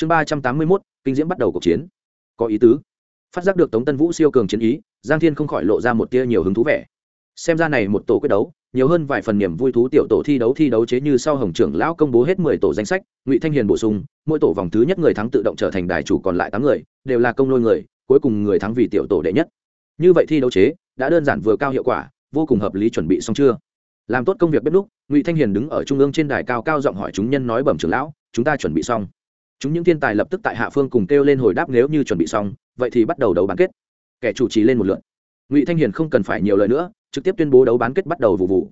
chương ba trăm tám mươi mốt, kinh diễm bắt đầu cuộc chiến. Có ý tứ. Phát giác được tống tân vũ siêu cường chiến ý, giang thiên không khỏi lộ ra một tia nhiều hứng thú vẻ. Xem ra này một tổ quyết đấu, nhiều hơn vài phần niềm vui thú tiểu tổ thi đấu thi đấu chế như sau hồng trưởng lão công bố hết mười tổ danh sách, ngụy thanh hiền bổ sung, mỗi tổ vòng thứ nhất người thắng tự động trở thành đài chủ còn lại tám người, đều là công lôi người, cuối cùng người thắng vì tiểu tổ đệ nhất. Như vậy thi đấu chế, đã đơn giản vừa cao hiệu quả, vô cùng hợp lý chuẩn bị xong chưa? Làm tốt công việc bếp lúc ngụy thanh hiền đứng ở trung ương trên đài cao cao giọng hỏi chúng nhân nói bẩm trưởng lão, chúng ta chuẩn bị xong chúng những thiên tài lập tức tại hạ phương cùng kêu lên hồi đáp nếu như chuẩn bị xong, vậy thì bắt đầu đấu bán kết. Kẻ chủ trì lên một lượt. Ngụy thanh hiền không cần phải nhiều lời nữa, trực tiếp tuyên bố đấu bán kết bắt đầu vụ vụ.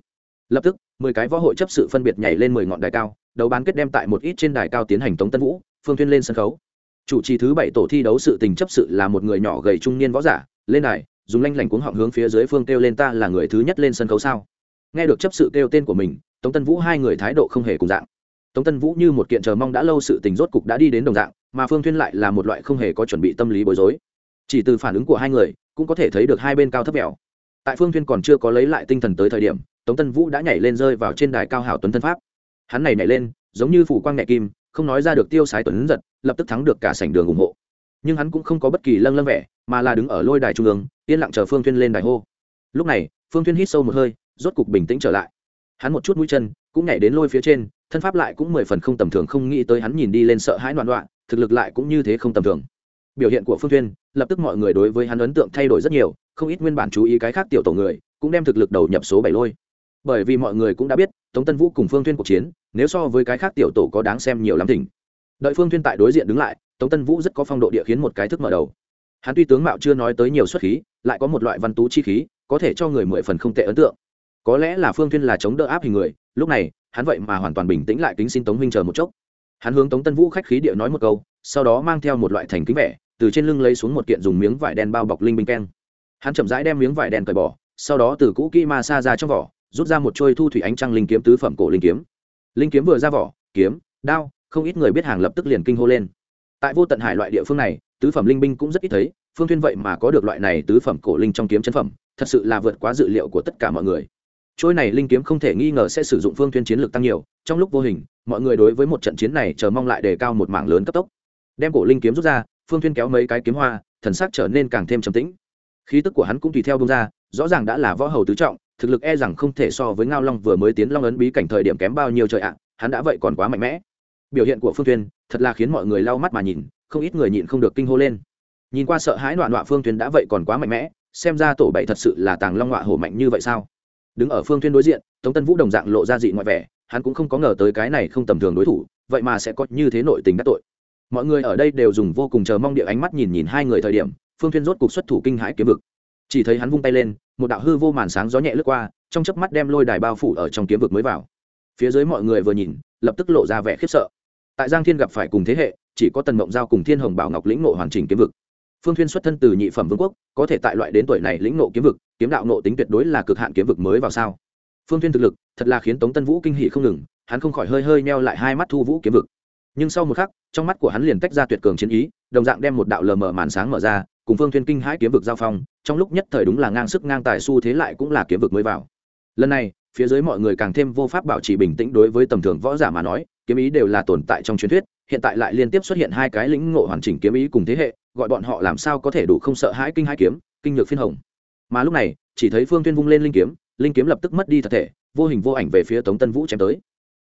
Lập tức, mười cái võ hội chấp sự phân biệt nhảy lên mười ngọn đài cao, đấu bán kết đem tại một ít trên đài cao tiến hành tống tân vũ, phương tuyên lên sân khấu. Chủ trì thứ bảy tổ thi đấu sự tình chấp sự là một người nhỏ gầy trung niên võ giả, lên đài, dùng lanh lảnh cuống họng hướng phía dưới phương kêu lên ta là người thứ nhất lên sân khấu sao? Nghe được chấp sự kêu tên của mình, tống tân vũ hai người thái độ không hề cùng dạng tống tân vũ như một kiện chờ mong đã lâu sự tình rốt cục đã đi đến đồng dạng, mà phương thuyên lại là một loại không hề có chuẩn bị tâm lý bối rối. Chỉ từ phản ứng của hai người, cũng có thể thấy được hai bên cao thấp mèo tại phương thuyên còn chưa có lấy lại tinh thần tới thời điểm, tống tân vũ đã nhảy lên rơi vào trên đài cao hảo tuấn thân pháp. Hắn này nhảy lên, giống như phủ quang nhẹ kim, không nói ra được tiêu sái tuấn giật, lập tức thắng được cả sảnh đường ủng hộ. Nhưng hắn cũng không có bất kỳ lâng lâng vẻ, mà là đứng ở lôi đài trung ương, yên lặng chờ phương thuyên lên đài hô. Lúc này, phương thuyên hít sâu một hơi, rốt cục bình tĩnh trở lại hắn một chút mũi chân, cũng nhảy đến lôi phía trên, thân pháp lại cũng mười phần không tầm thường, không nghĩ tới hắn nhìn đi lên sợ hãi loạn loạn, thực lực lại cũng như thế không tầm thường. Biểu hiện của phương thuyên lập tức mọi người đối với hắn ấn tượng thay đổi rất nhiều, không ít nguyên bản chú ý cái khác tiểu tổ người, cũng đem thực lực đầu nhập số bảy lôi. Bởi vì mọi người cũng đã biết, tống tân vũ cùng phương thuyên cuộc chiến, nếu so với cái khác tiểu tổ có đáng xem nhiều lắm thỉnh. Đợi phương thuyên tại đối diện đứng lại, tống tân vũ rất có phong độ địa khiến một cái thức mở đầu. Hắn tuy tướng mạo chưa nói tới nhiều xuất khí, lại có một loại văn tú chi khí, có thể cho người mười phần không tệ ấn tượng có lẽ là phương thuyên là chống đỡ áp hình người, lúc này, hắn vậy mà hoàn toàn bình tĩnh lại kính xin tống huynh chờ một chốc. Hắn hướng tống tân vũ khách khí địa nói một câu, sau đó mang theo một loại thành kính vẻ, từ trên lưng lấy xuống một kiện dùng miếng vải đen bao bọc linh binh keng. Hắn chậm rãi đem miếng vải đen cởi bỏ, sau đó từ cũ kỹ ma xa ra trong vỏ, rút ra một trôi thu thủy ánh trăng linh kiếm tứ phẩm cổ linh kiếm. Linh kiếm vừa ra vỏ, kiếm, đao, không ít người biết hàng lập tức liền kinh hô lên. Tại vô tận hải loại địa phương này, tứ phẩm linh binh cũng rất ít thấy, phương thuyên vậy mà có được loại này tứ phẩm cổ linh trong kiếm chân phẩm, thật sự là vượt quá dự liệu của tất cả mọi người trôi này linh kiếm không thể nghi ngờ sẽ sử dụng phương thuyên chiến lược tăng nhiều, trong lúc vô hình, mọi người đối với một trận chiến này chờ mong lại đề cao một mảng lớn cấp tốc. Đem cổ linh kiếm rút ra, phương thuyên kéo mấy cái kiếm hoa, thần sắc trở nên càng thêm trầm tĩnh. Khí tức của hắn cũng tùy theo bông ra, rõ ràng đã là võ hầu tứ trọng, thực lực e rằng không thể so với ngao long vừa mới tiến long ấn bí cảnh thời điểm kém bao nhiêu trời ạ, hắn đã vậy còn quá mạnh mẽ. Biểu hiện của phương thuyên thật là khiến mọi người lau mắt mà nhìn, không ít người nhịn không được kinh hô lên. Nhìn qua sợ hãi đoạn đoạn phương thuyên đã vậy còn quá mạnh mẽ, xem ra tổ bảy thật sự là tàng long họa hổ mạnh như vậy sao? Đứng ở phương thiên đối diện, tống tân vũ đồng dạng lộ ra dị ngoại vẻ, hắn cũng không có ngờ tới cái này không tầm thường đối thủ, vậy mà sẽ có như thế nội tình đắc tội. Mọi người ở đây đều dùng vô cùng chờ mong địa ánh mắt nhìn nhìn hai người thời điểm, phương thiên rốt cục xuất thủ kinh hãi kiếm vực. Chỉ thấy hắn vung tay lên, một đạo hư vô màn sáng gió nhẹ lướt qua, trong chớp mắt đem lôi đài bao phủ ở trong kiếm vực mới vào. Phía dưới mọi người vừa nhìn, lập tức lộ ra vẻ khiếp sợ. Tại giang thiên gặp phải cùng thế hệ, chỉ có tần mộng giao cùng thiên hồng bảo ngọc lĩnh ngộ hoàn chỉnh kiếm vực phương thuyên xuất thân từ nhị phẩm vương quốc, có thể tại loại đến tuổi này lĩnh ngộ kiếm vực, kiếm đạo nộ tính tuyệt đối là cực hạn kiếm vực mới vào sao. Phương thuyên thực lực, thật là khiến tống tân vũ kinh hỉ không ngừng, hắn không khỏi hơi hơi neo lại hai mắt thu vũ kiếm vực. Nhưng sau một khắc, trong mắt của hắn liền tách ra tuyệt cường chiến ý, đồng dạng đem một đạo lờ mờ màn sáng mở ra, cùng phương thuyên kinh hãi kiếm vực giao phong, trong lúc nhất thời đúng là ngang sức ngang tài xu thế lại cũng là kiếm vực mới vào. Lần này, phía dưới mọi người càng thêm vô pháp bảo trì bình tĩnh đối với tầm thường võ giả mà nói, kiếm ý đều là tồn tại trong truyền thuyết, hiện tại lại liên tiếp xuất hiện hai cái lĩnh ngộ hoàn chỉnh kiếm ý cùng thế hệ gọi bọn họ làm sao có thể đủ không sợ hãi kinh hai kiếm, kinh nhược phiên hồng. Mà lúc này, chỉ thấy phương tuyên vung lên linh kiếm linh kiếm lập tức mất đi thật thể, vô hình vô ảnh về phía tống tân vũ chém tới.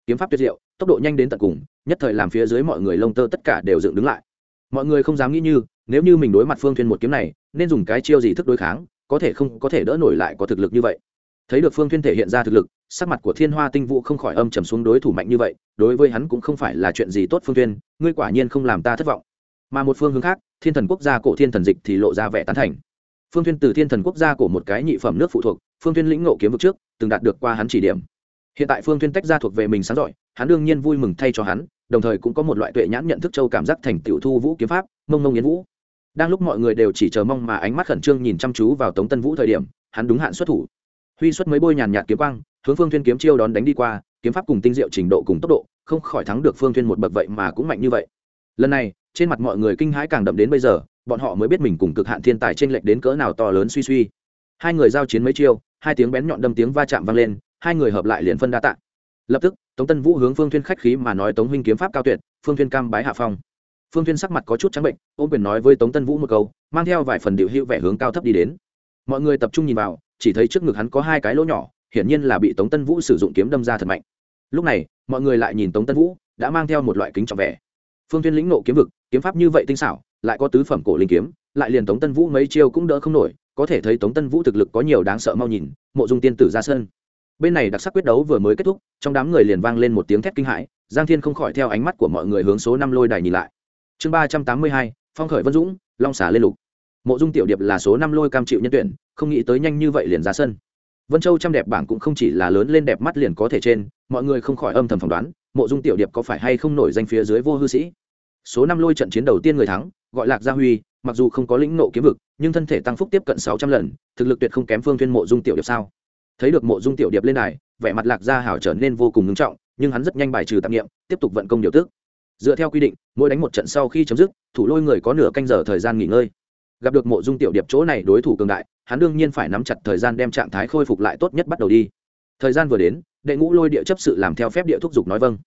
Kiếm pháp tuyệt diệu, tốc độ nhanh đến tận cùng, nhất thời làm phía dưới mọi người lông tơ tất cả đều dựng đứng lại. Mọi người không dám nghĩ như, nếu như mình đối mặt phương tuyên một kiếm này, nên dùng cái chiêu gì thức đối kháng, có thể không có thể đỡ nổi lại có thực lực như vậy. Thấy được phương tuyên thể hiện ra thực lực, sắc mặt của thiên hoa tinh vũ không khỏi âm trầm xuống đối thủ mạnh như vậy, đối với hắn cũng không phải là chuyện gì tốt phương tuyên, ngươi quả nhiên không làm ta thất vọng. Mà một phương hướng khác thiên thần quốc gia cổ thiên thần dịch thì lộ ra vẻ tán thành. Phương Thiên từ thiên thần quốc gia của một cái nhị phẩm nước phụ thuộc, phương Thiên lĩnh ngộ kiếm vực trước, từng đạt được qua hắn chỉ điểm. Hiện tại phương Thiên tách ra thuộc về mình sáng giỏi, hắn đương nhiên vui mừng thay cho hắn, đồng thời cũng có một loại tuệ nhãn nhận thức châu cảm giác thành tiểu thu vũ kiếm pháp, mông mông yến vũ. Đang lúc mọi người đều chỉ chờ mong mà ánh mắt khẩn trương nhìn chăm chú vào tống tân vũ thời điểm, hắn đúng hạn xuất thủ. Huy xuất mấy bôi nhàn nhạt kiếm quang, hướng phương Thiên kiếm chiêu đón đánh đi qua, kiếm pháp cùng tinh diệu trình độ cùng tốc độ, không khỏi thắng được phương Thiên một bậc vậy mà cũng mạnh như vậy. Lần này trên mặt mọi người kinh hãi càng đậm đến bây giờ, bọn họ mới biết mình cùng cực hạn thiên tài trên lệch đến cỡ nào to lớn suy suy. Hai người giao chiến mấy chiêu, hai tiếng bén nhọn đâm tiếng va chạm vang lên, hai người hợp lại liền phân đa tạ. Lập tức, tống tân vũ hướng phương thuyên khách khí mà nói tống huynh kiếm pháp cao tuyệt, phương thuyên cam bái hạ phong. Phương thiên sắc mặt có chút trắng bệnh ôm quyền nói với tống tân vũ một câu, mang theo vài phần điệu hữu vẻ hướng cao thấp đi đến. Mọi người tập trung nhìn vào, chỉ thấy trước ngực hắn có hai cái lỗ nhỏ, hiển nhiên là bị tống tân vũ sử dụng kiếm đâm ra thật mạnh. Lúc này, mọi người lại nhìn tống tân vũ, đã mang theo một loại kính trọng vẻ. Phương thiên lĩnh nộ kiếm vực kiếm pháp như vậy tinh xảo, lại có tứ phẩm cổ linh kiếm, lại liền tống tân vũ mấy chiêu cũng đỡ không nổi, có thể thấy tống tân vũ thực lực có nhiều đáng sợ mau nhìn, mộ dung tiên tử ra sân. Bên này đặc sắc quyết đấu vừa mới kết thúc, trong đám người liền vang lên một tiếng thét kinh hãi, giang thiên không khỏi theo ánh mắt của mọi người hướng số năm lôi đài nhìn lại. Chương ba trăm tám mươi hai, phong khởi vân dũng, long xả lên lục. Mộ dung tiểu điệp là số năm lôi cam chịu nhân tuyển, không nghĩ tới nhanh như vậy liền ra sân. Vân châu trăm đẹp bảng cũng không chỉ là lớn lên đẹp mắt liền có thể trên, mọi người không khỏi âm thầm phỏng đoán, mộ dung tiểu điệp có phải hay không nổi danh phía dưới vô hư sĩ? Số năm lôi trận chiến đầu tiên người thắng, gọi lạc gia huy, mặc dù không có lĩnh nộ kiếm vực, nhưng thân thể tăng phúc tiếp cận sáu trăm lần, thực lực tuyệt không kém phương tuyên mộ dung tiểu điệp sao? Thấy được mộ dung tiểu điệp lên này vẻ mặt lạc gia hảo trở nên vô cùng ngưng trọng, nhưng hắn rất nhanh bài trừ tạp nghiệm tiếp tục vận công điều tức. Dựa theo quy định, mỗi đánh một trận sau khi chấm dứt, thủ lôi người có nửa canh giờ thời gian nghỉ ngơi. Gặp được mộ dung tiểu điệp chỗ này đối thủ cường đại, hắn đương nhiên phải nắm chặt thời gian đem trạng thái khôi phục lại tốt nhất bắt đầu đi. Thời gian vừa đến, đệ ngũ lôi địa chấp sự làm theo phép địa thúc giục nói vâng.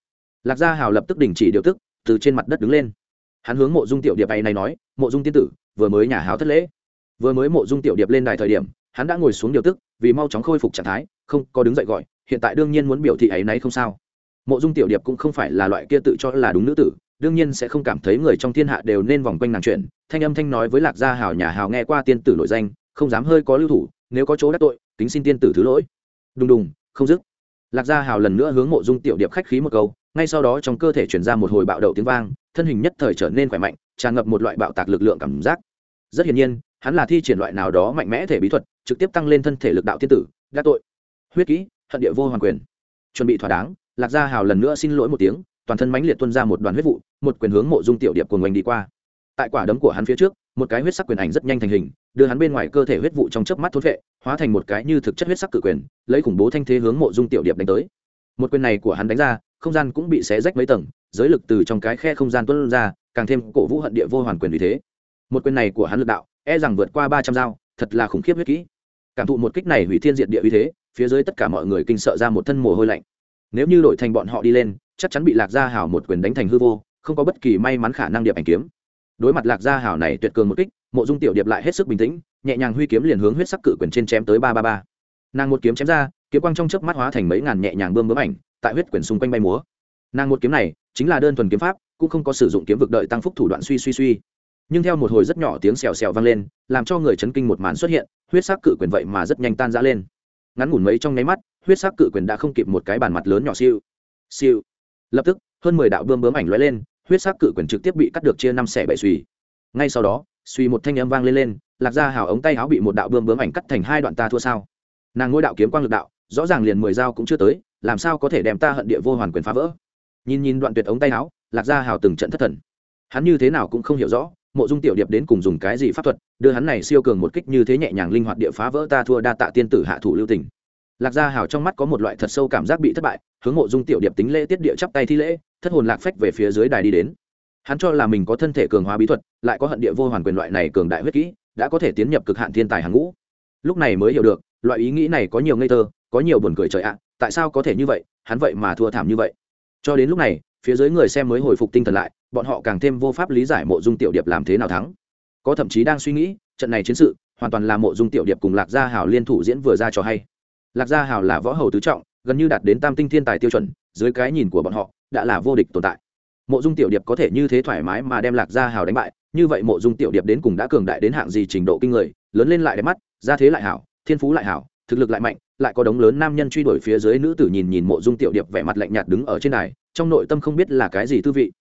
Lạc gia hào lập tức đình chỉ điều tức từ trên mặt đất đứng lên. Hắn hướng mộ dung tiểu điệp ấy này nói, mộ dung tiên tử, vừa mới nhà háo thất lễ. Vừa mới mộ dung tiểu điệp lên đài thời điểm, hắn đã ngồi xuống điều tức, vì mau chóng khôi phục trạng thái, không có đứng dậy gọi, hiện tại đương nhiên muốn biểu thị ấy nấy không sao. Mộ dung tiểu điệp cũng không phải là loại kia tự cho là đúng nữ tử, đương nhiên sẽ không cảm thấy người trong thiên hạ đều nên vòng quanh nàng chuyện, thanh âm thanh nói với lạc gia hào nhà hào nghe qua tiên tử nội danh, không dám hơi có lưu thủ, nếu có chỗ đắc tội, kính xin tiên tử thứ lỗi. Đùng đùng, không dứt. Lạc gia hào lần nữa hướng mộ dung tiểu điệp khách khí một câu ngay sau đó trong cơ thể chuyển ra một hồi bạo đậu tiếng vang, thân hình nhất thời trở nên khỏe mạnh, tràn ngập một loại bạo tạc lực lượng cảm giác. Rất hiển nhiên, hắn là thi triển loại nào đó mạnh mẽ thể bí thuật, trực tiếp tăng lên thân thể lực đạo thiên tử đắc tội. Huyết kỹ, hận địa vô hoàn quyền. Chuẩn bị thỏa đáng, lạc gia hào lần nữa xin lỗi một tiếng, toàn thân mãnh liệt tuân ra một đoàn huyết vụ, một quyền hướng mộ dung tiểu điệp của ngành đi qua. Tại quả đấm của hắn phía trước, một cái huyết sắc quyền ảnh rất nhanh thành hình, đưa hắn bên ngoài cơ thể huyết vụ trong chớp mắt thốt vệ hóa thành một cái như thực chất huyết sắc cự quyền, lấy khủng bố thanh thế hướng mộ dung tiểu điệp đánh tới. Một quyền này của hắn đánh ra không gian cũng bị xé rách mấy tầng, giới lực từ trong cái khe không gian tuân ra, càng thêm cổ vũ hận địa vô hoàn quyền vì thế. Một quyền này của hắn lực đạo e rằng vượt qua ba trăm dao, thật là khủng khiếp huyết kỹ. Cảm thụ một kích này hủy thiên diệt địa uy thế, phía dưới tất cả mọi người kinh sợ ra một thân mồ hôi lạnh. Nếu như đổi thành bọn họ đi lên, chắc chắn bị lạc gia hảo một quyền đánh thành hư vô, không có bất kỳ may mắn khả năng điệp ảnh kiếm. Đối mặt lạc gia hảo này tuyệt cường một kích, mộ dung tiểu điệp lại hết sức bình tĩnh, nhẹ nhàng huy kiếm liền hướng huyết sắc cự quyền trên chém tới ba ba ba. Nàng một kiếm chém ra, kiếm quang trong chớp mắt hóa thành mấy ngàn nhẹ nhàng bơm bướm ảnh tại huyết quyển xung quanh bay múa. Nàng một kiếm này chính là đơn thuần kiếm pháp, cũng không có sử dụng kiếm vực đợi tăng phúc thủ đoạn suy suy suy. Nhưng theo một hồi rất nhỏ tiếng xèo xèo vang lên, làm cho người chấn kinh một màn xuất hiện, huyết sắc cự quyền vậy mà rất nhanh tan ra lên. Ngắn ngủn mấy trong nháy mắt, huyết sắc cự quyền đã không kịp một cái bàn mặt lớn nhỏ siêu siêu lập tức, hơn mười đạo bươm bướm ảnh lóe lên, huyết sắc cự quyền trực tiếp bị cắt được chia năm xẻ bảy suy ngay sau đó suy một thanh âm vang lên lên, lạc ra hào ống tay áo bị một đạo bươm bướm ảnh cắt thành hai đoạn ta thua sao. Nàng ngôi đạo kiếm quang lực đạo, rõ ràng liền mười dao cũng chưa tới làm sao có thể đem ta hận địa vô hoàn quyền phá vỡ? Nhìn nhìn đoạn tuyệt ống tay áo, lạc gia hào từng trận thất thần. Hắn như thế nào cũng không hiểu rõ, mộ dung tiểu điệp đến cùng dùng cái gì pháp thuật, đưa hắn này siêu cường một kích như thế nhẹ nhàng linh hoạt địa phá vỡ ta thua đa tạ tiên tử hạ thủ lưu tình. Lạc gia hào trong mắt có một loại thật sâu cảm giác bị thất bại, hướng mộ dung tiểu điệp tính lễ tiết địa chắp tay thi lễ, thất hồn lạc phách về phía dưới đài đi đến. Hắn cho là mình có thân thể cường hóa bí thuật, lại có hận địa vô hoàn quyền loại này cường đại huyết kỹ, đã có thể tiến nhập cực hạn thiên tài hàng ngũ. Lúc này mới hiểu được, loại ý nghĩ này có nhiều ngây thơ, có nhiều buồn cười trời ạ tại sao có thể như vậy, hắn vậy mà thua thảm như vậy. Cho đến lúc này, phía dưới người xem mới hồi phục tinh thần lại, bọn họ càng thêm vô pháp lý giải mộ dung tiểu điệp làm thế nào thắng. Có thậm chí đang suy nghĩ, trận này chiến sự, hoàn toàn là mộ dung tiểu điệp cùng lạc gia hảo liên thủ diễn vừa ra cho hay. Lạc gia hảo là võ hầu tứ trọng, gần như đạt đến tam tinh thiên tài tiêu chuẩn, dưới cái nhìn của bọn họ, đã là vô địch tồn tại. Mộ dung tiểu điệp có thể như thế thoải mái mà đem lạc gia hảo đánh bại, như vậy mộ dung tiểu điệp đến cùng đã cường đại đến hạng gì trình độ kinh người, lớn lên lại đẹp mắt, gia thế lại hảo, thiên phú lại hảo thực lực lại mạnh lại có đống lớn nam nhân truy đuổi phía dưới nữ tử nhìn nhìn mộ dung tiểu điệp vẻ mặt lạnh nhạt đứng ở trên này, trong nội tâm không biết là cái gì tư vị.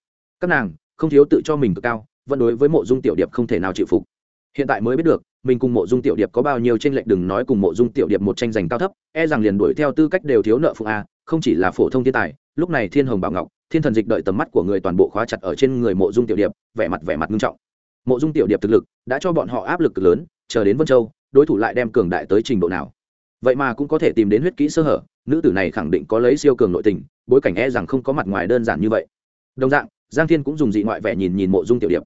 Các nàng không thiếu tự cho mình cực cao vẫn đối với mộ dung tiểu điệp không thể nào chịu phục. Hiện tại mới biết được mình cùng mộ dung tiểu điệp có bao nhiêu tranh lệch đừng nói cùng mộ dung tiểu điệp một tranh giành cao thấp e rằng liền đuổi theo tư cách đều thiếu nợ phụ a không chỉ là phổ thông thiên tài lúc này thiên hồng bảo ngọc thiên thần dịch đợi tầm mắt của người toàn bộ khóa chặt ở trên người mộ dung tiểu điệp vẻ mặt vẻ mặt nghiêm trọng. Mộ dung tiểu điệp thực lực đã cho bọn họ áp lực lớn chờ đến vân châu đối thủ lại đem cường đại tới trình độ nào vậy mà cũng có thể tìm đến huyết kỹ sơ hở, nữ tử này khẳng định có lấy siêu cường nội tình, bối cảnh e rằng không có mặt ngoài đơn giản như vậy. Đồng dạng, giang thiên cũng dùng dị ngoại vẻ nhìn nhìn mộ dung tiểu điệp.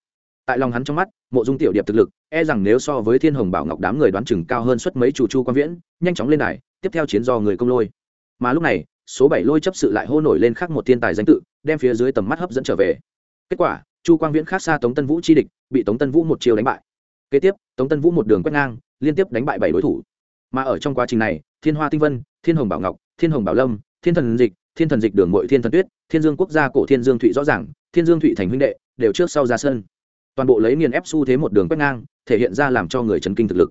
Tại lòng hắn trong mắt, mộ dung tiểu điệp thực lực e rằng nếu so với thiên hồng bảo ngọc đám người đoán chừng cao hơn suất mấy chủ chu quan viễn, nhanh chóng lên đài, tiếp theo chiến do người công lôi. Mà lúc này, số bảy lôi chấp sự lại hô nổi lên khác một thiên tài danh tự, đem phía dưới tầm mắt hấp dẫn trở về. Kết quả, chu quang viễn khác xa tống tân vũ chi địch, bị tống tân vũ một chiều đánh bại. Kế tiếp, tống tân vũ một đường quét ngang, liên tiếp đánh bại bảy đối thủ mà ở trong quá trình này, thiên hoa tinh vân, thiên hồng bảo ngọc, thiên hồng bảo lâm, thiên thần dịch, thiên thần dịch đường mội thiên thần tuyết, thiên dương quốc gia cổ thiên dương thụy rõ ràng, thiên dương thụy thành huynh đệ đều trước sau ra sân. Toàn bộ lấy nghiền ép xu thế một đường quét ngang, thể hiện ra làm cho người chấn kinh thực lực.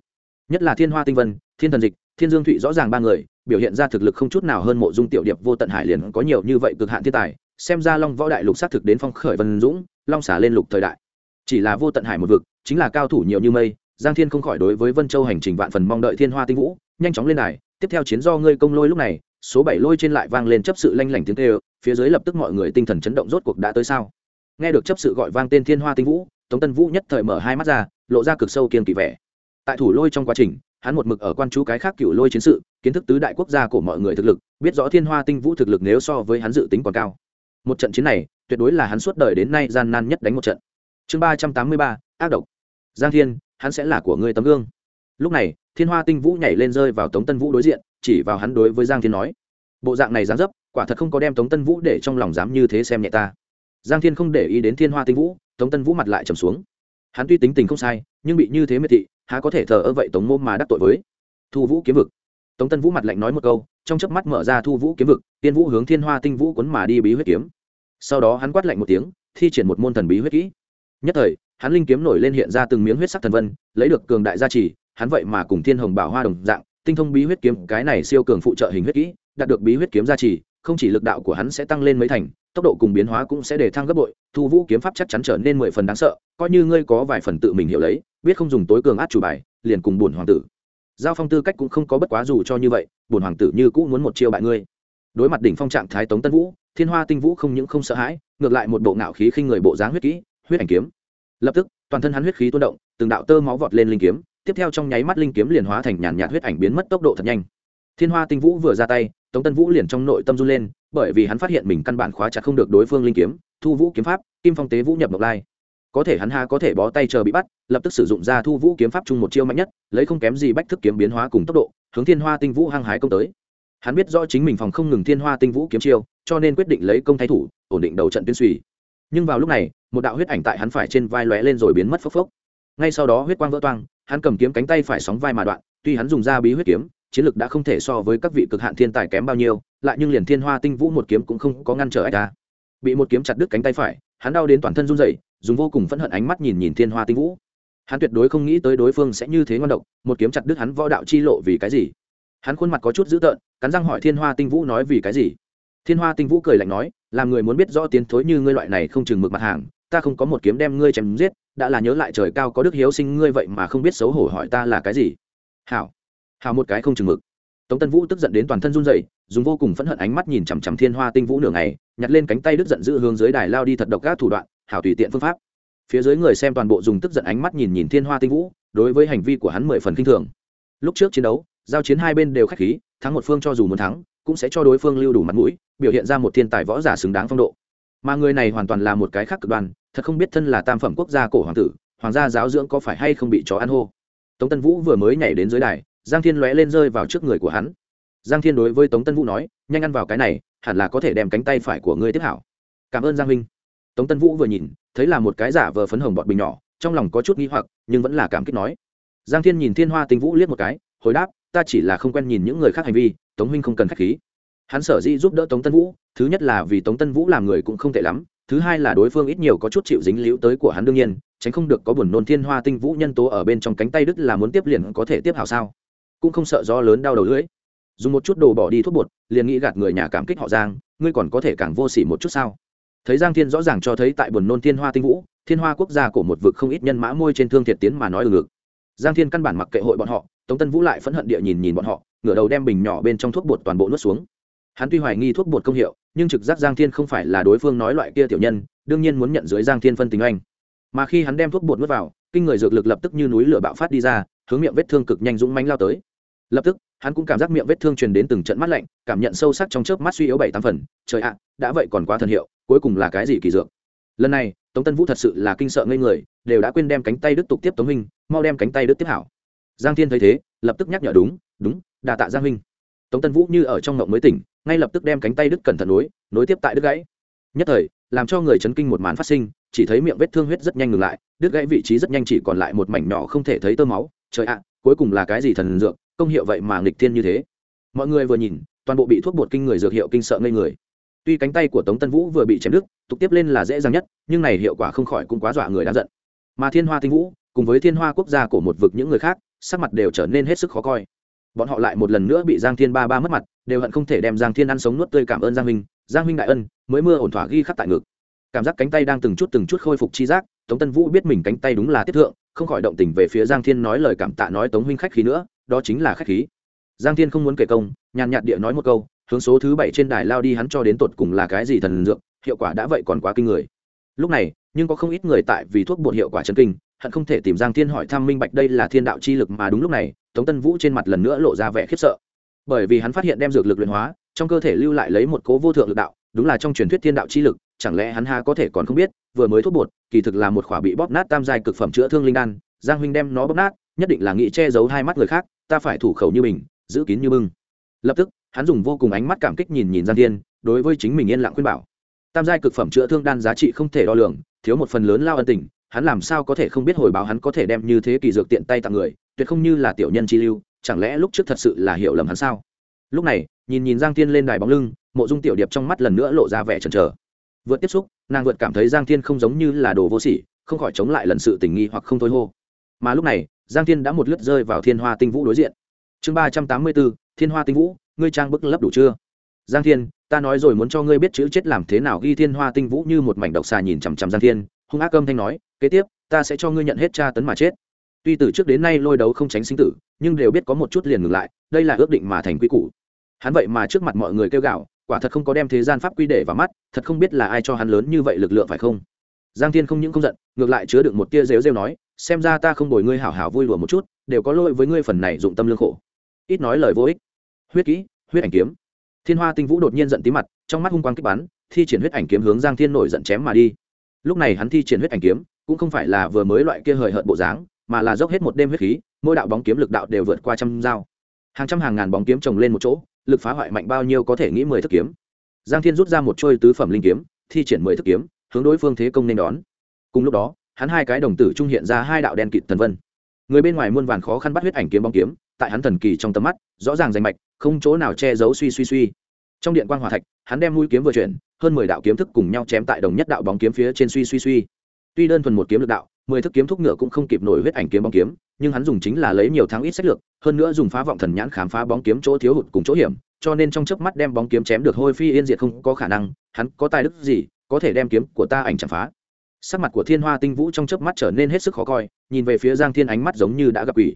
Nhất là thiên hoa tinh vân, thiên thần dịch, thiên dương thụy rõ ràng ba người, biểu hiện ra thực lực không chút nào hơn mộ dung tiểu điệp vô tận hải liền có nhiều như vậy cực hạn thiên tài, xem ra long võ đại lục xác thực đến phong khởi vân dũng, long xả lên lục thời đại. Chỉ là vô tận hải một vực, chính là cao thủ nhiều như mây giang thiên không khỏi đối với vân châu hành trình vạn phần mong đợi thiên hoa tinh vũ, nhanh chóng lên đài. Tiếp theo chiến do ngươi công lôi lúc này, số bảy lôi trên lại vang lên chấp sự lanh lảnh tiếng kêu, phía dưới lập tức mọi người tinh thần chấn động rốt cuộc đã tới sao? Nghe được chấp sự gọi vang tên thiên hoa tinh vũ, tống tân vũ nhất thời mở hai mắt ra, lộ ra cực sâu kiên kỳ vẻ. Tại thủ lôi trong quá trình, hắn một mực ở quan chú cái khác cựu lôi chiến sự, kiến thức tứ đại quốc gia của mọi người thực lực, biết rõ thiên hoa tinh vũ thực lực nếu so với hắn dự tính còn cao. Một trận chiến này, tuyệt đối là hắn suốt đời đến nay gian nan nhất đánh một trận. Chương ba trăm tám mươi ba, ác độc. Giang thiên hắn sẽ là của ngươi tấm gương. Lúc này, thiên hoa tinh vũ nhảy lên rơi vào tống tân vũ đối diện, chỉ vào hắn đối với giang thiên nói, bộ dạng này dám dấp, quả thật không có đem tống tân vũ để trong lòng dám như thế xem nhẹ ta. Giang thiên không để ý đến thiên hoa tinh vũ, tống tân vũ mặt lại trầm xuống. Hắn tuy tính tình không sai, nhưng bị như thế miệt thị, há có thể thờ ơ vậy tống môn mà đắc tội với thu vũ kiếm vực. Tống tân vũ mặt lạnh nói một câu, trong chớp mắt mở ra thu vũ kiếm vực, tiên vũ hướng thiên hoa tinh vũ quấn mà đi bí huyết kiếm. Sau đó hắn quát lạnh một tiếng, thi triển một môn thần bí huyết kỹ. Nhất thời hắn linh kiếm nổi lên hiện ra từng miếng huyết sắc thần vân, lấy được cường đại gia trì, hắn vậy mà cùng thiên hồng bảo hoa đồng dạng, tinh thông bí huyết kiếm, cái này siêu cường phụ trợ hình huyết kỹ, đạt được bí huyết kiếm gia trì, không chỉ lực đạo của hắn sẽ tăng lên mấy thành, tốc độ cùng biến hóa cũng sẽ để thăng gấp bội, thu vũ kiếm pháp chắc chắn trở nên mười phần đáng sợ, coi như ngươi có vài phần tự mình hiểu lấy, biết không dùng tối cường át chủ bài, liền cùng bổn hoàng tử. Giao phong tư cách cũng không có bất quá dù cho như vậy, bổn hoàng tử như cũ muốn một chiêu bại ngươi. Đối mặt đỉnh phong trạng thái tống tân vũ, thiên hoa tinh vũ không những không sợ hãi, ngược lại một bộ ngạo khí khinh người bộ dáng huyết kỹ, huyết ảnh kiếm lập tức, toàn thân hắn huyết khí tuôn động, từng đạo tơ máu vọt lên linh kiếm, tiếp theo trong nháy mắt linh kiếm liền hóa thành nhàn nhạt huyết ảnh biến mất tốc độ thật nhanh. Thiên hoa tinh vũ vừa ra tay, tống tân vũ liền trong nội tâm run lên, bởi vì hắn phát hiện mình căn bản khóa chặt không được đối phương linh kiếm, thu vũ kiếm pháp, kim phong tế vũ nhập mộc lai. Có thể hắn ha có thể bó tay chờ bị bắt, lập tức sử dụng ra thu vũ kiếm pháp chung một chiêu mạnh nhất, lấy không kém gì bách thức kiếm biến hóa cùng tốc độ, hướng thiên hoa tinh vũ hăng hái công tới. Hắn biết rõ chính mình phòng không ngừng thiên hoa tinh vũ kiếm chiêu, cho nên quyết định lấy công thái thủ, ổn định đầu trận tuyên suy. Nhưng vào lúc này một đạo huyết ảnh tại hắn phải trên vai lóe lên rồi biến mất phốc phốc. Ngay sau đó huyết quang vỡ toang, hắn cầm kiếm cánh tay phải sóng vai mà đoạn, tuy hắn dùng ra bí huyết kiếm, chiến lực đã không thể so với các vị cực hạn thiên tài kém bao nhiêu, lại nhưng liền thiên hoa tinh vũ một kiếm cũng không có ngăn trở ách ta bị một kiếm chặt đứt cánh tay phải, hắn đau đến toàn thân run rẩy, dùng vô cùng phẫn hận ánh mắt nhìn nhìn thiên hoa tinh vũ. Hắn tuyệt đối không nghĩ tới đối phương sẽ như thế ngon độc, một kiếm chặt đứt hắn võ đạo chi lộ vì cái gì? Hắn khuôn mặt có chút dữ tợn, cắn răng hỏi thiên hoa tinh vũ nói vì cái gì? Thiên hoa tinh vũ cười lạnh nói, làm người muốn biết rõ tiến thối như ngươi loại này không chừng mực mặt hàng ta không có một kiếm đem ngươi chém giết, đã là nhớ lại trời cao có đức hiếu sinh ngươi vậy mà không biết xấu hổ hỏi ta là cái gì. Hảo hảo một cái không chừng mực. Tống tân vũ tức giận đến toàn thân run rẩy, dùng vô cùng phẫn hận ánh mắt nhìn chằm chằm thiên hoa tinh vũ nửa ngày, nhặt lên cánh tay đức giận giữ hướng dưới đài lao đi thật độc các thủ đoạn, hảo tùy tiện phương pháp. Phía dưới người xem toàn bộ dùng tức giận ánh mắt nhìn nhìn thiên hoa tinh vũ, đối với hành vi của hắn mười phần k i n h thường. Lúc trước chiến đấu, giao chiến hai bên đều k h á c h khí, thắng một phương cho dù muốn thắng, cũng sẽ cho đối phương lưu đủ mặt mũi, biểu hiện ra một thiên tài võ giả xứng đáng phong độ mà người này hoàn toàn là một cái khác cực đoan, thật không biết thân là tam phẩm quốc gia cổ hoàng tử, hoàng gia giáo dưỡng có phải hay không bị chó ăn hô. Tống tân vũ vừa mới nhảy đến dưới đài, giang thiên lóe lên rơi vào trước người của hắn. Giang thiên đối với tống tân vũ nói, nhanh ăn vào cái này, hẳn là có thể đem cánh tay phải của ngươi tiếp hảo. Cảm ơn giang huynh. Tống tân vũ vừa nhìn, thấy là một cái giả vờ phấn hồng bọt bình nhỏ, trong lòng có chút nghi hoặc, nhưng vẫn là cảm kích nói. Giang thiên nhìn thiên hoa tinh vũ liếc một cái, hồi đáp, ta chỉ là không quen nhìn những người khác hành vi, tống huynh không cần k h á c h khí. Hắn sở dĩ giúp đỡ tống tân vũ thứ nhất là vì tống tân vũ làm người cũng không tệ lắm, thứ hai là đối phương ít nhiều có chút chịu dính líu tới của hắn đương nhiên, tránh không được có buồn nôn thiên hoa tinh vũ nhân tố ở bên trong cánh tay đức là muốn tiếp liền có thể tiếp hảo sao. Cũng không sợ do lớn đau đầu lưỡi. Dùng một chút đồ bỏ đi thuốc bột, liền nghĩ gạt người nhà cảm kích họ giang, ngươi còn có thể càng vô sỉ một chút sao? Thấy giang thiên rõ ràng cho thấy tại buồn nôn thiên hoa tinh vũ, thiên hoa quốc gia của một vực không ít nhân mã môi trên thương thiệt tiến mà nói ở ngực. Giang thiên căn bản mặc kệ hội bọn họ, tống tân vũ lại phẫn hận địa nhìn nhìn bọn họ, ngửa đầu đem bình nhỏ bên trong thuốc bột toàn bộ nuốt xuống. Hắn tuy hoài nghi thuốc bột công hiệu nhưng trực giác giang thiên không phải là đối phương nói loại kia tiểu nhân, đương nhiên muốn nhận dưới giang thiên phân tình anh mà khi hắn đem thuốc bột nuốt vào, kinh người dược lực lập tức như núi lửa bạo phát đi ra, hướng miệng vết thương cực nhanh dũng mánh lao tới. Lập tức, hắn cũng cảm giác miệng vết thương truyền đến từng trận mắt lạnh, cảm nhận sâu sắc trong chớp mắt suy yếu bảy tám phần. Trời ạ, đã vậy còn quá thần hiệu, cuối cùng là cái gì kỳ dược? Lần này, tống tân vũ thật sự là kinh sợ ngây người, đều đã quên đem cánh tay đứt tục tiếp tống minh, mau đem cánh tay đứt tiếp hảo. Giang thiên thấy thế, lập tức nhắc nhở đúng đúng, đà tạ giang minh. Tống tân vũ như ở trong ngộng mới tỉnh ngay lập tức đem cánh tay đứt cẩn thận nối nối tiếp tại đứt gãy. Nhất thời, làm cho người chấn kinh một màn phát sinh, chỉ thấy miệng vết thương huyết rất nhanh ngừng lại, đứt gãy vị trí rất nhanh chỉ còn lại một mảnh nhỏ không thể thấy tơ máu. Trời ạ, cuối cùng là cái gì thần dược, công hiệu vậy mà nghịch thiên như thế. Mọi người vừa nhìn, toàn bộ bị thuốc bột kinh người dược hiệu kinh sợ ngây người. Tuy cánh tay của tống tân vũ vừa bị chém đứt, tục tiếp lên là dễ dàng nhất, nhưng này hiệu quả không khỏi cũng quá dọa người đáng giận. Mà thiên hoa tinh vũ, cùng với thiên hoa quốc gia của một vực những người khác, sắc mặt đều trở nên hết sức khó coi bọn họ lại một lần nữa bị giang thiên ba ba mất mặt, đều hận không thể đem giang thiên ăn sống nuốt tươi cảm ơn giang huynh giang huynh đại ân, mới mưa ổn thỏa ghi khắc tại ngực. Cảm giác cánh tay đang từng chút từng chút khôi phục chi giác, tống tân vũ biết mình cánh tay đúng là tiết thượng, không khỏi động tình về phía giang thiên nói lời cảm tạ nói tống huynh khách khí nữa, đó chính là khách khí. Giang thiên không muốn kể công, nhàn nhạt địa nói một câu, hướng số thứ bảy trên đài lao đi hắn cho đến tột cùng là cái gì thần dược, hiệu quả đã vậy còn quá kinh người. Lúc này, nhưng có không ít người tại vì thuốc bột hiệu quả chân kinh hận không thể tìm giang thiên hỏi thăm minh bạch đây là thiên đạo chi lực mà đúng lúc này, tống tân vũ trên mặt lần nữa lộ ra vẻ khiếp sợ. Bởi vì hắn phát hiện đem dược lực luyện hóa, trong cơ thể lưu lại lấy một cố vô thượng lực đạo, đúng là trong truyền thuyết thiên đạo chi lực, chẳng lẽ hắn ha có thể còn không biết, vừa mới thuốc bột, kỳ thực là một khỏa bị bóp nát tam giai cực phẩm chữa thương linh đan, giang huynh đem nó bóp nát, nhất định là nghĩ che giấu hai mắt người khác, ta phải thủ khẩu như mình, giữ kín như bưng. Lập tức, hắn dùng vô cùng ánh mắt cảm kích nhìn nhìn giang thiên, đối với chính mình yên lặng khuyên bảo. Tam giai cực phẩm chữa thương đan giá trị không thể đo lường, thiếu một phần lớn lao ân tình hắn làm sao có thể không biết hồi báo hắn có thể đem như thế kỳ dược tiện tay tặng người, tuyệt không như là tiểu nhân chi lưu, chẳng lẽ lúc trước thật sự là hiểu lầm hắn sao? Lúc này, nhìn nhìn giang thiên lên đài bóng lưng, mộ dung tiểu điệp trong mắt lần nữa lộ ra vẻ chần chờ. Vượt tiếp xúc, nàng vượt cảm thấy giang thiên không giống như là đồ vô sỉ, không khỏi chống lại lần sự tình nghi hoặc không thôi hô. Mà lúc này, giang thiên đã một lướt rơi vào thiên hoa tinh vũ đối diện. Chương ba trăm tám mươi bốn, thiên hoa tinh vũ, ngươi trang bức lấp đủ chưa? Giang thiên, ta nói rồi muốn cho ngươi biết chữ chết làm thế nào ghi thiên hoa tinh vũ như một mảnh độc xà nhìn chằm chằm giang thiên hung ác âm thanh nói, kế tiếp, ta sẽ cho ngươi nhận hết tra tấn mà chết. Tuy từ trước đến nay lôi đấu không tránh sinh tử, nhưng đều biết có một chút liền ngừng lại, đây là ước định mà thành quy củ. Hắn vậy mà trước mặt mọi người kêu gạo quả thật không có đem thế gian pháp quy để vào mắt, thật không biết là ai cho hắn lớn như vậy lực lượng phải không? Giang thiên không những không giận, ngược lại chứa được một tia rêu rêu nói, xem ra ta không bồi ngươi hảo hảo vui lùa một chút, đều có lỗi với ngươi phần này dụng tâm lương khổ. Ít nói lời vô ích. Huyết kỹ, huyết ảnh kiếm. Thiên hoa tinh vũ đột nhiên giận tí mặt, trong mắt hung quang kích bắn, thi triển huyết ảnh kiếm hướng giang thiên nổi giận chém mà đi lúc này hắn thi triển huyết ảnh kiếm, cũng không phải là vừa mới loại kia hời hợt bộ dáng, mà là dốc hết một đêm huyết khí, mỗi đạo bóng kiếm lực đạo đều vượt qua trăm dao. Hàng trăm hàng ngàn bóng kiếm chồng lên một chỗ, lực phá hoại mạnh bao nhiêu có thể nghĩ mười thức kiếm. Giang thiên rút ra một trôi tứ phẩm linh kiếm, thi triển mười thức kiếm, hướng đối phương thế công nên đón. Cùng lúc đó, hắn hai cái đồng tử trung hiện ra hai đạo đen kịt thần vân. Người bên ngoài muôn vàn khó khăn bắt huyết ảnh kiếm bóng kiếm, tại hắn thần kỳ trong tầm mắt, rõ ràng rành mạch, không chỗ nào che giấu suy suy suy. Trong điện quan hòa thạch, hắn đem mũi kiếm vừa chuyển hơn mười đạo kiếm thức cùng nhau chém tại đồng nhất đạo bóng kiếm phía trên suy suy suy. Tuy đơn thuần một kiếm lực đạo, mười thức kiếm thúc ngựa cũng không kịp nổi huyết ảnh kiếm bóng kiếm, nhưng hắn dùng chính là lấy nhiều tháng ít sách lược, hơn nữa dùng phá vọng thần nhãn khám phá bóng kiếm chỗ thiếu hụt cùng chỗ hiểm, cho nên trong chớp mắt đem bóng kiếm chém được hôi phi yên diệt không có khả năng, hắn có tài đức gì, có thể đem kiếm của ta ảnh chạm phá. Sắc mặt của thiên hoa tinh vũ trong chớp mắt trở nên hết sức khó coi, nhìn về phía giang thiên ánh mắt giống như đã gặp quỷ.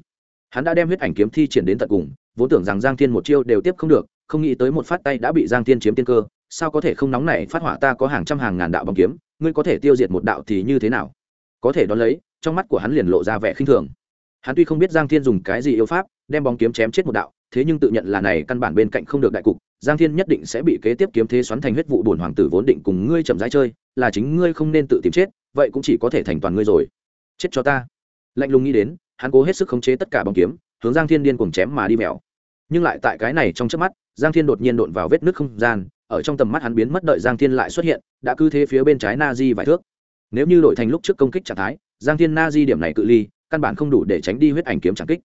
Hắn đã đem huyết ảnh kiếm thi triển đến tận cùng, vốn tưởng rằng giang thiên một chiêu đều tiếp không được không nghĩ tới một phát tay đã bị giang thiên chiếm tiên cơ, sao có thể không nóng này phát hỏa ta có hàng trăm hàng ngàn đạo bóng kiếm, ngươi có thể tiêu diệt một đạo thì như thế nào? Có thể đón lấy, trong mắt của hắn liền lộ ra vẻ khinh thường. Hắn tuy không biết giang thiên dùng cái gì yêu pháp, đem bóng kiếm chém chết một đạo, thế nhưng tự nhận là này căn bản bên cạnh không được đại cục, giang thiên nhất định sẽ bị kế tiếp kiếm thế xoắn thành huyết vụ bổn hoàng tử vốn định cùng ngươi chậm rãi chơi, là chính ngươi không nên tự tìm chết, vậy cũng chỉ có thể thành toàn ngươi rồi. Chết cho ta. Lạnh lùng nghĩ đến, hắn cố hết sức khống chế tất cả bóng kiếm, hướng giang thiên điên cùng chém mà đi mèo nhưng lại tại cái này trong trước mắt, giang thiên đột nhiên đột vào vết nước không gian, ở trong tầm mắt hắn biến mất đợi giang thiên lại xuất hiện, đã cứ thế phía bên trái na di vài thước. Nếu như đổi thành lúc trước công kích trạng thái, giang thiên na di điểm này cự ly, căn bản không đủ để tránh đi huyết ảnh kiếm trạng kích.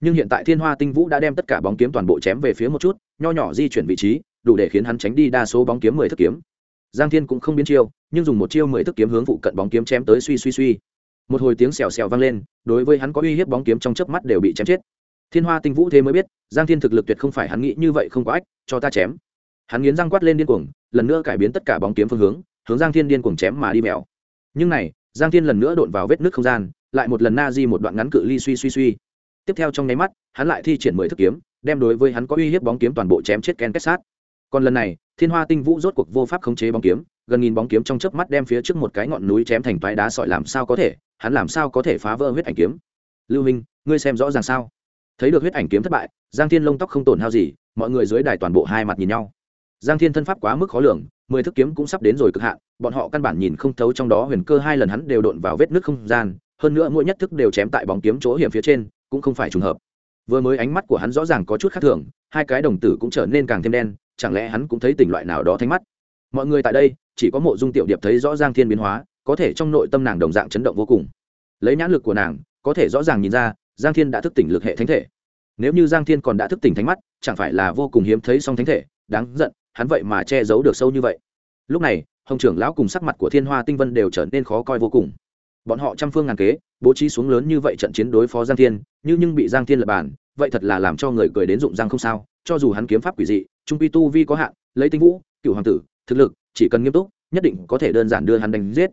Nhưng hiện tại thiên hoa tinh vũ đã đem tất cả bóng kiếm toàn bộ chém về phía một chút, nho nhỏ di chuyển vị trí, đủ để khiến hắn tránh đi đa số bóng kiếm mười thức kiếm. Giang thiên cũng không biến chiêu, nhưng dùng một chiêu mười thức kiếm hướng phụ cận bóng kiếm chém tới suy suy suy. Một hồi tiếng xèo xèo vang lên, đối với hắn có uy hiếp bóng kiếm trong chớp mắt đều bị chém chết thiên hoa tinh vũ thế mới biết, giang thiên thực lực tuyệt không phải hắn nghĩ như vậy không có ách, cho ta chém. Hắn nghiến răng quát lên điên cuồng, lần nữa cải biến tất cả bóng kiếm phương hướng hướng giang thiên điên cuồng chém mà đi mèo. Nhưng này, giang thiên lần nữa đột vào vết nước không gian, lại một lần na di một đoạn ngắn cự ly suy suy suy. Tiếp theo trong nháy mắt, hắn lại thi triển mười thức kiếm, đem đối với hắn có uy hiếp bóng kiếm toàn bộ chém chết ken kết sát. Còn lần này, thiên hoa tinh vũ rốt cuộc vô pháp khống chế bóng kiếm, gần nghìn bóng kiếm trong chớp mắt đem phía trước một cái ngọn núi chém thành toái đá sỏi làm sao có thể, hắn làm sao có thể phá vỡ huyết ảnh kiếm. Lưu minh, ngươi xem rõ ràng sao? Thấy được huyết ảnh kiếm thất bại, giang thiên lông tóc không tổn hao gì, mọi người dưới đài toàn bộ hai mặt nhìn nhau. Giang thiên thân pháp quá mức khó lường, mười thức kiếm cũng sắp đến rồi cực hạn, bọn họ căn bản nhìn không thấu trong đó huyền cơ hai lần hắn đều độn vào vết nước không gian, hơn nữa mỗi nhất thức đều chém tại bóng kiếm chỗ hiểm phía trên, cũng không phải trùng hợp. Vừa mới ánh mắt của hắn rõ ràng có chút khác thường, hai cái đồng tử cũng trở nên càng thêm đen, chẳng lẽ hắn cũng thấy tình loại nào đó thanh mắt? Mọi người tại đây, chỉ có mộ dung tiểu điệp thấy rõ giang thiên biến hóa, có thể trong nội tâm nàng đồng dạng chấn động vô cùng. Lấy nhãn lực của nàng, có thể rõ ràng nhìn ra giang thiên đã thức tỉnh lực hệ thánh thể. Nếu như giang thiên còn đã thức tỉnh thánh mắt, chẳng phải là vô cùng hiếm thấy song thánh thể, đáng giận, hắn vậy mà che giấu được sâu như vậy. Lúc này, hồng trưởng lão cùng sắc mặt của thiên hoa tinh vân đều trở nên khó coi vô cùng. Bọn họ trăm phương ngàn kế, bố trí xuống lớn như vậy trận chiến đối phó giang thiên, như nhưng bị giang thiên lập bàn vậy thật là làm cho người cười đến dụng giang không sao, cho dù hắn kiếm pháp quỷ dị, trung pi tu vi có hạn, lấy tinh vũ, cựu hoàng tử, thực lực, chỉ cần nghiêm túc, nhất định có thể đơn giản đưa hắn đánh giết.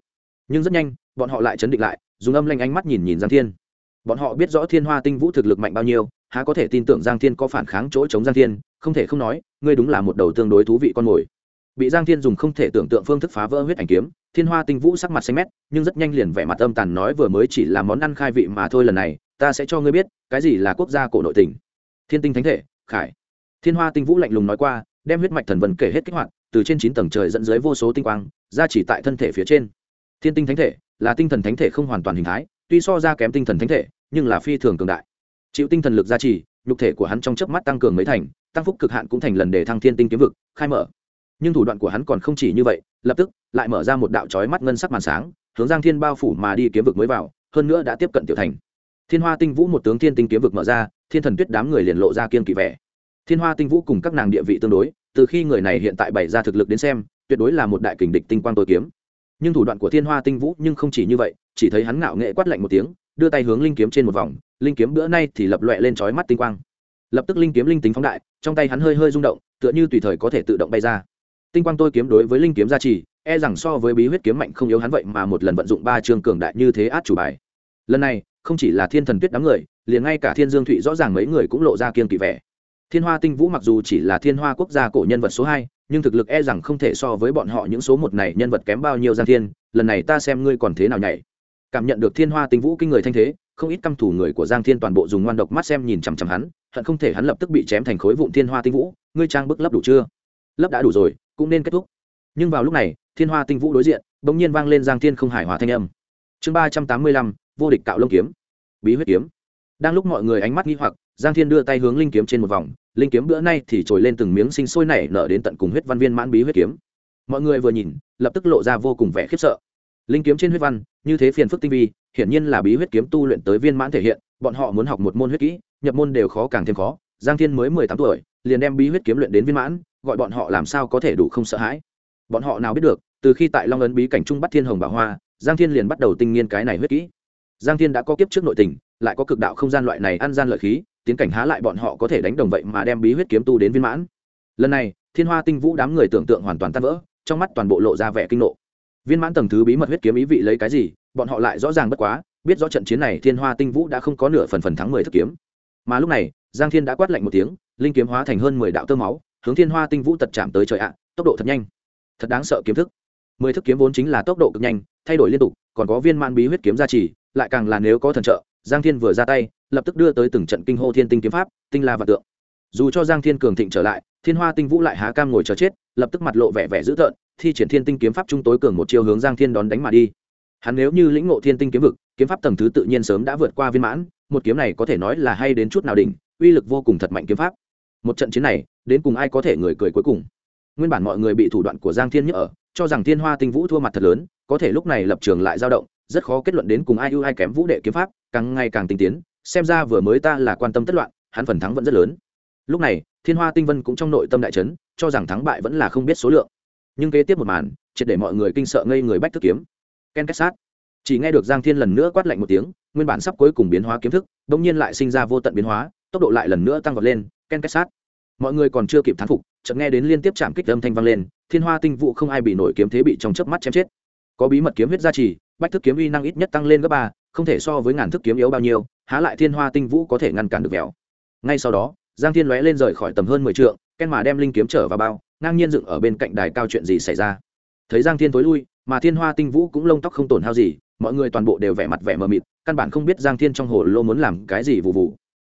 Nhưng rất nhanh, bọn họ lại chấn định lại, dùng âm lanh ánh mắt nhìn nhìn giang thiên bọn họ biết rõ thiên hoa tinh vũ thực lực mạnh bao nhiêu, há có thể tin tưởng giang thiên có phản kháng chỗ chống giang thiên, không thể không nói, ngươi đúng là một đầu tương đối thú vị con mồi. Bị giang thiên dùng không thể tưởng tượng phương thức phá vỡ huyết ảnh kiếm, thiên hoa tinh vũ sắc mặt xanh mét, nhưng rất nhanh liền vẻ mặt âm tàn nói vừa mới chỉ là món ăn khai vị mà thôi lần này, ta sẽ cho ngươi biết, cái gì là quốc gia cổ nội tỉnh thiên tinh thánh thể, khải. Thiên hoa tinh vũ lạnh lùng nói qua, đem huyết mạch thần vần kể hết kích hoạt, từ trên chín tầng trời dẫn dưới vô số tinh quang, ra chỉ tại thân thể phía trên. Thiên tinh thánh thể là tinh thần thánh thể không hoàn toàn hình thái, tuy so ra kém tinh thần thánh thể nhưng là phi thường cường đại. Chịu tinh thần lực gia trì, nhục thể của hắn trong chớp mắt tăng cường mấy thành, tăng phúc cực hạn cũng thành lần để thăng thiên tinh kiếm vực, khai mở. Nhưng thủ đoạn của hắn còn không chỉ như vậy, lập tức lại mở ra một đạo trói mắt ngân sắc màn sáng, hướng giang thiên bao phủ mà đi kiếm vực mới vào, hơn nữa đã tiếp cận tiểu thành. Thiên hoa tinh vũ một tướng thiên tinh kiếm vực mở ra, thiên thần tuyết đám người liền lộ ra kiên kỵ vẻ. Thiên hoa tinh vũ cùng các nàng địa vị tương đối, từ khi người này hiện tại bày ra thực lực đến xem, tuyệt đối là một đại kình địch tinh quang tôi kiếm. Nhưng thủ đoạn của thiên hoa tinh vũ nhưng không chỉ như vậy, chỉ thấy hắn ngạo nghệ quát lạnh một tiếng đưa tay hướng linh kiếm trên một vòng, linh kiếm bữa nay thì lập loẹ lên trói mắt tinh quang. Lập tức linh kiếm linh tính phóng đại, trong tay hắn hơi hơi rung động, tựa như tùy thời có thể tự động bay ra. Tinh quang tôi kiếm đối với linh kiếm gia trì e rằng so với bí huyết kiếm mạnh không yếu hắn vậy mà một lần vận dụng ba chương cường đại như thế át chủ bài. Lần này, không chỉ là thiên thần tuyết đám người, liền ngay cả thiên dương thụy rõ ràng mấy người cũng lộ ra kiên kỵ vẻ. Thiên hoa tinh vũ mặc dù chỉ là thiên hoa quốc gia cổ nhân vật số hai, nhưng thực lực e rằng không thể so với bọn họ những số một này nhân vật kém bao nhiêu giang thiên, lần này ta xem ngươi còn thế nào nhảy cảm nhận được thiên hoa tinh vũ kinh người thanh thế, không ít căm thủ người của giang thiên toàn bộ dùng ngoan độc mắt xem nhìn chằm chằm hắn, hận không thể hắn lập tức bị chém thành khối vụn thiên hoa tinh vũ, ngươi trang bức lấp đủ chưa? Lấp đã đủ rồi, cũng nên kết thúc. Nhưng vào lúc này, thiên hoa tinh vũ đối diện, bỗng nhiên vang lên giang thiên không hài hòa thanh âm. Chương ba trăm tám mươi lăm, vô địch cạo lông kiếm. Bí huyết kiếm. Đang lúc mọi người ánh mắt nghi hoặc, giang thiên đưa tay hướng linh kiếm trên một vòng, linh kiếm bữa nay thì trồi lên từng miếng sinh sôi nảy nở đến tận cùng huyết văn viên mãn bí huyết kiếm. Mọi người vừa nhìn, lập tức lộ ra vô cùng vẻ khiếp sợ linh kiếm trên huyết văn, như thế phiền phức tinh vi, hiển nhiên là bí huyết kiếm tu luyện tới viên mãn thể hiện, bọn họ muốn học một môn huyết kỹ, nhập môn đều khó càng thêm khó. Giang thiên mới mười tám tuổi, liền đem bí huyết kiếm luyện đến viên mãn, gọi bọn họ làm sao có thể đủ không sợ hãi. Bọn họ nào biết được, từ khi tại long ấn bí cảnh trung bắt thiên hồng bảo hoa, giang thiên liền bắt đầu tinh nghiên cái này huyết kỹ. Giang thiên đã có kiếp trước nội tình, lại có cực đạo không gian loại này ăn gian lợi khí, tiến cảnh há lại bọn họ có thể đánh đồng vậy mà đem bí huyết kiếm tu đến viên mãn. Lần này, thiên hoa tinh vũ đám người tưởng tượng hoàn toàn tan vỡ, trong mắt toàn bộ lộ ra vẻ kinh nộ viên mãn tầng thứ bí mật huyết kiếm ý vị lấy cái gì, bọn họ lại rõ ràng bất quá, biết rõ trận chiến này thiên hoa tinh vũ đã không có nửa phần phần thắng mười thức kiếm. Mà lúc này, giang thiên đã quát lạnh một tiếng, linh kiếm hóa thành hơn mười đạo tơ máu, hướng thiên hoa tinh vũ tật chạm tới trời ạ, tốc độ thật nhanh. Thật đáng sợ kiếm thức. Mười thức kiếm vốn chính là tốc độ cực nhanh, thay đổi liên tục, còn có viên mãn bí huyết kiếm gia trì, lại càng là nếu có thần trợ, giang thiên vừa ra tay, lập tức đưa tới từng trận kinh hô thiên tinh kiếm pháp, tinh la và tượng. Dù cho giang thiên cường thịnh trở lại, thiên hoa tinh vũ lại há cam ngồi chờ chết lập tức mặt lộ vẻ vẻ dữ tợn, thi triển thiên tinh kiếm pháp trung tối cường một chiều hướng giang thiên đón đánh mà đi. Hắn nếu như lĩnh ngộ thiên tinh kiếm vực, kiếm pháp tầng thứ tự nhiên sớm đã vượt qua viên mãn, một kiếm này có thể nói là hay đến chút nào đỉnh, uy lực vô cùng thật mạnh kiếm pháp. Một trận chiến này, đến cùng ai có thể người cười cuối cùng? Nguyên bản mọi người bị thủ đoạn của giang thiên nhức ở, cho rằng thiên hoa tinh vũ thua mặt thật lớn, có thể lúc này lập trường lại dao động, rất khó kết luận đến cùng ai ưu ai kém vũ đệ kiếm pháp, càng ngày càng tinh tiến, xem ra vừa mới ta là quan tâm tất loạn, hắn phần thắng vẫn rất lớn lúc này, thiên hoa tinh vân cũng trong nội tâm đại trấn cho rằng thắng bại vẫn là không biết số lượng. Nhưng kế tiếp một màn, triệt để mọi người kinh sợ ngây người bách thức kiếm. Ken kết sát. Chỉ nghe được giang thiên lần nữa quát lạnh một tiếng, nguyên bản sắp cuối cùng biến hóa kiếm thức đ ỗ n g nhiên lại sinh ra vô tận biến hóa, tốc độ lại lần nữa tăng vọt lên, ken kết sát. Mọi người còn chưa kịp thán phục, chợt nghe đến liên tiếp chạm kích âm thanh vang lên, thiên hoa tinh vụ không ai bị nổi kiếm thế bị trong chớp mắt chém chết. Có bí mật kiếm huyết gia trì, bách thức kiếm uy năng ít nhất tăng lên gấp ba, không thể so với ngàn thức kiếm yếu bao nhiêu, há lại thiên hoa tinh vũ có thể ngăn cản được vẻo ngay sau đó giang thiên lóe lên rời khỏi tầm hơn mười t ken mà đem linh kiếm trở vào bao, ngang nhiên dựng ở bên cạnh đài cao chuyện gì xảy ra. Thấy giang thiên tối lui, mà thiên hoa tinh vũ cũng lông tóc không tổn hao gì, mọi người toàn bộ đều vẻ mặt vẻ mờ mịt, căn bản không biết giang thiên trong hồ lô muốn làm cái gì vụ vụ.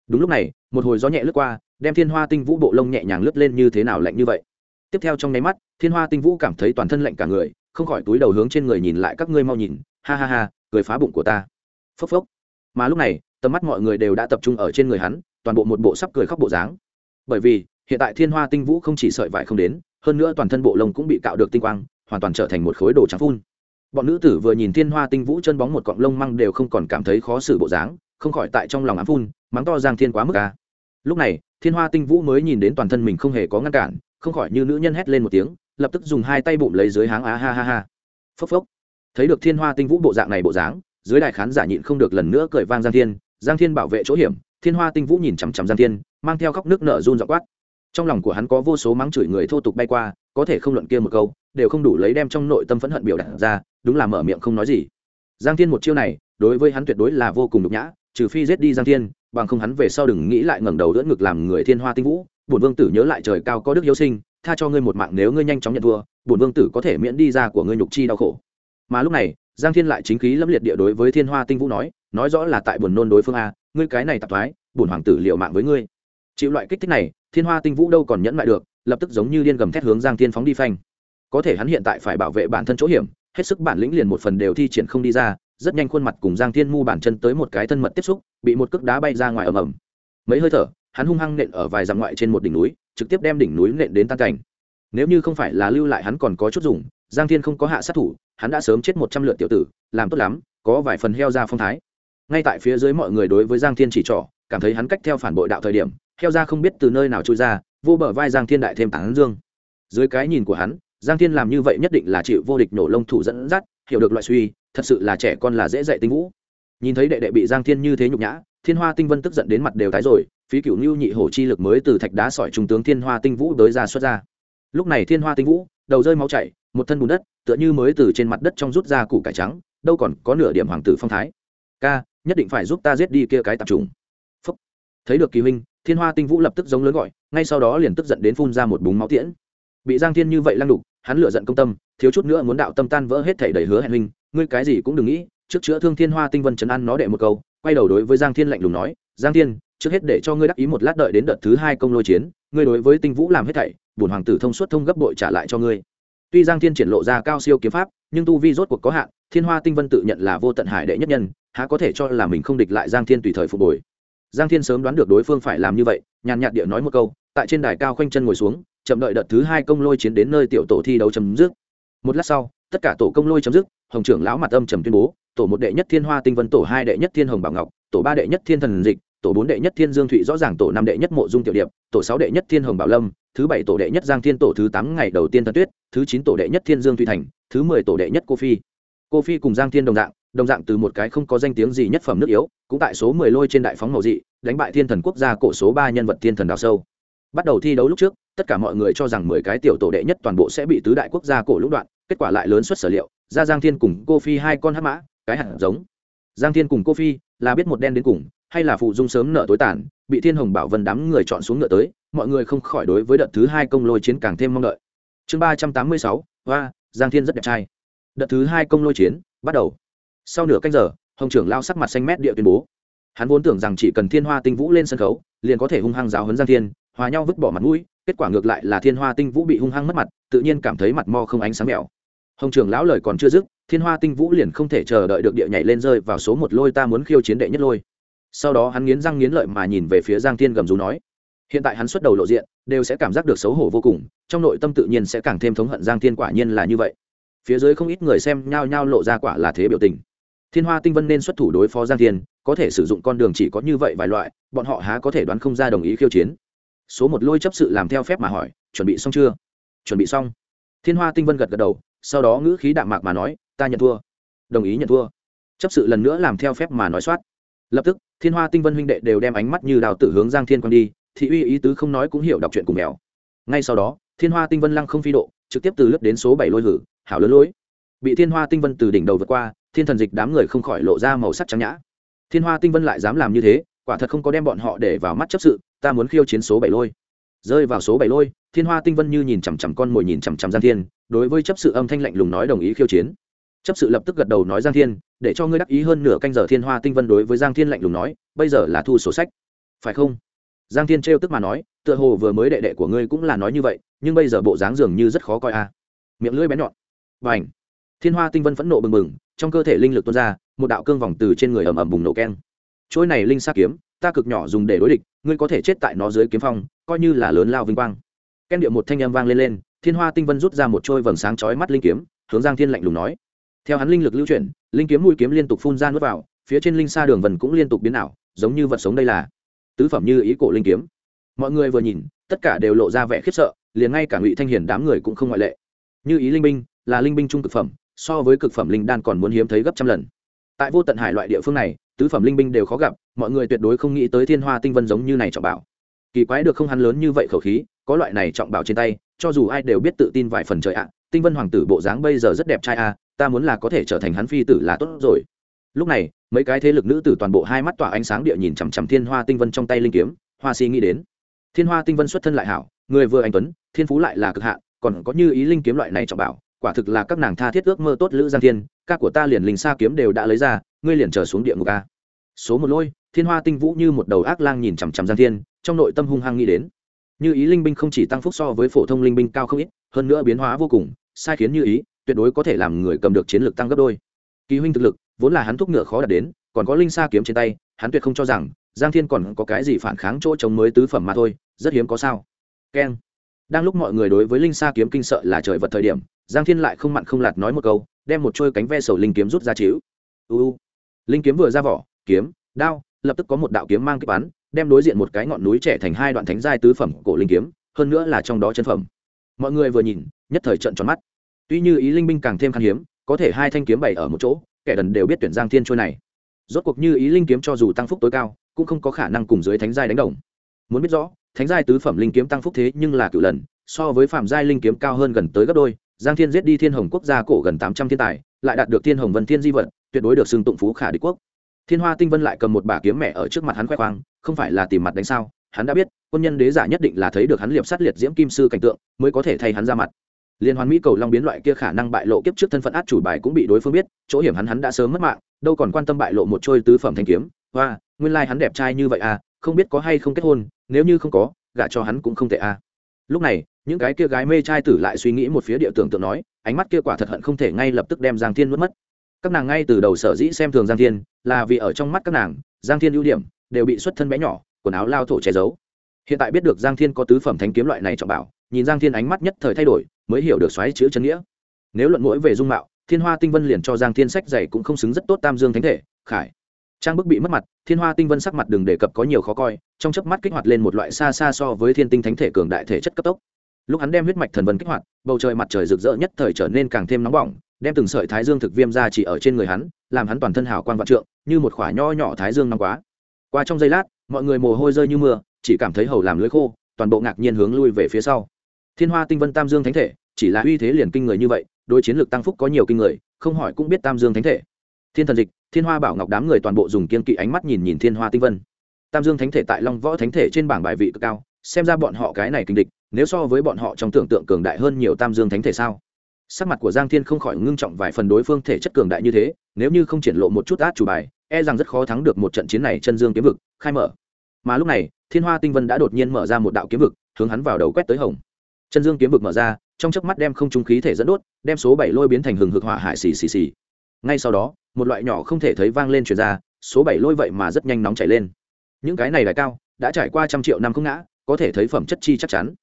Đúng lúc này, một hồi gió nhẹ lướt qua, đem thiên hoa tinh vũ bộ lông nhẹ nhàng lướt lên như thế nào lạnh như vậy. Tiếp theo trong nháy mắt, thiên hoa tinh vũ cảm thấy toàn thân lạnh cả người, không khỏi túi đầu hướng trên người nhìn lại các ngươi mau nhìn, ha ha ha, cười phá bụng của ta. Phốc phốc. Mà lúc này, tầm mắt mọi người đều đã tập trung ở trên người hắn toàn bộ một bộ sắp cười khóc bộ dáng. Bởi vì, hiện tại thiên hoa tinh vũ không chỉ sợi vải không đến, hơn nữa toàn thân bộ lông cũng bị cạo được tinh quang, hoàn toàn trở thành một khối đồ trắng phun. Bọn nữ tử vừa nhìn thiên hoa tinh vũ chân bóng một cọng lông măng đều không còn cảm thấy khó xử bộ dáng, không khỏi tại trong lòng ám phun, mắng to giang thiên quá mức ca lúc này, thiên hoa tinh vũ mới nhìn đến toàn thân mình không hề có ngăn cản, không khỏi như nữ nhân hét lên một tiếng, lập tức dùng hai tay bụng lấy dưới háng á ha ha ha. Phốc phốc. Thấy được thiên hoa tinh vũ bộ dạng này bộ dáng, dưới đại khán giả nhịn không được lần nữa cười vang giang thiên giang thiên bảo vệ chỗ hiểm thiên hoa tinh vũ nhìn chằm chằm giang thiên, mang theo khóc nước nở run dọ quát. Trong lòng của hắn có vô số mắng chửi người thô tục bay qua, có thể không luận kia một câu, đều không đủ lấy đem trong nội tâm phẫn hận biểu đạt ra, đúng là mở miệng không nói gì. Giang thiên một chiêu này, đối với hắn tuyệt đối là vô cùng nhục nhã, trừ phi giết đi giang thiên, bằng không hắn về sau đừng nghĩ lại ngẩng đầu đỡ ngực làm người thiên hoa tinh vũ. Bổn vương tử nhớ lại trời cao có đức hiếu sinh, tha cho ngươi một mạng nếu ngươi nhanh chóng nhận thua, bổn vương tử có thể miễn đi ra của ngươi nhục chi đau khổ. Mà lúc này, giang thiên lại chính khí lâm liệt địa đối với thiên hoa tinh vũ nói nói rõ là tại buồn nôn đối phương a ngươi cái này tạp thoái, bổn hoàng tử liệu mạng với ngươi. Chịu loại kích thích này, thiên hoa tinh vũ đâu còn nhẫn lại được, lập tức giống như điên gầm thét hướng giang thiên phóng đi phanh. Có thể hắn hiện tại phải bảo vệ bản thân chỗ hiểm, hết sức bản lĩnh liền một phần đều thi triển không đi ra, rất nhanh khuôn mặt cùng giang thiên mu bản chân tới một cái thân mật tiếp xúc, bị một cước đá bay ra ngoài ầm ầm. Mấy hơi thở, hắn hung hăng nện ở vài dặm ngoại trên một đỉnh núi, trực tiếp đem đỉnh núi nện đến tan cảnh. Nếu như không phải là lưu lại hắn còn có chút dùng, giang thiên không có hạ sát thủ, hắn đã sớm chết một trăm lượt tiểu tử, làm tốt lắm, có vài phần heo ra phong thái ngay tại phía dưới mọi người đối với giang thiên chỉ trỏ, cảm thấy hắn cách theo phản bội đạo thời điểm, theo ra không biết từ nơi nào trôi ra, vô bờ vai giang thiên đại thêm tán dương. Dưới cái nhìn của hắn, giang thiên làm như vậy nhất định là chịu vô địch nổ lông thủ dẫn dắt, hiểu được loại suy, thật sự là trẻ con là dễ dạy tinh vũ. Nhìn thấy đệ đệ bị giang thiên như thế nhục nhã, thiên hoa tinh vân tức giận đến mặt đều tái rồi, phí cửu ngưu nhị hổ chi lực mới từ thạch đá sỏi trung tướng thiên hoa tinh vũ tới ra xuất ra. Lúc này thiên hoa tinh vũ, đầu rơi máu chảy, một thân bùn đất, tựa như mới từ trên mặt đất trong rút ra củ cải trắng, đâu còn có nửa điểm hoàng tử phong thái. Ca nhất định phải giúp ta giết đi kia cái tạp trùng. Phúc. thấy được kỳ huynh, thiên hoa tinh vũ lập tức giống lớn gọi, ngay sau đó liền tức giận đến phun ra một búng máu tiễn. Bị giang thiên như vậy lăng đục, hắn lựa giận công tâm, thiếu chút nữa muốn đạo tâm tan vỡ hết thảy đầy hứa hẹn huynh, ngươi cái gì cũng đừng nghĩ, trước chữa thương thiên hoa tinh vân trấn an nó đệ một câu, quay đầu đối với giang thiên lạnh lùng nói, giang thiên, trước hết để cho ngươi đắc ý một lát đợi đến đợt thứ hai công lôi chiến, ngươi đối với tinh vũ làm hết thảy, bổn hoàng tử thông suốt thông gấp bội trả lại cho ngươi tuy giang thiên triển lộ ra cao siêu kiếm pháp, nhưng tu vi rốt cuộc có hạn, thiên hoa tinh vân tự nhận là vô tận hải đệ nhất nhân, há có thể cho là mình không địch lại giang thiên tùy thời phục hồi. Giang thiên sớm đoán được đối phương phải làm như vậy, nhàn nhạt địa nói một câu, tại trên đài cao khoanh chân ngồi xuống, chậm đợi đợt thứ hai công lôi chiến đến nơi tiểu tổ thi đấu chấm dứt. Một lát sau, tất cả tổ công lôi chấm dứt, hồng trưởng lão mặt âm trầm tuyên bố, tổ một đệ nhất thiên hoa tinh vân, tổ hai đệ nhất thiên hồng bảo ngọc, tổ ba đệ nhất thiên thần dịch, tổ bốn đệ nhất thiên dương thụy rõ ràng tổ năm đệ nhất mộ dung tiểu điệp, tổ sáu đệ nhất thiên hồng bảo lâm thứ bảy tổ đệ nhất giang thiên tổ thứ tám ngày đầu tiên thần tuyết, thứ chín tổ đệ nhất thiên dương thụy thành, thứ mười tổ đệ nhất cô phi. Cô phi cùng giang thiên đồng dạng đồng dạng từ một cái không có danh tiếng gì nhất phẩm nước yếu, cũng tại số mười lôi trên đại phóng màu dị, đánh bại thiên thần quốc gia cổ số ba nhân vật thiên thần đào sâu. Bắt đầu thi đấu lúc trước, tất cả mọi người cho rằng mười cái tiểu tổ đệ nhất toàn bộ sẽ bị tứ đại quốc gia cổ lũng đoạn, kết quả lại lớn xuất sở liệu, ra giang thiên cùng cô phi hai con hát mã, cái hạt giống. Giang thiên cùng cô phi là biết một đen đến cùng hay là phụ dung sớm nợ tối tàn, bị thiên hồng bảo vân đám người chọn xuống ngựa tới, mọi người không khỏi đối với đợt thứ hai công lôi chiến càng thêm mong đợi. Chương ba trăm tám mươi sáu, hoa, giang thiên rất đẹp trai. Đợt thứ hai công lôi chiến, bắt đầu. Sau nửa canh giờ, hồng trưởng lao sắc mặt xanh mét địa tuyên bố. Hắn vốn tưởng rằng chỉ cần thiên hoa tinh vũ lên sân khấu, liền có thể hung hăng giáo hấn giang thiên, hòa nhau vứt bỏ mặt mũi, kết quả ngược lại là thiên hoa tinh vũ bị hung hăng mất mặt, tự nhiên cảm thấy mặt mo không ánh sáng mèo hồng trưởng lão lời còn chưa dứt, thiên hoa tinh vũ liền không thể chờ đợi được địa nhảy lên rơi vào số một lôi ta muốn khiêu chiến đệ nhất lôi sau đó hắn nghiến răng nghiến lợi mà nhìn về phía giang thiên gầm rú nói, hiện tại hắn xuất đầu lộ diện, đều sẽ cảm giác được xấu hổ vô cùng, trong nội tâm tự nhiên sẽ càng thêm thống hận giang thiên quả nhiên là như vậy. Phía dưới không ít người xem nhao nhao lộ ra quả là thế biểu tình. Thiên hoa tinh vân nên xuất thủ đối phó giang thiên, có thể sử dụng con đường chỉ có như vậy vài loại, bọn họ há có thể đoán không ra đồng ý khiêu chiến. Số một lôi chấp sự làm theo phép mà hỏi, chuẩn bị xong chưa? Chuẩn bị xong. Thiên hoa tinh vân gật gật đầu, sau đó ngữ khí đạm mạc mà nói, ta nhận thua. Đồng ý nhận thua. Chấp sự lần nữa làm theo phép mà nói soát lập tức, thiên hoa tinh vân huynh đệ đều đem ánh mắt như đào tử hướng giang thiên quang đi, thị uy ý tứ không nói cũng hiểu đọc chuyện cùng mèo. Ngay sau đó, thiên hoa tinh vân lăng không phi độ, trực tiếp từ lớp đến số bảy lôi hử, hảo lớn lối. Bị thiên hoa tinh vân từ đỉnh đầu vượt qua, thiên thần dịch đám người không khỏi lộ ra màu sắc trắng nhã. Thiên hoa tinh vân lại dám làm như thế, quả thật không có đem bọn họ để vào mắt chấp sự, ta muốn khiêu chiến số bảy lôi. Rơi vào số bảy lôi, thiên hoa tinh vân như nhìn chằm chằm con mồi nhìn chằm chằm giang thiên, đối với chấp sự âm thanh lạnh lùng nói đồng ý khiêu chiến chấp sự lập tức gật đầu nói giang thiên, để cho ngươi đắc ý hơn nửa canh giờ thiên hoa tinh vân đối với giang thiên lạnh lùng nói, bây giờ là thu sổ sách. Phải không? Giang thiên trêu tức mà nói, tựa hồ vừa mới đệ đệ của ngươi cũng là nói như vậy, nhưng bây giờ bộ dáng dường như rất khó coi a miệng lưỡi bén nhọn. Và ảnh thiên hoa tinh vân phẫn nộ bừng bừng, trong cơ thể linh lực tuôn ra, một đạo cương vòng từ trên người ầm ầm bùng nổ keng. Chuỗi này linh sát kiếm, ta cực nhỏ dùng để đối địch, ngươi có thể chết tại nó dưới kiếm phong, coi như là lớn lao vinh quang. Ken điệu một thanh âm vang lên lên, thiên hoa tinh vân rút ra một trôi vầng sáng chói mắt linh kiếm, hướng giang thiên lạnh lùng nói theo hắn linh lực lưu chuyển, linh kiếm mũi kiếm liên tục phun ra nước vào, phía trên linh xa đường vần cũng liên tục biến ảo, giống như vật sống đây là tứ phẩm như ý cổ linh kiếm. Mọi người vừa nhìn, tất cả đều lộ ra vẻ khiếp sợ, liền ngay cả ngụy thanh hiền đám người cũng không ngoại lệ. Như ý linh binh, là linh binh trung cực phẩm, so với cực phẩm linh đan còn muốn hiếm thấy gấp trăm lần. Tại vô tận hải loại địa phương này, tứ phẩm linh binh đều khó gặp, mọi người tuyệt đối không nghĩ tới thiên hoa tinh vân giống như này trọng bảo. Kỳ quái được không hắn lớn như vậy khẩu khí, có loại này trọng bảo trên tay, cho dù ai đều biết tự tin vài phần trời ạ tinh vân hoàng tử bộ dáng bây giờ rất đẹp trai a, ta muốn là có thể trở thành hắn phi tử là tốt rồi. Lúc này, mấy cái thế lực nữ tử toàn bộ hai mắt tỏa ánh sáng địa nhìn chằm chằm thiên hoa tinh vân trong tay linh kiếm, hoa si nghĩ đến. Thiên hoa tinh vân xuất thân lại hảo, người vừa anh tuấn, thiên phú lại là cực hạn, còn có như ý linh kiếm loại này trọng bảo, quả thực là các nàng tha thiết ước mơ tốt lữ giang thiên, ca của ta liền linh xa kiếm đều đã lấy ra, ngươi liền trở xuống địa ngục a. Số một lôi, thiên hoa tinh vũ như một đầu ác lang nhìn chằm chằm giang thiên, trong nội tâm hung hăng nghĩ đến. Như ý linh binh không chỉ tăng phúc so với phổ thông linh binh cao không ít hơn nữa biến hóa vô cùng, sai khiến như ý, tuyệt đối có thể làm người cầm được chiến lược tăng gấp đôi. Kỳ huynh thực lực, vốn là hắn thúc ngựa khó đạt đến, còn có linh sa kiếm trên tay, hắn tuyệt không cho rằng, giang thiên còn có cái gì phản kháng chỗ chống mới tứ phẩm mà thôi, rất hiếm có sao. Keng. Đang lúc mọi người đối với linh sa kiếm kinh sợ là trời vật thời điểm, giang thiên lại không mặn không lạt nói một câu, đem một trôi cánh ve sầu linh kiếm rút ra chiếu uu linh kiếm vừa ra vỏ, kiếm, đao, lập tức có một đạo kiếm mang kích bắn, đem đối diện một cái ngọn núi trẻ thành hai đoạn thánh giai tứ phẩm cổ linh kiếm, hơn nữa là trong đó chân phẩm mọi người vừa nhìn, nhất thời trận tròn mắt. Tuy như ý linh binh càng thêm khan hiếm, có thể hai thanh kiếm bày ở một chỗ, kẻ đần đều biết tuyển giang thiên trôi này. Rốt cuộc như ý linh kiếm cho dù tăng phúc tối cao, cũng không có khả năng cùng dưới thánh giai đánh đồng. Muốn biết rõ, thánh giai tứ phẩm linh kiếm tăng phúc thế nhưng là cựu lần, so với phạm giai linh kiếm cao hơn gần tới gấp đôi, giang thiên giết đi thiên hồng quốc gia cổ gần tám trăm thiên tài, lại đạt được thiên hồng vân thiên di vật, tuyệt đối được xưng tụng phú khả đế quốc. Thiên hoa tinh vân lại cầm một bả kiếm mẹ ở trước mặt hắn khoe khoang, không phải là tìm mặt đánh sao? Hắn đã biết, quân nhân đế giả nhất định là thấy được hắn liệp sát liệt diễm kim sư cảnh tượng, mới có thể thay hắn ra mặt. Liên hoàn mỹ cầu long biến loại kia khả năng bại lộ kiếp trước thân phận át chủ bài cũng bị đối phương biết, chỗ hiểm hắn hắn đã sớm mất mạng, đâu còn quan tâm bại lộ một trôi tứ phẩm thanh kiếm. Hoa, nguyên lai hắn đẹp trai như vậy à không biết có hay không kết hôn, nếu như không có, gả cho hắn cũng không tệ à. Lúc này, những cái kia gái mê trai tử lại suy nghĩ một phía địa tưởng tượng nói, ánh mắt kia quả thật hận không thể ngay lập tức đem giang thiên mất mất. Các nàng ngay từ đầu sở dĩ xem thường giang thiên, là vì ở trong mắt các nàng, giang thiên ưu điểm, đều bị xuất thân bé nhỏ quần áo lao thổ che giấu. Hiện tại biết được giang thiên có tứ phẩm thánh kiếm loại này trọng bảo, nhìn giang thiên ánh mắt nhất thời thay đổi, mới hiểu được xoáy chữ chân nghĩa. Nếu luận mũi về dung mạo, thiên hoa tinh vân liền cho giang thiên sách dày cũng không xứng rất tốt tam dương thánh thể, khải. Trang bức bị mất mặt, thiên hoa tinh vân sắc mặt đừng đề cập có nhiều khó coi, trong chớp mắt kích hoạt lên một loại xa xa so với thiên tinh thánh thể cường đại thể chất cấp tốc. Lúc hắn đem huyết mạch thần vân kích hoạt, bầu trời mặt trời rực rỡ nhất thời trở nên càng thêm nóng bỏng, đem từng sợi thái dương thực viêm ra chỉ ở trên người hắn, làm hắn toàn thân hào quang vạn trượng, như một khỏa nho nhỏ thái dương nóng quá. Qua trong giây lát mọi người mồ hôi rơi như mưa, chỉ cảm thấy hầu làm lưới khô, toàn bộ ngạc nhiên hướng lui về phía sau. Thiên hoa tinh vân tam dương thánh thể, chỉ là uy thế liền kinh người như vậy, đối chiến lược tăng phúc có nhiều kinh người, không hỏi cũng biết tam dương thánh thể. Thiên thần dịch, thiên hoa bảo ngọc đám người toàn bộ dùng kiên kỵ ánh mắt nhìn nhìn thiên hoa tinh vân. Tam dương thánh thể tại long võ thánh thể trên bảng bài vị cực cao, xem ra bọn họ cái này kinh địch, nếu so với bọn họ trong tưởng tượng cường đại hơn nhiều tam dương thánh thể sao? Sắc mặt của giang thiên không khỏi ngưng trọng vài phần đối phương thể chất cường đại như thế, nếu như không triển lộ một chút át chủ bài e rằng rất khó thắng được một trận chiến này chân dương kiếm vực, khai mở. Mà lúc này, thiên hoa tinh vân đã đột nhiên mở ra một đạo kiếm vực, hướng hắn vào đầu quét tới hồng. Chân dương kiếm vực mở ra, trong chớp mắt đem không trung khí thể dẫn đốt, đem số bảy lôi biến thành hừng hực hỏa hải xì xì xì. Ngay sau đó, một loại nhỏ không thể thấy vang lên truyền ra, số bảy lôi vậy mà rất nhanh nóng chảy lên. Những cái này lại cao, đã trải qua trăm triệu năm không ngã, có thể thấy phẩm chất chi chắc chắn.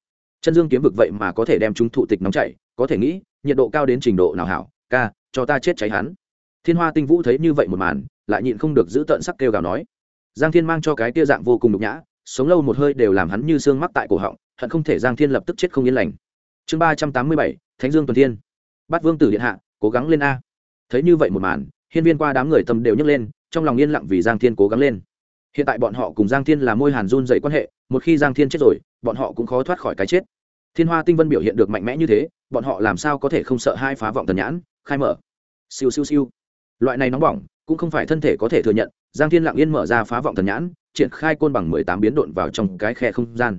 Chân dương kiếm vực vậy mà có thể đem chúng thụ tịch nóng chảy, có thể nghĩ, nhiệt độ cao đến trình độ nào hảo, ca, cho ta chết cháy hắn. Thiên hoa tinh vũ thấy như vậy một màn lại nhịn không được giữ tợn sắc kêu gào nói. Giang thiên mang cho cái tia dạng vô cùng nhục nhã, sống lâu một hơi đều làm hắn như xương mắc tại cổ họng, hận không thể giang thiên lập tức chết không yên lành. Chương ba trăm tám mươi bảy, thánh dương tuần thiên. Bắt vương tử điện hạ, cố gắng lên a. Thấy như vậy một màn, hiên viên qua đám người tâm đều nhấc lên, trong lòng yên lặng vì giang thiên cố gắng lên. Hiện tại bọn họ cùng giang thiên là môi hàn run dày quan hệ, một khi giang thiên chết rồi, bọn họ cũng khó thoát khỏi cái chết. Thiên hoa tinh vân biểu hiện được mạnh mẽ như thế, bọn họ làm sao có thể không sợ hai phá vọng tần nhãn, khai mở. Siêu siêu siêu. Loại này nóng bỏng cũng không phải thân thể có thể thừa nhận, giang thiên lặng yên mở ra phá vọng thần nhãn, triển khai côn bằng mười tám biến độn vào trong cái khe không gian.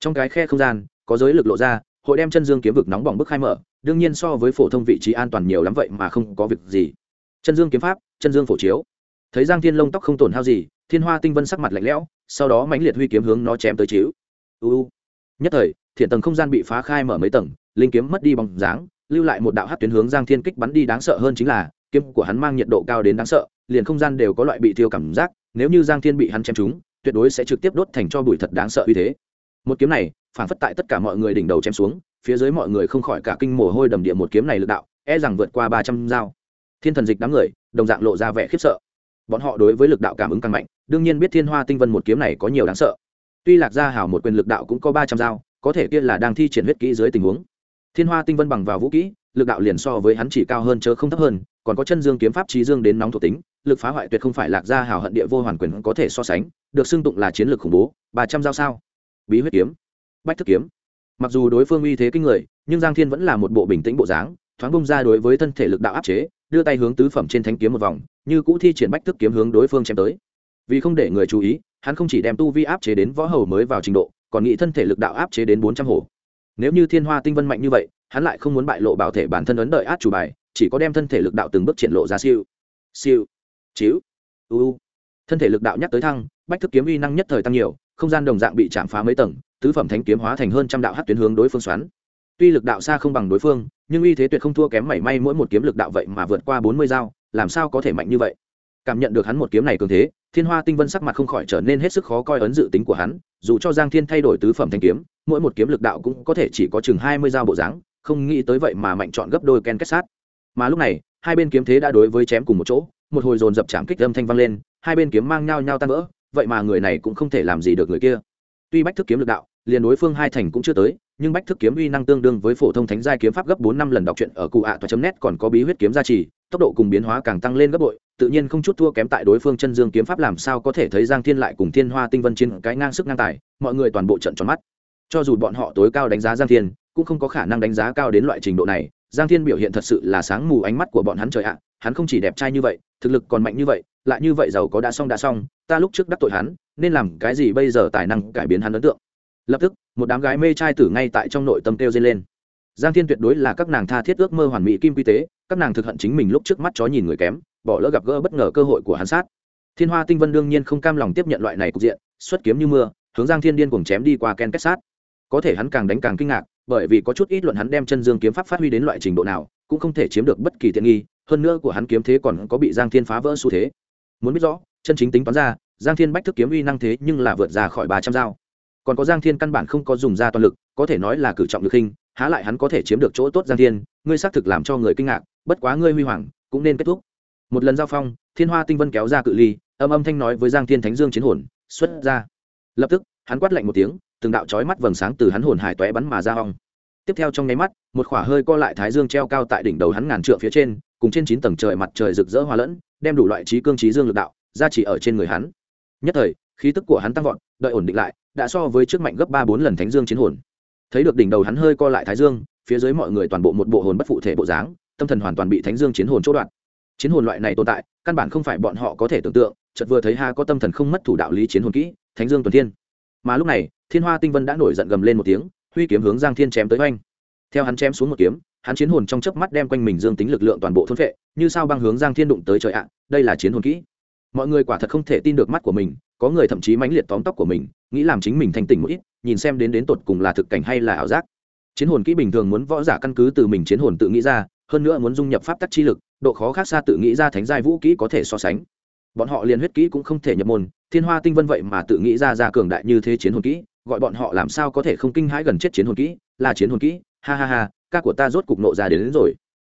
Trong cái khe không gian, có giới lực lộ ra, hội đem chân dương kiếm vực nóng bỏng bức khai mở, đương nhiên so với phổ thông vị trí an toàn nhiều lắm vậy mà không có việc gì. Chân dương kiếm pháp, chân dương phổ chiếu. Thấy giang thiên lông tóc không tổn hao gì, thiên hoa tinh vân sắc mặt lạnh lẽo, sau đó mãnh liệt huy kiếm hướng nó chém tới chiếu uu nhất thời, thiện tầng không gian bị phá khai mở mấy tầng, linh kiếm mất đi bóng dáng, lưu lại một đạo hát tuyến hướng giang thiên kích bắn đi, đáng sợ hơn chính là kiếm của hắn mang nhiệt độ cao đến đáng sợ, liền không gian đều có loại bị thiêu cảm giác, nếu như giang thiên bị hắn chém trúng, tuyệt đối sẽ trực tiếp đốt thành cho bụi thật đáng sợ uy thế. Một kiếm này, phản phất tại tất cả mọi người đỉnh đầu chém xuống, phía dưới mọi người không khỏi cả kinh mồ hôi đầm địa một kiếm này lực đạo e rằng vượt qua ba trăm dao. Thiên thần dịch đám người, đồng dạng lộ ra vẻ khiếp sợ. Bọn họ đối với lực đạo cảm ứng càng mạnh, đương nhiên biết thiên hoa tinh vân một kiếm này có nhiều đáng sợ. Tuy lạc gia hảo một quyền lực đạo cũng có ba trăm dao, có thể kia là đang thi triển huyết kỹ dưới tình huống. Thiên hoa tinh vân bằng vào vũ kỹ lực đạo liền so với hắn chỉ cao hơn chớ không thấp hơn, còn có chân dương kiếm pháp trí dương đến nóng thuộc tính, lực phá hoại tuyệt không phải lạc gia hảo hận địa vô hoàn quyền có thể so sánh, được xưng tụng là chiến lược khủng bố, ba trăm dao sao. Bí huyết kiếm, bách thức kiếm. Mặc dù đối phương uy thế kinh người, nhưng giang thiên vẫn là một bộ bình tĩnh bộ dáng, thoáng bông ra đối với thân thể lực đạo áp chế, đưa tay hướng tứ phẩm trên thanh kiếm một vòng, như cũ thi triển bách thức kiếm hướng đối phương chém tới. Vì không để người chú ý, hắn không chỉ đem tu vi áp chế đến võ hầu mới vào trình độ, còn nghĩ thân thể lực đạo áp chế đến bốn trăm hổ. Nếu như thiên hoa tinh vân mạnh như vậy hắn lại không muốn bại lộ bảo thể bản thân ấn đợi át chủ bài, chỉ có đem thân thể lực đạo từng bước triển lộ ra siêu. Siêu. Chiếu. U thân thể lực đạo nhắc tới thăng, bách thức kiếm uy năng nhất thời tăng nhiều, không gian đồng dạng bị chạm phá mấy tầng, tứ phẩm thánh kiếm hóa thành hơn trăm đạo hát tuyến hướng đối phương xoắn. Tuy lực đạo xa không bằng đối phương, nhưng uy thế tuyệt không thua kém mảy may mỗi một kiếm lực đạo vậy mà vượt qua bốn mươi dao, làm sao có thể mạnh như vậy? Cảm nhận được hắn một kiếm này cường thế, thiên hoa tinh vân sắc mặt không khỏi trở nên hết sức khó coi ấn dự tính của hắn, dù cho giang thiên thay đổi tứ phẩm thanh kiếm, mỗi một kiếm lực đạo cũng có thể chỉ có chừng hai mươi dao bộ dáng không nghĩ tới vậy mà mạnh chọn gấp đôi ken kết sát. Mà lúc này, hai bên kiếm thế đã đối với chém cùng một chỗ, một hồi dồn dập chạm kích âm thanh vang lên, hai bên kiếm mang nhau nhau tan vỡ, vậy mà người này cũng không thể làm gì được người kia. Tuy bách thức kiếm lực đạo, liền đối phương hai thành cũng chưa tới, nhưng bách thức kiếm uy năng tương đương với phổ thông thánh giai kiếm pháp gấp bốn năm lần đọc truyện ở cụ ạ toa net còn có bí huyết kiếm gia trì, tốc độ cùng biến hóa càng tăng lên gấp bội, tự nhiên không chút thua kém tại đối phương chân dương kiếm pháp làm sao có thể thấy giang thiên lại cùng thiên hoa tinh vân chiến cái ngang sức ngang tài, mọi người toàn bộ trận tròn mắt. Cho dù bọn họ tối cao đánh giá giang thiên cũng không có khả năng đánh giá cao đến loại trình độ này. Giang thiên biểu hiện thật sự là sáng mù ánh mắt của bọn hắn trời ạ, hắn không chỉ đẹp trai như vậy, thực lực còn mạnh như vậy, lại như vậy giàu có đã xong đã xong, ta lúc trước đắc tội hắn, nên làm cái gì bây giờ tài năng cải biến hắn ấn tượng. Lập tức, một đám gái mê trai tử ngay tại trong nội tâm kêu dây lên. Giang thiên tuyệt đối là các nàng tha thiết ước mơ hoàn mỹ kim quy tế, các nàng thực hận chính mình lúc trước mắt chó nhìn người kém, bỏ lỡ gặp gỡ bất ngờ cơ hội của hắn sát. Thiên hoa tinh vân đương nhiên không cam lòng tiếp nhận loại này cục diện, xuất kiếm như mưa, hướng giang thiên điên cùng chém đi qua ken kết sát. Có thể hắn càng đánh càng kinh ngạc bởi vì có chút ít luận hắn đem chân dương kiếm pháp phát huy đến loại trình độ nào, cũng không thể chiếm được bất kỳ tiện nghi, hơn nữa của hắn kiếm thế còn có bị giang thiên phá vỡ xu thế. Muốn biết rõ, chân chính tính toán ra, giang thiên bách thức kiếm uy năng thế nhưng là vượt ra khỏi ba trăm dao. Còn có giang thiên căn bản không có dùng ra toàn lực, có thể nói là cử trọng lực hình, há lại hắn có thể chiếm được chỗ tốt giang thiên, ngươi xác thực làm cho người kinh ngạc, bất quá ngươi huy hoàng, cũng nên kết thúc. Một lần giao phong, thiên hoa tinh vân kéo ra cự ly, âm âm thanh nói với giang thiên thánh dương chiến hồn, xuất ra. Lập tức, hắn quát lạnh một tiếng từng đạo chói mắt vầng sáng từ hắn hồn hải toé bắn mà ra hong. Tiếp theo trong nháy mắt, một khỏa hơi co lại thái dương treo cao tại đỉnh đầu hắn ngàn trượng phía trên, cùng trên chín tầng trời mặt trời rực rỡ hòa lẫn, đem đủ loại trí cương trí dương lực đạo ra chỉ ở trên người hắn. Nhất thời, khí tức của hắn tăng vọt, đợi ổn định lại, đã so với trước mạnh gấp ba bốn lần thánh dương chiến hồn. Thấy được đỉnh đầu hắn hơi co lại thái dương, phía dưới mọi người toàn bộ một bộ hồn bất phụ thể bộ dáng, tâm thần hoàn toàn bị thánh dương chiến hồn chỗ đoạn. Chiến hồn loại này tồn tại, căn bản không phải bọn họ có thể tưởng tượng, chợt vừa thấy ha có tâm thần không mất thủ đạo lý chiến hồn kỹ, thánh dương tuần thiên mà lúc này, thiên hoa tinh vân đã nổi giận gầm lên một tiếng, huy kiếm hướng giang thiên chém tới oanh. Theo hắn chém xuống một kiếm, hắn chiến hồn trong chớp mắt đem quanh mình dương tính lực lượng toàn bộ thôn phệ, như sao băng hướng giang thiên đụng tới trời ạ, đây là chiến hồn kỹ. Mọi người quả thật không thể tin được mắt của mình, có người thậm chí mãnh liệt tóm tóc của mình, nghĩ làm chính mình thành tỉnh một ít, nhìn xem đến đến tột cùng là thực cảnh hay là ảo giác. Chiến hồn kỹ bình thường muốn võ giả căn cứ từ mình chiến hồn tự nghĩ ra, hơn nữa muốn dung nhập pháp tắc chi lực, độ khó khác xa tự nghĩ ra thánh giai vũ kỹ có thể so sánh bọn họ liền huyết kỹ cũng không thể nhập môn thiên hoa tinh vân vậy mà tự nghĩ ra ra cường đại như thế chiến hồn kỹ gọi bọn họ làm sao có thể không kinh hãi gần chết chiến hồn kỹ là chiến hồn kỹ ha ha ha ca của ta rốt cục nộ ra đến, đến rồi.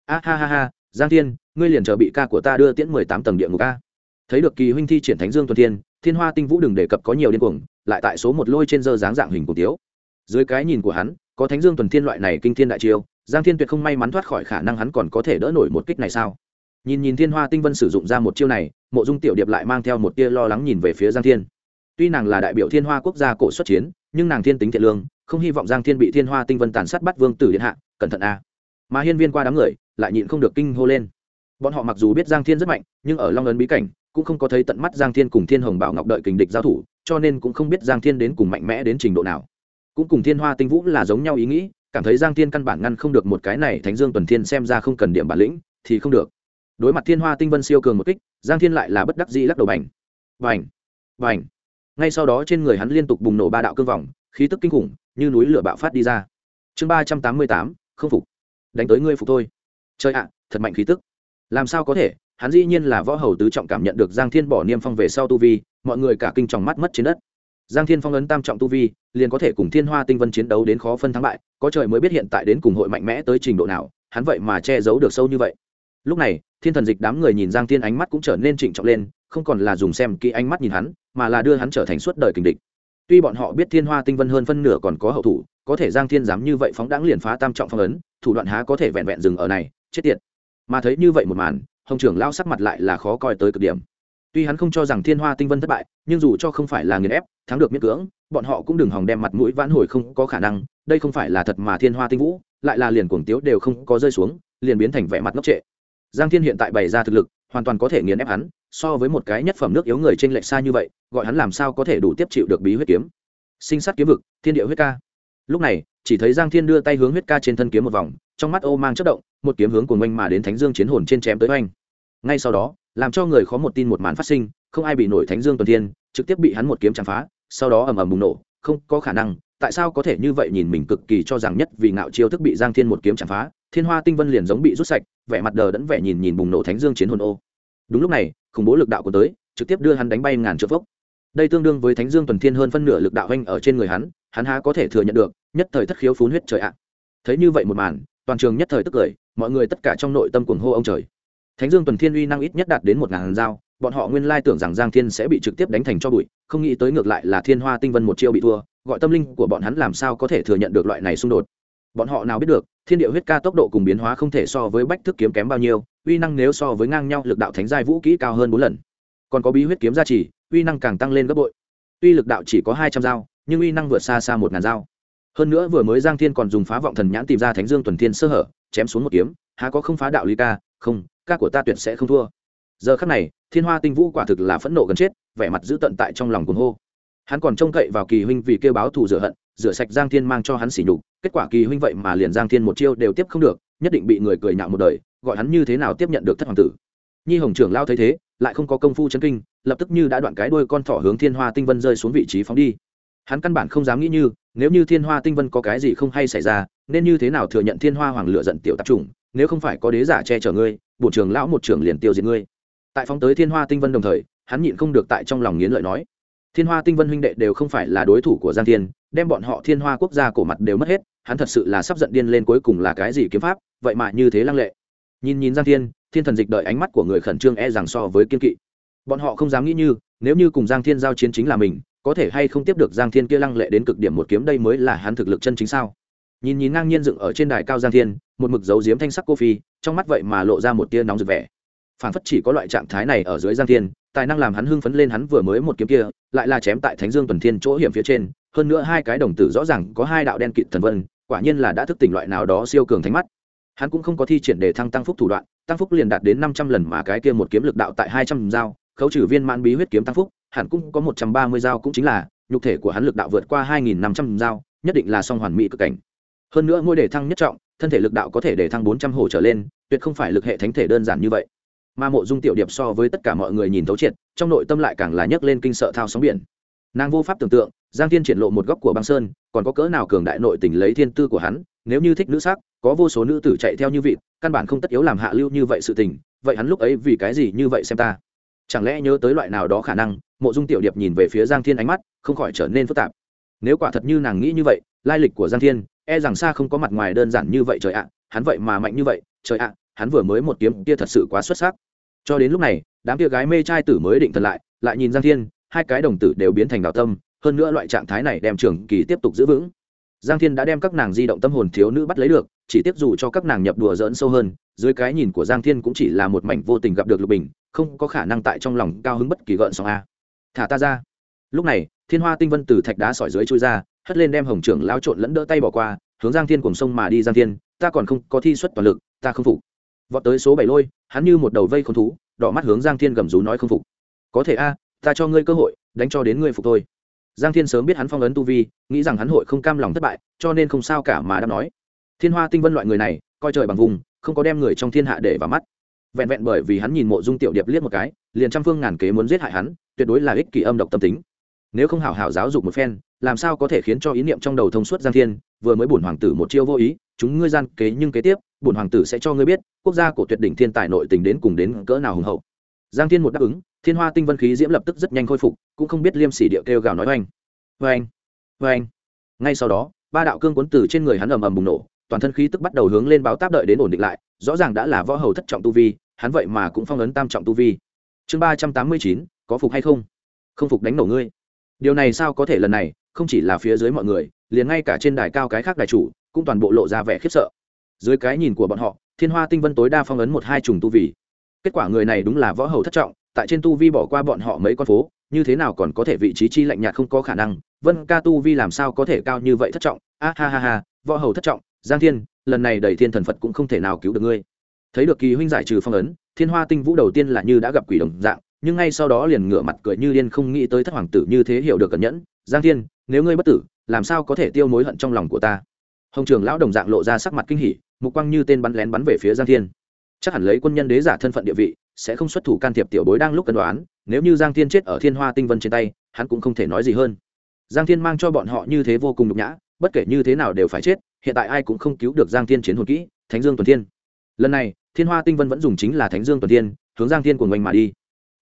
A ha ha ha giang thiên ngươi liền chờ bị ca của ta đưa tiễn mười tám tầng địa ngục ca thấy được kỳ huynh thi triển thánh dương tuần thiên thiên hoa tinh vũ đừng đề cập có nhiều điên cuồng lại tại số một lôi trên dơ dáng dạng hình của tiếu. Dưới cái nhìn của hắn có thánh dương tuần thiên loại này kinh thiên đại chiêu giang thiên tuyệt không may mắn thoát khỏi khả năng hắn còn có thể đỡ nổi một kích này sao? Nhìn nhìn thiên hoa tinh vân sử dụng ra một chiêu này, mộ dung tiểu điệp lại mang theo một tia lo lắng nhìn về phía giang thiên. Tuy nàng là đại biểu thiên hoa quốc gia cổ xuất chiến, nhưng nàng thiên tính thiện lương, không hy vọng giang thiên bị thiên hoa tinh vân tàn sát bắt vương tử điện hạ, cẩn thận a. Mà hiên viên qua đám người, lại nhịn không được kinh hô lên. Bọn họ mặc dù biết giang thiên rất mạnh, nhưng ở long ấn bí cảnh, cũng không có thấy tận mắt giang thiên cùng thiên hồng bảo ngọc đợi kình địch giao thủ, cho nên cũng không biết giang thiên đến cùng mạnh mẽ đến trình độ nào. Cũng cùng thiên hoa tinh vũ là giống nhau ý nghĩ, cảm thấy giang thiên căn bản ngăn không được một cái này thánh dương tuần thiên xem ra không cần điểm bản lĩnh, thì không được đối mặt thiên hoa tinh vân siêu cường một kích, giang thiên lại là bất đắc dĩ lắc đầu bành. Bành bành. Ngay sau đó trên người hắn liên tục bùng nổ ba đạo cương vòng, khí tức kinh khủng, như núi lửa bạo phát đi ra. Chương ba trăm tám mươi tám, không phục. Đánh tới ngươi phục thôi. Trời ạ, thật mạnh khí tức. Làm sao có thể? Hắn dĩ nhiên là võ hầu tứ trọng cảm nhận được giang thiên bỏ niêm phong về sau tu vi, mọi người cả kinh tròng mắt mất trên đất. Giang thiên phong ấn tam trọng tu vi, liền có thể cùng thiên hoa tinh vân chiến đấu đến khó phân thắng bại, có trời mới biết hiện tại đến cùng hội mạnh mẽ tới trình độ nào, hắn vậy mà che giấu được sâu như vậy. Lúc này thiên thần dịch đám người nhìn giang thiên ánh mắt cũng trở nên trịnh trọng lên, không còn là dùng xem kỹ ánh mắt nhìn hắn, mà là đưa hắn trở thành suốt đời kình địch. Tuy bọn họ biết thiên hoa tinh vân hơn phân nửa còn có hậu thủ, có thể giang thiên dám như vậy phóng đáng liền phá tam trọng phong ấn, thủ đoạn há có thể vẹn vẹn dừng ở này, chết tiệt. Mà thấy như vậy một màn, hồng trưởng lao sắc mặt lại là khó coi tới cực điểm. Tuy hắn không cho rằng thiên hoa tinh vân thất bại, nhưng dù cho không phải là nghiền ép, thắng được miễn cưỡng, bọn họ cũng đừng hòng đem mặt mũi vãn hồi không có khả năng, đây không phải là thật mà thiên hoa tinh vũ, lại là liền cuồng tiếu đều không có rơi xuống, liền biến thành vẻ mặt ngốc trệ giang thiên hiện tại bày ra thực lực, hoàn toàn có thể nghiền ép hắn, so với một cái nhất phẩm nước yếu người trên lệch xa như vậy, gọi hắn làm sao có thể đủ tiếp chịu được bí huyết kiếm? Sinh sát kiếm vực, thiên địa huyết ca. Lúc này, chỉ thấy giang thiên đưa tay hướng huyết ca trên thân kiếm một vòng, trong mắt ô mang chất động, một kiếm hướng của oanh mà đến thánh dương chiến hồn trên chém tới oanh. Ngay sau đó, làm cho người khó một tin một màn phát sinh, không ai bị nổi thánh dương tuần thiên, trực tiếp bị hắn một kiếm chạm phá, sau đó ầm ầm bùng nổ, không có khả năng, tại sao có thể như vậy nhìn mình cực kỳ cho rằng nhất vì ngạo chiêu thức bị giang thiên một kiếm chạm phá thiên hoa tinh vân liền giống bị rút sạch, vẻ mặt đờ đẫn vẻ nhìn nhìn bùng nổ thánh dương chiến hồn ô. Đúng lúc này, khủng bố lực đạo của tới, trực tiếp đưa hắn đánh bay ngàn trượng phốc. Đây tương đương với thánh dương tuần thiên hơn phân nửa lực đạo anh ở trên người hắn hắn há có thể thừa nhận được, nhất thời thất khiếu phun huyết trời ạ. Thấy như vậy một màn, toàn trường nhất thời tức cười, mọi người tất cả trong nội tâm cuồng hô ông trời. Thánh dương tuần thiên uy năng ít nhất đạt đến một ngàn dao, bọn họ nguyên lai tưởng rằng giang thiên sẽ bị trực tiếp đánh thành cho bụi, không nghĩ tới ngược lại là thiên hoa tinh vân một chiêu bị thua, gọi tâm linh của bọn hắn làm sao có thể thừa nhận được loại này xung đột. Bọn họ nào biết được thiên địa huyết ca tốc độ cùng biến hóa không thể so với bách thức kiếm kém bao nhiêu, uy năng nếu so với ngang nhau lực đạo thánh giai vũ kỹ cao hơn bốn lần. Còn có bí huyết kiếm gia trì, uy năng càng tăng lên gấp bội. Tuy lực đạo chỉ có hai trăm dao, nhưng uy năng vượt xa xa một ngàn dao. Hơn nữa vừa mới giang thiên còn dùng phá vọng thần nhãn tìm ra thánh dương tuần thiên sơ hở, chém xuống một kiếm, há có không phá đạo lý ca, không, ca của ta tuyệt sẽ không thua. Giờ khắc này, thiên hoa tinh vũ quả thực là phẫn nộ gần chết, vẻ mặt dữ tận tại trong lòng cuồng hô. Hắn còn trông cậy vào kỳ huynh vì kêu báo thù rửa hận rửa sạch giang thiên mang cho hắn xỉ nhục, kết quả kỳ huynh vậy mà liền giang thiên một chiêu đều tiếp không được, nhất định bị người cười nhạo một đời, gọi hắn như thế nào tiếp nhận được thất hoàng tử. Nhi hồng trưởng lao thấy thế, lại không có công phu chấn kinh, lập tức như đã đoạn cái đuôi con thỏ hướng thiên hoa tinh vân rơi xuống vị trí phóng đi. Hắn căn bản không dám nghĩ như, nếu như thiên hoa tinh vân có cái gì không hay xảy ra, nên như thế nào thừa nhận thiên hoa hoàng lựa giận tiểu tạp chủng, nếu không phải có đế giả che chở ngươi bộ trưởng lão một trưởng liền tiêu diệt ngươi. Tại phóng tới thiên hoa tinh vân đồng thời, hắn nhịn không được tại trong lòng nghiến lợi nói, thiên hoa tinh vân huynh đệ đều không phải là đối thủ của giang thiên đem bọn họ thiên hoa quốc gia cổ mặt đều mất hết, hắn thật sự là sắp giận điên lên cuối cùng là cái gì kiếm pháp, vậy mà như thế lăng lệ. Nhìn nhìn giang thiên thiên thần dịch đợi ánh mắt của người khẩn trương e rằng so với kiên kỵ. Bọn họ không dám nghĩ như, nếu như cùng giang thiên giao chiến chính là mình, có thể hay không tiếp được giang thiên kia lăng lệ đến cực điểm một kiếm đây mới là hắn thực lực chân chính sao? Nhìn nhìn ngang nhiên dựng ở trên đài cao giang thiên, một mực dấu diếm thanh sắc cô phi, trong mắt vậy mà lộ ra một tia nóng rực vẻ. Phản phất chỉ có loại trạng thái này ở dưới giang thiên, tài năng làm hắn hưng phấn lên hắn vừa mới một kiếm kia, lại là chém tại thánh dương tuần thiên chỗ hiểm phía trên hơn nữa hai cái đồng tử rõ ràng có hai đạo đen kịt thần vân, quả nhiên là đã thức tỉnh loại nào đó siêu cường thánh mắt. Hắn cũng không có thi triển để thăng tăng phúc thủ đoạn, tăng phúc liền đạt đến năm trăm lần mà cái kia một kiếm lực đạo tại hai trăm dao, khấu trừ viên mãn bí huyết kiếm tăng phúc, hẳn cũng có một trăm ba mươi dao cũng chính là, nhục thể của hắn lực đạo vượt qua hai nghìn năm trăm dao, nhất định là song hoàn mỹ cực cảnh. Hơn nữa ngôi đề thăng nhất trọng, thân thể lực đạo có thể để thăng bốn trăm hồ trở lên, tuyệt không phải lực hệ thánh thể đơn giản như vậy. Mà mộ dung tiểu điệp so với tất cả mọi người nhìn thấu triệt, trong nội tâm lại càng là nhấc lên kinh sợ thao sóng biển. Nàng vô pháp tưởng tượng giang thiên triển lộ một góc của băng sơn, còn có cỡ nào cường đại nội tình lấy thiên tư của hắn, nếu như thích nữ sắc, có vô số nữ tử chạy theo như vị căn bản không tất yếu làm hạ lưu như vậy sự tình, vậy hắn lúc ấy vì cái gì như vậy xem ta? Chẳng lẽ nhớ tới loại nào đó khả năng, mộ dung tiểu điệp nhìn về phía giang thiên ánh mắt, không khỏi trở nên phức tạp. Nếu quả thật như nàng nghĩ như vậy, lai lịch của giang thiên e rằng xa không có mặt ngoài đơn giản như vậy trời ạ, hắn vậy mà mạnh như vậy, trời ạ, hắn vừa mới một kiếm kia thật sự quá xuất sắc. Cho đến lúc này, đám kia gái mê trai tử mới định thần lại lại nhìn giang thiên, hai cái đồng tử đều biến thành đào tâm hơn nữa loại trạng thái này đem trường kỳ tiếp tục giữ vững. Giang thiên đã đem các nàng di động tâm hồn thiếu nữ bắt lấy được, chỉ tiếp dù cho các nàng nhập đùa dỡn sâu hơn, dưới cái nhìn của giang thiên cũng chỉ là một mảnh vô tình gặp được lục bình, không có khả năng tại trong lòng cao hứng bất kỳ gợn sóng a. Thả ta ra. Lúc này, thiên hoa tinh vân từ thạch đá sỏi dưới trôi ra, hất lên đem hồng trưởng lao trộn lẫn đỡ tay bỏ qua, hướng giang thiên cùng sông mà đi, giang thiên, ta còn không có thi xuất toàn lực, ta không phục. Vọt tới số bảy lôi, hắn như một đầu vây không thú, đỏ mắt hướng giang thiên gầm rú nói không phục. Có thể a, ta cho ngươi cơ hội, đánh cho đến ngươi phục thôi giang thiên sớm biết hắn phong ấn tu vi, nghĩ rằng hắn hội không cam lòng thất bại, cho nên không sao cả mà đã nói. Thiên hoa tinh vân loại người này, coi trời bằng vùng, không có đem người trong thiên hạ để vào mắt. Vẹn vẹn bởi vì hắn nhìn mộ dung tiểu điệp liếc một cái, liền trăm phương ngàn kế muốn giết hại hắn, tuyệt đối là ích kỷ âm độc tâm tính. Nếu không hảo hảo giáo dục một phen, làm sao có thể khiến cho ý niệm trong đầu thông suốt giang thiên, vừa mới bổn hoàng tử một chiêu vô ý, chúng ngươi gian kế nhưng kế tiếp, bổn hoàng tử sẽ cho ngươi biết, quốc gia của tuyệt đỉnh thiên tài nội tình đến cùng đến cỡ nào hùng hậu. Giang thiên một đáp ứng thiên hoa tinh vân khí diễm lập tức rất nhanh khôi phục, cũng không biết liêm sỉ điệu kêu gào nói oanh oanh anh anh ngay sau đó, ba đạo cương cuốn từ trên người hắn ầm ầm bùng nổ, toàn thân khí tức bắt đầu hướng lên báo táp đợi đến ổn định lại, rõ ràng đã là võ hầu thất trọng tu vi, hắn vậy mà cũng phong ấn tam trọng tu vi. Chương ba trăm tám mươi chín, có phục hay không? Không phục đánh nổ ngươi. Điều này sao có thể lần này, không chỉ là phía dưới mọi người, liền ngay cả trên đài cao cái khác đài chủ, cũng toàn bộ lộ ra vẻ khiếp sợ. Dưới cái nhìn của bọn họ, thiên hoa tinh vân tối đa phong ấn một hai trùng tu vi. Kết quả người này đúng là võ hầu thất trọng tại trên tu vi bỏ qua bọn họ mấy con phố, như thế nào còn có thể vị trí chi lạnh nhạt không có khả năng? Vân ca tu vi làm sao có thể cao như vậy thất trọng? A, ha ha ha, võ hầu thất trọng, giang thiên, lần này đầy thiên thần phật cũng không thể nào cứu được ngươi. Thấy được kỳ huynh giải trừ phong ấn, thiên hoa tinh vũ đầu tiên là như đã gặp quỷ đồng dạng, nhưng ngay sau đó liền ngửa mặt cười như liên không nghĩ tới thất hoàng tử như thế hiểu được cẩn nhẫn. Giang thiên, nếu ngươi bất tử, làm sao có thể tiêu mối hận trong lòng của ta? Hồng trường lão đồng dạng lộ ra sắc mặt kinh hỉ, mục quang như tên bắn lén bắn về phía giang thiên. Chắc hẳn lấy quân nhân đế giả thân phận địa vị sẽ không xuất thủ can thiệp tiểu bối đang lúc cân đoán, nếu như giang thiên chết ở thiên hoa tinh vân trên tay, hắn cũng không thể nói gì hơn. Giang thiên mang cho bọn họ như thế vô cùng nhục nhã, bất kể như thế nào đều phải chết, hiện tại ai cũng không cứu được giang thiên chiến hồn kỹ, thánh dương tuần thiên. Lần này, thiên hoa tinh vân vẫn dùng chính là thánh dương tuần thiên, hướng giang thiên của mình mà đi.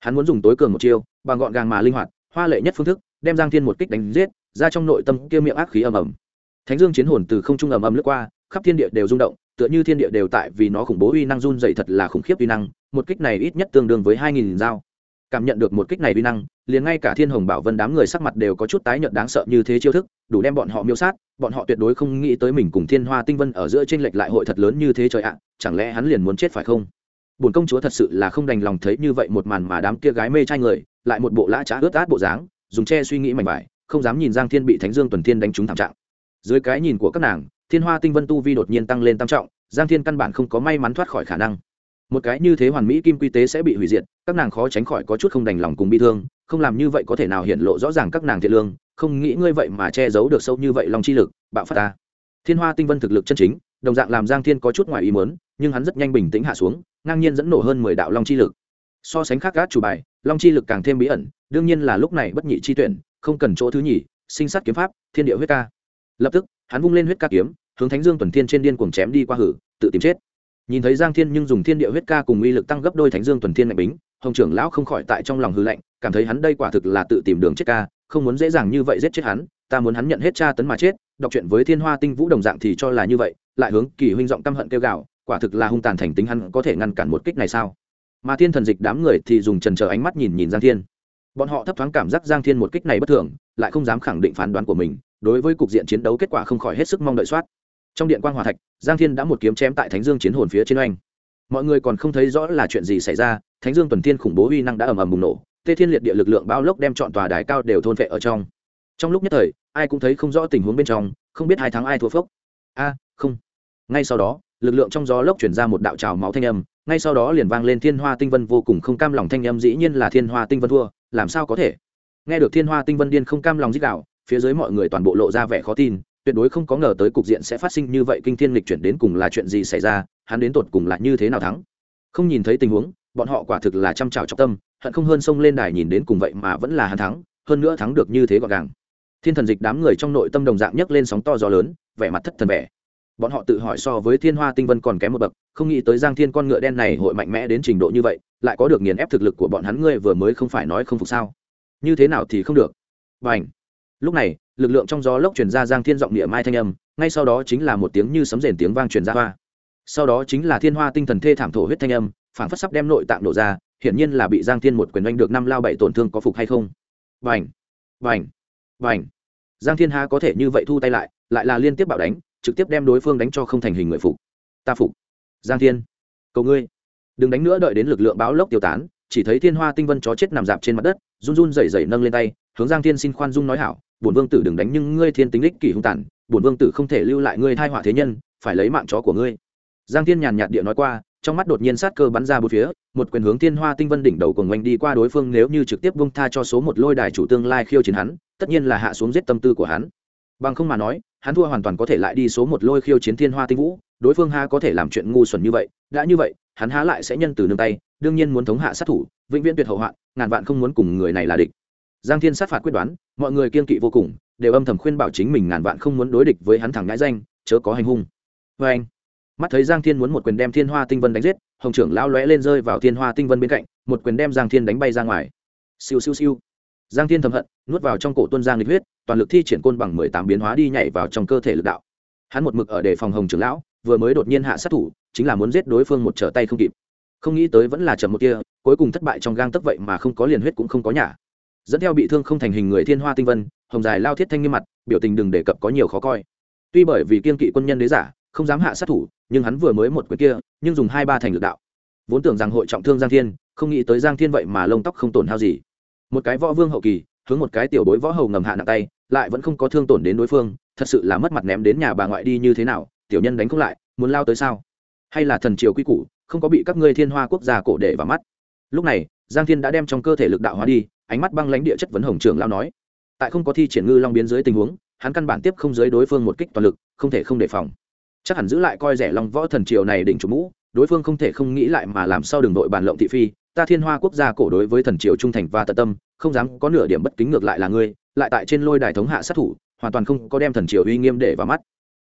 Hắn muốn dùng tối cường một chiêu, bằng gọn gàng mà linh hoạt, hoa lệ nhất phương thức, đem giang thiên một kích đánh giết, ra trong nội tâm kia miệng ác khí ầm ầm. Thánh dương chiến hồn từ không trung ầm ầm lướt qua, khắp thiên địa đều rung động, tựa như thiên địa đều tại vì nó khủng bố uy năng run dậy thật là khủng khiếp uy năng một kích này ít nhất tương đương với hai nghìn dao. Cảm nhận được một kích này uy năng, liền ngay cả thiên hồng bảo vân đám người sắc mặt đều có chút tái nhợt đáng sợ như thế chiêu thức, đủ đem bọn họ miêu sát, bọn họ tuyệt đối không nghĩ tới mình cùng thiên hoa tinh vân ở giữa trên lệch lại hội thật lớn như thế trời ạ, chẳng lẽ hắn liền muốn chết phải không? Bổn công chúa thật sự là không đành lòng thấy như vậy một màn mà đám kia gái mê trai người, lại một bộ lã trá ướt át bộ dáng, dùng che suy nghĩ mảnh vải, không dám nhìn giang thiên bị thánh dương tuần thiên đánh trúng thảm trạng. Dưới cái nhìn của các nàng, thiên hoa tinh vân tu vi đột nhiên tăng lên tam trọng, giang thiên căn bản không có may mắn thoát khỏi khả năng một cái như thế hoàn mỹ kim quy tế sẽ bị hủy diệt, các nàng khó tránh khỏi có chút không đành lòng cùng bi thương, không làm như vậy có thể nào hiện lộ rõ ràng các nàng thiện lương, không nghĩ ngươi vậy mà che giấu được sâu như vậy lòng chi lực, bạo phát ta. Thiên hoa tinh vân thực lực chân chính, đồng dạng làm giang thiên có chút ngoài ý muốn, nhưng hắn rất nhanh bình tĩnh hạ xuống, ngang nhiên dẫn nổ hơn mười đạo long chi lực. So sánh khác gác chủ bài, long chi lực càng thêm bí ẩn, đương nhiên là lúc này bất nhị chi tuyển, không cần chỗ thứ nhì, sinh sát kiếm pháp, thiên địa huyết ca. Lập tức, hắn vung lên huyết ca kiếm, hướng thánh dương tuần thiên trên điên cuồng chém đi qua hử, tự tìm chết nhìn thấy giang thiên nhưng dùng thiên địa huyết ca cùng uy lực tăng gấp đôi thánh dương tuần thiên mạnh bính, hồng trưởng lão không khỏi tại trong lòng hư lạnh, cảm thấy hắn đây quả thực là tự tìm đường chết ca, không muốn dễ dàng như vậy giết chết hắn, ta muốn hắn nhận hết tra tấn mà chết, đọc chuyện với thiên hoa tinh vũ đồng dạng thì cho là như vậy, lại hướng kỳ huynh giọng căm hận kêu gào, quả thực là hung tàn thành tính hắn có thể ngăn cản một kích này sao? Mà thiên thần dịch đám người thì dùng trần chờ ánh mắt nhìn nhìn giang thiên. Bọn họ thấp thoáng cảm giác giang thiên một kích này bất thường, lại không dám khẳng định phán đoán của mình, đối với cục diện chiến đấu kết quả không khỏi hết sức mong đợi soát trong điện quan hòa thạch, giang thiên đã một kiếm chém tại thánh dương chiến hồn phía trên oanh. Mọi người còn không thấy rõ là chuyện gì xảy ra, thánh dương tuần thiên khủng bố uy năng đã ầm ầm bùng nổ, tê thiên liệt địa lực lượng bao lốc đem chọn tòa đài cao đều thôn vệ ở trong. Trong lúc nhất thời, ai cũng thấy không rõ tình huống bên trong, không biết hai tháng ai thua phốc. A, không. Ngay sau đó, lực lượng trong gió lốc chuyển ra một đạo trào máu thanh âm, ngay sau đó liền vang lên thiên hoa tinh vân vô cùng không cam lòng thanh âm dĩ nhiên là thiên hoa tinh vân thua, làm sao có thể? Nghe được thiên hoa tinh vân điên không cam lòng dích đạo phía dưới mọi người toàn bộ lộ ra vẻ khó tin tuyệt đối không có ngờ tới cục diện sẽ phát sinh như vậy kinh thiên lịch chuyển đến cùng là chuyện gì xảy ra, hắn đến tột cùng là như thế nào thắng. Không nhìn thấy tình huống, bọn họ quả thực là chăm chào trọng tâm, hận không hơn xông lên đài nhìn đến cùng vậy mà vẫn là hắn thắng, hơn nữa thắng được như thế gọn gàng. Thiên thần dịch đám người trong nội tâm đồng dạng nhấc lên sóng to gió lớn, vẻ mặt thất thần vẻ. Bọn họ tự hỏi so với thiên hoa tinh vân còn kém một bậc, không nghĩ tới giang thiên con ngựa đen này hội mạnh mẽ đến trình độ như vậy, lại có được nghiền ép thực lực của bọn hắn, ngươi vừa mới không phải nói không phục sao? Như thế nào thì không được? Và ảnh lúc này, lực lượng trong gió lốc truyền ra giang thiên giọng địa mai thanh âm, ngay sau đó chính là một tiếng như sấm rền tiếng vang truyền ra hoa. Sau đó chính là thiên hoa tinh thần thê thảm thổ huyết thanh âm phản phất sắp đem nội tạng nổ ra, hiển nhiên là bị giang thiên một quyền oanh được năm lao bảy tổn thương có phục hay không. Vành vành vành giang thiên ha có thể như vậy thu tay lại lại là liên tiếp bạo đánh, trực tiếp đem đối phương đánh cho không thành hình người phục. Ta phục. Giang thiên! Cầu ngươi! Đừng đánh nữa đợi đến lực lượng báo lốc tiêu tán, chỉ thấy thiên hoa tinh vân chó chết nằm dạp trên mặt đất, run run rẩy rẩy nâng lên tay hướng giang thiên xin khoan dung nói hảo, bổn vương tử đừng đánh nhưng ngươi thiên tính đích kỷ hung tàn, bổn vương tử không thể lưu lại ngươi thai họa thế nhân, phải lấy mạng chó của ngươi. Giang thiên nhàn nhạt địa nói qua, trong mắt đột nhiên sát cơ bắn ra bốn phía, một quyền hướng thiên hoa tinh vân đỉnh đầu cùng oanh đi qua đối phương, nếu như trực tiếp bung tha cho số một lôi đài chủ tương lai khiêu chiến hắn, tất nhiên là hạ xuống giết tâm tư của hắn. Bằng không mà nói, hắn thua hoàn toàn có thể lại đi số một lôi khiêu chiến thiên hoa tinh vũ, đối phương ha có thể làm chuyện ngu xuẩn như vậy, đã như vậy, hắn há lại sẽ nhân từ nương tay, đương nhiên muốn thống hạ sát thủ, vĩnh viễn tuyệt hậu hoạn, ngàn vạn không muốn cùng người này là địch giang thiên sát phạt quyết đoán, mọi người kiên kỵ vô cùng, đều âm thầm khuyên bảo chính mình ngàn vạn không muốn đối địch với hắn thẳng ngãi danh, chớ có hành hung. Vê anh, mắt thấy giang thiên muốn một quyền đem thiên hoa tinh vân đánh giết, hồng trưởng lao lóe lên rơi vào thiên hoa tinh vân bên cạnh, một quyền đem giang thiên đánh bay ra ngoài. Siêu siêu siêu. Giang thiên thầm hận, nuốt vào trong cổ tuân giang lịch huyết, toàn lực thi triển côn bằng mười tám biến hóa đi nhảy vào trong cơ thể lực đạo. Hắn một mực ở đề phòng hồng trưởng lão, vừa mới đột nhiên hạ sát thủ, chính là muốn giết đối phương một trở tay không kịp. Không nghĩ tới vẫn là chậm một kia cuối cùng thất bại trong gang tấc vậy mà không có liền huyết cũng không có nhà dẫn theo bị thương không thành hình người thiên hoa tinh vân, hồng dài lao thiết thanh nghiêm mặt, biểu tình đừng đề cập có nhiều khó coi. Tuy bởi vì kiên kỵ quân nhân đế giả, không dám hạ sát thủ, nhưng hắn vừa mới một quyền kia, nhưng dùng hai ba thành lực đạo. Vốn tưởng rằng hội trọng thương giang thiên, không nghĩ tới giang thiên vậy mà lông tóc không tổn hao gì. Một cái võ vương hậu kỳ, hướng một cái tiểu bối võ hầu ngầm hạ nặng tay, lại vẫn không có thương tổn đến đối phương, thật sự là mất mặt ném đến nhà bà ngoại đi như thế nào, tiểu nhân đánh không lại, muốn lao tới sao? Hay là thần triều quy củ, không có bị các ngươi thiên hoa quốc gia cổ để vào mắt? Lúc này giang thiên đã đem trong cơ thể lực đạo hóa đi, ánh mắt băng lãnh địa chất vấn hồng trưởng lao nói. Tại không có thi triển ngư long biến dưới tình huống, hắn căn bản tiếp không dưới đối phương một kích toàn lực, không thể không đề phòng. Chắc hẳn giữ lại coi rẻ long võ thần triều này đỉnh chủ mũ, đối phương không thể không nghĩ lại mà làm sao đường đội bàn lộng thị phi. Ta thiên hoa quốc gia cổ đối với thần triều trung thành và tận tâm, không dám có nửa điểm bất kính ngược lại là ngươi, lại tại trên lôi đài thống hạ sát thủ, hoàn toàn không có đem thần triều uy nghiêm để vào mắt.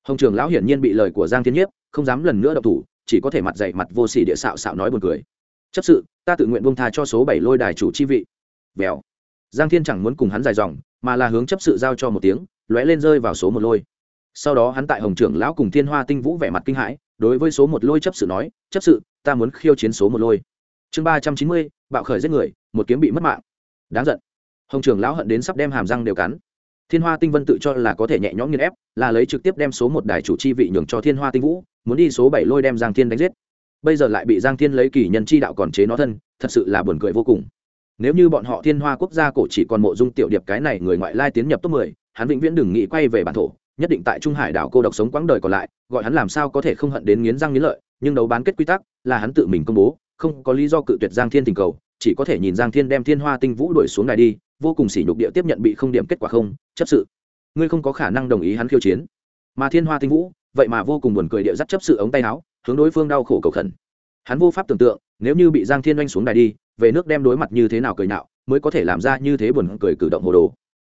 Hồng trường lão hiển nhiên bị lời của giang thiên nhiếp, không dám lần nữa độc thủ, chỉ có thể mặt dạy mặt vô sỉ địa xạo xạo nói buồn cười. Chấp sự ta tự nguyện buông tha cho số bảy lôi đài chủ chi vị. Vèo. Giang thiên chẳng muốn cùng hắn dài dòng, mà là hướng chấp sự giao cho một tiếng, lóe lên rơi vào số một lôi. Sau đó hắn tại hồng trưởng lão cùng thiên hoa tinh vũ vẻ mặt kinh hãi, đối với số một lôi chấp sự nói, chấp sự, ta muốn khiêu chiến số một lôi. Chương ba trăm chín mươi, bạo khởi giết người, một kiếm bị mất mạng. Đáng giận. Hồng trưởng lão hận đến sắp đem hàm răng đều cắn. Thiên hoa tinh vân tự cho là có thể nhẹ nhõm nghiên ép, là lấy trực tiếp đem số một đài chủ chi vị nhường cho thiên hoa tinh vũ, muốn đi số bảy lôi đem giang thiên đánh giết bây giờ lại bị giang thiên lấy kỳ nhân chi đạo còn chế nó thân, thật sự là buồn cười vô cùng. Nếu như bọn họ thiên hoa quốc gia cổ chỉ còn mộ dung tiểu điệp cái này người ngoại lai tiến nhập top mười, hắn vĩnh viễn đừng nghĩ quay về bản thổ, nhất định tại trung hải đảo cô độc sống quãng đời còn lại, gọi hắn làm sao có thể không hận đến nghiến răng nghiến lợi, nhưng đấu bán kết quy tắc, là hắn tự mình công bố, không có lý do cự tuyệt giang thiên tình cầu, chỉ có thể nhìn giang thiên đem thiên hoa tinh vũ đuổi xuống đài đi, vô cùng sỉ nhục địa tiếp nhận bị không điểm kết quả không, chấp sự. Ngươi không có khả năng đồng ý hắn khiêu chiến. Mà thiên hoa tinh vũ, vậy mà vô cùng buồn cười địa dắt chấp sự ống tay áo hướng đối phương đau khổ cầu khẩn. Hắn vô pháp tưởng tượng, nếu như bị giang thiên oanh xuống đài đi, về nước đem đối mặt như thế nào cười nhạo, mới có thể làm ra như thế buồn cười cử động hồ đồ.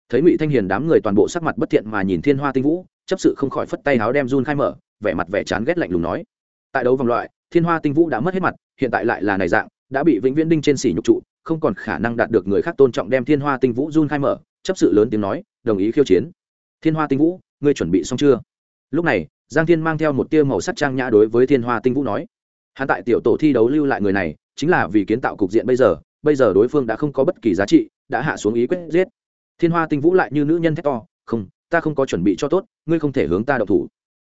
Thấy ngụy thanh hiền đám người toàn bộ sắc mặt bất thiện mà nhìn thiên hoa tinh vũ, chấp sự không khỏi phất tay áo đem run khai mở, vẻ mặt vẻ chán ghét lạnh lùng nói. Tại đấu vòng loại, thiên hoa tinh vũ đã mất hết mặt, hiện tại lại là này dạng, đã bị vĩnh viễn đinh trên xỉ nhục trụ, không còn khả năng đạt được người khác tôn trọng đem thiên hoa tinh vũ run khai mở, chấp sự lớn tiếng nói, đồng ý khiêu chiến. Thiên hoa tinh vũ, ngươi chuẩn bị xong chưa? Lúc này giang thiên mang theo một tia màu sắc trang nhã đối với thiên hoa tinh vũ nói. Hắn tại tiểu tổ thi đấu lưu lại người này, chính là vì kiến tạo cục diện bây giờ bây giờ đối phương đã không có bất kỳ giá trị, đã hạ xuống ý quyết giết. Thiên hoa tinh vũ lại như nữ nhân thét to, không, ta không có chuẩn bị cho tốt, ngươi không thể hướng ta đậu thủ.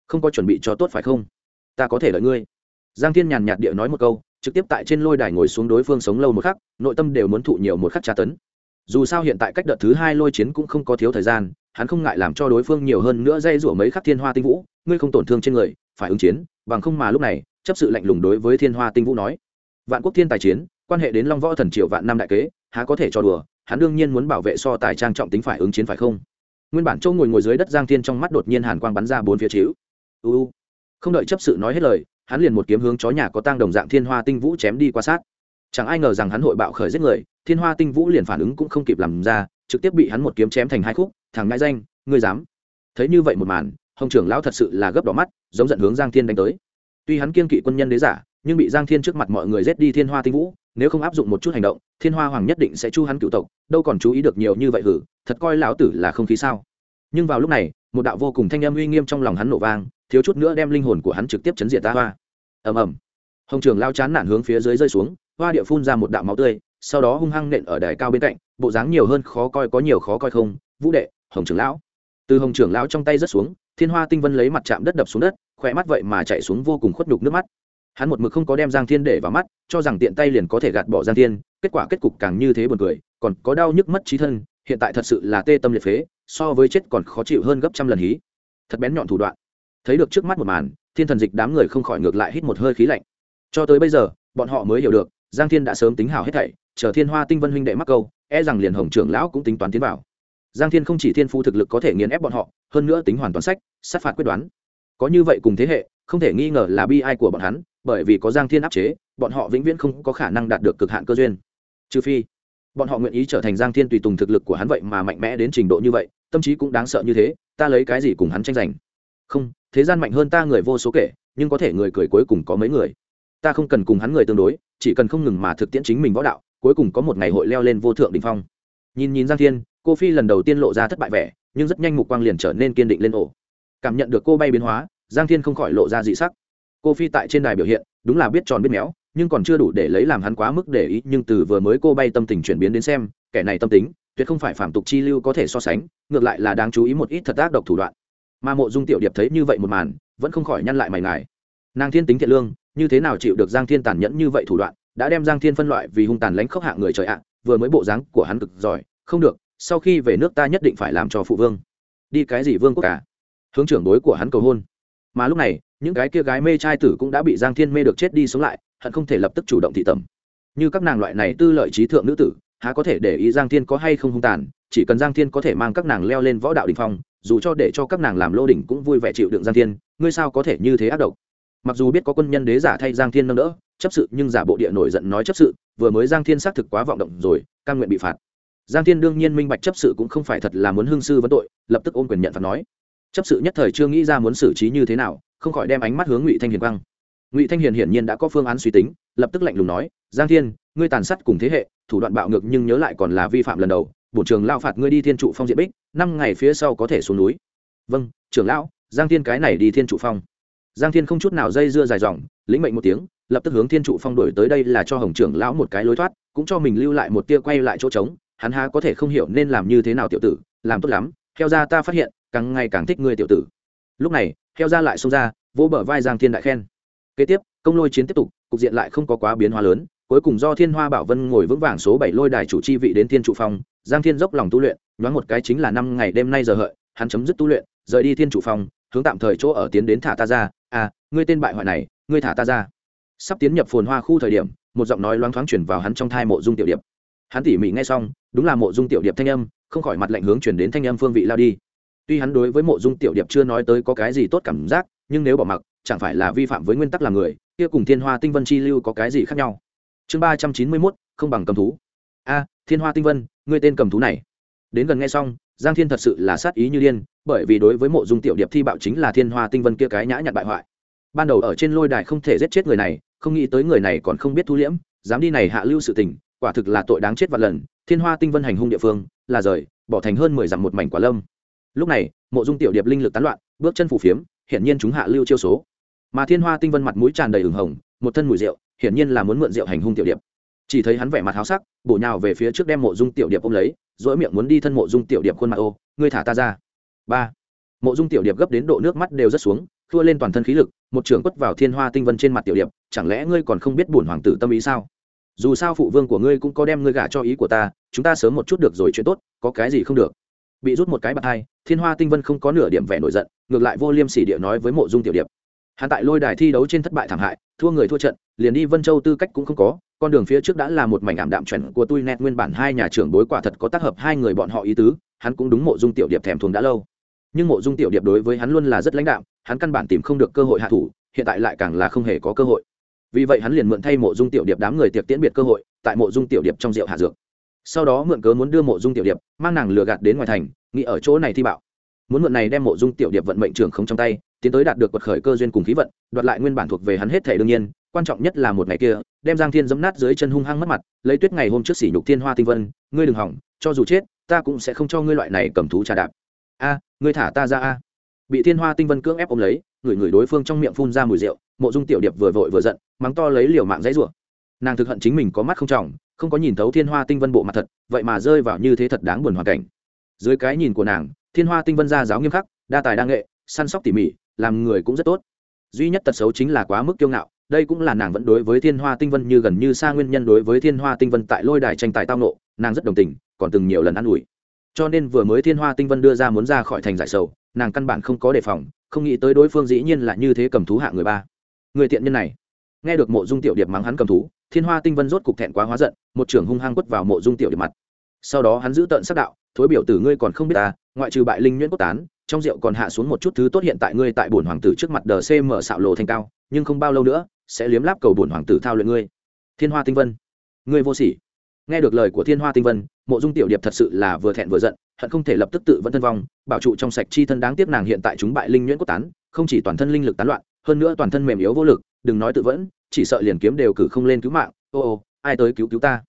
Không có chuẩn bị cho tốt phải không? Ta có thể đợi ngươi. Giang thiên nhàn nhạt địa nói một câu, trực tiếp tại trên lôi đài ngồi xuống đối phương sống lâu một khắc, nội tâm đều muốn thụ nhiều một khắc tra tấn dù sao hiện tại cách đợt thứ hai lôi chiến cũng không có thiếu thời gian, hắn không ngại làm cho đối phương nhiều hơn nữa dây rủa mấy khắc thiên hoa tinh vũ, ngươi không tổn thương trên người, phải ứng chiến, bằng không mà lúc này, chấp sự lạnh lùng đối với thiên hoa tinh vũ nói. Vạn quốc thiên tài chiến, quan hệ đến long võ thần triệu vạn năm đại kế, há có thể cho đùa, hắn đương nhiên muốn bảo vệ so tài trang trọng tính phải ứng chiến phải không? Nguyên bản châu ngồi ngồi dưới đất giang thiên trong mắt đột nhiên hàn quang bắn ra bốn phía chiếu uu không đợi chấp sự nói hết lời, hắn liền một kiếm hướng chó nhà có tang đồng dạng thiên hoa tinh vũ chém đi qua sát. Chẳng ai ngờ rằng hắn hội bạo khởi giết người thiên hoa tinh vũ liền phản ứng cũng không kịp làm ra, trực tiếp bị hắn một kiếm chém thành hai khúc, thằng ngại danh, ngươi dám. Thấy như vậy một màn, hồng trưởng lão thật sự là gấp đỏ mắt, giống giận hướng giang thiên đánh tới. Tuy hắn kiên kỵ quân nhân đế giả, nhưng bị giang thiên trước mặt mọi người giết đi thiên hoa tinh vũ, nếu không áp dụng một chút hành động, thiên hoa hoàng nhất định sẽ chu hắn cựu tộc, đâu còn chú ý được nhiều như vậy hử, thật coi lão tử là không khí sao. Nhưng vào lúc này, một đạo vô cùng thanh âm uy nghiêm trong lòng hắn nổ vang, thiếu chút nữa đem linh hồn của hắn trực tiếp chấn diệt ta hoa. Ầm ầm. Hồng trường lao chán nản hướng phía dưới rơi xuống, hoa địa phun ra một đạo máu tươi sau đó hung hăng nện ở đài cao bên cạnh, bộ dáng nhiều hơn khó coi, có nhiều khó coi không? Vũ đệ, hồng trưởng lão. Từ hồng trưởng lão trong tay rớt xuống, thiên hoa tinh vân lấy mặt chạm đất đập xuống đất, khỏe mắt vậy mà chạy xuống vô cùng khuất nhục nước mắt. Hắn một mực không có đem giang thiên để vào mắt, cho rằng tiện tay liền có thể gạt bỏ giang thiên, kết quả kết cục càng như thế buồn cười, còn có đau nhức mất trí thân, hiện tại thật sự là tê tâm liệt phế, so với chết còn khó chịu hơn gấp trăm lần hí. Thật bén nhọn thủ đoạn. Thấy được trước mắt một màn, thiên thần dịch đám người không khỏi ngược lại hít một hơi khí lạnh. Cho tới bây giờ, bọn họ mới hiểu được, giang thiên đã sớm tính hào hết thảy chờ thiên hoa tinh vân huynh đệ mắc câu e rằng liền hồng trưởng lão cũng tính toán tiến vào. Giang thiên không chỉ thiên phu thực lực có thể nghiền ép bọn họ, hơn nữa tính hoàn toàn sách, sát phạt quyết đoán. Có như vậy cùng thế hệ, không thể nghi ngờ là bi ai của bọn hắn, bởi vì có giang thiên áp chế, bọn họ vĩnh viễn không có khả năng đạt được cực hạn cơ duyên. Trừ phi, bọn họ nguyện ý trở thành giang thiên tùy tùng thực lực của hắn vậy mà mạnh mẽ đến trình độ như vậy, tâm trí cũng đáng sợ như thế, ta lấy cái gì cùng hắn tranh giành? Không, thế gian mạnh hơn ta người vô số kể, nhưng có thể người cười cuối cùng có mấy người. Ta không cần cùng hắn người tương đối, chỉ cần không ngừng mà thực tiễn chính mình võ đạo cuối cùng có một ngày hội leo lên vô thượng đỉnh phong. Nhìn nhìn giang thiên, cô phi lần đầu tiên lộ ra thất bại vẻ, nhưng rất nhanh mục quang liền trở nên kiên định lên ổ. Cảm nhận được cô bay biến hóa, giang thiên không khỏi lộ ra dị sắc. Cô phi tại trên đài biểu hiện, đúng là biết tròn biết méo, nhưng còn chưa đủ để lấy làm hắn quá mức để ý, nhưng từ vừa mới cô bay tâm tình chuyển biến đến xem, kẻ này tâm tính, tuyệt không phải phạm tục chi lưu có thể so sánh, ngược lại là đáng chú ý một ít thật ác độc thủ đoạn. Mà mộ dung tiểu điệp thấy như vậy một màn, vẫn không khỏi nhăn lại mày ngài. Nàng thiên tính thiện lương, như thế nào chịu được giang thiên tàn nhẫn như vậy thủ đoạn đã đem giang thiên phân loại vì hung tàn lãnh khốc hạng người trời ạ, vừa mới bộ dáng của hắn cực giỏi. Không được, sau khi về nước ta nhất định phải làm cho phụ vương. Đi cái gì vương quốc cả? Hướng trưởng đối của hắn cầu hôn. Mà lúc này, những cái kia gái mê trai tử cũng đã bị giang thiên mê được chết đi sống lại, hận không thể lập tức chủ động thị tẩm. Như các nàng loại này tư lợi trí thượng nữ tử, há có thể để ý giang thiên có hay không hung tàn, chỉ cần giang thiên có thể mang các nàng leo lên võ đạo đình phong, dù cho để cho các nàng làm lô đỉnh cũng vui vẻ chịu đựng giang thiên, ngươi sao có thể như thế ác độc? Mặc dù biết có quân nhân đế giả thay giang thiên nâng đỡ chấp sự nhưng giả bộ địa nổi giận nói chấp sự, vừa mới giang thiên xác thực quá vọng động rồi căn nguyện bị phạt. Giang thiên đương nhiên minh bạch chấp sự cũng không phải thật là muốn hương sư vấn tội, lập tức ôm quyền nhận phạt nói. Chấp sự nhất thời chưa nghĩ ra muốn xử trí như thế nào, không khỏi đem ánh mắt hướng ngụy thanh hiền quang ngụy thanh hiền hiển nhiên đã có phương án suy tính, lập tức lạnh lùng nói, giang thiên, ngươi tàn sát cùng thế hệ, thủ đoạn bạo ngược nhưng nhớ lại còn là vi phạm lần đầu, bổn trường lao phạt ngươi đi thiên trụ phong diện bích, năm ngày phía sau có thể xuống núi. Vâng trưởng lão, giang thiên cái này đi thiên trụ phong. Giang thiên không chút nào dây dưa dài dòng, lĩnh mệnh một tiếng lập tức hướng thiên trụ phong đổi tới đây là cho hồng trưởng lão một cái lối thoát, cũng cho mình lưu lại một tia quay lại chỗ trống, hắn há có thể không hiểu nên làm như thế nào tiểu tử, làm tốt lắm theo ra ta phát hiện, càng ngày càng thích ngươi tiểu tử. Lúc này theo ra lại xông ra, vỗ bờ vai giang thiên đại khen. Kế tiếp, công lôi chiến tiếp tục, cục diện lại không có quá biến hóa lớn, cuối cùng do thiên hoa bảo vân ngồi vững vàng số bảy lôi đài chủ chi vị đến thiên trụ phong, giang thiên dốc lòng tu luyện, nhoáng một cái chính là năm ngày đêm nay giờ hợi, hắn chấm dứt tu luyện, rời đi thiên trụ phong, hướng tạm thời chỗ ở tiến đến thả ta ra. À ngươi tên bại hoại này, ngươi thả ta ra sắp tiến nhập phồn hoa khu thời điểm, một giọng nói loáng thoáng chuyển vào hắn trong thai mộ dung tiểu điệp. Hắn tỉ mỉ nghe xong, đúng là mộ dung tiểu điệp thanh âm, không khỏi mặt lạnh hướng chuyển đến thanh âm phương vị lao đi. Tuy hắn đối với mộ dung tiểu điệp chưa nói tới có cái gì tốt cảm giác, nhưng nếu bỏ mặc, chẳng phải là vi phạm với nguyên tắc làm người, kia cùng thiên hoa tinh vân chi lưu có cái gì khác nhau? Chương ba trăm chín mươi mốt, không bằng cầm thú. A, thiên hoa tinh vân, ngươi tên cầm thú này. Đến gần nghe xong, giang thiên thật sự là sát ý như điên, bởi vì đối với mộ dung tiểu điệp thi bạo chính là thiên hoa tinh vân kia cái nhã nhặn bại hoại. Ban đầu ở trên lôi đài không thể giết chết người này không nghĩ tới người này còn không biết thu liễm, dám đi này hạ lưu sự tình, quả thực là tội đáng chết vạn lần, thiên hoa tinh vân hành hung địa phương, là rời, bỏ thành hơn mười dặm một mảnh quả lâm. Lúc này, mộ dung tiểu điệp linh lực tán loạn, bước chân phủ phiếm, hiển nhiên chúng hạ lưu chiêu số. Mà thiên hoa tinh vân mặt mũi tràn đầy ửng hồng, một thân mùi rượu, hiển nhiên là muốn mượn rượu hành hung tiểu điệp. Chỉ thấy hắn vẻ mặt háo sắc, bổ nhào về phía trước đem mộ dung tiểu điệp ôm lấy dỗi miệng muốn đi thân mộ dung tiểu điệp khuôn mặt ô, ngươi thả ta ra. Ba. Mộ dung tiểu điệp gấp đến độ nước mắt đều rất xuống thua lên toàn thân khí lực, một trưởng quất vào thiên hoa tinh vân trên mặt tiểu điệp, chẳng lẽ ngươi còn không biết bổn hoàng tử tâm ý sao? Dù sao phụ vương của ngươi cũng có đem ngươi gả cho ý của ta, chúng ta sớm một chút được rồi chuyện tốt, có cái gì không được? Bị rút một cái bạc hai, thiên hoa tinh vân không có nửa điểm vẻ nổi giận, ngược lại vô liêm sỉ địa nói với mộ dung tiểu điệp. Hắn tại lôi đài thi đấu trên thất bại thảm hại, thua người thua trận, liền đi vân châu tư cách cũng không có, con đường phía trước đã là một mảnh ảm đạm chuẩn của tôi nét, nguyên bản hai nhà trưởng bối quả thật có tác hợp hai người bọn họ ý tứ, hắn cũng đúng mộ dung tiểu điệp thèm thuồng đã lâu. Nhưng mộ dung tiểu điệp đối với hắn luôn là rất lãnh đạm hắn căn bản tìm không được cơ hội hạ thủ, hiện tại lại càng là không hề có cơ hội. Vì vậy hắn liền mượn thay mộ dung tiểu điệp đám người tiệc tiễn biệt cơ hội, tại mộ dung tiểu điệp trong rượu hạ dược. Sau đó mượn cớ muốn đưa mộ dung tiểu điệp, mang nàng lừa gạt đến ngoài thành, nghĩ ở chỗ này thi bạo. Muốn mượn này đem mộ dung tiểu điệp vận mệnh trưởng không trong tay, tiến tới đạt được quật khởi cơ duyên cùng khí vận, đoạt lại nguyên bản thuộc về hắn hết thể đương nhiên, quan trọng nhất là một ngày kia, đem giang thiên dẫm nát dưới chân hung hăng mất mặt, lấy tuyết ngày hôm trước sỉ nhục thiên hoa tinh vân, ngươi đừng hỏng, cho dù chết, ta cũng sẽ không cho ngươi loại này cầm thú trà đạp. A, ngươi thả ta ra a bị thiên hoa tinh vân cưỡng ép ôm lấy, người người đối phương trong miệng phun ra mùi rượu, mộ dung tiểu điệp vừa vội vừa giận, mắng to lấy liều mạng dãy rủa. Nàng thực hận chính mình có mắt không trọng, không có nhìn thấu thiên hoa tinh vân bộ mặt thật, vậy mà rơi vào như thế thật đáng buồn hoàn cảnh. Dưới cái nhìn của nàng, thiên hoa tinh vân gia giáo nghiêm khắc, đa tài đa nghệ, săn sóc tỉ mỉ, làm người cũng rất tốt. Duy nhất tật xấu chính là quá mức kiêu ngạo, đây cũng là nàng vẫn đối với thiên hoa tinh vân như gần như xa nguyên nhân đối với thiên hoa tinh vân tại lôi đài tranh tài tao nộ nàng rất đồng tình, còn từng nhiều lần ă n ủi. Cho nên vừa mới thiên hoa tinh vân đưa ra muốn ra khỏi thành giải sầu nàng căn bản không có đề phòng, không nghĩ tới đối phương dĩ nhiên là như thế cầm thú hạ người ba. Người tiện nhân này. Nghe được mộ dung tiểu điệp mắng hắn cầm thú, thiên hoa tinh vân rốt cục thẹn quá hóa giận, một trưởng hung hăng quất vào mộ dung tiểu điệp mặt. Sau đó hắn giữ tợn sắc đạo, thối biểu tử ngươi còn không biết ta, ngoại trừ bại linh nhuyễn cốt tán, trong rượu còn hạ xuống một chút thứ tốt hiện tại ngươi tại bổn hoàng tử trước mặt đờ cm xạo lộ thành cao, nhưng không bao lâu nữa, sẽ liếm láp cầu bổn hoàng tử thao luyện ngươi. Thiên hoa tinh vân. Ngươi vô sỉ. Nghe được lời của thiên hoa tinh vân, mộ dung tiểu điệp thật sự là vừa thẹn vừa giận hận không thể lập tức tự vẫn thân vong, bảo trụ trong sạch chi thân đáng tiếc nàng hiện tại chúng bại linh nhuyễn cốt tán, không chỉ toàn thân linh lực tán loạn, hơn nữa toàn thân mềm yếu vô lực, đừng nói tự vẫn, chỉ sợ liền kiếm đều cử không lên cứu mạng, ô ô, ai tới cứu cứu ta?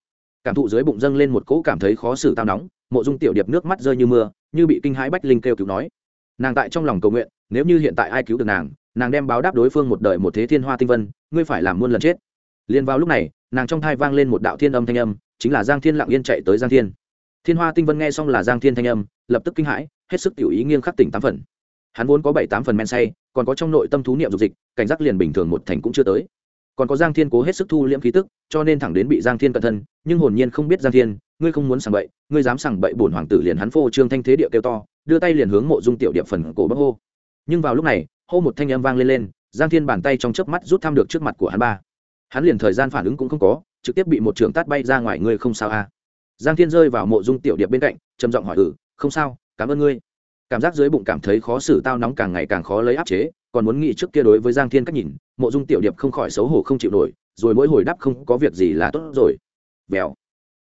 Cảm thụ dưới bụng dâng lên một cỗ cảm thấy khó xử tao nóng, mộ dung tiểu điệp nước mắt rơi như mưa, như bị kinh hãi bách linh kêu cứu nói. Nàng tại trong lòng cầu nguyện, nếu như hiện tại ai cứu được nàng nàng đem báo đáp đối phương một đời một thế thiên hoa tinh vân, ngươi phải làm muôn lần chết. Liền vào lúc này, nàng trong thai vang lên một đạo thiên âm thanh âm, chính là giang thiên lặng yên chạy tới giang thiên thiên hoa tinh vân nghe xong là giang thiên thanh âm, lập tức kinh hãi, hết sức tiểu ý nghiêng khắc tỉnh tám phần. Hắn vốn có bảy tám phần men say, còn có trong nội tâm thú niệm dục dịch, cảnh giác liền bình thường một thành cũng chưa tới. Còn có giang thiên cố hết sức thu liễm khí tức, cho nên thẳng đến bị giang thiên cẩn thân nhưng hồn nhiên không biết giang thiên, ngươi không muốn sảng bậy, ngươi dám sảng bậy bổn hoàng tử liền hắn phô trương thanh thế địa kêu to, đưa tay liền hướng mộ dung tiểu điệp phần cổ bắc hô. Nhưng vào lúc này, hô một thanh âm vang lên lên, giang thiên bàn tay trong chớp mắt rút thăm được trước mặt của hắn ba. Hắn liền thời gian phản ứng cũng không có, trực tiếp bị một trường tát bay ra ngoài, ngươi không sao à? Giang thiên rơi vào mộ dung tiểu điệp bên cạnh, trầm giọng hỏi ừ không sao, cảm ơn ngươi. Cảm giác dưới bụng cảm thấy khó xử tao nóng càng ngày càng khó lấy áp chế, còn muốn nghĩ trước kia đối với giang thiên cách nhìn, mộ dung tiểu điệp không khỏi xấu hổ không chịu nổi, rồi mỗi hồi đáp không có việc gì là tốt rồi. Vèo.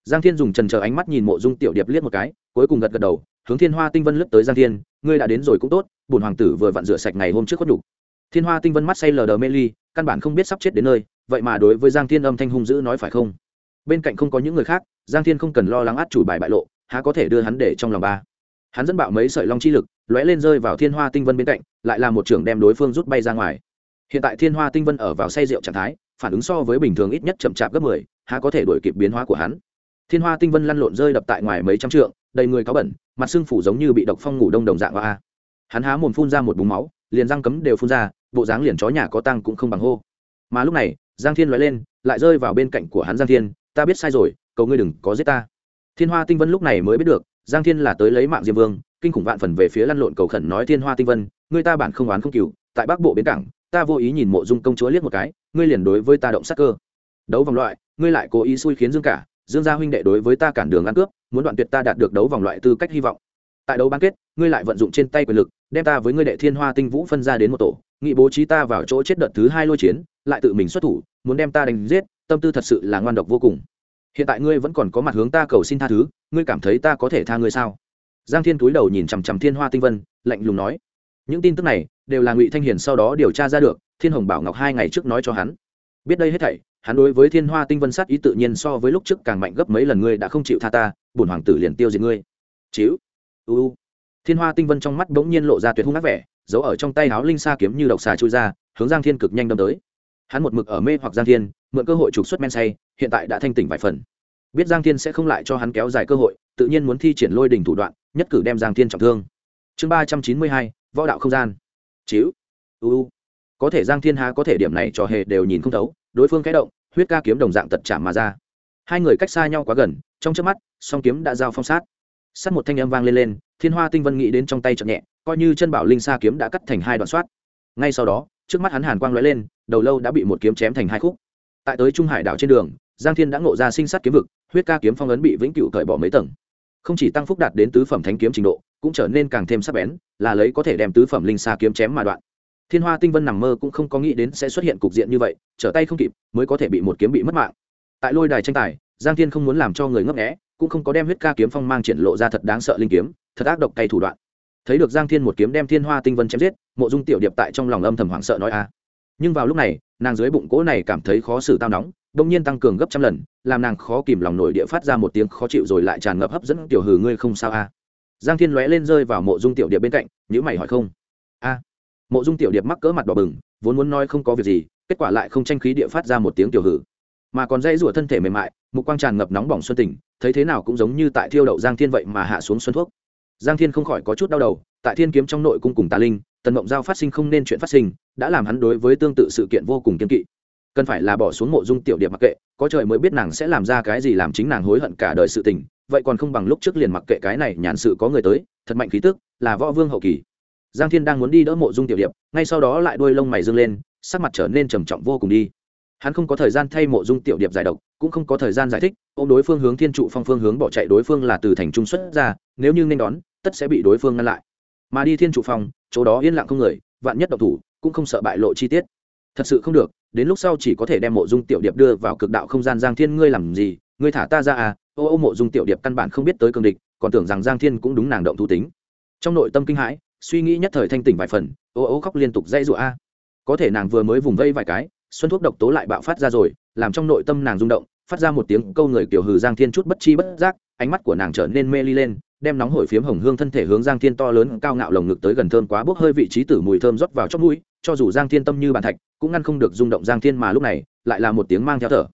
Giang thiên dùng trần chờ ánh mắt nhìn mộ dung tiểu điệp liếc một cái, cuối cùng gật gật đầu, hướng thiên hoa tinh vân lướt tới giang thiên, ngươi đã đến rồi cũng tốt bùn hoàng tử vừa vặn rửa sạch ngày hôm trước khuất đủ. thiên hoa tinh vân mắt say lờ đờ mê ly, căn bản không biết sắp chết đến nơi, vậy mà đối với giang thiên âm thanh hung dữ nói phải không? Bên cạnh không có những người khác, giang thiên không cần lo lắng át chủ bài bại lộ, há có thể đưa hắn để trong lòng ba. Hắn dẫn bạo mấy sợi long chi lực, lóe lên rơi vào thiên hoa tinh vân bên cạnh, lại là một trưởng đem đối phương rút bay ra ngoài. Hiện tại thiên hoa tinh vân ở vào say rượu trạng thái, phản ứng so với bình thường ít nhất chậm chạp gấp mười, há có thể đổi kịp biến hóa của hắn. Thiên hoa tinh vân lăn lộn rơi đập tại ngoài mấy trăm trượng, đầy người có bẩn, mặt xương phủ giống như bị độc phong ngủ đông đồng dạng hoa. Hắn há mồm phun ra một búng máu, liền răng cấm đều phun ra, bộ dáng liền chó nhà có tăng cũng không bằng hô. Mà lúc này, giang thiên loại lên, lại rơi vào bên cạnh của hắn giang thiên ta biết sai rồi, cầu ngươi đừng có giết ta. Thiên hoa tinh vân lúc này mới biết được, giang thiên là tới lấy mạng diêm vương, kinh khủng vạn phần về phía lăn lộn cầu khẩn nói thiên hoa tinh vân, ngươi ta bản không oán không cừu, tại bắc bộ bến cảng, ta vô ý nhìn mộ dung công chúa liếc một cái, ngươi liền đối với ta động sắc cơ. Đấu vòng loại, ngươi lại cố ý xui khiến dương cả, dương gia huynh đệ đối với ta cản đường ăn cướp, muốn đoạn tuyệt ta đạt được đấu vòng loại tư cách hy vọng. Tại đấu bán kết, ngươi lại vận dụng trên tay quyền lực, đem ta với ngươi đệ thiên hoa tinh vũ phân ra đến một tổ, nghị bố trí ta vào chỗ chết đợt thứ hai lôi chiến, lại tự mình xuất thủ, muốn đem ta đánh giết tâm tư thật sự là ngoan độc vô cùng. Hiện tại ngươi vẫn còn có mặt hướng ta cầu xin tha thứ, ngươi cảm thấy ta có thể tha ngươi sao? Giang thiên túi đầu nhìn chằm chằm thiên hoa tinh vân, lạnh lùng nói. Những tin tức này đều là ngụy thanh hiền sau đó điều tra ra được, thiên hồng bảo ngọc hai ngày trước nói cho hắn. Biết đây hết thảy, hắn đối với thiên hoa tinh vân sát ý tự nhiên so với lúc trước càng mạnh gấp mấy lần, ngươi đã không chịu tha ta, bổn hoàng tử liền tiêu diệt ngươi. Chíu u. Thiên hoa tinh vân trong mắt bỗng nhiên lộ ra tuyệt hung ác vẻ, giấu ở trong tay áo linh sa kiếm như độc xà chui ra, hướng giang thiên cực nhanh đâm tới. Hắn một mực ở mê hoặc giang thiên mượn cơ hội trục xuất men say, hiện tại đã thanh tỉnh vài phần. Biết giang thiên sẽ không lại cho hắn kéo dài cơ hội, tự nhiên muốn thi triển lôi đỉnh thủ đoạn, nhất cử đem giang thiên trọng thương. Chương ba trăm chín mươi hai, võ đạo không gian. Chíu. Uu có thể giang thiên há có thể điểm này cho hề đều nhìn không thấu, đối phương cái động, huyết ca kiếm đồng dạng tật chạm mà ra. Hai người cách xa nhau quá gần, trong trước mắt, song kiếm đã giao phong sát. Sát một thanh âm vang lên lên, thiên hoa tinh vân nghĩ đến trong tay chậm nhẹ, coi như chân bảo linh sa kiếm đã cắt thành hai đoạn soát. Ngay sau đó, trước mắt hắn hàn quang lóe lên, đầu lâu đã bị một kiếm chém thành hai khúc tại tới trung hải đảo trên đường, giang thiên đã ngộ ra sinh sát kiếm vực, huyết ca kiếm phong ấn bị vĩnh cửu cởi bỏ mấy tầng. Không chỉ tăng phúc đạt đến tứ phẩm thánh kiếm trình độ, cũng trở nên càng thêm sắc bén, là lấy có thể đem tứ phẩm linh xa kiếm chém mà đoạn. Thiên hoa tinh vân nằm mơ cũng không có nghĩ đến sẽ xuất hiện cục diện như vậy, trở tay không kịp, mới có thể bị một kiếm bị mất mạng. Tại lôi đài tranh tài, giang thiên không muốn làm cho người ngấp nghẽ cũng không có đem huyết ca kiếm phong mang triển lộ ra thật đáng sợ linh kiếm, thật ác độc cay thủ đoạn. Thấy được giang thiên một kiếm đem thiên hoa tinh vân chém giết, mộ dung tiểu điệp tại trong lòng âm thầm hoảng sợ nói a nhưng vào lúc này, nàng dưới bụng cỗ này cảm thấy khó xử tao nóng đông nhiên tăng cường gấp trăm lần, làm nàng khó kìm lòng nổi địa phát ra một tiếng khó chịu rồi lại tràn ngập hấp dẫn, tiểu hừ ngươi không sao a giang thiên lóe lên rơi vào mộ dung tiểu điệp bên cạnh nhữ mày hỏi, không. A. Mộ dung tiểu điệp mắc cỡ mặt đỏ bừng, vốn muốn nói không có việc gì, kết quả lại không tranh khí địa phát ra một tiếng tiểu hử. Mà còn dây rủa thân thể mềm mại, mục quang tràn ngập nóng bỏng xuân tình, thấy thế nào cũng giống như tại thiêu đậu giang thiên vậy mà hạ xuống xuân thuốc giang thiên không khỏi có chút đau đầu, tại thiên kiếm trong nội cung cùng tà linh, tần mộng giao phát sinh không nên chuyện phát sinh, đã làm hắn đối với tương tự sự kiện vô cùng kiên kỵ. Cần phải là bỏ xuống mộ dung tiểu điệp mặc kệ, có trời mới biết nàng sẽ làm ra cái gì làm chính nàng hối hận cả đời sự tình, vậy còn không bằng lúc trước liền mặc kệ cái này nhàn sự có người tới, thật mạnh khí tức, là võ vương hậu kỳ. Giang thiên đang muốn đi đỡ mộ dung tiểu điệp, ngay sau đó lại đuôi lông mày dâng lên, sắc mặt trở nên trầm trọng vô cùng đi. Hắn không có thời gian thay mộ dung tiểu điệp giải độc, cũng không có thời gian giải thích ô đối phương hướng thiên trụ phong phương hướng bỏ chạy đối phương là từ thành trung xuất ra, nếu như nên đón tất sẽ bị đối phương ngăn lại. Mà đi thiên trụ phòng, chỗ đó yên lặng không người vạn nhất độc thủ cũng không sợ bại lộ chi tiết. Thật sự không được đến lúc sau chỉ có thể đem mộ dung tiểu điệp đưa vào cực đạo không gian giang thiên ngươi làm gì? Ngươi thả ta ra à? Ô ô mộ dung tiểu điệp căn bản không biết tới cường địch còn tưởng rằng giang thiên cũng đúng nàng động thủ tính. Trong nội tâm kinh hãi suy nghĩ nhất thời thanh tỉnh vài phần ô ô khóc liên tục dây dụa a. Có thể nàng vừa mới vùng vây vài cái xuân thuốc độc tố lại bạo phát ra rồi làm trong nội tâm nàng rung động phát ra một tiếng câu người kiểu hừ giang thiên chút bất chi bất giác ánh mắt của nàng trở nên mê ly lên đem nóng hổi phiếm hồng hương thân thể hướng giang thiên to lớn cao ngạo lồng ngực tới gần thơm quá bốc hơi vị trí tử mùi thơm rót vào chót mũi, cho dù giang thiên tâm như bàn thạch, cũng ngăn không được rung động giang thiên mà lúc này, lại là một tiếng mang theo thở.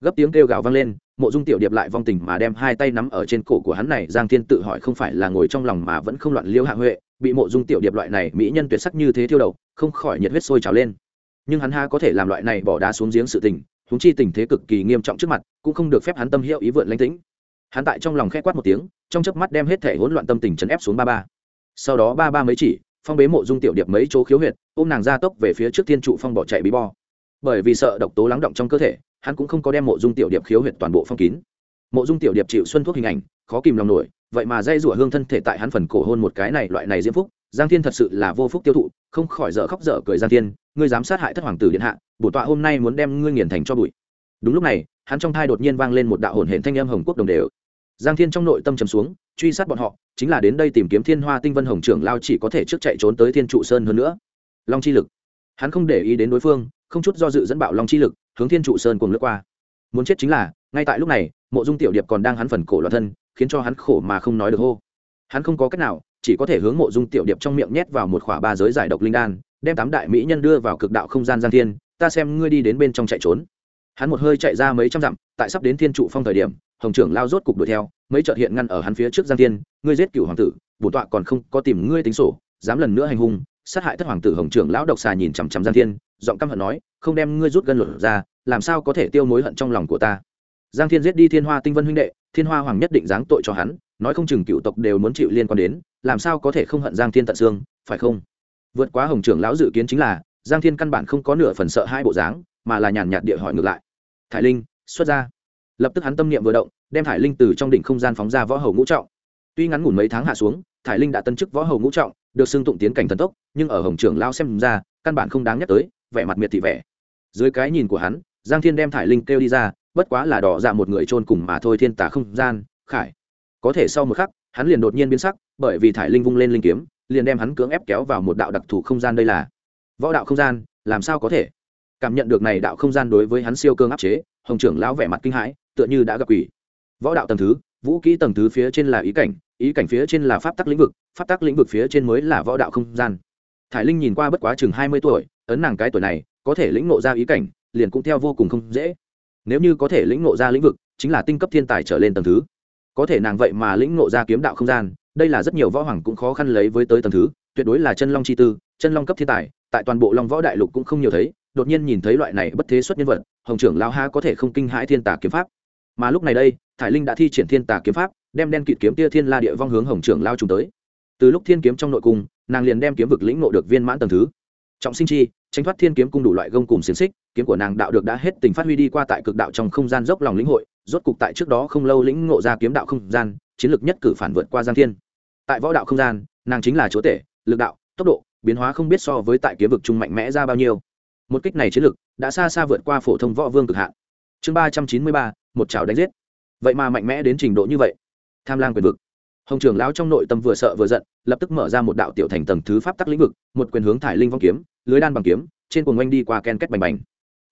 Gấp tiếng kêu gào vang lên, mộ dung tiểu điệp lại vong tình mà đem hai tay nắm ở trên cổ của hắn này, giang thiên tự hỏi không phải là ngồi trong lòng mà vẫn không loạn liêu hạ huệ, bị mộ dung tiểu điệp loại này mỹ nhân tuyệt sắc như thế thiêu đầu không khỏi nhiệt huyết sôi trào lên. Nhưng hắn ha có thể làm loại này bỏ đá xuống giếng sự tình húng chi tình thế cực kỳ nghiêm trọng trước mặt, cũng không được phép hắn tâm hiệu ý vượn lãnh tĩnh. Hắn tại trong lòng khẽ quát một tiếng trong chớp mắt đem hết thể hỗn loạn tâm tình chấn ép xuống ba ba. Sau đó ba ba mới chỉ, phong bế mộ dung tiểu điệp mấy chỗ khiếu huyệt, ôm nàng ra tốc về phía trước thiên trụ phong bỏ chạy bí bo. Bởi vì sợ độc tố lắng động trong cơ thể, hắn cũng không có đem mộ dung tiểu điệp khiếu huyệt toàn bộ phong kín. Mộ dung tiểu điệp chịu xuân thuốc hình ảnh, khó kìm lòng nổi, vậy mà dây rủa hương thân thể tại hắn phần cổ hôn một cái này loại này diễm phúc, giang thiên thật sự là vô phúc tiêu thụ, không khỏi dở khóc dở cười giang thiên, ngươi dám sát hại thất hoàng tử điện hạ bổ tọa hôm nay muốn đem ngươi nghiền thành cho bụi. Đúng lúc này, hắn trong thai đột nhiên vang lên một đạo hồn hển thanh âm hồng quốc đồng đều giang thiên trong nội tâm trầm xuống, truy sát bọn họ, chính là đến đây tìm kiếm thiên hoa tinh vân hồng trưởng lao chỉ có thể trước chạy trốn tới thiên trụ sơn hơn nữa. Long chi lực. Hắn không để ý đến đối phương, không chút do dự dẫn bạo long chi lực, hướng thiên trụ sơn cùng lướt qua. Muốn chết chính là, ngay tại lúc này, mộ dung tiểu điệp còn đang hắn phần cổ loạn thân, khiến cho hắn khổ mà không nói được hô. Hắn không có cách nào, chỉ có thể hướng mộ dung tiểu điệp trong miệng nhét vào một khỏa ba giới giải độc linh đan, đem tám đại mỹ nhân đưa vào cực đạo không gian giang thiên, ta xem ngươi đi đến bên trong chạy trốn. Hắn một hơi chạy ra mấy trăm dặm, tại sắp đến thiên trụ phong thời điểm hồng trưởng lao rốt cục đuổi theo, mấy trợt hiện ngăn ở hắn phía trước giang thiên, ngươi giết cửu hoàng tử, bổn tọa còn không có tìm ngươi tính sổ, dám lần nữa hành hung, sát hại thất hoàng tử hồng trưởng lão độc xà nhìn chằm chằm giang thiên, giọng căm hận nói, không đem ngươi rút gân luật ra, làm sao có thể tiêu mối hận trong lòng của ta. Giang thiên giết đi thiên hoa tinh vân huynh đệ, thiên hoa hoàng nhất định giáng tội cho hắn, nói không chừng cựu tộc đều muốn chịu liên quan đến, làm sao có thể không hận giang thiên tận xương, phải không? Vượt quá hồng trưởng lão dự kiến chính là, giang thiên căn bản không có nửa phần sợ hai bộ dáng, mà là nhàn nhạt địa hỏi ngược lại. Thải linh, xuất ra lập tức hắn tâm niệm vừa động, đem thải linh từ trong đỉnh không gian phóng ra võ hầu ngũ trọng. Tuy ngắn ngủn mấy tháng hạ xuống, thải linh đã tân chức võ hầu ngũ trọng, được xưng tụng tiến cảnh thần tốc, nhưng ở hồng trưởng lao xem ra, căn bản không đáng nhắc tới, vẻ mặt miệt thị vẻ. Dưới cái nhìn của hắn, giang thiên đem thải linh kêu đi ra, bất quá là đỏ dạ một người trôn cùng mà thôi thiên tả không gian, khải. Có thể sau một khắc, hắn liền đột nhiên biến sắc, bởi vì thải linh vung lên linh kiếm, liền đem hắn cưỡng ép kéo vào một đạo đặc thù không gian đây là. Võ đạo không gian, làm sao có thể? Cảm nhận được này đạo không gian đối với hắn siêu cương áp chế, hồng trưởng lão vẻ mặt kinh hãi, tựa như đã gặp quỷ. Võ đạo tầng thứ, vũ kỹ tầng thứ phía trên là ý cảnh ý cảnh phía trên là pháp tắc lĩnh vực, pháp tắc lĩnh vực phía trên mới là võ đạo không gian. Thải linh nhìn qua bất quá chừng hai mươi tuổi, ấn nàng cái tuổi này, có thể lĩnh ngộ ra ý cảnh, liền cũng theo vô cùng không dễ. Nếu như có thể lĩnh ngộ ra lĩnh vực, chính là tinh cấp thiên tài trở lên tầng thứ. Có thể nàng vậy mà lĩnh ngộ ra kiếm đạo không gian, đây là rất nhiều võ hoàng cũng khó khăn lấy với tới tầng thứ, tuyệt đối là chân long chi tư, chân long cấp thiên tài, tại toàn bộ long võ đại lục cũng không nhiều thấy đột nhiên nhìn thấy loại này bất thế xuất nhân vật, hồng trưởng lao ha có thể không kinh hãi thiên tà kiếm pháp. Mà lúc này đây, thải linh đã thi triển thiên tà kiếm pháp, đem đen kịt kiếm tia thiên la địa vong hướng hồng trưởng lao trùng tới. Từ lúc thiên kiếm trong nội cung, nàng liền đem kiếm vực lĩnh ngộ được viên mãn tầng thứ. Trọng sinh chi, tránh thoát thiên kiếm cung đủ loại gông cùng xiềng xích, kiếm của nàng đạo được đã hết tình phát huy đi qua tại cực đạo trong không gian dốc lòng lĩnh hội, rốt cục tại trước đó không lâu lĩnh ngộ ra kiếm đạo không gian, chiến lược nhất cử phản vượt qua giang thiên. Tại võ đạo không gian, nàng chính là chúa tể, lực đạo, tốc độ, biến hóa không biết so với tại kiếm vực trung mạnh mẽ ra bao nhiêu một kích này chiến lược đã xa xa vượt qua phổ thông võ vương cực hạn. Chương ba trăm chín mươi ba, một chảo đánh giết. Vậy mà mạnh mẽ đến trình độ như vậy. Tham lang quyền vực. Hồng trường lão trong nội tâm vừa sợ vừa giận, lập tức mở ra một đạo tiểu thành tầng thứ pháp tắc lĩnh vực, một quyền hướng thải linh vong kiếm, lưới đan bằng kiếm, trên cuồng oanh đi qua ken kết bành bành.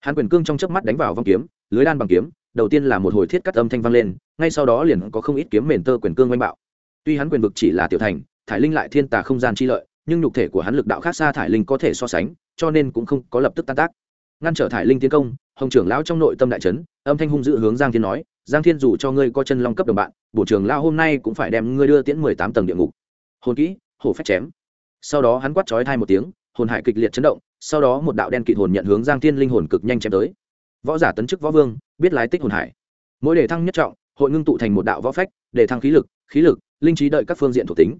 Hắn quyền cương trong chớp mắt đánh vào vong kiếm, lưới đan bằng kiếm, đầu tiên là một hồi thiết cắt âm thanh vang lên, ngay sau đó liền có không ít kiếm mền tơ quyền cương oanh bạo. Tuy hắn quyền vực chỉ là tiểu thành, thải linh lại thiên tà không gian chi lợi, nhưng nhục thể của hắn lực đạo khác xa thải linh có thể so sánh cho nên cũng không có lập tức tan tác. Ngăn trở thải linh tiến công, hồng trưởng lão trong nội tâm đại trấn âm thanh hung dữ hướng giang thiên nói, giang thiên dù cho ngươi có chân long cấp đồng bạn bộ trưởng lão hôm nay cũng phải đem ngươi đưa tiễn mười tám tầng địa ngục. Hồn kỹ, hổ phách chém. Sau đó hắn quát chói thai một tiếng, hồn hải kịch liệt chấn động, sau đó một đạo đen kịt hồn nhận hướng giang thiên linh hồn cực nhanh chém tới. Võ giả tấn chức võ vương, biết lái tích hồn hải. Mỗi đề thăng nhất trọng, hội ngưng tụ thành một đạo võ phách để thăng khí lực khí lực, linh trí đợi các phương diện thuộc tính.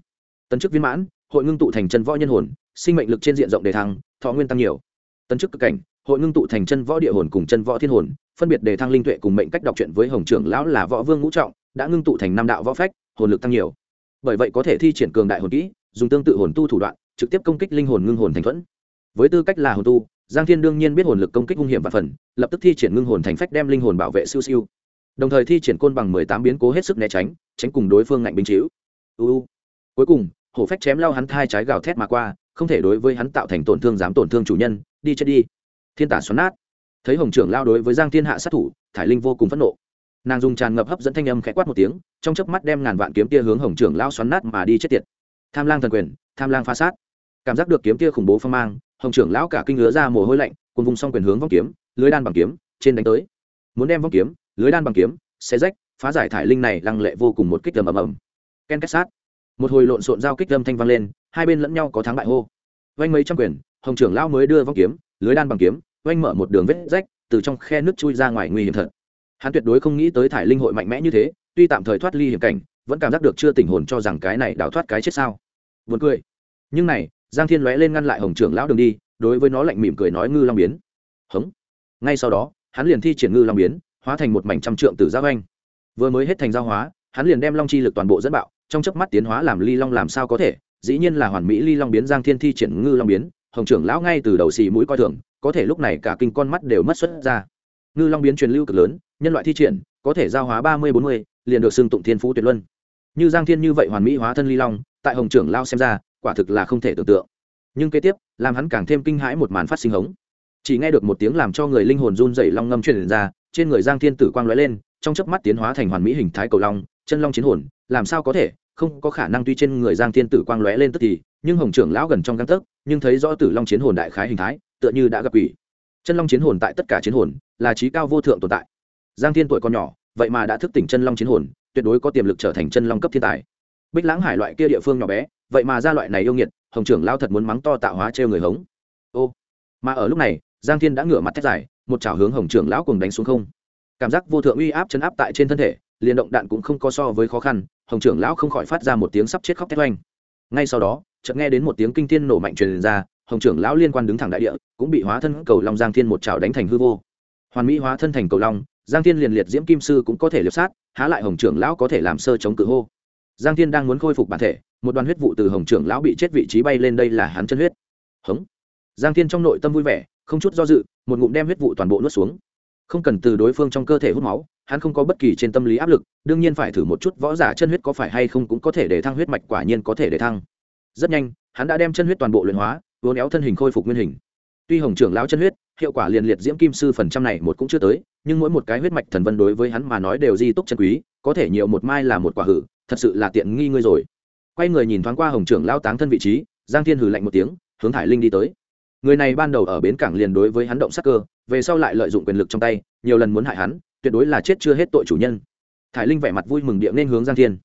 Tấn chức viên mãn hội ngưng tụ thành chân võ nhân hồn, sinh mệnh lực trên diện rộng đề thăng, thọ nguyên tăng nhiều. Tấn chức cực cảnh, hội ngưng tụ thành chân võ địa hồn cùng chân võ thiên hồn, phân biệt đề thăng linh tuệ cùng mệnh cách đọc truyện với hồng trưởng lão là võ vương ngũ trọng, đã ngưng tụ thành năm đạo võ phách, hồn lực tăng nhiều. Bởi vậy có thể thi triển cường đại hồn kỹ, dùng tương tự hồn tu thủ đoạn, trực tiếp công kích linh hồn ngưng hồn thành thuẫn. Với tư cách là hồn tu, giang thiên đương nhiên biết hồn lực công kích hung hiểm và phần, lập tức thi triển ngưng hồn thành phách đem linh hồn bảo vệ siêu siêu. Đồng thời thi triển côn bằng mười tám biến cố hết sức né tránh tránh cùng đối phương ngạnh binh chiếu uu cuối cùng hổ phách chém lao hắn thai trái gào thét mà qua, không thể đối với hắn tạo thành tổn thương, dám tổn thương chủ nhân, đi chết đi. Thiên tả xoắn nát. Thấy hồng trưởng lao đối với giang thiên hạ sát thủ, thải linh vô cùng phẫn nộ. Nàng dùng tràn ngập hấp dẫn thanh âm khẽ quát một tiếng, trong chớp mắt đem ngàn vạn kiếm tia hướng hồng trưởng lao xoắn nát mà đi chết tiệt. Tham lang thần quyền, tham lang phá sát. Cảm giác được kiếm tia khủng bố phong mang, hồng trưởng lão cả kinh ngứa ra mồ hôi lạnh cùng vùng song quyền hướng vong kiếm, lưới đan bằng kiếm, trên đánh tới. Muốn đem vong kiếm, lưới đan bằng kiếm, xé rách, phá giải thải linh này lăng lệ vô cùng một kích ầm ầm ầm. Ken kết sát một hồi lộn xộn giao kích âm thanh vang lên, hai bên lẫn nhau có thắng bại hô. Vanh mấy trăm quyền, hồng trưởng lão mới đưa vong kiếm, lưới đan bằng kiếm vanh mở một đường vết rách, từ trong khe nước chui ra ngoài nguy hiểm thật. Hắn tuyệt đối không nghĩ tới thải linh hội mạnh mẽ như thế, tuy tạm thời thoát ly hiểm cảnh, vẫn cảm giác được chưa tỉnh hồn cho rằng cái này đào thoát cái chết sao. Buồn cười. Nhưng này, giang thiên lóe lên ngăn lại hồng trưởng lão đường đi, đối với nó lạnh mỉm cười nói ngư long biến. Hống. Ngay sau đó, hắn liền thi triển ngư long biến, hóa thành một mảnh trăm trượng tử giao anh vừa mới hết thành giao hóa, hắn liền đem long chi lực toàn bộ dẫn bạo trong chớp mắt tiến hóa làm ly long làm sao có thể? Dĩ nhiên là hoàn mỹ ly long biến giang thiên thi triển ngư long biến, hồng trưởng lão ngay từ đầu xì mũi coi thường, có thể lúc này cả kinh con mắt đều mất xuất ra. Ngư long biến truyền lưu cực lớn, nhân loại thi triển, có thể giao hóa ba mươi bốn mươi, liền được xưng tụng thiên phú tuyệt luân. Như giang thiên như vậy hoàn mỹ hóa thân ly long, tại hồng trưởng lao xem ra, quả thực là không thể tưởng tượng. Nhưng kế tiếp, làm hắn càng thêm kinh hãi một màn phát sinh hống. Chỉ nghe được một tiếng làm cho người linh hồn run dày long ngâm truyền ra, trên người giang thiên tử quang lóe lên, trong chớp mắt tiến hóa thành hoàn mỹ hình thái cầu long, chân long chiến hồn, làm sao có thể? Không có khả năng tuy trên người giang thiên tử quang lóe lên tức thì, nhưng hồng trưởng lão gần trong găng tấc, nhưng thấy rõ tử long chiến hồn đại khái hình thái, tựa như đã gặp quỷ. Chân long chiến hồn tại tất cả chiến hồn, là trí cao vô thượng tồn tại. Giang thiên tuổi còn nhỏ, vậy mà đã thức tỉnh chân long chiến hồn, tuyệt đối có tiềm lực trở thành chân long cấp thiên tài. Bích lãng hải loại kia địa phương nhỏ bé, vậy mà ra loại này yêu nghiệt, hồng trưởng lao thật muốn mắng to tạo hóa trêu người hống. Ô, mà ở lúc này, giang thiên đã ngửa mặt thét dài, một chảo hướng hồng trưởng lão cùng đánh xuống không. Cảm giác vô thượng uy áp chấn áp tại trên thân thể liền động đạn cũng không có so với khó khăn, hồng trưởng lão không khỏi phát ra một tiếng sắp chết khóc thét oanh. Ngay sau đó, chợt nghe đến một tiếng kinh thiên nổ mạnh truyền ra, hồng trưởng lão liên quan đứng thẳng đại địa, cũng bị hóa thân cầu long giang thiên một chảo đánh thành hư vô. Hoàn mỹ hóa thân thành cầu long, giang thiên liền liệt diễm kim sư cũng có thể liệp sát, há lại hồng trưởng lão có thể làm sơ chống cự hô. Giang thiên đang muốn khôi phục bản thể, một đoàn huyết vụ từ hồng trưởng lão bị chết vị trí bay lên đây là hắn chân huyết. Hống. Giang thiên trong nội tâm vui vẻ, không chút do dự, một ngụm đem huyết vụ toàn bộ nuốt xuống không cần từ đối phương trong cơ thể hút máu, hắn không có bất kỳ trên tâm lý áp lực, đương nhiên phải thử một chút võ giả chân huyết có phải hay không cũng có thể để thăng huyết mạch quả nhiên có thể để thăng. Rất nhanh, hắn đã đem chân huyết toàn bộ luyện hóa vốn éo thân hình khôi phục nguyên hình. Tuy hồng trưởng lão chân huyết, hiệu quả liền liệt diễm kim sư phần trăm này một cũng chưa tới, nhưng mỗi một cái huyết mạch thần vân đối với hắn mà nói đều di túc chân quý, có thể nhiều một mai là một quả hử, thật sự là tiện nghi ngươi rồi. Quay người nhìn thoáng qua hồng trưởng lao táng thân vị trí, giang thiên hử lạnh một tiếng, hướng thải linh đi tới người này ban đầu ở bến cảng liền đối với hắn động sắc cơ về sau lại lợi dụng quyền lực trong tay nhiều lần muốn hại hắn tuyệt đối là chết chưa hết tội chủ nhân. Thải linh vẻ mặt vui mừng điệm nên hướng giang thiên.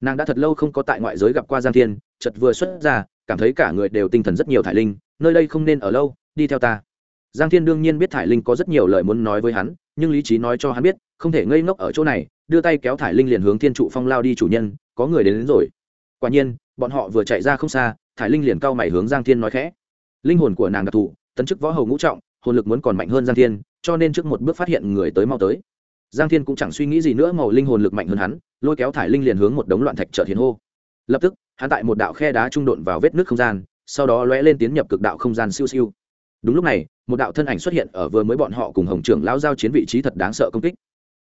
Nàng đã thật lâu không có tại ngoại giới gặp qua giang thiên chật vừa xuất ra cảm thấy cả người đều tinh thần rất nhiều thải linh nơi đây không nên ở lâu đi theo ta. Giang thiên đương nhiên biết thải linh có rất nhiều lời muốn nói với hắn nhưng lý trí nói cho hắn biết không thể ngây ngốc ở chỗ này đưa tay kéo thải linh liền hướng thiên trụ phong lao đi chủ nhân có người đến, đến rồi. Quả nhiên bọn họ vừa chạy ra không xa thải linh liền cau mày hướng giang thiên nói khẽ linh hồn của nàng đặc thù, tấn chức võ hầu ngũ trọng, hồn lực muốn còn mạnh hơn giang thiên, cho nên trước một bước phát hiện người tới mau tới. Giang thiên cũng chẳng suy nghĩ gì nữa, màu linh hồn lực mạnh hơn hắn, lôi kéo thải linh liền hướng một đống loạn thạch trợ thiên hô. Lập tức, hắn tại một đạo khe đá trung độn vào vết nước không gian, sau đó lóe lên tiến nhập cực đạo không gian siêu siêu. Đúng lúc này, một đạo thân ảnh xuất hiện ở vừa mới bọn họ cùng hồng trưởng lão giao chiến vị trí thật đáng sợ công kích.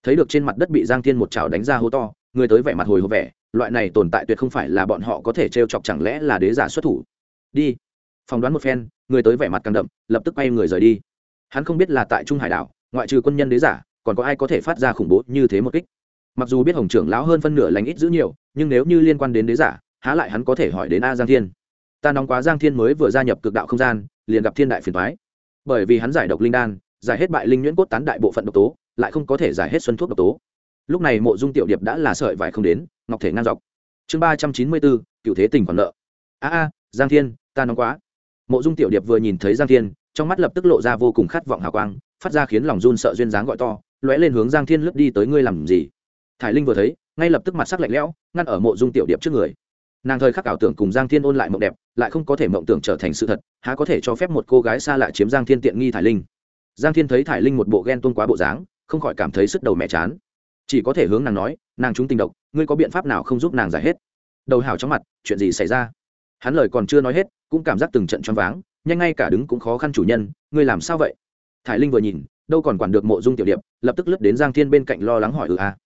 Thấy được trên mặt đất bị giang thiên một chảo đánh ra hố to, người tới vẻ mặt hồi hộp vẻ, loại này tồn tại tuyệt không phải là bọn họ có thể t chọc, chẳng lẽ là đế giả xuất thủ? Đi phỏng đoán một phen, người tới vẻ mặt càng đậm, lập tức quay người rời đi. Hắn không biết là tại trung hải đảo, ngoại trừ quân nhân đế giả, còn có ai có thể phát ra khủng bố như thế một kích. Mặc dù biết hồng trưởng lão hơn phân nửa lành ít giữ nhiều, nhưng nếu như liên quan đến đế giả, há lại hắn có thể hỏi đến a giang thiên. Ta nóng quá giang thiên mới vừa gia nhập cực đạo không gian, liền gặp thiên đại phiền thoái bởi vì hắn giải độc linh đan, giải hết bại linh nhuyễn cốt tán đại bộ phận độc tố, lại không có thể giải hết xuân thuốc độc tố. Lúc này mộ dung tiểu điệp đã là sợi vải không đến, ngọc thể ngang dọc. Chương ba trăm chín mươi bốn, cựu thế tình còn nợ. A a, giang thiên, ta nóng quá mộ dung tiểu điệp vừa nhìn thấy giang thiên, trong mắt lập tức lộ ra vô cùng khát vọng hào quang, phát ra khiến lòng run sợ duyên dáng gọi to, lóe lên hướng giang thiên lướt đi tới ngươi làm gì? Thải linh vừa thấy, ngay lập tức mặt sắc lạnh lẽo, ngăn ở mộ dung tiểu điệp trước người. Nàng thời khắc ảo tưởng cùng giang thiên ôn lại mộng đẹp, lại không có thể mộng tưởng trở thành sự thật, há có thể cho phép một cô gái xa lạ chiếm giang thiên tiện nghi thải linh? Giang thiên thấy thải linh một bộ ghen tuông quá bộ dáng, không khỏi cảm thấy sức đầu mẹ chán. Chỉ có thể hướng nàng nói, nàng chúng tình độc, ngươi có biện pháp nào không giúp nàng giải hết? Đầu hào trong mặt, chuyện gì xảy ra? Hắn lời còn chưa nói hết, cũng cảm giác từng trận choáng váng, nhanh ngay cả đứng cũng khó khăn chủ nhân, ngươi làm sao vậy? Thải linh vừa nhìn, đâu còn quản được mộ dung tiểu điệp, lập tức lướt đến giang thiên bên cạnh lo lắng hỏi ừ à.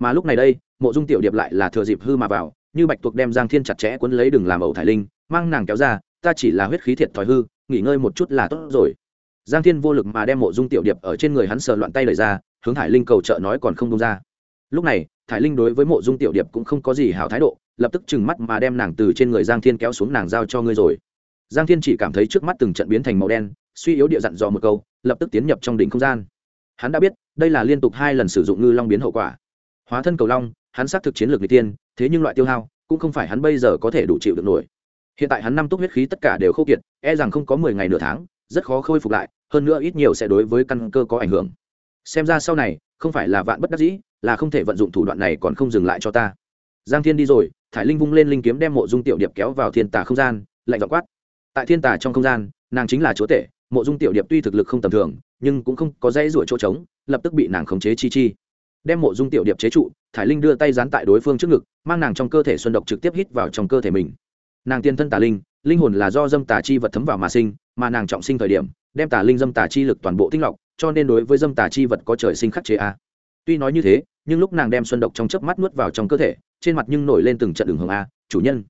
Mà lúc này đây, mộ dung tiểu điệp lại là thừa dịp hư mà vào, như bạch tuộc đem giang thiên chặt chẽ quấn lấy đừng làm ẩu thải linh, mang nàng kéo ra, ta chỉ là huyết khí thiệt thòi hư, nghỉ ngơi một chút là tốt rồi. Giang thiên vô lực mà đem mộ dung tiểu điệp ở trên người hắn sờ loạn tay lời ra, hướng thải linh cầu trợ nói còn không đông ra lúc này, thải linh đối với mộ dung tiểu điệp cũng không có gì hảo thái độ, lập tức trừng mắt mà đem nàng từ trên người giang thiên kéo xuống nàng giao cho ngươi rồi. Giang thiên chỉ cảm thấy trước mắt từng trận biến thành màu đen, suy yếu địa dặn dò một câu, lập tức tiến nhập trong đỉnh không gian. Hắn đã biết, đây là liên tục hai lần sử dụng ngư long biến hậu quả. Hóa thân cầu long, hắn xác thực chiến lược n tiên thế nhưng loại tiêu hao, cũng không phải hắn bây giờ có thể đủ chịu được nổi. Hiện tại hắn năm túc huyết khí tất cả đều khô kiệt e rằng không có mười ngày nửa tháng, rất khó khôi phục lại, hơn nữa ít nhiều sẽ đối với căn cơ có ảnh hưởng xem ra sau này, không phải là vạn bất đắc dĩ, là không thể vận dụng thủ đoạn này còn không dừng lại cho ta. Giang thiên đi rồi, thải linh vung lên linh kiếm đem mộ dung tiểu điệp kéo vào thiên tà không gian, lạnh vọng quát. Tại thiên tà trong không gian, nàng chính là chúa tể, mộ dung tiểu điệp tuy thực lực không tầm thường, nhưng cũng không có dãy ruổi chỗ trống, lập tức bị nàng khống chế chi chi. Đem mộ dung tiểu điệp chế trụ, thải linh đưa tay dán tại đối phương trước ngực, mang nàng trong cơ thể xuân độc trực tiếp hít vào trong cơ thể mình. Nàng tiên thân tà linh linh hồn là do dâm tà chi vật thấm vào mà sinh, mà nàng trọng sinh thời điểm, đem tà linh dâm tà chi lực toàn bộ tinh lọc cho nên đối với dâm tà chi vật có trời sinh khắc chế a tuy nói như thế, nhưng lúc nàng đem xuân độc trong chớp mắt nuốt vào trong cơ thể, trên mặt nhưng nổi lên từng trận đường hồng a chủ nhân.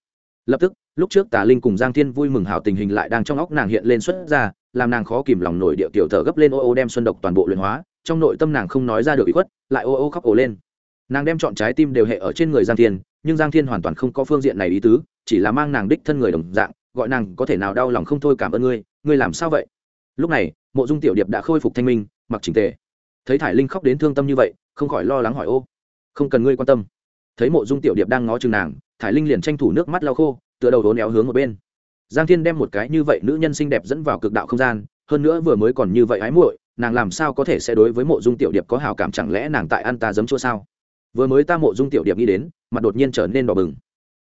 Lập tức, lúc trước tà linh cùng giang thiên vui mừng hảo tình hình lại đang trong óc nàng hiện lên xuất ra, làm nàng khó kìm lòng nổi địa tiểu thở gấp lên ô ô đem xuân độc toàn bộ luyện hóa, trong nội tâm nàng không nói ra được ý khuất, lại ô ô khóc ồ lên. Nàng đem chọn trái tim đều hệ ở trên người giang thiên, nhưng giang thiên hoàn toàn không có phương diện này ý tứ, chỉ là mang nàng đích thân người đồng dạng, gọi nàng có thể nào đau lòng không thôi cảm ơn ngươi ngươi làm sao vậy? Lúc này, mộ dung tiểu điệp đã khôi phục thanh minh, mặc trình tề. Thấy thải linh khóc đến thương tâm như vậy, không khỏi lo lắng hỏi, ô, không cần ngươi quan tâm. Thấy mộ dung tiểu điệp đang ngó chừng nàng, thải linh liền tranh thủ nước mắt lau khô, tựa đầu đốn éo hướng một bên. Giang thiên đem một cái như vậy nữ nhân xinh đẹp dẫn vào cực đạo không gian, hơn nữa vừa mới còn như vậy ái muội, nàng làm sao có thể sẽ đối với mộ dung tiểu điệp có hào cảm chẳng lẽ nàng tại ăn ta giấm chua sao? Vừa mới ta mộ dung tiểu điệp nghĩ đến, mặt đột nhiên trở nên đỏ bừng.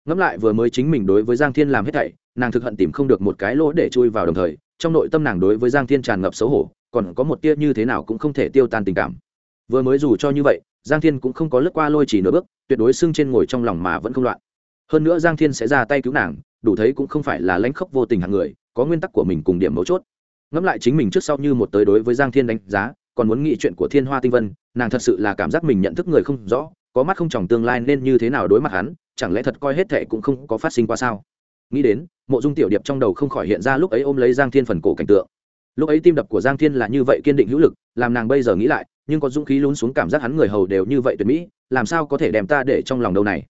Ngẫm lại vừa mới chính mình đối với giang thiên làm hết thảy, nàng thực hận tìm không được một cái lỗ để chui vào đồng thời trong nội tâm nàng đối với giang thiên tràn ngập xấu hổ, còn có một tia như thế nào cũng không thể tiêu tan tình cảm. Vừa mới dù cho như vậy, giang thiên cũng không có lướt qua lôi chỉ nửa bước, tuyệt đối sưng trên ngồi trong lòng mà vẫn không loạn. Hơn nữa giang thiên sẽ ra tay cứu nàng, đủ thấy cũng không phải là lãnh khốc vô tình hạng người, có nguyên tắc của mình cùng điểm mấu chốt. Ngẫm lại chính mình trước sau như một tới đối với giang thiên đánh giá, còn muốn nghĩ chuyện của thiên hoa tinh vân, nàng thật sự là cảm giác mình nhận thức người không rõ, có mắt không tròng tương lai nên như thế nào đối mặt hắn, chẳng lẽ thật coi hết thệ cũng không có phát sinh qua sao? Nghĩ đến, mộ dung tiểu điệp trong đầu không khỏi hiện ra lúc ấy ôm lấy giang thiên phần cổ cảnh tượng. Lúc ấy tim đập của giang thiên là như vậy kiên định hữu lực, làm nàng bây giờ nghĩ lại, nhưng có dũng khí lún xuống cảm giác hắn người hầu đều như vậy tuyệt mỹ, làm sao có thể đem ta để trong lòng đâu này?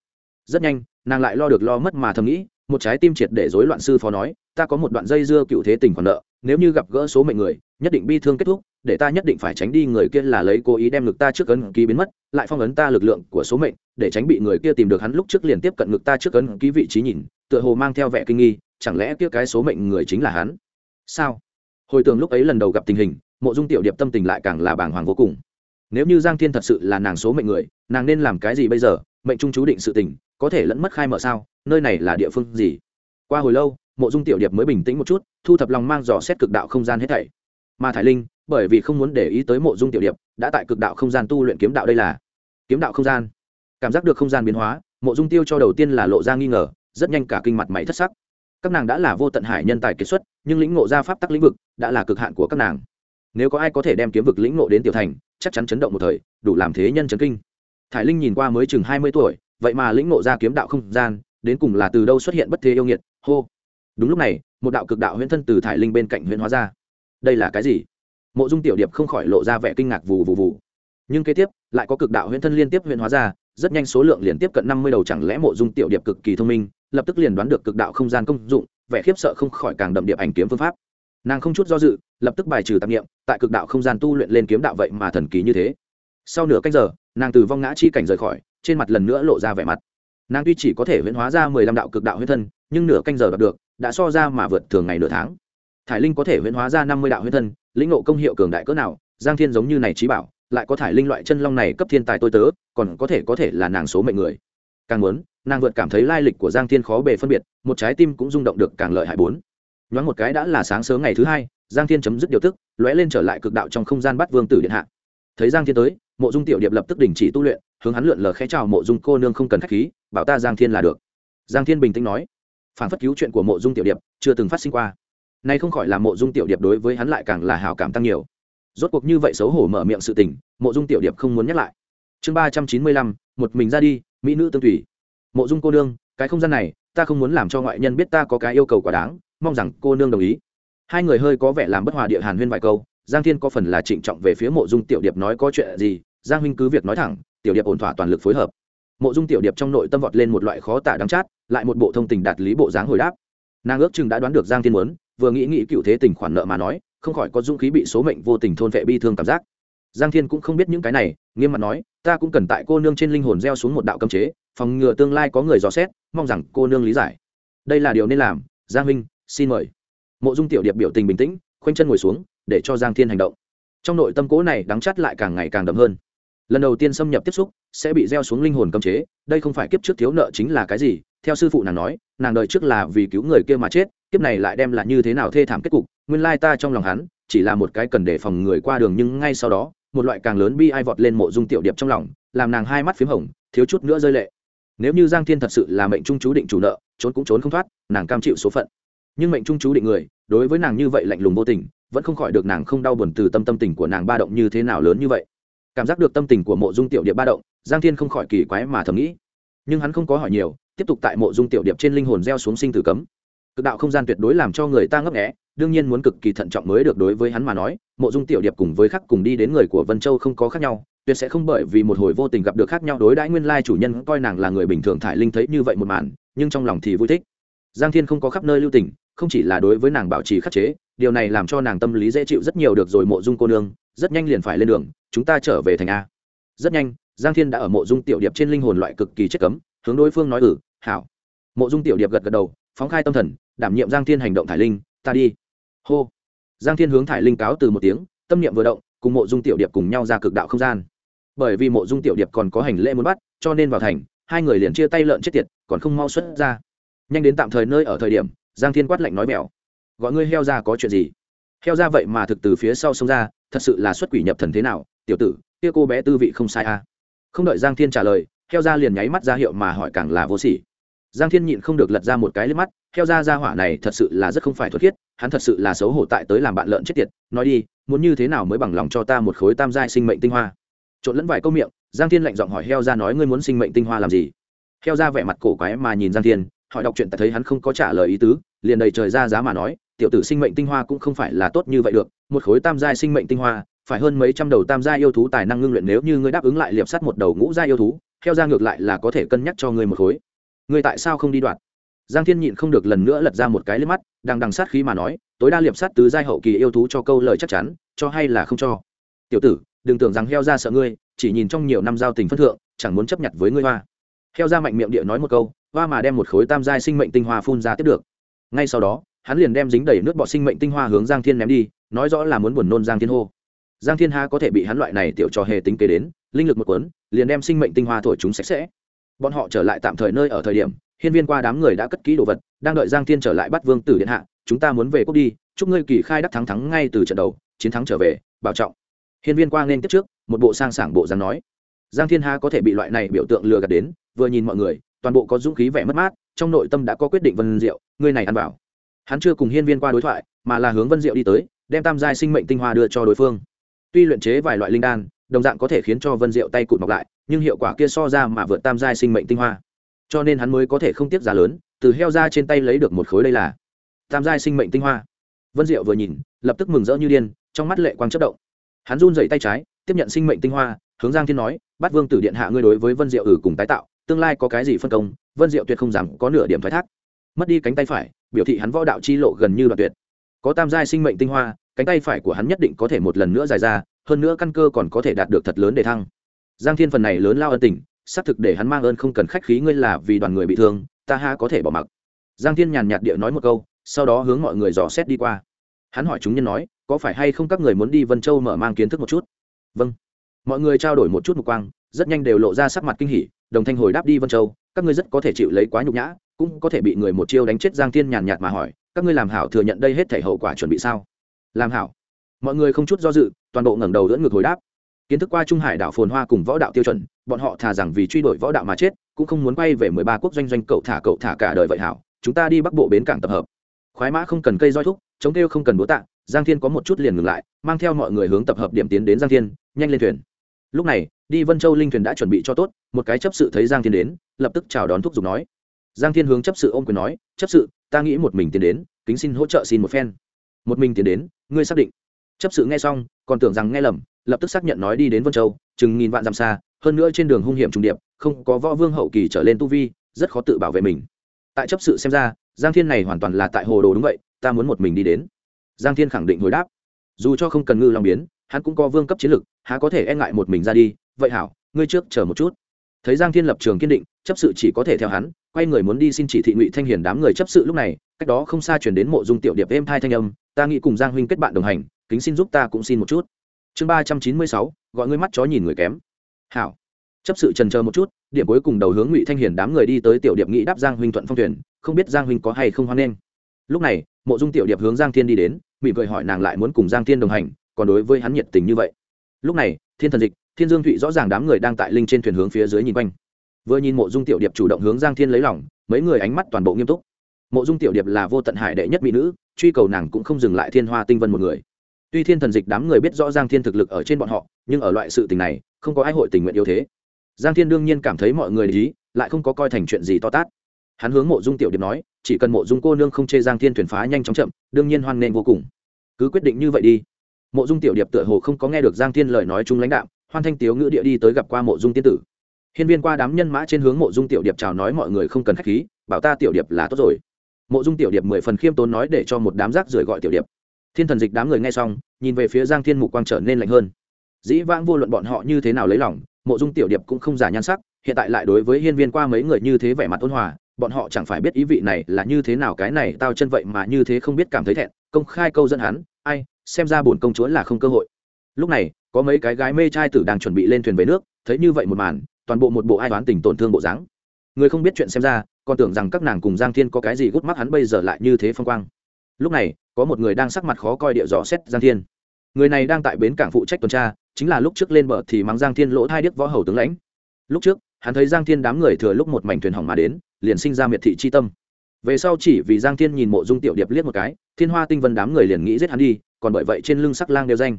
Rất nhanh, nàng lại lo được lo mất mà thầm nghĩ, một trái tim triệt để rối loạn sư phó nói, ta có một đoạn dây dưa cựu thế tình còn nợ nếu như gặp gỡ số mệnh người, nhất định bi thương kết thúc, để ta nhất định phải tránh đi người kia là lấy cố ý đem ngực ta trước ấn ký biến mất, lại phong ấn ta lực lượng của số mệnh, để tránh bị người kia tìm được hắn lúc trước liền tiếp cận ngực ta trước ấn ký vị trí nhìn, tựa hồ mang theo vẻ kinh nghi, chẳng lẽ kia cái số mệnh người chính là hắn? Sao? Hồi tưởng lúc ấy lần đầu gặp tình hình, mộ dung tiểu điệp tâm tình lại càng là bàng hoàng vô cùng. Nếu như giang thiên thật sự là nàng số mệnh người, nàng nên làm cái gì bây giờ? Mệnh trung chú định sự tình, có thể lẫn mất khai mở sao? Nơi này là địa phương gì? Qua hồi lâu mộ dung tiểu điệp mới bình tĩnh một chút, thu thập lòng mang dò xét cực đạo không gian hết thảy. Mà thải linh, bởi vì không muốn để ý tới mộ dung tiểu điệp, đã tại cực đạo không gian tu luyện kiếm đạo đây là kiếm đạo không gian. Cảm giác được không gian biến hóa, mộ dung tiêu cho đầu tiên là lộ ra nghi ngờ, rất nhanh cả kinh mặt mày thất sắc. Các nàng đã là vô tận hải nhân tài kiệt xuất, nhưng lĩnh ngộ ra pháp tắc lĩnh vực đã là cực hạn của các nàng. Nếu có ai có thể đem kiếm vực lĩnh ngộ đến tiểu thành, chắc chắn chấn động một thời, đủ làm thế nhân chấn kinh. Thải linh nhìn qua mới chừng hai mươi tuổi, vậy mà lĩnh ngộ ra kiếm đạo không gian, đến cùng là từ đâu xuất hiện bất thế yêu nghiệt, hô đúng lúc này, một đạo cực đạo huyễn thân từ thải linh bên cạnh huyễn hóa ra. Đây là cái gì? Mộ dung tiểu điệp không khỏi lộ ra vẻ kinh ngạc vù vù vù. Nhưng kế tiếp, lại có cực đạo huyễn thân liên tiếp huyễn hóa ra, rất nhanh số lượng liền tiếp cận năm mươi đầu chẳng lẽ mộ dung tiểu điệp cực kỳ thông minh, lập tức liền đoán được cực đạo không gian công dụng, vẻ khiếp sợ không khỏi càng đậm điệp ảnh kiếm phương pháp. Nàng không chút do dự, lập tức bài trừ tạp nghiệm tại cực đạo không gian tu luyện lên kiếm đạo vậy mà thần kỳ như thế. Sau nửa cách giờ, nàng từ vong ngã chi cảnh rời khỏi, trên mặt lần nữa lộ ra vẻ mặt. Nàng tuy chỉ có thể huyễn hóa ra mười lăm đạo cực đạo huyết thân, nhưng nửa canh giờ đạt được đã so ra mà vượt thường ngày nửa tháng. Thải linh có thể huyễn hóa ra năm mươi đạo huyễn thân, lĩnh ngộ công hiệu cường đại cỡ nào, giang thiên giống như này trí bảo, lại có thải linh loại chân long này cấp thiên tài tôi tớ, còn có thể có thể là nàng số mệnh người. Càng muốn, nàng vượt cảm thấy lai lịch của giang thiên khó bề phân biệt, một trái tim cũng rung động được càng lợi hại bốn. Nhoáng một cái đã là sáng sớm ngày thứ hai, giang thiên chấm dứt điều tức, lóe lên trở lại cực đạo trong không gian bắt vương tử điện hạ. Thấy giang thiên tới, mộ dung tiểu điệp lập tức đình chỉ tu luyện, hướng hắn lượn lờ khẽ chào mộ dung cô nương không cần khách khí, bảo ta giang thiên là được. Giang thiên bình tĩnh nói phản phất cứu chuyện của mộ dung tiểu điệp chưa từng phát sinh qua. Nay không khỏi là mộ dung tiểu điệp đối với hắn lại càng là hào cảm tăng nhiều. Rốt cuộc như vậy xấu hổ mở miệng sự tình, mộ dung tiểu điệp không muốn nhắc lại. Chương ba trăm chín mươi lăm, một mình ra đi, mỹ nữ tương thủy mộ dung cô nương, cái không gian này, ta không muốn làm cho ngoại nhân biết ta có cái yêu cầu quá đáng, mong rằng cô nương đồng ý. Hai người hơi có vẻ làm bất hòa địa hàn huyên vài câu, giang thiên có phần là trịnh trọng về phía mộ dung tiểu điệp nói có chuyện gì, giang huynh cứ việc nói thẳng, tiểu điệp ổn thỏa toàn lực phối hợp mộ dung tiểu điệp trong nội tâm vọt lên một loại khó tả đắng chát, lại một bộ thông tình đạt lý bộ dáng hồi đáp. Nàng ước chừng đã đoán được giang thiên muốn, vừa nghĩ nghĩ cựu thế tình khoản nợ mà nói, không khỏi có dũng khí bị số mệnh vô tình thôn vệ bi thương cảm giác. Giang thiên cũng không biết những cái này, nghiêm mặt nói, ta cũng cần tại cô nương trên linh hồn gieo xuống một đạo cấm chế, phòng ngừa tương lai có người dò xét, mong rằng cô nương lý giải. Đây là điều nên làm, giang huynh, xin mời. Mộ dung tiểu điệp biểu tình bình tĩnh, khoanh chân ngồi xuống, để cho giang thiên hành động. Trong nội tâm cố này đắng chắt lại càng ngày càng đậm hơn lần đầu tiên xâm nhập tiếp xúc, sẽ bị gieo xuống linh hồn cấm chế, đây không phải kiếp trước thiếu nợ chính là cái gì? Theo sư phụ nàng nói, nàng đợi trước là vì cứu người kia mà chết, kiếp này lại đem là như thế nào thê thảm kết cục, nguyên lai ta trong lòng hắn, chỉ là một cái cần để phòng người qua đường nhưng ngay sau đó, một loại càng lớn bi ai vọt lên mộ dung tiểu điệp trong lòng, làm nàng hai mắt p h í m hồng, thiếu chút nữa rơi lệ. Nếu như giang thiên thật sự là mệnh trung chú định chủ nợ, trốn cũng trốn không thoát, nàng cam chịu số phận. Nhưng mệnh trung chú định người, đối với nàng như vậy lạnh lùng vô tình, vẫn không khỏi được nàng không đau buồn từ tâm tâm tình của nàng ba động như thế nào lớn như vậy cảm giác được tâm tình của mộ dung tiểu điệp ba động, giang thiên không khỏi kỳ quái mà thầm nghĩ. Nhưng hắn không có hỏi nhiều, tiếp tục tại mộ dung tiểu điệp trên linh hồn gieo xuống sinh tử cấm. Cực đạo không gian tuyệt đối làm cho người ta ngấp nghẽ đương nhiên muốn cực kỳ thận trọng mới được đối với hắn mà nói, mộ dung tiểu điệp cùng với khắc cùng đi đến người của vân châu không có khác nhau, tuyệt sẽ không bởi vì một hồi vô tình gặp được khác nhau đối đãi nguyên lai chủ nhân coi nàng là người bình thường thải linh thấy như vậy một màn, nhưng trong lòng thì vui thích. Giang thiên không có khắp nơi lưu tình không chỉ là đối với nàng bảo trì khắc chế, điều này làm cho nàng tâm lý dễ chịu rất nhiều được rồi mộ dung cô nương, rất nhanh liền phải lên đường, chúng ta trở về thành a. Rất nhanh, giang thiên đã ở mộ dung tiểu điệp trên linh hồn loại cực kỳ chết cấm, hướng đối phương nói ừ hảo. Mộ dung tiểu điệp gật gật đầu, phóng khai tâm thần, đảm nhiệm giang thiên hành động thải linh, ta đi. Hô. Giang thiên hướng thải linh cáo từ một tiếng, tâm niệm vừa động, cùng mộ dung tiểu điệp cùng nhau ra cực đạo không gian. Bởi vì mộ dung tiểu điệp còn có hành lễ muốn bắt, cho nên vào thành, hai người liền chia tay lợn chết tiệt, còn không mau xuất ra. Nhanh đến tạm thời nơi ở thời điểm giang thiên quát lạnh nói mèo gọi ngươi heo ra có chuyện gì? Heo ra vậy mà thực từ phía sau sông ra, thật sự là xuất quỷ nhập thần thế nào? Tiểu tử, kia cô bé tư vị không sai à? Không đợi giang thiên trả lời, heo ra liền nháy mắt ra hiệu mà hỏi càng là vô sỉ. Giang thiên nhịn không được lật ra một cái lên mắt, heo ra ra hỏa này thật sự là rất không phải thuật khiết, hắn thật sự là xấu hổ tại tới làm bạn lợn chết tiệt, nói đi, muốn như thế nào mới bằng lòng cho ta một khối tam giai sinh mệnh tinh hoa? Trộn lẫn vài câu miệng, giang thiên lạnh giọng hỏi heo ra nói ngươi muốn sinh mệnh tinh hoa làm gì? Heo ra vẻ mặt cổ quái mà nhìn giang thiên hỏi đọc chuyện ta thấy hắn không có trả lời ý tứ, liền đầy trời ra giá mà nói, tiểu tử sinh mệnh tinh hoa cũng không phải là tốt như vậy được, một khối tam giai sinh mệnh tinh hoa, phải hơn mấy trăm đầu tam gia yêu thú tài năng ngưng luyện nếu như ngươi đáp ứng lại liệp sắt một đầu ngũ gia yêu thú, theo ra ngược lại là có thể cân nhắc cho ngươi một khối. Ngươi tại sao không đi đoạt? Giang thiên nhịn không được lần nữa lật ra một cái lên mắt đang đằng sát khí mà nói, tối đa liệp sắt tứ giai hậu kỳ yêu thú cho câu lời chắc chắn, cho hay là không cho? Tiểu tử, đừng tưởng rằng heo ra sợ ngươi, chỉ nhìn trong nhiều năm giao tình phân thượng, chẳng muốn chấp nhận với ngươi hoa. Heo ra mạnh miệng địa nói một câu hoa mà đem một khối tam giai sinh mệnh tinh hoa phun ra tiếp được. Ngay sau đó, hắn liền đem dính đầy nước bọ sinh mệnh tinh hoa hướng giang thiên ném đi, nói rõ là muốn buồn nôn giang thiên hô. Giang thiên ha có thể bị hắn loại này tiểu trò hề tính kế đến, linh lực một cuốn, liền đem sinh mệnh tinh hoa thổi chúng sạch sẽ. Bọn họ trở lại tạm thời nơi ở thời điểm, hiên viên qua đám người đã cất kỹ đồ vật, đang đợi giang thiên trở lại bắt vương tử điện hạ, chúng ta muốn về cốc đi, chúc ngươi kỳ khai đắc thắng thắng ngay từ trận đầu, chiến thắng trở về, bảo trọng. Hiên viên qua nên tiếp trước, một bộ sang sảng bộ dáng nói. Giang thiên ha có thể bị loại này biểu tượng lừa gạt đến, vừa nhìn mọi người toàn bộ có dũng khí vẻ mất mát, trong nội tâm đã có quyết định vân diệu, ngươi này ăn vào. hắn chưa cùng hiên viên qua đối thoại, mà là hướng vân diệu đi tới, đem tam giai sinh mệnh tinh hoa đưa cho đối phương. Tuy luyện chế vài loại linh đan, đồng dạng có thể khiến cho vân diệu tay cụt mọc lại, nhưng hiệu quả kia so ra mà vượt tam giai sinh mệnh tinh hoa. Cho nên hắn mới có thể không tiếp giá lớn, từ heo ra trên tay lấy được một khối đây là tam giai sinh mệnh tinh hoa. Vân diệu vừa nhìn, lập tức mừng rỡ như điên, trong mắt lệ quang chất động. Hắn run dậy tay trái, tiếp nhận sinh mệnh tinh hoa, hướng giang thiên nói bắt vương tử điện hạ ngươi đối với vân diệu ử cùng tái tạo tương lai có cái gì phân công, vân diệu tuyệt không dám có nửa điểm thoái thác. Mất đi cánh tay phải, biểu thị hắn võ đạo chi lộ gần như đoạn tuyệt. Có tam giai sinh mệnh tinh hoa, cánh tay phải của hắn nhất định có thể một lần nữa dài ra, hơn nữa căn cơ còn có thể đạt được thật lớn để thăng. Giang thiên phần này lớn lao ân tình, xác thực để hắn mang ơn không cần khách khí ngươi là vì đoàn người bị thương, ta ha có thể bỏ mặc. Giang thiên nhàn nhạt địa nói một câu, sau đó hướng mọi người dò xét đi qua. Hắn hỏi chúng nhân nói, có phải hay không các người muốn đi vân châu mở mang kiến thức một chút? Vâng. Mọi người trao đổi một chút mục quang, rất nhanh đều lộ ra sắc mặt kinh hỉ đồng thanh hồi đáp đi vân châu, các ngươi rất có thể chịu lấy quá nhục nhã, cũng có thể bị người một chiêu đánh chết giang thiên nhàn nhạt mà hỏi, các ngươi làm hảo thừa nhận đây hết thể hậu quả chuẩn bị sao? Làm hảo. Mọi người không chút do dự, toàn bộ ngẩng đầu dẫn ngược hồi đáp. Kiến thức qua trung hải đảo phồn hoa cùng võ đạo tiêu chuẩn, bọn họ thà rằng vì truy đuổi võ đạo mà chết, cũng không muốn quay về mười ba quốc doanh doanh cậu thả cậu thả cả đời vậy hảo, chúng ta đi bắc bộ bến cảng tập hợp. Khoái mã không cần cây roi thúc, chống kêu không cần búa tạ, giang thiên có một chút liền ngừng lại, mang theo mọi người hướng tập hợp điểm tiến đến giang thiên, nhanh lên thuyền lúc này, đi vân châu linh thuyền đã chuẩn bị cho tốt, một cái chấp sự thấy giang thiên đến, lập tức chào đón thúc giục nói. Giang thiên hướng chấp sự ôm quyền nói, chấp sự, ta nghĩ một mình tiến đến, kính xin hỗ trợ xin một phen. Một mình tiến đến, ngươi xác định. Chấp sự nghe xong, còn tưởng rằng nghe lầm, lập tức xác nhận nói đi đến vân châu, chừng nghìn vạn dặm xa, hơn nữa trên đường hung hiểm trùng điệp, không có võ vương hậu kỳ trở lên tu vi, rất khó tự bảo vệ mình. Tại chấp sự xem ra, giang thiên này hoàn toàn là tại hồ đồ đúng vậy, ta muốn một mình đi đến. Giang thiên khẳng định hồi đáp. Dù cho không cần ngư long biến hắn cũng có vương cấp chiến lực, há có thể e ngại một mình ra đi. Vậy hảo, ngươi trước chờ một chút. Thấy giang thiên lập trường kiên định, chấp sự chỉ có thể theo hắn, quay người muốn đi xin chỉ thị ngụy thanh hiền đám người chấp sự lúc này, cách đó không xa chuyển đến mộ dung tiểu điệp êm thai thanh âm, ta nghĩ cùng giang huynh kết bạn đồng hành, kính xin giúp ta cũng xin một chút. Chương ba trăm chín mươi sáu, gọi ngươi mắt chó nhìn người kém. Hảo. Chấp sự trần chờ một chút, điểm cuối cùng đầu hướng ngụy thanh hiền đám người đi tới tiểu điệp nghĩ đáp giang huynh thuận phong thuyền, không biết giang huynh có hay không hoan nghênh. Lúc này, mộ dung tiểu điệp hướng giang thiên đi đến, mỉm cười hỏi nàng lại muốn cùng giang thiên đồng hành còn đối với hắn nhiệt tình như vậy. Lúc này, thiên thần dịch, thiên dương thụy rõ ràng đám người đang tại linh trên thuyền hướng phía dưới nhìn quanh. Vừa nhìn mộ dung tiểu điệp chủ động hướng giang thiên lấy lòng, mấy người ánh mắt toàn bộ nghiêm túc. Mộ dung tiểu điệp là vô tận hải đệ nhất mỹ nữ, truy cầu nàng cũng không dừng lại thiên hoa tinh vân một người. Tuy thiên thần dịch đám người biết rõ giang thiên thực lực ở trên bọn họ, nhưng ở loại sự tình này, không có ai hội tình nguyện yếu thế. Giang thiên đương nhiên cảm thấy mọi người lý lại không có coi thành chuyện gì to tát. Hắn hướng mộ dung tiểu điệp nói, chỉ cần mộ dung cô nương không chê giang thiên thuyền phá nhanh chóng chậm, đương nhiên hoan nghênh vô cùng. Cứ quyết định như vậy đi mộ dung tiểu điệp tựa hồ không có nghe được giang thiên lời nói chung lãnh đạo, hoan thanh tiếu ngữ địa đi tới gặp qua mộ dung tiên tử. Hiên viên qua đám nhân mã trên hướng mộ dung tiểu điệp chào nói mọi người không cần khách khí, bảo ta tiểu điệp là tốt rồi. Mộ dung tiểu điệp mười phần khiêm tốn nói để cho một đám rác rưởi gọi tiểu điệp. Thiên thần dịch đám người nghe xong, nhìn về phía giang thiên mục quang trở nên lạnh hơn. Dĩ vãng vô luận bọn họ như thế nào lấy lòng, mộ dung tiểu điệp cũng không giả nhan sắc, hiện tại lại đối với hiên viên qua mấy người như thế vẻ mặt ôn hòa, bọn họ chẳng phải biết ý vị này là như thế nào cái này tao chân vậy mà như thế không biết cảm thấy thẹn, công khai câu dẫn hắn, ai xem ra bổn công chúa là không cơ hội. Lúc này, có mấy cái gái mê trai tử đang chuẩn bị lên thuyền về nước, thấy như vậy một màn, toàn bộ một bộ ai toán tình tổn thương bộ dáng. Người không biết chuyện xem ra, còn tưởng rằng các nàng cùng giang thiên có cái gì gút mắt hắn bây giờ lại như thế phong quang. Lúc này, có một người đang sắc mặt khó coi địa dò xét giang thiên. Người này đang tại bến cảng phụ trách tuần tra, chính là lúc trước lên bờ thì mắng giang thiên lỗ hai điếc võ hầu tướng lãnh. Lúc trước, hắn thấy giang thiên đám người thừa lúc một mảnh thuyền hỏng mà đến, liền sinh ra miệt thị chi tâm. Về sau chỉ vì giang thiên nhìn mộ dung tiểu điệp liếc một cái, thiên hoa tinh vân đám người liền nghĩ giết hắn đi còn bởi vậy trên lưng sắc lang đều danh.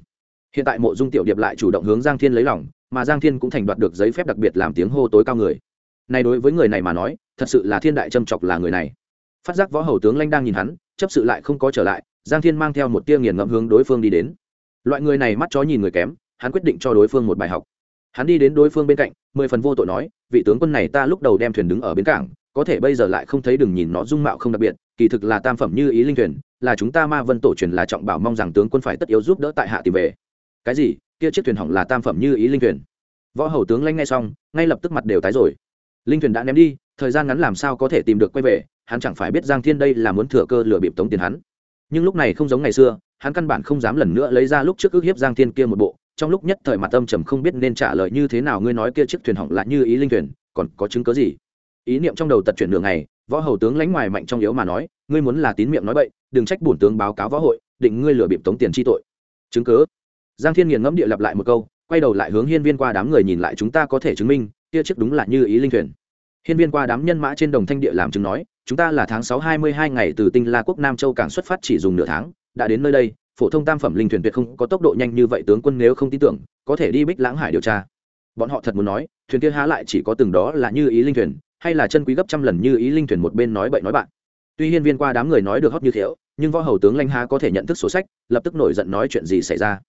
Hiện tại mộ dung tiểu điệp lại chủ động hướng giang thiên lấy lòng, mà giang thiên cũng thành đoạt được giấy phép đặc biệt làm tiếng hô tối cao người. Này đối với người này mà nói, thật sự là thiên đại châm chọc là người này. Phát giác võ hầu tướng lanh đang nhìn hắn, chấp sự lại không có trở lại, giang thiên mang theo một tia nghiền ngẫm hướng đối phương đi đến. Loại người này mắt chó nhìn người kém, hắn quyết định cho đối phương một bài học. Hắn đi đến đối phương bên cạnh, mười phần vô tội nói, vị tướng quân này ta lúc đầu đem thuyền đứng ở bến cảng, có thể bây giờ lại không thấy đừng nhìn nó dung mạo không đặc biệt, kỳ thực là tam phẩm như ý linh thuyền là chúng ta ma vân tổ truyền là trọng bảo mong rằng tướng quân phải tất yếu giúp đỡ tại hạ tìm về. Cái gì? Kia chiếc thuyền hỏng là tam phẩm như ý linh thuyền. Võ hầu tướng lanh ngay xong, ngay lập tức mặt đều tái rồi. Linh thuyền đã ném đi, thời gian ngắn làm sao có thể tìm được quay về, hắn chẳng phải biết giang thiên đây là muốn thừa cơ lừa bịp tống tiền hắn. Nhưng lúc này không giống ngày xưa, hắn căn bản không dám lần nữa lấy ra lúc trước ước hiếp giang thiên kia một bộ, trong lúc nhất thời mặt âm trầm không biết nên trả lời như thế nào ngươi nói kia chiếc thuyền hỏng là như ý linh thuyền, còn có chứng cớ gì? Ý niệm trong đầu tật chuyển đường này võ hầu tướng lãnh ngoài mạnh trong yếu mà nói ngươi muốn là tín miệng nói bậy, đừng trách bổn tướng báo cáo võ hội, định ngươi lừa bịp tống tiền chi tội. Chứng cứ. giang thiên nghiền ngẫm địa lặp lại một câu, quay đầu lại hướng hiên viên qua đám người nhìn lại chúng ta có thể chứng minh, kia chiếc đúng là như ý linh thuyền. Hiên viên qua đám nhân mã trên đồng thanh địa làm chứng nói, chúng ta là tháng sáu hai mươi hai ngày từ tinh la quốc nam châu cảng xuất phát chỉ dùng nửa tháng, đã đến nơi đây, phổ thông tam phẩm linh thuyền tuyệt không có tốc độ nhanh như vậy, tướng quân nếu không tin tưởng, có thể đi bích lãng hải điều tra. Bọn họ thật muốn nói, thuyền kia há lại chỉ có từng đó là như ý linh thuyền, hay là chân quý gấp trăm lần như ý linh thuyền một bên nói bậy nói bạn tuy hiên viên qua đám người nói được hót như thiệu nhưng võ hầu tướng lanh há có thể nhận thức sổ sách, lập tức nổi giận nói chuyện gì xảy ra.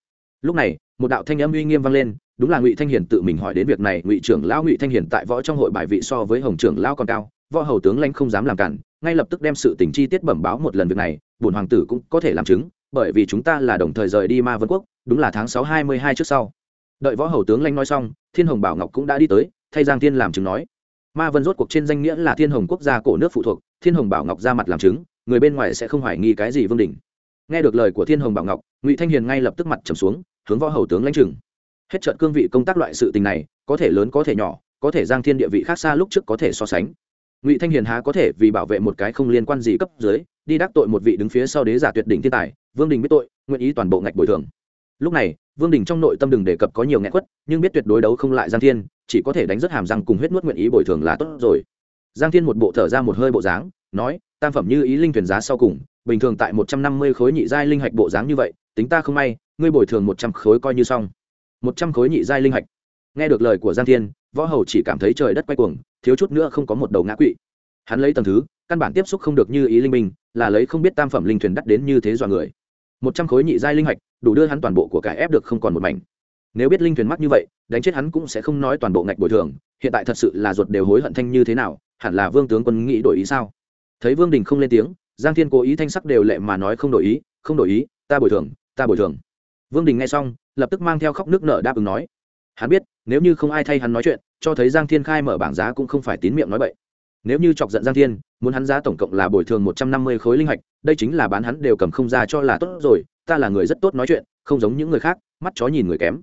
Lúc này, một đạo thanh âm uy nghiêm vang lên, đúng là ngụy thanh hiền tự mình hỏi đến việc này, ngụy trưởng lão ngụy thanh hiền tại võ trong hội bài vị so với hồng trưởng lão còn cao, võ hầu tướng lãnh không dám làm cản, ngay lập tức đem sự tình chi tiết bẩm báo một lần việc này, bổn hoàng tử cũng có thể làm chứng, bởi vì chúng ta là đồng thời rời đi ma vân quốc, đúng là tháng sáu hai mươi hai trước sau. Đợi võ hầu tướng lãnh nói xong, thiên hồng bảo ngọc cũng đã đi tới, thay giang thiên làm chứng nói ma vân rốt cuộc trên danh nghĩa là thiên hồng quốc gia cổ nước phụ thuộc, thiên hồng bảo ngọc ra mặt làm chứng, người bên ngoài sẽ không hoài nghi cái gì vương đình. Nghe được lời của thiên hồng bảo ngọc, ngụy thanh hiền ngay lập tức mặt trầm xuống, hướng võ hầu tướng lãnh chừng. Hết trận cương vị công tác loại sự tình này, có thể lớn có thể nhỏ, có thể giang thiên địa vị khác xa lúc trước có thể so sánh. Ngụy thanh hiền há có thể vì bảo vệ một cái không liên quan gì cấp dưới, đi đắc tội một vị đứng phía sau đế giả tuyệt đỉnh thiên tài, vương đình biết tội, nguyện ý toàn bộ ngạch bồi thường. Lúc này, vương đình trong nội tâm đừng đề cập có nhiều nghẹn quất, nhưng biết tuyệt đối đấu không lại giang thiên chỉ có thể đánh rất hàm răng cùng huyết nuốt nguyện ý bồi thường là tốt rồi. Giang thiên một bộ thở ra một hơi bộ dáng, nói, tam phẩm như ý linh thuyền giá sau cùng, bình thường tại một trăm năm mươi khối nhị giai linh hạch bộ dáng như vậy, tính ta không may, ngươi bồi thường một trăm khối coi như xong. một trăm khối nhị giai linh hạch. Nghe được lời của giang thiên, võ hầu chỉ cảm thấy trời đất quay cuồng, thiếu chút nữa không có một đầu ngã quỵ. Hắn lấy tầng thứ, căn bản tiếp xúc không được như ý linh minh, là lấy không biết tam phẩm linh thuyền đắt đến như thế dọa người. một trăm khối nhị giai linh hạch, đủ đưa hắn toàn bộ của cải ép được không còn một mảnh nếu biết linh thuyền mắc như vậy, đánh chết hắn cũng sẽ không nói toàn bộ ngạch bồi thường, hiện tại thật sự là ruột đều hối hận thanh như thế nào, hẳn là vương tướng quân nghĩ đổi ý sao? Thấy vương đình không lên tiếng, giang thiên cố ý thanh sắc đều lệ mà nói không đổi ý, không đổi ý, ta bồi thường, ta bồi thường. Vương đình nghe xong, lập tức mang theo khóc nước nở đáp ứng nói. Hắn biết, nếu như không ai thay hắn nói chuyện, cho thấy giang thiên khai mở bảng giá cũng không phải tín miệng nói vậy nếu như chọc giận giang thiên, muốn hắn giá tổng cộng là bồi thường một trăm năm mươi khối linh hạch, đây chính là bán hắn đều cầm không ra cho là tốt rồi, ta là người rất tốt nói chuyện, không giống những người khác, mắt chó nhìn người kém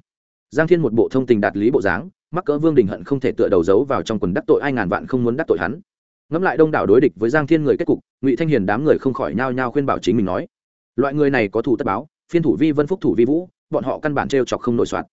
giang thiên một bộ thông tình đạt lý bộ dáng, mắc cỡ vương đình hận không thể tựa đầu giấu vào trong quần đắc tội ai ngàn vạn không muốn đắc tội hắn. Ngẫm lại đông đảo đối địch với giang thiên người kết cục, ngụy thanh hiền đám người không khỏi nhao nhao khuyên bảo chính mình nói, loại người này có thủ tất báo, phiên thủ vi vân phúc thủ vi vũ, bọn họ căn bản t r e o chọc không nổi soạn.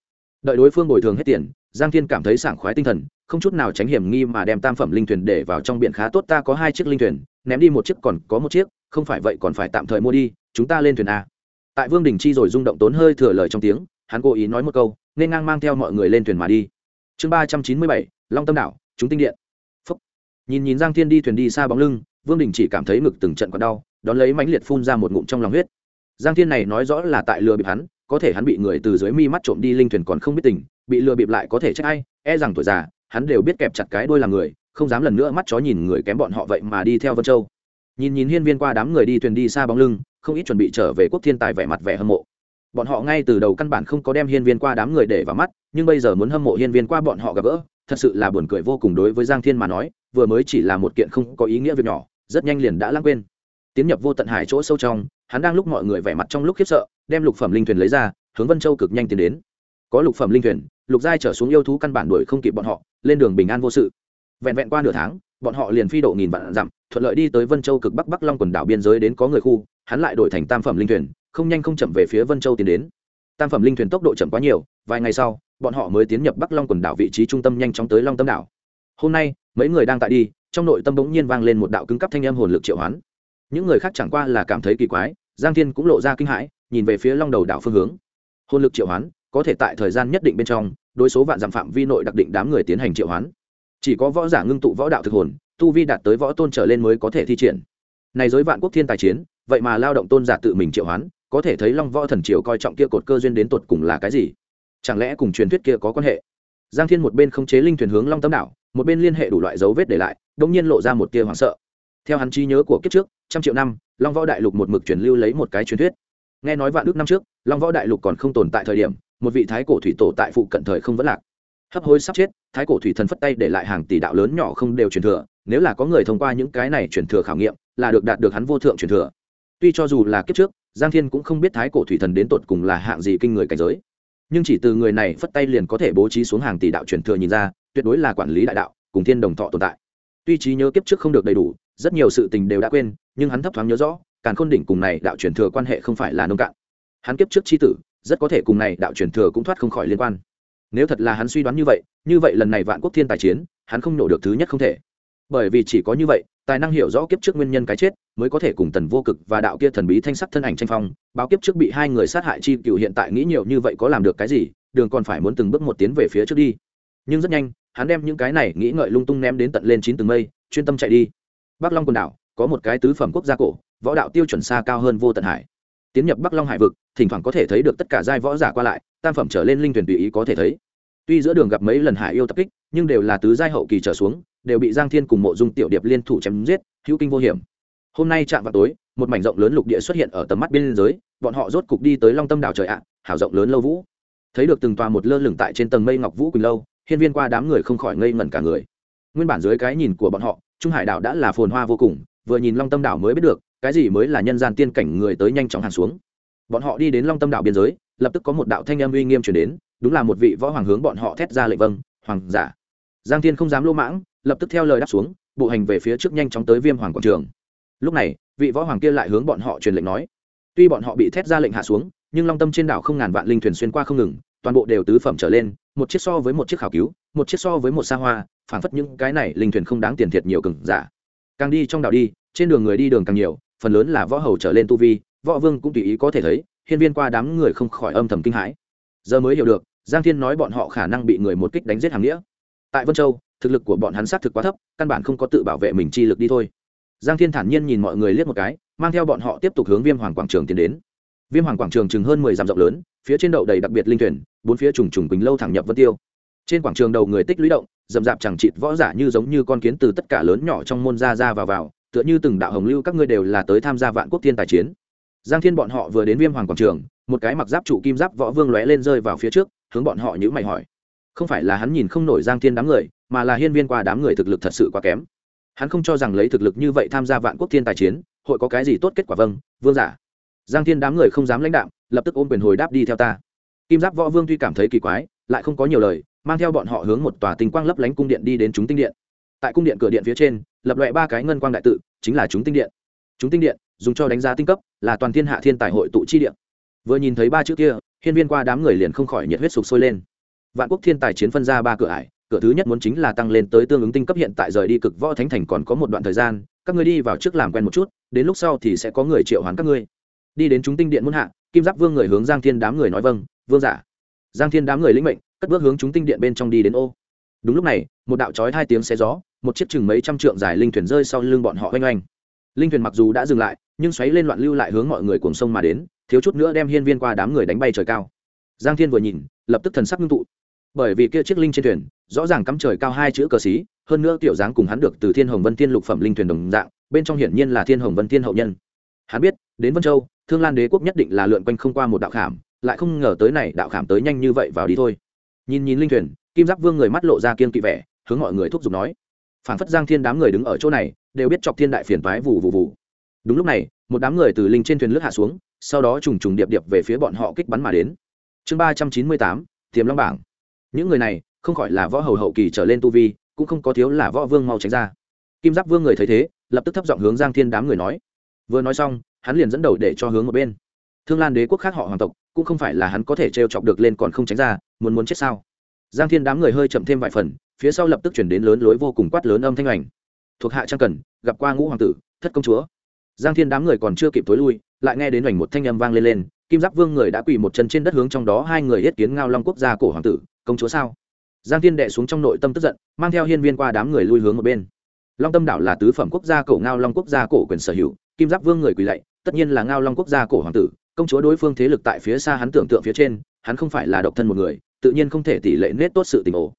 Đợi đối phương bồi thường hết tiền, giang thiên cảm thấy sảng khoái tinh thần, không chút nào tránh hiểm nghi mà đem tam phẩm linh thuyền để vào trong biển khá tốt, ta có hai chiếc linh thuyền, ném đi một chiếc còn có một chiếc, không phải vậy còn phải tạm thời mua đi, chúng ta lên thuyền a. Tại vương đình chi rồi rung động tốn hơi thừa lời trong tiếng, hắn cố ý nói một câu nên ngang mang theo mọi người lên thuyền mà đi. Chương ba trăm chín mươi bảy, long tâm đảo, chúng tinh điện. Phúc. nhìn nhìn giang thiên đi thuyền đi xa bóng lưng, vương đình chỉ cảm thấy ngực từng trận còn đau, đón lấy mãnh liệt phun ra một ngụm trong lòng huyết. Giang thiên này nói rõ là tại lừa bịp hắn, có thể hắn bị người từ dưới mi mắt trộm đi linh thuyền còn không biết tình, bị lừa bịp lại có thể trách ai e rằng tuổi già, hắn đều biết kẹp chặt cái đôi làm người, không dám lần nữa mắt chó nhìn người kém bọn họ vậy mà đi theo vân châu. Nhìn nhìn hiên viên qua đám người đi thuyền đi xa bóng lưng, không ít chuẩn bị trở về quốc thiên tài vẻ mặt vẻ hâm mộ bọn họ ngay từ đầu căn bản không có đem hiên viên qua đám người để vào mắt, nhưng bây giờ muốn hâm mộ hiên viên qua bọn họ gặp gỡ, thật sự là buồn cười vô cùng đối với giang thiên mà nói, vừa mới chỉ là một kiện không có ý nghĩa việc nhỏ, rất nhanh liền đã lãng quên. Tiến nhập vô tận hải chỗ sâu trong, hắn đang lúc mọi người vẻ mặt trong lúc khiếp sợ, đem lục phẩm linh thuyền lấy ra, hướng vân châu cực nhanh tiến đến. Có lục phẩm linh thuyền, lục giai trở xuống yêu thú căn bản đuổi không kịp bọn họ, lên đường bình an vô sự. Vẹn vẹn qua nửa tháng, bọn họ liền phi độ nghìn vạn dặm, thuận lợi đi tới vân châu cực bắc bắc long quần đảo biên giới đến có người khu, hắn lại đổi thành tam phẩm linh thuyền không nhanh không chậm về phía vân châu tiến đến. Tam phẩm linh thuyền tốc độ chậm quá nhiều, vài ngày sau, bọn họ mới tiến nhập bắc long quần đảo vị trí trung tâm nhanh chóng tới long tâm đảo. Hôm nay, mấy người đang tại đi, trong nội tâm bỗng nhiên vang lên một đạo cứng cấp thanh âm hồn lực triệu hoán. Những người khác chẳng qua là cảm thấy kỳ quái, giang thiên cũng lộ ra kinh hãi, nhìn về phía long đầu đảo phương hướng. Hồn lực triệu hoán, có thể tại thời gian nhất định bên trong, đối số vạn giảm phạm vi nội đặc định đám người tiến hành triệu hoán. Chỉ có võ giả ngưng tụ võ đạo thực hồn, tu vi đạt tới võ tôn trở lên mới có thể thi triển. Này giới vạn quốc thiên tài chiến, vậy mà lao động tôn giả tự mình triệu hoán có thể thấy long võ thần triều coi trọng kia cột cơ duyên đến tột cùng là cái gì? Chẳng lẽ cùng truyền thuyết kia có quan hệ? Giang thiên một bên không chế linh thuyền hướng long tâm đảo, một bên liên hệ đủ loại dấu vết để lại đông nhiên lộ ra một tia hoảng sợ. Theo hắn trí nhớ của kiếp trước, trăm triệu năm, long võ đại lục một mực truyền lưu lấy một cái truyền thuyết. Nghe nói vạn đức năm trước, long võ đại lục còn không tồn tại thời điểm, một vị thái cổ thủy tổ tại phụ cận thời không vẫn lạc. Hấp hối sắp chết, thái cổ thủy thần phất tay để lại hàng tỷ đạo lớn nhỏ không đều truyền thừa, nếu là có người thông qua những cái này truyền thừa khảo nghiệm, là được đạt được hắn vô thượng truyền thừa. Tuy cho dù là kiếp trước giang thiên cũng không biết thái cổ thủy thần đến tột cùng là hạng gì kinh người cảnh giới. Nhưng chỉ từ người này phất tay liền có thể bố trí xuống hàng tỷ đạo truyền thừa nhìn ra, tuyệt đối là quản lý đại đạo, cùng thiên đồng thọ tồn tại. Tuy trí nhớ kiếp trước không được đầy đủ, rất nhiều sự tình đều đã quên, nhưng hắn thấp thoáng nhớ rõ, càn khôn đỉnh cùng này đạo truyền thừa quan hệ không phải là nông cạn. Hắn kiếp trước c h i tử, rất có thể cùng này đạo truyền thừa cũng thoát không khỏi liên quan. Nếu thật là hắn suy đoán như vậy như vậy lần này vạn quốc thiên tài chiến, hắn không nổ được thứ nhất không thể bởi vì chỉ có như vậy, tài năng hiểu rõ kiếp trước nguyên nhân cái chết, mới có thể cùng tần vô cực và đạo kia thần bí thanh sắc thân ảnh tranh phong. Báo kiếp trước bị hai người sát hại chi cựu hiện tại nghĩ nhiều như vậy có làm được cái gì, đường còn phải muốn từng bước một tiến về phía trước đi. Nhưng rất nhanh, hắn đem những cái này nghĩ ngợi lung tung ném đến tận lên chín tầng mây, chuyên tâm chạy đi. Bắc long quần đảo, có một cái tứ phẩm quốc gia cổ, võ đạo tiêu chuẩn xa cao hơn vô tận hải. Tiến nhập bắc long hải vực, thỉnh thoảng có thể thấy được tất cả giai võ giả qua lại, tam phẩm trở lên linh tuyển tùy ý có thể thấy. Tuy giữa đường gặp mấy lần hải yêu tập kích, nhưng đều là tứ giai hậu kỳ trở xuống đều bị giang thiên cùng mộ dung tiểu điệp liên thủ chém giết, hữu kinh vô hiểm. Hôm nay chạm vào tối, một mảnh rộng lớn lục địa xuất hiện ở tầm mắt biên giới bọn họ rốt cục đi tới long tâm đảo trời ạ, hảo rộng lớn lâu vũ. Thấy được từng tòa một lơ lửng tại trên tầng mây ngọc vũ quỳnh lâu, hiên viên qua đám người không khỏi ngây ngẩn cả người. Nguyên bản dưới cái nhìn của bọn họ, trung hải đảo đã là phồn hoa vô cùng, vừa nhìn long tâm đảo mới biết được, cái gì mới là nhân gian tiên cảnh người tới nhanh chóng hàng xuống. Bọn họ đi đến long tâm đảo biên giới, lập tức có một đạo thanh âm uy nghiêm chuyển đến, đúng là một vị võ hoàng hướng bọn họ thét ra lệnh vâng hoàng giả! Giang thiên không dám lô mãng lập tức theo lời đáp xuống, bộ hành về phía trước nhanh chóng tới viêm hoàng quảng trường. Lúc này, vị võ hoàng kia lại hướng bọn họ truyền lệnh nói. Tuy bọn họ bị thét ra lệnh hạ xuống, nhưng long tâm trên đảo không ngàn vạn linh thuyền xuyên qua không ngừng, toàn bộ đều tứ phẩm trở lên, một chiếc so với một chiếc khảo cứu, một chiếc so với một xa hoa phản phất những cái này linh thuyền không đáng tiền thiệt nhiều cừng giả. Càng đi trong đảo đi, trên đường người đi đường càng nhiều, phần lớn là võ hầu trở lên tu vi, võ vương cũng tùy ý có thể thấy, hiên viên qua đám người không khỏi âm thầm kinh hãi. Giờ mới hiểu được, giang thiên nói bọn họ khả năng bị người một kích đánh giết hàng nghĩa. Tại vân châu thực lực của bọn hắn xác thực quá thấp căn bản không có tự bảo vệ mình chi lực đi thôi. Giang thiên thản nhiên nhìn mọi người liếc một cái mang theo bọn họ tiếp tục hướng viêm hoàng quảng trường tiến đến. Viêm hoàng quảng trường chừng hơn mười dặm rộng lớn phía trên đậu đầy đặc biệt linh thuyền, bốn phía trùng trùng quỳnh lâu thẳng nhập vân tiêu. Trên quảng trường đầu người tích lũy động rậm rạp chẳng chịt võ giả như giống như con kiến từ tất cả lớn nhỏ trong môn ra ra vào vào tựa như từng đạo hồng lưu các ngươi đều là tới tham gia vạn quốc thiên tài chiến. Giang thiên bọn họ vừa đến viêm hoàng quảng trường một cái mặc giáp trụ kim giáp võ vương lóe lên rơi vào phía trước hướng bọn họ nhữ mày hỏi không phải là hắn nhìn không nổi giang thiên đám người, mà là hiên viên qua đám người thực lực thật sự quá kém. Hắn không cho rằng lấy thực lực như vậy tham gia vạn quốc thiên tài chiến, hội có cái gì tốt kết quả vâng vương giả. Giang thiên đám người không dám lãnh đạo lập tức ôm quyền hồi đáp đi theo ta. Kim giáp võ vương tuy cảm thấy kỳ quái, lại không có nhiều lời, mang theo bọn họ hướng một tòa tinh quang lấp lánh cung điện đi đến chúng tinh điện. Tại cung điện cửa điện phía trên, lập loại ba cái ngân quang đại tự, chính là chúng tinh điện. Chúng tinh điện, dùng cho đánh giá tinh cấp, là toàn thiên hạ thiên tài hội tụ chi điện vừa nhìn thấy ba chữ kia, hiên viên qua đám người liền không khỏi nhiệt huyết sục sôi lên vạn quốc thiên tài chiến phân ra ba cửa ải, cửa thứ nhất muốn chính là tăng lên tới tương ứng tinh cấp hiện tại rời đi cực võ thánh thành còn có một đoạn thời gian, các ngươi đi vào trước làm quen một chút, đến lúc sau thì sẽ có người triệu hoán các ngươi. Đi đến chúng tinh điện muốn hạ, kim giáp vương người hướng giang thiên đám người nói vâng vương giả. Giang thiên đám người lĩnh mệnh, cất bước hướng chúng tinh điện bên trong đi đến ô. Đúng lúc này, một đạo trói hai tiếng xe gió, một chiếc chừng mấy trăm trượng dài linh thuyền rơi sau lưng bọn họ oanh oanh. Linh thuyền mặc dù đã dừng lại, nhưng xoáy lên loạn lưu lại hướng mọi người cuồng sông mà đến, thiếu chút nữa đem hiên viên qua đám người đánh bay trời cao. Giang thiên vừa nhìn, lập tức thần sắc ngưng tụ bởi vì kia chiếc linh trên thuyền, rõ ràng cắm trời cao hai chữ cờ xí, hơn nữa tiểu dáng cùng hắn được từ thiên hồng vân thiên lục phẩm linh thuyền đồng dạng, bên trong hiển nhiên là thiên hồng vân thiên hậu nhân. Hắn biết, đến vân châu, thương lan đế quốc nhất định là lượn quanh không qua một đạo khảm, lại không ngờ tới này đạo khảm tới nhanh như vậy vào đi thôi. Nhìn nhìn linh thuyền, kim giáp vương người mắt lộ ra kiên kỵ vẻ, hướng mọi người thúc giục nói. Phản phất giang thiên đám người đứng ở chỗ này, đều biết chọc thiên đại phiền toái vù vù vù. Đúng lúc này, một đám người từ linh trên thuyền lướt hạ xuống, sau đó trùng trùng điệp điệp về phía bọn họ kích bắn mà đến. Chương ba trăm chín mươi tám, tiềm long bảng những người này, không khỏi là võ hầu hậu kỳ trở lên tu vi, cũng không có thiếu là võ vương mau tránh ra. Kim giáp vương người thấy thế, lập tức thấp giọng hướng giang thiên đám người nói. Vừa nói xong, hắn liền dẫn đầu để cho hướng một bên. Thương lan đế quốc khác họ hoàng tộc, cũng không phải là hắn có thể t chọc được lên còn không tránh ra, muốn muốn chết sao? Giang thiên đám người hơi chậm thêm vài phần, phía sau lập tức chuyển đến lớn lối vô cùng quát lớn âm thanh ảnh. Thuộc hạ trang cần, gặp qua ngũ hoàng tử, thất công chúa. Giang thiên đám người còn chưa kịp tối lui, lại nghe đến ảnh một thanh âm vang lên lên, kim giáp vương người đã quỳ một chân trên đất hướng trong đó hai người yết kiến ngao long quốc gia cổ hoàng tử công chúa sao? Giang thiên đệ xuống trong nội tâm tức giận, mang theo hiên viên qua đám người lui hướng một bên. Long tâm đảo là tứ phẩm quốc gia cổ, ngao long quốc gia cổ quyền sở hữu, kim giáp vương người quỳ lạy, tất nhiên là ngao long quốc gia cổ hoàng tử, công chúa đối phương thế lực tại phía xa hắn tưởng tượng phía trên, hắn không phải là độc thân một người, tự nhiên không thể tỷ lệ nết tốt sự tình ổ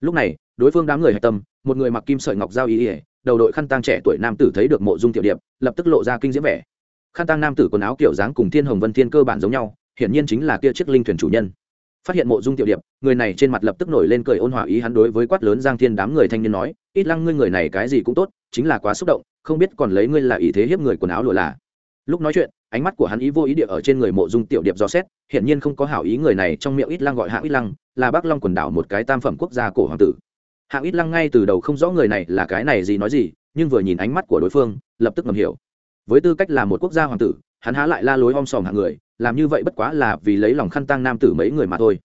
lúc này, đối phương đám người hạch tâm, một người mặc kim sợi ngọc giao ý ỉa đầu đội khăn tang trẻ tuổi nam tử thấy được mộ dung tiểu điệp, lập tức lộ ra kinh diễm vẻ. Khăn tang nam tử quần áo kiểu dáng cùng thiên hồng vân thiên cơ bản giống nhau, hiển nhiên chính là kia chiếc linh thuyền chủ nhân phát hiện mộ dung tiểu điệp, người này trên mặt lập tức nổi lên cười ôn hòa ý hắn đối với quát lớn giang thiên đám người thanh niên nói, ít lăng ngươi người này cái gì cũng tốt, chính là quá xúc động, không biết còn lấy ngươi là ý thế hiếp người quần áo lụa là. Lúc nói chuyện, ánh mắt của hắn ý vô ý địa ở trên người mộ dung tiểu điệp do xét, hiển nhiên không có hảo ý người này trong miệng ít lăng gọi hạng ít lăng, là bắc long quần đảo một cái tam phẩm quốc gia cổ hoàng tử. Hạng ít lăng ngay từ đầu không rõ người này là cái này gì nói gì, nhưng vừa nhìn ánh mắt của đối phương, lập tức ngầm hiểu. Với tư cách là một quốc gia hoàng tử, hắn há lại la lối om sòm hạng người làm như vậy bất quá là vì lấy lòng khăn tăng nam tử mấy người mà thôi.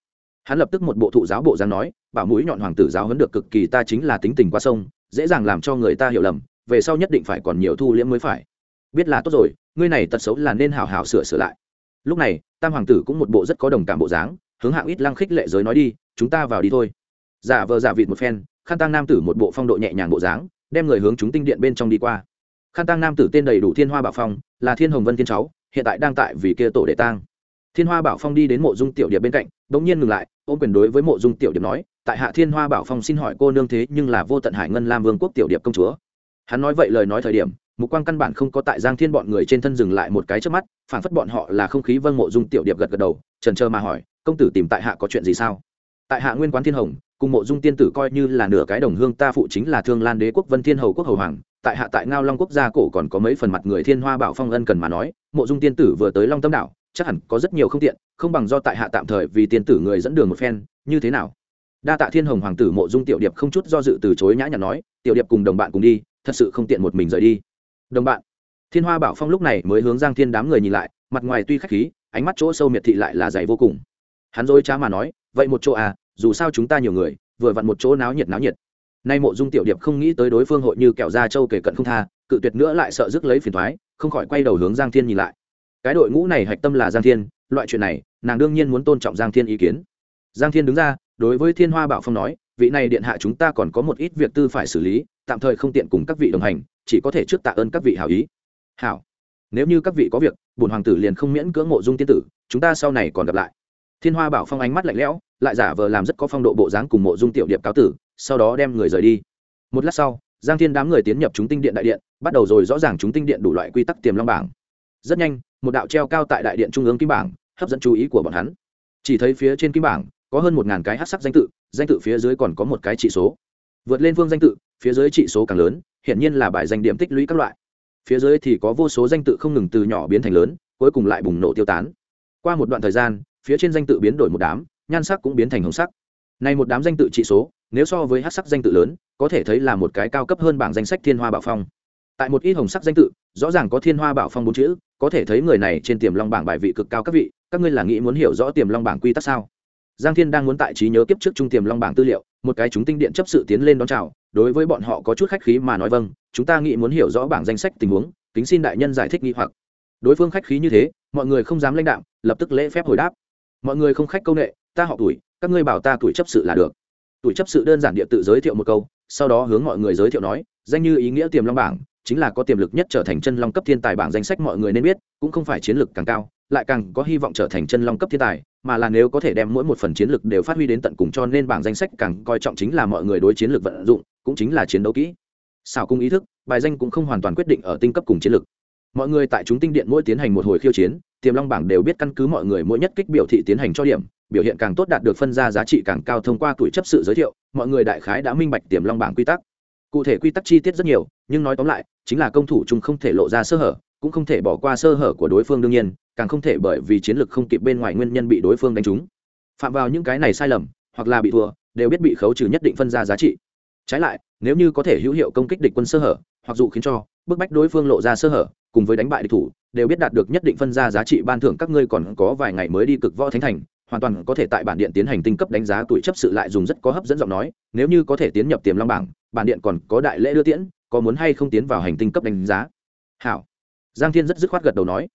Hắn lập tức một bộ thụ giáo bộ dáng nói, bảo mũi nhọn hoàng tử giáo huấn được cực kỳ ta chính là tính tình qua sông, dễ dàng làm cho người ta hiểu lầm, về sau nhất định phải còn nhiều thu liễm mới phải. Biết là tốt rồi, ngươi này tật xấu là nên hào hào sửa sửa lại. Lúc này, tam hoàng tử cũng một bộ rất có đồng cảm bộ dáng, hướng hạng ít lăng khích lệ giới nói đi, chúng ta vào đi thôi. Giả vờ giả vịt một phen, khăn tăng nam tử một bộ phong độ nhẹ nhàng bộ dáng, đem người hướng chúng tinh điện bên trong đi qua. Khăn tăng nam tử tên đầy đủ thiên hoa bảo phong, là thiên hồng vân thiên cháu hiện tại đang tại vì kia tổ đệ tang. Thiên hoa bảo phong đi đến mộ dung tiểu điệp bên cạnh đ ỗ n g nhiên ngừng lại, ôm quyền đối với mộ dung tiểu điệp nói, tại hạ thiên hoa bảo phong xin hỏi cô nương thế, nhưng là vô tận hải ngân lam vương quốc tiểu điệp công chúa. Hắn nói vậy lời nói thời điểm, mục quang căn bản không có tại giang thiên bọn người trên thân dừng lại một cái trước mắt phản phất bọn họ là không khí vâng mộ dung tiểu điệp gật gật đầu, trần trơ mà hỏi, công tử tìm tại hạ có chuyện gì sao? Tại hạ nguyên quán thiên hồng, cùng mộ dung tiên tử coi như là nửa cái đồng hương, ta phụ chính là thương lan đế quốc vân thiên hầu quốc hầu hoàng tại hạ tại ngao long quốc gia cổ còn có mấy phần mặt người thiên hoa bảo phong ân cần mà nói, mộ dung tiên tử vừa tới long tâm đảo, chắc hẳn có rất nhiều không tiện, không bằng do tại hạ tạm thời vì tiên tử người dẫn đường một phen, như thế nào? Đa tạ thiên hồng hoàng tử mộ dung tiểu điệp không chút do dự từ chối nhã nhặn nói, tiểu điệp cùng đồng bạn cùng đi, thật sự không tiện một mình rời đi. Đồng bạn. Thiên hoa bảo phong lúc này mới hướng giang thiên đám người nhìn lại, mặt ngoài tuy khách khí, ánh mắt chỗ sâu miệt thị lại là dày vô cùng. Hắn dối trá mà nói, vậy một chỗ à dù sao chúng ta nhiều người, vừa vặn một chỗ náo nhiệt náo nhiệt nay mộ dung tiểu điệp không nghĩ tới đối phương hội như kẹo da trâu kể cận không tha, cự tuyệt nữa lại sợ rước lấy phiền thoái không khỏi quay đầu hướng giang thiên nhìn lại. Cái đội ngũ này hạch tâm là giang thiên, loại chuyện này, nàng đương nhiên muốn tôn trọng giang thiên ý kiến. Giang thiên đứng ra, đối với thiên hoa bảo phong nói, vị này điện hạ chúng ta còn có một ít việc tư phải xử lý, tạm thời không tiện cùng các vị đồng hành, chỉ có thể trước tạ ơn các vị hảo ý. Hảo. Nếu như các vị có việc, bổn hoàng tử liền không miễn cưỡng mộ dung tiên tử, chúng ta sau này còn gặp lại. Thiên hoa bảo phong ánh mắt lạnh lẽo, lại giả vờ làm rất có phong độ bộ dáng cùng mộ dung tiểu điệp cáo tử sau đó đem người rời đi. Một lát sau, giang thiên đám người tiến nhập chúng tinh điện đại điện, bắt đầu rồi rõ ràng chúng tinh điện đủ loại quy tắc tiềm long bảng. Rất nhanh, một đạo treo cao tại đại điện trung ương kim bảng, hấp dẫn chú ý của bọn hắn. Chỉ thấy phía trên kim bảng, có hơn một ngàn cái hát sắc danh tự danh tự phía dưới còn có một cái trị số. Vượt lên phương danh tự, phía dưới trị số càng lớn, hiển nhiên là bài danh điểm tích lũy các loại. Phía dưới thì có vô số danh tự không ngừng từ nhỏ biến thành lớn, cuối cùng lại bùng nổ tiêu tán. Qua một đoạn thời gian, phía trên danh tự biến đổi một đám, nhan sắc cũng biến thành hồng sắc. Này một đám danh tự trị số nếu so với hát sắc danh tự lớn, có thể thấy là một cái cao cấp hơn bảng danh sách thiên hoa bảo phong. Tại một ít hồng sắc danh tự, rõ ràng có thiên hoa bảo phong bốn chữ, có thể thấy người này trên tiềm long bảng bài vị cực cao các vị, các ngươi là nghĩ muốn hiểu rõ tiềm long bảng quy tắc sao? Giang thiên đang muốn tại trí nhớ kiếp trước trung tiềm long bảng tư liệu, một cái chúng tinh điện chấp sự tiến lên đón chào, đối với bọn họ có chút khách khí mà nói vâng chúng ta nghĩ muốn hiểu rõ bảng danh sách tình huống, kính xin đại nhân giải thích nghi hoặc. Đối phương khách khí như thế, mọi người không dám lãnh đạo lập tức lễ phép hồi đáp. Mọi người không khách công nghệ ta họ tuổi, các ngươi bảo ta tuổi chấp sự là được tuổi chấp sự đơn giản địa tự giới thiệu một câu, sau đó hướng mọi người giới thiệu nói, danh như ý nghĩa tiềm long bảng, chính là có tiềm lực nhất trở thành chân long cấp thiên tài bảng danh sách mọi người nên biết, cũng không phải chiến lực càng cao, lại càng có hy vọng trở thành chân long cấp thiên tài, mà là nếu có thể đem mỗi một phần chiến lực đều phát huy đến tận cùng cho nên bảng danh sách càng coi trọng chính là mọi người đối chiến lược vận dụng, cũng chính là chiến đấu kỹ. Xảo cung ý thức, bài danh cũng không hoàn toàn quyết định ở tinh cấp cùng chiến lược mọi người tại chúng tinh điện mỗi tiến hành một hồi khiêu chiến, tiềm long bảng đều biết căn cứ mọi người mỗi nhất kích biểu thị tiến hành cho điểm biểu hiện càng tốt đạt được phân ra giá trị càng cao thông qua tuổi chấp sự giới thiệu, mọi người đại khái đã minh bạch tiềm long bảng quy tắc. Cụ thể quy tắc chi tiết rất nhiều, nhưng nói tóm lại, chính là công thủ chung không thể lộ ra sơ hở, cũng không thể bỏ qua sơ hở của đối phương đương nhiên, càng không thể bởi vì chiến lược không kịp bên ngoài nguyên nhân bị đối phương đánh trúng. Phạm vào những cái này sai lầm, hoặc là bị thua, đều biết bị khấu trừ nhất định phân ra giá trị. Trái lại, nếu như có thể hữu hiệu công kích địch quân sơ hở, hoặc dụ khiến cho, bức bách đối phương lộ ra sơ hở, cùng với đánh bại địch thủ, đều biết đạt được nhất định phân ra giá trị ban thưởng các ngươi còn có vài ngày mới đi cực võ thánh thành hoàn toàn có thể tại bản điện tiến hành tinh cấp đánh giá tuổi chấp sự lại dùng rất có hấp dẫn giọng nói, nếu như có thể tiến nhập tiềm long bảng, bản điện còn có đại lễ đưa tiễn, có muốn hay không tiến vào hành tinh cấp đánh giá? Hảo. Giang thiên rất dứt khoát gật đầu nói.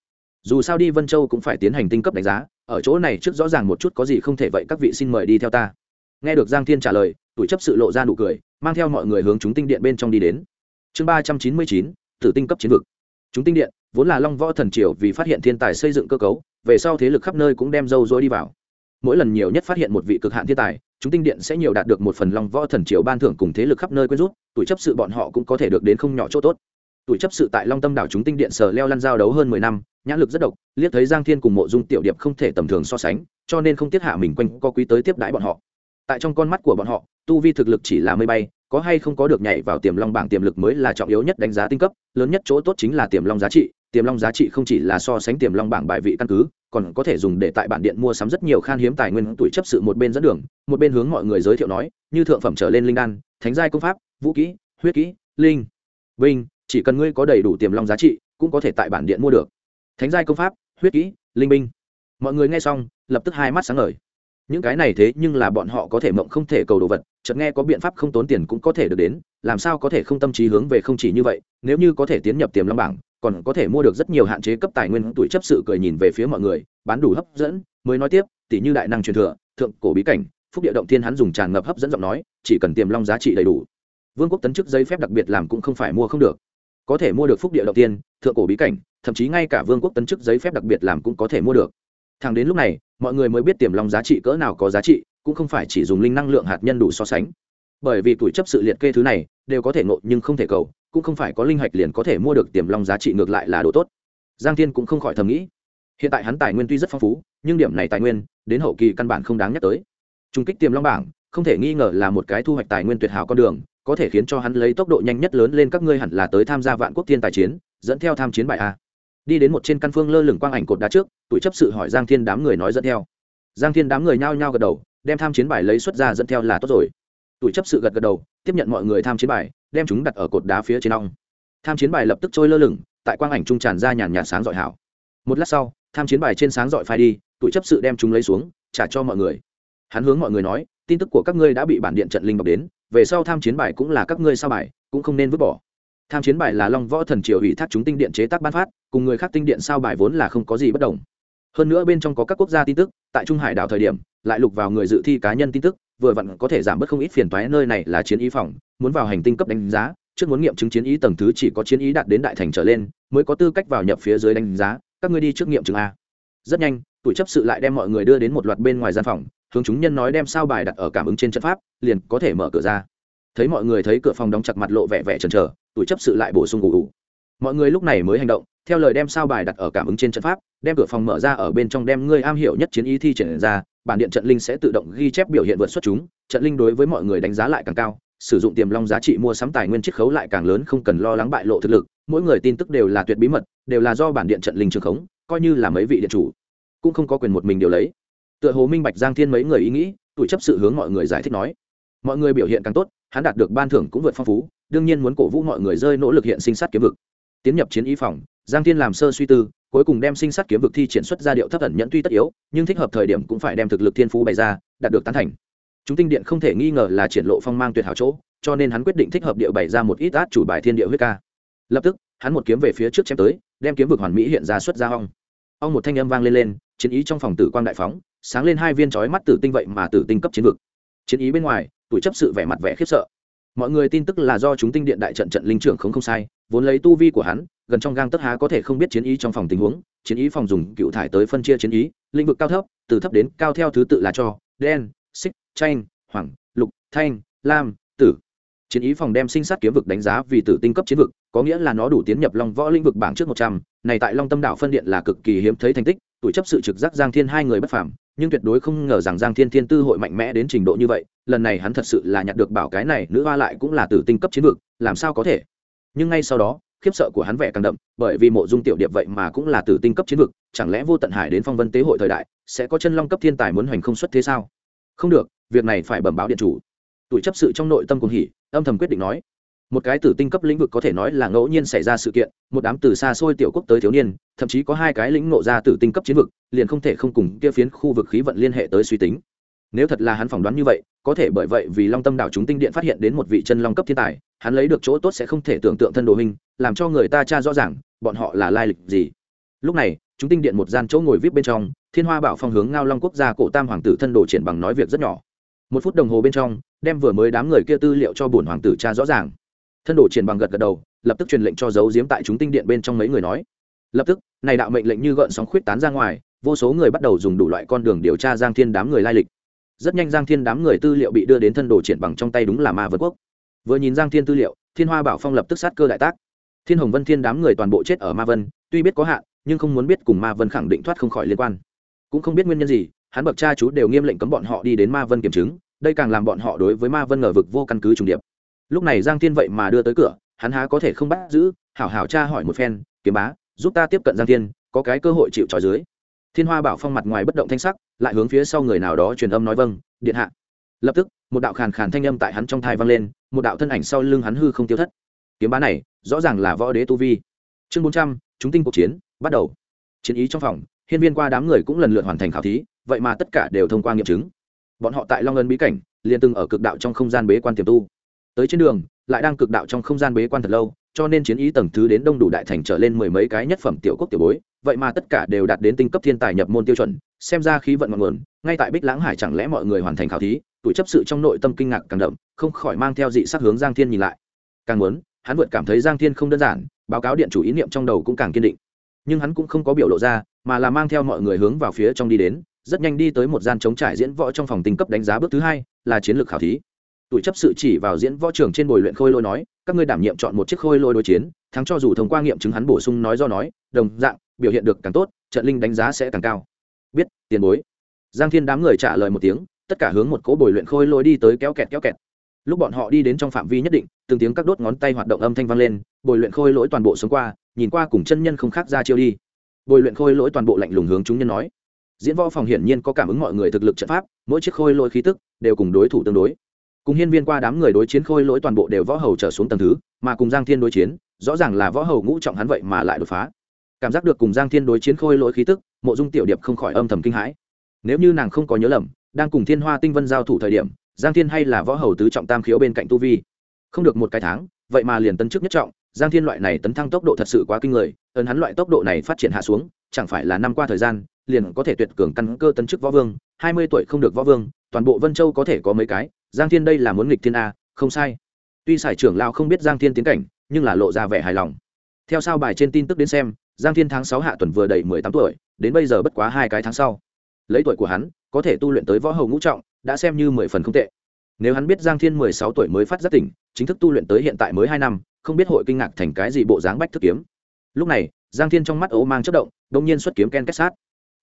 Dù sao đi vân châu cũng phải tiến hành tinh cấp đánh giá, ở chỗ này trước rõ ràng một chút có gì không thể vậy các vị xin mời đi theo ta. Nghe được giang thiên trả lời, tuổi chấp sự lộ ra nụ cười, mang theo mọi người hướng chúng tinh điện bên trong đi đến. Chương ba trăm chín mươi chín, tử tinh cấp chiến vực. Chúng tinh điện, vốn là long võ thần triều vì phát hiện thiên tài xây dựng cơ cấu, về sau thế lực khắp nơi cũng đem dâu dối đi vào mỗi lần nhiều nhất phát hiện một vị cực hạn thiên tài, chúng tinh điện sẽ nhiều đạt được một phần long võ thần triều ban thưởng cùng thế lực khắp nơi quyên rút tuổi chấp sự bọn họ cũng có thể được đến không nhỏ chỗ tốt. Tuổi chấp sự tại long tâm đảo chúng tinh điện sở leo lăn giao đấu hơn mười năm, nhãn lực rất độc, liếc thấy giang thiên cùng mộ dung tiểu điệp không thể tầm thường so sánh, cho nên không tiết hạ mình quanh co quý tới tiếp đãi bọn họ. Tại trong con mắt của bọn họ, tu vi thực lực chỉ là mây bay, có hay không có được nhảy vào tiềm long bảng tiềm lực mới là trọng yếu nhất đánh giá tinh cấp, lớn nhất chỗ tốt chính là tiềm long giá trị tiềm long giá trị không chỉ là so sánh tiềm long bảng bài vị căn cứ, còn có thể dùng để tại bản điện mua sắm rất nhiều khan hiếm tài nguyên tuổi chấp sự một bên dẫn đường, một bên hướng mọi người giới thiệu nói, như thượng phẩm trở lên linh đan, thánh giai công pháp, vũ kỹ, huyết kỹ, linh vinh chỉ cần ngươi có đầy đủ tiềm long giá trị, cũng có thể tại bản điện mua được. Thánh giai công pháp, huyết kỹ, linh binh. Mọi người nghe xong, lập tức hai mắt sáng ngời. Những cái này thế nhưng là bọn họ có thể mộng không thể cầu đồ vật, chợt nghe có biện pháp không tốn tiền cũng có thể được đến, làm sao có thể không tâm trí hướng về không chỉ như vậy, nếu như có thể tiến nhập tiềm long bảng còn có thể mua được rất nhiều hạn chế cấp tài nguyên, tuổi chấp sự cười nhìn về phía mọi người, bán đủ hấp dẫn, mới nói tiếp tỷ như đại năng truyền thừa, thượng cổ bí cảnh, phúc địa động thiên hắn dùng tràn ngập hấp dẫn giọng nói, chỉ cần tiềm long giá trị đầy đủ. Vương quốc tấn chức giấy phép đặc biệt làm cũng không phải mua không được. Có thể mua được phúc địa động tiên thượng cổ bí cảnh, thậm chí ngay cả vương quốc tấn chức giấy phép đặc biệt làm cũng có thể mua được. Thẳng đến lúc này, mọi người mới biết tiềm long giá trị cỡ nào có giá trị, cũng không phải chỉ dùng linh năng lượng hạt nhân đủ so sánh. Bởi vì tuổi chấp sự liệt kê thứ này, đều có thể ngộ nhưng không thể cầu cũng không phải có linh hạch liền có thể mua được tiềm long giá trị ngược lại là đồ tốt. Giang thiên cũng không khỏi thầm nghĩ. Hiện tại hắn tài nguyên tuy rất phong phú, nhưng điểm này tài nguyên, đến hậu kỳ căn bản không đáng nhắc tới. Trung kích tiềm long bảng, không thể nghi ngờ là một cái thu hoạch tài nguyên tuyệt hảo con đường, có thể khiến cho hắn lấy tốc độ nhanh nhất lớn lên các ngươi hẳn là tới tham gia vạn quốc thiên tài chiến, dẫn theo tham chiến bại a. Đi đến một trên căn phương lơ lửng quang ảnh cột đá trước, tuổi chấp sự hỏi giang thiên đám người nói dẫn theo. Giang thiên đám người nhao nhao gật đầu, đem tham chiến bài lấy xuất ra dẫn theo là tốt rồi tuổi chấp sự gật gật đầu, tiếp nhận mọi người tham chiến bài, đem chúng đặt ở cột đá phía trên ong. Tham chiến bài lập tức trôi lơ lửng, tại quang ảnh trung tràn ra nhàn nhạt sáng dọi hảo một lát sau, tham chiến bài trên sáng dọi phai đi, tuổi chấp sự đem chúng lấy xuống, trả cho mọi người. Hắn hướng mọi người nói, tin tức của các ngươi đã bị bản điện trận linh đọc đến, về sau tham chiến bài cũng là các ngươi sao bài, cũng không nên vứt bỏ. Tham chiến bài là long võ thần triều ủy thác chúng tinh điện chế tác ban phát, cùng người khác tinh điện sao bài vốn là không có gì bất đồng. Hơn nữa bên trong có các quốc gia tin tức, tại trung hải đảo thời điểm, lại lục vào người dự thi cá nhân tin tức vừa vặn có thể giảm bớt không ít phiền toái, nơi này là chiến ý phòng, muốn vào hành tinh cấp đánh giá, trước muốn nghiệm chứng chiến ý tầng thứ chỉ có chiến ý đạt đến đại thành trở lên, mới có tư cách vào nhập phía dưới đánh giá, các ngươi đi trước nghiệm chứng a. Rất nhanh tuổi chấp sự lại đem mọi người đưa đến một loạt bên ngoài gian phòng, hướng chúng nhân nói đem sao bài đặt ở cảm ứng trên trận pháp, liền có thể mở cửa ra. Thấy mọi người thấy cửa phòng đóng chặt mặt lộ vẻ vẻ chần chờ tuổi chấp sự lại bổ sung ủ ủ mọi người lúc này mới hành động, theo lời đem sao bài đặt ở cảm ứng trên trận pháp, đem cửa phòng mở ra ở bên trong đem ngươi am hiểu nhất chiến ý thi triển ra bản điện trận linh sẽ tự động ghi chép biểu hiện vượt xuất chúng, trận linh đối với mọi người đánh giá lại càng cao, sử dụng tiềm long giá trị mua sắm tài nguyên chiết khấu lại càng lớn, không cần lo lắng bại lộ thực lực, mỗi người tin tức đều là tuyệt bí mật, đều là do bản điện trận linh trường khống, coi như là mấy vị điện chủ cũng không có quyền một mình điều lấy. Tựa hồ minh bạch giang thiên mấy người ý nghĩ, tuổi chấp sự hướng mọi người giải thích nói, mọi người biểu hiện càng tốt, hắn đạt được ban thưởng cũng vượt phong phú, đương nhiên muốn cổ vũ mọi người rơi nỗ lực hiện sinh sát kiếm vực. Tiến nhập chiến y phòng, giang thiên làm sơ suy tư cuối cùng đem sinh sát kiếm vực thi triển xuất ra điệu thấp ẩn nhẫn tuy tất yếu, nhưng thích hợp thời điểm cũng phải đem thực lực thiên phú bày ra, đạt được tán thành. Chúng tinh điện không thể nghi ngờ là triển lộ phong mang tuyệt hảo chỗ, cho nên hắn quyết định thích hợp điệu bày ra một ít át chủ bài thiên địa huyết ca. Lập tức, hắn một kiếm về phía trước chém tới, đem kiếm vực hoàn mỹ hiện ra xuất ra hong ong một thanh âm vang lên lên, chiến ý trong phòng tử quang đại phóng, sáng lên hai viên chói mắt tử tinh vậy mà tử tinh cấp chiến vực. Chiến ý bên ngoài, tuổi chấp sự vẻ mặt vẻ khiếp sợ. Mọi người tin tức là do chúng tinh điện đại trận trận linh trưởng không không sai, vốn lấy tu vi của hắn gần trong gang tất há có thể không biết chiến ý trong phòng tình huống, chiến ý phòng dùng cựu thải tới phân chia chiến ý, lĩnh vực cao thấp, từ thấp đến cao theo thứ tự là cho, đen, xích, chanh, hoàng, lục, thanh, lam, tử. Chiến ý phòng đem sinh sát kiếm vực đánh giá vì tử tinh cấp chiến vực, có nghĩa là nó đủ tiến nhập long võ lĩnh vực bảng trước một trăm, này tại long tâm đảo phân điện là cực kỳ hiếm thấy thành tích, tuổi chấp sự trực giác giang thiên hai người bất phàm, nhưng tuyệt đối không ngờ rằng giang thiên thiên tư hội mạnh mẽ đến trình độ như vậy, lần này hắn thật sự là nhặt được bảo cái này, nữ hoa lại cũng là tử tinh cấp chiến vực, làm sao có thể? Nhưng ngay sau đó khiếp sợ của hắn vẻ càng đậm, bởi vì mộ dung tiểu điệp vậy mà cũng là tử tinh cấp chiến vực, chẳng lẽ vô tận hải đến phong vân tế hội thời đại, sẽ có chân long cấp thiên tài muốn hoành không xuất thế sao? Không được, việc này phải bẩm báo điện chủ. Tuổi chấp sự trong nội tâm cùng hỉ, âm thầm quyết định nói. Một cái tử tinh cấp lĩnh vực có thể nói là ngẫu nhiên xảy ra sự kiện, một đám từ xa xôi tiểu quốc tới thiếu niên, thậm chí có hai cái lĩnh ngộ ra tử tinh cấp chiến vực, liền không thể không cùng kia phiến khu vực khí vận liên hệ tới suy tính nếu thật là hắn phỏng đoán như vậy, có thể bởi vậy vì long tâm đảo chúng tinh điện phát hiện đến một vị chân long cấp thiên tài, hắn lấy được chỗ tốt sẽ không thể tưởng tượng thân đồ hình, làm cho người ta tra rõ ràng, bọn họ là lai lịch gì. Lúc này, chúng tinh điện một gian chỗ ngồi vip bên trong, thiên hoa bảo phong hướng ngao long quốc gia cổ tam hoàng tử thân đồ triển bằng nói việc rất nhỏ. Một phút đồng hồ bên trong, đem vừa mới đám người kia tư liệu cho bổn hoàng tử tra rõ ràng. Thân đồ triển bằng gật gật đầu, lập tức truyền lệnh cho giấu giếm tại chúng tinh điện bên trong mấy người nói. Lập tức, này đạo mệnh lệnh như gợn sóng khuyết tán ra ngoài, vô số người bắt đầu dùng đủ loại con đường điều tra giang thiên đám người lai lịch rất nhanh giang thiên đám người tư liệu bị đưa đến thân đồ triển bằng trong tay đúng là ma vân quốc. Vừa nhìn giang thiên tư liệu, thiên hoa bảo phong lập tức sát cơ đại tác. Thiên hồng vân thiên đám người toàn bộ chết ở ma vân, tuy biết có hạn, nhưng không muốn biết cùng ma vân khẳng định thoát không khỏi liên quan. Cũng không biết nguyên nhân gì, hắn bậc cha chú đều nghiêm lệnh cấm bọn họ đi đến ma vân kiểm chứng, đây càng làm bọn họ đối với ma vân ngờ vực vô căn cứ trùng điệp. Lúc này giang thiên vậy mà đưa tới cửa, hắn há có thể không bắt giữ, hảo hảo cha hỏi một phen, kiếm bá, giúp ta tiếp cận giang thiên, có cái cơ hội chịu trò dưới thiên hoa bảo phong mặt ngoài bất động thanh sắc, lại hướng phía sau người nào đó truyền âm nói vâng điện hạ. Lập tức, một đạo khàn khàn thanh âm tại hắn trong thai vang lên, một đạo thân ảnh sau lưng hắn hư không tiêu thất. Kiếm bá này, rõ ràng là võ đế tu vi. Chương bốn trăm, chúng tinh cuộc chiến, bắt đầu. Chiến ý trong phòng, hiên viên qua đám người cũng lần lượt hoàn thành khảo thí, vậy mà tất cả đều thông qua nghiệm chứng. Bọn họ tại long ân bí cảnh, liền từng ở cực đạo trong không gian bế quan tiềm tu. Tới trên đường, lại đang cực đạo trong không gian bế quan thật lâu, cho nên chiến ý tầng thứ đến đông đủ đại thành trở lên mười mấy cái nhất phẩm tiểu quốc tiểu bối vậy mà tất cả đều đạt đến tinh cấp thiên tài nhập môn tiêu chuẩn, xem ra khí vận ngọn nguồn, ngay tại bích lãng hải chẳng lẽ mọi người hoàn thành khảo thí, tuổi chấp sự trong nội tâm kinh ngạc càng đậm, không khỏi mang theo dị sắc hướng giang thiên nhìn lại. Càng muốn, hắn vượt cảm thấy giang thiên không đơn giản, báo cáo điện chủ ý niệm trong đầu cũng càng kiên định. Nhưng hắn cũng không có biểu lộ ra, mà là mang theo mọi người hướng vào phía trong đi đến, rất nhanh đi tới một gian chống trải diễn võ trong phòng tinh cấp đánh giá bước thứ hai, là chiến lược khảo thí. Tuổi chấp sự chỉ vào diễn võ trường trên bồi luyện khôi lôi nói, các ngươi đảm nhiệm chọn một chiếc khôi lôi đối chiến, thắng cho dù thông qua nghiệm chứng hắn bổ sung nói do nói, đồng dạng biểu hiện được càng tốt, trận linh đánh giá sẽ càng cao. Biết, tiền bối. Giang thiên đám người trả lời một tiếng, tất cả hướng một cỗ bồi luyện khôi lôi đi tới kéo kẹt kéo kẹt. Lúc bọn họ đi đến trong phạm vi nhất định, từng tiếng các đốt ngón tay hoạt động âm thanh vang lên, bồi luyện khôi lỗi toàn bộ xuống qua, nhìn qua cùng chân nhân không khác ra chiêu đi. Bồi luyện khôi lỗi toàn bộ lạnh lùng hướng chúng nhân nói. Diễn võ phòng hiển nhiên có cảm ứng mọi người thực lực trận pháp, mỗi chiếc khôi lỗi khí tức đều cùng đối thủ tương đối. Cùng hiên viên qua đám người đối chiến khôi lỗi toàn bộ đều võ hầu trở xuống tầng thứ, mà cùng giang thiên đối chiến, rõ ràng là võ hầu ngũ trọng hắn vậy mà lại đột phá cảm giác được cùng giang thiên đối chiến khôi lỗi khí tức, mộ dung tiểu điệp không khỏi âm thầm kinh hãi. Nếu như nàng không có nhớ lầm, đang cùng thiên hoa tinh vân giao thủ thời điểm, giang thiên hay là võ hầu tứ trọng tam khiếu bên cạnh tu vi. Không được một cái tháng, vậy mà liền tấn chức nhất trọng, giang thiên loại này tấn thăng tốc độ thật sự quá kinh người, ấn hắn loại tốc độ này phát triển hạ xuống, chẳng phải là năm qua thời gian, liền có thể tuyệt cường căn cơ tấn chức võ vương, hai mươi tuổi không được võ vương, toàn bộ vân châu có thể có mấy cái, giang thiên đây là muốn nghịch thiên a, không sai. Tuy sải trưởng lao không biết giang thiên tiến cảnh, nhưng là lộ ra vẻ hài lòng. Theo sao bài trên tin tức đến xem giang thiên tháng sáu hạ tuần vừa đầy mười tám tuổi, đến bây giờ bất quá hai cái tháng sau. Lấy tuổi của hắn, có thể tu luyện tới võ hầu ngũ trọng, đã xem như mười phần không tệ. Nếu hắn biết giang thiên mười sáu tuổi mới phát giác tỉnh, chính thức tu luyện tới hiện tại mới hai năm, không biết hội kinh ngạc thành cái gì bộ dáng bách thức kiếm. Lúc này, giang thiên trong mắt ấu mang chất động đông nhiên xuất kiếm ken kết sát.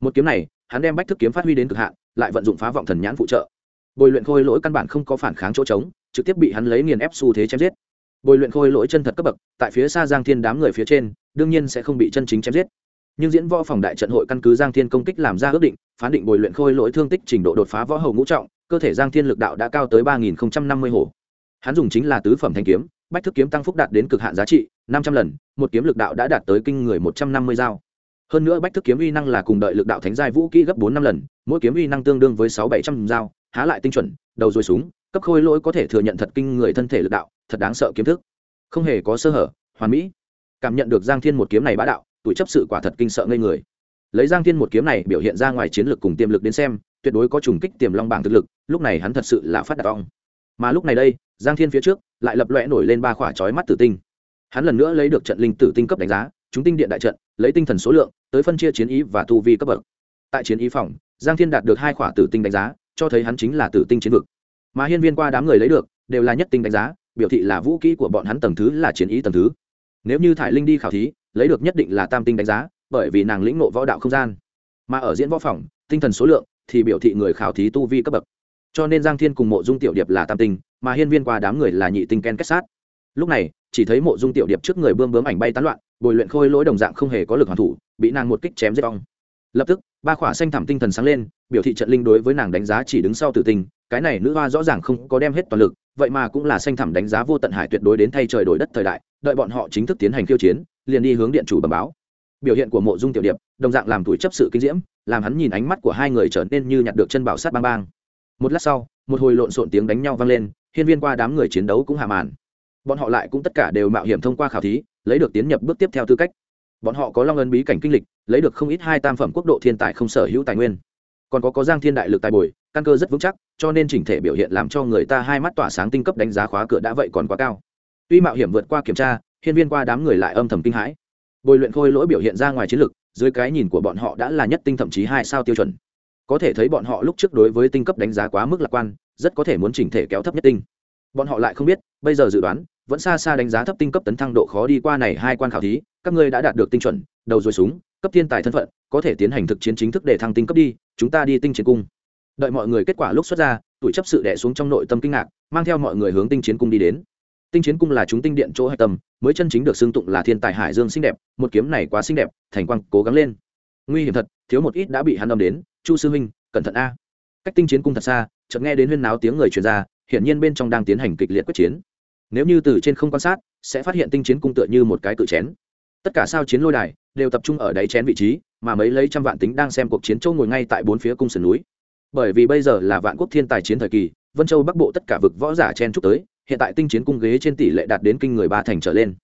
Một kiếm này, hắn đem bách thức kiếm phát huy đến cực hạn, lại vận dụng phá vọng thần nhãn phụ trợ. Bồi luyện khôi lỗi căn bản không có phản kháng chỗ trống, trực tiếp bị hắn lấy nghiền ép xu thế chém giết bồi luyện khôi lỗi chân thật cấp bậc, tại phía xa giang thiên đám người phía trên, đương nhiên sẽ không bị chân chính chém giết. Nhưng diễn võ phòng đại trận hội căn cứ giang thiên công kích làm ra ước định, phán định bồi luyện khôi lỗi thương tích trình độ đột phá võ hầu ngũ trọng, cơ thể giang thiên lực đạo đã cao tới ba nghìn năm mươi hồ hắn dùng chính là tứ phẩm thanh kiếm, bách thức kiếm tăng phúc đạt đến cực hạn giá trị, năm trăm lần, một kiếm lực đạo đã đạt tới kinh người một trăm năm mươi dao hơn nữa bách thức kiếm uy năng là cùng đợi lực đạo thánh giai vũ kỹ gấp bốn năm lần, mỗi kiếm uy năng tương đương với sáu bảy trăm dao há lại tinh chuẩn, đầu rồi súng cấp khôi lỗi có thể thừa nhận thật kinh người thân thể lực đạo, thật đáng sợ kiếm thức. Không hề có sơ hở, hoàn mỹ. Cảm nhận được giang thiên một kiếm này bá đạo, tuổi chấp sự quả thật kinh sợ ngây người. Lấy giang thiên một kiếm này biểu hiện ra ngoài chiến lược cùng tiềm lực đến xem, tuyệt đối có trùng kích tiềm long bảng thực lực, lúc này hắn thật sự là phát đạt ong. Mà lúc này đây, giang thiên phía trước lại lập loẹ nổi lên ba khỏa chói mắt tử tinh. Hắn lần nữa lấy được trận linh tử tinh cấp đánh giá, chúng tinh điện đại trận, lấy tinh thần số lượng, tới phân chia chiến ý và tu vi cấp bậc. Tại chiến ý phòng, giang thiên đạt được hai khỏa tử tinh đánh giá, cho thấy hắn chính là tử tinh chiến vực mà hiên viên qua đám người lấy được, đều là nhất tinh đánh giá, biểu thị là vũ kỹ của bọn hắn tầng thứ là chiến ý tầng thứ. Nếu như thải linh đi khảo thí, lấy được nhất định là tam tinh đánh giá, bởi vì nàng lĩnh nộ võ đạo không gian. Mà ở diễn võ phòng, tinh thần số lượng thì biểu thị người khảo thí tu vi cấp bậc. Cho nên giang thiên cùng mộ dung tiểu điệp là tam tinh, mà hiên viên qua đám người là nhị tinh ken kết sát. Lúc này, chỉ thấy mộ dung tiểu điệp trước người bươm bướm ảnh bay tán loạn, bồi luyện khôi lỗi đồng dạng không hề có lực hoàn thủ, bị nàng một kích chém giết vong lập tức, ba khỏa xanh thảm tinh thần sáng lên, biểu thị trận linh đối với nàng đánh giá chỉ đứng sau tử tình cái này nữ hoa rõ ràng không có đem hết toàn lực, vậy mà cũng là xanh thẳm đánh giá vô tận hải tuyệt đối đến thay trời đổi đất thời đại, đợi bọn họ chính thức tiến hành khiêu chiến, liền đi hướng điện chủ bẩm báo. Biểu hiện của mộ dung tiểu điệp, đồng dạng làm tuổi chấp sự kinh diễm, làm hắn nhìn ánh mắt của hai người trở nên như nhặt được chân bảo sát bang bang. Một lát sau, một hồi lộn xộn tiếng đánh nhau vang lên, hiên viên qua đám người chiến đấu cũng hạ màn. Bọn họ lại cũng tất cả đều mạo hiểm thông qua khảo thí, lấy được tiến nhập bước tiếp theo tư cách. Bọn họ có long ân bí cảnh kinh lịch, lấy được không ít hai tam phẩm quốc độ thiên tài không sở hữu tài nguyên còn có có giang thiên đại lực tài bồi, căn cơ rất vững chắc, cho nên chỉnh thể biểu hiện làm cho người ta hai mắt tỏa sáng tinh cấp đánh giá khóa cửa đã vậy còn quá cao. Tuy mạo hiểm vượt qua kiểm tra, hiên viên qua đám người lại âm thầm kinh hãi. Bồi luyện khôi lỗi biểu hiện ra ngoài chiến lực, dưới cái nhìn của bọn họ đã là nhất tinh thậm chí hai sao tiêu chuẩn. Có thể thấy bọn họ lúc trước đối với tinh cấp đánh giá quá mức lạc quan, rất có thể muốn chỉnh thể kéo thấp nhất tinh. Bọn họ lại không biết, bây giờ dự đoán, vẫn xa xa đánh giá thấp tinh cấp tấn thăng độ khó đi qua này hai quan khảo thí, các ngươi đã đạt được tinh chuẩn đầu rồi súng, cấp thiên tài thân phận, có thể tiến hành thực chiến chính thức để thăng tinh cấp đi, chúng ta đi tinh chiến cung. Đợi mọi người kết quả lúc xuất ra tuổi chấp sự đẻ xuống trong nội tâm kinh ngạc, mang theo mọi người hướng tinh chiến cung đi đến. Tinh chiến cung là chúng tinh điện chỗ hạch tâm, mới chân chính được xưng tụng là thiên tài hải dương xinh đẹp, một kiếm này quá xinh đẹp, thành quang cố gắng lên. Nguy hiểm thật, thiếu một ít đã bị hắn đâm đến, chu sư huynh, cẩn thận a. Cách tinh chiến cung thật xa, chợt nghe đến huyên náo tiếng người truyền ra, hiển nhiên bên trong đang tiến hành kịch liệt quyết chiến. Nếu như từ trên không quan sát, sẽ phát hiện tinh chiến cung tựa như một cái cự chén. Tất cả sao chiến lôi đài đều tập trung ở đáy chén vị trí, mà mấy lấy trăm vạn tính đang xem cuộc chiến châu ngồi ngay tại bốn phía cung sườn núi. Bởi vì bây giờ là vạn quốc thiên tài chiến thời kỳ, vân châu bắc bộ tất cả vực võ giả chen chúc tới, hiện tại tinh chiến cung ghế trên tỷ lệ đạt đến kinh người ba thành trở lên.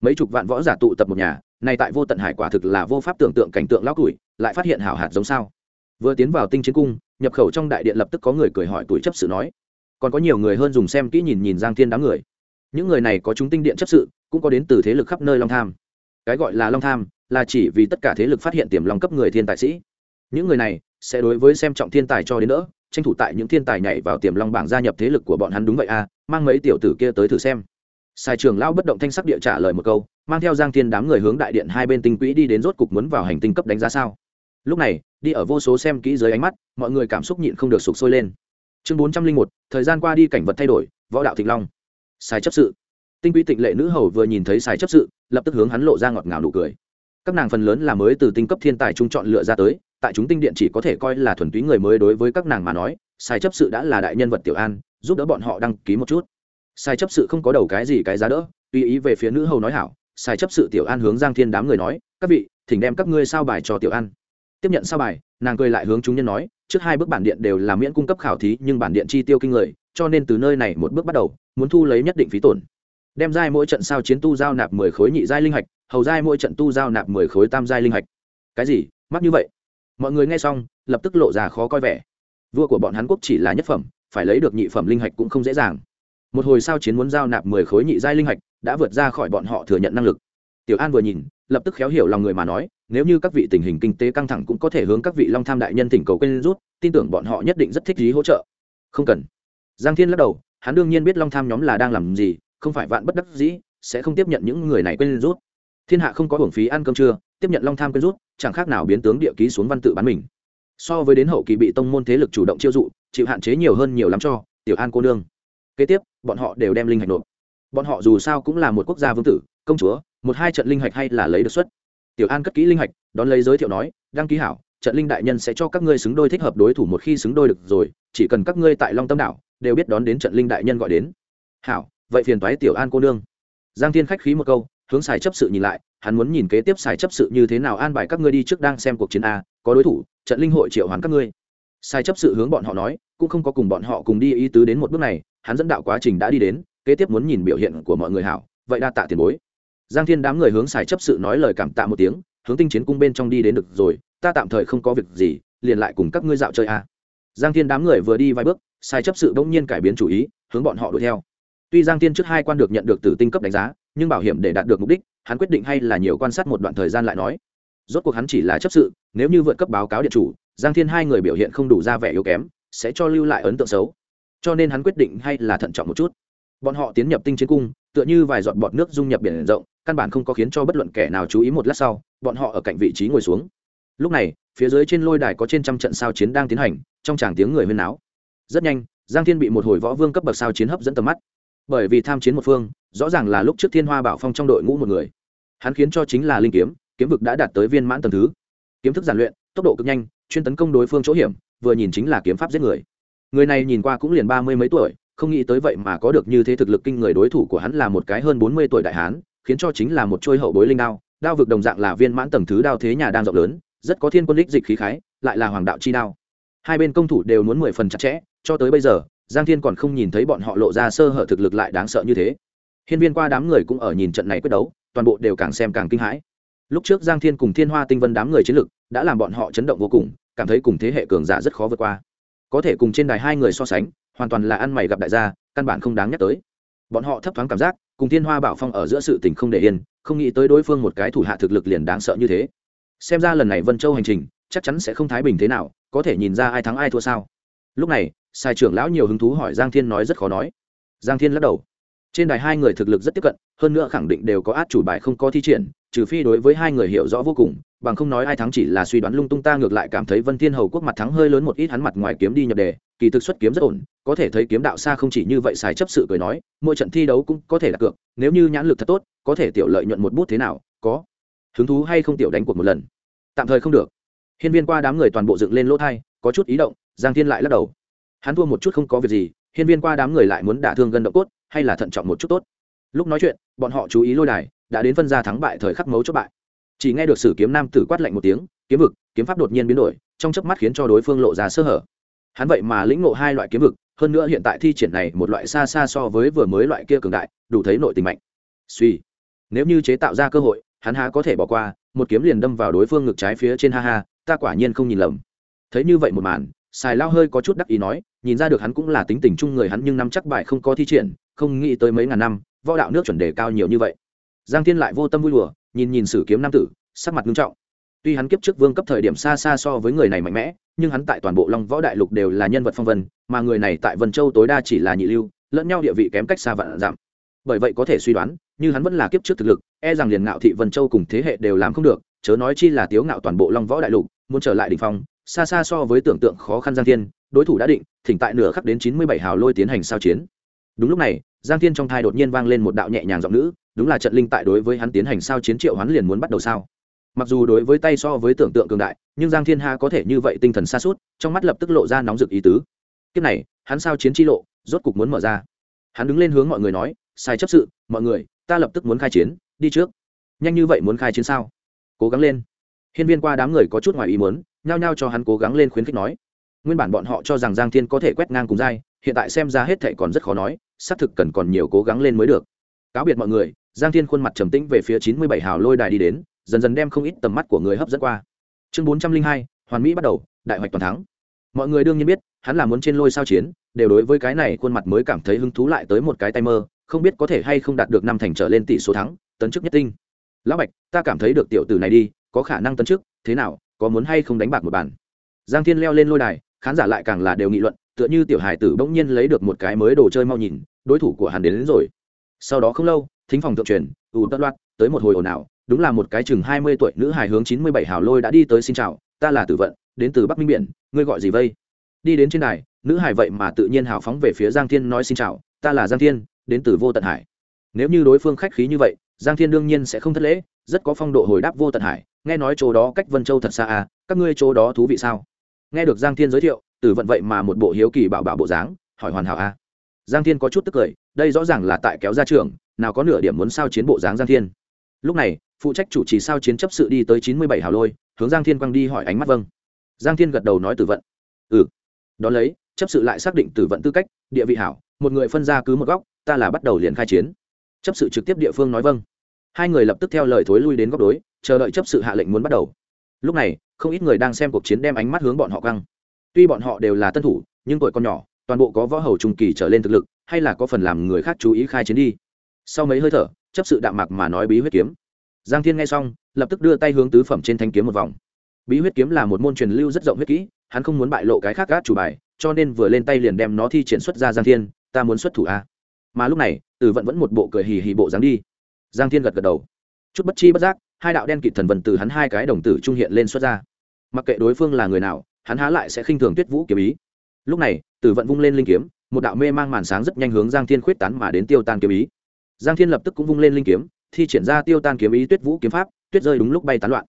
Mấy chục vạn võ giả tụ tập một nhà này tại vô tận hải quả thực là vô pháp tưởng tượng cảnh tượng lão tuổi, lại phát hiện hảo hạt giống sao. Vừa tiến vào tinh chiến cung, nhập khẩu trong đại điện lập tức có người cười hỏi tuổi chấp sự nói, còn có nhiều người hơn dùng xem kỹ nhìn nhìn giang thiên đám người. Những người này có chúng tinh điện chấp sự, cũng có đến từ thế lực khắp nơi long tham. Cái gọi là long tham là chỉ vì tất cả thế lực phát hiện tiềm long cấp người thiên tài sĩ. Những người này sẽ đối với xem trọng thiên tài cho đến nữa tranh thủ tại những thiên tài nhảy vào tiềm long bảng gia nhập thế lực của bọn hắn đúng vậy à mang mấy tiểu tử kia tới thử xem. Sai trường lão bất động thanh sắc địa trả lời một câu, mang theo giang thiên đám người hướng đại điện hai bên tinh quỹ đi đến rốt cục muốn vào hành tinh cấp đánh giá sao. Lúc này, đi ở vô số xem kỹ dưới ánh mắt, mọi người cảm xúc nhịn không được sụp sôi lên. Chương bốn trăm linh một, thời gian qua đi cảnh vật thay đổi, võ đạo thịnh long. Sai chấp sự. Tinh quỹ tịnh lệ nữ hầu vừa nhìn thấy sai chấp sự, lập tức hướng hắn lộ ra ngọt ngào nụ cười các nàng phần lớn là mới từ tinh cấp thiên tài trung chọn lựa ra tới, tại chúng tinh điện chỉ có thể coi là thuần túy người mới đối với các nàng mà nói, sai chấp sự đã là đại nhân vật tiểu an, giúp đỡ bọn họ đăng ký một chút. Sai chấp sự không có đầu cái gì cái giá đỡ, tùy ý về phía nữ hầu nói hảo, sai chấp sự tiểu an hướng giang thiên đám người nói, các vị, thỉnh đem các ngươi sao bài cho tiểu an. Tiếp nhận sao bài, nàng cười lại hướng chúng nhân nói, trước hai bước bản điện đều là miễn cung cấp khảo thí, nhưng bản điện chi tiêu kinh người, cho nên từ nơi này một bước bắt đầu, muốn thu lấy nhất định phí tổn. Đem giai mỗi trận sao chiến tu giao nạp mười khối nhị giai linh hạch hầu giai mỗi trận tu giao nạp mười khối tam giai linh hạch. Cái gì? Mắc như vậy? Mọi người nghe xong, lập tức lộ ra khó coi vẻ. Vua của bọn hắn quốc chỉ là nhất phẩm, phải lấy được nhị phẩm linh hạch cũng không dễ dàng. Một hồi sao chiến muốn giao nạp mười khối nhị giai linh hạch, đã vượt ra khỏi bọn họ thừa nhận năng lực. Tiểu an vừa nhìn, lập tức khéo hiểu lòng người mà nói, nếu như các vị tình hình kinh tế căng thẳng cũng có thể hướng các vị long tham đại nhân thỉnh cầu quên rút, tin tưởng bọn họ nhất định rất thích ý hỗ trợ. Không cần. Giang thiên lắc đầu, hắn đương nhiên biết long tham nhóm là đang làm gì, không phải vạn bất đắc dĩ, sẽ không tiếp nhận những người này quên rút thiên hạ không có hưởng phí ăn cơm trưa, tiếp nhận long tham quyên rút, chẳng khác nào biến tướng địa ký xuống văn tự bán mình. So với đến hậu kỳ bị tông môn thế lực chủ động chiêu dụ, chịu hạn chế nhiều hơn nhiều lắm cho, tiểu an cô nương. Kế tiếp, bọn họ đều đem linh hạch nộp. Bọn họ dù sao cũng là một quốc gia vương tử, công chúa, một hai trận linh hạch hay là lấy được xuất. Tiểu an cất kỹ linh hạch, đón lấy giới thiệu nói, đăng ký hảo, trận linh đại nhân sẽ cho các ngươi xứng đôi thích hợp đối thủ một khi xứng đôi được rồi, chỉ cần các ngươi tại long tâm đảo, đều biết đón đến trận linh đại nhân gọi đến. Hảo, vậy phiền toái tiểu an cô nương. Giang thiên khách khí một câu hướng xài chấp sự nhìn lại, hắn muốn nhìn kế tiếp xài chấp sự như thế nào an bài các ngươi đi trước đang xem cuộc chiến a, có đối thủ, trận linh hội triệu hoán các ngươi. Sai chấp sự hướng bọn họ nói, cũng không có cùng bọn họ cùng đi ý tứ đến một bước này, hắn dẫn đạo quá trình đã đi đến, kế tiếp muốn nhìn biểu hiện của mọi người hảo, vậy đa tạ tiền bối. Giang thiên đám người hướng xài chấp sự nói lời cảm tạ một tiếng, hướng tinh chiến cung bên trong đi đến được rồi, ta tạm thời không có việc gì, liền lại cùng các ngươi dạo chơi a. Giang thiên đám người vừa đi vài bước sai chấp sự bỗng nhiên cải biến chủ ý, hướng bọn họ đuổi theo. Tuy giang thiên trước hai quan được nhận được từ tinh cấp đánh giá nhưng bảo hiểm để đạt được mục đích, hắn quyết định hay là nhiều quan sát một đoạn thời gian lại nói. Rốt cuộc hắn chỉ là chấp sự, nếu như vượt cấp báo cáo điện chủ, giang thiên hai người biểu hiện không đủ ra vẻ yếu kém, sẽ cho lưu lại ấn tượng xấu. Cho nên hắn quyết định hay là thận trọng một chút. Bọn họ tiến nhập tinh chiến cung, tựa như vài giọt bọt nước dung nhập biển rộng, căn bản không có khiến cho bất luận kẻ nào chú ý một lát sau, bọn họ ở cạnh vị trí ngồi xuống. Lúc này, phía dưới trên lôi đài có trên trăm trận sao chiến đang tiến hành, trong tràng tiếng người huyên náo. Rất nhanh, giang thiên bị một hồi võ vương cấp bậc sao chiến hấp dẫn tầm mắt. Bởi vì tham chiến một phương rõ ràng là lúc trước thiên hoa bảo phong trong đội ngũ một người. Hắn khiến cho chính là linh kiếm kiếm vực đã đạt tới viên mãn tầng thứ. Kiếm thức giản luyện, tốc độ cực nhanh, chuyên tấn công đối phương chỗ hiểm, vừa nhìn chính là kiếm pháp giết người. Người này nhìn qua cũng liền ba mươi mấy tuổi, không nghĩ tới vậy mà có được như thế thực lực kinh người đối thủ của hắn là một cái hơn bốn mươi tuổi đại hán, khiến cho chính là một trôi hậu bối linh đao đao vực đồng dạng là viên mãn tầng thứ đao thế nhà đang rộng lớn, rất có thiên quân đích dịch khí khái, lại là hoàng đạo chi đao. Hai bên công thủ đều muốn mười phần chặt chẽ, cho tới bây giờ, giang thiên còn không nhìn thấy bọn họ lộ ra sơ hở thực lực lại đáng sợ như thế hiên viên qua đám người cũng ở nhìn trận này quyết đấu, toàn bộ đều càng xem càng kinh hãi. Lúc trước giang thiên cùng thiên hoa tinh vân đám người chiến lực đã làm bọn họ chấn động vô cùng, cảm thấy cùng thế hệ cường giả rất khó vượt qua. Có thể cùng trên đài hai người so sánh, hoàn toàn là ăn mày gặp đại gia, căn bản không đáng nhắc tới. Bọn họ thấp thoáng cảm giác, cùng thiên hoa bảo phong ở giữa sự tình không để yên, không nghĩ tới đối phương một cái thủ hạ thực lực liền đáng sợ như thế. Xem ra lần này vân châu hành trình, chắc chắn sẽ không thái bình thế nào, có thể nhìn ra ai thắng ai thua sao. Lúc này, sai trưởng lão nhiều hứng thú hỏi giang thiên nói rất khó nói. Giang thiên lắc đầu trên đài hai người thực lực rất tiếp cận, hơn nữa khẳng định đều có át chủ bài không có thi triển, trừ phi đối với hai người hiểu rõ vô cùng, bằng không nói ai thắng chỉ là suy đoán lung tung ta ngược lại cảm thấy vân thiên hầu quốc mặt thắng hơi lớn một ít hắn mặt ngoài kiếm đi nhập đề, kỳ thực xuất kiếm rất ổn, có thể thấy kiếm đạo xa không chỉ như vậy xài chấp sự cười nói, mỗi trận thi đấu cũng có thể đặt cược, nếu như nhãn lực thật tốt, có thể tiểu lợi nhuận một bút thế nào, có hứng thú hay không tiểu đánh cuộc một lần. Tạm thời không được. Hiên viên qua đám người toàn bộ dựng lên lỗ thai, có chút ý động, giang thiên lại lắc đầu. Hắn thua một chút không có việc gì, hiên viên qua đám người lại muốn đả thương gần động cốt hay là thận trọng một chút tốt. Lúc nói chuyện, bọn họ chú ý lôi đài, đã đến phân ra thắng bại thời khắc mấu chốt bại. Chỉ nghe được sử kiếm nam tử quát lạnh một tiếng, kiếm vực, kiếm pháp đột nhiên biến đổi, trong chớp mắt khiến cho đối phương lộ ra sơ hở. Hắn vậy mà lĩnh ngộ hai loại kiếm vực, hơn nữa hiện tại thi triển này một loại xa xa so với vừa mới loại kia cường đại, đủ thấy nội tình mạnh. Suy, nếu như chế tạo ra cơ hội, hắn há có thể bỏ qua, một kiếm liền đâm vào đối phương ngực trái phía trên ha ha, ta quả nhiên không nhìn lầm. Thấy như vậy một màn xài lao hơi có chút đắc ý nói nhìn ra được hắn cũng là tính tình chung người hắn nhưng năm chắc bài không có thi triển, không nghĩ tới mấy ngàn năm, võ đạo nước chuẩn đề cao nhiều như vậy. Giang thiên lại vô tâm vui đùa, nhìn nhìn sử kiếm nam tử, sắc mặt nghiêm trọng. Tuy hắn kiếp trước vương cấp thời điểm xa xa so với người này mạnh mẽ, nhưng hắn tại toàn bộ long võ đại lục đều là nhân vật phong vân, mà người này tại vân châu tối đa chỉ là nhị lưu, lẫn nhau địa vị kém cách xa vạn giảm bởi vậy có thể suy đoán, như hắn vẫn là kiếp trước thực lực e rằng liền ngạo thị vân châu cùng thế hệ đều làm không được, chớ nói chi là tiếu ngạo toàn bộ long võ đại lục, muốn trở lại đ ỉ n h phong, xa xa so với tưởng tượng khó khăn giang thiên đối thủ đã định, thỉnh tại nửa khắc đến chín mươi bảy hào lôi tiến hành sao chiến. Đúng lúc này, giang thiên trong thai đột nhiên vang lên một đạo nhẹ nhàng giọng nữ, đúng là trận linh tại đối với hắn tiến hành sao chiến triệu hắn liền muốn bắt đầu sao. Mặc dù đối với tay so với tưởng tượng cường đại, nhưng giang thiên ha có thể như vậy tinh thần xa suốt trong mắt lập tức lộ ra nóng rực ý tứ. Kiếp này, hắn sao chiến chi lộ, rốt cục muốn mở ra. Hắn đứng lên hướng mọi người nói, sai chấp sự, mọi người, ta lập tức muốn khai chiến, đi trước. Nhanh như vậy muốn khai chiến sao? Cố gắng lên. Hiên viên qua đám người có chút ngoài ý muốn, nhao nhao cho hắn cố gắng lên khuyến khích nói nguyên bản bọn họ cho rằng giang thiên có thể quét ngang cùng dai hiện tại xem ra hết thệ còn rất khó nói, xác thực cần còn nhiều cố gắng lên mới được. Cáo biệt mọi người, giang thiên khuôn mặt trầm tĩnh về phía chín mươi bảy hào lôi đài đi đến, dần dần đem không ít tầm mắt của người hấp dẫn qua. Chương bốn trăm linh hai, hoàn mỹ bắt đầu, đại hoạch toàn thắng. Mọi người đương nhiên biết, hắn là muốn trên lôi sao chiến, đều đối với cái này khuôn mặt mới cảm thấy hứng thú lại tới một cái tay mơ, không biết có thể hay không đạt được năm thành trở lên tỷ số thắng, tấn chức nhất tinh. Lão bạch, ta cảm thấy được tiểu tử này đi, có khả năng tấn chức, thế nào, có muốn hay không đánh bạc một bàn? Giang thiên leo lên lôi đài khán giả lại càng là đều nghị luận tựa như tiểu hải tử bỗng nhiên lấy được một cái mới đồ chơi mau nhìn đối thủ của hắn đến, đến rồi. Sau đó không lâu thính phòng thượng truyền ủ tất loạt tới một hồi ồn ào đúng là một cái chừng hai mươi tuổi nữ hài hướng chín mươi bảy hào lôi đã đi tới xin chào ta là tử vận đến từ bắc minh biển ngươi gọi gì vây đi đến trên đài nữ hài vậy mà tự nhiên hào phóng về phía giang thiên nói xin chào ta là giang thiên đến từ vô tận hải. Nếu như đối phương khách khí như vậy giang thiên đương nhiên sẽ không thất lễ rất có phong độ hồi đáp vô tận hải nghe nói chỗ đó cách vân châu thật xa à các ngươi chỗ đó thú vị sao? Nghe được giang thiên giới thiệu, tử vận vậy mà một bộ hiếu kỳ bảo bảo bộ dáng, hỏi hoàn hảo a giang thiên có chút tức cười, đây rõ ràng là tại kéo ra trường, nào có nửa điểm muốn sao chiến bộ dáng giang thiên. Lúc này, phụ trách chủ trì sao chiến chấp sự đi tới chín mươi bảy hào lôi, hướng giang thiên quăng đi hỏi ánh mắt vâng. Giang thiên gật đầu nói tử vận. Ừ. Đón lấy, chấp sự lại xác định tử vận tư cách, địa vị hảo, một người phân ra cứ một góc, ta là bắt đầu liền khai chiến. Chấp sự trực tiếp địa phương nói vâng. Hai người lập tức theo lời thối lui đến góc đối, chờ đợi chấp sự hạ lệnh muốn bắt đầu. Lúc này không ít người đang xem cuộc chiến đem ánh mắt hướng bọn họ căng. Tuy bọn họ đều là tân thủ, nhưng tuổi còn nhỏ, toàn bộ có võ hầu trung kỳ trở lên thực lực, hay là có phần làm người khác chú ý khai chiến đi. Sau mấy hơi thở, chấp sự đạm mạc mà nói bí huyết kiếm. Giang thiên nghe xong, lập tức đưa tay hướng tứ phẩm trên thanh kiếm một vòng. Bí huyết kiếm là một môn truyền lưu rất rộng huyết kỹ, hắn không muốn bại lộ cái khác gác chủ bài, cho nên vừa lên tay liền đem nó thi triển xuất ra giang thiên, ta muốn xuất thủ a. Mà lúc này tử vận vẫn một bộ cười hì hì bộ dáng đi. Giang thiên gật gật đầu. Chút bất chi bất giác hai đạo đen kịt thần vần từ hắn hai cái đồng tử trung hiện lên xuất ra. Mặc kệ đối phương là người nào, hắn há lại sẽ khinh thường tuyết vũ kiếm ý. Lúc này tử vận vung lên linh kiếm, một đạo mê mang màn sáng rất nhanh hướng giang thiên khuyết tán mà đến tiêu tan kiếm ý. Giang thiên lập tức cũng vung lên linh kiếm, thi triển ra tiêu tan kiếm ý tuyết vũ kiếm pháp, tuyết rơi đúng lúc bay tán loạn.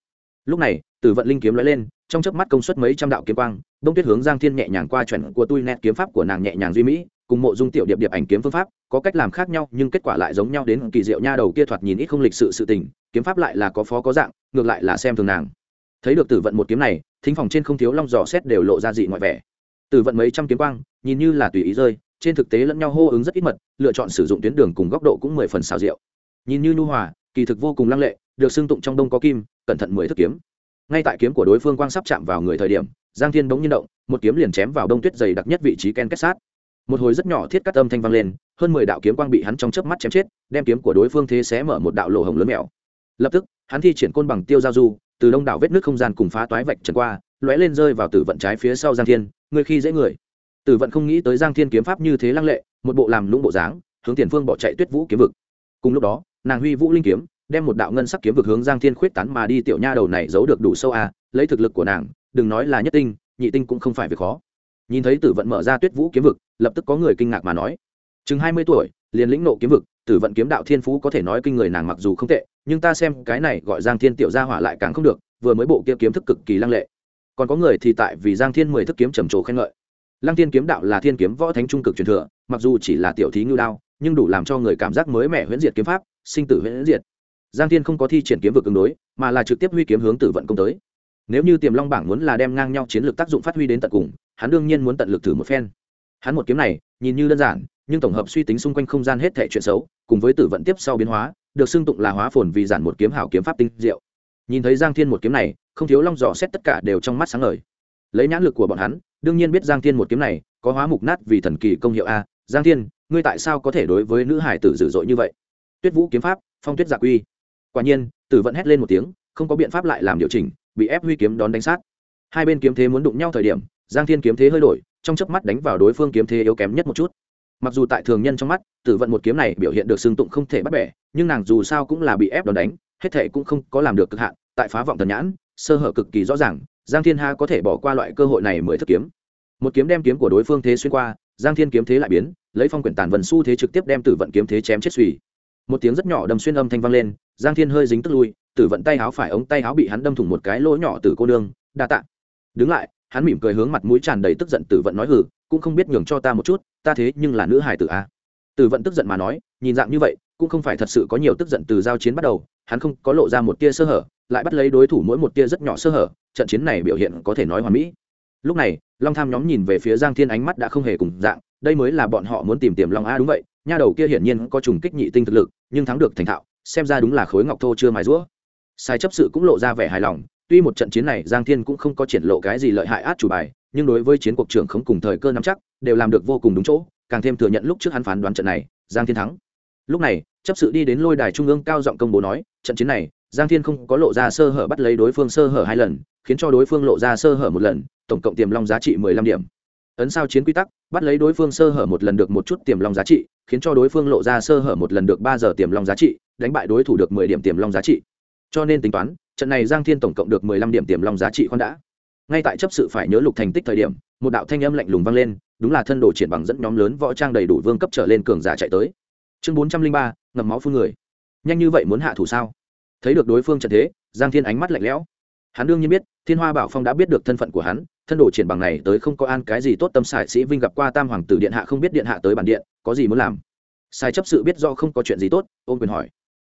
Lúc này tử vận linh kiếm lóe lên, trong chớp mắt công suất mấy trăm đạo kiếm quang, đông tuyết hướng giang thiên nhẹ nhàng qua chuẩn của tui nét kiếm pháp của nàng nhẹ nhàng duy mỹ cùng mộ dung tiểu điệp điệp ảnh kiếm phương pháp, có cách làm khác nhau, nhưng kết quả lại giống nhau đến kỳ diệu nha đầu kia thoạt nhìn ít không lịch sự sự tình, kiếm pháp lại là có phó có dạng, ngược lại là xem thường nàng. Thấy được tử vận một kiếm này, thính phòng trên không thiếu long giò xét đều lộ ra dị ngoại vẻ. Tử vận mấy trăm kiếm quang, nhìn như là tùy ý rơi, trên thực tế lẫn nhau hô ứng rất ít mật, lựa chọn sử dụng tuyến đường cùng góc độ cũng mười phần xào rượu nhìn như nhu hòa, kỳ thực vô cùng lăng lệ, được xưng tụng trong đông có kim, cẩn thận mười thức kiếm. Ngay tại kiếm của đối phương quang sắp chạm vào người thời điểm, giang thiên bỗng nhiên động, một kiếm liền chém vào đông tuyết dày đặc nhất vị trí ken kết sát một hồi rất nhỏ thiết cắt âm thanh vang lên, hơn mười đạo kiếm quang bị hắn trong chớp mắt chém chết, đem kiếm của đối phương thế xé mở một đạo lỗ hồng lớn mèo. Lập tức, hắn thi triển côn bằng tiêu giao du, từ đông đảo vết nước không gian cùng phá toái vạch trần qua, lóe lên rơi vào tử vận trái phía sau giang thiên, người khi dễ người. Tử vận không nghĩ tới giang thiên kiếm pháp như thế lăng lệ, một bộ làm lũng bộ dáng, hướng tiền phương bỏ chạy tuyết vũ kiếm vực. Cùng lúc đó, nàng huy vũ linh kiếm, đem một đạo ngân sắc kiếm vực hướng giang thiên khuyết tán mà đi, tiểu nha đầu này giấu được đủ sâu à lấy thực lực của nàng, đừng nói là nhất tinh, nhị tinh cũng không phải việc khó nhìn thấy tử vận mở ra tuyết vũ kiếm vực, lập tức có người kinh ngạc mà nói. Chừng hai mươi tuổi, liền lĩnh nộ kiếm vực, tử vận kiếm đạo thiên phú có thể nói kinh người nàng mặc dù không tệ, nhưng ta xem cái này gọi giang thiên tiểu gia hỏa lại càng không được, vừa mới bộ kia kiếm thức cực kỳ lăng lệ. Còn có người thì tại vì giang thiên mười thức kiếm trầm trồ khen ngợi. Lăng thiên kiếm đạo là thiên kiếm võ thánh trung cực truyền thừa, mặc dù chỉ là tiểu thí ngưu đao, nhưng đủ làm cho người cảm giác mới mẻ huyễn diệt kiếm pháp, sinh tử huyễn diệt. Giang thiên không có thi triển kiếm vực ứng đối, mà là trực tiếp huy kiếm hướng tử vận công tới. Nếu như tiềm long bảng muốn là đem ngang nhau chiến lược tác dụng phát huy đến tận cùng hắn đương nhiên muốn tận lực thử một phen. Hắn một kiếm này, nhìn như đơn giản, nhưng tổng hợp suy tính xung quanh không gian hết thể chuyện xấu, cùng với tử vận tiếp sau biến hóa, được xưng tụng là hóa phồn vì giản một kiếm hảo kiếm pháp tinh diệu. Nhìn thấy giang thiên một kiếm này, không thiếu long dò xét tất cả đều trong mắt sáng ngời. Lấy nhãn lực của bọn hắn, đương nhiên biết giang thiên một kiếm này có hóa mục nát vì thần kỳ công hiệu a. Giang thiên, ngươi tại sao có thể đối với nữ hải tử dữ dội như vậy? Tuyết vũ kiếm pháp, phong tuyết giả quy. Quả nhiên, tử vận hét lên một tiếng, không có biện pháp lại làm điều chỉnh, bị ép huy kiếm đón đánh sát. Hai bên kiếm thế muốn đụng nhau thời điểm giang thiên kiếm thế hơi đổi, trong chớp mắt đánh vào đối phương kiếm thế yếu kém nhất một chút. Mặc dù tại thường nhân trong mắt, tử vận một kiếm này biểu hiện được xương tụng không thể bắt bẻ, nhưng nàng dù sao cũng là bị ép đòn đánh, hết thệ cũng không có làm được cực hạn, tại phá vọng thần nhãn, sơ hở cực kỳ rõ ràng, giang thiên ha có thể bỏ qua loại cơ hội này mới thức kiếm. Một kiếm đem kiếm của đối phương thế xuyên qua, giang thiên kiếm thế lại biến, lấy phong quyển tàn vần s thế trực tiếp đem tử vận kiếm thế chém chết suy. Một tiếng rất nhỏ đâm xuyên âm thanh vang lên, giang thiên hơi dính tức lui, tử vận tay áo phải ống tay áo bị hắn đâm thủng một cái lỗ nhỏ từ cô nương, đa tạ. Đứng lại hắn mỉm cười hướng mặt mũi tràn đầy tức giận tử vận nói hử cũng không biết nhường cho ta một chút, ta thế nhưng là nữ hài tử a. Tử vận tức giận mà nói, nhìn dạng như vậy, cũng không phải thật sự có nhiều tức giận từ giao chiến bắt đầu, hắn không có lộ ra một tia sơ hở, lại bắt lấy đối thủ mỗi một tia rất nhỏ sơ hở, trận chiến này biểu hiện có thể nói hoàn mỹ. Lúc này, long tham nhóm nhìn về phía giang thiên ánh mắt đã không hề cùng dạng, đây mới là bọn họ muốn tìm tiềm long a, đúng vậy, nha đầu kia hiển nhiên có trùng kích nhị tinh thực lực, nhưng thắng được thành thạo, xem ra đúng là khối ngọc thô chưa mài rũa. Sai chấp sự cũng lộ ra vẻ hài lòng tuy một trận chiến này giang thiên cũng không có triển lộ cái gì lợi hại át chủ bài, nhưng đối với chiến cuộc trưởng không cùng thời cơ nắm chắc, đều làm được vô cùng đúng chỗ, càng thêm thừa nhận lúc trước hắn phán đoán trận này, giang thiên thắng. Lúc này, chấp sự đi đến lôi đài trung ương cao giọng công bố nói, trận chiến này, giang thiên không có lộ ra sơ hở bắt lấy đối phương sơ hở hai lần, khiến cho đối phương lộ ra sơ hở một lần, tổng cộng tiềm long giá trị mười lăm điểm. Ấn sao chiến quy tắc, bắt lấy đối phương sơ hở một lần được một chút tiềm long giá trị, khiến cho đối phương lộ ra sơ hở một lần được ba giờ tiềm long giá trị, đánh bại đối thủ được mười điểm tiềm long giá trị. Cho nên tính toán trận này giang thiên tổng cộng được mười lăm điểm tiềm long giá trị khoan đã. Ngay tại chấp sự phải nhớ lục thành tích thời điểm, một đạo thanh âm lạnh lùng vang lên, đúng là thân đồ triển bằng dẫn nhóm lớn võ trang đầy đủ vương cấp trở lên cường giả chạy tới. Chương bốn trăm linh ba ngầm máu phương người. Nhanh như vậy muốn hạ thủ sao? Thấy được đối phương trận thế, giang thiên ánh mắt lạnh lẽo. Hắn đương nhiên biết, thiên hoa bảo phong đã biết được thân phận của hắn, thân đồ triển bằng này tới không có an cái gì tốt tâm xài sĩ vinh gặp qua tam hoàng tử điện hạ không biết điện hạ tới bản điện, có gì muốn làm? Sai chấp sự biết do không có chuyện gì tốt ôm quyền hỏi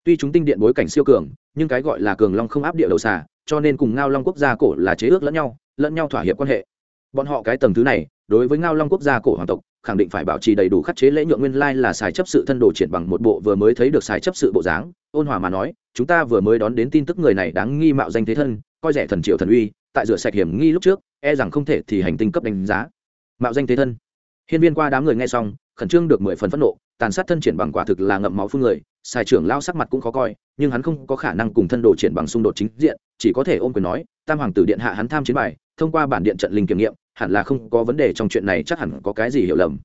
tuy chúng tinh điện bối cảnh siêu cường, nhưng cái gọi là cường long không áp địa đầu xà, cho nên cùng ngao long quốc gia cổ là chế ước lẫn nhau lẫn nhau thỏa hiệp quan hệ. Bọn họ cái tầng thứ này, đối với ngao long quốc gia cổ hoàng tộc, khẳng định phải bảo trì đầy đủ khắc chế lễ nhượng nguyên lai là xài chấp sự thân đồ triển bằng một bộ vừa mới thấy được xài chấp sự bộ dáng. Ôn hòa mà nói, chúng ta vừa mới đón đến tin tức người này đáng nghi mạo danh thế thân, coi rẻ thần triệu thần uy, tại rửa sạch hiểm nghi lúc trước e rằng không thể thì hành tinh cấp đánh giá. Mạo danh thế thân. Hiên viên qua đám người nghe xong khẩn trương được mười phần phẫn nộ, tàn sát thân triển bằng quả thực là ngậm máu phương người, sai trưởng lao sắc mặt cũng khó coi, nhưng hắn không có khả năng cùng thân đồ triển bằng xung đột chính diện, chỉ có thể ôm quyền nói, tam hoàng tử điện hạ hắn tham chiến bài, thông qua bản điện trận linh kiểm nghiệm, hẳn là không có vấn đề trong chuyện này, chắc hẳn có cái gì hiểu lầm.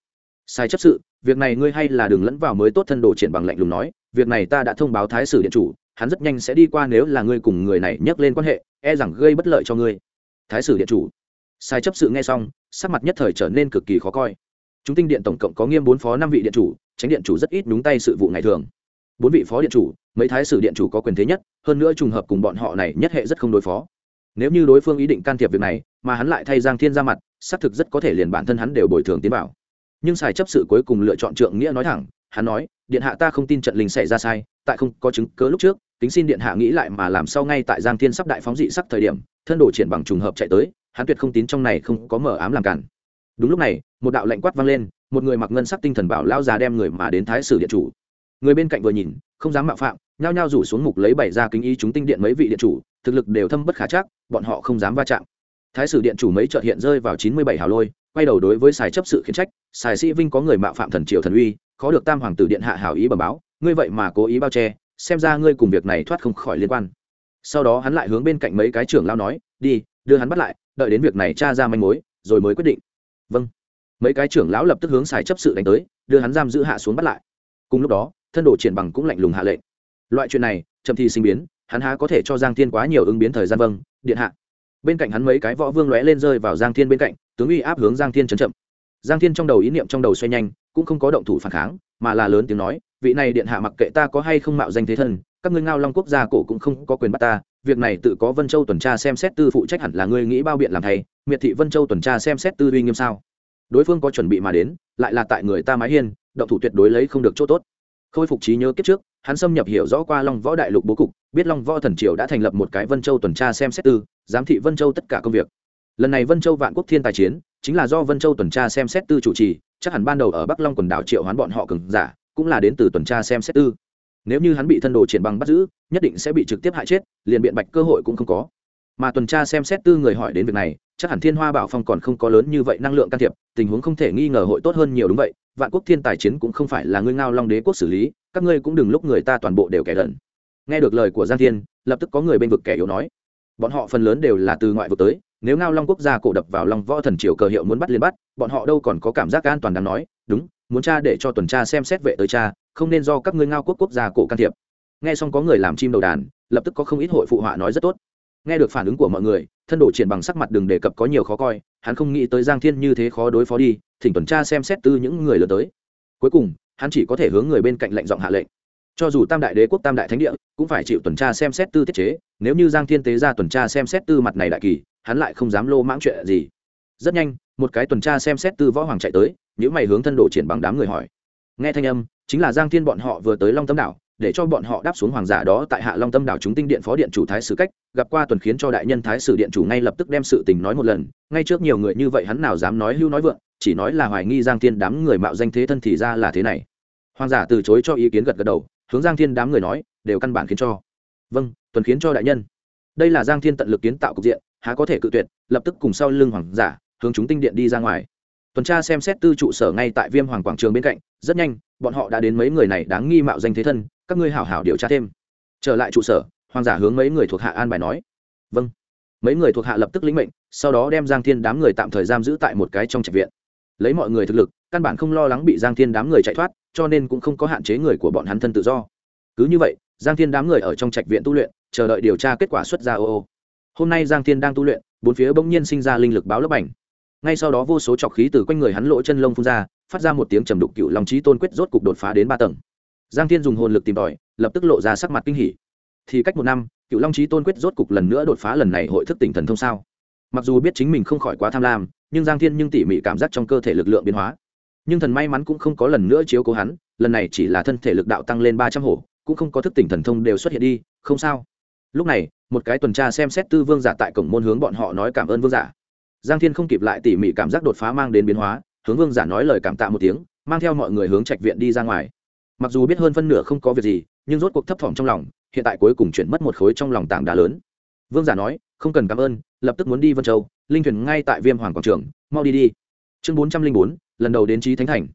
Sai chấp sự, việc này ngươi hay là đừng lẫn vào mới tốt thân đồ triển bằng lạnh lùng nói, việc này ta đã thông báo thái sử điện chủ, hắn rất nhanh sẽ đi qua nếu là ngươi cùng người này nhắc lên quan hệ e rằng gây bất lợi cho ngươi. Thái sử điện chủ. Sai chấp sự nghe xong, sắc mặt nhất thời trở nên cực kỳ khó coi chúng tinh điện tổng cộng có nghiêm bốn phó năm vị điện chủ, tránh điện chủ rất ít nhúng tay sự vụ ngày thường. Bốn vị phó điện chủ, mấy thái sử điện chủ có quyền thế nhất, hơn nữa trùng hợp cùng bọn họ này nhất hệ rất không đối phó. Nếu như đối phương ý định can thiệp việc này, mà hắn lại thay giang thiên ra mặt, xác thực rất có thể liền bản thân hắn đều bồi thường tiến bảo. Nhưng xài chấp sự cuối cùng lựa chọn trượng nghĩa nói thẳng, hắn nói, điện hạ ta không tin trận linh xảy ra sai, tại không có chứng cớ lúc trước tính xin điện hạ nghĩ lại mà làm sao ngay tại giang thiên sắp đại phóng dị sắc thời điểm, thân đồ triển bằng trùng hợp chạy tới, hắn tuyệt không tín trong này không có mở ám làm cản đúng lúc này, một đạo lệnh quát vang lên, một người mặc ngân sắc tinh thần bảo lao già đem người mà đến thái sử điện chủ. Người bên cạnh vừa nhìn, không dám mạo phạm, nhao nhao rủ xuống mục lấy bảy ra kính ý chúng tinh điện mấy vị điện chủ, thực lực đều thâm bất khả chắc, bọn họ không dám va chạm. Thái sử điện chủ mấy trợt hiện rơi vào chín mươi bảy hào lôi, quay đầu đối với xài chấp sự khiển trách, xài sĩ vinh có người mạo phạm thần triều thần uy, khó được tam hoàng tử điện hạ hảo ý bẩm báo, ngươi vậy mà cố ý bao che, xem ra ngươi cùng việc này thoát không khỏi liên quan. Sau đó hắn lại hướng bên cạnh mấy cái trưởng lao nói, đi, đưa hắn bắt lại, đợi đến việc này tra ra manh mối, rồi mới quyết định vâng. Mấy cái trưởng lão lập tức hướng xài chấp sự đánh tới, đưa hắn giam giữ hạ xuống bắt lại. Cùng lúc đó, thân đồ triển bằng cũng lạnh lùng hạ lệnh. Loại chuyện này, chậm thì sinh biến, hắn há có thể cho giang thiên quá nhiều ứng biến thời gian vâng điện hạ. Bên cạnh hắn mấy cái võ vương lóe lên rơi vào giang thiên bên cạnh, tướng uy áp hướng giang thiên chấn chậm. Giang thiên trong đầu ý niệm trong đầu xoay nhanh, cũng không có động thủ phản kháng, mà là lớn tiếng nói, vị này điện hạ mặc kệ ta có hay không mạo danh thế thân, các ngươi ngao long quốc gia cổ cũng không có quyền bắt ta việc này tự có vân châu tuần tra xem xét tư phụ trách hẳn là ngươi nghĩ bao biện làm thầy miệt thị vân châu tuần tra xem xét tư uy nghiêm sao? Đối phương có chuẩn bị mà đến, lại là tại người ta mái hiên, động thủ tuyệt đối lấy không được chỗ tốt. Khôi phục trí nhớ kiếp trước, hắn xâm nhập hiểu rõ qua long võ đại lục bố cục, biết long võ thần triều đã thành lập một cái vân châu tuần tra xem xét tư, giám thị vân châu tất cả công việc. Lần này vân châu vạn quốc thiên tài chiến, chính là do vân châu tuần tra xem xét tư chủ trì, chắc hẳn ban đầu ở bắc long quần đảo triệu hoán bọn họ cường giả, cũng là đến từ tuần tra xem xét tư nếu như hắn bị thân đồ triển bằng bắt giữ, nhất định sẽ bị trực tiếp hại chết, liền biện bạch cơ hội cũng không có. Mà tuần tra xem xét tư người hỏi đến việc này, chắc hẳn thiên hoa bảo phong còn không có lớn như vậy năng lượng can thiệp, tình huống không thể nghi ngờ hội tốt hơn nhiều đúng vậy, vạn quốc thiên tài chiến cũng không phải là ngươi ngao long đế quốc xử lý, các ngươi cũng đừng lúc người ta toàn bộ đều kẻ gần nghe được lời của giang thiên, lập tức có người bên vực kẻ yếu nói. Bọn họ phần lớn đều là từ ngoại vực tới, nếu ngao long quốc gia cổ đập vào long võ thần triều cờ hiệu muốn bắt liền bắt, bọn họ đâu còn có cảm giác an toàn đáng nói, đúng muốn cha để cho tuần tra xem xét vệ tới cha, không nên do các ngươi ngao quốc quốc gia cổ can thiệp. Nghe xong có người làm chim đầu đàn, lập tức có không ít hội phụ họa nói rất tốt. Nghe được phản ứng của mọi người, thân đổ triển bằng sắc mặt đừng đề cập có nhiều khó coi, hắn không nghĩ tới giang thiên như thế khó đối phó đi, thỉnh tuần tra xem xét tư những người lớn tới. Cuối cùng, hắn chỉ có thể hướng người bên cạnh lệnh giọng hạ lệnh. Cho dù tam đại đế quốc, tam đại thánh địa cũng phải chịu tuần tra xem xét tư tiết chế, nếu như giang thiên tế ra tuần tra xem xét tư mặt này đại kỳ, hắn lại không dám lô mãng chuyện gì rất nhanh, một cái tuần tra xem xét tư võ hoàng chạy tới những mày hướng thân đổ triển bằng đám người hỏi. Nghe thanh âm, chính là giang thiên bọn họ vừa tới long tâm đảo, để cho bọn họ đáp xuống hoàng giả đó tại hạ long tâm đảo chúng tinh điện phó điện chủ thái sử cách, gặp qua tuần khiến cho đại nhân thái sử điện chủ ngay lập tức đem sự tình nói một lần, ngay trước nhiều người như vậy hắn nào dám nói hưu nói vượng, chỉ nói là hoài nghi giang thiên đám người mạo danh thế thân thì ra là thế này. Hoàng giả từ chối cho ý kiến gật gật đầu, hướng giang thiên đám người nói, đều căn bản khiến cho. Vâng tuần khiến cho đại nhân. Đây là giang thiên tận lực kiến tạo cục diện, há có thể cự tuyệt, lập tức cùng sau lưng hoàng giả hướng chúng tinh điện đi ra ngoài. Tuần tra xem xét tư trụ sở ngay tại viêm hoàng quảng trường bên cạnh, rất nhanh, bọn họ đã đến mấy người này đáng nghi mạo danh thế thân, các ngươi hảo hảo điều tra thêm. Trở lại trụ sở, hoàng giả hướng mấy người thuộc hạ an bài nói. Vâng. Mấy người thuộc hạ lập tức lĩnh mệnh, sau đó đem giang thiên đám người tạm thời giam giữ tại một cái trong trạch viện. Lấy mọi người thực lực, căn bản không lo lắng bị giang thiên đám người chạy thoát, cho nên cũng không có hạn chế người của bọn hắn thân tự do. Cứ như vậy, giang thiên đám người ở trong trạch viện tu luyện, chờ đợi điều tra kết quả xuất ra ô ô. Hôm nay giang thiên đang tu luyện, bốn phía bỗng nhiên sinh ra linh lực báo lớp ảnh ngay sau đó vô số trọc khí từ quanh người hắn lỗ chân lông phun ra, phát ra một tiếng trầm đục cựu lòng trí tôn quyết rốt cục đột phá đến ba tầng. Giang thiên dùng hồn lực tìm tòi, lập tức lộ ra sắc mặt kinh hỉ. Thì cách một năm, cựu long trí tôn quyết rốt cục lần nữa đột phá lần này hội thức tỉnh thần thông sao? Mặc dù biết chính mình không khỏi quá tham lam, nhưng giang thiên nhưng tỉ mỉ cảm giác trong cơ thể lực lượng biến hóa. Nhưng thần may mắn cũng không có lần nữa chiếu cố hắn, lần này chỉ là thân thể lực đạo tăng lên ba trăm hổ, cũng không có thức tỉnh thần thông đều xuất hiện đi, không sao. Lúc này, một cái tuần tra xem xét tư vương giả tại cổng môn hướng bọn họ nói cảm ơn vương giả giang thiên không kịp lại tỉ mỉ cảm giác đột phá mang đến biến hóa, hướng vương giả nói lời cảm tạ một tiếng, mang theo mọi người hướng trạch viện đi ra ngoài. Mặc dù biết hơn phân nửa không có việc gì, nhưng rốt cuộc thấp thỏm trong lòng, hiện tại cuối cùng chuyển mất một khối trong lòng tảng đá lớn. Vương giả nói, không cần cảm ơn, lập tức muốn đi vân châu, linh thuyền ngay tại viêm hoàng quảng trường, mau đi đi. Chương bốn trăm linh bốn, lần đầu đến trí thánh thành.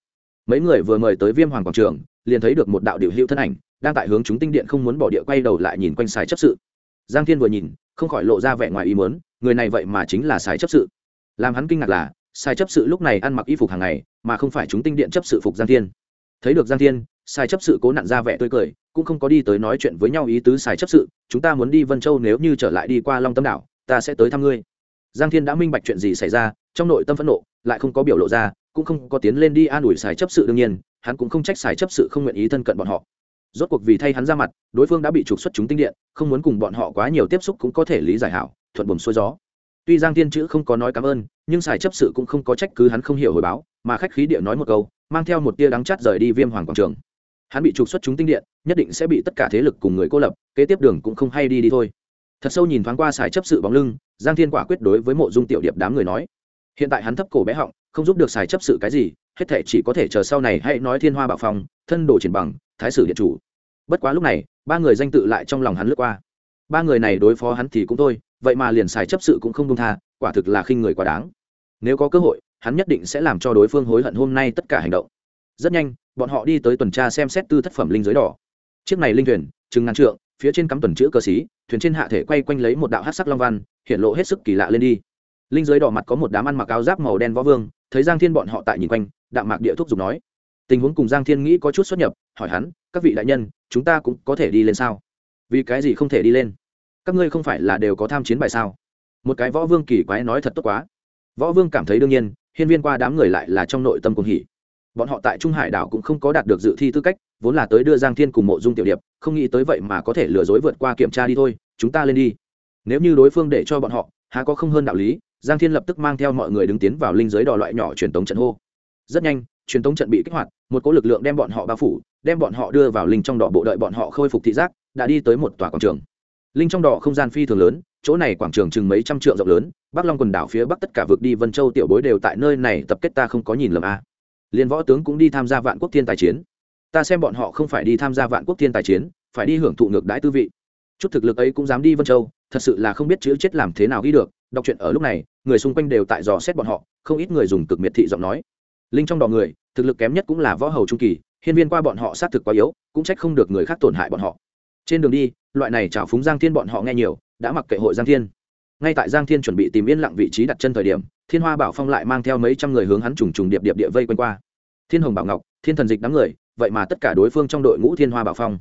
Mấy người vừa mời tới viêm hoàng quảng trường, liền thấy được một đạo điệu hữu thân ảnh, đang tại hướng chúng tinh điện không muốn bỏ địa quay đầu lại nhìn quanh xài chấp sự. Giang thiên vừa nhìn, không khỏi lộ ra vẻ ngoài ý mớn người này vậy mà chính là xài chấp sự. Làm hắn kinh ngạc là, sai chấp sự lúc này ăn mặc y phục hàng ngày, mà không phải chúng tinh điện chấp sự phục giang thiên. Thấy được giang thiên, sai chấp sự cố nặn ra vẻ tươi cười, cũng không có đi tới nói chuyện với nhau ý tứ sai chấp sự, chúng ta muốn đi vân châu nếu như trở lại đi qua long tâm đảo, ta sẽ tới thăm ngươi. Giang thiên đã minh bạch chuyện gì xảy ra, trong nội tâm phẫn nộ, lại không có biểu lộ ra, cũng không có tiến lên đi an ủi sai chấp sự đương nhiên, hắn cũng không trách sai chấp sự không nguyện ý thân cận bọn họ. Rốt cuộc vì thay hắn ra mặt, đối phương đã bị trục xuất chúng tinh điện, không muốn cùng bọn họ quá nhiều tiếp xúc cũng có thể lý giải hảo thuận buồm xuôi gió. Tuy giang thiên chữ không có nói cảm ơn, nhưng xài chấp sự cũng không có trách cứ hắn không hiểu hồi báo, mà khách khí địa nói một câu, mang theo một tia đắng chát rời đi viêm hoàng quảng trường. Hắn bị trục xuất chúng tinh điện, nhất định sẽ bị tất cả thế lực cùng người cô lập, kế tiếp đường cũng không hay đi đi thôi. Thật sâu nhìn thoáng qua xài chấp sự bóng lưng, giang thiên quả quyết đối với mộ dung tiểu điệp đám người nói, hiện tại hắn thấp cổ bé họng, không giúp được xài chấp sự cái gì, hết thể chỉ có thể chờ sau này hãy nói thiên hoa bạo phong, thân đồ triển bằng, thái sử điện chủ. Bất quá lúc này, ba người danh tự lại trong lòng hắn lướt qua. Ba người này đối phó hắn thì cũng thôi vậy mà liền xài chấp sự cũng không công tha quả thực là khinh người quá đáng. Nếu có cơ hội hắn nhất định sẽ làm cho đối phương hối hận hôm nay tất cả hành động. Rất nhanh bọn họ đi tới tuần tra xem xét tư thất phẩm linh giới đỏ. Chiếc này linh thuyền chừng ngàn trượng phía trên cắm tuần chữ cơ sĩ, thuyền trên hạ thể quay quanh lấy một đạo hát sắc long văn hiện lộ hết sức kỳ lạ lên đi. Linh giới đỏ mặt có một đám ăn mặc áo giáp màu đen võ vương thấy giang thiên bọn họ tại nhìn quanh đạm mạc địa thúc giục nói tình huống cùng giang thiên nghĩ có chút xuất nhập hỏi hắn các vị đại nhân chúng ta cũng có thể đi lên sao? Vì cái gì không thể đi lên? Các ngươi không phải là đều có tham chiến bài sao? Một cái võ vương kỳ quái nói thật tốt quá. Võ vương cảm thấy đương nhiên, hiên viên qua đám người lại là trong nội tâm cùng hỉ. Bọn họ tại trung hải đảo cũng không có đạt được dự thi tư cách, vốn là tới đưa giang thiên cùng mộ dung tiểu điệp, không nghĩ tới vậy mà có thể lừa dối vượt qua kiểm tra đi thôi, chúng ta lên đi. Nếu như đối phương để cho bọn họ, há có không hơn đạo lý, giang thiên lập tức mang theo mọi người đứng tiến vào linh giới đò loại nhỏ truyền tống trận hô. Rất nhanh, truyền tống trận bị kích hoạt, một cỗ lực lượng đem bọn họ bao phủ, đem bọn họ đưa vào linh trong đỏ bộ đợi bọn họ khôi phục thị giác, đã đi tới một tòa quảng trường linh trong đỏ không gian phi thường lớn, chỗ này quảng trường chừng mấy trăm trượng rộng lớn, bắc long quần đảo phía bắc tất cả vực đi vân châu tiểu bối đều tại nơi này, tập kết ta không có nhìn lầm a. À. liên võ tướng cũng đi tham gia vạn quốc thiên tài chiến. Ta xem bọn họ không phải đi tham gia vạn quốc thiên tài chiến, phải đi hưởng thụ ngược đãi tư vị. Chút thực lực ấy cũng dám đi vân châu, thật sự là không biết chữ chết làm thế nào ghi được, đọc chuyện ở lúc này, người xung quanh đều tại dò xét bọn họ, không ít người dùng cực miệt thị giọng nói. Linh trong đỏ người, thực lực kém nhất cũng là võ hầu trung kỳ, hiên viên qua bọn họ sát thực quá yếu, cũng trách không được người khác tổn hại bọn họ trên đường đi, loại này chào phúng giang thiên bọn họ nghe nhiều, đã mặc kệ hội giang thiên. Ngay tại giang thiên chuẩn bị tìm yên lặng vị trí đặt chân thời điểm, thiên hoa bảo phong lại mang theo mấy trăm người hướng hắn trùng trùng điệp điệp địa vây quanh qua. Thiên hồng bảo ngọc, thiên thần dịch đám người, vậy mà tất cả đối phương trong đội ngũ thiên hoa bảo phong.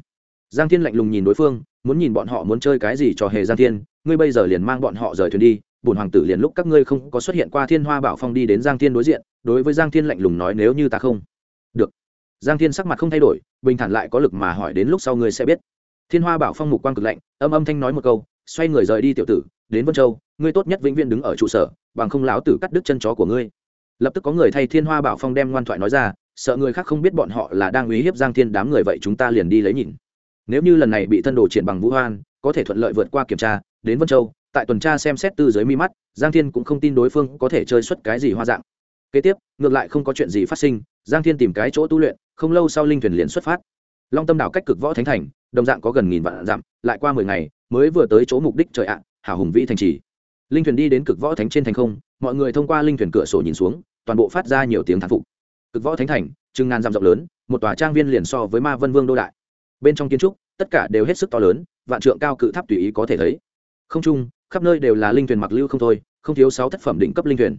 Giang thiên lạnh lùng nhìn đối phương, muốn nhìn bọn họ muốn chơi cái gì cho hề giang thiên, ngươi bây giờ liền mang bọn họ rời thuyền đi bùn hoàng tử liền lúc các ngươi không có xuất hiện qua thiên hoa bảo phong đi đến giang thiên đối diện, đối với giang thiên lạnh lùng nói nếu như ta không. Được. Giang thiên sắc mặt không thay đổi, bình thản lại có lực mà hỏi đến lúc sau ngươi sẽ biết thiên hoa bảo phong mục quan cực lạnh, âm âm thanh nói một câu, xoay người rời đi tiểu tử, đến vân châu, ngươi tốt nhất vĩnh viễn đứng ở trụ sở, bằng không lão tử cắt đứt chân chó của ngươi. Lập tức có người thay thiên hoa bảo phong đem ngoan thoại nói ra, sợ người khác không biết bọn họ là đang uy hiếp giang thiên đám người vậy chúng ta liền đi lấy nhìn. Nếu như lần này bị thân đồ triển bằng vũ hoan, có thể thuận lợi vượt qua kiểm tra, đến vân châu, tại tuần tra xem xét tư giới mi mắt, giang thiên cũng không tin đối phương có thể chơi xuất cái gì hoa dạng. Kế tiếp, ngược lại không có chuyện gì phát sinh, giang thiên tìm cái chỗ tu luyện, không lâu sau linh thuyền liền xuất phát long tâm đảo cách cực võ thánh thành, đồng dạng có gần nghìn vạn dặm, lại qua mười ngày, mới vừa tới chỗ mục đích trời ạ hảo hùng vĩ thành trì. Linh thuyền đi đến cực võ thánh trên thành không, mọi người thông qua linh thuyền cửa sổ nhìn xuống, toàn bộ phát ra nhiều tiếng thán phục. Cực võ thánh thành, chừng ngàn dặm rộng lớn, một tòa trang viên liền so với ma vân vương đô đại. Bên trong kiến trúc, tất cả đều hết sức to lớn, vạn trượng cao cự tháp tùy ý có thể thấy. Không chung khắp nơi đều là linh thuyền mặc lưu không thôi, không thiếu sáu thất phẩm đỉnh cấp linh thuyền.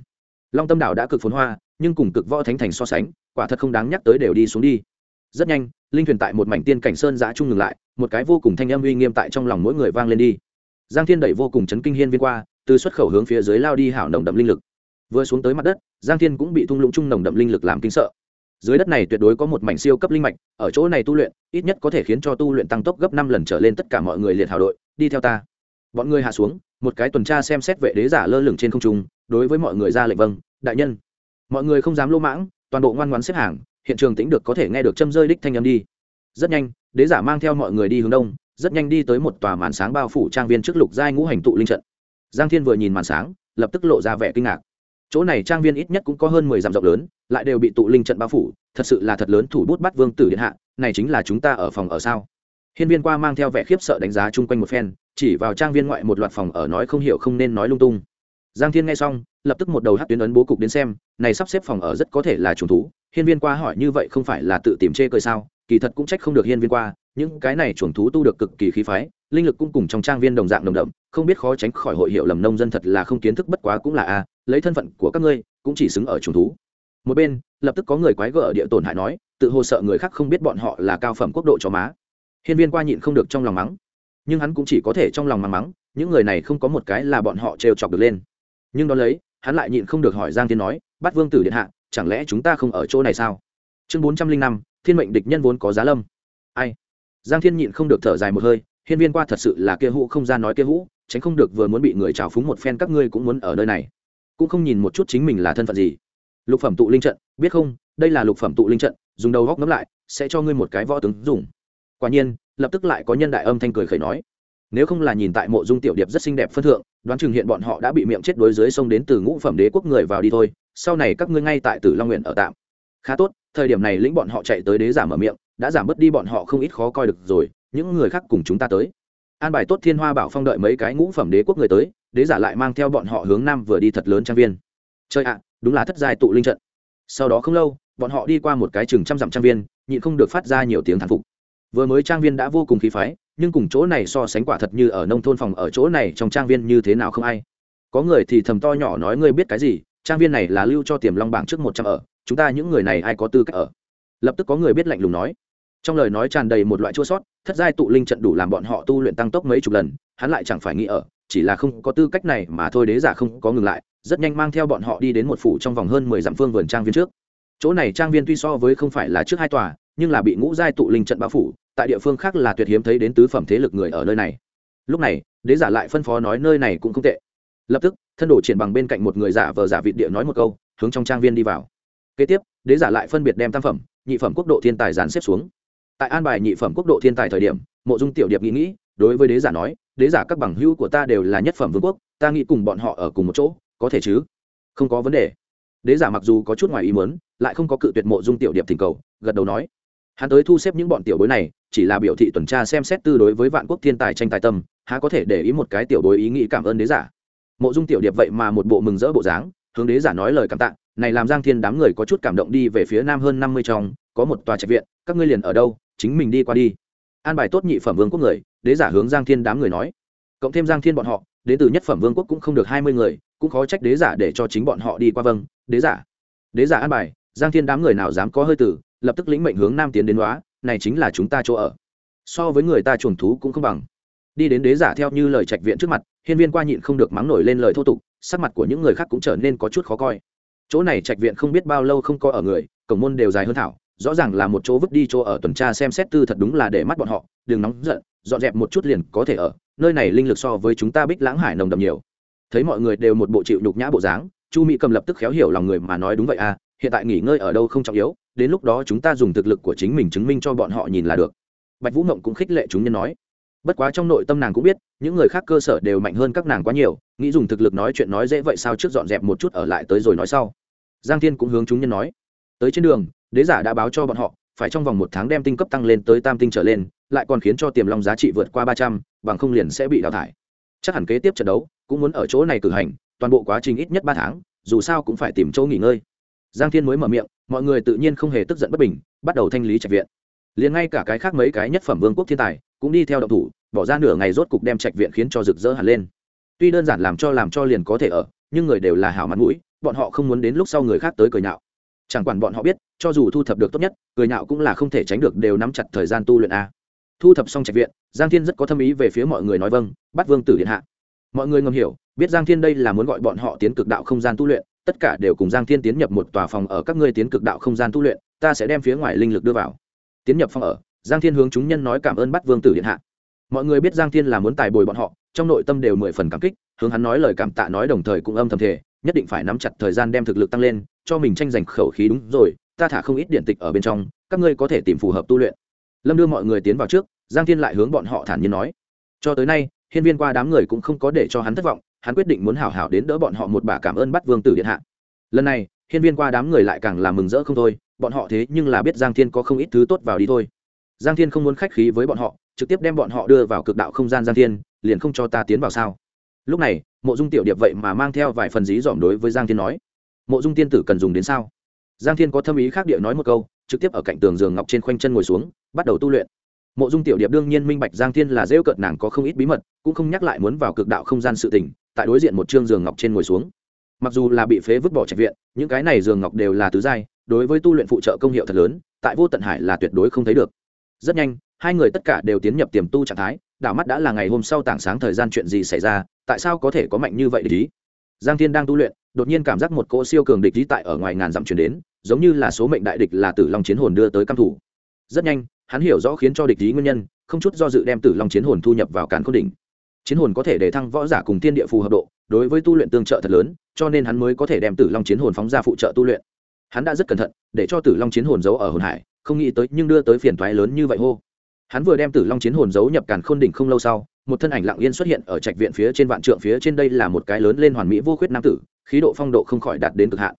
Long tâm đảo đã cực phốn hoa, nhưng cùng cực võ thánh thành so sánh, quả thật không đáng nhắc tới đều đi xuống đi. Rất nhanh linh thuyền tại một mảnh tiên cảnh sơn giã trung ngừng lại, một cái vô cùng thanh âm uy nghiêm tại trong lòng mỗi người vang lên đi. Giang thiên đẩy vô cùng chấn kinh hiên viên qua, từ xuất khẩu hướng phía dưới lao đi hảo nồng đậm linh lực. Vừa xuống tới mặt đất, giang thiên cũng bị thung lũng chung nồng đậm linh lực làm kinh sợ. Dưới đất này tuyệt đối có một mảnh siêu cấp linh mạch, ở chỗ này tu luyện, ít nhất có thể khiến cho tu luyện tăng tốc gấp năm lần trở lên tất cả mọi người liệt hảo đội, đi theo ta. Bọn người hạ xuống, một cái tuần tra xem xét vệ đế giả lơ lửng trên không trung, đối với mọi người ra lệnh vâng đại nhân. Mọi người không dám lô mãng, toàn bộ ngoan ngoãn xếp hàng hiện trường tính được có thể nghe được châm rơi đích thanh âm đi. Rất nhanh, đế giả mang theo mọi người đi hướng đông, rất nhanh đi tới một tòa màn sáng bao phủ trang viên trước lục giai ngũ hành tụ linh trận. Giang thiên vừa nhìn màn sáng, lập tức lộ ra vẻ kinh ngạc. Chỗ này trang viên ít nhất cũng có hơn mười dặm rộng lớn, lại đều bị tụ linh trận bao phủ, thật sự là thật lớn thủ bút bắt vương tử điện hạ, này chính là chúng ta ở phòng ở sao? Hiên viên qua mang theo vẻ khiếp sợ đánh giá chung quanh một phen, chỉ vào trang viên ngoại một loạt phòng ở nói không hiểu không nên nói lung tung. Giang thiên nghe xong, lập tức một đầu hát tuyến ấn bố cục đến xem, này sắp xếp phòng ở rất có thể là trùng thú hiên viên qua hỏi như vậy không phải là tự tìm chê cười sao? Kỳ thật cũng trách không được hiên viên qua, những cái này chuồng thú tu được cực kỳ khí phái, linh lực cũng cùng trong trang viên đồng dạng đồng đậm, không biết khó tránh khỏi hội hiệu lầm nông dân thật là không kiến thức bất quá cũng là a, lấy thân phận của các ngươi, cũng chỉ xứng ở chuồng thú. Một bên, lập tức có người quái gở địa tổn hại nói, tự hồ sợ người khác không biết bọn họ là cao phẩm quốc độ cho má. Hiên viên qua nhịn không được trong lòng mắng. Nhưng hắn cũng chỉ có thể trong lòng mắng mắng, những người này không có một cái là bọn họ trêu chọc được lên. Nhưng đó lấy, hắn lại nhịn không được hỏi giang thiên nói bắt vương tử điện hạ chẳng lẽ chúng ta không ở chỗ này sao? Chương bốn trăm linh năm, thiên mệnh địch nhân vốn có giá lâm. Ai? Giang thiên nhịn không được thở dài một hơi, hiên viên qua thật sự là kia hũ, không ra nói kia hũ, tránh không được vừa muốn bị người trào phúng một phen các ngươi cũng muốn ở nơi này. Cũng không nhìn một chút chính mình là thân phận gì. Lục phẩm tụ linh trận, biết không? Đây là lục phẩm tụ linh trận, dùng đầu góc ngấm lại, sẽ cho ngươi một cái võ tướng dùng. Quả nhiên, lập tức lại có nhân đại âm thanh cười khẩy nói, nếu không là nhìn tại mộ dung tiểu điệp rất xinh đẹp phân thượng, đoán chừng hiện bọn họ đã bị miệng chết đối dưới sông đến từ ngũ phẩm đế quốc người vào đi thôi sau này các ngươi ngay tại tử long nguyện ở tạm. Khá tốt, thời điểm này lĩnh bọn họ chạy tới đế giả mở miệng, đã giảm bớt đi bọn họ không ít khó coi được rồi, những người khác cùng chúng ta tới. An bài tốt thiên hoa bảo phong đợi mấy cái ngũ phẩm đế quốc người tới, đế giả lại mang theo bọn họ hướng nam vừa đi thật lớn trang viên. Chơi ạ, đúng là thất giai tụ linh trận. Sau đó không lâu, bọn họ đi qua một cái chừng trăm dặm trang viên, nhịn không được phát ra nhiều tiếng thán phục. Vừa mới trang viên đã vô cùng khí phái, nhưng cùng chỗ này so sánh quả thật như ở nông thôn phòng ở chỗ này trong trang viên như thế nào không ai. Có người thì thầm to nhỏ nói ngươi biết cái gì trang viên này là lưu cho tiềm long bảng trước một trăm ở, chúng ta những người này ai có tư cách ở? Lập tức có người biết lạnh lùng nói. Trong lời nói tràn đầy một loại chua sót, thất giai tụ linh trận đủ làm bọn họ tu luyện tăng tốc mấy chục lần, hắn lại chẳng phải nghĩ ở, chỉ là không có tư cách này mà thôi đế giả không có ngừng lại, rất nhanh mang theo bọn họ đi đến một phủ trong vòng hơn mười dặm phương vườn trang viên trước. Chỗ này trang viên tuy so với không phải là trước hai tòa, nhưng là bị ngũ giai tụ linh trận bao phủ, tại địa phương khác là tuyệt hiếm thấy đến tứ phẩm thế lực người ở nơi này. Lúc này, đế giả lại phân phó nói nơi này cũng không tệ lập tức, thân đổ triển bằng bên cạnh một người giả vờ giả vị địa nói một câu, hướng trong trang viên đi vào. Kế tiếp, đế giả lại phân biệt đem tam phẩm, nhị phẩm quốc độ thiên tài dàn xếp xuống. Tại an bài nhị phẩm quốc độ thiên tài thời điểm, mộ dung tiểu điệp nghĩ nghĩ, đối với đế giả nói, đế giả các bằng hữu của ta đều là nhất phẩm vương quốc, ta nghĩ cùng bọn họ ở cùng một chỗ, có thể chứ? Không có vấn đề. Đế giả mặc dù có chút ngoài ý muốn, lại không có cự tuyệt mộ dung tiểu điệp thỉnh cầu, gật đầu nói, hắn tới thu xếp những bọn tiểu bối này, chỉ là biểu thị tuần tra xem xét tư đối với vạn quốc thiên tài tranh tài tâm, há có thể để ý một cái tiểu bối ý nghĩ cảm ơn đế giả mộ dung tiểu điệp vậy mà một bộ mừng rỡ bộ dáng, hướng đế giả nói lời cảm tạ, này làm giang thiên đám người có chút cảm động đi về phía nam hơn năm mươi trong, có một tòa trạch viện, các ngươi liền ở đâu, chính mình đi qua đi. An bài tốt nhị phẩm vương quốc người, đế giả hướng giang thiên đám người nói. Cộng thêm giang thiên bọn họ đến từ nhất phẩm vương quốc cũng không được hai mươi người, cũng khó trách đế giả để cho chính bọn họ đi qua vâng đế giả. Đế giả an bài, giang thiên đám người nào dám có hơi tử, lập tức lĩnh mệnh hướng nam tiến đến đoá này chính là chúng ta chỗ ở. So với người ta chuồng thú cũng không bằng đi đến đế giả theo như lời trạch viện trước mặt, hiên viên qua nhịn không được mắng nổi lên lời thô tục, sắc mặt của những người khác cũng trở nên có chút khó coi. Chỗ này trạch viện không biết bao lâu không có ở người, cổng môn đều dài hơn thảo, rõ ràng là một chỗ vứt đi chỗ ở tuần tra xem xét tư thật đúng là để mắt bọn họ, đừng nóng giận, dọn dẹp một chút liền có thể ở, nơi này linh lực so với chúng ta bích lãng hải nồng đậm nhiều. Thấy mọi người đều một bộ chịu nhục nhã bộ dáng, chu mỹ cầm lập tức khéo hiểu lòng người mà nói đúng vậy à hiện tại nghỉ ngơi ở đâu không trọng yếu, đến lúc đó chúng ta dùng thực lực của chính mình chứng minh cho bọn họ nhìn là được. Bạch vũ mộng cũng khích lệ chúng nhân nói bất quá trong nội tâm nàng cũng biết, những người khác cơ sở đều mạnh hơn các nàng quá nhiều, nghĩ dùng thực lực nói chuyện nói dễ vậy sao trước dọn dẹp một chút ở lại tới rồi nói sau. Giang thiên cũng hướng chúng nhân nói, tới trên đường, đế giả đã báo cho bọn họ, phải trong vòng một tháng đem tinh cấp tăng lên tới tam tinh trở lên, lại còn khiến cho tiềm long giá trị vượt qua ba trăm, bằng không liền sẽ bị đào thải. Chắc hẳn kế tiếp trận đấu, cũng muốn ở chỗ này cử hành, toàn bộ quá trình ít nhất ba tháng, dù sao cũng phải tìm chỗ nghỉ ngơi. Giang thiên mới mở miệng, mọi người tự nhiên không hề tức giận bất bình, bắt đầu thanh lý trạch viện liền ngay cả cái khác mấy cái nhất phẩm vương quốc thiên tài cũng đi theo động thủ, bỏ ra nửa ngày rốt cục đem trạch viện khiến cho rực rỡ hẳn lên. Tuy đơn giản làm cho làm cho liền có thể ở, nhưng người đều là hảo mặt mũi, bọn họ không muốn đến lúc sau người khác tới cười nhạo. Chẳng quản bọn họ biết, cho dù thu thập được tốt nhất, cười nhạo cũng là không thể tránh được đều nắm chặt thời gian tu luyện a. Thu thập xong trạch viện, giang thiên rất có tâm ý về phía mọi người nói vâng bắt vương tử điện hạ. Mọi người ngầm hiểu, biết giang thiên đây là muốn gọi bọn họ tiến cực đạo không gian tu luyện, tất cả đều cùng giang thiên tiến nhập một tòa phòng ở các ngươi tiến cực đạo không gian tu luyện, ta sẽ đem phía ngoài linh lực đưa vào tiến nhập phòng ở, giang thiên hướng chúng nhân nói cảm ơn bắt vương tử điện hạ. Mọi người biết giang thiên là muốn tài bồi bọn họ, trong nội tâm đều mười phần cảm kích, hướng hắn nói lời cảm tạ nói đồng thời cũng âm thầm thể nhất định phải nắm chặt thời gian đem thực lực tăng lên, cho mình tranh giành khẩu khí đúng rồi, ta thả không ít điện tịch ở bên trong, các ngươi có thể tìm phù hợp tu luyện. Lâm đưa mọi người tiến vào trước, giang thiên lại hướng bọn họ thản nhiên nói. Cho tới nay, hiên viên qua đám người cũng không có để cho hắn thất vọng, hắn quyết định muốn hảo hảo đến đỡ bọn họ một bà cảm ơn bắt vương tử điện hạ. Lần này, hiên viên qua đám người lại càng làm mừng rỡ không thôi bọn họ thế nhưng là biết giang thiên có không ít thứ tốt vào đi thôi. Giang thiên không muốn khách khí với bọn họ, trực tiếp đem bọn họ đưa vào cực đạo không gian giang thiên, liền không cho ta tiến vào sao? Lúc này, mộ dung tiểu điệp vậy mà mang theo vài phần dí dỏm đối với giang thiên nói. Mộ dung tiên tử cần dùng đến sao? Giang thiên có thâm ý khác địa nói một câu, trực tiếp ở cạnh tường giường ngọc trên khoanh chân ngồi xuống, bắt đầu tu luyện. Mộ dung tiểu điệp đương nhiên minh bạch giang thiên là rêu cợt nàng có không ít bí mật, cũng không nhắc lại muốn vào cực đạo không gian sự tình, tại đối diện một chương giường ngọc trên ngồi xuống. Mặc dù là bị phế vứt bỏ trạch viện, những cái này giường ngọc đều là tứ giai đối với tu luyện phụ trợ công hiệu thật lớn, tại vô tận hải là tuyệt đối không thấy được. Rất nhanh, hai người tất cả đều tiến nhập tiềm tu trạng thái, đảo mắt đã là ngày hôm sau tảng sáng thời gian chuyện gì xảy ra, tại sao có thể có mạnh như vậy để ý? Giang thiên đang tu luyện, đột nhiên cảm giác một cỗ siêu cường địch ý tại ở ngoài ngàn dặm chuyển đến, giống như là số mệnh đại địch là tử long chiến hồn đưa tới căm thủ. Rất nhanh, hắn hiểu rõ khiến cho địch ý nguyên nhân, không chút do dự đem tử long chiến hồn thu nhập vào càn khôn đỉnh. Chiến hồn có thể để thăng võ giả cùng thiên địa phù hợp độ, đối với tu luyện tương trợ thật lớn, cho nên hắn mới có thể đem tử long chiến hồn phóng ra phụ trợ tu luyện hắn đã rất cẩn thận, để cho tử long chiến hồn giấu ở hồn hải, không nghĩ tới nhưng đưa tới phiền toái lớn như vậy hô. Hắn vừa đem tử long chiến hồn giấu nhập càn khôn đỉnh không lâu sau, một thân ảnh lặng yên xuất hiện ở trạch viện phía trên vạn trượng phía trên đây là một cái lớn lên hoàn mỹ vô khuyết nam tử, khí độ phong độ không khỏi đạt đến cực hạn.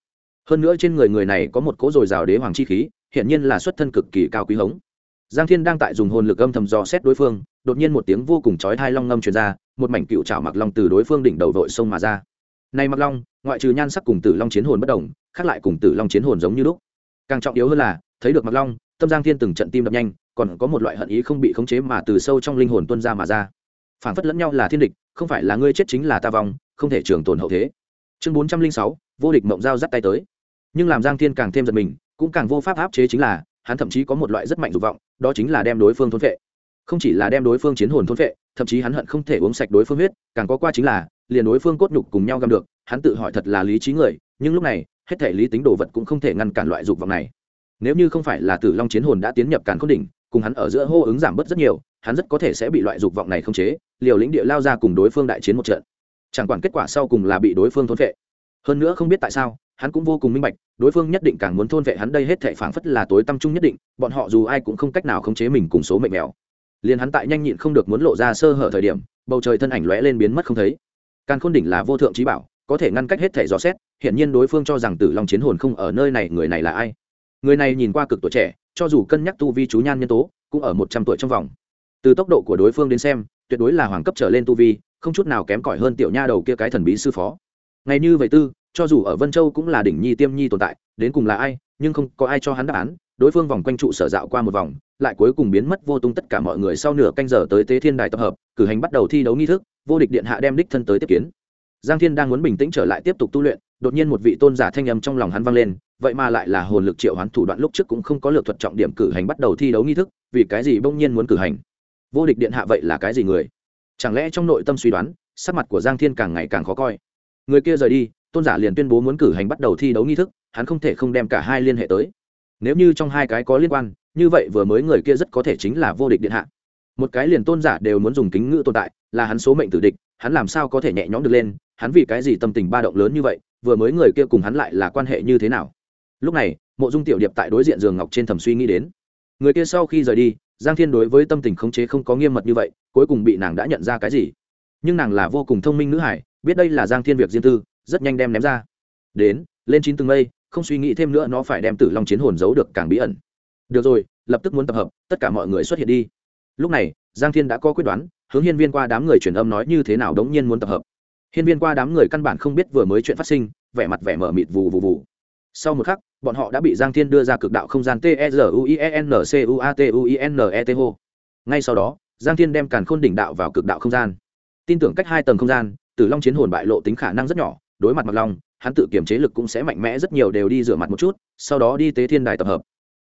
Hơn nữa trên người người này có một cỗ dồi dào đế hoàng chi khí hiện nhiên là xuất thân cực kỳ cao quý hống. Giang thiên đang tại dùng hồn lực âm thầm dò xét đối phương, đột nhiên một tiếng vô cùng chói thai long ngâm truyền ra, một mảnh cựu trảo mặc long từ đối phương đỉnh đầu vội sông mà ra. Này mặc long, ngoại trừ nhan sắc cùng tử long chiến hồn bất đồng khác lại cùng tử long chiến hồn giống như lúc. Càng trọng yếu hơn là, thấy được mặc long, tâm giang thiên từng trận tim đập nhanh, còn có một loại hận ý không bị khống chế mà từ sâu trong linh hồn tuân ra mà ra. Phản phất lẫn nhau là thiên địch, không phải là ngươi chết chính là ta vong, không thể trường tồn hậu thế. Chương bốn trăm linh sáu, vô địch mộng dao dắt tay tới. Nhưng làm giang thiên càng thêm giật mình, cũng càng vô pháp áp chế chính là, hắn thậm chí có một loại rất mạnh dục vọng, đó chính là đem đối phương thôn vệ không chỉ là đem đối phương chiến hồn thôn vệ thậm chí hắn hận không thể uống sạch đối phương huyết, càng có qua chính là, liền đối phương cốt nhục cùng nhau găm được, hắn tự hỏi thật là lý trí người, nhưng lúc này hết thể lý tính đồ vật cũng không thể ngăn cản loại dục vọng này. Nếu như không phải là tử long chiến hồn đã tiến nhập càn khôn đỉnh, cùng hắn ở giữa hô ứng giảm bớt rất nhiều, hắn rất có thể sẽ bị loại dục vọng này khống chế, liều lĩnh địa lao ra cùng đối phương đại chiến một trận. Chẳng quản kết quả sau cùng là bị đối phương thôn vệ. Hơn nữa không biết tại sao, hắn cũng vô cùng minh bạch, đối phương nhất định càng muốn thôn vệ hắn đây hết thể phảng phất là tối tâm trung nhất định, bọn họ dù ai cũng không cách nào khống chế mình cùng số mệnh mèo. Liền hắn tại nhanh nhịn không được muốn lộ ra sơ hở thời điểm, bầu trời thân ảnh lóe lên biến mất không thấy. Càn khôn đỉnh là vô thượng trí bảo có thể ngăn cách hết thể dò xét hiện nhiên đối phương cho rằng tử long chiến hồn không ở nơi này, người này là ai? Người này nhìn qua cực tuổi trẻ, cho dù cân nhắc tu vi chú nhan nhân tố, cũng ở một trăm tuổi trong vòng. Từ tốc độ của đối phương đến xem, tuyệt đối là hoàng cấp trở lên tu vi, không chút nào kém cỏi hơn tiểu nha đầu kia cái thần bí sư phó. Ngay như vậy tư, cho dù ở vân châu cũng là đỉnh nhi tiêm nhi tồn tại, đến cùng là ai, nhưng không có ai cho hắn đáp án, đối phương vòng quanh trụ sở dạo qua một vòng, lại cuối cùng biến mất vô tung tất cả mọi người sau nửa canh giờ tới tế thiên đài tập hợp, cử hành bắt đầu thi đấu nghi thức, vô địch điện hạ đem đích thân tới tiếp kiến giang thiên đang muốn bình tĩnh trở lại tiếp tục tu luyện, đột nhiên một vị tôn giả thanh âm trong lòng hắn vang lên, vậy mà lại là hồn lực triệu hoán thủ đoạn lúc trước cũng không có lược thuật trọng điểm cử hành bắt đầu thi đấu nghi thức, vì cái gì bỗng nhiên muốn cử hành? Vô địch điện hạ vậy là cái gì người? Chẳng lẽ trong nội tâm suy đoán, sắc mặt của giang thiên càng ngày càng khó coi. Người kia rời đi, tôn giả liền tuyên bố muốn cử hành bắt đầu thi đấu nghi thức, hắn không thể không đem cả hai liên hệ tới. Nếu như trong hai cái có liên quan, như vậy vừa mới người kia rất có thể chính là vô địch điện hạ. Một cái liền tôn giả đều muốn dùng kính ngữ tồn tại, là hắn số mệnh tử địch, hắn làm sao có thể nhẹ nhõm được lên hắn vì cái gì tâm tình ba động lớn như vậy, vừa mới người kia cùng hắn lại là quan hệ như thế nào? Lúc này, mộ dung tiểu điệp tại đối diện giường ngọc trên thầm suy nghĩ đến. Người kia sau khi rời đi, giang thiên đối với tâm tình khống chế không có nghiêm mật như vậy, cuối cùng bị nàng đã nhận ra cái gì? Nhưng nàng là vô cùng thông minh nữ hải, biết đây là giang thiên việc riêng tư, rất nhanh đem ném ra. Đến, lên chín từng mây, không suy nghĩ thêm nữa nó phải đem tử long chiến hồn giấu được càng bí ẩn. Được rồi, lập tức muốn tập hợp, tất cả mọi người xuất hiện đi. Lúc này, giang thiên đã có quyết đoán, hướng hiên viên qua đám người truyền âm nói như thế nào đống nhiên muốn tập hợp hiên viên qua đám người căn bản không biết vừa mới chuyện phát sinh, vẻ mặt vẻ mở mịt vù vù vù. Sau một khắc, bọn họ đã bị giang thiên đưa ra cực đạo không gian t e r u i e n c u a t u i n e t hô ngay sau đó, giang thiên đem càn khôn đỉnh đạo vào cực đạo không gian. Tin tưởng cách hai tầng không gian, tử long chiến hồn bại lộ tính khả năng rất nhỏ, đối mặt mặt long, hắn tự kiểm chế lực cũng sẽ mạnh mẽ rất nhiều đều đi rửa mặt một chút, sau đó đi tế thiên đài tập hợp.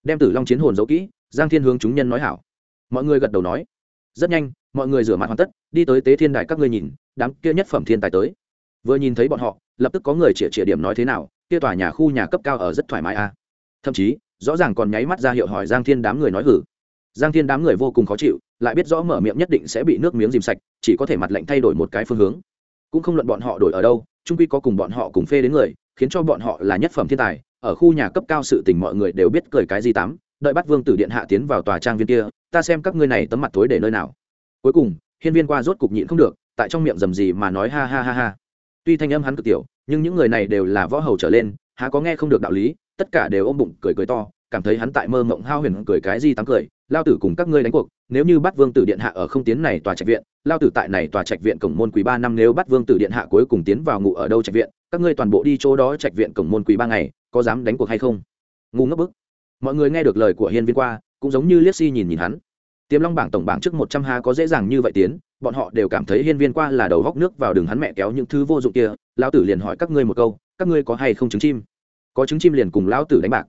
Đem tử long chiến hồn giấu kỹ, giang thiên hướng chúng nhân nói hảo. Mọi người gật đầu nói rất nhanh, mọi người rửa mặt hoàn tất, đi tới tế thiên đài các ngươi nhìn, đám kia nhất phẩm thiên tài tới. Vừa nhìn thấy bọn họ, lập tức có người chĩa chĩa điểm nói thế nào, kia tòa nhà khu nhà cấp cao ở rất thoải mái à. thậm chí, rõ ràng còn nháy mắt ra hiệu hỏi giang thiên đám người nói hử. Giang thiên đám người vô cùng khó chịu, lại biết rõ mở miệng nhất định sẽ bị nước miếng dìm sạch, chỉ có thể mặt lạnh thay đổi một cái phương hướng. Cũng không luận bọn họ đổi ở đâu trung quy có cùng bọn họ cùng phê đến người, khiến cho bọn họ là nhất phẩm thiên tài, ở khu nhà cấp cao sự tình mọi người đều biết cười cái gì tắm đợi bắt vương tử điện hạ tiến vào tòa trang viên kia, ta xem các ngươi này tấm mặt tối để nơi nào. Cuối cùng, hiên viên qua rốt cục nhịn không được, tại trong miệng rầm gì mà nói ha ha ha ha. Tuy thanh âm hắn cực tiểu, nhưng những người này đều là võ hầu trở lên, há có nghe không được đạo lý, tất cả đều ôm bụng cười cười to, cảm thấy hắn tại mơ mộng hao huyền cười cái gì tắm cười, lao tử cùng các ngươi đánh cuộc, nếu như bắt vương tử điện hạ ở không tiến này tòa trạch viện, lao tử tại này tòa trạch viện cổng môn quý ba năm, nếu bắt vương tử điện hạ cuối cùng tiến vào ngủ ở đâu trạch viện, các ngươi toàn bộ đi chỗ đó trạch viện cổng môn quý ba ngày, có dám đánh cuộc hay không? Ngu ngốc bức mọi người nghe được lời của hiên viên qua, cũng giống như liếc si nhìn nhìn hắn. Tiềm long bảng tổng bảng trước một trăm ha có dễ dàng như vậy tiến, bọn họ đều cảm thấy hiên viên qua là đầu góc nước vào đường hắn mẹ kéo những thứ vô dụng kia. Lão tử liền hỏi các ngươi một câu, các ngươi có hay không trứng chim? Có trứng chim liền cùng lão tử đánh bạc.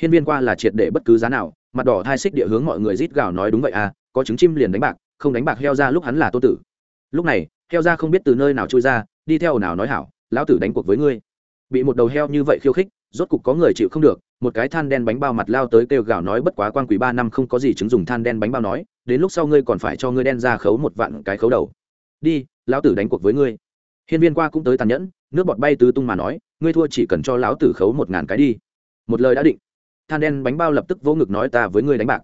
Hiên viên qua là triệt để bất cứ giá nào, mặt đỏ thai xích địa hướng mọi người rít gào nói đúng vậy à có trứng chim liền đánh bạc, không đánh bạc heo ra lúc hắn là tô tử. Lúc này, heo ra không biết từ nơi nào trôi ra, đi theo nào nói hảo, lão tử đánh cuộc với ngươi. Bị một đầu heo như vậy khiêu khích, rốt cục có người chịu không được một cái than đen bánh bao mặt lao tới kêu gào nói bất quá quan quỷ ba năm không có gì chứng dùng than đen bánh bao nói, đến lúc sau ngươi còn phải cho ngươi đen ra khấu một vạn cái khấu đầu. Đi, lão tử đánh cuộc với ngươi. Hiên viên qua cũng tới tàn nhẫn, nước bọt bay tứ tung mà nói, ngươi thua chỉ cần cho lão tử khấu một ngàn cái đi. Một lời đã định. Than đen bánh bao lập tức vỗ ngực nói ta với ngươi đánh bạc.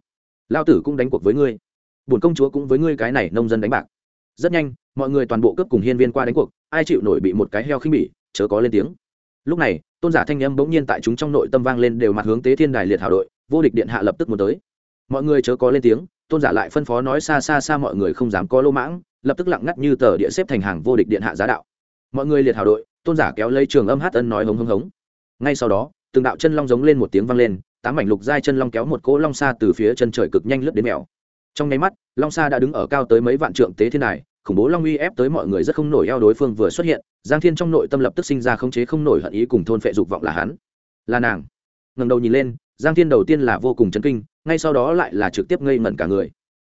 Lao tử cũng đánh cuộc với ngươi. Bổn công chúa cũng với ngươi cái này nông dân đánh bạc. Rất nhanh, mọi người toàn bộ cướp cùng hiên viên qua đánh cuộc, ai chịu nổi bị một cái heo khinh bỉ, chớ có lên tiếng. Lúc này tôn giả thanh âm bỗng nhiên tại chúng trong nội tâm vang lên đều mặt hướng tế thiên đài liệt hảo đội, vô địch điện hạ lập tức muốn tới. Mọi người chớ có lên tiếng, tôn giả lại phân phó nói xa xa xa mọi người không dám có lô mãng, lập tức lặng ngắt như tờ địa xếp thành hàng vô địch điện hạ giá đạo. Mọi người liệt hảo đội, tôn giả kéo lấy trường âm hát ân nói hống hống hống. Ngay sau đó, từng đạo chân long giống lên một tiếng vang lên, tám mảnh lục giai chân long kéo một cỗ long xa từ phía chân trời cực nhanh lướt đến mèo. Trong nháy mắt, long xa đã đứng ở cao tới mấy vạn trượng tế thiên đài khủng bố long uy ép tới mọi người rất không nổi eo đối phương vừa xuất hiện, giang thiên trong nội tâm lập tức sinh ra khống chế không nổi hận ý cùng thôn phệ dục vọng là hắn. Là nàng. Ngầm đầu nhìn lên, giang thiên đầu tiên là vô cùng chấn kinh, ngay sau đó lại là trực tiếp ngây ngẩn cả người.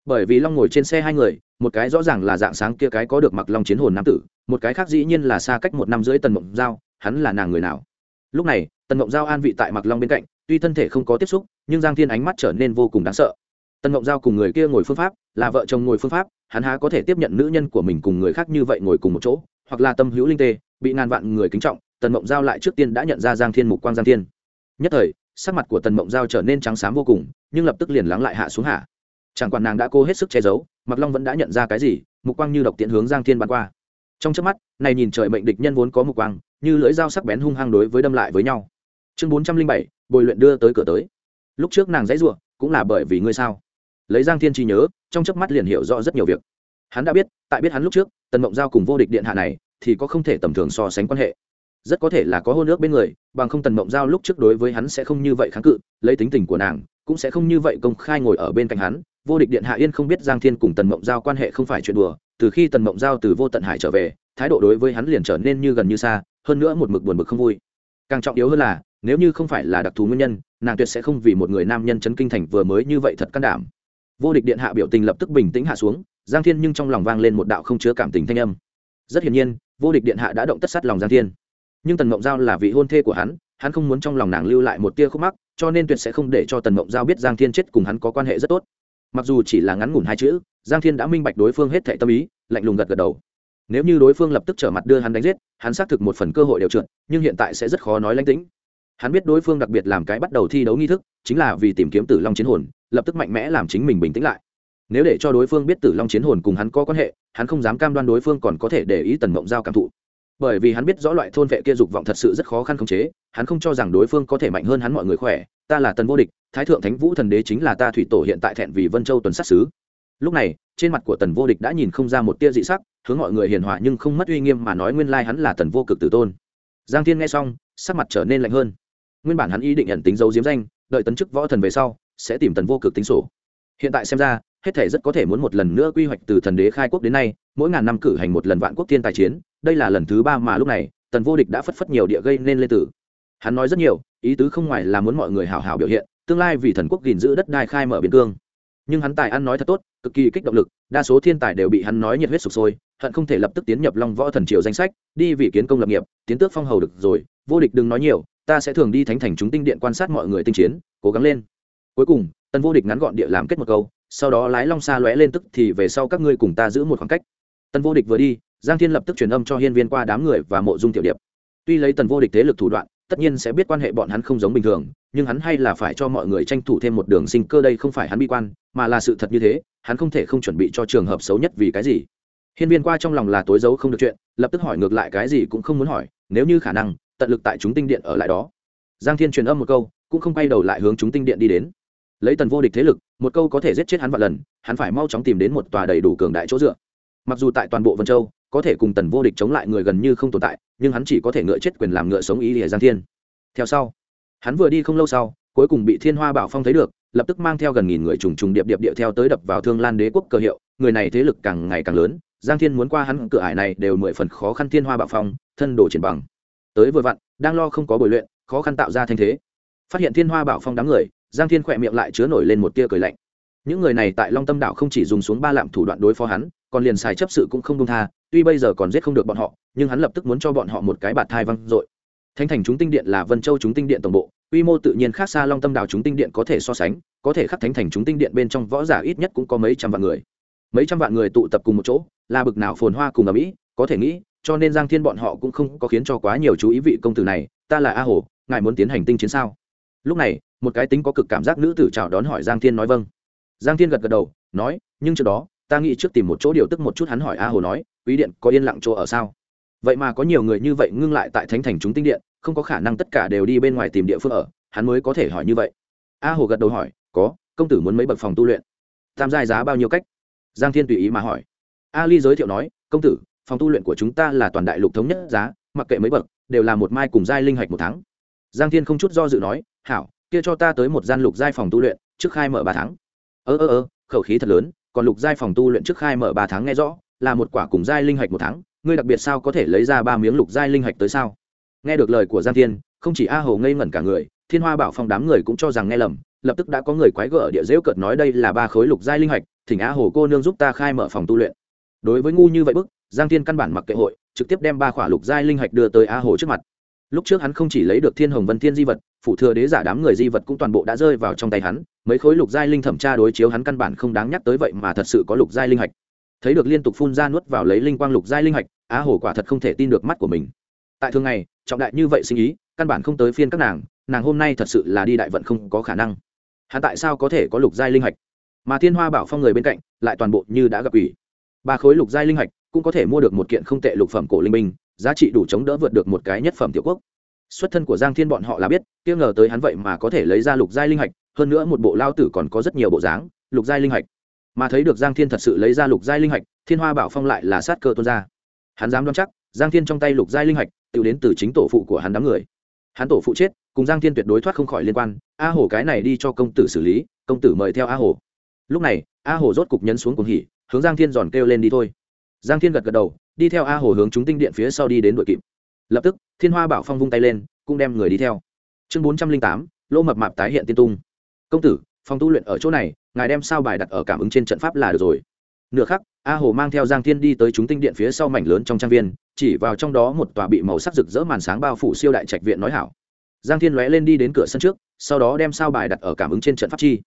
Bởi vì long ngồi trên xe hai người, một cái rõ ràng là dạng sáng kia cái có được mặc long chiến hồn nam tử, một cái khác dĩ nhiên là xa cách một năm rưỡi tần mộng giao, hắn là nàng người nào? Lúc này, tần mộng giao an vị tại mặc long bên cạnh, tuy thân thể không có tiếp xúc, nhưng giang thiên ánh mắt trở nên vô cùng đáng sợ tần mộng giao cùng người kia ngồi phương pháp, là vợ chồng ngồi phương pháp, hắn há có thể tiếp nhận nữ nhân của mình cùng người khác như vậy ngồi cùng một chỗ, hoặc là tâm hữu linh tê, bị ngàn vạn người kính trọng, tần mộng giao lại trước tiên đã nhận ra giang thiên mục quang giang thiên. Nhất thời, sắc mặt của tần mộng giao trở nên trắng xám vô cùng, nhưng lập tức liền lắng lại hạ xuống hạ. Chẳng quản nàng đã cố hết sức che giấu mặc long vẫn đã nhận ra cái gì, mục quang như độc tiện hướng giang thiên bắn qua. Trong trước mắt, này nhìn trời mệnh địch nhân vốn có mục quang, như lưỡi dao sắc bén hung hăng đối với đâm lại với nhau. Chương bốn trăm linh bảy, bồi luyện đưa tới cửa tới. Lúc trước nàng dãy ruộng cũng là bởi vì ngươi sao? Lấy giang thiên trí nhớ, trong chớp mắt liền hiểu rõ rất nhiều việc. Hắn đã biết, tại biết hắn lúc trước, tần mộng giao cùng vô địch điện hạ này, thì có không thể tầm thường so sánh quan hệ. Rất có thể là có hôn ước bên người, bằng không tần mộng giao lúc trước đối với hắn sẽ không như vậy kháng cự, lấy tính tình của nàng, cũng sẽ không như vậy công khai ngồi ở bên cạnh hắn. Vô địch điện hạ yên không biết giang thiên cùng tần mộng giao quan hệ không phải chuyện đùa, từ khi tần mộng giao từ vô tận hải trở về, thái độ đối với hắn liền trở nên như gần như xa, hơn nữa một mực buồn bực không vui. Càng trọng yếu hơn là, nếu như không phải là đặc thù nguyên nhân, nàng tuyệt sẽ không vì một người nam nhân chấn kinh thành vừa mới như vậy thật can đảm vô địch điện hạ biểu tình lập tức bình tĩnh hạ xuống, giang thiên nhưng trong lòng vang lên một đạo không chứa cảm tình thanh âm. Rất hiển nhiên, vô địch điện hạ đã động tất sát lòng giang thiên. Nhưng tần mộng giao là vị hôn thê của hắn hắn không muốn trong lòng nàng lưu lại một tia khúc mắc, cho nên tuyệt sẽ không để cho tần mộng giao biết giang thiên chết cùng hắn có quan hệ rất tốt. Mặc dù chỉ là ngắn ngủn hai chữ, giang thiên đã minh bạch đối phương hết thệ tâm ý, lạnh lùng gật gật đầu. Nếu như đối phương lập tức trở mặt đưa hắn đánh giết, hắn xác thực một phần cơ hội đều trượt, nhưng hiện tại sẽ rất khó nói lánh tĩnh. Hắn biết đối phương đặc biệt làm cái bắt đầu thi đấu nghi thức, chính là vì tìm kiếm tử long chiến hồn lập tức mạnh mẽ làm chính mình bình tĩnh lại. Nếu để cho đối phương biết tử long chiến hồn cùng hắn có quan hệ, hắn không dám cam đoan đối phương còn có thể để ý tần mộng giao cảm thụ. Bởi vì hắn biết rõ loại thôn vệ kia dục vọng thật sự rất khó khăn khống chế, hắn không cho rằng đối phương có thể mạnh hơn hắn mọi người khỏe. Ta là tần vô địch, thái thượng thánh vũ thần đế chính là ta thủy tổ hiện tại thẹn vì vân châu tuần sát xứ. Lúc này, trên mặt của tần vô địch đã nhìn không ra một tia dị sắc, hướng mọi người hiền hòa nhưng không mất uy nghiêm mà nói nguyên lai hắn là tần vô cực tử tôn. Giang thiên nghe xong, sắc mặt trở nên lạnh hơn. Nguyên bản hắn ý định nhận tính dấu diếm danh, đợi tấn chức võ thần về sau sẽ tìm tần vô cực tính sổ. Hiện tại xem ra, hết thể rất có thể muốn một lần nữa quy hoạch từ thần đế khai quốc đến nay, mỗi ngàn năm cử hành một lần vạn quốc thiên tài chiến, đây là lần thứ ba mà lúc này, tần vô địch đã phất phất nhiều địa gây nên lê tử. Hắn nói rất nhiều, ý tứ không ngoài là muốn mọi người hào hào biểu hiện, tương lai vì thần quốc gìn giữ đất đai khai mở biên cương. Nhưng hắn tài ăn nói thật tốt, cực kỳ kích động lực, đa số thiên tài đều bị hắn nói nhiệt huyết sụp sôi, hận không thể lập tức tiến nhập long võ thần triều danh sách, đi vì kiến công lập nghiệp, tiến tước phong hầu được rồi, vô địch đừng nói nhiều, ta sẽ thường đi thánh thành chúng tinh điện quan sát mọi người tinh chiến, cố gắng lên cuối cùng, tần vô địch ngắn gọn địa làm kết một câu, sau đó lái long xa lóe lên tức thì về sau các ngươi cùng ta giữ một khoảng cách. Tần vô địch vừa đi, giang thiên lập tức truyền âm cho hiên viên qua đám người và mộ dung tiểu điệp. Tuy lấy tần vô địch thế lực thủ đoạn, tất nhiên sẽ biết quan hệ bọn hắn không giống bình thường, nhưng hắn hay là phải cho mọi người tranh thủ thêm một đường sinh cơ đây không phải hắn bi quan, mà là sự thật như thế, hắn không thể không chuẩn bị cho trường hợp xấu nhất vì cái gì. Hiên viên qua trong lòng là tối giấu không được chuyện, lập tức hỏi ngược lại cái gì cũng không muốn hỏi, nếu như khả năng, tận lực tại chúng tinh điện ở lại đó. Giang thiên truyền âm một câu, cũng không quay đầu lại hướng chúng tinh điện đi đến lấy tần vô địch thế lực, một câu có thể giết chết hắn vạn lần, hắn phải mau chóng tìm đến một tòa đầy đủ cường đại chỗ dựa. Mặc dù tại toàn bộ vân châu, có thể cùng tần vô địch chống lại người gần như không tồn tại, nhưng hắn chỉ có thể ngựa chết quyền làm ngựa sống ý lìa giang thiên. Theo sau, hắn vừa đi không lâu sau, cuối cùng bị thiên hoa bảo phong thấy được, lập tức mang theo gần nghìn người trùng trùng điệp điệp điệu theo tới đập vào thương lan đế quốc cơ hiệu. Người này thế lực càng ngày càng lớn, giang thiên muốn qua hắn cửa ải này đều mười phần khó khăn thiên hoa bảo phong, thân đồ triển bằng. Tới vừa vặn, đang lo không có bồi luyện, khó khăn tạo ra thanh thế. Phát hiện thiên hoa bảo phong đám người giang thiên khỏe miệng lại chứa nổi lên một tia cười lạnh. Những người này tại long tâm đảo không chỉ dùng xuống ba lạm thủ đoạn đối phó hắn, còn liền xài chấp sự cũng không đông tha, tuy bây giờ còn giết không được bọn họ, nhưng hắn lập tức muốn cho bọn họ một cái bạt thai văng dội. Thánh thành chúng tinh điện là vân châu chúng tinh điện tổng bộ, quy mô tự nhiên khác xa long tâm đảo chúng tinh điện có thể so sánh, có thể khắc thánh thành chúng tinh điện bên trong võ giả ít nhất cũng có mấy trăm vạn người. Mấy trăm vạn người tụ tập cùng một chỗ, là bực nào phồn hoa cùng ở mỹ có thể nghĩ, cho nên giang thiên bọn họ cũng không có khiến cho quá nhiều chú ý vị công tử này, ta là a hồ, ngài muốn tiến hành tinh chiến sao? Lúc này một cái tính có cực cảm giác nữ tử chào đón hỏi giang thiên nói vâng. Giang thiên gật gật đầu, nói, nhưng trước đó, ta nghĩ trước tìm một chỗ điều tức một chút hắn hỏi a hồ nói, quý điện có yên lặng chỗ ở sao? Vậy mà có nhiều người như vậy ngưng lại tại thánh thành chúng tinh điện, không có khả năng tất cả đều đi bên ngoài tìm địa phương ở, hắn mới có thể hỏi như vậy. A hồ gật đầu hỏi, có, công tử muốn mấy bậc phòng tu luyện? Tam giai giá bao nhiêu cách? Giang thiên tùy ý mà hỏi. A ly giới thiệu nói, công tử, phòng tu luyện của chúng ta là toàn đại lục thống nhất giá, mặc kệ mấy bậc, đều là một mai cùng giai linh hạch một tháng. Giang thiên không chút do dự nói, hảo kia cho ta tới một gian lục giai phòng tu luyện, trước khai mở ba tháng. Ơ ơ ơ, khẩu khí thật lớn, còn lục giai phòng tu luyện trước khai mở ba tháng nghe rõ, là một quả cùng giai linh hạch một tháng, ngươi đặc biệt sao có thể lấy ra ba miếng lục giai linh hạch tới sao? Nghe được lời của giang thiên, không chỉ a hồ ngây ngẩn cả người, thiên hoa bảo phong đám người cũng cho rằng nghe lầm, lập tức đã có người quái gở địa dễu cợt nói đây là ba khối lục giai linh hạch, thỉnh a hồ cô nương giúp ta khai mở phòng tu luyện. Đối với ngu như vậy bức, giang thiên căn bản mặc kệ hội, trực tiếp đem ba khỏa lục giai linh hạch đưa tới a hồ trước mặt lúc trước hắn không chỉ lấy được thiên hồng vân thiên di vật phụ thừa đế giả đám người di vật cũng toàn bộ đã rơi vào trong tay hắn, mấy khối lục giai linh thẩm tra đối chiếu hắn căn bản không đáng nhắc tới vậy mà thật sự có lục giai linh hạch. Thấy được liên tục phun ra nuốt vào lấy linh quang lục giai linh hạch, á Hổ quả thật không thể tin được mắt của mình. Tại thường ngày, trọng đại như vậy sinh ý, căn bản không tới phiên các nàng nàng hôm nay thật sự là đi đại vận không có khả năng. Hắn tại sao có thể có lục giai linh hạch? Mà thiên hoa bảo phong người bên cạnh, lại toàn bộ như đã gặp ủy ba khối lục giai linh hạch, cũng có thể mua được một kiện không tệ lục phẩm cổ linh minh giá trị đủ chống đỡ vượt được một cái nhất phẩm tiểu quốc. Xuất thân của giang thiên bọn họ là biết, kia ngờ tới hắn vậy mà có thể lấy ra lục giai linh hạch, hơn nữa một bộ lao tử còn có rất nhiều bộ dáng, lục giai linh hạch. Mà thấy được giang thiên thật sự lấy ra lục giai linh hạch, thiên hoa bảo phong lại là sát cơ tuôn ra. Hắn dám đoán chắc, giang thiên trong tay lục giai linh hạch tự đến từ chính tổ phụ của hắn đám người. Hắn tổ phụ chết, cùng giang thiên tuyệt đối thoát không khỏi liên quan, a hồ cái này đi cho công tử xử lý, công tử mời theo a hồ lúc này, a hồ rốt cục nhấn xuống cùng hỉ, hướng giang thiên giòn kêu lên đi thôi. Giang thiên gật gật đầu đi theo a hồ hướng chúng tinh điện phía sau đi đến đội kịp. Lập tức, thiên hoa bảo phong vung tay lên, cũng đem người đi theo. Chương bốn trăm linh tám, lô mập mạp tái hiện tiên tung. Công tử, phòng tu luyện ở chỗ này, ngài đem sao bài đặt ở cảm ứng trên trận pháp là được rồi. Nửa khắc, a hồ mang theo giang thiên đi tới chúng tinh điện phía sau mảnh lớn trong trang viên, chỉ vào trong đó một tòa bị màu sắc rực rỡ màn sáng bao phủ siêu đại trạch viện nói hảo. Giang thiên lóe lên đi đến cửa sân trước, sau đó đem sao bài đặt ở cảm ứng trên trận pháp chi.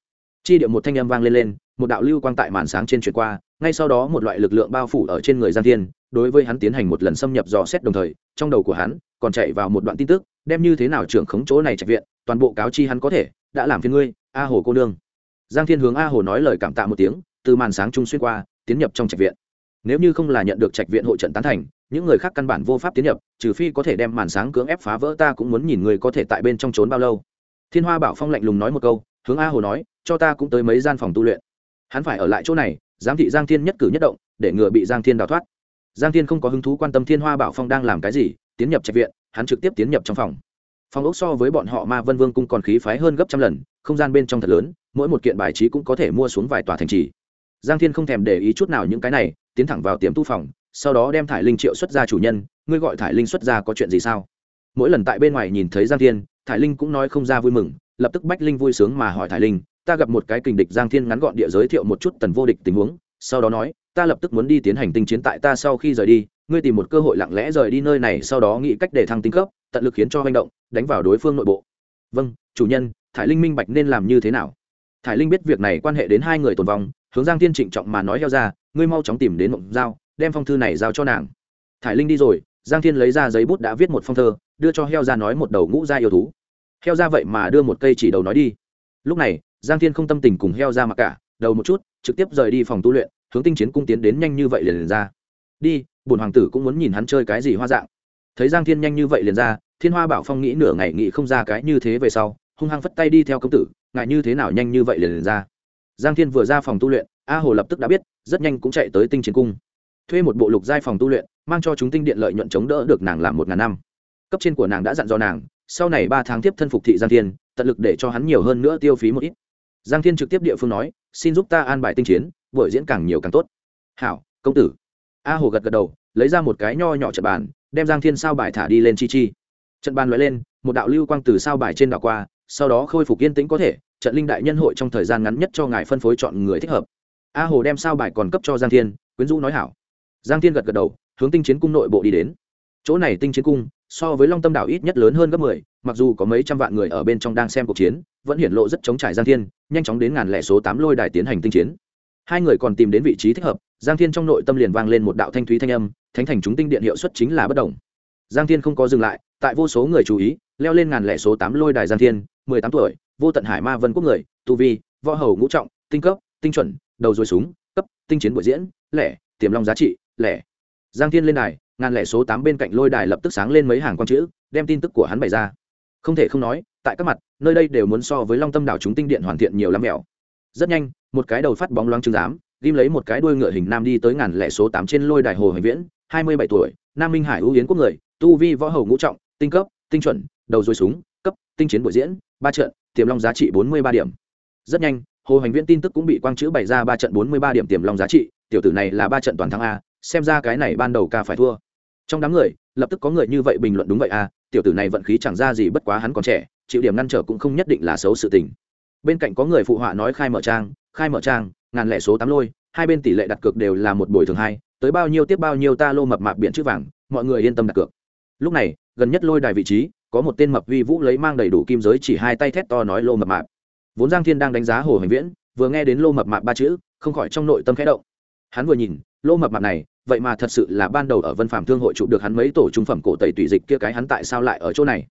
Chi điệu một thanh âm vang lên lên, một đạo lưu quang tại màn sáng trên chuyển qua, ngay sau đó một loại lực lượng bao phủ ở trên người giang thiên đối với hắn tiến hành một lần xâm nhập dò xét đồng thời, trong đầu của hắn còn chạy vào một đoạn tin tức, đem như thế nào trưởng khống chỗ này trạch viện, toàn bộ cáo chi hắn có thể, đã làm phiên ngươi, a hồ cô nương. Giang thiên hướng a hồ nói lời cảm tạ một tiếng, từ màn sáng trung xuyên qua, tiến nhập trong trạch viện. Nếu như không là nhận được trạch viện hội trận tán thành, những người khác căn bản vô pháp tiến nhập, trừ phi có thể đem màn sáng cưỡng ép phá vỡ ta cũng muốn nhìn người có thể tại bên trong trốn bao lâu. Thiên hoa bảo phong lạnh lùng nói một câu, hướng a hồ nói, cho ta cũng tới mấy gian phòng tu luyện. Hắn phải ở lại chỗ này, giám thị giang thiên nhất cử nhất động, để ngừa bị giang thiên đào thoát giang thiên không có hứng thú quan tâm thiên hoa bảo phong đang làm cái gì, tiến nhập trạch viện, hắn trực tiếp tiến nhập trong phòng. Phòng ốc so với bọn họ ma vân vương cung còn khí phái hơn gấp trăm lần, không gian bên trong thật lớn, mỗi một kiện bài trí cũng có thể mua xuống vài tòa thành trì. Giang thiên không thèm để ý chút nào những cái này, tiến thẳng vào tiệm tu phòng, sau đó đem thải linh triệu xuất ra chủ nhân, ngươi gọi thải linh xuất ra có chuyện gì sao? Mỗi lần tại bên ngoài nhìn thấy giang thiên, thải linh cũng nói không ra vui mừng, lập tức bách linh vui sướng mà hỏi thải linh, ta gặp một cái kình địch giang thiên ngắn gọn địa giới thiệu một chút tần vô địch tình huống sau đó nói, ta lập tức muốn đi tiến hành tinh chiến tại ta sau khi rời đi, ngươi tìm một cơ hội lặng lẽ rời đi nơi này, sau đó nghĩ cách để thăng tinh cấp, tận lực khiến cho hành động, đánh vào đối phương nội bộ. Vâng chủ nhân, thải linh minh bạch nên làm như thế nào? Thải linh biết việc này quan hệ đến hai người tồn vong, hướng giang thiên trịnh trọng mà nói heo ra, ngươi mau chóng tìm đến mộng giao, đem phong thư này giao cho nàng. Thải linh đi rồi, giang thiên lấy ra giấy bút đã viết một phong thơ, đưa cho heo ra nói một đầu ngũ gia yêu thú. Heo ra vậy mà đưa một cây chỉ đầu nói đi. Lúc này, giang thiên không tâm tình cùng heo ra mặc cả, đầu một chút trực tiếp rời đi phòng tu luyện hướng tinh chiến cung tiến đến nhanh như vậy liền, liền ra. Đi bùn hoàng tử cũng muốn nhìn hắn chơi cái gì hoa dạng. Thấy giang thiên nhanh như vậy liền ra thiên hoa bảo phong nghĩ nửa ngày nghĩ không ra cái như thế về sau hung hăng phất tay đi theo công tử ngại như thế nào nhanh như vậy liền, liền ra. Giang thiên vừa ra phòng tu luyện a hồ lập tức đã biết rất nhanh cũng chạy tới tinh chiến cung. Thuê một bộ lục giai phòng tu luyện mang cho chúng tinh điện lợi nhuận chống đỡ được nàng làm một ngàn năm. Cấp trên của nàng đã dặn dò nàng sau này ba tháng tiếp thân phục thị giang thiên tận lực để cho hắn nhiều hơn nữa tiêu phí một ít giang thiên trực tiếp địa phương nói, xin giúp ta an bài tinh chiến, buổi diễn càng nhiều càng tốt. Hảo, công tử. A hồ gật gật đầu, lấy ra một cái nho nhỏ trận bàn, đem giang thiên sao bài thả đi lên chi chi. Trận bàn loại lên, một đạo lưu quang từ sao bài trên đảo qua, sau đó khôi phục yên tĩnh có thể, trận linh đại nhân hội trong thời gian ngắn nhất cho ngài phân phối chọn người thích hợp. A hồ đem sao bài còn cấp cho giang thiên, quyến rũ nói hảo. Giang thiên gật gật đầu, hướng tinh chiến cung nội bộ đi đến. Chỗ này tinh chiến cung so với long tâm đảo ít nhất lớn hơn gấp mười, mặc dù có mấy trăm vạn người ở bên trong đang xem cuộc chiến, vẫn hiển lộ rất chống trải giang thiên, nhanh chóng đến ngàn lẻ số tám lôi đài tiến hành tinh chiến. Hai người còn tìm đến vị trí thích hợp, giang thiên trong nội tâm liền vang lên một đạo thanh thúy thanh âm, thánh thành chúng tinh điện hiệu suất chính là bất đồng giang thiên không có dừng lại, tại vô số người chú ý, leo lên ngàn lẻ số tám lôi đài giang thiên, mười tám tuổi, vô tận hải ma vân quốc người, tu vi, võ hầu ngũ trọng, tinh cấp, tinh chuẩn, đầu dối súng, cấp, tinh chiến buổi diễn, lẻ, tiềm long giá trị, lẻ. Giang thiên lên đài ngàn lẻ số tám bên cạnh lôi đài lập tức sáng lên mấy hàng con chữ, đem tin tức của hắn bày ra. Không thể không nói, tại các mặt, nơi đây đều muốn so với long tâm đảo chúng tinh điện hoàn thiện nhiều lắm mèo rất nhanh, một cái đầu phát bóng loáng trứng giám, ghim lấy một cái đuôi ngựa hình nam đi tới ngàn lẻ số tám trên lôi đài hồ hành viễn, hai mươi bảy tuổi, nam minh hải ưu yến quốc người, tu vi võ hầu ngũ trọng, tinh cấp, tinh chuẩn, đầu dối súng, cấp, tinh chiến buổi diễn, ba trận, tiềm long giá trị bốn mươi ba điểm. Rất nhanh, hồ hành viễn tin tức cũng bị quang chữ bày ra ba trận bốn mươi ba điểm tiềm long giá trị, tiểu tử này là ba trận toàn thắng a, xem ra cái này ban đầu ca phải thua trong đám người, lập tức có người như vậy bình luận đúng vậy à tiểu tử này vận khí chẳng ra gì bất quá hắn còn trẻ, chịu điểm ngăn trở cũng không nhất định là xấu sự tình. Bên cạnh có người phụ họa nói khai mở trang, khai mở trang, ngàn lẻ số tám lôi, hai bên tỷ lệ đặt cược đều là một buổi thường hai, tới bao nhiêu tiếp bao nhiêu ta lô mập mạp biển chữ vàng, mọi người yên tâm đặt cược. Lúc này, gần nhất lôi đài vị trí, có một tên mập vi vũ lấy mang đầy đủ kim giới chỉ hai tay thét to nói lô mập mạp. Vốn giang thiên đang đánh giá hồ hành viễn, vừa nghe đến lô mập mạp ba chữ, không khỏi trong nội tâm khẽ động. Hắn vừa nhìn, lô mập mạp này vậy mà thật sự là ban đầu ở vân phạm thương hội chụp được hắn mấy tổ trung phẩm cổ tẩy tùy dịch kia cái hắn tại sao lại ở chỗ này?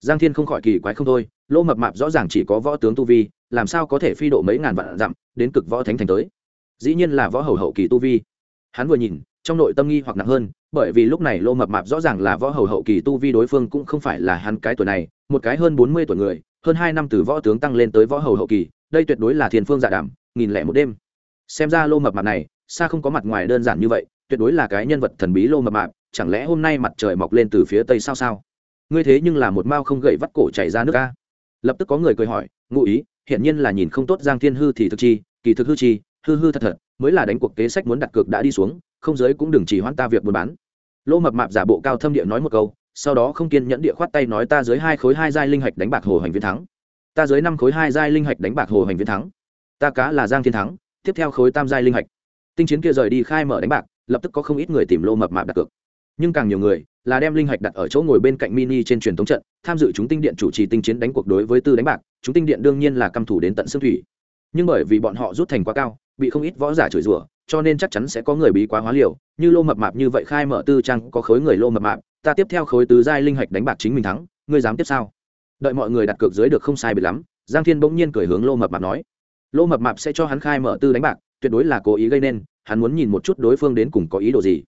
Giang thiên không khỏi kỳ quái không thôi lô mập mạp rõ ràng chỉ có võ tướng tu vi, làm sao có thể phi độ mấy ngàn vạn dặm, đến cực võ thánh thành tới? Dĩ nhiên là võ hầu hậu kỳ tu vi. Hắn vừa nhìn, trong nội tâm nghi hoặc nặng hơn, bởi vì lúc này lô mập mạp rõ ràng là võ hầu hậu kỳ tu vi đối phương cũng không phải là hắn cái tuổi này, một cái hơn bốn mươi tuổi người, hơn hai năm từ võ tướng tăng lên tới võ hầu hậu kỳ, đây tuyệt đối là thiên phương dạ giả đảm nghìn lẻ một đêm. Xem ra lô mập mạp này, xa không có mặt ngoài đơn giản như vậy tuyệt đối là cái nhân vật thần bí lô mập mạp, chẳng lẽ hôm nay mặt trời mọc lên từ phía tây sao sao? Ngươi thế nhưng là một mao không gậy vắt cổ chảy ra nước ca lập tức có người cười hỏi, ngụ ý hiện nhiên là nhìn không tốt giang thiên hư thì thực chi, kỳ thực hư chi, hư hư thật thật, mới là đánh cuộc kế sách muốn đặt cược đã đi xuống, không giới cũng đừng chỉ hoãn ta việc buôn bán. Lô mập mạp giả bộ cao thâm địa nói một câu, sau đó không kiên nhẫn địa khoát tay nói ta dưới hai khối hai giai linh hạch đánh bạc hồ hành viên thắng. Ta dưới năm khối hai giai linh hạch đánh bạc hồ hành viên thắng. Ta cá là giang thiên thắng, tiếp theo khối tam giai linh hạch. Tinh chiến kia rời đi khai mở đánh bạc lập tức có không ít người tìm lô mập mạp đặt cược. Nhưng càng nhiều người là đem linh hạch đặt ở chỗ ngồi bên cạnh mini trên truyền thống trận, tham dự chúng tinh điện chủ trì tinh chiến đánh cuộc đối với tư đánh bạc, chúng tinh điện đương nhiên là căm thủ đến tận xương thủy. Nhưng bởi vì bọn họ rút thành quá cao, bị không ít võ giả chửi rủa, cho nên chắc chắn sẽ có người bí quá hóa liều. Như lô mập mạp như vậy khai mở tư trang có khối người lô mập mạp, ta tiếp theo khối tứ giai linh hạch đánh bạc chính mình thắng, ngươi dám tiếp sao? Đợi mọi người đặt cược dưới được không sai biệt lắm, giang thiên bỗng nhiên cười hướng lô mập mạp nói, lô mập mạp sẽ cho hắn khai mở tư đánh bạc, tuyệt đối là cố ý gây nên hắn muốn nhìn một chút đối phương đến cùng có ý đồ gì.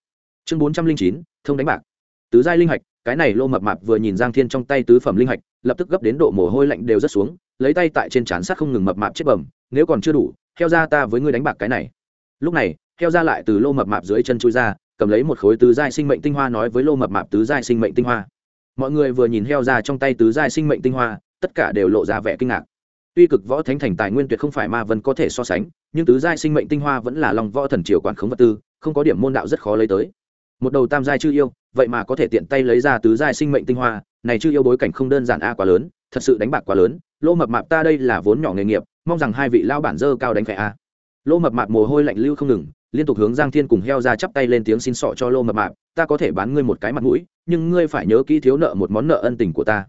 Chương bốn trăm linh chín, thông đánh bạc. Tứ giai linh hạch, cái này lô mập mạp vừa nhìn giang thiên trong tay tứ phẩm linh hạch, lập tức gấp đến độ mồ hôi lạnh đều rất xuống, lấy tay tại trên trán sát không ngừng mập mạp chết bầm, nếu còn chưa đủ theo ra ta với ngươi đánh bạc cái này. Lúc này theo ra lại từ lô mập mạp dưới chân chui ra, cầm lấy một khối tứ giai sinh mệnh tinh hoa nói với lô mập mạp tứ giai sinh mệnh tinh hoa. Mọi người vừa nhìn heo ra trong tay tứ giai sinh mệnh tinh hoa, tất cả đều lộ ra vẻ kinh ngạc tuy cực võ thánh thành tài nguyên tuyệt không phải ma vân có thể so sánh, nhưng tứ giai sinh mệnh tinh hoa vẫn là lòng võ thần triều quản khống vật tư, không có điểm môn đạo rất khó lấy tới. Một đầu tam giai chư yêu, vậy mà có thể tiện tay lấy ra tứ giai sinh mệnh tinh hoa, này chư yêu bối cảnh không đơn giản a quá lớn, thật sự đánh bạc quá lớn lô mập mạp ta đây là vốn nhỏ nghề nghiệp, mong rằng hai vị lao bản dơ cao đánh phải a. Lô mập mạp mồ hôi lạnh lưu không ngừng, liên tục hướng giang thiên cùng heo ra chắp tay lên tiếng xin sọ cho lô mập mạp, ta có thể bán ngươi một cái mặt mũi, nhưng ngươi phải nhớ kỹ thiếu nợ một món nợ ân tình của ta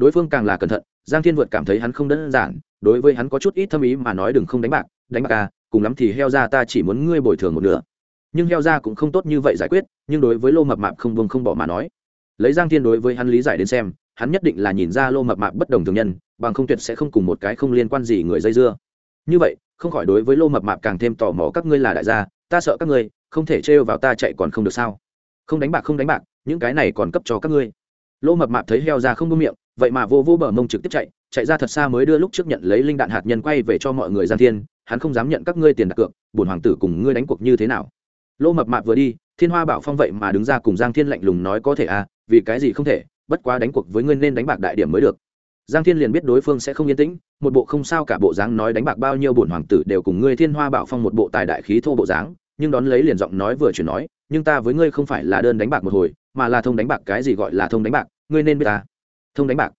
đối phương càng là cẩn thận, giang thiên vượt cảm thấy hắn không đơn giản, đối với hắn có chút ít thâm ý mà nói đừng không đánh bạc đánh bạc à cùng lắm thì heo ra ta chỉ muốn ngươi bồi thường một nửa. Nhưng heo ra cũng không tốt như vậy giải quyết, nhưng đối với lô mập mạp không vương không bỏ mà nói. Lấy giang thiên đối với hắn lý giải đến xem, hắn nhất định là nhìn ra lô mập mạp bất đồng thường nhân, bằng không tuyệt sẽ không cùng một cái không liên quan gì người dây dưa. Như vậy, không khỏi đối với lô mập mạp càng thêm tò mò các ngươi là đại gia, ta sợ các ngươi, không thể trêu vào ta chạy còn không được sao? Không đánh bạc không đánh bạc, những cái này còn cấp cho các ngươi. Lô mập mạp thấy heo ra không buông miệng vậy mà vô vô bờ mông trực tiếp chạy chạy ra thật xa mới đưa lúc trước nhận lấy linh đạn hạt nhân quay về cho mọi người giang thiên, hắn không dám nhận các ngươi tiền đặt cược, bổn hoàng tử cùng ngươi đánh cuộc như thế nào? Lô mập mạp vừa đi, thiên hoa bảo phong vậy mà đứng ra cùng giang thiên lạnh lùng nói có thể à vì cái gì không thể, bất quá đánh cuộc với ngươi nên đánh bạc đại điểm mới được. Giang thiên liền biết đối phương sẽ không yên tĩnh, một bộ không sao cả bộ dáng nói đánh bạc bao nhiêu bổn hoàng tử đều cùng ngươi thiên hoa bảo phong một bộ tài đại khí thô bộ dáng, nhưng đón lấy liền giọng nói vừa chuyển nói, nhưng ta với ngươi không phải là đơn đánh bạc một hồi, mà là thông đánh bạc cái gì gọi là thông đánh bạc, ngươi nên biết ta thông đánh bạc.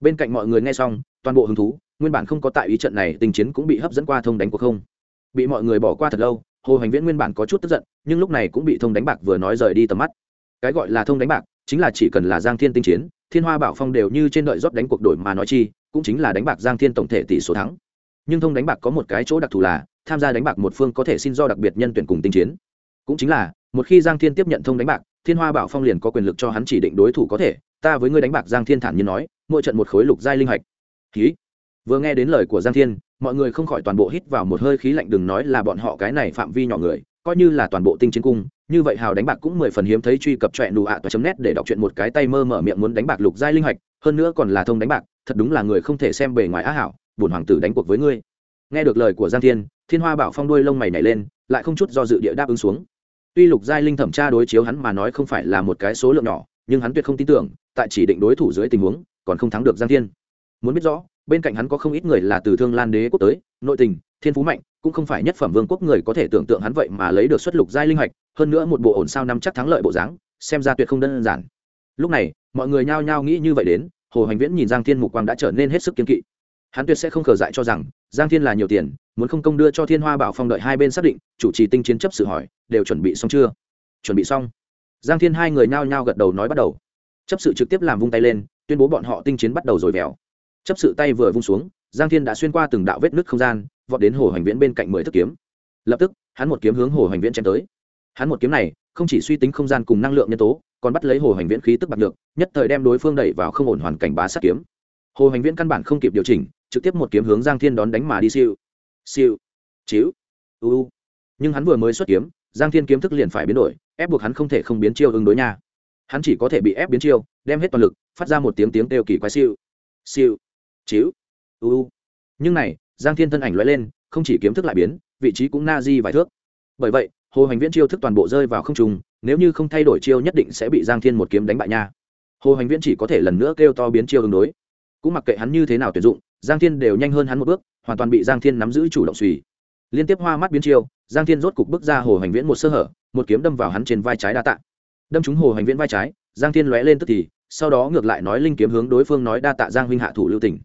Bên cạnh mọi người nghe xong, toàn bộ hứng thú, nguyên bản không có tại ý trận này, tình chiến cũng bị hấp dẫn qua thông đánh cuộc không. Bị mọi người bỏ qua thật lâu, hồ hành viễn nguyên bản có chút tức giận, nhưng lúc này cũng bị thông đánh bạc vừa nói rời đi tầm mắt. Cái gọi là thông đánh bạc, chính là chỉ cần là giang thiên tinh chiến, thiên hoa bảo phong đều như trên đợi rót đánh cuộc đổi mà nói chi, cũng chính là đánh bạc giang thiên tổng thể tỷ số thắng. Nhưng thông đánh bạc có một cái chỗ đặc thù là, tham gia đánh bạc một phương có thể xin do đặc biệt nhân tuyển cùng tinh chiến. Cũng chính là, một khi giang thiên tiếp nhận thông đánh bạc thiên hoa bảo phong liền có quyền lực cho hắn chỉ định đối thủ có thể, ta với ngươi đánh bạc giang thiên thản nhiên nói, mỗi trận một khối lục giai linh hạch. Khí vừa nghe đến lời của giang thiên, mọi người không khỏi toàn bộ hít vào một hơi khí lạnh đừng nói là bọn họ cái này phạm vi nhỏ người, coi như là toàn bộ tinh chiến cung, như vậy hào đánh bạc cũng mười phần hiếm thấy truy cập trọe nụ ạ toa chấm nét để đọc chuyện một cái tay mơ mở miệng muốn đánh bạc lục giai linh hạch, hơn nữa còn là thông đánh bạc, thật đúng là người không thể xem bề ngoài á hảo, bổn hoàng tử đánh cuộc với ngươi. Nghe được lời của giang thiên thiên hoa bảo phong đuôi lông mày nhảy lên, lại không chút do dự địa đáp ứng xuống tuy lục giai linh thẩm tra đối chiếu hắn mà nói không phải là một cái số lượng nhỏ, nhưng hắn tuyệt không tin tưởng, tại chỉ định đối thủ dưới tình huống, còn không thắng được giang thiên. Muốn biết rõ, bên cạnh hắn có không ít người là từ thương lan đế quốc tới, nội tình, thiên phú mạnh, cũng không phải nhất phẩm vương quốc người có thể tưởng tượng hắn vậy mà lấy được xuất lục giai linh hạch, hơn nữa một bộ ổn sao năm chắc thắng lợi bộ dáng, xem ra tuyệt không đơn giản. Lúc này, mọi người nhao nhao nghĩ như vậy đến, hồ hành viễn nhìn giang thiên mục quang đã trở nên hết sức kiên kỵ hắn tuyệt sẽ không khờ dại cho rằng, giang thiên là nhiều tiền, muốn không công đưa cho thiên hoa bảo phong đợi hai bên xác định, chủ trì tinh chiến chấp sự hỏi, đều chuẩn bị xong chưa? Chuẩn bị xong. Giang thiên hai người nhao nhao gật đầu nói bắt đầu. Chấp sự trực tiếp làm vung tay lên, tuyên bố bọn họ tinh chiến bắt đầu rồi vèo. Chấp sự tay vừa vung xuống, giang thiên đã xuyên qua từng đạo vết nứt không gian, vọt đến hồ hành viễn bên cạnh mười thức kiếm. Lập tức, hắn một kiếm hướng hồ hành viễn chém tới. Hắn một kiếm này, không chỉ suy tính không gian cùng năng lượng nhân tố, còn bắt lấy hồ hành viễn khí tức bạc được nhất thời đem đối phương đẩy vào không ổn hoàn cảnh bá sát kiếm. Hồ hành viễn căn bản không kịp điều chỉnh trực tiếp một kiếm hướng giang thiên đón đánh mà đi, siêu siêu, chiếu, u nhưng hắn vừa mới xuất kiếm, giang thiên kiếm thức liền phải biến đổi, ép buộc hắn không thể không biến chiêu ứng đối nha. Hắn chỉ có thể bị ép biến chiêu, đem hết toàn lực, phát ra một tiếng tiếng kêu kỳ quái siêu siêu, chiếu, u nhưng này, giang thiên thân ảnh l lên, không chỉ kiếm thức lại biến, vị trí cũng na di vài thước. Bởi vậy, hồ hành viễn chiêu thức toàn bộ rơi vào không trùng nếu như không thay đổi chiêu nhất định sẽ bị giang thiên một kiếm đánh bại nha. Hồ hành viễn chỉ có thể lần nữa kêu to biến chiêu ứng đối. Cũng mặc kệ hắn như thế nào tuyển dụng giang thiên đều nhanh hơn hắn một bước, hoàn toàn bị giang thiên nắm giữ chủ động suy. Liên tiếp hoa mắt biến chiêu, giang thiên rốt cục bước ra hồ hành viễn một sơ hở, một kiếm đâm vào hắn trên vai trái đa tạ. Đâm trúng hồ hành viễn vai trái, giang thiên lóe lên tức thì, sau đó ngược lại nói linh kiếm hướng đối phương nói đa tạ giang huynh hạ thủ lưu tỉnh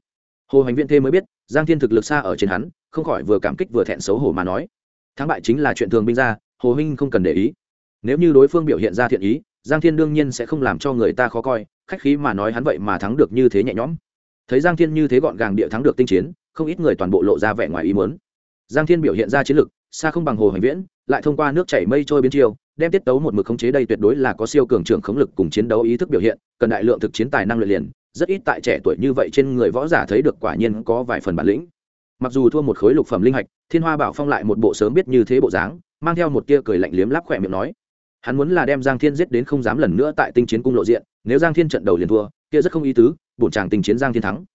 hồ hành viễn thêm mới biết, giang thiên thực lực xa ở trên hắn, không khỏi vừa cảm kích vừa thẹn xấu hổ mà nói. Thắng bại chính là chuyện thường binh ra, hồ huynh không cần để ý. Nếu như đối phương biểu hiện ra thiện ý, giang thiên đương nhiên sẽ không làm cho người ta khó coi, khách khí mà nói hắn vậy mà thắng được như thế nhẹ nhõm thấy giang thiên như thế gọn gàng địa thắng được tinh chiến không ít người toàn bộ lộ ra vẻ ngoài ý muốn. Giang thiên biểu hiện ra chiến lực xa không bằng hồ hành viễn lại thông qua nước chảy mây trôi biến chiều, đem tiết tấu một mực khống chế đây tuyệt đối là có siêu cường trưởng khống lực cùng chiến đấu ý thức biểu hiện cần đại lượng thực chiến tài năng luyện liền rất ít tại trẻ tuổi như vậy trên người võ giả thấy được quả nhiên có vài phần bản lĩnh. Mặc dù thua một khối lục phẩm linh hạch thiên hoa bảo phong lại một bộ sớm biết như thế bộ dáng mang theo một tia cười lạnh liếm láp khỏe miệng nói hắn muốn là đem giang thiên giết đến không dám lần nữa tại tinh chiến cung lộ diện, nếu giang thiên trận đầu liền thua, kia rất không ý tứ, bổn chàng tinh chiến giang thiên thắng.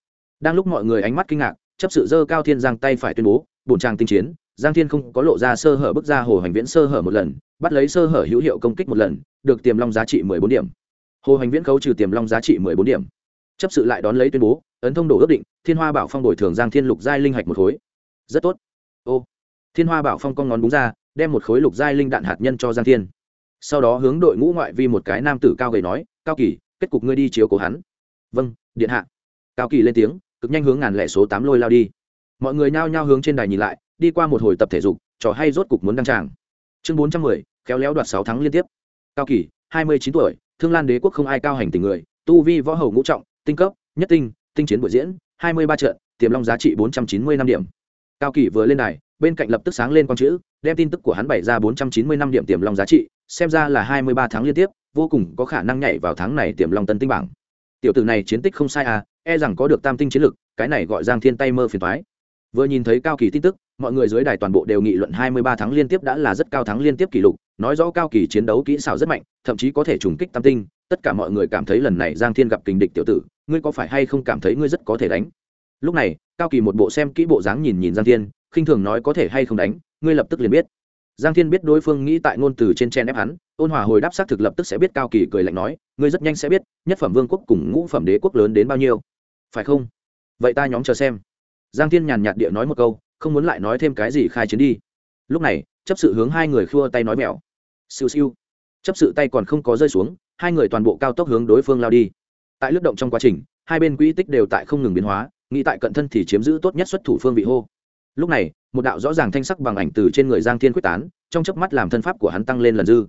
Đang lúc mọi người ánh mắt kinh ngạc, chấp sự dơ cao thiên giang tay phải tuyên bố, bổn chàng tinh chiến, giang thiên không có lộ ra sơ hở bước ra hồ hành viễn sơ hở một lần, bắt lấy sơ hở hữu hiệu công kích một lần, được tiềm long giá trị mười bốn điểm. Hồ hành viễn khấu trừ tiềm long giá trị mười bốn điểm. Chấp sự lại đón lấy tuyên bố, ấn thông đổ ước định, thiên hoa bảo phong đổi thường giang thiên lục giai linh hạch một khối. Rất tốt. Ô. Thiên hoa bảo phong con ngón búng ra, đem một khối lục giai linh đạn hạt nhân cho giang thiên sau đó hướng đội ngũ ngoại vi một cái nam tử cao gầy nói, cao kỳ, kết cục ngươi đi chiếu cố hắn. Vâng điện hạ. Cao kỳ lên tiếng, cực nhanh hướng ngàn lẻ số tám lôi lao đi. Mọi người nhao nhao hướng trên đài nhìn lại, đi qua một hồi tập thể dục, trò hay rốt cục muốn đăng tràng. Chương bốn trăm mười, khéo léo đoạt sáu tháng liên tiếp. Cao kỳ, hai mươi chín tuổi, thương lan đế quốc không ai cao hành tình người, tu vi võ hầu ngũ trọng, tinh cấp, nhất tinh tinh chiến buổi diễn, hai mươi ba trận, tiềm long giá trị bốn trăm chín mươi năm điểm. Cao kỳ vừa lên đài bên cạnh lập tức sáng lên con chữ, đem tin tức của hắn bày ra bốn trăm chín mươi năm điểm tiềm long giá trị, xem ra là hai mươi ba tháng liên tiếp, vô cùng có khả năng nhảy vào tháng này tiềm long tân tinh bảng. Tiểu tử này chiến tích không sai à e rằng có được tam tinh chiến lực, cái này gọi giang thiên tay mơ phiền thoái vừa nhìn thấy cao kỳ tin tức, mọi người dưới đài toàn bộ đều nghị luận hai mươi ba tháng liên tiếp đã là rất cao thắng liên tiếp kỷ lục, nói rõ cao kỳ chiến đấu kỹ xảo rất mạnh, thậm chí có thể trùng kích tam tinh, tất cả mọi người cảm thấy lần này giang thiên gặp kình địch tiểu tử, ngươi có phải hay không cảm thấy ngươi rất có thể đánh? Lúc này, cao kỳ một bộ xem kỹ bộ dáng nhìn nhìn giang thiên khinh thường nói có thể hay không đánh, ngươi lập tức liền biết. Giang thiên biết đối phương nghĩ tại ngôn từ trên chen ép hắn, ôn hòa hồi đáp xác thực lập tức sẽ biết, cao kỳ cười lạnh nói, ngươi rất nhanh sẽ biết, nhất phẩm vương quốc cùng ngũ phẩm đế quốc lớn đến bao nhiêu. Phải không? Vậy ta nhóm chờ xem. Giang thiên nhàn nhạt địa nói một câu, không muốn lại nói thêm cái gì khai chiến đi. Lúc này, chấp sự hướng hai người khua tay nói mèo siêu siêu. Chấp sự tay còn không có rơi xuống, hai người toàn bộ cao tốc hướng đối phương lao đi. Tại lướt động trong quá trình, hai bên quỹ tích đều tại không ngừng biến hóa, nghĩ tại cận thân thì chiếm giữ tốt nhất xuất thủ phương vị hô lúc này, một đạo rõ ràng thanh sắc bằng ảnh từ trên người giang thiên quyết tán, trong chớp mắt làm thân pháp của hắn tăng lên lần dư.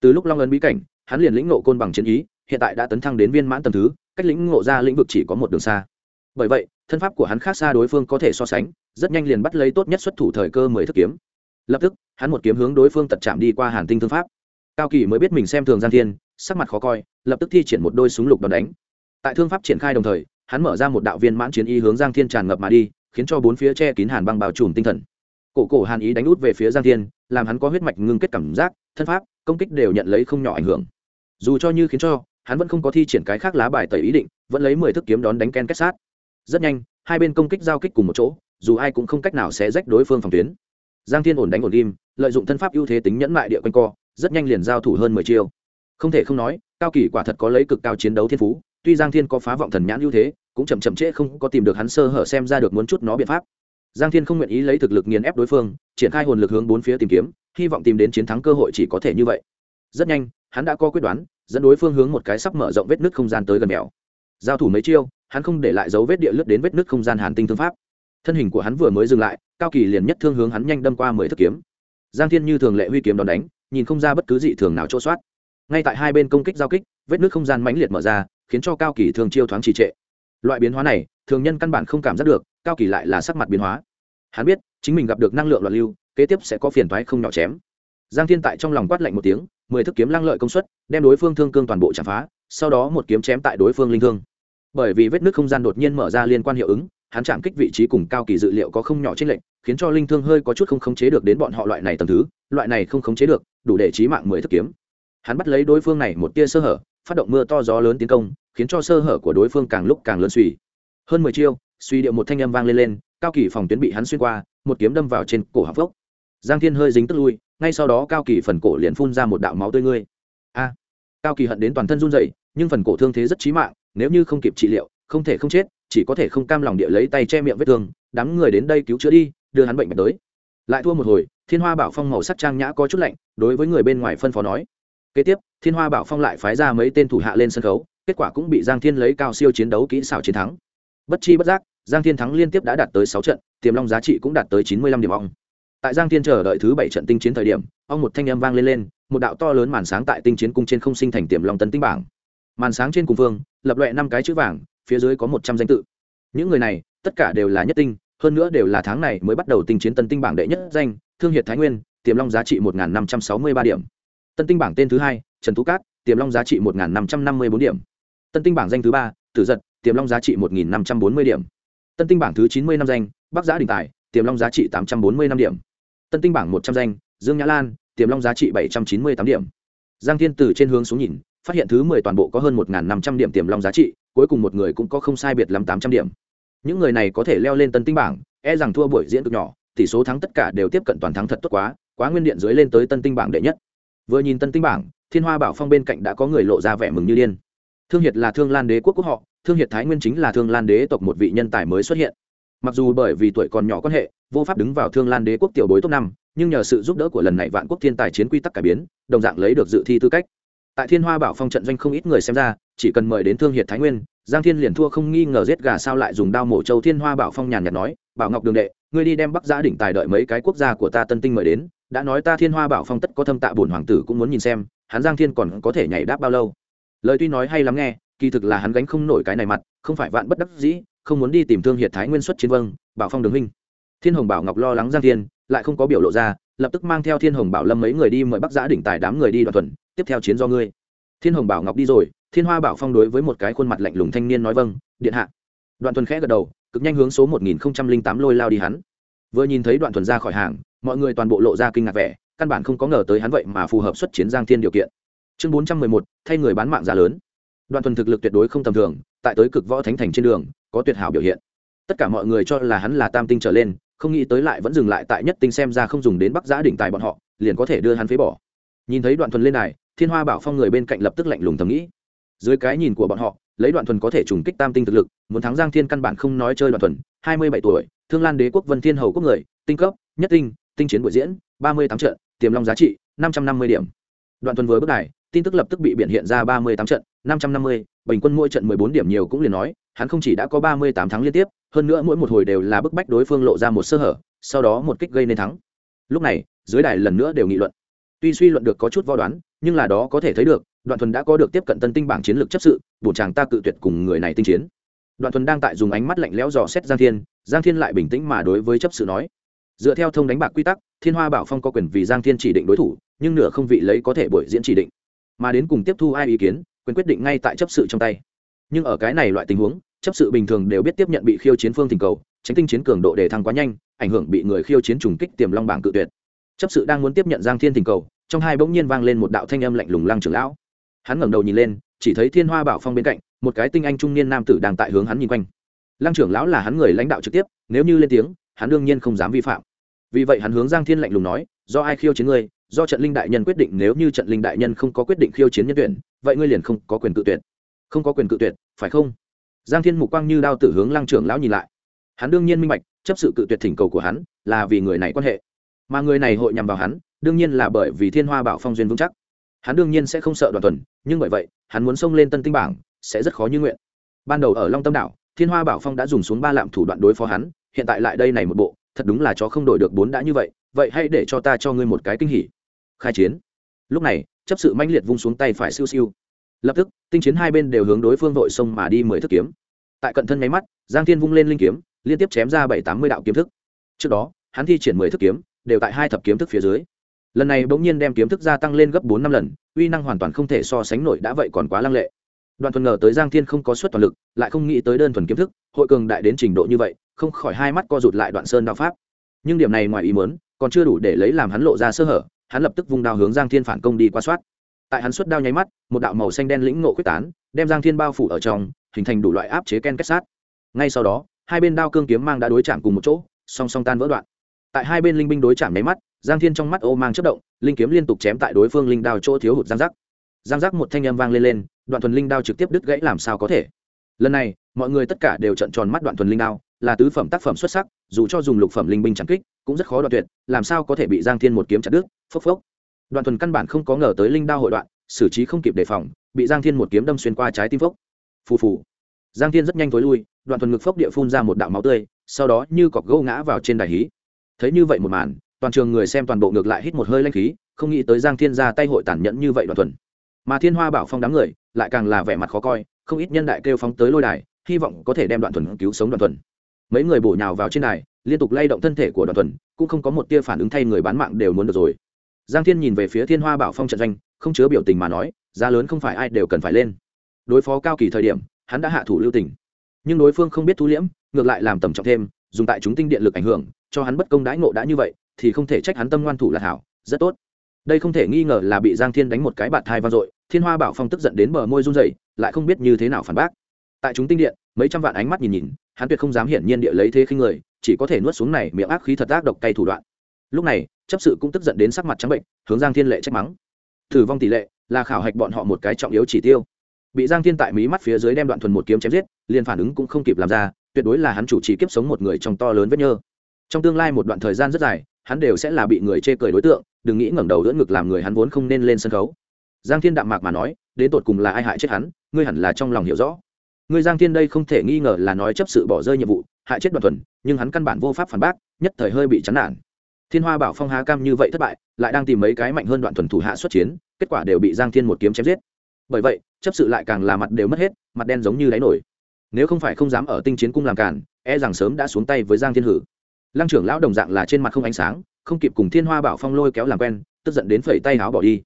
Từ lúc long ấn bí cảnh, hắn liền lĩnh ngộ côn bằng chiến ý, hiện tại đã tấn thăng đến viên mãn tầm thứ, cách lĩnh ngộ ra lĩnh vực chỉ có một đường xa. Bởi vậy, thân pháp của hắn khác xa đối phương có thể so sánh, rất nhanh liền bắt lấy tốt nhất xuất thủ thời cơ mười thức kiếm. Lập tức, hắn một kiếm hướng đối phương tật chạm đi qua hàn tinh thương pháp. Cao kỳ mới biết mình xem thường giang thiên, sắc mặt khó coi, lập tức thi triển một đôi súng lục đòn đánh. Tại thương pháp triển khai đồng thời, hắn mở ra một đạo viên mãn chiến y hướng giang thiên tràn ngập mà đi khiến cho bốn phía che kín hàn băng bao trùm tinh thần. Cổ cổ hàn ý đánh út về phía giang thiên, làm hắn có huyết mạch ngưng kết cảm giác, thân pháp, công kích đều nhận lấy không nhỏ ảnh hưởng. Dù cho như khiến cho, hắn vẫn không có thi triển cái khác lá bài tẩy ý định, vẫn lấy mười thức kiếm đón đánh ken kết sát. Rất nhanh, hai bên công kích giao kích cùng một chỗ, dù ai cũng không cách nào sẽ rách đối phương phòng tuyến. Giang thiên ổn đánh ổn ghim lợi dụng thân pháp ưu thế tính nhẫn mại địa quanh co, rất nhanh liền giao thủ hơn mười chiêu. Không thể không nói, cao kỳ quả thật có lấy cực cao chiến đấu thiên phú, tuy giang thiên có phá vọng thần nhãn ưu thế cũng chậm chậm trễ không có tìm được hắn sơ hở xem ra được muốn chút nó biện pháp. Giang thiên không nguyện ý lấy thực lực nghiền ép đối phương, triển khai hồn lực hướng bốn phía tìm kiếm, hy vọng tìm đến chiến thắng cơ hội chỉ có thể như vậy. Rất nhanh, hắn đã có quyết đoán, dẫn đối phương hướng một cái sắp mở rộng vết nứt không gian tới gần mèo. Giao thủ mấy chiêu, hắn không để lại dấu vết địa lướt đến vết nứt không gian hàn tinh thương pháp. Thân hình của hắn vừa mới dừng lại, cao kỳ liền nhất thương hướng hắn nhanh đâm qua mười thức kiếm. Giang thiên như thường lệ huy kiếm đòn đánh, nhìn không ra bất cứ dị thường nào chỗ soát ngay tại hai bên công kích giao kích, vết nứt không gian mãnh liệt mở ra, khiến cho cao kỳ thường chiêu thoáng trì trệ loại biến hóa này, thường nhân căn bản không cảm giác được, cao kỳ lại là sắc mặt biến hóa. Hắn biết, chính mình gặp được năng lượng loạn lưu, kế tiếp sẽ có phiền thoái không nhỏ chém. Giang thiên tại trong lòng quát lạnh một tiếng, mười thức kiếm lăng lợi công suất, đem đối phương thương cương toàn bộ chạm phá, sau đó một kiếm chém tại đối phương linh thương. Bởi vì vết nước không gian đột nhiên mở ra liên quan hiệu ứng, hắn chạm kích vị trí cùng cao kỳ dự liệu có không nhỏ trên lệnh khiến cho linh thương hơi có chút không khống chế được đến bọn họ loại này tầm thứ, loại này không khống chế được, đủ để trí mạng mười thức kiếm. Hắn bắt lấy đối phương này một tia sơ hở phát động mưa to gió lớn tiến công, khiến cho sơ hở của đối phương càng lúc càng lớn suy. Hơn mười chiêu, suy điệu một thanh âm vang lên lên, cao kỳ phòng tuyến bị hắn xuyên qua, một kiếm đâm vào trên cổ hạp phốc. Giang thiên hơi dính tức lui, ngay sau đó cao kỳ phần cổ liền phun ra một đạo máu tươi ngươi. A! Cao kỳ hận đến toàn thân run rẩy, nhưng phần cổ thương thế rất chí mạng, nếu như không kịp trị liệu, không thể không chết, chỉ có thể không cam lòng địa lấy tay che miệng vết thương, đám người đến đây cứu chữa đi, đưa hắn bệnh bạch tới. Lại thua một hồi, thiên hoa bảo phong màu sắc trang nhã có chút lạnh, đối với người bên ngoài phân phó nói kế tiếp, thiên hoa bảo phong lại phái ra mấy tên thủ hạ lên sân khấu, kết quả cũng bị giang thiên lấy cao siêu chiến đấu kỹ xảo chiến thắng. Bất chi bất giác, giang thiên thắng liên tiếp đã đạt tới sáu trận, tiềm long giá trị cũng đạt tới chín mươi lăm điểm ong. Tại giang thiên chờ đợi thứ bảy trận tinh chiến thời điểm ong một thanh âm vang lên lên, một đạo to lớn màn sáng tại tinh chiến cung trên không sinh thành tiềm long tấn tinh bảng. Màn sáng trên cùng phương lập loại năm cái chữ vàng, phía dưới có một trăm danh tự. Những người này, tất cả đều là nhất tinh, hơn nữa đều là tháng này mới bắt đầu tinh chiến tân tinh bảng đệ nhất danh, thương hiệt thái nguyên, tiềm long giá trị một năm trăm sáu mươi ba điểm tân tinh bảng tên thứ hai, trần tú cát, tiềm long giá trị một năm trăm năm mươi bốn điểm. Tân tinh bảng danh thứ ba, tử giật, tiềm long giá trị một năm trăm bốn mươi điểm. Tân tinh bảng thứ chín mươi năm danh, bắc giã đình tài, tiềm long giá trị tám trăm bốn mươi năm điểm. Tân tinh bảng một trăm danh, dương nhã lan, tiềm long giá trị bảy trăm chín mươi tám điểm. Giang thiên từ trên hướng xuống nhìn, phát hiện thứ mười toàn bộ có hơn một năm trăm điểm tiềm long giá trị, cuối cùng một người cũng có không sai biệt lắm tám trăm điểm. Những người này có thể leo lên tân tinh bảng e rằng thua buổi diễn cực nhỏ, tỷ số thắng tất cả đều tiếp cận toàn thắng thật tốt quá quá nguyên điện dưới lên tới tân tinh bảng đệ nhất vừa nhìn tân tinh bảng, thiên hoa bảo phong bên cạnh đã có người lộ ra vẻ mừng như điên. Thương hiệt là thương lan đế quốc quốc họ, thương hiệt thái nguyên chính là thương lan đế tộc một vị nhân tài mới xuất hiện. Mặc dù bởi vì tuổi còn nhỏ quan hệ, vô pháp đứng vào thương lan đế quốc tiểu bối top năm, nhưng nhờ sự giúp đỡ của lần này vạn quốc thiên tài chiến quy tắc cải biến, đồng dạng lấy được dự thi tư cách. Tại thiên hoa bảo phong trận doanh không ít người xem ra, chỉ cần mời đến thương hiệt thái nguyên giang thiên liền thua không nghi ngờ giết gà sao lại dùng đao mổ châu thiên hoa bảo phong nhàn nhạt nói, bảo ngọc đường đệ, ngươi đi đem bắc giã đỉnh tài đợi mấy cái quốc gia của ta tân tinh mời đến, đã nói ta thiên hoa bảo phong tất có thâm tạ bổn hoàng tử cũng muốn nhìn xem, hắn giang thiên còn có thể nhảy đáp bao lâu? Lời tuy nói hay lắm nghe, kỳ thực là hắn gánh không nổi cái này mặt, không phải vạn bất đắc dĩ, không muốn đi tìm thương hiệt thái nguyên xuất chiến vâng bảo phong đường huynh. Thiên hồng bảo ngọc lo lắng giang thiên, lại không có biểu lộ ra, lập tức mang theo thiên hồng bảo lâm mấy người đi mời bắc giã đỉnh tài đám người đi đoàn thuần tiếp theo chiến do ngươi thiên hồng bảo ngọc đi rồi, thiên hoa bảo phong đối với một cái khuôn mặt lạnh lùng thanh niên nói vâng điện hạ. Đoạn thuần khẽ gật đầu, cực nhanh hướng số một nghìn tám lôi lao đi hắn. Vừa nhìn thấy đoạn thuần ra khỏi hàng, mọi người toàn bộ lộ ra kinh ngạc vẻ, căn bản không có ngờ tới hắn vậy mà phù hợp xuất chiến giang thiên điều kiện. Chương bốn trăm mười một, thay người bán mạng giá lớn. Đoạn thuần thực lực tuyệt đối không tầm thường, tại tới cực võ thánh thành trên đường, có tuyệt hảo biểu hiện. Tất cả mọi người cho là hắn là tam tinh trở lên, không nghĩ tới lại vẫn dừng lại tại nhất tinh xem ra không dùng đến bắc giã đỉnh tài bọn họ, liền có thể đưa hắn phế bỏ nhìn thấy đoạn thuần lên này thiên hoa bảo phong người bên cạnh lập tức lạnh lùng thầm nghĩ. Dưới cái nhìn của bọn họ, lấy đoạn thuần có thể trùng kích tam tinh thực lực, muốn thắng giang thiên căn bản không nói chơi đoạn thuần, hai mươi bảy tuổi, thương lan đế quốc vân thiên hầu quốc người, tinh cấp, nhất tinh tinh chiến buổi diễn, ba mươi tám trận, tiềm long giá trị, năm trăm năm mươi điểm. Đoạn thuần vừa bước đài, tin tức lập tức bị biện hiện ra ba mươi tám trận, năm trăm năm mươi, bình quân mỗi trận mười bốn điểm nhiều cũng liền nói, hắn không chỉ đã có ba mươi tám tháng liên tiếp, hơn nữa mỗi một hồi đều là bức bách đối phương lộ ra một sơ hở, sau đó một kích gây nên thắng. Lúc này, dưới đài lần nữa đều nghị luận tuy suy luận được có chút vo đoán, nhưng là đó có thể thấy được, đoạn thuần đã có được tiếp cận tân tinh bảng chiến lược chấp sự bổn chàng ta cự tuyệt cùng người này tinh chiến. Đoạn thuần đang tại dùng ánh mắt lạnh lẽo dò xét giang thiên giang thiên lại bình tĩnh mà đối với chấp sự nói, dựa theo thông đánh bạc quy tắc, thiên hoa bảo phong có quyền vì giang thiên chỉ định đối thủ, nhưng nửa không vị lấy có thể buổi diễn chỉ định. Mà đến cùng tiếp thu ai ý kiến, quyền quyết định ngay tại chấp sự trong tay. Nhưng ở cái này loại tình huống, chấp sự bình thường đều biết tiếp nhận bị khiêu chiến phương tình cầu, tránh tinh chiến cường độ để thăng quá nhanh, ảnh hưởng bị người khiêu chiến trùng kích tiềm long bảng cự tuyệt chấp sự đang muốn tiếp nhận giang thiên thỉnh cầu, trong hai bỗng nhiên vang lên một đạo thanh âm lạnh lùng lăng trưởng lão. Hắn ngẩng đầu nhìn lên, chỉ thấy thiên hoa bảo phong bên cạnh, một cái tinh anh trung niên nam tử đang tại hướng hắn nhìn quanh. Lăng trưởng lão là hắn người lãnh đạo trực tiếp, nếu như lên tiếng, hắn đương nhiên không dám vi phạm. Vì vậy hắn hướng giang thiên lạnh lùng nói, do ai khiêu chiến ngươi? Do trận linh đại nhân quyết định, nếu như trận linh đại nhân không có quyết định khiêu chiến nhân tuyển, vậy ngươi liền không có quyền cự tuyệt. Không có quyền cự tuyệt, phải không? Giang thiên mục quang như đao tử hướng lăng trưởng lão nhìn lại. Hắn đương nhiên minh bạch, chấp sự cự tuyệt thỉnh cầu của hắn là vì người này quan hệ mà người này hội nhằm vào hắn, đương nhiên là bởi vì thiên hoa bảo phong duyên vững chắc. Hắn đương nhiên sẽ không sợ đoàn tuần, nhưng bởi vậy, hắn muốn xông lên tân tinh bảng, sẽ rất khó như nguyện. Ban đầu ở long tâm đảo, thiên hoa bảo phong đã dùng xuống ba lạm thủ đoạn đối phó hắn, hiện tại lại đây này một bộ, thật đúng là chó không đổi được bốn đã như vậy vậy hãy để cho ta cho ngươi một cái kinh hỉ. Khai chiến. Lúc này, chấp sự manh liệt vung xuống tay phải siêu siêu. Lập tức, tinh chiến hai bên đều hướng đối phương vội sông mà đi mười thức kiếm. Tại cận thân nháy mắt, giang thiên vung lên linh kiếm, liên tiếp chém ra bảy tám mươi đạo kiếm thức. Trước đó, hắn thi triển mười thức kiếm đều tại hai thập kiếm thức phía dưới. Lần này bỗng nhiên đem kiếm thức gia tăng lên gấp bốn năm lần, uy năng hoàn toàn không thể so sánh nổi, đã vậy còn quá lăng lệ. Đoàn thuần ngờ tới giang thiên không có suất toàn lực, lại không nghĩ tới đơn thuần kiếm thức, hội cường đại đến trình độ như vậy, không khỏi hai mắt co rụt lại đoạn sơn đạo pháp. Nhưng điểm này ngoài ý muốn, còn chưa đủ để lấy làm hắn lộ ra sơ hở, hắn lập tức vung đao hướng giang thiên phản công đi qua soát. Tại hắn xuất đao nháy mắt, một đạo màu xanh đen lĩnh ngộ quyết tán, đem giang thiên bao phủ ở trong, hình thành đủ loại áp chế ken kết sát. Ngay sau đó, hai bên đao cương kiếm mang đã đối chạm cùng một chỗ, song song tan vỡ đoạn tại hai bên linh binh đối chạm nháy mắt, giang thiên trong mắt ô mang chất động, linh kiếm liên tục chém tại đối phương linh đao chỗ thiếu hụt giang giác. Giang giác một thanh âm vang lên lên, đoạn thuần linh đao trực tiếp đứt gãy làm sao có thể? Lần này, mọi người tất cả đều trận tròn mắt đoạn thuần linh đao, là tứ phẩm tác phẩm xuất sắc, dù cho dùng lục phẩm linh binh chẳng kích, cũng rất khó đoạn tuyệt, làm sao có thể bị giang thiên một kiếm chặt đứt? Phốc phốc. Đoạn thuần căn bản không có ngờ tới linh đao hội đoạn, xử trí không kịp đề phòng, bị giang thiên một kiếm đâm xuyên qua trái tim phốc. Phù phù. Giang thiên rất nhanh thối lui, đoạn thuần ngực phốc địa phun ra một đạo máu tươi, sau đó như cọc gâu ngã vào trên đài hí thấy như vậy một màn, toàn trường người xem toàn bộ ngược lại hít một hơi lanh khí, không nghĩ tới giang thiên ra tay hội tản nhẫn như vậy đoạn thuần. Mà thiên hoa bảo phong đám người, lại càng là vẻ mặt khó coi, không ít nhân đại kêu phóng tới lôi đài, hy vọng có thể đem đoạn thuần cứu sống đoạn thuần. Mấy người bổ nhào vào trên đài, liên tục lay động thân thể của đoạn thuần, cũng không có một tia phản ứng thay người bán mạng đều muốn được rồi. Giang thiên nhìn về phía thiên hoa bảo phong trận doanh, không chứa biểu tình mà nói, giá lớn không phải ai đều cần phải lên. Đối phó cao kỳ thời điểm, hắn đã hạ thủ lưu tình. Nhưng đối phương không biết thu liễm, ngược lại làm tầm trọng thêm, dùng tại chúng tinh điện lực ảnh hưởng cho hắn bất công đãi ngộ đã như vậy, thì không thể trách hắn tâm ngoan thủ là hảo, rất tốt. Đây không thể nghi ngờ là bị giang thiên đánh một cái bạt thai vang dội, thiên hoa bảo phong tức giận đến bờ môi run rẩy, lại không biết như thế nào phản bác. Tại chúng tinh điện, mấy trăm vạn ánh mắt nhìn nhìn, hắn tuyệt không dám hiển nhiên địa lấy thế khinh người, chỉ có thể nuốt xuống này miệng ác khí thật ác độc cay thủ đoạn. Lúc này, chấp sự cũng tức giận đến sắc mặt trắng bệnh, hướng giang thiên lệ trách mắng. Thử vong tỷ lệ, là khảo hạch bọn họ một cái trọng yếu chỉ tiêu. Bị giang thiên tại mí mắt phía dưới đem đoạn thuần một kiếm chém giết, liền phản ứng cũng không kịp làm ra, tuyệt đối là hắn chủ trì kiếp sống một người trong to lớn vết nhơ trong tương lai một đoạn thời gian rất dài, hắn đều sẽ là bị người chê cười đối tượng, đừng nghĩ ngẩng đầu đỡ ngực làm người hắn vốn không nên lên sân khấu. Giang thiên đạm mạc mà nói, đến tột cùng là ai hại chết hắn, ngươi hẳn là trong lòng hiểu rõ. Ngươi giang thiên đây không thể nghi ngờ là nói chấp sự bỏ rơi nhiệm vụ, hại chết đoạn thuần, nhưng hắn căn bản vô pháp phản bác, nhất thời hơi bị chán nản. Thiên hoa bảo phong há cam như vậy thất bại, lại đang tìm mấy cái mạnh hơn đoạn thuần thủ hạ xuất chiến, kết quả đều bị giang thiên một kiếm chém giết. Bởi vậy, chấp sự lại càng là mặt đều mất hết, mặt đen giống như đáy nổi. Nếu không phải không dám ở tinh chiến cung làm cản e rằng sớm đã xuống tay với giang thiên hử lăng trưởng lão đồng dạng là trên mặt không ánh sáng, không kịp cùng thiên hoa bảo phong lôi kéo làm quen, tức giận đến phẩy tay áo bỏ đi.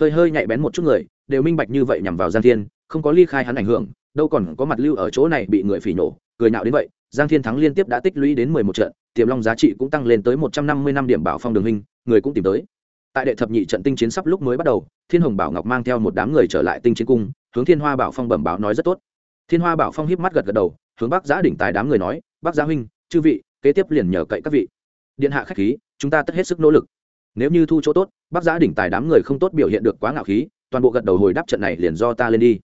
Hơi hơi nhạy bén một chút người, đều minh bạch như vậy nhằm vào giang thiên, không có ly khai hắn ảnh hưởng, đâu còn có mặt lưu ở chỗ này bị người phỉ nổ, cười nạo đến vậy, giang thiên thắng liên tiếp đã tích lũy đến mười một trận, tiềm long giá trị cũng tăng lên tới một trăm năm mươi năm điểm bảo phong đường hình người cũng tìm tới. Tại đệ thập nhị trận tinh chiến sắp lúc mới bắt đầu, thiên hồng bảo ngọc mang theo một đám người trở lại tinh chiến cung, hướng thiên hoa bảo phong bẩm báo nói rất tốt. Thiên hoa bảo phong híp mắt gật gật đầu, hướng bắc giã đỉnh tài đám người nói, bắc giá huynh, chư vị kế tiếp liền nhờ cậy các vị. Điện hạ khách khí, chúng ta tất hết sức nỗ lực. Nếu như thu chỗ tốt bắc giã đỉnh tài đám người không tốt biểu hiện được quá ngạo khí, toàn bộ gật đầu hồi đáp trận này liền do ta lên đi.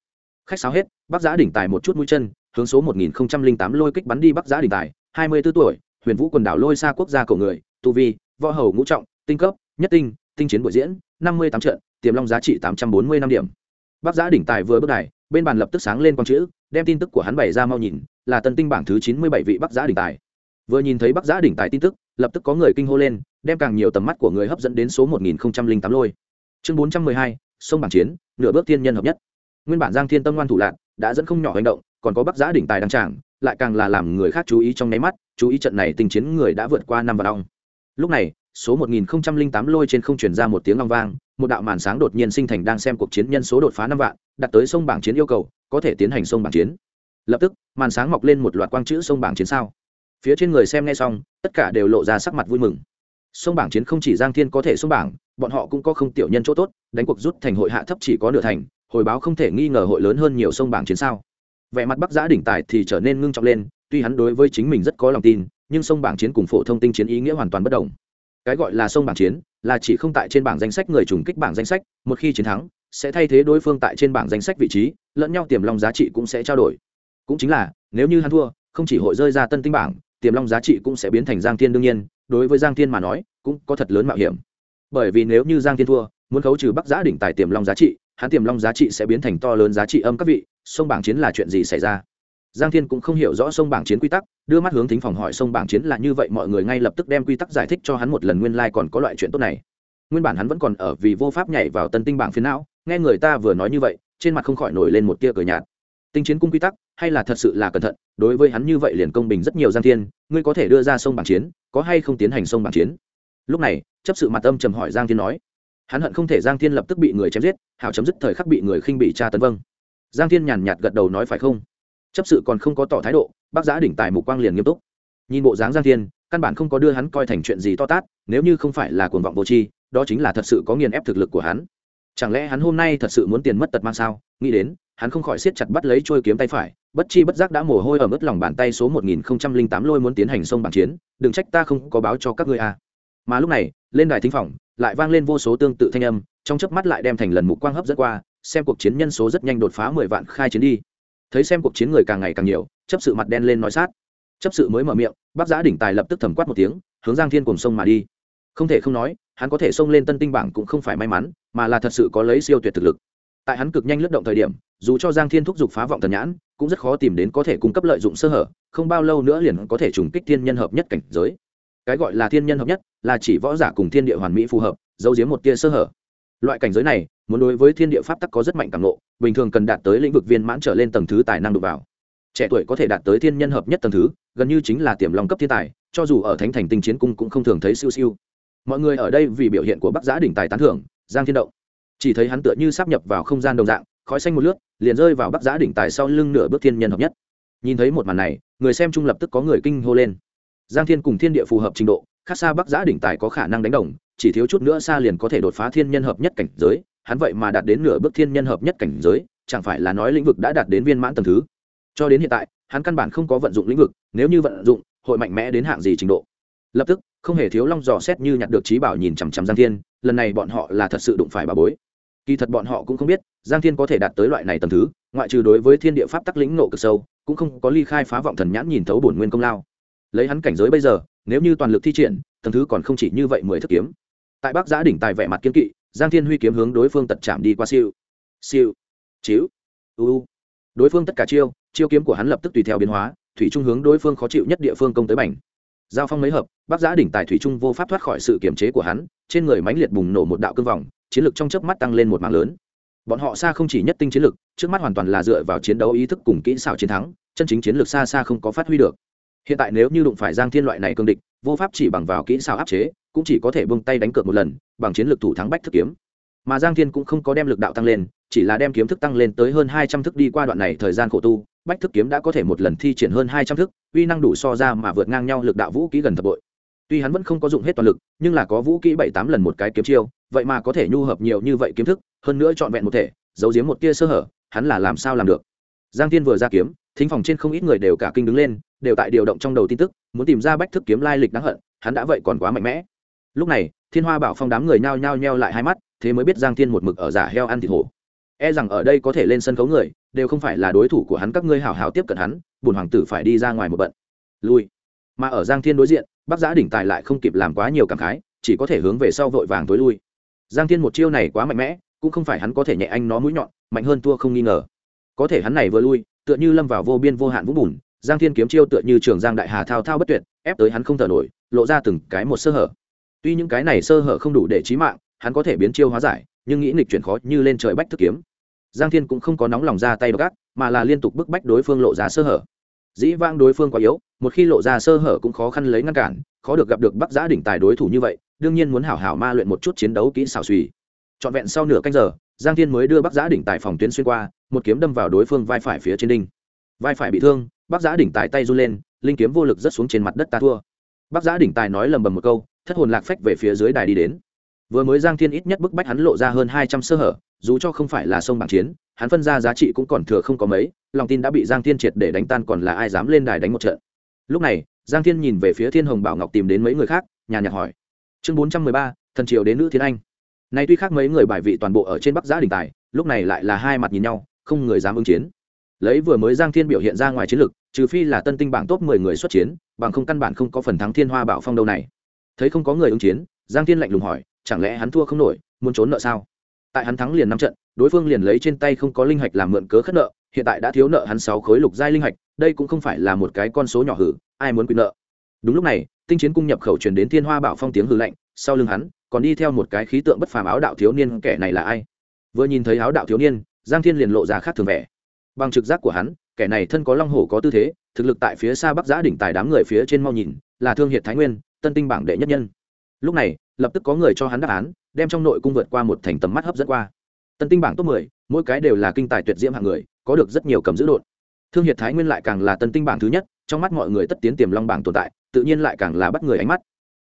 Khách sáo hết bắc giã đỉnh tài một chút mũi chân, hướng số một nghìn tám lôi kích bắn đi bắc giã đỉnh tài, hai mươi 24 tuổi, huyền vũ quần đảo lôi xa quốc gia cổ người, tu vi, võ hầu ngũ trọng, tinh cấp, nhất tinh tinh chiến buổi diễn, năm mươi tám trận, tiềm long giá trị tám trăm bốn mươi năm điểm. Bắc giã đỉnh tài vừa bước đài, bên bàn lập tức sáng lên con chữ, đem tin tức của hắn bày ra mau nhìn, là tân tinh bảng thứ chín mươi bảy vị bắc giã đỉnh tài vừa nhìn thấy bắc giã đỉnh tài tin tức, lập tức có người kinh hô lên, đem càng nhiều tầm mắt của người hấp dẫn đến số một nghìn tám lôi. Chương bốn trăm mười hai, sông bảng chiến, nửa bước thiên nhân hợp nhất. Nguyên bản giang thiên tâm ngoan thủ lạc đã dẫn không nhỏ hành động, còn có bắc giã đỉnh tài đăng tràng, lại càng là làm người khác chú ý trong nháy mắt, chú ý trận này tình chiến người đã vượt qua năm vạn ong. Lúc này, số 1008 lôi trên không truyền ra một tiếng long vang, một đạo màn sáng đột nhiên sinh thành đang xem cuộc chiến nhân số đột phá năm vạn đặt tới sông bảng chiến yêu cầu, có thể tiến hành sông bảng chiến. Lập tức, màn sáng mọc lên một loạt quang chữ sông bảng chiến sao phía trên người xem nghe xong, tất cả đều lộ ra sắc mặt vui mừng. Sông bảng chiến không chỉ giang thiên có thể sông bảng, bọn họ cũng có không tiểu nhân chỗ tốt, đánh cuộc rút thành hội hạ thấp chỉ có nửa thành, hồi báo không thể nghi ngờ hội lớn hơn nhiều sông bảng chiến sao. Vẻ mặt bắc giã đỉnh tài thì trở nên ngưng trọng lên, tuy hắn đối với chính mình rất có lòng tin, nhưng sông bảng chiến cùng phổ thông tinh chiến ý nghĩa hoàn toàn bất đồng. Cái gọi là sông bảng chiến, là chỉ không tại trên bảng danh sách người trùng kích bảng danh sách, một khi chiến thắng, sẽ thay thế đối phương tại trên bảng danh sách vị trí, lẫn nhau tiềm long giá trị cũng sẽ trao đổi. Cũng chính là, nếu như hắn thua, không chỉ hội rơi ra tân tinh bảng tiềm long giá trị cũng sẽ biến thành giang thiên đương nhiên, đối với giang thiên mà nói, cũng có thật lớn mạo hiểm. Bởi vì nếu như giang thiên thua, muốn khấu trừ bắc giã đỉnh tài tiềm long giá trị, hắn tiềm long giá trị sẽ biến thành to lớn giá trị âm các vị, sông bảng chiến là chuyện gì xảy ra? Giang thiên cũng không hiểu rõ sông bảng chiến quy tắc, đưa mắt hướng thính phòng hỏi sông bảng chiến là như vậy, mọi người ngay lập tức đem quy tắc giải thích cho hắn một lần, nguyên lai、like、còn có loại chuyện tốt này. Nguyên bản hắn vẫn còn ở vì vô pháp nhảy vào tân tinh bảng phiến não, nghe người ta vừa nói như vậy, trên mặt không khỏi nổi lên một tia cờ nhạt tinh chiến cung quy tắc, hay là thật sự là cẩn thận, đối với hắn như vậy liền công bình rất nhiều giang thiên, ngươi có thể đưa ra sông bảng chiến, có hay không tiến hành sông bảng chiến? Lúc này, chấp sự mặt âm trầm hỏi giang thiên nói. Hắn hận không thể giang thiên lập tức bị người chém giết, hảo chấm dứt thời khắc bị người khinh bị tra tấn vâng. Giang thiên nhàn nhạt gật đầu nói phải không? Chấp sự còn không có tỏ thái độ, bác giã đỉnh tài mục quang liền nghiêm túc. Nhìn bộ dáng giang thiên, căn bản không có đưa hắn coi thành chuyện gì to tát, nếu như không phải là cuồng vọng vô tri, đó chính là thật sự có nghiền ép thực lực của hắn. Chẳng lẽ hắn hôm nay thật sự muốn tiền mất tật mang sao? Nghĩ đến hắn không khỏi siết chặt bắt lấy trôi kiếm tay phải, bất chi bất giác đã mồ hôi ở mức lòng bàn tay số một nghìn không trăm linh tám lôi muốn tiến hành sông bảng chiến, đừng trách ta không có báo cho các ngươi a. À. mà lúc này, lên đài thính phòng, lại vang lên vô số tương tự thanh âm, trong chớp mắt lại đem thành lần mục quang hấp dẫn qua, xem cuộc chiến nhân số rất nhanh đột phá mười vạn khai chiến đi. Thấy xem cuộc chiến người càng ngày càng nhiều, chấp sự mặt đen lên nói sát. Chấp sự mới mở miệng, bác giã đỉnh tài lập tức thầm quát một tiếng, hướng giang thiên cùng sông mà đi. Không thể không nói, hắn có thể xông lên tân tinh bảng cũng không phải may mắn, mà là thật sự có lấy siêu tuyệt thực lực. Tại hắn cực nhanh lướt động thời điểm dù cho giang thiên thúc giục phá vọng thần nhãn, cũng rất khó tìm đến có thể cung cấp lợi dụng sơ hở, không bao lâu nữa liền có thể trùng kích thiên nhân hợp nhất cảnh giới. Cái gọi là thiên nhân hợp nhất, là chỉ võ giả cùng thiên địa hoàn mỹ phù hợp, giấu giếm một tia sơ hở. Loại cảnh giới này, muốn đối với thiên địa pháp tắc có rất mạnh cảm lộ bình thường cần đạt tới lĩnh vực viên mãn trở lên tầng thứ tài năng đụng vào. Trẻ tuổi có thể đạt tới thiên nhân hợp nhất tầng thứ, gần như chính là tiềm lòng cấp thiên tài, cho dù ở thánh thành tinh chiến cung cũng không thường thấy siêu siêu. Mọi người ở đây vì biểu hiện của bắc giã đỉnh tài tán thưởng, giang thiên động. Chỉ thấy hắn tựa như sắp nhập vào không gian đồng dạng khói xanh một lướt, liền rơi vào bắc giã đỉnh tài sau lưng nửa bước thiên nhân hợp nhất. Nhìn thấy một màn này, người xem trung lập tức có người kinh hô lên. Giang thiên cùng thiên địa phù hợp trình độ, khác xa bắc giã đỉnh tài có khả năng đánh đồng, chỉ thiếu chút nữa xa liền có thể đột phá thiên nhân hợp nhất cảnh giới, hắn vậy mà đạt đến nửa bước thiên nhân hợp nhất cảnh giới, chẳng phải là nói lĩnh vực đã đạt đến viên mãn tầng thứ. Cho đến hiện tại, hắn căn bản không có vận dụng lĩnh vực, nếu như vận dụng, hội mạnh mẽ đến hạng gì trình độ. Lập tức, không hề thiếu long dò xét như nhặt được trí bảo nhìn chằm chằm giang thiên, lần này bọn họ là thật sự đụng phải bà bối kỳ thật bọn họ cũng không biết giang thiên có thể đạt tới loại này tầm thứ ngoại trừ đối với thiên địa pháp tắc lĩnh nộ cực sâu cũng không có ly khai phá vọng thần nhãn nhìn thấu bổn nguyên công lao. Lấy hắn cảnh giới bây giờ nếu như toàn lực thi triển tầm thứ còn không chỉ như vậy mười thức kiếm. Tại bắc giã đỉnh tài vẻ mặt kiếm kỵ giang thiên huy kiếm hướng đối phương tật chạm đi qua siêu. Siêu. Chiếu. U, đối phương tất cả chiêu chiêu kiếm của hắn lập tức tùy theo biến hóa thủy trung hướng đối phương khó chịu nhất địa phương công tới bành. Giao phong mấy hợp bắc giã đỉnh tài thủy trung vô pháp thoát khỏi sự kiểm chế của hắn trên người mãnh liệt bùng nổ một đạo cương vòng chiến lược trong chớp mắt tăng lên một mạng lớn. Bọn họ xa không chỉ nhất tinh chiến lược, trước mắt hoàn toàn là dựa vào chiến đấu ý thức cùng kỹ xảo chiến thắng, chân chính chiến lược xa xa không có phát huy được. Hiện tại nếu như đụng phải giang thiên loại này cương địch, vô pháp chỉ bằng vào kỹ xảo áp chế, cũng chỉ có thể bông tay đánh cược một lần, bằng chiến lược thủ thắng bách thức kiếm. Mà giang thiên cũng không có đem lực đạo tăng lên, chỉ là đem kiếm thức tăng lên tới hơn hai trăm thức đi qua đoạn này thời gian khổ tu, bách thức kiếm đã có thể một lần thi triển hơn hai trăm thức, uy năng đủ so ra mà vượt ngang nhau lực đạo vũ ký gần thập bội tuy hắn vẫn không có dụng hết toàn lực, nhưng là có vũ kỹ bảy tám lần một cái kiếm chiêu, vậy mà có thể nhu hợp nhiều như vậy kiếm thức, hơn nữa trọn vẹn một thể, giấu giếm một tia sơ hở, hắn là làm sao làm được? Giang thiên vừa ra kiếm, thính phòng trên không ít người đều cả kinh đứng lên, đều tại điều động trong đầu tin tức, muốn tìm ra bách thức kiếm lai lịch đáng hận, hắn đã vậy còn quá mạnh mẽ. Lúc này, thiên hoa bảo phong đám người nhao nhao nheo lại hai mắt, thế mới biết giang thiên một mực ở giả heo ăn thịt hổ. E rằng ở đây có thể lên sân khấu người, đều không phải là đối thủ của hắn, các ngươi hảo hảo tiếp cận hắn bùn hoàng tử phải đi ra ngoài một bận. Lui. Mà ở giang thiên đối diện bác giã đỉnh tài lại không kịp làm quá nhiều cảm khái, chỉ có thể hướng về sau vội vàng tối lui. Giang thiên một chiêu này quá mạnh mẽ, cũng không phải hắn có thể nhẹ anh nó mũi nhọn, mạnh hơn tua không nghi ngờ. Có thể hắn này vừa lui, tựa như lâm vào vô biên vô hạn vũng bùn, giang thiên kiếm chiêu tựa như trường giang đại hà thao thao bất tuyệt, ép tới hắn không thở nổi, lộ ra từng cái một sơ hở. Tuy những cái này sơ hở không đủ để trí mạng, hắn có thể biến chiêu hóa giải, nhưng nghĩ nghịch chuyển khó như lên trời bách thức kiếm. Giang thiên cũng không có nóng lòng ra tay gác mà là liên tục bức bách đối phương lộ ra sơ hở dĩ vang đối phương quá yếu, một khi lộ ra sơ hở cũng khó khăn lấy ngăn cản, khó được gặp được bắc giã đỉnh tài đối thủ như vậy, đương nhiên muốn hảo hảo ma luyện một chút chiến đấu kỹ xảo suy. Trọn vẹn sau nửa canh giờ, giang thiên mới đưa bắc giã đỉnh tài phòng tuyến xuyên qua, một kiếm đâm vào đối phương vai phải phía trên đinh. Vai phải bị thương, bắc giã đỉnh tài tay run lên, linh kiếm vô lực rớt xuống trên mặt đất ta thua. Bắc giã đỉnh tài nói lầm bầm một câu, thất hồn lạc phách về phía dưới đài đi đến. Vừa mới giang thiên ít nhất bức bách hắn lộ ra hơn hai trăm sơ hở, dù cho không phải là sông bảng chiến hắn phân ra giá trị cũng còn thừa không có mấy, lòng tin đã bị giang thiên triệt để đánh tan còn là ai dám lên đài đánh một trận. Lúc này, giang thiên nhìn về phía thiên hồng bảo ngọc tìm đến mấy người khác nhà nhạc hỏi. Chương bốn trăm mười ba, thần triều đến nữ thiên anh. Nay tuy khác mấy người bài vị toàn bộ ở trên bắc giã đình tài, lúc này lại là hai mặt nhìn nhau, không người dám ứng chiến. Lấy vừa mới giang thiên biểu hiện ra ngoài chiến lực, trừ phi là tân tinh bảng top mười người xuất chiến, bằng không căn bản không có phần thắng thiên hoa bảo phong đâu này. Thấy không có người ứng chiến, giang thiên lạnh lùng hỏi, chẳng lẽ hắn thua không nổi, muốn trốn nợ sao? Tại hắn thắng liền năm trận đối phương liền lấy trên tay không có linh hạch làm mượn cớ khất nợ, hiện tại đã thiếu nợ hắn sáu khối lục giai linh hạch, đây cũng không phải là một cái con số nhỏ hử, ai muốn quyền nợ. Đúng lúc này, tinh chiến cung nhập khẩu truyền đến thiên hoa bảo phong tiếng hư lạnh, sau lưng hắn, còn đi theo một cái khí tượng bất phàm áo đạo thiếu niên, kẻ này là ai? Vừa nhìn thấy áo đạo thiếu niên, giang thiên liền lộ ra khác thường vẻ. Bằng trực giác của hắn, kẻ này thân có long hổ có tư thế, thực lực tại phía xa bắc giã đỉnh tài đám người phía trên mau nhìn, là thương hiệt thái nguyên, tân tinh bảng đệ nhất nhân. Lúc này, lập tức có người cho hắn đáp án, đem trong nội cung vượt qua một thành tầm mắt hấp dẫn qua tân tinh bảng top mười, mỗi cái đều là kinh tài tuyệt diễm hạng người, có được rất nhiều cầm giữ đột thương hiệt thái nguyên lại càng là tân tinh bảng thứ nhất, trong mắt mọi người tất tiến tiềm long bảng tồn tại, tự nhiên lại càng là bắt người ánh mắt.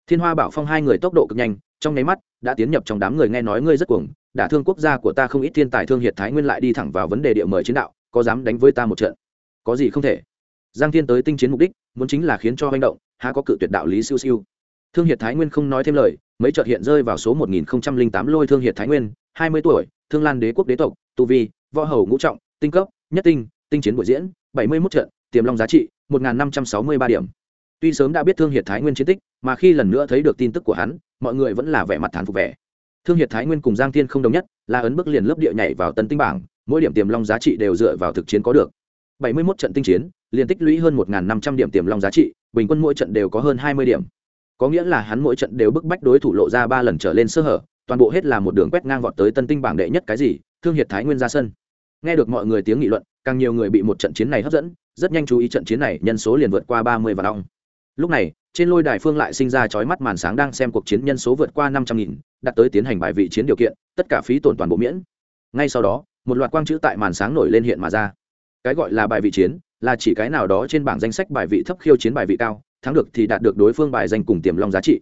Thiên hoa bảo phong hai người tốc độ cực nhanh, trong nháy mắt, đã tiến nhập trong đám người nghe nói ngươi rất cuồng, đả thương quốc gia của ta không ít thiên tài thương hiệt thái nguyên lại đi thẳng vào vấn đề địa mời chiến đạo, có dám đánh với ta một trận? Có gì không thể? Giang thiên tới tinh chiến mục đích, muốn chính là khiến cho hành động, há có cự tuyệt đạo lý siêu siêu. Thương hiệt thái nguyên không nói thêm lời, mấy chợt hiện rơi vào số một nghìn tám lôi thương hiệt thái nguyên, hai mươi tuổi thương lan đế quốc đế tộc, tu vi, võ hầu ngũ trọng, tinh cấp, nhất tinh tinh chiến buổi diễn, bảy mươi mốt trận, tiềm long giá trị, một năm trăm sáu mươi ba điểm. Tuy sớm đã biết thương hiệt thái nguyên chiến tích, mà khi lần nữa thấy được tin tức của hắn, mọi người vẫn là vẻ mặt thán phục vẻ. Thương hiệt thái nguyên cùng giang thiên không đồng nhất, là ấn bước liền lớp địa nhảy vào tân tinh bảng, mỗi điểm tiềm long giá trị đều dựa vào thực chiến có được. bảy mươi mốt trận tinh chiến, liền tích lũy hơn một năm trăm điểm tiềm long giá trị, bình quân mỗi trận đều có hơn hai mươi điểm. Có nghĩa là hắn mỗi trận đều bức bách đối thủ lộ ra ba lần trở lên sơ hở toàn bộ hết là một đường quét ngang vọt tới tân tinh bảng đệ nhất cái gì, thương hiệt thái nguyên ra sân. Nghe được mọi người tiếng nghị luận, càng nhiều người bị một trận chiến này hấp dẫn, rất nhanh chú ý trận chiến này, nhân số liền vượt qua ba mươi và long lúc này, trên lôi đài phương lại sinh ra chói mắt màn sáng đang xem cuộc chiến nhân số vượt qua năm trăm nghìn đặt tới tiến hành bài vị chiến điều kiện, tất cả phí tổn toàn bộ miễn. Ngay sau đó, một loạt quang chữ tại màn sáng nổi lên hiện mà ra. Cái gọi là bài vị chiến, là chỉ cái nào đó trên bảng danh sách bài vị thấp khiêu chiến bài vị cao, thắng được thì đạt được đối phương bài danh cùng tiềm long giá trị.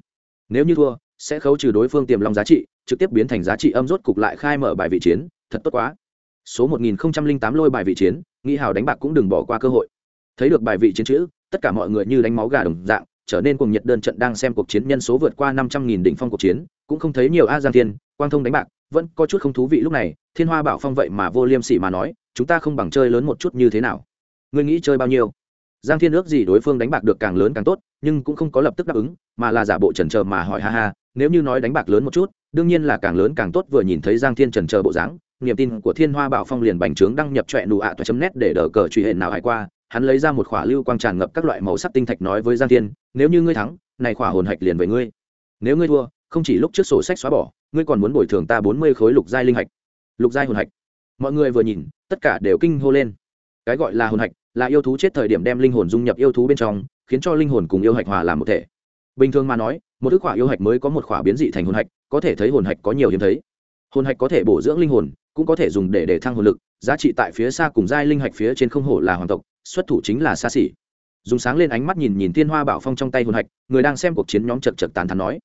Nếu như thua sẽ khấu trừ đối phương tiềm long giá trị, trực tiếp biến thành giá trị âm rốt cục lại khai mở bài vị chiến, thật tốt quá. Số một nghìn tám lôi bài vị chiến nghĩ hào đánh bạc cũng đừng bỏ qua cơ hội. Thấy được bài vị chiến chữ, tất cả mọi người như đánh máu gà đồng dạng, trở nên cuồng nhiệt đơn trận đang xem cuộc chiến nhân số vượt qua năm trăm nghìn đỉnh phong cuộc chiến, cũng không thấy nhiều a giang thiên, quang thông đánh bạc, vẫn có chút không thú vị lúc này, thiên hoa bảo phong vậy mà vô liêm sỉ mà nói, chúng ta không bằng chơi lớn một chút như thế nào. Ngươi nghĩ chơi bao nhiêu? Giang thiên ước gì đối phương đánh bạc được càng lớn càng tốt, nhưng cũng không có lập tức đáp ứng, mà là giả bộ trần trờ mà hỏi, ha ha, nếu như nói đánh bạc lớn một chút, đương nhiên là càng lớn càng tốt. Vừa nhìn thấy giang thiên trần trờ bộ dáng, niềm tin của thiên hoa bảo phong liền bành trướng đăng nhập trọe nụ ạ toa chấm nét để đờ cờ truy hệ nào hải qua. Hắn lấy ra một khỏa lưu quang tràn ngập các loại màu sắc tinh thạch nói với giang thiên, nếu như ngươi thắng, này khỏa hồn hạch liền với ngươi. Nếu ngươi thua, không chỉ lúc trước sổ sách xóa bỏ, ngươi còn muốn bồi thường ta bốn mươi khối lục giai linh hạch. Lục giai hồn hạch. Mọi người vừa nhìn, tất cả đều kinh hô lên. Cái gọi là hồn hạch là yêu thú chết thời điểm đem linh hồn dung nhập yêu thú bên trong, khiến cho linh hồn cùng yêu hạch hòa làm một thể. Bình thường mà nói, một ước khỏa yêu hạch mới có một khỏa biến dị thành hồn hạch, có thể thấy hồn hạch có nhiều hiếm thấy. Hồn hạch có thể bổ dưỡng linh hồn, cũng có thể dùng để để thăng hồn lực, giá trị tại phía xa cùng giai linh hạch phía trên không hổ là hoàng tộc, xuất thủ chính là xa xỉ. Dùng sáng lên ánh mắt nhìn nhìn thiên hoa bảo phong trong tay hồn hạch, người đang xem cuộc chiến nhóm chật chật tàn thắn nói.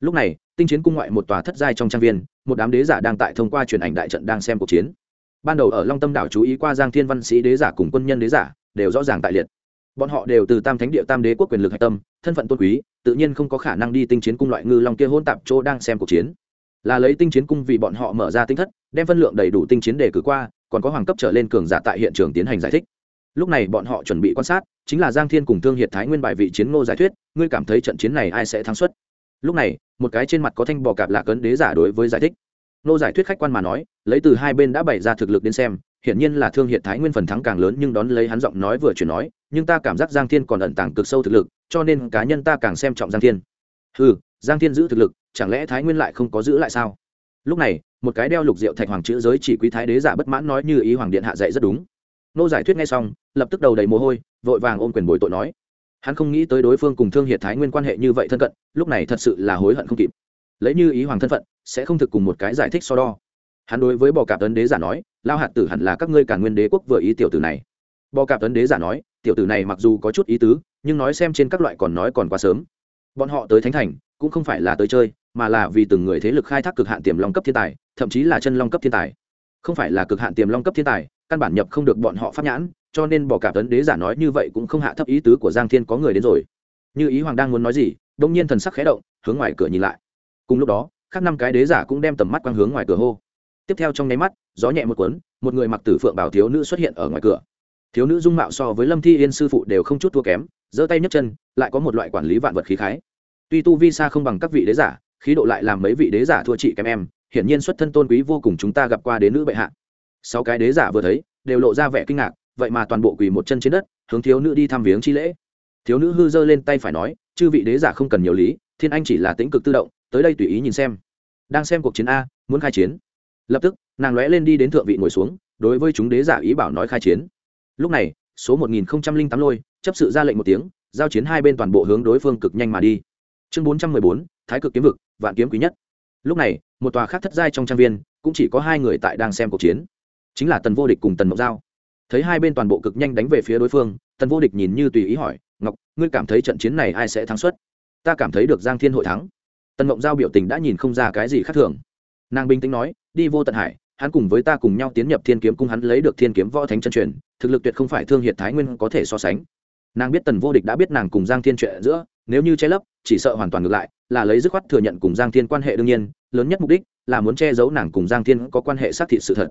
Lúc này, tinh chiến cung ngoại một tòa thất giai trong trang viên, một đám đế giả đang tại thông qua truyền ảnh đại trận đang xem cuộc chiến. Ban đầu ở long tâm đảo chú ý qua giang thiên văn sĩ đế giả cùng quân nhân đế giả đều rõ ràng tại liệt. Bọn họ đều từ tam thánh địa tam đế quốc quyền lực hạch tâm, thân phận tôn quý, tự nhiên không có khả năng đi tinh chiến cung loại ngư long kia hôn tạp chỗ đang xem cuộc chiến. Là lấy tinh chiến cung vì bọn họ mở ra tinh thất, đem phân lượng đầy đủ tinh chiến để cử qua, còn có hoàng cấp trở lên cường giả tại hiện trường tiến hành giải thích. Lúc này bọn họ chuẩn bị quan sát, chính là giang thiên cùng thương hiệt thái nguyên bài vị chiến ngô giải thuyết, ngươi cảm thấy trận chiến này ai sẽ thắng suất? Lúc này, một cái trên mặt có thanh bò cạp lạc ấn đế giả đối với giải thích. Nô giải thuyết khách quan mà nói, lấy từ hai bên đã bày ra thực lực đến xem hiển nhiên là thương hiện thái nguyên phần thắng càng lớn nhưng đón lấy hắn giọng nói vừa chuyển nói, nhưng ta cảm giác giang thiên còn ẩn tàng cực sâu thực lực, cho nên cá nhân ta càng xem trọng giang thiên. Ừ giang thiên giữ thực lực, chẳng lẽ thái nguyên lại không có giữ lại sao? Lúc này, một cái đeo lục diệu thạch hoàng chữ giới chỉ quý thái đế giả bất mãn nói như ý hoàng điện hạ dạy rất đúng. Nô giải thuyết nghe xong, lập tức đầu đầy mồ hôi, vội vàng ôm quyền bồi tội nói. Hắn không nghĩ tới đối phương cùng thương hiệt thái nguyên quan hệ như vậy thân cận, lúc này thật sự là hối hận không kịp. Lấy như ý hoàng thân phận, sẽ không thực cùng một cái giải thích so đo. Hắn đối với bò cạp tấn đế giả nói lao hạt tử hẳn là các ngươi cả nguyên đế quốc vừa ý tiểu tử này. Bò cạp tấn đế giả nói, tiểu tử này mặc dù có chút ý tứ, nhưng nói xem trên các loại còn nói còn quá sớm. Bọn họ tới thánh thành, cũng không phải là tới chơi, mà là vì từng người thế lực khai thác cực hạn tiềm long cấp thiên tài, thậm chí là chân long cấp thiên tài. Không phải là cực hạn tiềm long cấp thiên tài, căn bản nhập không được bọn họ pháp nhãn, cho nên bỏ cả tấn đế giả nói như vậy cũng không hạ thấp ý tứ của giang thiên có người đến rồi. Như ý hoàng đang muốn nói gì đông nhiên thần sắc khẽ động, hướng ngoài cửa nhìn lại. Cùng lúc đó, khác năm cái đế giả cũng đem tầm mắt quang hướng ngoài cửa hô tiếp theo trong nháy mắt, gió nhẹ một cuốn, một người mặc tử phượng bảo thiếu nữ xuất hiện ở ngoài cửa. Thiếu nữ dung mạo so với lâm thi yên sư phụ đều không chút thua kém, giơ tay nhấc chân, lại có một loại quản lý vạn vật khí khái. Tuy tu vi xa không bằng các vị đế giả, khí độ lại làm mấy vị đế giả thua chị kém em, hiển nhiên xuất thân tôn quý vô cùng chúng ta gặp qua đến nữ bệ hạ. Sáu cái đế giả vừa thấy, đều lộ ra vẻ kinh ngạc, vậy mà toàn bộ quỳ một chân trên đất, hướng thiếu nữ đi thăm viếng chi lễ. Thiếu nữ hư giơ lên tay phải nói, chư vị đế giả không cần nhiều lý, thiên anh chỉ là tĩnh cực tự động, tới đây tùy ý nhìn xem. Đang xem cuộc chiến a, muốn khai chiến lập tức, nàng lóe lên đi đến thượng vị ngồi xuống, đối với chúng đế giả ý bảo nói khai chiến. Lúc này, số một nghìn tám lôi, chấp sự ra lệnh một tiếng, giao chiến hai bên toàn bộ hướng đối phương cực nhanh mà đi. Chương bốn trăm mười bốn, thái cực kiếm vực, vạn kiếm quý nhất. Lúc này, một tòa khác thất giai trong trang viên, cũng chỉ có hai người tại đang xem cuộc chiến. Chính là tần vô địch cùng tần mộc giao. Thấy hai bên toàn bộ cực nhanh đánh về phía đối phương, tần vô địch nhìn như tùy ý hỏi, ngọc, ngươi cảm thấy trận chiến này ai sẽ thắng suất? Ta cảm thấy được giang thiên hội thắng. Tần mộng giao biểu tình đã nhìn không ra cái gì khác thường nàng bình tĩnh nói, đi vô tận hải, hắn cùng với ta cùng nhau tiến nhập thiên kiếm cung, hắn lấy được thiên kiếm võ thánh chân truyền, thực lực tuyệt không phải thương hiệt thái nguyên có thể so sánh. Nàng biết tần vô địch đã biết nàng cùng giang thiên chuyện giữa, nếu như che lấp, chỉ sợ hoàn toàn ngược lại, là lấy dứt khoát thừa nhận cùng giang thiên quan hệ đương nhiên, lớn nhất mục đích là muốn che giấu nàng cùng giang thiên có quan hệ xác thị sự thật.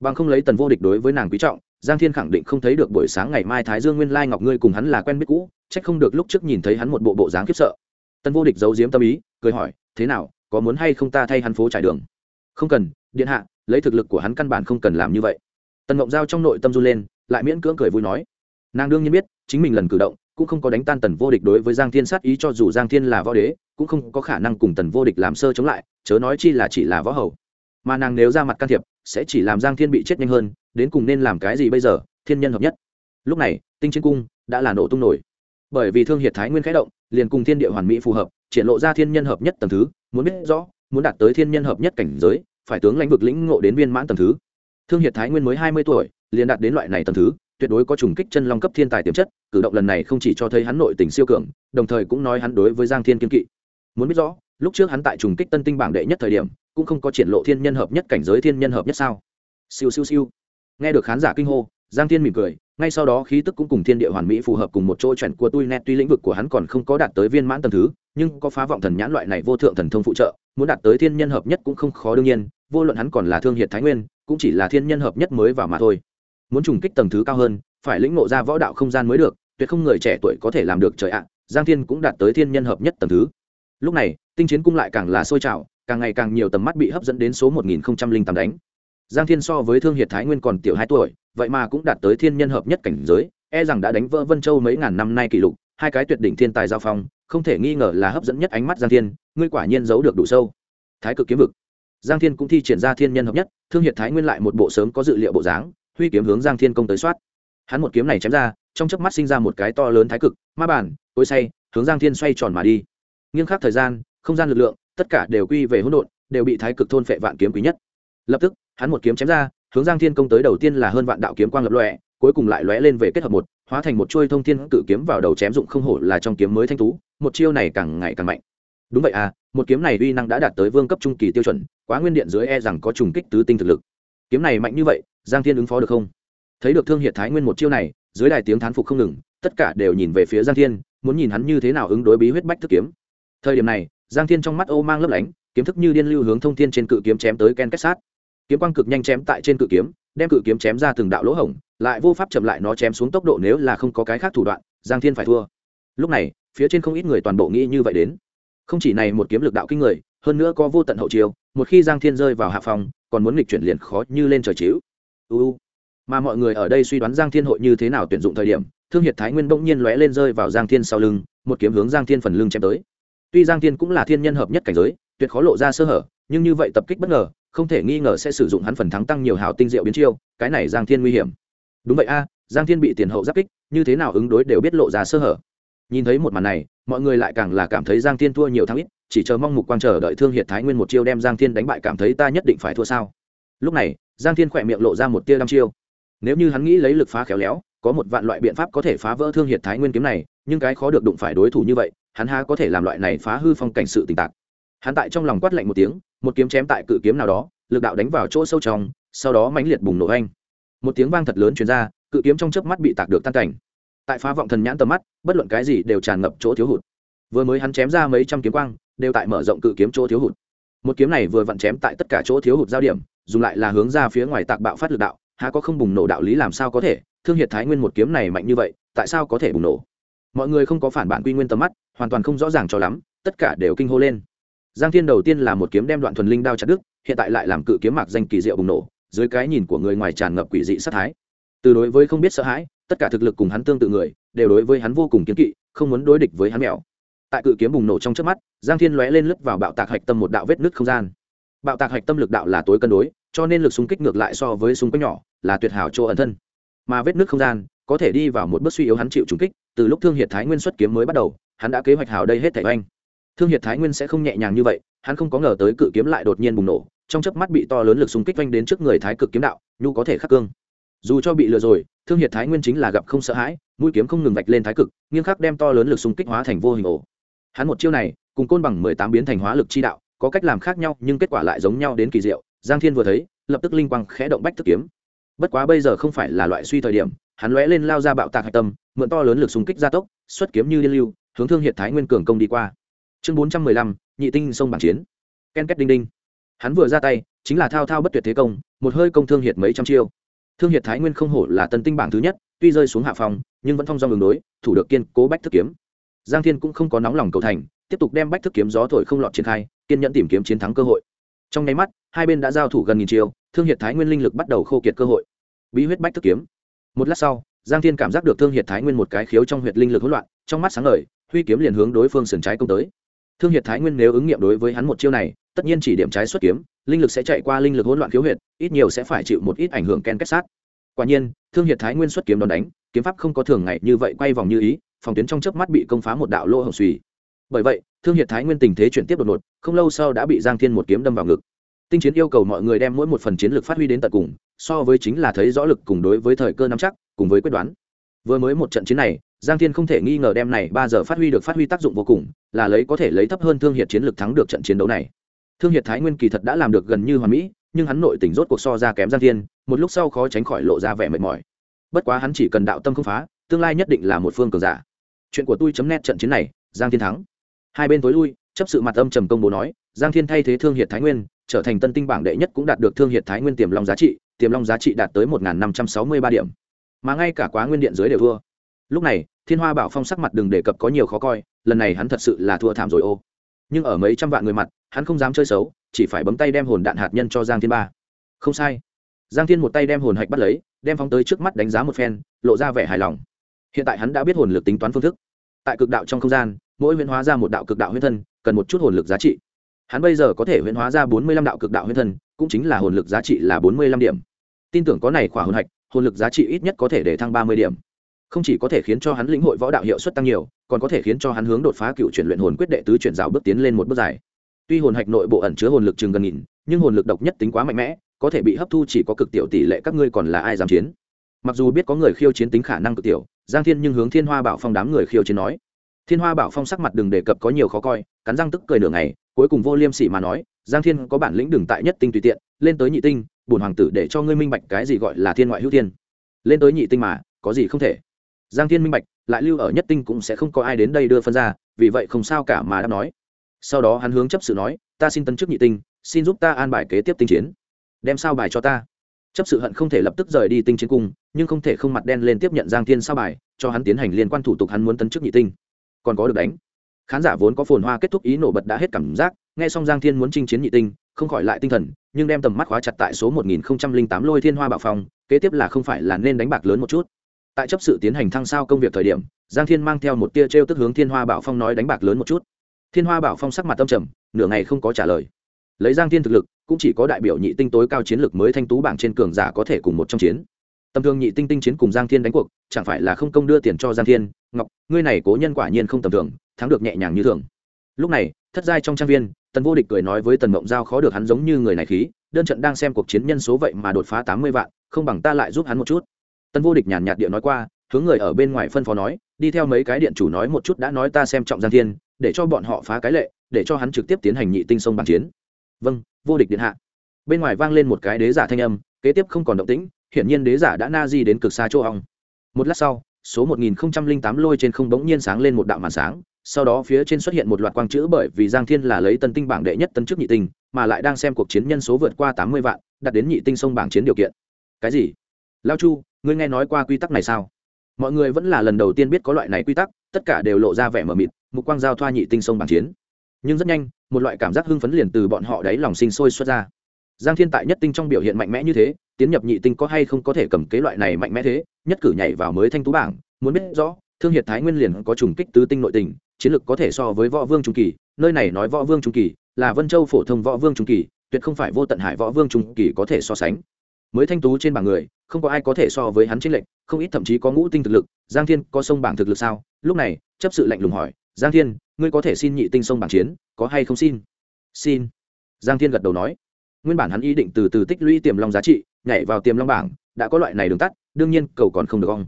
Bằng không lấy tần vô địch đối với nàng quý trọng, giang thiên khẳng định không thấy được buổi sáng ngày mai thái dương nguyên lai ngọc ngươi cùng hắn là quen biết cũ trách không được lúc trước nhìn thấy hắn một bộ bộ dáng khiếp sợ. Tần vô địch giấu giếm tâm ý, cười hỏi, thế nào, có muốn hay không ta thay hắn phố trải đường? Không cần, điện hạ, lấy thực lực của hắn căn bản không cần làm như vậy. Tần ngộng giao trong nội tâm run lên, lại miễn cưỡng cười vui nói. Nàng đương nhiên biết, chính mình lần cử động, cũng không có đánh tan tần vô địch đối với giang thiên sát ý cho dù giang thiên là võ đế, cũng không có khả năng cùng tần vô địch làm sơ chống lại, chớ nói chi là chỉ là võ hầu. Mà nàng nếu ra mặt can thiệp, sẽ chỉ làm giang thiên bị chết nhanh hơn, đến cùng nên làm cái gì bây giờ, thiên nhân hợp nhất. Lúc này, tinh chiến cung đã là nổ tung nổi. Bởi vì thương hiệt thái nguyên khẽ động, liền cùng thiên địa hoàn mỹ phù hợp, triển lộ ra thiên nhân hợp nhất tầng thứ, muốn biết rõ muốn đạt tới thiên nhân hợp nhất cảnh giới, phải tướng lãnh vực lĩnh ngộ đến viên mãn tầng thứ. Thương hiệt thái nguyên mới hai mươi tuổi, liền đạt đến loại này tầng thứ, tuyệt đối có trùng kích chân long cấp thiên tài tiềm chất, cử động lần này không chỉ cho thấy hắn nội tình siêu cường, đồng thời cũng nói hắn đối với giang thiên kiên kỵ. Muốn biết rõ, lúc trước hắn tại trùng kích tân tinh bảng đệ nhất thời điểm, cũng không có triển lộ thiên nhân hợp nhất cảnh giới thiên nhân hợp nhất sao? Siêu siêu siêu. Nghe được khán giả kinh hô, giang thiên mỉm cười, ngay sau đó khí tức cũng cùng thiên địa hoàn mỹ phù hợp cùng một chỗ chuẩn của tôi net tuy lĩnh vực của hắn còn không có đạt tới viên mãn tầm thứ, nhưng có phá vọng thần nhãn loại này vô thượng thần thông phụ trợ muốn đạt tới thiên nhân hợp nhất cũng không khó đương nhiên, vô luận hắn còn là thương hiệt thái nguyên, cũng chỉ là thiên nhân hợp nhất mới vào mà thôi. Muốn trùng kích tầng thứ cao hơn, phải lĩnh ngộ ra võ đạo không gian mới được, tuyệt không người trẻ tuổi có thể làm được trời ạ, giang thiên cũng đạt tới thiên nhân hợp nhất tầng thứ. Lúc này, tinh chiến cung lại càng là sôi trào, càng ngày càng nhiều tầm mắt bị hấp dẫn đến số một nghìn tám đánh. Giang thiên so với thương hiệt thái nguyên còn tiểu hai tuổi, vậy mà cũng đạt tới thiên nhân hợp nhất cảnh giới e rằng đã đánh vỡ vân châu mấy ngàn năm nay kỷ lục hai cái tuyệt đỉnh thiên tài giao phong, không thể nghi ngờ là hấp dẫn nhất ánh mắt giang thiên, ngươi quả nhiên giấu được đủ sâu. Thái cực kiếm vực. Giang thiên cũng thi triển ra thiên nhân hợp nhất, thương hiệt thái nguyên lại một bộ sớm có dự liệu bộ dáng, huy kiếm hướng giang thiên công tới soát. Hắn một kiếm này chém ra, trong chớp mắt sinh ra một cái to lớn thái cực, ma bản tối say hướng giang thiên xoay tròn mà đi. Nghiêng khắc thời gian, không gian lực lượng, tất cả đều quy về hỗn độn, đều bị thái cực thôn phệ vạn kiếm quý nhất. Lập tức, hắn một kiếm chém ra, hướng giang thiên công tới đầu tiên là hơn vạn đạo kiếm quang lập lòe, cuối cùng lại lóe lên về kết hợp một hóa thành một chuôi thông thiên cự kiếm vào đầu chém dụng không hổ là trong kiếm mới thanh tú, một chiêu này càng ngày càng mạnh. Đúng vậy à một kiếm này uy năng đã đạt tới vương cấp trung kỳ tiêu chuẩn, quá nguyên điện dưới e rằng có trùng kích tứ tinh thực lực. Kiếm này mạnh như vậy, giang thiên ứng phó được không? Thấy được thương hiệt thái nguyên một chiêu này, dưới đài tiếng thán phục không ngừng, tất cả đều nhìn về phía giang thiên, muốn nhìn hắn như thế nào ứng đối bí huyết bách thức kiếm. Thời điểm này, giang thiên trong mắt ô mang lấp lánh, kiếm thức như điên lưu hướng thông thiên trên cự kiếm chém tới ken kết sát. Kiếm quang cực nhanh chém tại trên cự kiếm đem cự kiếm chém ra từng đạo lỗ hổng, lại vô pháp chậm lại nó chém xuống tốc độ nếu là không có cái khác thủ đoạn, giang thiên phải thua. Lúc này, phía trên không ít người toàn bộ nghĩ như vậy đến. Không chỉ này một kiếm lực đạo kinh người, hơn nữa có vô tận hậu chiêu, một khi giang thiên rơi vào hạ phòng còn muốn nghịch chuyển liền khó như lên trời chiếu uu mà mọi người ở đây suy đoán giang thiên hội như thế nào tuyển dụng thời điểm, thương hiệt thái nguyên bỗng nhiên lóe lên rơi vào giang thiên sau lưng, một kiếm hướng giang thiên phần lưng chém tới. Tuy giang thiên cũng là thiên nhân hợp nhất cảnh giới, tuyệt khó lộ ra sơ hở, nhưng như vậy tập kích bất ngờ không thể nghi ngờ sẽ sử dụng hắn phần thắng tăng nhiều hào tinh diệu biến chiêu, cái này giang thiên nguy hiểm. Đúng vậy a, giang thiên bị tiền hậu giáp kích, như thế nào ứng đối đều biết lộ ra sơ hở. Nhìn thấy một màn này, mọi người lại càng là cảm thấy giang thiên thua nhiều thắng ít, chỉ chờ mong mục quang chờ đợi thương hiệt thái nguyên một chiêu đem giang thiên đánh bại cảm thấy ta nhất định phải thua sao. Lúc này, giang thiên khỏe miệng lộ ra một tia đăm chiêu. Nếu như hắn nghĩ lấy lực phá khéo léo, có một vạn loại biện pháp có thể phá vỡ thương hiệt thái nguyên kiếm này, nhưng cái khó được đụng phải đối thủ như vậy, hắn há có thể làm loại này phá hư phong cảnh sự tình tạc. Hắn tại trong lòng quát lạnh một tiếng một kiếm chém tại cự kiếm nào đó, lực đạo đánh vào chỗ sâu trong, sau đó mãnh liệt bùng nổ anh một tiếng vang thật lớn truyền ra, cự kiếm trong chớp mắt bị tạc được tan cảnh. Tại phá vọng thần nhãn tầm mắt, bất luận cái gì đều tràn ngập chỗ thiếu hụt. Vừa mới hắn chém ra mấy trăm kiếm quang, đều tại mở rộng cự kiếm chỗ thiếu hụt. Một kiếm này vừa vặn chém tại tất cả chỗ thiếu hụt giao điểm, dùng lại là hướng ra phía ngoài tạc bạo phát lực đạo, há có không bùng nổ đạo lý làm sao có thể? Thương hiệt thái nguyên một kiếm này mạnh như vậy, tại sao có thể bùng nổ? Mọi người không có phản bản quy nguyên tầm mắt, hoàn toàn không rõ ràng cho lắm, tất cả đều kinh hô lên giang thiên đầu tiên là một kiếm đem đoạn thuần linh đao chặt đứt, hiện tại lại làm cự kiếm mạc danh kỳ diệu bùng nổ, dưới cái nhìn của người ngoài tràn ngập quỷ dị sát thái. Từ đối với không biết sợ hãi, tất cả thực lực cùng hắn tương tự người, đều đối với hắn vô cùng kiến kỵ, không muốn đối địch với hắn mèo tại cự kiếm bùng nổ trong trước mắt, giang thiên lóe lên lướt vào bạo tạc hạch tâm một đạo vết nứt không gian. Bạo tạc hạch tâm lực đạo là tối cân đối, cho nên lực xung kích ngược lại so với xung kích nhỏ, là tuyệt hảo chỗ ẩn thân. Mà vết nứt không gian, có thể đi vào một bước suy yếu hắn chịu trùng kích, từ lúc thương hiệt thái nguyên xuất kiếm mới bắt đầu, hắn đã kế hoạch hảo đây hết thảy anh thương hiệt thái nguyên sẽ không nhẹ nhàng như vậy, hắn không có ngờ tới cự kiếm lại đột nhiên bùng nổ, trong chớp mắt bị to lớn lực xung kích vanh đến trước người thái cực kiếm đạo, nhu có thể khắc cương. Dù cho bị lừa rồi, thương hiệt thái nguyên chính là gặp không sợ hãi, mũi kiếm không ngừng vạch lên thái cực nghiêm khắc đem to lớn lực xung kích hóa thành vô hình ổ. Hắn một chiêu này, cùng côn bằng mười tám biến thành hóa lực chi đạo, có cách làm khác nhau, nhưng kết quả lại giống nhau đến kỳ diệu, giang thiên vừa thấy, lập tức linh quang khẽ động bách thức kiếm. Bất quá bây giờ không phải là loại suy thời điểm, hắn lóe lên lao ra bạo tạc hạch tâm, mượn to lớn lực xung kích gia tốc, xuất kiếm như liên lưu, hướng thương hiệt thái nguyên cường công đi qua chương bốn trăm mười lăm, nhị tinh sông bảng chiến. Ken két đinh đinh. Hắn vừa ra tay, chính là thao thao bất tuyệt thế công, một hơi công thương hiệt mấy trăm chiêu. Thương hiệt thái nguyên không hổ là tân tinh bảng thứ nhất, tuy rơi xuống hạ phòng, nhưng vẫn thông do đường đối, thủ được kiên cố bách thức kiếm. Giang thiên cũng không có nóng lòng cầu thành, tiếp tục đem bách thức kiếm gió thổi không lọt triển khai, kiên nhẫn tìm kiếm chiến thắng cơ hội. Trong nháy mắt, hai bên đã giao thủ gần nghìn chiều thương hiệt thái nguyên linh lực bắt đầu khô kiệt cơ hội. Bí huyết bách thức kiếm. Một lát sau, giang thiên cảm giác được thương hiệt thái nguyên một cái khiếu trong huyệt linh lực hỗn loạn, trong mắt sáng ngời, huy kiếm liền hướng đối phương sườn trái công tới thương hiệt thái nguyên nếu ứng nghiệm đối với hắn một chiêu này, tất nhiên chỉ điểm trái xuất kiếm, linh lực sẽ chạy qua linh lực hỗn loạn khiếu huyệt, ít nhiều sẽ phải chịu một ít ảnh hưởng ken kết sát. Quả nhiên, thương hiệt thái nguyên xuất kiếm đòn đánh, kiếm pháp không có thường ngày như vậy quay vòng như ý, phòng tuyến trong chớp mắt bị công phá một đạo lỗ hồng suy bởi vậy, thương hiệt thái nguyên tình thế chuyển tiếp đột ngột, không lâu sau đã bị giang thiên một kiếm đâm vào ngực. Tinh chiến yêu cầu mọi người đem mỗi một phần chiến lược phát huy đến tận cùng, so với chính là thấy rõ lực cùng đối với thời cơ nắm chắc, cùng với quyết đoán. Vừa mới một trận chiến này giang thiên không thể nghi ngờ đem này ba giờ phát huy được phát huy tác dụng vô cùng, là lấy có thể lấy thấp hơn thương hiệt chiến lược thắng được trận chiến đấu này. Thương hiệt thái nguyên kỳ thật đã làm được gần như hoàn mỹ, nhưng hắn nội tỉnh rốt cuộc so ra kém giang thiên, một lúc sau khó tránh khỏi lộ ra vẻ mệt mỏi. Bất quá hắn chỉ cần đạo tâm không phá, tương lai nhất định là một phương cường giả. Chuyện của tôi chấm nét trận chiến này, giang thiên thắng. Hai bên tối lui, chấp sự mặt âm trầm công bố nói, giang thiên thay thế thương hiệt thái nguyên, trở thành tân tinh bảng đệ nhất cũng đạt được thương hiệt thái nguyên tiềm long giá trị, tiềm long giá trị đạt tới một năm trăm sáu mươi ba điểm. Mà ngay cả quá nguyên điện dưới đều thua lúc này, thiên hoa bảo phong sắc mặt đừng đề cập có nhiều khó coi, lần này hắn thật sự là thua thảm rồi ô. Nhưng ở mấy trăm vạn người mặt, hắn không dám chơi xấu, chỉ phải bấm tay đem hồn đạn hạt nhân cho giang thiên ba. Không sai. Giang thiên một tay đem hồn hạch bắt lấy, đem phóng tới trước mắt đánh giá một phen, lộ ra vẻ hài lòng. Hiện tại hắn đã biết hồn lực tính toán phương thức. Tại cực đạo trong không gian, mỗi huyễn hóa ra một đạo cực đạo huyễn thân, cần một chút hồn lực giá trị. Hắn bây giờ có thể huyễn hóa ra bốn mươi lăm đạo cực đạo huyễn thân, cũng chính là hồn lực giá trị là bốn mươi lăm điểm. Tin tưởng có này khỏa hồn hạch, hồn lực giá trị ít nhất có thể để thăng ba mươi điểm không chỉ có thể khiến cho hắn lĩnh hội võ đạo hiệu suất tăng nhiều, còn có thể khiến cho hắn hướng đột phá cựu chuyển luyện hồn quyết đệ tứ chuyển rào bước tiến lên một bước dài. Tuy hồn hạch nội bộ ẩn chứa hồn lực chừng gần nghìn, nhưng hồn lực độc nhất tính quá mạnh mẽ, có thể bị hấp thu chỉ có cực tiểu tỷ lệ các ngươi còn là ai dám chiến. Mặc dù biết có người khiêu chiến tính khả năng cực tiểu, giang thiên nhưng hướng thiên hoa bảo phong đám người khiêu chiến nói. Thiên hoa bảo phong sắc mặt đừng đề cập có nhiều khó coi, cắn răng tức cười nửa ngày, cuối cùng vô liêm sỉ mà nói, giang thiên có bản lĩnh đừng tại nhất tinh tùy tiện, lên tới nhị tinh, bổn hoàng tử để cho ngươi minh bạch cái gì gọi là thiên ngoại hữu thiên. Lên tới nhị tinh mà, có gì không thể? Giang thiên minh bạch lại lưu ở nhất tinh cũng sẽ không có ai đến đây đưa phân ra vì vậy không sao cả mà đã nói. Sau đó hắn hướng chấp sự nói ta xin tân chức nhị tinh xin giúp ta an bài kế tiếp tinh chiến. Đem sao bài cho ta. Chấp sự hận không thể lập tức rời đi tinh chiến cung nhưng không thể không mặt đen lên tiếp nhận giang thiên sao bài cho hắn tiến hành liên quan thủ tục hắn muốn tấn chức nhị tinh. Còn có được đánh. Khán giả vốn có phồn hoa kết thúc ý nổ bật đã hết cảm giác nghe xong giang thiên muốn chinh chiến nhị tinh không khỏi lại tinh thần nhưng đem tầm mắt khóa chặt tại số một nghìn tám lôi thiên hoa bảo phòng, kế tiếp là không phải là nên đánh bạc lớn một chút tại chấp sự tiến hành thăng sao công việc thời điểm, giang thiên mang theo một tia t r e o tức hướng thiên hoa bảo phong nói đánh bạc lớn một chút. Thiên hoa bảo phong sắc mặt tâm trầm, nửa ngày không có trả lời. Lấy giang thiên thực lực, cũng chỉ có đại biểu nhị tinh tối cao chiến lược mới thanh tú bảng trên cường giả có thể cùng một trong chiến. Tầm thường nhị tinh tinh chiến cùng giang thiên đánh cuộc, chẳng phải là không công đưa tiền cho giang thiên? Ngọc, ngươi này cố nhân quả nhiên không tầm thường, thắng được nhẹ nhàng như thường. Lúc này, thất giai trong trang viên, tần vô địch cười nói với tần mộng giao khó được hắn giống như người này khí, đơn trận đang xem cuộc chiến nhân số vậy mà đột phá tám mươi vạn, không bằng ta lại giúp hắn một chút. Tân vô địch nhàn nhạt điện nói qua, hướng người ở bên ngoài phân phó nói, đi theo mấy cái điện chủ nói một chút đã nói ta xem trọng giang thiên, để cho bọn họ phá cái lệ, để cho hắn trực tiếp tiến hành nhị tinh sông bàn chiến. Vâng vô địch điện hạ. Bên ngoài vang lên một cái đế giả thanh âm, kế tiếp không còn động tĩnh, hiển nhiên đế giả đã na di đến cực xa chỗ ong một lát sau, số 1008 lôi trên không bỗng nhiên sáng lên một đạo màn sáng, sau đó phía trên xuất hiện một loạt quang chữ bởi vì giang thiên là lấy tân tinh bảng đệ nhất tân chức nhị tinh, mà lại đang xem cuộc chiến nhân số vượt qua tám mươi vạn đặt đến nhị tinh sông bảng chiến điều kiện. Cái gì? Lao chu, ngươi nghe nói qua quy tắc này sao? Mọi người vẫn là lần đầu tiên biết có loại này quy tắc, tất cả đều lộ ra vẻ mờ mịt, mục quang giao thoa nhị tinh sông bảng chiến. Nhưng rất nhanh, một loại cảm giác hưng phấn liền từ bọn họ đáy lòng sinh sôi xuất ra. Giang thiên tại nhất tinh trong biểu hiện mạnh mẽ như thế, tiến nhập nhị tinh có hay không có thể cầm kế loại này mạnh mẽ thế, nhất cử nhảy vào mới thanh tú bảng, muốn biết rõ, thương hiệt thái nguyên liền có trùng kích tứ tinh nội tình, chiến lược có thể so với võ vương trung kỳ, nơi này nói võ vương trung kỳ, là vân châu phổ thông võ vương trung kỳ, tuyệt không phải vô tận hải võ vương trung kỳ có thể so sánh. Mới thanh tú trên bảng người không có ai có thể so với hắn chiến lệnh không ít thậm chí có ngũ tinh thực lực. Giang thiên, có sông bảng thực lực sao? Lúc này, chấp sự lạnh lùng hỏi, giang thiên, ngươi có thể xin nhị tinh sông bảng chiến, có hay không xin? Xin. Giang thiên gật đầu nói. Nguyên bản hắn ý định từ từ tích lũy tiềm long giá trị, nhảy vào tiềm long bảng, đã có loại này đường tắt, đương nhiên cầu còn không được ong.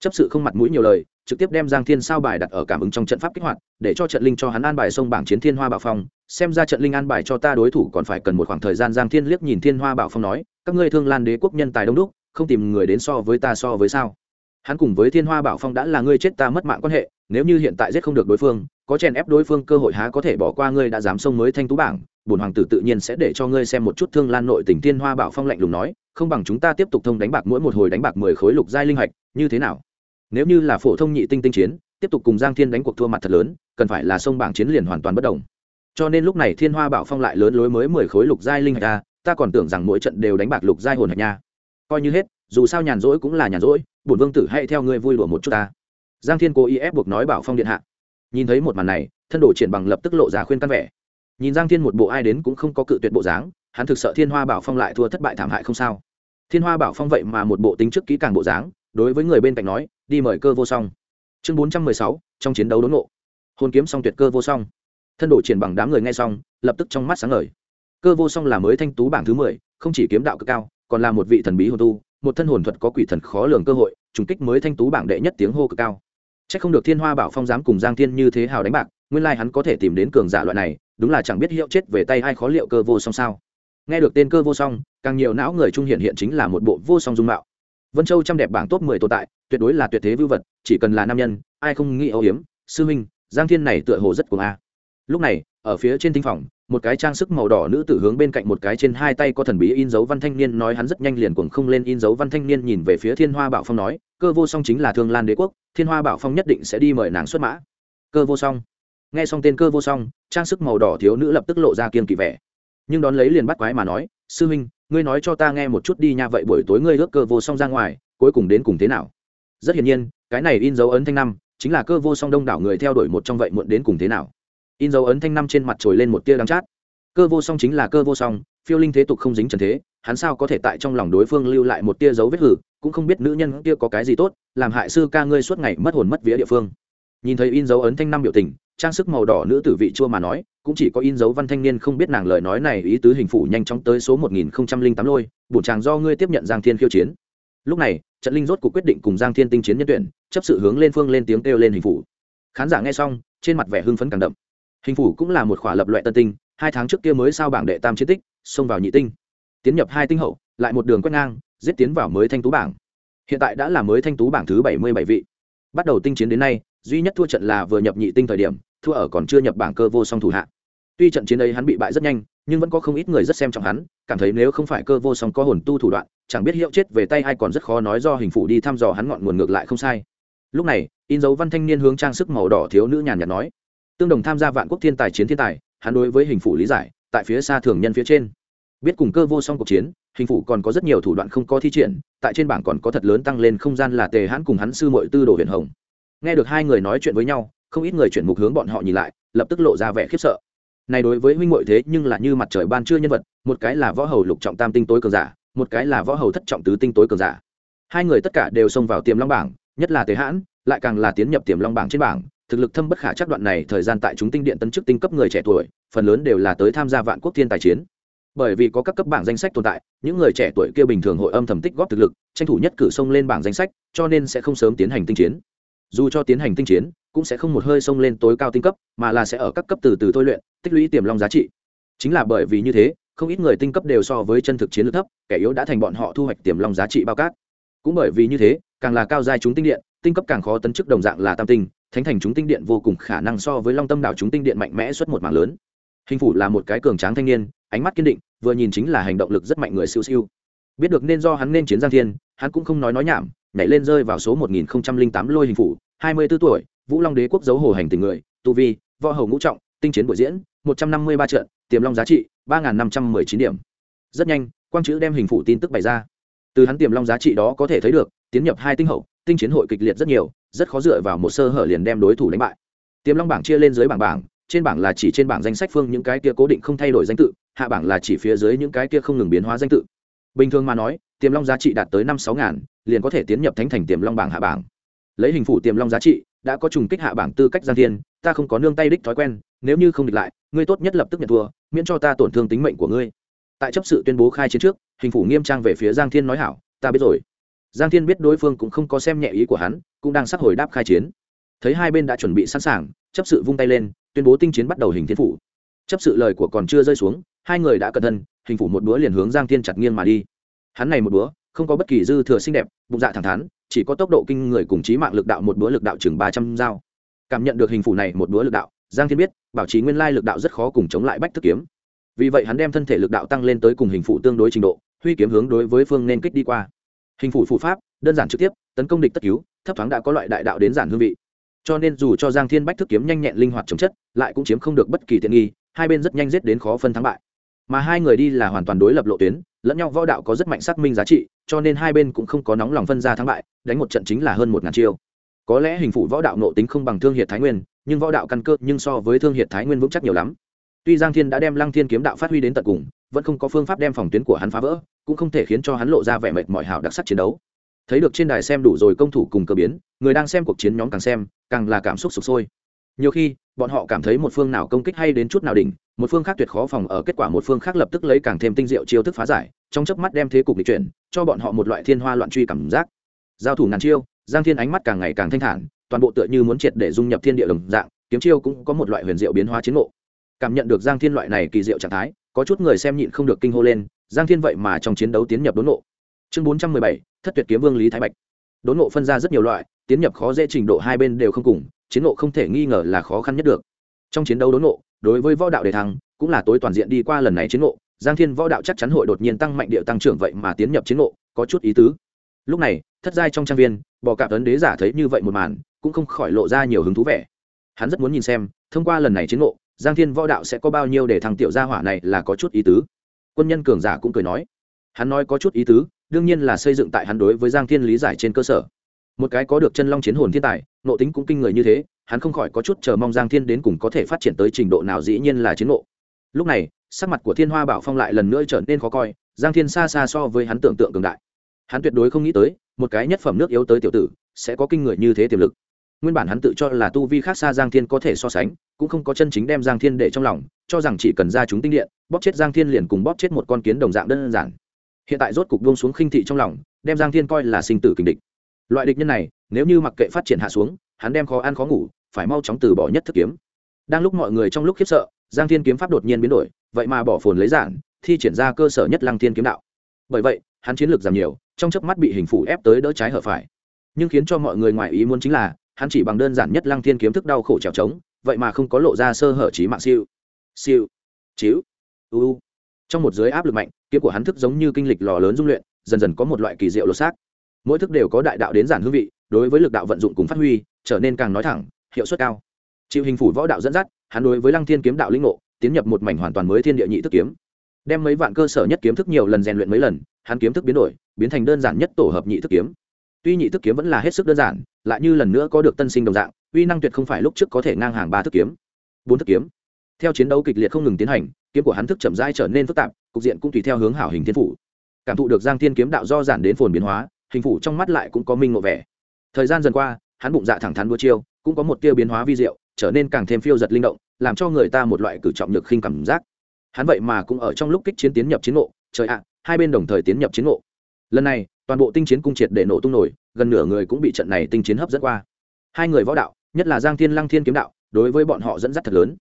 Chấp sự không mặt mũi nhiều lời, trực tiếp đem giang thiên sao bài đặt ở cảm ứng trong trận pháp kích hoạt, để cho trận linh cho hắn an bài sông bảng chiến thiên hoa bảo phong. Xem ra trận linh an bài cho ta đối thủ còn phải cần một khoảng thời gian. Giang thiên liếc nhìn thiên hoa bảo phong nói, các ngươi thương lan đế quốc nhân tài đông đúc không tìm người đến so với ta so với sao? Hắn cùng với thiên hoa bảo phong đã là ngươi chết ta mất mạng quan hệ, nếu như hiện tại giết không được đối phương, có chèn ép đối phương cơ hội há có thể bỏ qua ngươi đã dám xông mới thanh tú bảng, bổn hoàng tử tự nhiên sẽ để cho ngươi xem một chút thương lan nội tình, thiên hoa bảo phong lạnh lùng nói, không bằng chúng ta tiếp tục thông đánh bạc mỗi một hồi đánh bạc mười khối lục giai linh hạch, như thế nào? Nếu như là phổ thông nhị tinh tinh chiến, tiếp tục cùng giang thiên đánh cuộc thua mặt thật lớn, cần phải là sông bảng chiến liền hoàn toàn bất đồng cho nên lúc này thiên hoa bảo phong lại lớn lối mới mười khối lục giai linh hạch ta ta còn tưởng rằng mỗi trận đều đánh bạc lục giai hồn hạch nha coi như hết, dù sao nhàn rỗi cũng là nhàn rỗi, bổn vương tử hãy theo ngươi vui đùa một chút ta. Giang thiên cố ý ép buộc nói bảo phong điện hạ. Nhìn thấy một màn này, thân đồ triển bằng lập tức lộ ra khuyên căn vẻ. Nhìn giang thiên một bộ ai đến cũng không có cự tuyệt bộ dáng, hắn thực sợ thiên hoa bảo phong lại thua thất bại thảm hại không sao. Thiên hoa bảo phong vậy mà một bộ tính trước kỹ càng bộ dáng, đối với người bên cạnh nói, đi mời cơ vô song. Chương bốn trăm mười sáu, trong chiến đấu đốn ngộ. Hôn kiếm song tuyệt cơ vô song. Thân đổ triển bằng đám người nghe xong, lập tức trong mắt sáng ngời. Cơ vô song là mới thanh tú bảng thứ mười, không chỉ kiếm đạo cực cao còn là một vị thần bí hồn tu, một thân hồn thuật có quỷ thần khó lường cơ hội, trùng kích mới thanh tú bảng đệ nhất tiếng hô cực cao. C h ắ c không được thiên hoa bảo phong dám cùng giang thiên như thế hào đánh bạc, nguyên lai hắn có thể tìm đến cường giả loại này, đúng là chẳng biết hiệu chết về tay ai khó liệu cơ vô song sao. Nghe được tên cơ vô song, càng nhiều não người trung hiện hiện chính là một bộ vô song dung mạo. Vân châu trăm đẹp bảng top mười tồn tại, tuyệt đối là tuyệt thế vưu vật, chỉ cần là nam nhân, ai không nghĩ âu hiếm sư huynh, giang thiên này tựa hồ rất cuồng a. Lúc này, ở phía trên tinh phòng một cái trang sức màu đỏ nữ tử hướng bên cạnh một cái trên hai tay có thần bí in dấu văn thanh niên nói hắn rất nhanh liền cuồng không lên in dấu văn thanh niên nhìn về phía thiên hoa bảo phong nói, cơ vô song chính là thương lan đế quốc, thiên hoa bảo phong nhất định sẽ đi mời nàng xuất mã. Cơ vô song. Nghe xong tên cơ vô song, trang sức màu đỏ thiếu nữ lập tức lộ ra kiên kỵ vẻ. Nhưng đón lấy liền bắt quái mà nói, sư huynh, ngươi nói cho ta nghe một chút đi nha, vậy buổi tối ngươi ước cơ vô song ra ngoài, cuối cùng đến cùng thế nào? Rất hiển nhiên, cái này in dấu ấn thanh năm, chính là cơ vô song đông đảo người theo đuổi một trong vậy muộn đến cùng thế nào in dấu ấn thanh năm trên mặt trồi lên một tia đắng chát. Cơ vô song chính là cơ vô song, phiêu linh thế tục không dính trần thế, hắn sao có thể tại trong lòng đối phương lưu lại một tia dấu vết hử, cũng không biết nữ nhân kia có cái gì tốt, làm hại sư ca ngươi suốt ngày mất hồn mất vía địa phương. Nhìn thấy in dấu ấn thanh năm biểu tình, trang sức màu đỏ nữ tử vị chua mà nói, cũng chỉ có in dấu văn thanh niên không biết nàng lời nói này ý tứ hình phủ nhanh chóng tới số một nghìn tám lôi, bổn chàng do ngươi tiếp nhận giang thiên khiêu chiến. Lúc này trận linh rốt cuộc quyết định cùng giang thiên tinh chiến nhân tuyển, chấp sự hướng lên phương lên tiếng kêu lên hình phủ. Khán giả nghe xong, trên mặt vẻ hưng phấn càng đậm hình phủ cũng là một khỏa lập loại tân tinh, hai tháng trước kia mới sao bảng đệ tam chiến tích, xông vào nhị tinh. Tiến nhập hai tinh hậu, lại một đường quét ngang, giết tiến vào mới thanh tú bảng. Hiện tại đã là mới thanh tú bảng thứ bảy mươi bảy vị. Bắt đầu tinh chiến đến nay, duy nhất thua trận là vừa nhập nhị tinh thời điểm, thua ở còn chưa nhập bảng cơ vô song thủ hạ. Tuy trận chiến ấy hắn bị bại rất nhanh, nhưng vẫn có không ít người rất xem trọng hắn, cảm thấy nếu không phải cơ vô song có hồn tu thủ đoạn, chẳng biết hiệu chết về tay hay còn rất khó nói do hình phủ đi thăm dò hắn ngọn nguồn ngược lại không sai. Lúc này, in dấu văn thanh niên hướng trang sức màu đỏ thiếu nữ nhàn nhạt nói tương đồng tham gia vạn quốc thiên tài chiến thiên tài, hắn đối với hình phủ lý giải, tại phía xa thường nhân phía trên. Biết cùng cơ vô song cuộc chiến, hình phủ còn có rất nhiều thủ đoạn không có thi triển, tại trên bảng còn có thật lớn tăng lên không gian là tề hãn cùng hắn sư mội tư đồ huyền hồng. Nghe được hai người nói chuyện với nhau, không ít người chuyển mục hướng bọn họ nhìn lại, lập tức lộ ra vẻ khiếp sợ. Này đối với huynh mội thế nhưng là như mặt trời ban trưa nhân vật, một cái là võ hầu lục trọng tam tinh tối cường giả, một cái là võ hầu thất trọng tứ tinh tối cường giả. Hai người tất cả đều xông vào tiềm long bảng, nhất là tề hãn, lại càng là tiến nhập tiềm long bảng trên bảng thực lực thâm bất khả chắc đoạn này thời gian tại chúng tinh điện tân chức tinh cấp người trẻ tuổi, phần lớn đều là tới tham gia vạn quốc thiên tài chiến. Bởi vì có các cấp bảng danh sách tồn tại, những người trẻ tuổi kia bình thường hội âm thầm tích góp thực lực, tranh thủ nhất cử xông lên bảng danh sách, cho nên sẽ không sớm tiến hành tinh chiến. Dù cho tiến hành tinh chiến, cũng sẽ không một hơi xông lên tối cao tinh cấp, mà là sẽ ở các cấp từ từ tôi luyện, tích lũy tiềm long giá trị. Chính là bởi vì như thế, không ít người tinh cấp đều so với chân thực chiến lược thấp, kẻ yếu đã thành bọn họ thu hoạch tiềm long giá trị bao cát. Cũng bởi vì như thế, càng là cao giai chúng tinh điện, tinh cấp càng khó tấn chức đồng dạng là tam tinh thánh thành chúng tinh điện vô cùng khả năng so với long tâm đảo chúng tinh điện mạnh mẽ xuất một mảng lớn. Hình phủ là một cái cường tráng thanh niên, ánh mắt kiên định, vừa nhìn chính là hành động lực rất mạnh người siêu siêu. Biết được nên do hắn nên chiến giang thiên, hắn cũng không nói nói nhảm, nhảy lên rơi vào số một nghìn tám lôi hình phủ 24 tuổi, vũ long đế quốc dấu hồ hành tình người, tu vi, võ hầu ngũ trọng, tinh chiến buổi diễn, một trăm năm mươi ba trận, tiềm long giá trị, ba năm trăm m ư ơ i chín điểm. Rất nhanh, quang chữ đem hình phủ tin tức bày ra. Từ hắn tiềm long giá trị đó có thể thấy được tiến nhập hai tinh hậu, tinh chiến hội kịch liệt rất nhiều, rất khó dựa vào một sơ hở liền đem đối thủ đánh bại. Tiềm long bảng chia lên dưới bảng bảng, trên bảng là chỉ trên bảng danh sách phương những cái kia cố định không thay đổi danh tự, hạ bảng là chỉ phía dưới những cái kia không ngừng biến hóa danh tự. Bình thường mà nói, tiềm long giá trị đạt tới năm sáu ngàn, liền có thể tiến nhập thánh thành tiềm long bảng hạ bảng. Lấy hình phủ tiềm long giá trị, đã có trùng kích hạ bảng tư cách giang thiên, ta không có nương tay đích thói quen, nếu như không địch lại, ngươi tốt nhất lập tức nhận thua, miễn cho ta tổn thương tính mệnh của ngươi. Tại chấp sự tuyên bố khai chiến trước, hình phủ nghiêm trang về phía giang thiên nói hảo, ta biết rồi giang thiên biết đối phương cũng không có xem nhẹ ý của hắn, cũng đang sắp hồi đáp khai chiến. Thấy hai bên đã chuẩn bị sẵn sàng, chấp sự vung tay lên, tuyên bố tinh chiến bắt đầu hình thiên phủ. Chấp sự lời của còn chưa rơi xuống, hai người đã cẩn thân hình phủ một búa liền hướng giang thiên chặt nghiêng mà đi. Hắn này một búa, không có bất kỳ dư thừa xinh đẹp, bụng dạ thẳng thắn, chỉ có tốc độ kinh người cùng trí mạng lực đạo một búa lực đạo chừng ba trăm dao. Cảm nhận được hình phủ này một búa lực đạo, giang thiên biết, bảo trì nguyên lai lực đạo rất khó cùng chống lại bách thức kiếm. Vì vậy hắn đem thân thể lực đạo tăng lên tới cùng hình phủ tương đối trình độ, huy kiếm hướng đối với phương nên kích đi qua hình phủ phụ pháp, đơn giản trực tiếp, tấn công địch tất cứu, thấp thoáng đã có loại đại đạo đến giản hương vị. Cho nên dù cho giang thiên bách thức kiếm nhanh nhẹn linh hoạt chống chất, lại cũng chiếm không được bất kỳ tiện nghi, hai bên rất nhanh giết đến khó phân thắng bại. Mà hai người đi là hoàn toàn đối lập lộ tuyến, lẫn nhau võ đạo có rất mạnh xác minh giá trị, cho nên hai bên cũng không có nóng lòng phân ra thắng bại, đánh một trận chính là hơn một ngàn chiêu. Có lẽ hình phụ võ đạo nộ tính không bằng thương hiệt thái nguyên, nhưng võ đạo căn cơ nhưng so với thương hiệt thái nguyên vững chắc nhiều lắm. Tuy giang thiên đã đem lăng thiên kiếm đạo phát huy đến tận cùng vẫn không có phương pháp đem phòng tuyến của hắn phá vỡ, cũng không thể khiến cho hắn lộ ra vẻ mệt mỏi hảo đặc sắc chiến đấu. Thấy được trên đài xem đủ rồi công thủ cùng cơ biến, người đang xem cuộc chiến nhóm càng xem, càng là cảm xúc sụp sôi. Nhiều khi, bọn họ cảm thấy một phương nào công kích hay đến chút nào đỉnh, một phương khác tuyệt khó phòng ở, kết quả một phương khác lập tức lấy càng thêm tinh diệu chiêu thức phá giải, trong chớp mắt đem thế cục bị chuyển, cho bọn họ một loại thiên hoa loạn truy cảm giác. Giao thủ ngàn chiêu, giang thiên ánh mắt càng ngày càng thanh thản, toàn bộ tựa như muốn triệt để dung nhập thiên địa đồng dạng, kiếm chiêu cũng có một loại huyền diệu biến hóa chiến ngộ. Cảm nhận được giang thiên loại này kỳ diệu trạng thái có chút người xem nhịn không được kinh hô lên giang thiên vậy mà trong chiến đấu tiến nhập đốn nộ. chương bốn trăm mười bảy thất tuyệt kiếm vương lý thái bạch đốn nộ phân ra rất nhiều loại tiến nhập khó dễ trình độ hai bên đều không cùng chiến nộ không thể nghi ngờ là khó khăn nhất được trong chiến đấu đốn nộ, đối với võ đạo đề thăng cũng là tối toàn diện đi qua lần này chiến nộ, giang thiên võ đạo chắc chắn hội đột nhiên tăng mạnh địa tăng trưởng vậy mà tiến nhập chiến nộ, có chút ý tứ lúc này thất giai trong trang viên bò cạp ấn đế giả thấy như vậy một màn cũng không khỏi lộ ra nhiều hứng thú vẻ hắn rất muốn nhìn xem thông qua lần này chiến nộ giang thiên võ đạo sẽ có bao nhiêu để thằng tiểu gia hỏa này là có chút ý tứ. Quân nhân cường giả cũng cười nói. Hắn nói có chút ý tứ, đương nhiên là xây dựng tại hắn đối với giang thiên lý giải trên cơ sở. Một cái có được chân long chiến hồn thiên tài nộ tính cũng kinh người như thế, hắn không khỏi có chút chờ mong giang thiên đến cùng có thể phát triển tới trình độ nào dĩ nhiên là chiến ngộ. Lúc này, sắc mặt của thiên hoa bảo phong lại lần nữa trở nên khó coi, giang thiên xa xa so với hắn tưởng tượng cường đại. Hắn tuyệt đối không nghĩ tới, một cái nhất phẩm nước yếu tới tiểu tử, sẽ có kinh người như thế tiềm lực nguyên bản hắn tự cho là tu vi khác xa giang thiên có thể so sánh, cũng không có chân chính đem giang thiên để trong lòng, cho rằng chỉ cần ra chúng tinh điện, bóp chết giang thiên liền cùng bóp chết một con kiến đồng dạng đơn giản. Hiện tại rốt cục buông xuống khinh thị trong lòng, đem giang thiên coi là sinh tử kình địch. Loại địch nhân này, nếu như mặc kệ phát triển hạ xuống, hắn đem khó ăn khó ngủ, phải mau chóng từ bỏ nhất thức kiếm. Đang lúc mọi người trong lúc khiếp sợ, giang thiên kiếm pháp đột nhiên biến đổi, vậy mà bỏ phồn lấy giản, thi triển ra cơ sở nhất lăng thiên kiếm đạo. Bởi vậy, hắn chiến lược giảm nhiều, trong chớp mắt bị hình phủ ép tới đỡ trái hở phải. Nhưng khiến cho mọi người ngoài ý muốn chính là hắn chỉ bằng đơn giản nhất lăng thiên kiếm thức đau khổ trèo trống, vậy mà không có lộ ra sơ hở trí mạng siêu. Siêu. Chiếu u trong một giới áp lực mạnh, kiếm của hắn thức giống như kinh lịch lò lớn dung luyện, dần dần có một loại kỳ diệu lột xác. Mỗi thức đều có đại đạo đến giản hương vị, đối với lực đạo vận dụng cùng phát huy, trở nên càng nói thẳng, hiệu suất cao. Chịu hình phủ võ đạo dẫn dắt, hắn đối với lăng thiên kiếm đạo linh ngộ, tiến nhập một mảnh hoàn toàn mới thiên địa nhị thức kiếm. Đem mấy vạn cơ sở nhất kiếm thức nhiều lần rèn luyện mấy lần, hắn kiếm thức biến đổi, biến thành đơn giản nhất tổ hợp nhị thức kiếm tuy nhị thức kiếm vẫn là hết sức đơn giản, lại như lần nữa có được tân sinh đồng dạng, uy năng tuyệt không phải lúc trước có thể ngang hàng ba thức kiếm. Bốn thức kiếm. Theo chiến đấu kịch liệt không ngừng tiến hành, kiếm của hắn thức chậm rãi trở nên phức tạp, cục diện cũng tùy theo hướng hảo hình thiên phủ. Cảm thụ được giang thiên kiếm đạo do giản đến phồn biến hóa, hình phủ trong mắt lại cũng có minh ngộ vẻ. Thời gian dần qua, hắn bụng dạ thẳng thắn đua chiêu, cũng có một tiêu biến hóa vi diệu, trở nên càng thêm phiêu giật linh động, làm cho người ta một loại cử trọng nhược khinh cảm giác. Hắn vậy mà cũng ở trong lúc kích chiến tiến nhập chiến ngộ, trời ạ, hai bên đồng thời tiến nhập chiến ngộ. Lần này toàn bộ tinh chiến cung triệt để nổ tung nổi, gần nửa người cũng bị trận này tinh chiến hấp dẫn qua. Hai người võ đạo, nhất là giang thiên lăng thiên kiếm đạo, đối với bọn họ dẫn dắt thật lớn.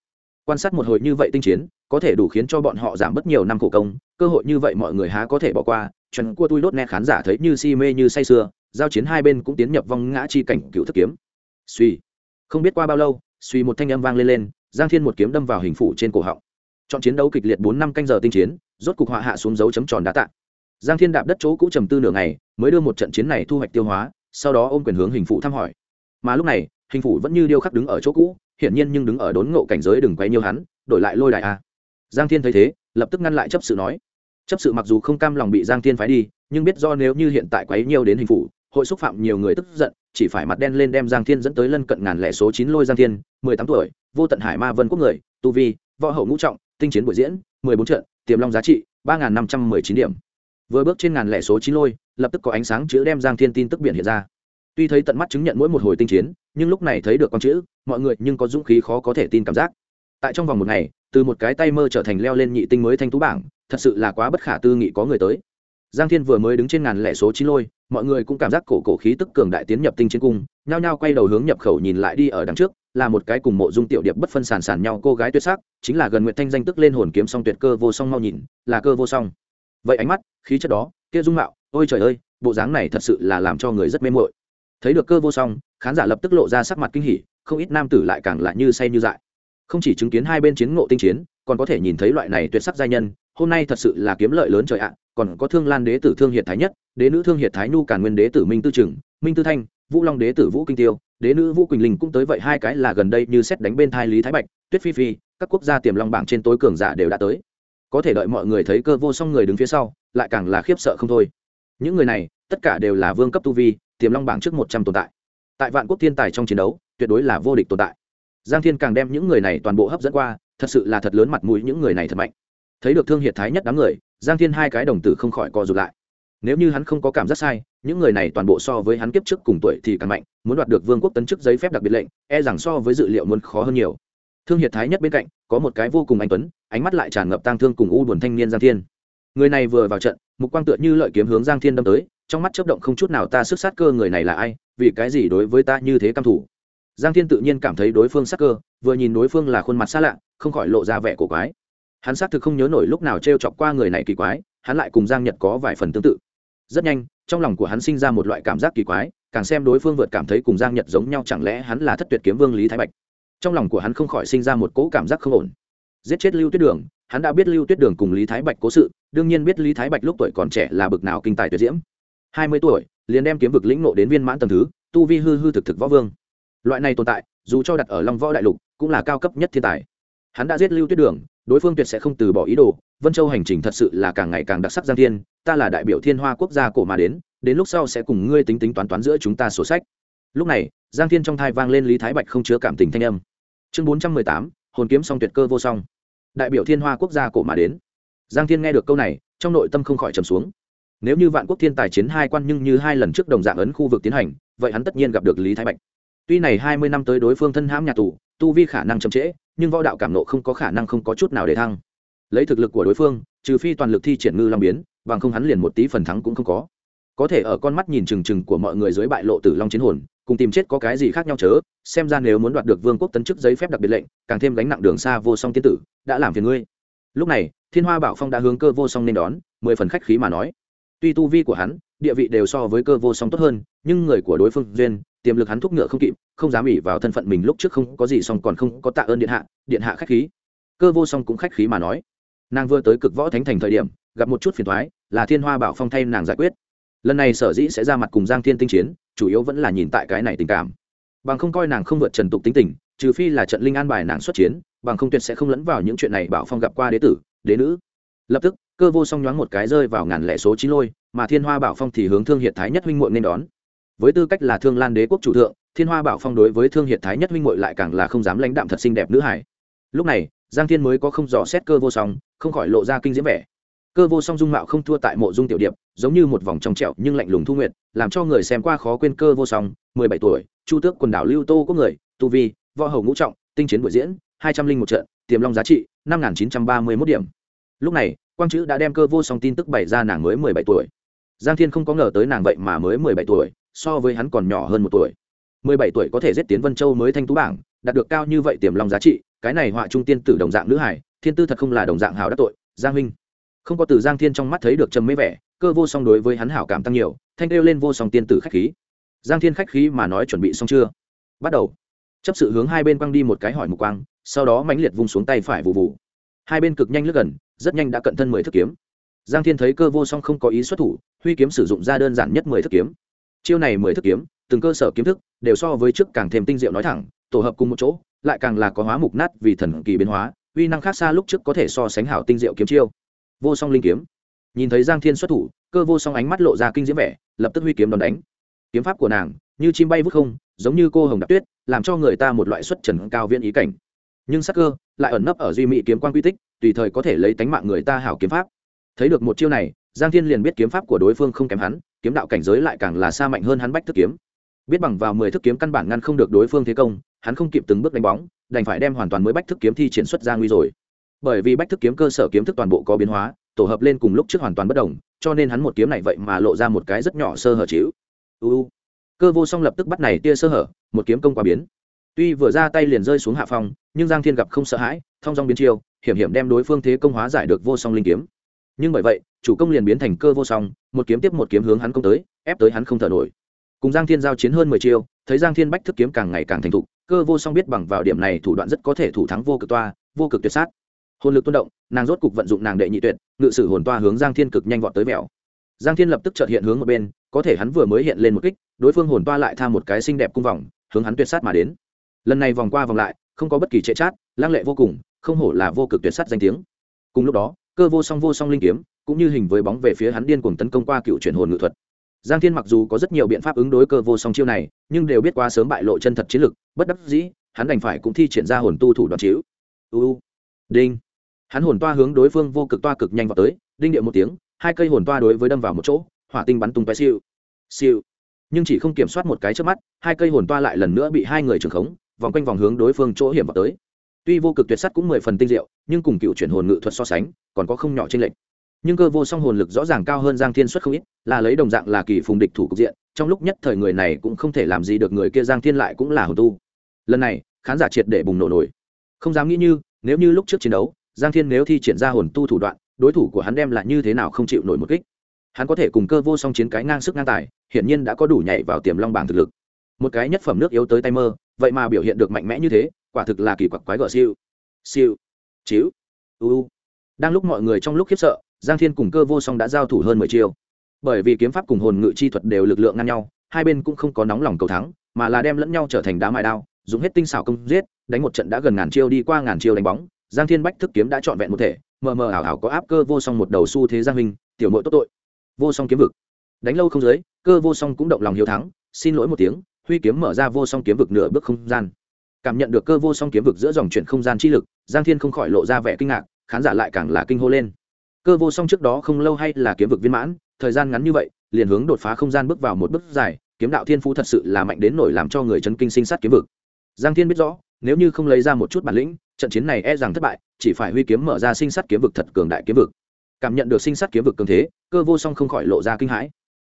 Quan sát một hồi như vậy tinh chiến, có thể đủ khiến cho bọn họ giảm bớt nhiều năm khổ công, cơ hội như vậy mọi người há có thể bỏ qua. Chuẩn cua tôi đốt nghe khán giả thấy như si mê như say sưa, giao chiến hai bên cũng tiến nhập vong ngã chi cảnh cựu thức kiếm. Suy không biết qua bao lâu suy một thanh âm vang lên lên, giang thiên một kiếm đâm vào hình phủ trên cổ họng. Chọn chiến đấu kịch liệt bốn năm canh giờ tinh chiến, rốt cục họa hạ xuống dấu chấm tròn đá tạ giang thiên đạp đất chỗ cũ trầm tư nửa ngày mới đưa một trận chiến này thu hoạch tiêu hóa sau đó ôm quyền hướng hình phụ thăm hỏi. Mà lúc này hình Phụ vẫn như điêu khắc đứng ở chỗ cũ hiển nhiên nhưng đứng ở đốn ngộ cảnh giới đừng quay nhiều hắn đổi lại lôi đại a. Giang thiên thấy thế lập tức ngăn lại chấp sự nói. Chấp sự mặc dù không cam lòng bị giang thiên phái đi nhưng biết do nếu như hiện tại quấy nhiều đến hình Phụ, hội xúc phạm nhiều người tức giận chỉ phải mặt đen lên đem giang thiên dẫn tới lân cận ngàn lẻ số chín lôi giang thiên mười tám tuổi vô tận hải ma vân quốc người tu vi võ hậu ngũ trọng tinh chiến buổi diễn mười bốn trận tiềm long giá trị ba năm trăm mười chín điểm vừa bước trên ngàn lẻ số chín lôi, lập tức có ánh sáng chữ đem giang thiên tin tức biển hiện ra. Tuy thấy tận mắt chứng nhận mỗi một hồi tinh chiến, nhưng lúc này thấy được con chữ, mọi người nhưng có dũng khí khó có thể tin cảm giác. Tại trong vòng một ngày, từ một cái tay mơ trở thành leo lên nhị tinh mới thanh tú bảng, thật sự là quá bất khả tư nghị có người tới. Giang thiên vừa mới đứng trên ngàn lẻ số chín lôi, mọi người cũng cảm giác cổ cổ khí tức cường đại tiến nhập tinh chiến cung, nhao nhao quay đầu hướng nhập khẩu nhìn lại đi ở đằng trước, là một cái cùng mộ dung tiểu điệp bất phân sàn sàn nhau cô gái tuyệt sắc, chính là gần nguyện thanh danh tức lên hồn kiếm song tuyệt cơ vô song mau nhìn, là cơ vô song vậy ánh mắt, khí chất đó, kia dung mạo, ôi trời ơi, bộ dáng này thật sự là làm cho người rất mê mội thấy được cơ vô song, khán giả lập tức lộ ra sắc mặt kinh hỉ, không ít nam tử lại càng lại như say như dại. Không chỉ chứng kiến hai bên chiến ngộ tinh chiến, còn có thể nhìn thấy loại này tuyệt sắc giai nhân, hôm nay thật sự là kiếm lợi lớn trời ạ, còn có thương lan đế tử thương hiệt thái nhất, đế nữ thương hiệt thái nhu càn nguyên đế tử minh tư trừng, minh tư thanh, vũ long đế tử vũ kinh tiêu, đế nữ vũ quỳnh linh cũng tới vậy hai cái là gần đây như xét đánh bên thai lý thái bạch, tuyết phi phi, các quốc gia tiềm long bảng trên tối cường giả đều đã tới có thể đợi mọi người thấy cơ vô song người đứng phía sau, lại càng là khiếp sợ không thôi. Những người này, tất cả đều là vương cấp tu vi, tiềm long bảng trước một trăm tồn tại. Tại vạn quốc thiên tài trong chiến đấu, tuyệt đối là vô địch tồn tại. Giang thiên càng đem những người này toàn bộ hấp dẫn qua, thật sự là thật lớn mặt mũi những người này thật mạnh. Thấy được thương hiệt thái nhất đám người, giang thiên hai cái đồng tử không khỏi co rụt lại. Nếu như hắn không có cảm giác sai, những người này toàn bộ so với hắn kiếp trước cùng tuổi thì càng mạnh, muốn đoạt được vương quốc tấn chức giấy phép đặc biệt lệnh e rằng so với dự liệu muốn khó hơn nhiều thương hiệt thái nhất bên cạnh, có một cái vô cùng anh tuấn, ánh mắt lại tràn ngập tang thương cùng u buồn thanh niên giang thiên. Người này vừa vào trận, mục quang tựa như lợi kiếm hướng giang thiên đâm tới, trong mắt chớp động không chút nào ta sức sát cơ người này là ai, vì cái gì đối với ta như thế căm thủ giang thiên tự nhiên cảm thấy đối phương sát cơ, vừa nhìn đối phương là khuôn mặt xa lạ, không khỏi lộ ra vẻ cổ quái. Hắn xác thực không nhớ nổi lúc nào t r e o chọc qua người này kỳ quái, hắn lại cùng giang nhật có vài phần tương tự. Rất nhanh, trong lòng của hắn sinh ra một loại cảm giác kỳ quái, càng xem đối phương vượt cảm thấy cùng giang nhật giống nhau chẳng lẽ hắn là thất tuyệt kiếm vương lý thái bạch trong lòng của hắn không khỏi sinh ra một cỗ cảm giác không ổn. Giết chết lưu tuyết đường, hắn đã biết lưu tuyết đường cùng lý thái bạch cố sự, đương nhiên biết lý thái bạch lúc tuổi còn trẻ là bực nào kinh tài tuyệt diễm. Hai mươi tuổi, liền đem kiếm vực lĩnh nộ đến viên mãn tầng thứ, tu vi hư hư thực thực võ vương. Loại này tồn tại, dù cho đặt ở long võ đại lục, cũng là cao cấp nhất thiên tài. Hắn đã giết lưu tuyết đường, đối phương tuyệt sẽ không từ bỏ ý đồ, vân châu hành trình thật sự là càng ngày càng đặc sắc giang thiên, ta là đại biểu thiên hoa quốc gia cổ mà đến đến lúc sau sẽ cùng ngươi tính tính toán toán giữa chúng ta sổ sách. Lúc này, giang thiên trong thai vang lên lý thái bạch không chứa cảm tình thanh âm chương bốn trăm mười tám, hồn kiếm song tuyệt cơ vô song. Đại biểu thiên hoa quốc gia cổ mà đến. Giang thiên nghe được câu này, trong nội tâm không khỏi trầm xuống. Nếu như vạn quốc thiên tài chiến hai quan nhưng như hai lần trước đồng dạng ấn khu vực tiến hành, vậy hắn tất nhiên gặp được lý thái bạch. Tuy này hai mươi năm tới đối phương thân hãm nhà tù, tu vi khả năng chậm trễ, nhưng võ đạo cảm nộ không có khả năng không có chút nào để thăng. Lấy thực lực của đối phương, trừ phi toàn lực thi triển ngư long biến, bằng không hắn liền một tí phần thắng cũng không có có thể ở con mắt nhìn trừng trừng của mọi người dưới bại lộ tử long chiến hồn, cùng tìm chết có cái gì khác nhau chớ? Xem ra nếu muốn đoạt được vương quốc tấn chức giấy phép đặc biệt lệnh, càng thêm gánh nặng đường xa vô song tiên tử, đã làm phiền ngươi. Lúc này, thiên hoa bảo phong đã hướng cơ vô song nên đón, mười phần khách khí mà nói. Tuy tu vi của hắn, địa vị đều so với cơ vô song tốt hơn, nhưng người của đối phương duyên, tiềm lực hắn thúc ngựa không kịp, không dám ỉ vào thân phận mình lúc trước không có gì song còn không có tạ ơn điện hạ điện hạ khách khí. Cơ vô song cũng khách khí mà nói. Nàng vừa tới cực võ thánh thành thời điểm, gặp một chút phiền thoái là thiên hoa bảo phong thay nàng giải quyết lần này sở dĩ sẽ ra mặt cùng giang thiên tinh chiến, chủ yếu vẫn là nhìn tại cái này tình cảm. Bằng không coi nàng không vượt trần tục tính tình, trừ phi là trận linh an bài nàng xuất chiến, bằng không tuyệt sẽ không lẫn vào những chuyện này bảo phong gặp qua đế tử, đế nữ. Lập tức, cơ vô song nhoáng một cái rơi vào ngàn lẻ số chín lôi, mà thiên hoa bảo phong thì hướng thương hiệt thái nhất huynh muội nên đón. Với tư cách là thương lan đế quốc chủ thượng, thiên hoa bảo phong đối với thương hiệt thái nhất huynh muội lại càng là không dám lãnh đạm thật xinh đẹp nữ hải lúc này, giang thiên mới có không dò xét cơ vô song, không khỏi lộ ra kinh diễm vẻ cơ vô song dung mạo không thua tại mộ dung tiểu điệp, giống như một vòng trong trẹo nhưng lạnh lùng thu nguyện làm cho người xem qua khó quên cơ vô song, mười bảy tuổi, chu tước quần đảo lưu tô có người, tu vi, võ hầu ngũ trọng, tinh chiến buổi diễn, hai trăm linh một trận, tiềm long giá trị, năm nghìn chín trăm ba mươi mốt điểm. Lúc này, quang chữ đã đem cơ vô song tin tức bày ra nàng mới mười bảy tuổi. Giang thiên không có ngờ tới nàng vậy mà mới mười bảy tuổi, so với hắn còn nhỏ hơn một tuổi. Mười bảy tuổi có thể giết tiến vân châu mới thanh tú bảng, đạt được cao như vậy tiềm long giá trị, cái này họa trung tiên tử đồng dạng nữ hải, thiên tư thật không là đồng dạng hào đắc tội, giang huynh không có từ giang thiên trong mắt thấy được trầm mấy vẻ, cơ vô song đối với hắn hảo cảm tăng nhiều, thanh kêu lên vô song tiên tử khách khí. Giang thiên khách khí mà nói chuẩn bị xong chưa? Bắt đầu. Chấp sự hướng hai bên quăng đi một cái hỏi mục quang, sau đó mãnh liệt vung xuống tay phải vụ vụ hai bên cực nhanh lướt gần, rất nhanh đã cận thân mười thức kiếm. Giang thiên thấy cơ vô song không có ý xuất thủ, huy kiếm sử dụng ra đơn giản nhất mười thức kiếm. Chiêu này mười thức kiếm, từng cơ sở kiếm thức, đều so với trước càng thêm tinh diệu nói thẳng, tổ hợp cùng một chỗ, lại càng là có hóa mục nát vì thần kỳ biến hóa, uy năng khác xa lúc trước có thể so sánh hảo tinh diệu kiếm chiêu vô song linh kiếm. Nhìn thấy giang thiên xuất thủ, cơ vô song ánh mắt lộ ra kinh diễm vẻ, lập tức huy kiếm đòn đánh. Kiếm pháp của nàng, như chim bay vút không, giống như cô hồng đặc tuyết, làm cho người ta một loại xuất trần cao viễn ý cảnh. Nhưng sắc cơ lại ẩn nấp ở duy mỹ kiếm quan quy tích, tùy thời có thể lấy tánh mạng người ta hảo kiếm pháp. Thấy được một chiêu này, giang thiên liền biết kiếm pháp của đối phương không kém hắn, kiếm đạo cảnh giới lại càng là xa mạnh hơn hắn bách thức kiếm. Biết bằng vào mười thức kiếm căn bản ngăn không được đối phương thế công, hắn không kịp từng bước đánh bóng, đành phải đem hoàn toàn mới bách thức kiếm thi triển xuất ra nguy rồi bởi vì bách thức kiếm cơ sở kiếm thức toàn bộ có biến hóa, tổ hợp lên cùng lúc trước hoàn toàn bất đồng, cho nên hắn một kiếm này vậy mà lộ ra một cái rất nhỏ sơ hở chịu. Uu cơ vô song lập tức bắt này tia sơ hở, một kiếm công qua biến. Tuy vừa ra tay liền rơi xuống hạ phong, nhưng giang thiên gặp không sợ hãi thong dong biến chiêu, hiểm hiểm đem đối phương thế công hóa giải được vô song linh kiếm. Nhưng bởi vậy, chủ công liền biến thành cơ vô song, một kiếm tiếp một kiếm hướng hắn công tới, ép tới hắn không thở nổi. Cùng giang thiên giao chiến hơn mười chiêu, thấy giang thiên bách thức kiếm càng ngày càng thành thục, cơ vô song biết bằng vào điểm này thủ đoạn rất có thể thủ thắng vô cực toa, vô cực tuyệt sát hồn lực tuôn động, nàng rốt cục vận dụng nàng đệ nhị tuyệt, ngự sử hồn toa hướng giang thiên cực nhanh vọt tới mèo giang thiên lập tức trợt hiện hướng một bên, có thể hắn vừa mới hiện lên một kích, đối phương hồn toa lại tha một cái xinh đẹp cung vòng, hướng hắn tuyệt sát mà đến. Lần này vòng qua vòng lại, không có bất kỳ trệ chát lang lệ vô cùng, không hổ là vô cực tuyệt sát danh tiếng. Cùng lúc đó, cơ vô song vô song linh kiếm, cũng như hình với bóng về phía hắn điên cuồng tấn công qua cựu chuyển hồn ngự thuật. Giang thiên mặc dù có rất nhiều biện pháp ứng đối cơ vô song chiêu này, nhưng đều biết qua sớm bại lộ chân thật chiến lực, bất đắc dĩ, hắn đành phải cũng thi triển ra hồn tu thủ đoạn chiếu. U. Đinh hắn hồn toa hướng đối phương vô cực toa cực nhanh vào tới, đinh điệu một tiếng, hai cây hồn toa đối với đâm vào một chỗ, hỏa tinh bắn tung tóe siêu. Siêu. Nhưng chỉ không kiểm soát một cái trước mắt, hai cây hồn toa lại lần nữa bị hai người trường khống, vòng quanh vòng hướng đối phương chỗ hiểm vào tới. Tuy vô cực tuyệt sắt cũng mười phần tinh diệu, nhưng cùng cựu chuyển hồn ngự thuật so sánh, còn có không nhỏ trên lệnh nhưng cơ vô song hồn lực rõ ràng cao hơn giang thiên xuất không ít, là lấy đồng dạng là kỳ phùng địch thủ cục diện, trong lúc nhất thời người này cũng không thể làm gì được người kia giang thiên lại cũng là hồn tu. Lần này, khán giả triệt để bùng nổ nổi. Không dám nghĩ như, nếu như lúc trước chiến đấu giang thiên nếu thi triển ra hồn tu thủ đoạn, đối thủ của hắn đem là như thế nào không chịu nổi một kích. Hắn có thể cùng cơ vô song chiến cái ngang sức ngang tài, hiển nhiên đã có đủ nhảy vào tiềm long bảng thực lực. Một cái nhất phẩm nước yếu tới tay mơ, vậy mà biểu hiện được mạnh mẽ như thế, quả thực là kỳ quặc quái gở siêu. Siêu. Chiếu u đang lúc mọi người trong lúc khiếp sợ, giang thiên cùng cơ vô song đã giao thủ hơn mười chiêu. Bởi vì kiếm pháp cùng hồn ngự chi thuật đều lực lượng ngang nhau, hai bên cũng không có nóng lòng cầu thắng, mà là đem lẫn nhau trở thành đá mại đao, dùng hết tinh xảo công giết, đánh một trận đã gần ngàn chiêu đi qua ngàn chiêu đánh bóng giang thiên bách thức kiếm đã trọn vẹn một thể, mờ mờ ảo ảo có áp cơ vô song một đầu xu thế giang hình tiểu mội tốt tội. Vô song kiếm vực. Đánh lâu không giới cơ vô song cũng động lòng hiếu thắng, xin lỗi một tiếng, huy kiếm mở ra vô song kiếm vực nửa bước không gian. Cảm nhận được cơ vô song kiếm vực giữa dòng chuyển không gian chi lực, giang thiên không khỏi lộ ra vẻ kinh ngạc, khán giả lại càng là kinh hô lên. Cơ vô song trước đó không lâu hay là kiếm vực viên mãn, thời gian ngắn như vậy, liền hướng đột phá không gian bước vào một bước dài, kiếm đạo thiên phú thật sự là mạnh đến nổi làm cho người chấn kinh sinh sát kiếm vực. Giang thiên biết rõ nếu như không lấy ra một chút bản lĩnh, trận chiến này e rằng thất bại, chỉ phải huy kiếm mở ra sinh sát kiếm vực thật cường đại kiếm vực. Cảm nhận được sinh sát kiếm vực cường thế, cơ vô song không khỏi lộ ra kinh hãi.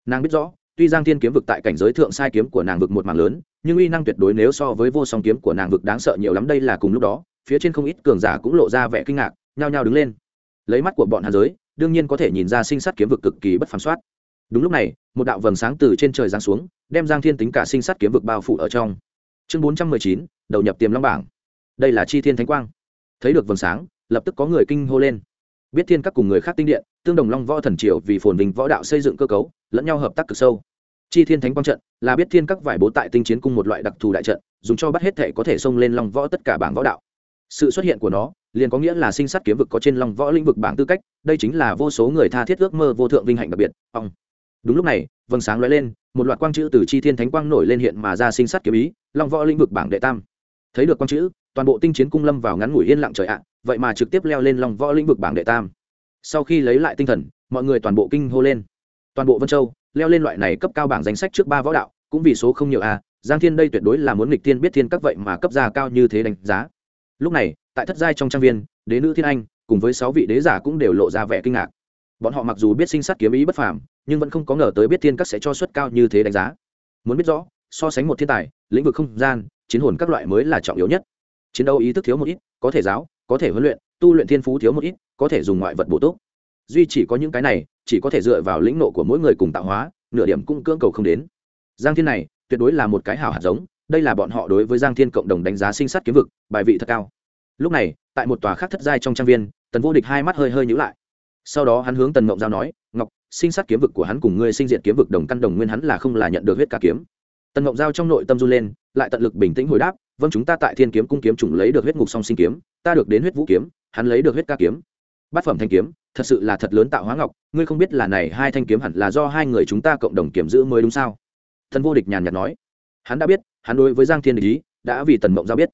Nàng biết rõ, tuy giang thiên kiếm vực tại cảnh giới thượng sai kiếm của nàng vực một mảng lớn, nhưng uy năng tuyệt đối nếu so với vô song kiếm của nàng vực đáng sợ nhiều lắm đây là cùng lúc đó, phía trên không ít cường giả cũng lộ ra vẻ kinh ngạc, nhao nhao đứng lên. Lấy mắt của bọn hà giới, đương nhiên có thể nhìn ra sinh sát kiếm vực cực kỳ bất phàm soát. Đúng lúc này, một đạo vầng sáng từ trên trời giáng xuống, đem giang thiên tính cả sinh sát kiếm vực bao phủ ở trong. Chương bốn trăm mười chín đầu nhập tiềm long bảng. Đây là chi thiên thánh quang. Thấy được vầng sáng, lập tức có người kinh hô lên. Biết thiên các cùng người khác tinh điện, tương đồng long võ thần triều vì phồn vinh võ đạo xây dựng cơ cấu, lẫn nhau hợp tác cực sâu. Chi thiên thánh quang trận là biết thiên các vải bố tại tinh chiến cung một loại đặc thù đại trận, dùng cho bắt hết thể có thể xông lên long võ tất cả bảng võ đạo. Sự xuất hiện của nó, liền có nghĩa là sinh sát kiếm vực có trên long võ lĩnh vực bảng tư cách, đây chính là vô số người tha thiết ước mơ vô thượng vinh hạnh đặc biệt ông đúng lúc này, vầng sáng lóe lên, một loạt quang chữ từ chi thiên thánh quang nổi lên hiện mà ra sinh sát kiếm ý, long võ lĩnh vực bảng đệ tam thấy được con chữ, toàn bộ tinh chiến cung lâm vào ngắn ngủi yên lặng trời ạ, vậy mà trực tiếp leo lên lòng võ lĩnh vực bảng đệ tam. Sau khi lấy lại tinh thần, mọi người toàn bộ kinh hô lên. Toàn bộ vân châu, leo lên loại này cấp cao bảng danh sách trước ba võ đạo, cũng vì số không nhiều a giang thiên đây tuyệt đối là muốn nghịch tiên biết thiên các vậy mà cấp gia cao như thế đánh giá. Lúc này, tại thất giai trong trang viên, đế nữ thiên anh cùng với sáu vị đế giả cũng đều lộ ra vẻ kinh ngạc. Bọn họ mặc dù biết sinh sát kiếm ý bất phàm, nhưng vẫn không có ngờ tới biết thiên các sẽ cho suất cao như thế đánh giá. Muốn biết rõ, so sánh một thiên tài, lĩnh vực không gian chiến hồn các loại mới là trọng yếu nhất. Chiến đấu ý thức thiếu một ít, có thể giáo, có thể huấn luyện, tu luyện thiên phú thiếu một ít, có thể dùng ngoại vật bổ túc. Duy chỉ có những cái này, chỉ có thể dựa vào lĩnh nộ của mỗi người cùng tạo hóa, nửa điểm cũng cưỡng cầu không đến. Giang thiên này, tuyệt đối là một cái hào hạt giống, đây là bọn họ đối với giang thiên cộng đồng đánh giá sinh sát kiếm vực, bài vị thật cao. Lúc này, tại một tòa khác thất giai trong trang viên, tần vô địch hai mắt hơi hơi nhữ lại. Sau đó hắn hướng tần ngộng giao nói, ngọc, sinh sát kiếm vực của hắn cùng ngươi sinh diện kiếm vực đồng căn đồng nguyên hắn là không là nhận được huyết ca kiếm tần ngộng giao trong nội tâm run lên, lại tận lực bình tĩnh hồi đáp vâng chúng ta tại thiên kiếm cung kiếm chủng lấy được huyết ngục song sinh kiếm, ta được đến huyết vũ kiếm, hắn lấy được huyết ca kiếm. Bát phẩm thanh kiếm, thật sự là thật lớn tạo hóa ngọc, ngươi không biết là này hai thanh kiếm hẳn là do hai người chúng ta cộng đồng kiểm giữ mới đúng sao? Thần vô địch nhàn nhạt nói. Hắn đã biết, hắn đối với giang thiên ý, đã vì tần mộng giao biết.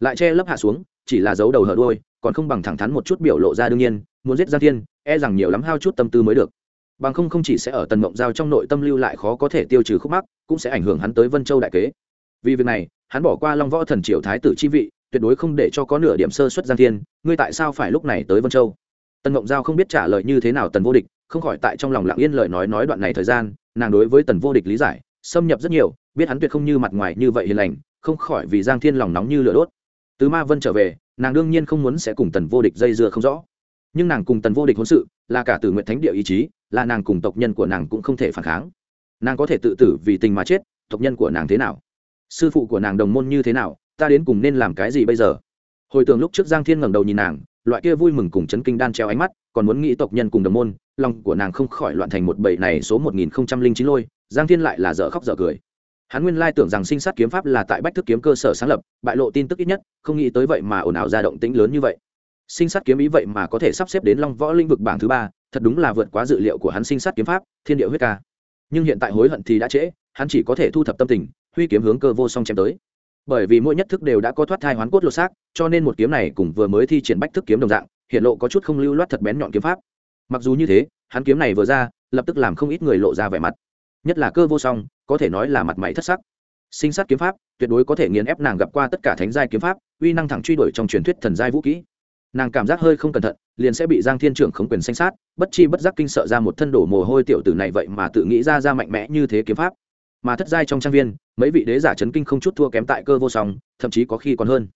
Lại che lấp hạ xuống, chỉ là giấu đầu hở đuôi, còn không bằng thẳng thắn một chút biểu lộ ra đương nhiên, muốn giết giang thiên e rằng nhiều lắm hao chút tâm tư mới được bằng không không chỉ sẽ ở tần mộng giao trong nội tâm lưu lại khó có thể tiêu trừ khúc mắc, cũng sẽ ảnh hưởng hắn tới vân châu đại kế. Vì việc này, hắn bỏ qua long võ thần triều thái tử chi vị, tuyệt đối không để cho có nửa điểm sơ xuất giang thiên. Ngươi tại sao phải lúc này tới vân châu? Tần mộng giao không biết trả lời như thế nào tần vô địch, không khỏi tại trong lòng lặng yên lời nói nói đoạn này thời gian, nàng đối với tần vô địch lý giải, xâm nhập rất nhiều, biết hắn tuyệt không như mặt ngoài như vậy hiền lành, không khỏi vì giang thiên lòng nóng như lửa đốt. Từ ma vân trở về, nàng đương nhiên không muốn sẽ cùng tần vô địch dây dưa không rõ. Nhưng nàng cùng tần vô địch hôn sự, là cả từ nguyện thánh địa ý chí là nàng cùng tộc nhân của nàng cũng không thể phản kháng. Nàng có thể tự tử vì tình mà chết, tộc nhân của nàng thế nào? Sư phụ của nàng đồng môn như thế nào? Ta đến cùng nên làm cái gì bây giờ? Hồi tưởng lúc trước giang thiên ngẩng đầu nhìn nàng, loại kia vui mừng cùng chấn kinh đan treo ánh mắt, còn muốn nghĩ tộc nhân cùng đồng môn, lòng của nàng không khỏi loạn thành một bầy này số một nghìn không trăm linh chín lôi, giang thiên lại là dở khóc dở cười. Hắn nguyên lai tưởng rằng sinh sát kiếm pháp là tại bách thức kiếm cơ sở sáng lập, bại lộ tin tức ít nhất, không nghĩ tới vậy mà ồn ào ra động tĩnh lớn như vậy. Sinh sát kiếm ý vậy mà có thể sắp xếp đến long võ lĩnh vực bảng thứ ba thật đúng là vượt quá dự liệu của hắn sinh sát kiếm pháp, thiên địa huyết ca. Nhưng hiện tại hối hận thì đã trễ, hắn chỉ có thể thu thập tâm tình, huy kiếm hướng cơ vô song chém tới. Bởi vì mỗi nhất thức đều đã có thoát thai hoán cốt lột xác, cho nên một kiếm này cùng vừa mới thi triển bách thức kiếm đồng dạng, hiện lộ có chút không lưu loát thật bén nhọn kiếm pháp. Mặc dù như thế, hắn kiếm này vừa ra, lập tức làm không ít người lộ ra vẻ mặt. Nhất là cơ vô song, có thể nói là mặt mày thất sắc. Sinh sát kiếm pháp, tuyệt đối có thể nghiền ép nàng gặp qua tất cả thánh giai kiếm pháp, uy năng thẳng truy đuổi trong truyền thuyết thần giai vũ kỹ. Nàng cảm giác hơi không cẩn thận liền sẽ bị giang thiên trưởng khống quyền xanh sát, bất chi bất giác kinh sợ ra một thân đổ mồ hôi tiểu tử này vậy mà tự nghĩ ra ra mạnh mẽ như thế kiếm pháp. Mà thất giai trong trang viên, mấy vị đế giả chấn kinh không chút thua kém tại cơ vô song, thậm chí có khi còn hơn.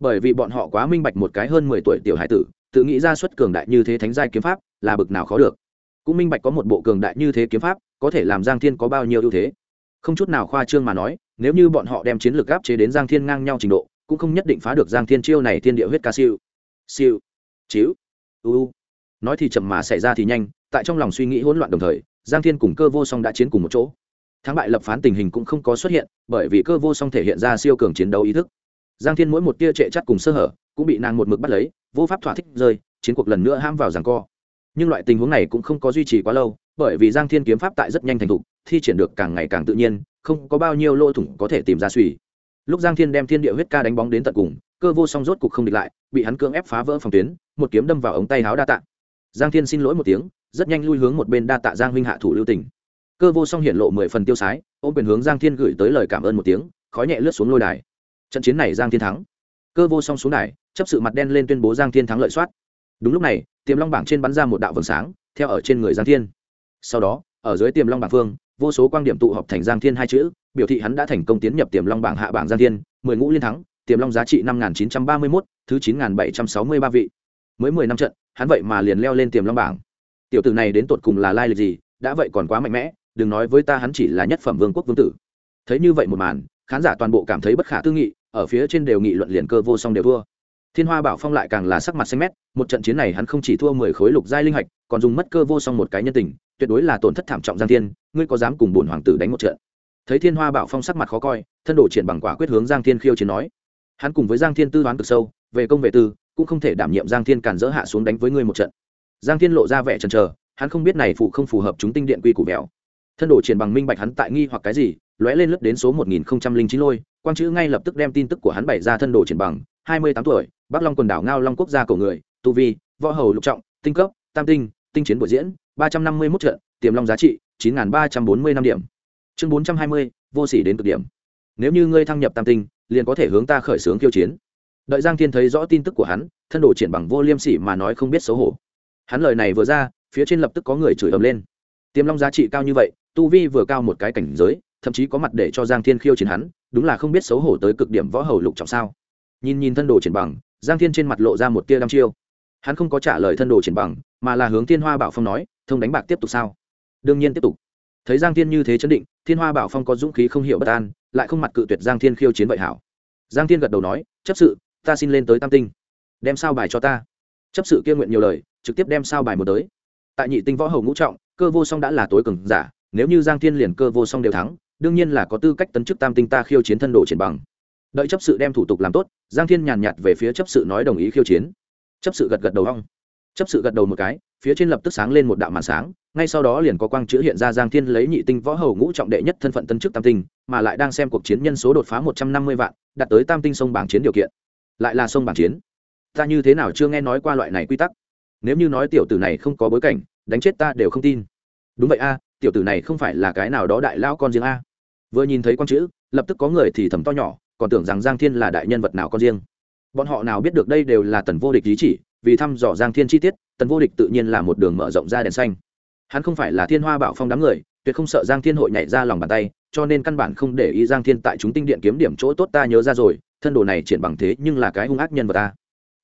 Bởi vì bọn họ quá minh bạch một cái hơn mười tuổi tiểu hải tử, tự nghĩ ra xuất cường đại như thế thánh giai kiếm pháp là bực nào khó được. Cũng minh bạch có một bộ cường đại như thế kiếm pháp, có thể làm giang thiên có bao nhiêu ưu thế. Không chút nào khoa trương mà nói, nếu như bọn họ đem chiến lược áp chế đến giang thiên ngang nhau trình độ, cũng không nhất định phá được giang thiên chiêu này thiên địa huyết ca siêu. Siêu. Chiếu u nói thì chậm mà xảy ra thì nhanh, tại trong lòng suy nghĩ hỗn loạn đồng thời, giang thiên cùng cơ vô song đã chiến cùng một chỗ. Thắng bại lập phán tình hình cũng không có xuất hiện, bởi vì cơ vô song thể hiện ra siêu cường chiến đấu ý thức. Giang thiên mỗi một tia trệ chắt cùng sơ hở, cũng bị nàng một mực bắt lấy, vô pháp thỏa thích rơi, chiến cuộc lần nữa ham vào giằng co. Nhưng loại tình huống này cũng không có duy trì quá lâu, bởi vì giang thiên kiếm pháp tại rất nhanh thành thục, thi triển được càng ngày càng tự nhiên, không có bao nhiêu lỗ thủng có thể tìm ra suy. Lúc giang thiên đem thiên địa huyết ca đánh bóng đến tận cùng, cơ vô song rốt cục không địch lại, bị hắn cưỡng ép phá vỡ phòng tuyến một kiếm đâm vào ống tay háo đa tạ. Giang thiên xin lỗi một tiếng, rất nhanh lui hướng một bên đa tạ giang huynh hạ thủ lưu tình. Cơ vô song hiện lộ mười phần tiêu sái, ôm quyền hướng giang thiên gửi tới lời cảm ơn một tiếng, khói nhẹ lướt xuống lôi đài. Trận chiến này giang thiên thắng. Cơ vô song xuống đài, chấp sự mặt đen lên tuyên bố giang thiên thắng lợi soát. Đúng lúc này, tiềm long bảng trên bắn ra một đạo vầng sáng, theo ở trên người giang thiên. Sau đó, ở dưới tiềm long bảng phương, vô số quan điểm tụ họp thành giang thiên hai chữ, biểu thị hắn đã thành công tiến nhập tiềm long bảng hạ bảng giang thiên, mười ngũ liên thắng, tiềm long giá trị năm nghìn chín trăm ba mươi mốt, thứ chín nghìn bảy trăm sáu mươi ba vị mới mười năm trận, hắn vậy mà liền leo lên tiềm long bảng. Tiểu tử này đến tột cùng là lai lịch gì, đã vậy còn quá mạnh mẽ, đừng nói với ta hắn chỉ là nhất phẩm vương quốc vương tử. Thấy như vậy một màn, khán giả toàn bộ cảm thấy bất khả tư nghị, ở phía trên đều nghị luận liền cơ vô song đều thua. Thiên hoa bảo phong lại càng là sắc mặt xanh mét, một trận chiến này hắn không chỉ thua mười khối lục giai linh hạch, còn dùng mất cơ vô song một cái nhân tình, tuyệt đối là tổn thất thảm trọng giang thiên, ngươi có dám cùng bổn hoàng tử đánh một trận? Thấy thiên hoa bảo phong sắc mặt khó coi, thân đổ triển bằng quả quyết hướng giang thiên khiêu chiến nói. Hắn cùng với giang thiên tư đoán cực sâu, về công vệ tư cũng không thể đảm nhiệm giang thiên cản dỡ hạ xuống đánh với ngươi một trận. Giang thiên lộ ra vẻ chần chờ, hắn không biết này phụ không phù hợp chúng tinh điện quy củ mèo thân đồ triển bằng minh bạch hắn tại nghi hoặc cái gì, lóe lên lướt đến số một nghìn chín lôi, quang chữ ngay lập tức đem tin tức của hắn bày ra thân đồ triển bằng, hai mươi tám tuổi, bắc long quần đảo ngao long quốc gia cổ người, tu vi, võ hầu lục trọng, tinh cấp, tam tinh tinh chiến buổi diễn, ba trăm năm mươi mốt trận, tiềm long giá trị, chín nghìn ba trăm bốn mươi năm điểm. Chương bốn trăm hai mươi, vô sỉ đến cực điểm. Nếu như ngươi thăng nhập tam tinh, liền có thể hướng ta khởi xướng kiêu chiến đợi giang thiên thấy rõ tin tức của hắn, thân đồ triển bằng vô liêm sỉ mà nói không biết xấu hổ. Hắn lời này vừa ra, phía trên lập tức có người chửi ầm lên. Tiềm long giá trị cao như vậy, tu vi vừa cao một cái cảnh giới, thậm chí có mặt để cho giang thiên khiêu chiến hắn, đúng là không biết xấu hổ tới cực điểm võ hầu lục trọng sao. Nhìn nhìn thân đồ triển bằng, giang thiên trên mặt lộ ra một tia đăm chiêu. Hắn không có trả lời thân đồ triển bằng, mà là hướng thiên hoa bảo phong nói, thông đánh bạc tiếp tục sao? Đương nhiên tiếp tục. Thấy giang thiên như thế chấn định, thiên hoa bảo phong có dũng khí không hiểu bất an, lại không mặt cự tuyệt giang thiên khiêu chiến vậy hảo. Giang thiên gật đầu nói, chấp sự ta xin lên tới tam tinh. Đem sao bài cho ta. Chấp sự kia nguyện nhiều lời, trực tiếp đem sao bài một tới. Tại nhị tinh võ hầu ngũ trọng, cơ vô song đã là tối cường giả, nếu như giang thiên liền cơ vô song đều thắng, đương nhiên là có tư cách tấn chức tam tinh ta khiêu chiến thân đồ triển bằng. Đợi chấp sự đem thủ tục làm tốt, giang thiên nhàn nhạt về phía chấp sự nói đồng ý khiêu chiến. Chấp sự gật gật đầu hong chấp sự gật đầu một cái, phía trên lập tức sáng lên một đạo màn sáng, ngay sau đó liền có quang chữ hiện ra giang thiên lấy nhị tinh võ hầu ngũ trọng đệ nhất thân phận tân chức tam tinh, mà lại đang xem cuộc chiến nhân số đột phá một trăm năm mươi vạn, đạt tới tam tinh sông bảng chiến điều kiện lại là sông bảng chiến. Ta như thế nào chưa nghe nói qua loại này quy tắc? Nếu như nói tiểu tử này không có bối cảnh, đánh chết ta đều không tin. Đúng vậy a, tiểu tử này không phải là cái nào đó đại lao con riêng a. Vừa nhìn thấy con chữ, lập tức có người thì thầm to nhỏ, còn tưởng rằng giang thiên là đại nhân vật nào con riêng. Bọn họ nào biết được đây đều là tần vô địch lý chỉ, vì thăm dò giang thiên chi tiết, tần vô địch tự nhiên là một đường mở rộng ra đèn xanh. Hắn không phải là thiên hoa bảo phong đám người, tuyệt không sợ giang thiên hội nhảy ra lòng bàn tay, cho nên căn bản không để ý giang thiên tại chúng tinh điện kiếm điểm chỗ tốt ta nhớ ra rồi thân đồ này triển bằng thế nhưng là cái hung ác nhân vật ta.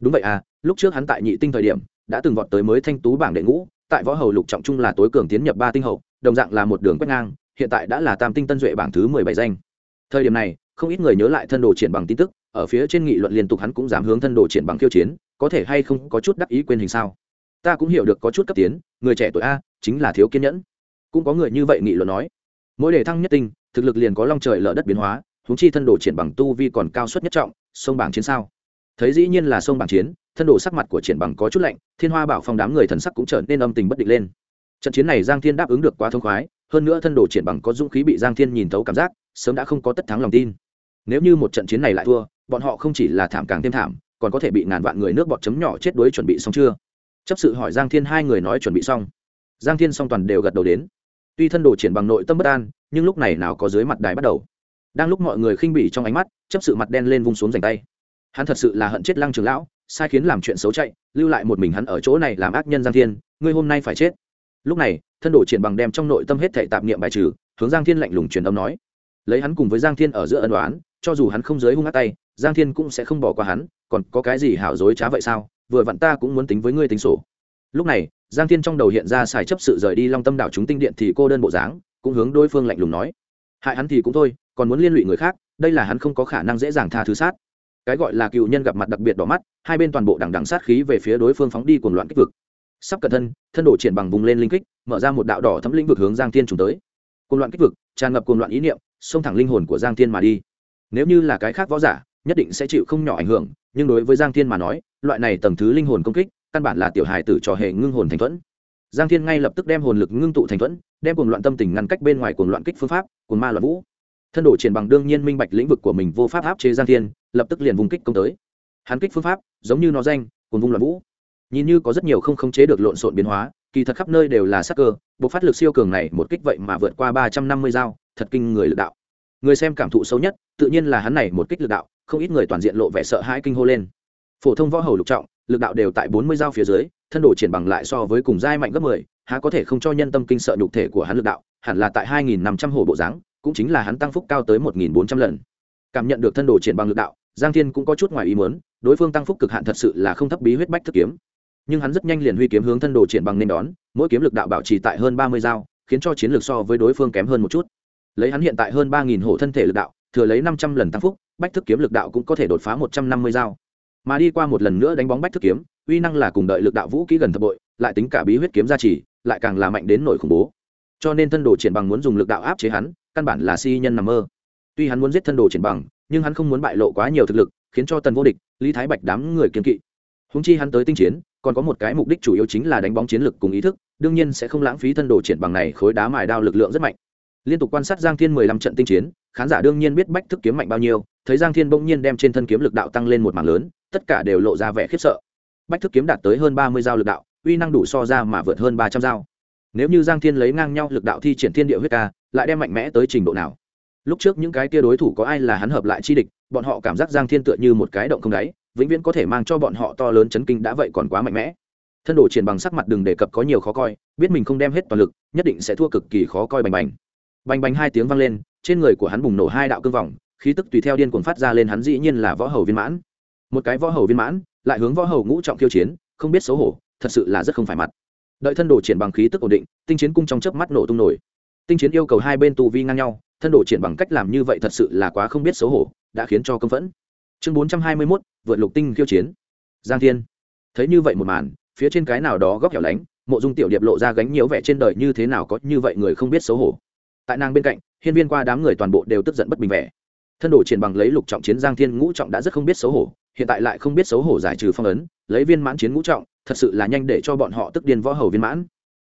Đúng vậy à lúc trước hắn tại nhị tinh thời điểm, đã từng vọt tới mới thanh tú bảng đệ ngũ, tại võ hầu lục trọng trung là tối cường tiến nhập ba tinh hậu, đồng dạng là một đường quét ngang, hiện tại đã là tam tinh tân duệ bảng thứ mười bảy danh. Thời điểm này, không ít người nhớ lại thân đồ triển bằng tin tức, ở phía trên nghị luận liên tục hắn cũng dám hướng thân đồ triển bằng khiêu chiến, có thể hay không có chút đắc ý quên hình sao? Ta cũng hiểu được có chút cấp tiến, người trẻ tuổi a, chính là thiếu kiên nhẫn. Cũng có người như vậy nghị luận nói, mỗi đề thăng nhất tinh, thực lực liền có long trời lở đất biến hóa huống chi thân đồ triển bằng tu vi còn cao suất nhất trọng, sông bảng chiến sao? Thấy dĩ nhiên là sông bảng chiến, thân đồ sắc mặt của triển bằng có chút lạnh, thiên hoa bảo phong đám người thần sắc cũng trở nên âm tình bất định lên. Trận chiến này giang thiên đáp ứng được quá thông khoái, hơn nữa thân đồ triển bằng có dũng khí bị giang thiên nhìn thấu cảm giác, sớm đã không có tất thắng lòng tin. Nếu như một trận chiến này lại thua, bọn họ không chỉ là thảm càng thêm thảm, còn có thể bị ngàn vạn người nước bọt chấm nhỏ chết đuối chuẩn bị xong chưa? Chấp sự hỏi giang thiên hai người nói chuẩn bị xong. Giang thiên song toàn đều gật đầu đến. Tuy thân đồ triển bằng nội tâm bất an, nhưng lúc này nào có dưới mặt đài bắt đầu đang lúc mọi người khinh bỉ trong ánh mắt, chấp sự mặt đen lên vung xuống giành tay. Hắn thật sự là hận chết lăng trường lão, sai khiến làm chuyện xấu chạy, lưu lại một mình hắn ở chỗ này làm ác nhân giang thiên, ngươi hôm nay phải chết. Lúc này, thân đồ triển bằng đem trong nội tâm hết thệ tạp niệm bài trừ, hướng giang thiên lạnh lùng truyền âm nói. Lấy hắn cùng với giang thiên ở giữa ân đoán cho dù hắn không giới hung ác tay, giang thiên cũng sẽ không bỏ qua hắn, còn có cái gì hảo dối trá vậy sao? Vừa vặn ta cũng muốn tính với ngươi tính sổ. Lúc này, giang thiên trong đầu hiện ra xài chấp sự rời đi long tâm đảo chúng tinh điện thì cô đơn bộ dáng, cũng hướng đối phương lạnh lùng nói hại hắn thì cũng thôi, còn muốn liên lụy người khác, đây là hắn không có khả năng dễ dàng tha thứ sát. Cái gọi là cựu nhân gặp mặt đặc biệt đỏ mắt, hai bên toàn bộ đằng đằng sát khí về phía đối phương phóng đi cuồng loạn kích vực. Sắp cẩn thân thân đổ triển bằng vùng lên linh kích, mở ra một đạo đỏ thấm lĩnh vực hướng giang thiên trùng tới. Cuồng loạn kích vực, tràn ngập cuồng loạn ý niệm, xông thẳng linh hồn của giang thiên mà đi. Nếu như là cái khác võ giả, nhất định sẽ chịu không nhỏ ảnh hưởng, nhưng đối với giang thiên mà nói, loại này tầng thứ linh hồn công kích, căn bản là tiểu hài tử trò hệ ngưng hồn thành thuẫn. Giang thiên ngay lập tức đem hồn lực ngưng tụ thành thuẫn đem cuồng loạn tâm tình ngăn cách bên ngoài cuồng loạn kích phương pháp, cuồng ma loạn vũ. Thân đổ triển bằng đương nhiên minh bạch lĩnh vực của mình vô pháp áp chế giang thiên, lập tức liền vùng kích công tới. Hắn kích phương pháp, giống như nó danh, cuồng vung loạn vũ. Nhìn như có rất nhiều không khống chế được lộn xộn biến hóa, kỳ thật khắp nơi đều là sắc cơ bộ phát lực siêu cường này một kích vậy mà vượt qua ba trăm năm mươi dao, thật kinh người lực đạo. Người xem cảm thụ xấu nhất, tự nhiên là hắn này một kích lực đạo, không ít người toàn diện lộ vẻ sợ hãi kinh hô lên. Phổ thông võ hầu lục trọng, lực đạo đều tại bốn mươi dao phía dưới, thân đổ triển bằng lại so với cùng giai mạnh gấp mười há có thể không cho nhân tâm kinh sợ nhục thể của hắn lực đạo, hẳn là tại hai nghìn năm trăm hồ bộ dáng, cũng chính là hắn tăng phúc cao tới một nghìn bốn trăm lần. Cảm nhận được thân đồ triển bằng lực đạo, giang thiên cũng có chút ngoài ý muốn, đối phương tăng phúc cực hạn thật sự là không thấp bí huyết bách thức kiếm. Nhưng hắn rất nhanh liền huy kiếm hướng thân đồ triển bằng nên đón, mỗi kiếm lực đạo bảo trì tại hơn ba mươi dao, khiến cho chiến lược so với đối phương kém hơn một chút. Lấy hắn hiện tại hơn ba nghìn hổ thân thể lực đạo, thừa lấy năm trăm lần tăng phúc, bách thức kiếm lực đạo cũng có thể đột phá một trăm năm mươi dao. Mà đi qua một lần nữa đánh bóng bách thức kiếm, uy năng là cùng đợi lực đạo vũ kỹ gần thập bội, lại tính cả bí huyết kiếm gia trì lại càng là mạnh đến nổi khủng bố. Cho nên thân đồ triển bằng muốn dùng lực đạo áp chế hắn, căn bản là si nhân nằm mơ. Tuy hắn muốn giết thân đồ triển bằng, nhưng hắn không muốn bại lộ quá nhiều thực lực, khiến cho tần vô địch, lý thái bạch đám người kiên kỵ. Húng chi hắn tới tinh chiến, còn có một cái mục đích chủ yếu chính là đánh bóng chiến lực cùng ý thức, đương nhiên sẽ không lãng phí thân đồ triển bằng này khối đá mài đao lực lượng rất mạnh. Liên tục quan sát giang thiên mười lăm trận tinh chiến, khán giả đương nhiên biết bách thức kiếm mạnh bao nhiêu, thấy giang thiên bỗng nhiên đem trên thân kiếm lực đạo tăng lên một mảng lớn, tất cả đều lộ ra vẻ khiếp sợ. Bách thức kiếm đạt tới hơn ba mươi dao lực đạo uy năng đủ so ra mà vượt hơn ba trăm dao. Nếu như giang thiên lấy ngang nhau lực đạo thi triển thiên địa huyết ca, lại đem mạnh mẽ tới trình độ nào? Lúc trước những cái kia đối thủ có ai là hắn hợp lại chi địch, bọn họ cảm giác giang thiên tựa như một cái động không đáy, vĩnh viễn có thể mang cho bọn họ to lớn chấn kinh đã vậy còn quá mạnh mẽ. Thân đồ triển bằng sắc mặt đừng đề cập có nhiều khó coi, biết mình không đem hết toàn lực, nhất định sẽ thua cực kỳ khó coi bành bành. Bành bành hai tiếng vang lên, trên người của hắn bùng nổ hai đạo cương vòng, khí tức tùy theo điên cuồng phát ra lên hắn dĩ nhiên là võ hầu viên mãn. Một cái võ hầu viên mãn, lại hướng võ hầu ngũ trọng khiêu chiến, không biết xấu hổ thật sự là rất không phải mặt. Đợi thân đồ triển bằng khí tức ổn định, tinh chiến cung trong chớp mắt nổ tung nổi. Tinh chiến yêu cầu hai bên tu vi ngang nhau, thân đồ triển bằng cách làm như vậy thật sự là quá không biết xấu hổ, đã khiến cho công phẫn. Chương bốn trăm hai mươi mốt, vượt lục tinh khiêu chiến. Giang thiên. Thấy như vậy một màn, phía trên cái nào đó góc hẻo lánh, mộ dung tiểu điệp lộ ra gánh nhiều vẻ trên đời như thế nào có như vậy người không biết xấu hổ. Tại nàng bên cạnh, hiên viên qua đám người toàn bộ đều tức giận bất bình vẻ. Thân đồ triển bằng lấy lục trọng chiến giang thiên ngũ trọng đã rất không biết xấu hổ, hiện tại lại không biết xấu hổ giải trừ phong ấn, lấy viên mãn chiến ngũ trọng thật sự là nhanh để cho bọn họ tức điên võ hầu viên mãn.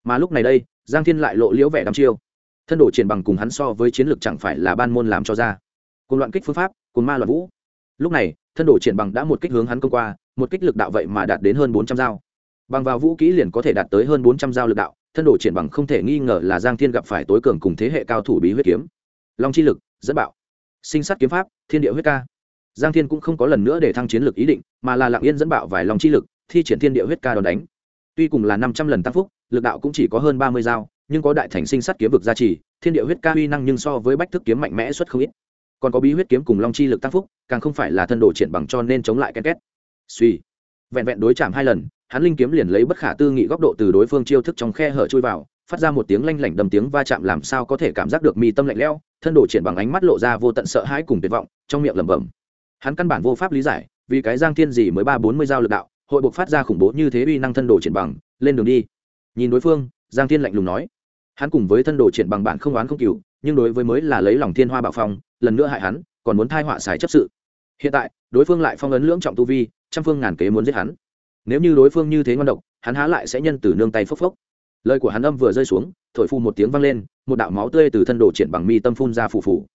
Mà lúc này đây, giang thiên lại lộ liễu vẻ đăm chiêu. Thân đồ triển bằng cùng hắn so với chiến lược chẳng phải là ban môn làm cho ra. Cùng loạn kích phương pháp, cùng ma loạn vũ. Lúc này, thân đồ triển bằng đã một kích hướng hắn công qua, một kích lực đạo vậy mà đạt đến hơn bốn trăm dao. Bằng vào vũ kỹ liền có thể đạt tới hơn bốn trăm dao lực đạo, thân đồ triển bằng không thể nghi ngờ là giang thiên gặp phải tối cường cùng thế hệ cao thủ bí huyết kiếm. Long chi lực, dẫn bạo. Sinh sát kiếm pháp, thiên địa huyết ca. Giang thiên cũng không có lần nữa để thăng chiến lực ý định, mà là lặng yên dẫn bạo vài lòng chi lực thi triển thiên địa huyết ca đòn đánh. Tuy cùng là năm trăm lần tăng phúc, lực đạo cũng chỉ có hơn ba mươi dao, nhưng có đại thành sinh sát kiếm vực gia trì, thiên địa huyết ca uy năng nhưng so với bách thức kiếm mạnh mẽ suất không ít. Còn có bí huyết kiếm cùng long chi lực tăng phúc, càng không phải là thân đồ triển bằng cho nên chống lại ken két. Suy. Vẹn vẹn đối chạm hai lần, hắn linh kiếm liền lấy bất khả tư nghị góc độ từ đối phương chiêu thức trong khe hở chui vào, phát ra một tiếng lanh lảnh đầm tiếng va chạm làm sao có thể cảm giác được mi tâm lạnh lẽo, thân đồ triển bằng ánh mắt lộ ra vô tận sợ hãi cùng tuyệt vọng, trong miệng lẩm bẩm. Hắn căn bản vô pháp lý giải, vì cái giang thiên gì mới ba bốn mươi dao lực đạo hội buộc phát ra khủng bố như thế uy năng thân đồ triển bằng, lên đường đi. Nhìn đối phương, giang thiên lạnh lùng nói, hắn cùng với thân đồ triển bằng bạn không oán không cừu, nhưng đối với mới là lấy lòng thiên hoa bạo phong, lần nữa hại hắn, còn muốn thai họa xài chấp sự. Hiện tại, đối phương lại phong ấn lưỡng trọng tu vi, trăm phương ngàn kế muốn giết hắn. Nếu như đối phương như thế ngon độc, hắn há lại sẽ nhân từ nương tay phốc phốc. Lời của hắn âm vừa rơi xuống, thổi phu một tiếng vang lên, một đạo máu tươi từ thân đồ triển bằng mi tâm phun ra phù phù.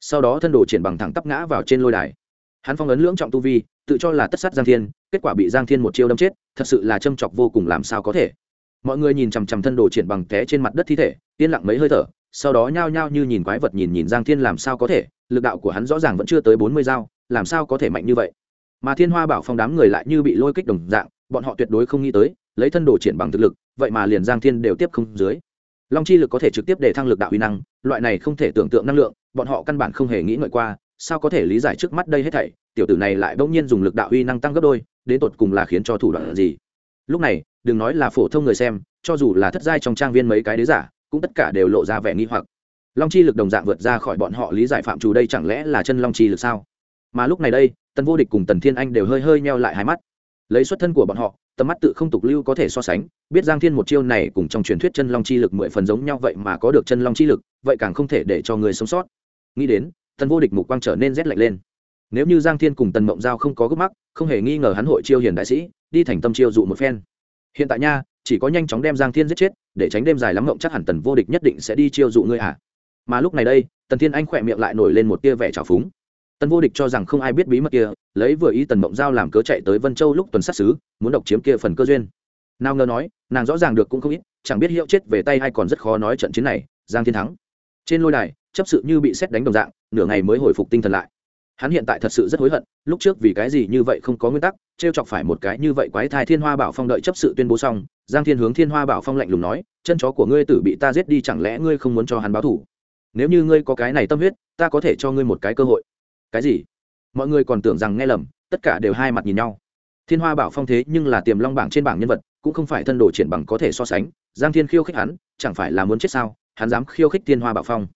Sau đó thân đồ triển bằng thẳng tắp ngã vào trên lôi đài. Hắn phong ấn lưỡng trọng tu vi tự cho là tất sát giang thiên, kết quả bị giang thiên một chiêu đâm chết, thật sự là châm chọc vô cùng làm sao có thể. Mọi người nhìn chằm chằm thân đồ triển bằng té trên mặt đất thi thể, yên lặng mấy hơi thở, sau đó nhao nhao như nhìn quái vật nhìn nhìn giang thiên làm sao có thể, lực đạo của hắn rõ ràng vẫn chưa tới bốn mươi dao, làm sao có thể mạnh như vậy. Mà thiên hoa bảo phong đám người lại như bị lôi kích đồng dạng, bọn họ tuyệt đối không nghĩ tới, lấy thân đồ triển bằng thực lực, vậy mà liền giang thiên đều tiếp không dưới. Long chi lực có thể trực tiếp để thăng lực đạo uy năng, loại này không thể tưởng tượng năng lượng, bọn họ căn bản không hề nghĩ ngợi qua sao có thể lý giải trước mắt đây hết thảy, tiểu tử này lại bỗng nhiên dùng lực đạo uy năng tăng gấp đôi, đến tột cùng là khiến cho thủ đoạn gì? Lúc này, đừng nói là phổ thông người xem, cho dù là thất giai trong trang viên mấy cái đế giả, cũng tất cả đều lộ ra vẻ nghi hoặc. Long chi lực đồng dạng vượt ra khỏi bọn họ lý giải phạm chủ đây chẳng lẽ là chân long chi lực sao? Mà lúc này đây, tần vô địch cùng tần thiên anh đều hơi hơi meo lại hai mắt. Lấy xuất thân của bọn họ, tầm mắt tự không tục lưu có thể so sánh, biết giang thiên một chiêu này cùng trong truyền thuyết chân long chi lực mười phần giống nhau vậy mà có được chân long chi lực, vậy càng không thể để cho người sống sót. Nghĩ đến tần vô địch mục quang trở nên rét lạnh lên. Nếu như giang thiên cùng tần mộng giao không có gốc mắc, không hề nghi ngờ hắn hội chiêu hiền đại sĩ, đi thành tâm chiêu dụ một phen. Hiện tại nha, chỉ có nhanh chóng đem giang thiên giết chết, để tránh đêm dài lắm mộng chắc hẳn tần vô địch nhất định sẽ đi chiêu dụ ngươi à. Mà lúc này đây, tần thiên anh khỏe miệng lại nổi lên một tia vẻ trào phúng. Tần vô địch cho rằng không ai biết bí mật kia, lấy vừa ý tần mộng giao làm cớ chạy tới vân châu lúc tuần sát xứ, muốn độc chiếm kia phần cơ duyên. Nào ngờ nói, nàng rõ ràng được cũng không ít, chẳng biết hiệu chết về tay hay còn rất khó nói trận chiến này, giang thiên thắng. Trên lôi đài chấp sự như bị xét đánh đồng dạng, nửa ngày mới hồi phục tinh thần lại. Hắn hiện tại thật sự rất hối hận, lúc trước vì cái gì như vậy không có nguyên tắc t r e o chọc phải một cái như vậy quái thai thiên hoa bảo phong đợi chấp sự tuyên bố xong, giang thiên hướng thiên hoa bảo phong lạnh lùng nói, chân chó của ngươi tử bị ta giết đi chẳng lẽ ngươi không muốn cho hắn báo thủ nếu như ngươi có cái này tâm huyết, ta có thể cho ngươi một cái cơ hội. Cái gì? Mọi người còn tưởng rằng nghe lầm, tất cả đều hai mặt nhìn nhau. Thiên hoa bảo phong thế nhưng là tiềm long bảng trên bảng nhân vật, cũng không phải thân đồ triển bằng có thể so sánh. Giang thiên khiêu khích hắn, chẳng phải là muốn chết sao? Hắn dám khiêu khích thiên hoa bảo phong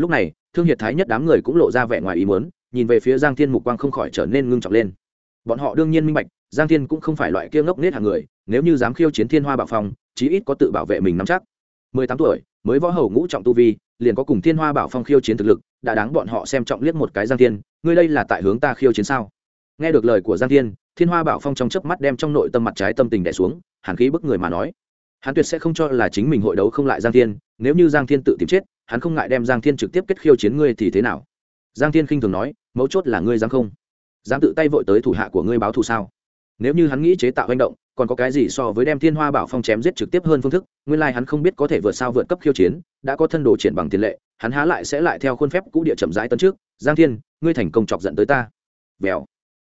lúc này, thương hiệt thái nhất đám người cũng lộ ra vẻ ngoài ý muốn, nhìn về phía giang thiên mục quang không khỏi trở nên ngưng trọng lên. Bọn họ đương nhiên minh bạch, giang thiên cũng không phải loại kia ngốc nết hàng người, nếu như dám khiêu chiến thiên hoa bảo phong, chí ít có tự bảo vệ mình nắm chắc. Mười tám tuổi, mới võ hầu ngũ trọng tu vi, liền có cùng thiên hoa bảo phong khiêu chiến thực lực, đã đáng bọn họ xem trọng liếc một cái giang thiên, ngươi đây là tại hướng ta khiêu chiến sao? Nghe được lời của giang thiên thiên hoa bảo phong trong chớp mắt đem trong nội tâm mặt trái tâm tình đẻ xuống, hàn khí bức người mà nói. Hắn tuyệt sẽ không cho là chính mình hội đấu không lại giang thiên, nếu như giang thiên tự tìm chết hắn không ngại đem giang thiên trực tiếp kết khiêu chiến ngươi thì thế nào? Giang thiên khinh thường nói, mấu chốt là ngươi dám không? Dám tự tay vội tới thủ hạ của ngươi báo thù sao? Nếu như hắn nghĩ chế tạo hành động, còn có cái gì so với đem thiên hoa bảo phong chém giết trực tiếp hơn phương thức, nguyên lai hắn không biết có thể vượt sao vượt cấp khiêu chiến, đã có thân đồ triển bằng tiền lệ, hắn há lại sẽ lại theo khuôn phép cũ địa chậm rãi tấn trước. Giang thiên, ngươi thành công chọc giận tới ta. Vèo.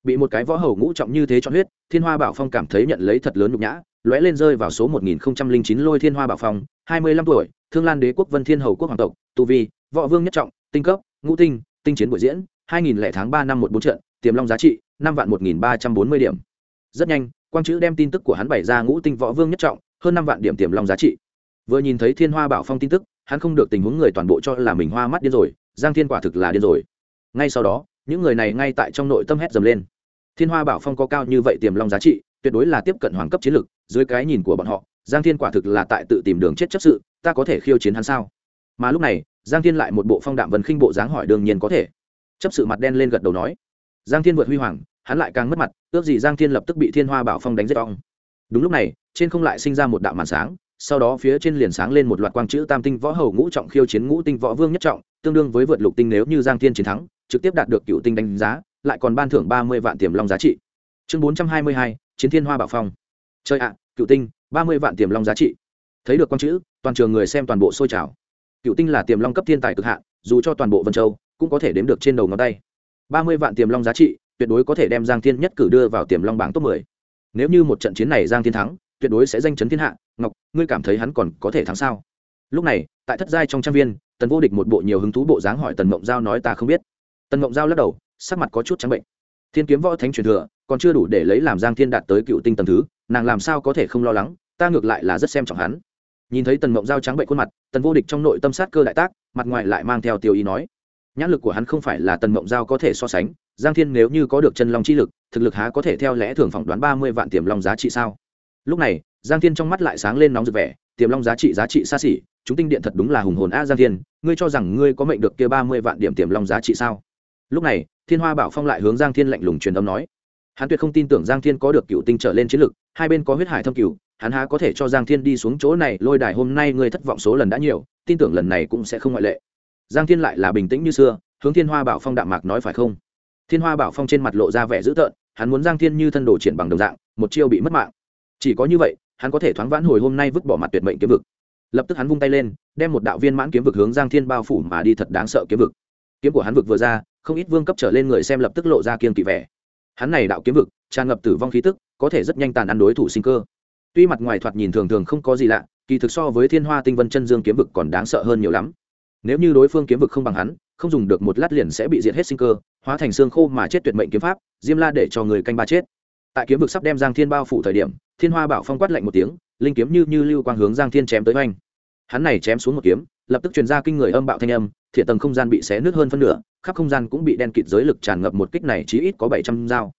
Bị một cái võ hầu ngũ trọng như thế cho huyết, thiên hoa bảo phong cảm thấy nhận lấy thật lớn nhục nhã, lóe lên rơi vào số một nghìn chín lôi thiên hoa bảo phong hai mươi lăm tuổi, thương lan đế quốc vân thiên hầu quốc hoàng tộc, tu vi, võ vương nhất trọng, tinh cấp, ngũ tinh tinh chiến buổi diễn, hai nghìn lẻ tháng ba năm một bốn trận, tiềm long giá trị, năm vạn một nghìn ba trăm bốn mươi điểm. Rất nhanh, quang chữ đem tin tức của hắn bày ra ngũ tinh võ vương nhất trọng, hơn năm vạn điểm tiềm long giá trị. Vừa nhìn thấy thiên hoa bảo phong tin tức, hắn không được tình huống người toàn bộ cho là mình hoa mắt điên rồi, giang thiên quả thực là điên rồi. Ngay sau đó, những người này ngay tại trong nội tâm hét dầm lên. Thiên hoa bảo phong có cao như vậy tiềm long giá trị, tuyệt đối là tiếp cận hoàng cấp chiến lực dưới cái nhìn của bọn họ giang thiên quả thực là tại tự tìm đường chết chấp sự, ta có thể khiêu chiến hắn sao? Mà lúc này, giang thiên lại một bộ phong đạm vần khinh bộ dáng hỏi đương nhiên có thể. Chấp sự mặt đen lên gật đầu nói. Giang thiên vượt huy hoàng, hắn lại càng mất mặt, ước gì giang thiên lập tức bị thiên hoa bảo phong đánh giết ong. Đúng lúc này, trên không lại sinh ra một đạo màn sáng, sau đó phía trên liền sáng lên một loạt quang chữ tam tinh võ hầu ngũ trọng khiêu chiến ngũ tinh võ vương nhất trọng, tương đương với vượt lục tinh nếu như giang thiên chiến thắng, trực tiếp đạt được cựu tinh đánh giá, lại còn ban thưởng ba mươi vạn tiềm long giá trị. Chương bốn trăm hai mươi hai, chiến thiên hoa bảo phong. Chơi ạ, cựu tinh ba mươi vạn tiềm long giá trị. Thấy được con chữ, toàn trường người xem toàn bộ sôi trào. Cựu tinh là tiềm long cấp thiên tài cực hạn, dù cho toàn bộ vân châu cũng có thể đếm được trên đầu ngón tay. Ba mươi vạn tiềm long giá trị, tuyệt đối có thể đem giang thiên nhất cử đưa vào tiềm long bảng top mười. Nếu như một trận chiến này giang thiên thắng, tuyệt đối sẽ danh chấn thiên hạ. Ngọc, ngươi cảm thấy hắn còn có thể thắng sao? Lúc này, tại thất giai trong trang viên, tần vô địch một bộ nhiều hứng thú bộ dáng hỏi tần mộng giao nói ta không biết. Tần mộng giao lắc đầu, sắc mặt có chút trắng bệnh. Thiên kiếm võ thánh truyền thừa, còn chưa đủ để lấy làm giang thiên đạt tới cựu tinh tầm thứ nàng làm sao có thể không lo lắng, ta ngược lại là rất xem trọng hắn. Nhìn thấy tần mộng giao trắng bệnh khuôn mặt, tần vô địch trong nội tâm sát cơ đại tác, mặt ngoài lại mang theo tiêu ý nói, nhãn lực của hắn không phải là tần mộng giao có thể so sánh, giang thiên nếu như có được chân long chi lực, thực lực há có thể theo lẽ thường phỏng đoán ba mươi vạn tiềm long giá trị sao? Lúc này, giang thiên trong mắt lại sáng lên nóng rực vẻ, tiềm long giá trị giá trị xa xỉ, chúng tinh điện thật đúng là hùng hồn a giang thiên, ngươi cho rằng ngươi có mệnh được kia ba mươi vạn điểm tiềm long giá trị sao? Lúc này, thiên hoa bảo phong lại hướng giang thiên lạnh lùng truyền âm nói hắn tuyệt không tin tưởng giang thiên có được cựu tinh trở lên chiến lực, hai bên có huyết hải thâm cựu hắn há có thể cho giang thiên đi xuống chỗ này, lôi đài hôm nay ngươi thất vọng số lần đã nhiều, tin tưởng lần này cũng sẽ không ngoại lệ. Giang thiên lại là bình tĩnh như xưa, hướng thiên hoa bảo phong đạm mạc nói phải không? Thiên hoa bảo phong trên mặt lộ ra vẻ dữ tợn, hắn muốn giang thiên như thân đồ triển bằng đồng dạng, một chiêu bị mất mạng. Chỉ có như vậy, hắn có thể thoáng vãn hồi hôm nay vứt bỏ mặt tuyệt mệnh kiếm vực. Lập tức hắn vung tay lên, đem một đạo viên mãn kiếm vực hướng giang thiên bao phủ mà đi thật đáng sợ kiếm vực. Kiếm của hắn vực vừa ra, không ít vương cấp trở lên người xem lập tức lộ ra kiên kỵ vẻ hắn này đạo kiếm vực, tràn ngập tử vong khí tức, có thể rất nhanh tàn ăn đối thủ sinh cơ. Tuy mặt ngoài thoạt nhìn thường thường không có gì lạ, kỳ thực so với thiên hoa tinh vân chân dương kiếm vực còn đáng sợ hơn nhiều lắm. Nếu như đối phương kiếm vực không bằng hắn, không dùng được một lát liền sẽ bị diệt hết sinh cơ, hóa thành xương khô mà chết tuyệt mệnh kiếm pháp, diêm la để cho người canh ba chết. Tại kiếm vực sắp đem giang thiên bao phủ thời điểm, thiên hoa bảo phong quát lạnh một tiếng, linh kiếm như như lưu quang hướng giang thiên chém tới oanh. Hắn này chém xuống một kiếm, lập tức truyền ra kinh người âm bạo thanh âm thiện tầng không gian bị xé nứt hơn phân nửa khắp không gian cũng bị đen kịt giới lực tràn ngập một kích này chí ít có bảy trăm dao.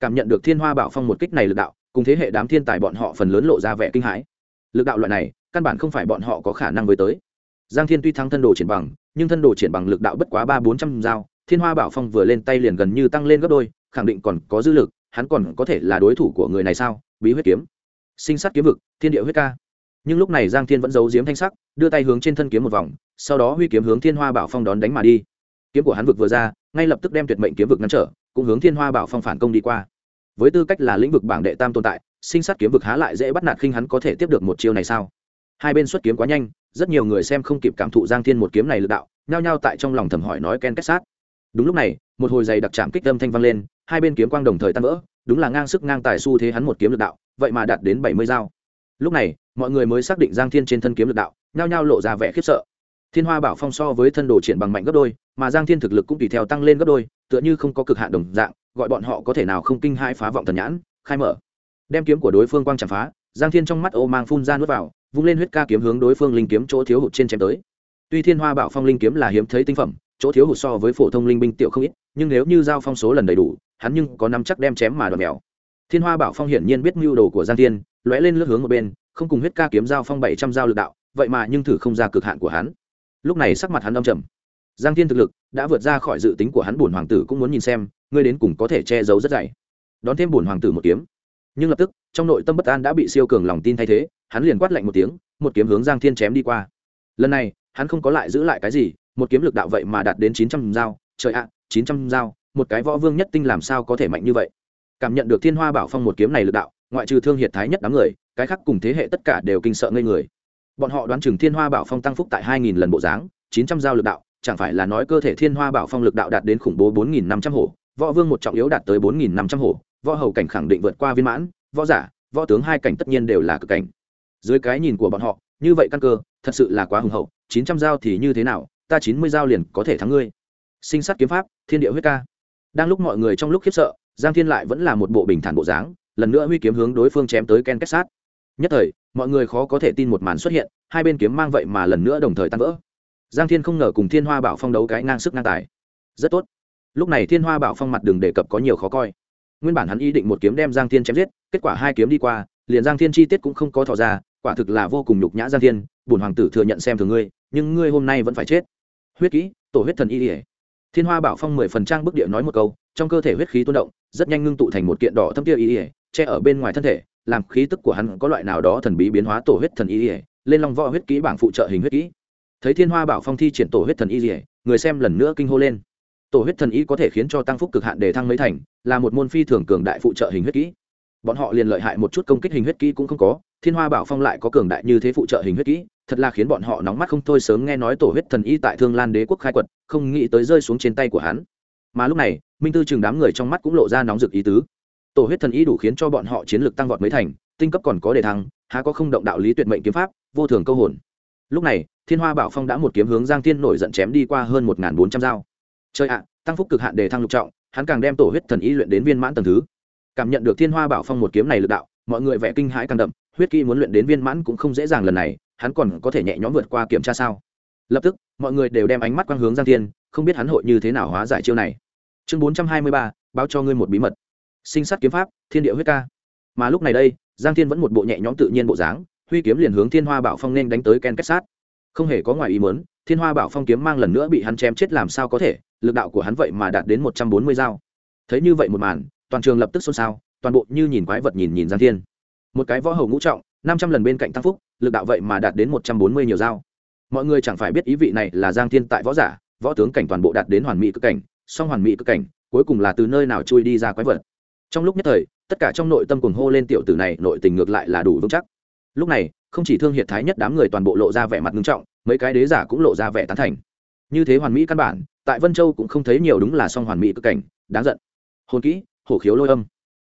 Cảm nhận được thiên hoa bảo phong một kích này lực đạo, cùng thế hệ đám thiên tài bọn họ phần lớn lộ ra vẻ kinh hãi. Lực đạo loại này, căn bản không phải bọn họ có khả năng với tới. Giang thiên tuy thắng thân đồ triển bằng, nhưng thân đồ triển bằng lực đạo bất quá ba bốn trăm dao, thiên hoa bảo phong vừa lên tay liền gần như tăng lên gấp đôi, khẳng định còn có dư lực, hắn còn có thể là đối thủ của người này sao? Bí huyết kiếm. Sinh sát kiếm vực, thiên địa huyết ca. Nhưng lúc này giang thiên vẫn giấu giếm thanh sắc, đưa tay hướng trên thân kiếm một vòng, sau đó huy kiếm hướng thiên hoa bảo phong đón đánh mà đi kiếm của hắn vực vừa ra, ngay lập tức đem tuyệt mệnh kiếm vực ngăn trở, cũng hướng thiên hoa bảo phong phản công đi qua. Với tư cách là lĩnh vực bảng đệ tam tồn tại, sinh sát kiếm vực há lại dễ bắt nạt khinh hắn có thể tiếp được một chiêu này sao? Hai bên xuất kiếm quá nhanh, rất nhiều người xem không kịp cảm thụ giang thiên một kiếm này lực đạo, nhao nhao tại trong lòng thầm hỏi nói ken kết sát. Đúng lúc này, một hồi giày đặc chạm kích âm thanh vang lên, hai bên kiếm quang đồng thời tan vỡ, đúng là ngang sức ngang tài xu thế hắn một kiếm lực đạo, vậy mà đạt đến bảy mươi dao. Lúc này, mọi người mới xác định giang thiên trên thân kiếm lực đạo, nhao nhao lộ ra vẻ khiếp sợ. Thiên hoa bảo phong so với thân đồ triển bằng mạnh gấp đôi mà giang thiên thực lực cũng tùy theo tăng lên gấp đôi, tựa như không có cực hạn đồng dạng, gọi bọn họ có thể nào không kinh hai phá vọng thần nhãn, khai mở. Đem kiếm của đối phương quang chạm phá, giang thiên trong mắt ô mang phun ra nuốt vào, vung lên huyết ca kiếm hướng đối phương linh kiếm chỗ thiếu hụt trên chém tới. Tuy thiên hoa bảo phong linh kiếm là hiếm thấy tinh phẩm, chỗ thiếu hụt so với phổ thông linh binh tiểu không ít, nhưng nếu như giao phong số lần đầy đủ, hắn nhưng có năm chắc đem chém mà đoạt mèo. Thiên hoa bảo phong hiển nhiên biết mưu đồ của giang thiên, lóe lên lướt hướng một bên, không cùng huyết ca kiếm giao phong bảy trăm giao lực đạo, vậy mà nhưng thử không ra cực hạn của hắn. Lúc này sắc mặt hắn đông trầm giang thiên thực lực đã vượt ra khỏi dự tính của hắn bổn hoàng tử cũng muốn nhìn xem, ngươi đến cùng có thể che giấu rất dày. Đón thêm bổn hoàng tử một kiếm. Nhưng lập tức, trong nội tâm bất an đã bị siêu cường lòng tin thay thế, hắn liền quát lạnh một tiếng, một kiếm hướng giang thiên chém đi qua. Lần này, hắn không có lại giữ lại cái gì, một kiếm lực đạo vậy mà đạt đến chín trăm dao. Trời ạ, chín trăm dao, một cái võ vương nhất tinh làm sao có thể mạnh như vậy? Cảm nhận được thiên hoa bảo phong một kiếm này lực đạo, ngoại trừ thương hiệt thái nhất đám người, cái khác cùng thế hệ tất cả đều kinh sợ ngây người. Bọn họ đoán chừng thiên hoa bảo phong tăng phúc tại hai nghìn lần bộ dáng, chín trăm giao lực đạo chẳng phải là nói cơ thể thiên hoa bảo phong lực đạo đạt đến khủng bố bốn nghìn năm trăm hổ, võ vương một trọng yếu đạt tới bốn nghìn năm trăm hổ, võ hầu cảnh khẳng định vượt qua viên mãn, võ giả, võ tướng hai cảnh tất nhiên đều là cực cảnh. Dưới cái nhìn của bọn họ, như vậy căn cơ, thật sự là quá hùng hậu, chín trăm giao thì như thế nào, ta chín mươi giao liền có thể thắng ngươi. Sinh sát kiếm pháp, thiên địa huyết ca. Đang lúc mọi người trong lúc khiếp sợ, giang thiên lại vẫn là một bộ bình thản bộ dáng, lần nữa huy kiếm hướng đối phương chém tới ken kết sát. Nhất thời, mọi người khó có thể tin một màn xuất hiện, hai bên kiếm mang vậy mà lần nữa đồng thời tan vỡ giang thiên không ngờ cùng thiên hoa bảo phong đấu cái ngang sức ngang tài. Rất tốt. Lúc này thiên hoa bảo phong mặt đường đề cập có nhiều khó coi. Nguyên bản hắn ý định một kiếm đem giang thiên chém giết, kết quả hai kiếm đi qua, liền giang thiên chi tiết cũng không có thọ ra, quả thực là vô cùng nhục nhã giang thiên bùn hoàng tử thừa nhận xem thường ngươi, nhưng ngươi hôm nay vẫn phải chết. Huyết kỹ, tổ huyết thần y ỉa thiên hoa bảo phong mười phần trang bức địa nói một câu, trong cơ thể huyết khí tuôn động, rất nhanh ngưng tụ thành một kiện đỏ thâm tia y ỉa che ở bên ngoài thân thể, làm khí tức của hắn có loại nào đó thần bí biến hóa tổ huyết thần y ỉa lên long võ huyết kỹ bảng phụ trợ hình huyết kỹ thấy thiên hoa bảo phong thi triển tổ huyết thần y ỉa người xem lần nữa kinh hô lên. Tổ huyết thần y có thể khiến cho tăng phúc cực hạn để thăng mấy thành, là một môn phi thường cường đại phụ trợ hình huyết kỹ. Bọn họ liền lợi hại một chút công kích hình huyết kỹ cũng không có, thiên hoa bảo phong lại có cường đại như thế phụ trợ hình huyết kỹ, thật là khiến bọn họ nóng mắt không thôi sớm nghe nói tổ huyết thần y tại thương lan đế quốc khai quật, không nghĩ tới rơi xuống trên tay của hắn. Mà lúc này, minh tư chừng đám người trong mắt cũng lộ ra nóng rực ý tứ. Tổ huyết thần y đủ khiến cho bọn họ chiến lược tăng vọt mấy thành, tinh cấp còn có đề thăng, há có không động đạo lý tuyệt mệnh kiếm pháp, vô thường câu hồn lúc này, thiên hoa bảo phong đã một kiếm hướng giang thiên nổi giận chém đi qua hơn một bốn trăm dao. Chơi ạ, tăng phúc cực hạn đề thăng lục trọng, hắn càng đem tổ huyết thần y luyện đến viên mãn tầng thứ. Cảm nhận được thiên hoa bảo phong một kiếm này lực đạo, mọi người vẻ kinh hãi càng đậm, huyết kỹ muốn luyện đến viên mãn cũng không dễ dàng lần này, hắn còn có thể nhẹ nhõm vượt qua kiểm tra sao? Lập tức, mọi người đều đem ánh mắt quang hướng giang thiên, không biết hắn hội như thế nào hóa giải chiêu này. Chương bốn trăm hai mươi ba, báo cho ngươi một bí mật. Sinh sát kiếm pháp, thiên địa huyết ca. Mà lúc này đây, giang thiên vẫn một bộ nhẹ nhõm tự nhiên bộ dáng huy kiếm liền hướng thiên hoa bảo phong nên đánh tới ken kết sát. Không hề có ngoài ý muốn, thiên hoa bảo phong kiếm mang lần nữa bị hắn chém chết làm sao có thể, lực đạo của hắn vậy mà đạt đến một trăm bốn mươi dao. Thấy như vậy một màn, toàn trường lập tức xôn xao, toàn bộ như nhìn quái vật nhìn nhìn giang thiên. Một cái võ hầu ngũ trọng, năm trăm lần bên cạnh tăng phúc, lực đạo vậy mà đạt đến một trăm bốn mươi nhiều dao. Mọi người chẳng phải biết ý vị này là giang thiên tại võ giả, võ tướng cảnh toàn bộ đạt đến hoàn mỹ cực cảnh, song hoàn mỹ cực cảnh, cuối cùng là từ nơi nào chui đi ra quái vật. Trong lúc nhất thời, tất cả trong nội tâm cùng hô lên tiểu tử này, nội tình ngược lại là đủ vững chắc lúc này, không chỉ thương hiệt thái nhất đám người toàn bộ lộ ra vẻ mặt nghiêm trọng, mấy cái đế giả cũng lộ ra vẻ tán thành. Như thế hoàn mỹ căn bản, tại vân châu cũng không thấy nhiều đúng là song hoàn mỹ cực cảnh, đáng giận. Hồn kỹ, hổ khiếu lôi âm.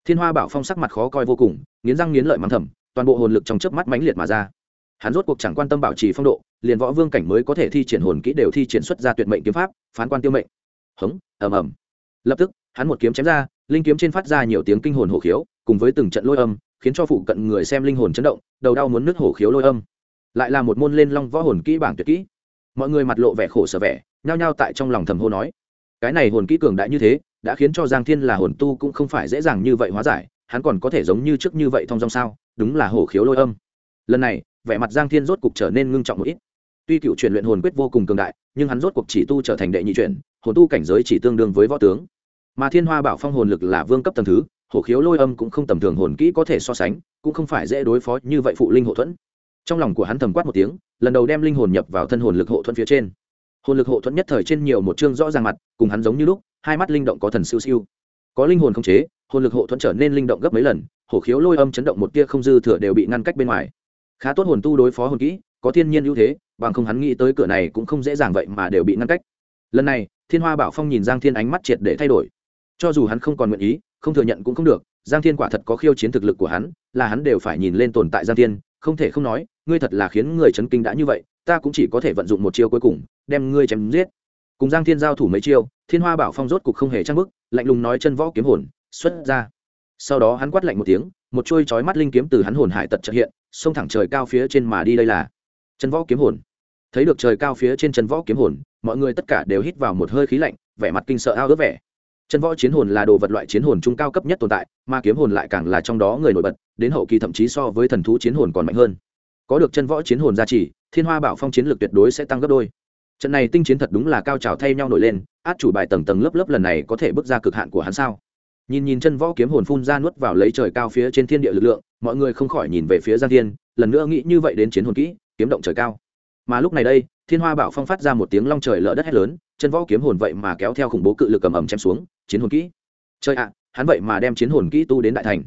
Thiên hoa bảo phong sắc mặt khó coi vô cùng, nghiến răng nghiến lợi mắng thầm, toàn bộ hồn lực trong chớp mắt mãnh liệt mà ra. Hắn rốt cuộc chẳng quan tâm bảo trì phong độ, liền võ vương cảnh mới có thể thi triển hồn kỹ đều thi triển xuất ra tuyệt mệnh kiếm pháp, phán quan tiêu mệnh. Hống, ầm ầm. Lập tức, hắn một kiếm chém ra, linh kiếm trên phát ra nhiều tiếng kinh hồn hổ khiếu, cùng với từng trận lôi âm khiến cho phụ cận người xem linh hồn chấn động, đầu đau muốn nứt hổ khiếu lôi âm. Lại là một môn lên long võ hồn kỹ bảng tuyệt kỹ. Mọi người mặt lộ vẻ khổ sở vẻ, nhao nhao tại trong lòng thầm hô nói, cái này hồn kỹ cường đại như thế, đã khiến cho giang thiên là hồn tu cũng không phải dễ dàng như vậy hóa giải, hắn còn có thể giống như trước như vậy thông dong sao? Đúng là hổ khiếu lôi âm. Lần này, vẻ mặt giang thiên rốt cục trở nên ngưng trọng một ít. Tuy cựu chuyển luyện hồn quyết vô cùng cường đại, nhưng hắn rốt cuộc chỉ tu trở thành đệ nhị chuyển hồn tu cảnh giới chỉ tương đương với võ tướng. Mà thiên hoa bảo phong hồn lực là vương cấp tầng thứ hổ khiếu lôi âm cũng không tầm thường hồn kỹ có thể so sánh, cũng không phải dễ đối phó như vậy phụ linh hộ thuẫn. Trong lòng của hắn thầm quát một tiếng, lần đầu đem linh hồn nhập vào thân hồn lực hộ thuẫn phía trên. Hồn lực hộ thuẫn nhất thời trên nhiều một chương rõ ràng mặt, cùng hắn giống như lúc, hai mắt linh động có thần siêu siêu. Có linh hồn không chế, hồn lực hộ thuẫn trở nên linh động gấp mấy lần, hổ khiếu lôi âm chấn động một tia không dư thừa đều bị ngăn cách bên ngoài. Khá tốt hồn tu đối phó hồn kỹ, có thiên nhiên ưu thế, bằng không hắn nghĩ tới cửa này cũng không dễ dàng vậy mà đều bị ngăn cách. Lần này, thiên hoa bảo phong nhìn giang thiên ánh mắt triệt để thay đổi. Cho dù hắn không còn nguyện ý không thừa nhận cũng không được, giang thiên quả thật có khiêu chiến thực lực của hắn, là hắn đều phải nhìn lên tồn tại giang thiên, không thể không nói, ngươi thật là khiến người chấn kinh đã như vậy, ta cũng chỉ có thể vận dụng một chiêu cuối cùng, đem ngươi chém giết. Cùng giang thiên giao thủ mấy chiêu, thiên hoa bảo phong rốt cục không hề trang bức lạnh lùng nói chân võ kiếm hồn, xuất ra. Sau đó hắn quát lạnh một tiếng, một chuôi chói mắt linh kiếm từ hắn hồn hải tật trợ hiện, xông thẳng trời cao phía trên mà đi đây là. Chân võ kiếm hồn. Thấy được trời cao phía trên chân võ kiếm hồn, mọi người tất cả đều hít vào một hơi khí lạnh, vẻ mặt kinh sợ ao ước vẻ chân võ chiến hồn là đồ vật loại chiến hồn trung cao cấp nhất tồn tại, mà kiếm hồn lại càng là trong đó người nổi bật, đến hậu kỳ thậm chí so với thần thú chiến hồn còn mạnh hơn. Có được chân võ chiến hồn gia trì, thiên hoa bảo phong chiến lược tuyệt đối sẽ tăng gấp đôi. Trận này tinh chiến thật đúng là cao trào thay nhau nổi lên, át chủ bài tầng tầng lớp lớp lần này có thể bước ra cực hạn của hắn sao? Nhìn nhìn chân võ kiếm hồn phun ra nuốt vào lấy trời cao phía trên thiên địa lực lượng, mọi người không khỏi nhìn về phía giang thiên, lần nữa nghĩ như vậy đến chiến hồn kỹ, kiếm động trời cao. Mà lúc này đây, thiên hoa bảo phong phát ra một tiếng long trời lỡ đất hét lớn chân võ kiếm hồn vậy mà kéo theo khủng bố cự lực cầm ầm chém xuống, chiến hồn kỹ. Chơi ạ, hắn vậy mà đem chiến hồn kỹ tu đến đại thành.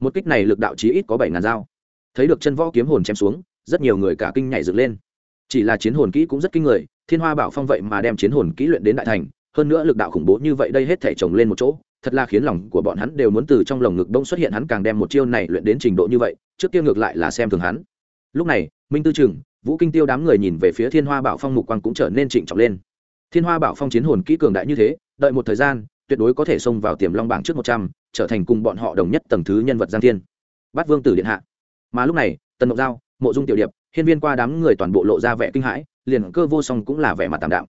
Một kích này lực đạo chí ít có bảy ngàn dao. Thấy được chân võ kiếm hồn chém xuống, rất nhiều người cả kinh nhảy dựng lên. Chỉ là chiến hồn kỹ cũng rất kinh người, thiên hoa bảo phong vậy mà đem chiến hồn kỹ luyện đến đại thành, hơn nữa lực đạo khủng bố như vậy đây hết thể chồng lên một chỗ, thật là khiến lòng của bọn hắn đều muốn từ trong lồng ngực đông xuất hiện hắn càng đem một chiêu này luyện đến trình độ như vậy, trước kia ngược lại là xem thường hắn. Lúc này, minh tư trừng vũ kinh tiêu đám người nhìn về phía thiên hoa bảo phong mục quang cũng trở nên trịnh trọng lên thiên hoa bảo phong chiến hồn kỹ cường đại như thế, đợi một thời gian, tuyệt đối có thể xông vào tiềm long bảng trước một trăm, trở thành cùng bọn họ đồng nhất tầng thứ nhân vật giang thiên. Bắt vương tử điện hạ. Mà lúc này, tần ngọc giao, mộ dung tiểu điệp, hiên viên qua đám người toàn bộ lộ ra vẻ kinh hãi, liền cơ vô song cũng là vẻ mặt tạm đạm.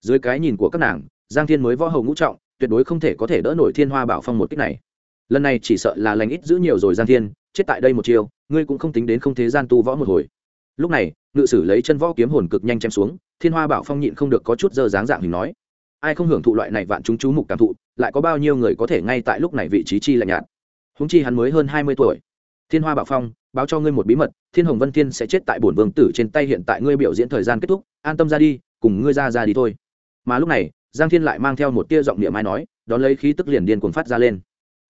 Dưới cái nhìn của các nàng, giang thiên mới võ hầu ngũ trọng, tuyệt đối không thể có thể đỡ nổi thiên hoa bảo phong một cách này. Lần này chỉ sợ là lành ít giữ nhiều rồi giang thiên, chết tại đây một chiều ngươi cũng không tính đến không thế gian tu võ một hồi. Lúc này, ngự sử lấy chân võ kiếm hồn cực nhanh chém xuống thiên hoa bảo phong nhịn không được có chút dơ dáng dạng hình nói, ai không hưởng thụ loại này vạn chúng chú mục cảm thụ, lại có bao nhiêu người có thể ngay tại lúc này vị trí chi lạnh nhạt. Húng chi hắn mới hơn hai mươi tuổi. Thiên hoa bảo phong, báo cho ngươi một bí mật, thiên hồng vân thiên sẽ chết tại bổn vương tử trên tay hiện tại ngươi biểu diễn thời gian kết thúc, an tâm ra đi, cùng ngươi ra ra đi thôi. Mà lúc này, giang thiên lại mang theo một tia giọng niệm mai nói, đón lấy khí tức liền điên cuồng phát ra lên.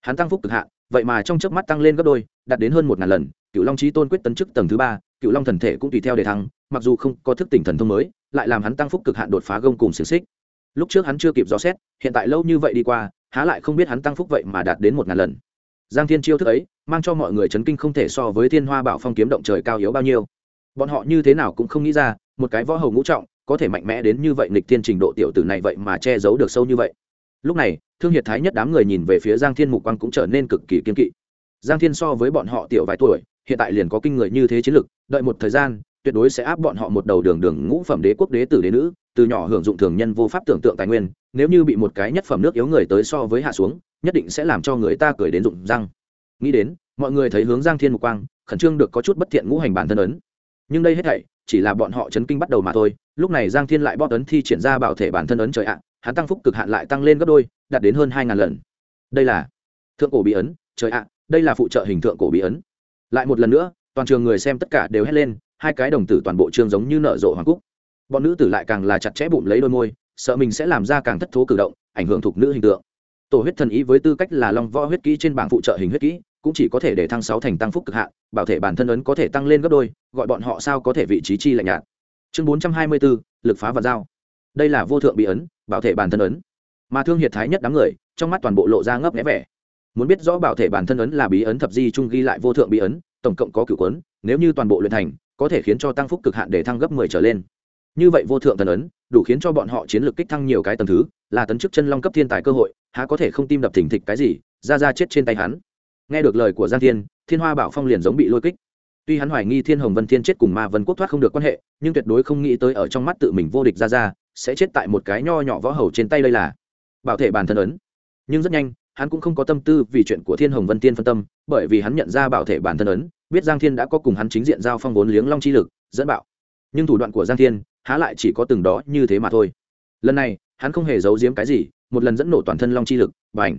Hắn tăng phúc cực hạn, vậy mà trong chớp mắt tăng lên gấp đôi, đạt đến hơn một ngàn lần cựu long trí tôn quyết tấn chức tầng thứ ba cựu long thần thể cũng tùy theo để thăng, mặc dù không có thức tỉnh thần thông mới lại làm hắn tăng phúc cực hạn đột phá gông cùng xiềng xích. Lúc trước hắn chưa kịp dò xét, hiện tại lâu như vậy đi qua, há lại không biết hắn tăng phúc vậy mà đạt đến một ngàn lần. Giang thiên chiêu thức ấy, mang cho mọi người chấn kinh không thể so với thiên hoa bảo phong kiếm động trời cao yếu bao nhiêu. Bọn họ như thế nào cũng không nghĩ ra, một cái võ hầu ngũ trọng, có thể mạnh mẽ đến như vậy nghịch thiên trình độ tiểu tử này vậy mà che giấu được sâu như vậy. Lúc này, thương hiệt thái nhất đám người nhìn về phía giang thiên mục quang cũng trở nên cực kỳ kiên kỵ. Giang thiên so với bọn họ tiểu vài tuổi, hiện tại liền có kinh người như thế chiến lực, đợi một thời gian tuyệt đối sẽ áp bọn họ một đầu đường đường ngũ phẩm đế quốc đế tử đế nữ, từ nhỏ hưởng dụng thường nhân vô pháp tưởng tượng tài nguyên, nếu như bị một cái nhất phẩm nước yếu người tới so với hạ xuống, nhất định sẽ làm cho người ta cười đến rụng răng. Nghĩ đến, mọi người thấy hướng giang thiên mục quang, khẩn trương được có chút bất thiện ngũ hành bản thân ấn. Nhưng đây hết thảy, chỉ là bọn họ chấn kinh bắt đầu mà thôi, lúc này giang thiên lại bóp ấn thi triển ra bảo thể bản thân ấn trời ạ, hắn tăng phúc cực hạn lại tăng lên gấp đôi, đạt đến hơn hai ngàn lần. Đây là thượng cổ bí ấn, trời ạ, đây là phụ trợ hình thượng cổ bí ấn. Lại một lần nữa, toàn trường người xem tất cả đều hét lên hai cái đồng tử toàn bộ trương giống như nở rộ hoàng cúc. Bọn nữ tử lại càng là chặt chẽ bụng lấy đôi môi, sợ mình sẽ làm ra càng thất thố cử động, ảnh hưởng thuộc nữ hình tượng. Tổ huyết thần ý với tư cách là long võ huyết kỹ trên bảng phụ trợ hình huyết kỹ, cũng chỉ có thể để thăng sáu thành tăng phúc cực hạn, bảo thể bản thân ấn có thể tăng lên gấp đôi, gọi bọn họ sao có thể vị trí chi lạnh nhạt. Chương bốn trăm hai mươi bốn lực phá và dao đây là vô thượng bị ấn, bảo thể bản thân ấn. Mà thương hiệt thái nhất đám người, trong mắt toàn bộ lộ ra ngấp nghẽ vẻ. Muốn biết rõ bảo thể bản thân ấn là bí ấn thập di trung ghi lại vô thượng bí ấn, tổng cộng có cửu quấn nếu như toàn bộ luyện thành có thể khiến cho tăng phúc cực hạn để thăng gấp mười trở lên. Như vậy vô thượng thần ấn, đủ khiến cho bọn họ chiến lược kích thăng nhiều cái tầng thứ, là tấn chức chân long cấp thiên tài cơ hội, há có thể không tim đập thình thịch cái gì, ra ra chết trên tay hắn. Nghe được lời của giang thiên thiên hoa bảo phong liền giống bị lôi kích. Tuy hắn hoài nghi thiên hồng vân thiên chết cùng ma vân quốc thoát không được quan hệ, nhưng tuyệt đối không nghĩ tới ở trong mắt tự mình vô địch ra ra, sẽ chết tại một cái nho nhỏ võ hầu trên tay đây là bảo thể bản thân ấn. Nhưng rất nhanh, hắn cũng không có tâm tư vì chuyện của thiên hồng vân tiên phân tâm, bởi vì hắn nhận ra bảo thể bản thân ấn biết giang thiên đã có cùng hắn chính diện giao phong vốn liếng long chi lực, dẫn bạo. Nhưng thủ đoạn của giang thiên, há lại chỉ có từng đó như thế mà thôi. Lần này, hắn không hề giấu giếm cái gì, một lần dẫn nổ toàn thân long chi lực, bành.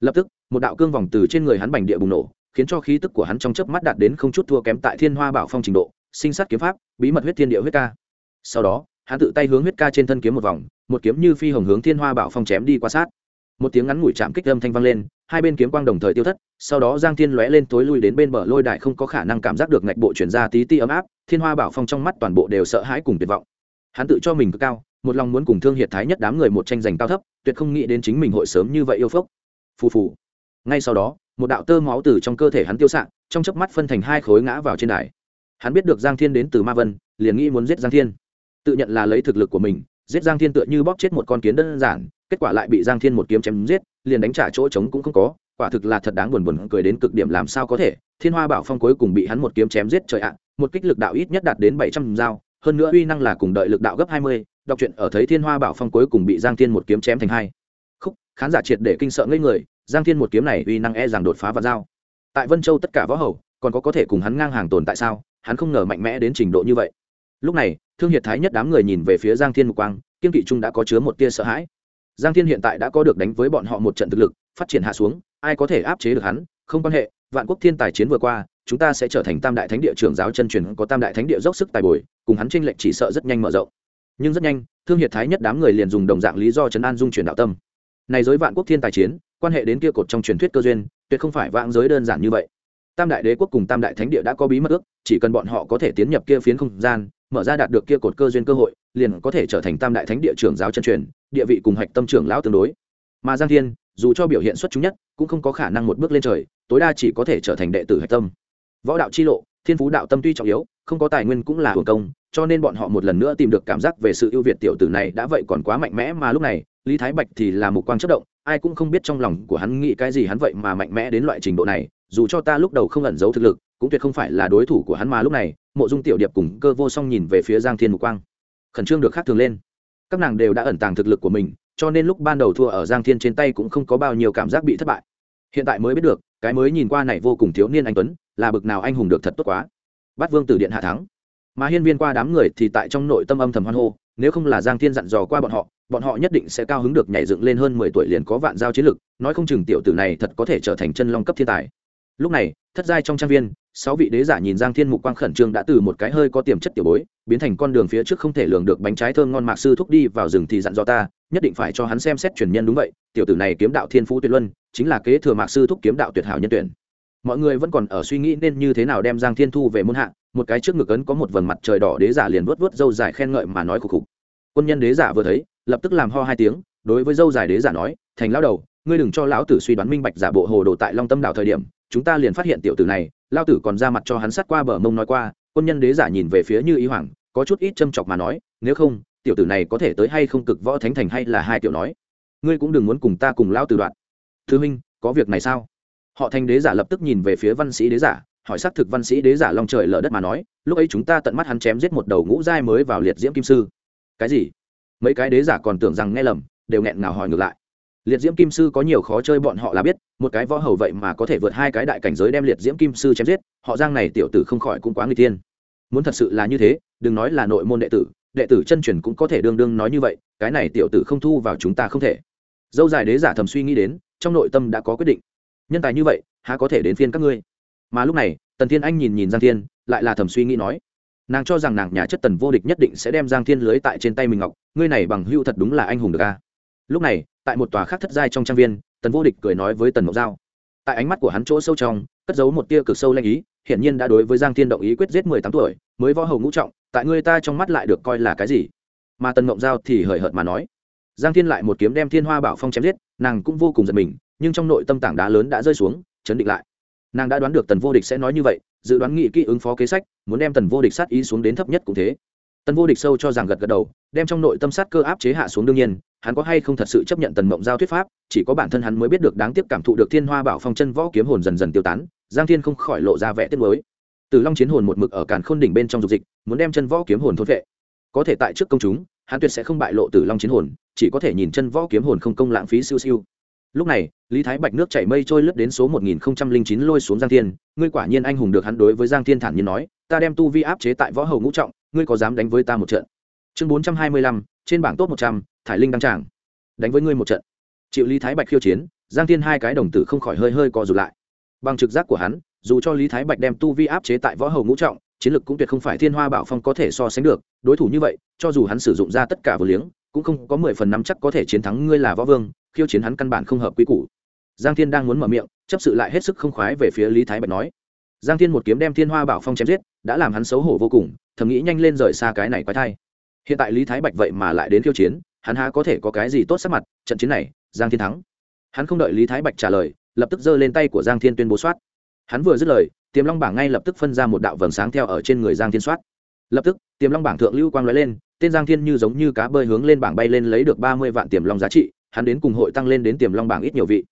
Lập tức, một đạo cương vòng từ trên người hắn bành địa bùng nổ, khiến cho khí tức của hắn trong chớp mắt đạt đến không chút thua kém tại thiên hoa bảo phong trình độ, sinh sát kiếm pháp, bí mật huyết thiên địa huyết ca. Sau đó, hắn tự tay hướng huyết ca trên thân kiếm một vòng, một kiếm như phi hồng hướng thiên hoa bảo phong chém đi qua sát. Một tiếng ngắn ngủi chạm kích âm thanh vang lên hai bên kiếm quang đồng thời tiêu thất, sau đó giang thiên lóe lên tối lui đến bên bờ lôi đại không có khả năng cảm giác được ngạch bộ chuyển ra tí ti ấm áp, thiên hoa bảo phong trong mắt toàn bộ đều sợ hãi cùng tuyệt vọng. Hắn tự cho mình cực cao, một lòng muốn cùng thương hiệt thái nhất đám người một tranh giành cao thấp, tuyệt không nghĩ đến chính mình hội sớm như vậy yêu phốc phù phù. Ngay sau đó, một đạo tơ máu từ trong cơ thể hắn tiêu s trong chớp mắt phân thành hai khối ngã vào trên đài. Hắn biết được giang thiên đến từ ma vân, liền nghĩ muốn giết giang thiên. Tự nhận là lấy thực lực của mình, giết giang thiên tựa như bóp chết một con kiến đơn giản, kết quả lại bị giang thiên một kiếm chém giết liền đánh trả chỗ trống cũng không có, quả thực là thật đáng buồn buồn cười đến cực điểm làm sao có thể. Thiên hoa bảo phong cuối cùng bị hắn một kiếm chém giết trời ạ, một kích lực đạo ít nhất đạt đến bảy trăm dao, hơn nữa uy năng là cùng đợi lực đạo gấp hai mươi. Đọc truyện ở thấy thiên hoa bảo phong cuối cùng bị giang thiên một kiếm chém thành hai. Khúc, khán giả triệt để kinh sợ ngây người, giang thiên một kiếm này uy năng e rằng đột phá và dao. Tại vân châu tất cả võ hầu, còn có có thể cùng hắn ngang hàng tồn tại sao? Hắn không ngờ mạnh mẽ đến trình độ như vậy. Lúc này, thương hiệt thái nhất đám người nhìn về phía giang thiên mục quang, kiên kỵ trung đã có chứa một tia sợ hãi giang thiên hiện tại đã có được đánh với bọn họ một trận thực lực, phát triển hạ xuống, ai có thể áp chế được hắn, không quan hệ, vạn quốc thiên tài chiến vừa qua, chúng ta sẽ trở thành tam đại thánh địa trưởng giáo chân truyền có tam đại thánh địa dốc sức tài bồi, cùng hắn tranh lệnh chỉ sợ rất nhanh mở rộng. Nhưng rất nhanh, thương hiệt thái nhất đám người liền dùng đồng dạng lý do chấn an dung chuyển đạo tâm. Này giới vạn quốc thiên tài chiến, quan hệ đến kia cột trong truyền thuyết cơ duyên, tuyệt không phải vạn giới đơn giản như vậy. Tam đại đế quốc cùng tam đại thánh địa đã có bí mật ước, chỉ cần bọn họ có thể tiến nhập kia phiến không gian, mở ra đạt được kia cột cơ duyên cơ hội liền có thể trở thành tam đại thánh địa trưởng giáo chân truyền, địa vị cùng hạch tâm trưởng lão tương đối. Mà giang thiên, dù cho biểu hiện xuất chúng nhất, cũng không có khả năng một bước lên trời, tối đa chỉ có thể trở thành đệ tử hạch tâm. Võ đạo chi lộ, thiên phú đạo tâm tuy trọng yếu, không có tài nguyên cũng là hưởng công, cho nên bọn họ một lần nữa tìm được cảm giác về sự ưu việt tiểu tử này đã vậy còn quá mạnh mẽ mà lúc này, lý thái bạch thì là một quang chất động, ai cũng không biết trong lòng của hắn nghĩ cái gì hắn vậy mà mạnh mẽ đến loại trình độ này, dù cho ta lúc đầu không ẩn giấu thực lực, cũng tuyệt không phải là đối thủ của hắn mà lúc này, mộ dung tiểu điệp cùng cơ vô song nhìn về phía giang thiên mục quang khẩn trương được khác thường lên. Các nàng đều đã ẩn tàng thực lực của mình, cho nên lúc ban đầu thua ở giang thiên trên tay cũng không có bao nhiêu cảm giác bị thất bại. Hiện tại mới biết được, cái mới nhìn qua này vô cùng thiếu niên anh tuấn, là bực nào anh hùng được thật tốt quá. Bắt vương tử điện hạ thắng. Mà hiên viên qua đám người thì tại trong nội tâm âm thầm hoan hô, nếu không là giang thiên dặn dò qua bọn họ bọn họ nhất định sẽ cao hứng được nhảy dựng lên hơn mười tuổi liền có vạn giao chiến lực, nói không chừng tiểu tử này thật có thể trở thành chân long cấp thiên tài. Lúc này, thất giai trong trang viên sáu vị đế giả nhìn giang thiên mục quang khẩn trương đã từ một cái hơi có tiềm chất tiểu bối, biến thành con đường phía trước không thể lường được bánh trái thơm ngon mạc sư thúc đi vào rừng thì dặn dò ta, nhất định phải cho hắn xem xét truyền nhân đúng vậy, tiểu tử này kiếm đạo thiên phú tuyệt luân, chính là kế thừa mạc sư thúc kiếm đạo tuyệt hảo nhân tuyển. Mọi người vẫn còn ở suy nghĩ nên như thế nào đem giang thiên thu về môn hạ, một cái trước ngực ấn có một vầng mặt trời đỏ đế giả liền vuốt vuốt dâu dài khen ngợi mà nói khục khục. Quân nhân đế giả vừa thấy, lập tức làm ho hai tiếng, đối với dâu dài đế giả nói, thành lão đầu, ngươi đừng cho lão tử suy đoán minh bạch giả bộ hồ đồ tại long tâm đảo thời điểm chúng ta liền phát hiện tiểu tử này, lao tử còn ra mặt cho hắn sát qua bờ mông nói qua, quân nhân đế giả nhìn về phía như ý hoàng, có chút ít châm chọc mà nói, nếu không, tiểu tử này có thể tới hay không cực võ thánh thành hay là hai tiểu nói. Ngươi cũng đừng muốn cùng ta cùng lao tử đoạn. Thư minh, có việc này sao? Họ thành đế giả lập tức nhìn về phía văn sĩ đế giả, hỏi xác thực văn sĩ đế giả long trời lở đất mà nói, lúc ấy chúng ta tận mắt hắn chém giết một đầu ngũ giai mới vào liệt diễm kim sư. Cái gì? Mấy cái đế giả còn tưởng rằng nghe lầm, đều nghẹn ngào hỏi ngược lại liệt diễm kim sư có nhiều khó chơi bọn họ là biết, một cái võ hầu vậy mà có thể vượt hai cái đại cảnh giới đem liệt diễm kim sư chém giết, họ giang này tiểu tử không khỏi cũng quá người tiên. Muốn thật sự là như thế, đừng nói là nội môn đệ tử đệ tử chân truyền cũng có thể đương đương nói như vậy, cái này tiểu tử không thu vào chúng ta không thể. Dâu dài đế giả thầm suy nghĩ đến, trong nội tâm đã có quyết định. Nhân tài như vậy, há có thể đến phiên các ngươi? Mà lúc này, tần thiên anh nhìn nhìn giang thiên, lại là thầm suy nghĩ nói, nàng cho rằng nàng nhà chất tần vô địch nhất định sẽ đem giang thiên lưới tại trên tay mình ngọc, ngươi này bằng hưu thật đúng là anh hùng được a lúc này tại một tòa khác thất giai trong trang viên, tần vô địch cười nói với tần mộc giao. Tại ánh mắt của hắn chỗ sâu trong, cất giấu một tia cực sâu lanh ý, hiển nhiên đã đối với giang thiên động ý quyết giết mười tám tuổi, mới võ hầu ngũ trọng, tại người ta trong mắt lại được coi là cái gì? Mà tần mộng giao thì hời hợt mà nói. Giang thiên lại một kiếm đem thiên hoa bảo phong chém giết, nàng cũng vô cùng giật mình, nhưng trong nội tâm tảng đá lớn đã rơi xuống, chấn định lại. Nàng đã đoán được tần vô địch sẽ nói như vậy, dự đoán nghị kỹ ứng phó kế sách, muốn đem tần vô địch sát ý xuống đến thấp nhất cũng thế tần vô địch sâu cho rằng gật gật đầu, đem trong nội tâm sát cơ áp chế hạ xuống đương nhiên, hắn có hay không thật sự chấp nhận tần mộng giao thuyết pháp, chỉ có bản thân hắn mới biết được đáng tiếc cảm thụ được thiên hoa bảo phong chân võ kiếm hồn dần dần tiêu tán, giang thiên không khỏi lộ ra vẻ tiết mới từ long chiến hồn một mực ở càn khôn đỉnh bên trong dục dịch, muốn đem chân võ kiếm hồn thốt vệ. Có thể tại trước công chúng, hắn tuyệt sẽ không bại lộ từ long chiến hồn, chỉ có thể nhìn chân võ kiếm hồn không công lãng phí siêu siêu. Lúc này, lý thái bạch nước chảy mây trôi lướt đến số một nghìn chín lôi xuống giang thiên, ngươi quả nhiên anh hùng được hắn đối với giang thiên thản nhiên nói, ta đem tu vi áp chế tại võ hầu ngũ trọng ngươi có dám đánh với ta một trận? Chương bốn trăm hai mươi lăm, trên bảng top một trăm, thải linh đăng tràng. Đánh với ngươi một trận. Chịu lý thái bạch khiêu chiến, giang thiên hai cái đồng tử không khỏi hơi hơi co rụt lại. Bằng trực giác của hắn, dù cho lý thái bạch đem tu vi áp chế tại võ hầu ngũ trọng, chiến lược cũng tuyệt không phải thiên hoa bảo phong có thể so sánh được. Đối thủ như vậy, cho dù hắn sử dụng ra tất cả vừa liếng, cũng không có mười phần năm chắc có thể chiến thắng ngươi là võ vương, khiêu chiến hắn căn bản không hợp quy củ. Giang thiên đang muốn mở miệng, chấp sự lại hết sức không khoái về phía lý thái bạch nói. Giang thiên một kiếm đem thiên hoa bảo phong chém giết, đã làm hắn xấu hổ vô cùng thầm nghĩ nhanh lên rời xa cái này quái thai. Hiện tại lý thái bạch vậy mà lại đến khiêu chiến, hắn há có thể có cái gì tốt sắc mặt, trận chiến này, giang thiên thắng. Hắn không đợi lý thái bạch trả lời, lập tức giơ lên tay của giang thiên tuyên bố soát. Hắn vừa dứt lời, tiềm long bảng ngay lập tức phân ra một đạo vầng sáng theo ở trên người giang thiên soát. Lập tức, tiềm long bảng thượng lưu quang lóe lên, tên giang thiên như giống như cá bơi hướng lên bảng bay lên lấy được ba mươi vạn tiềm long giá trị, hắn đến cùng hội tăng lên đến tiềm long bảng ít nhiều vị.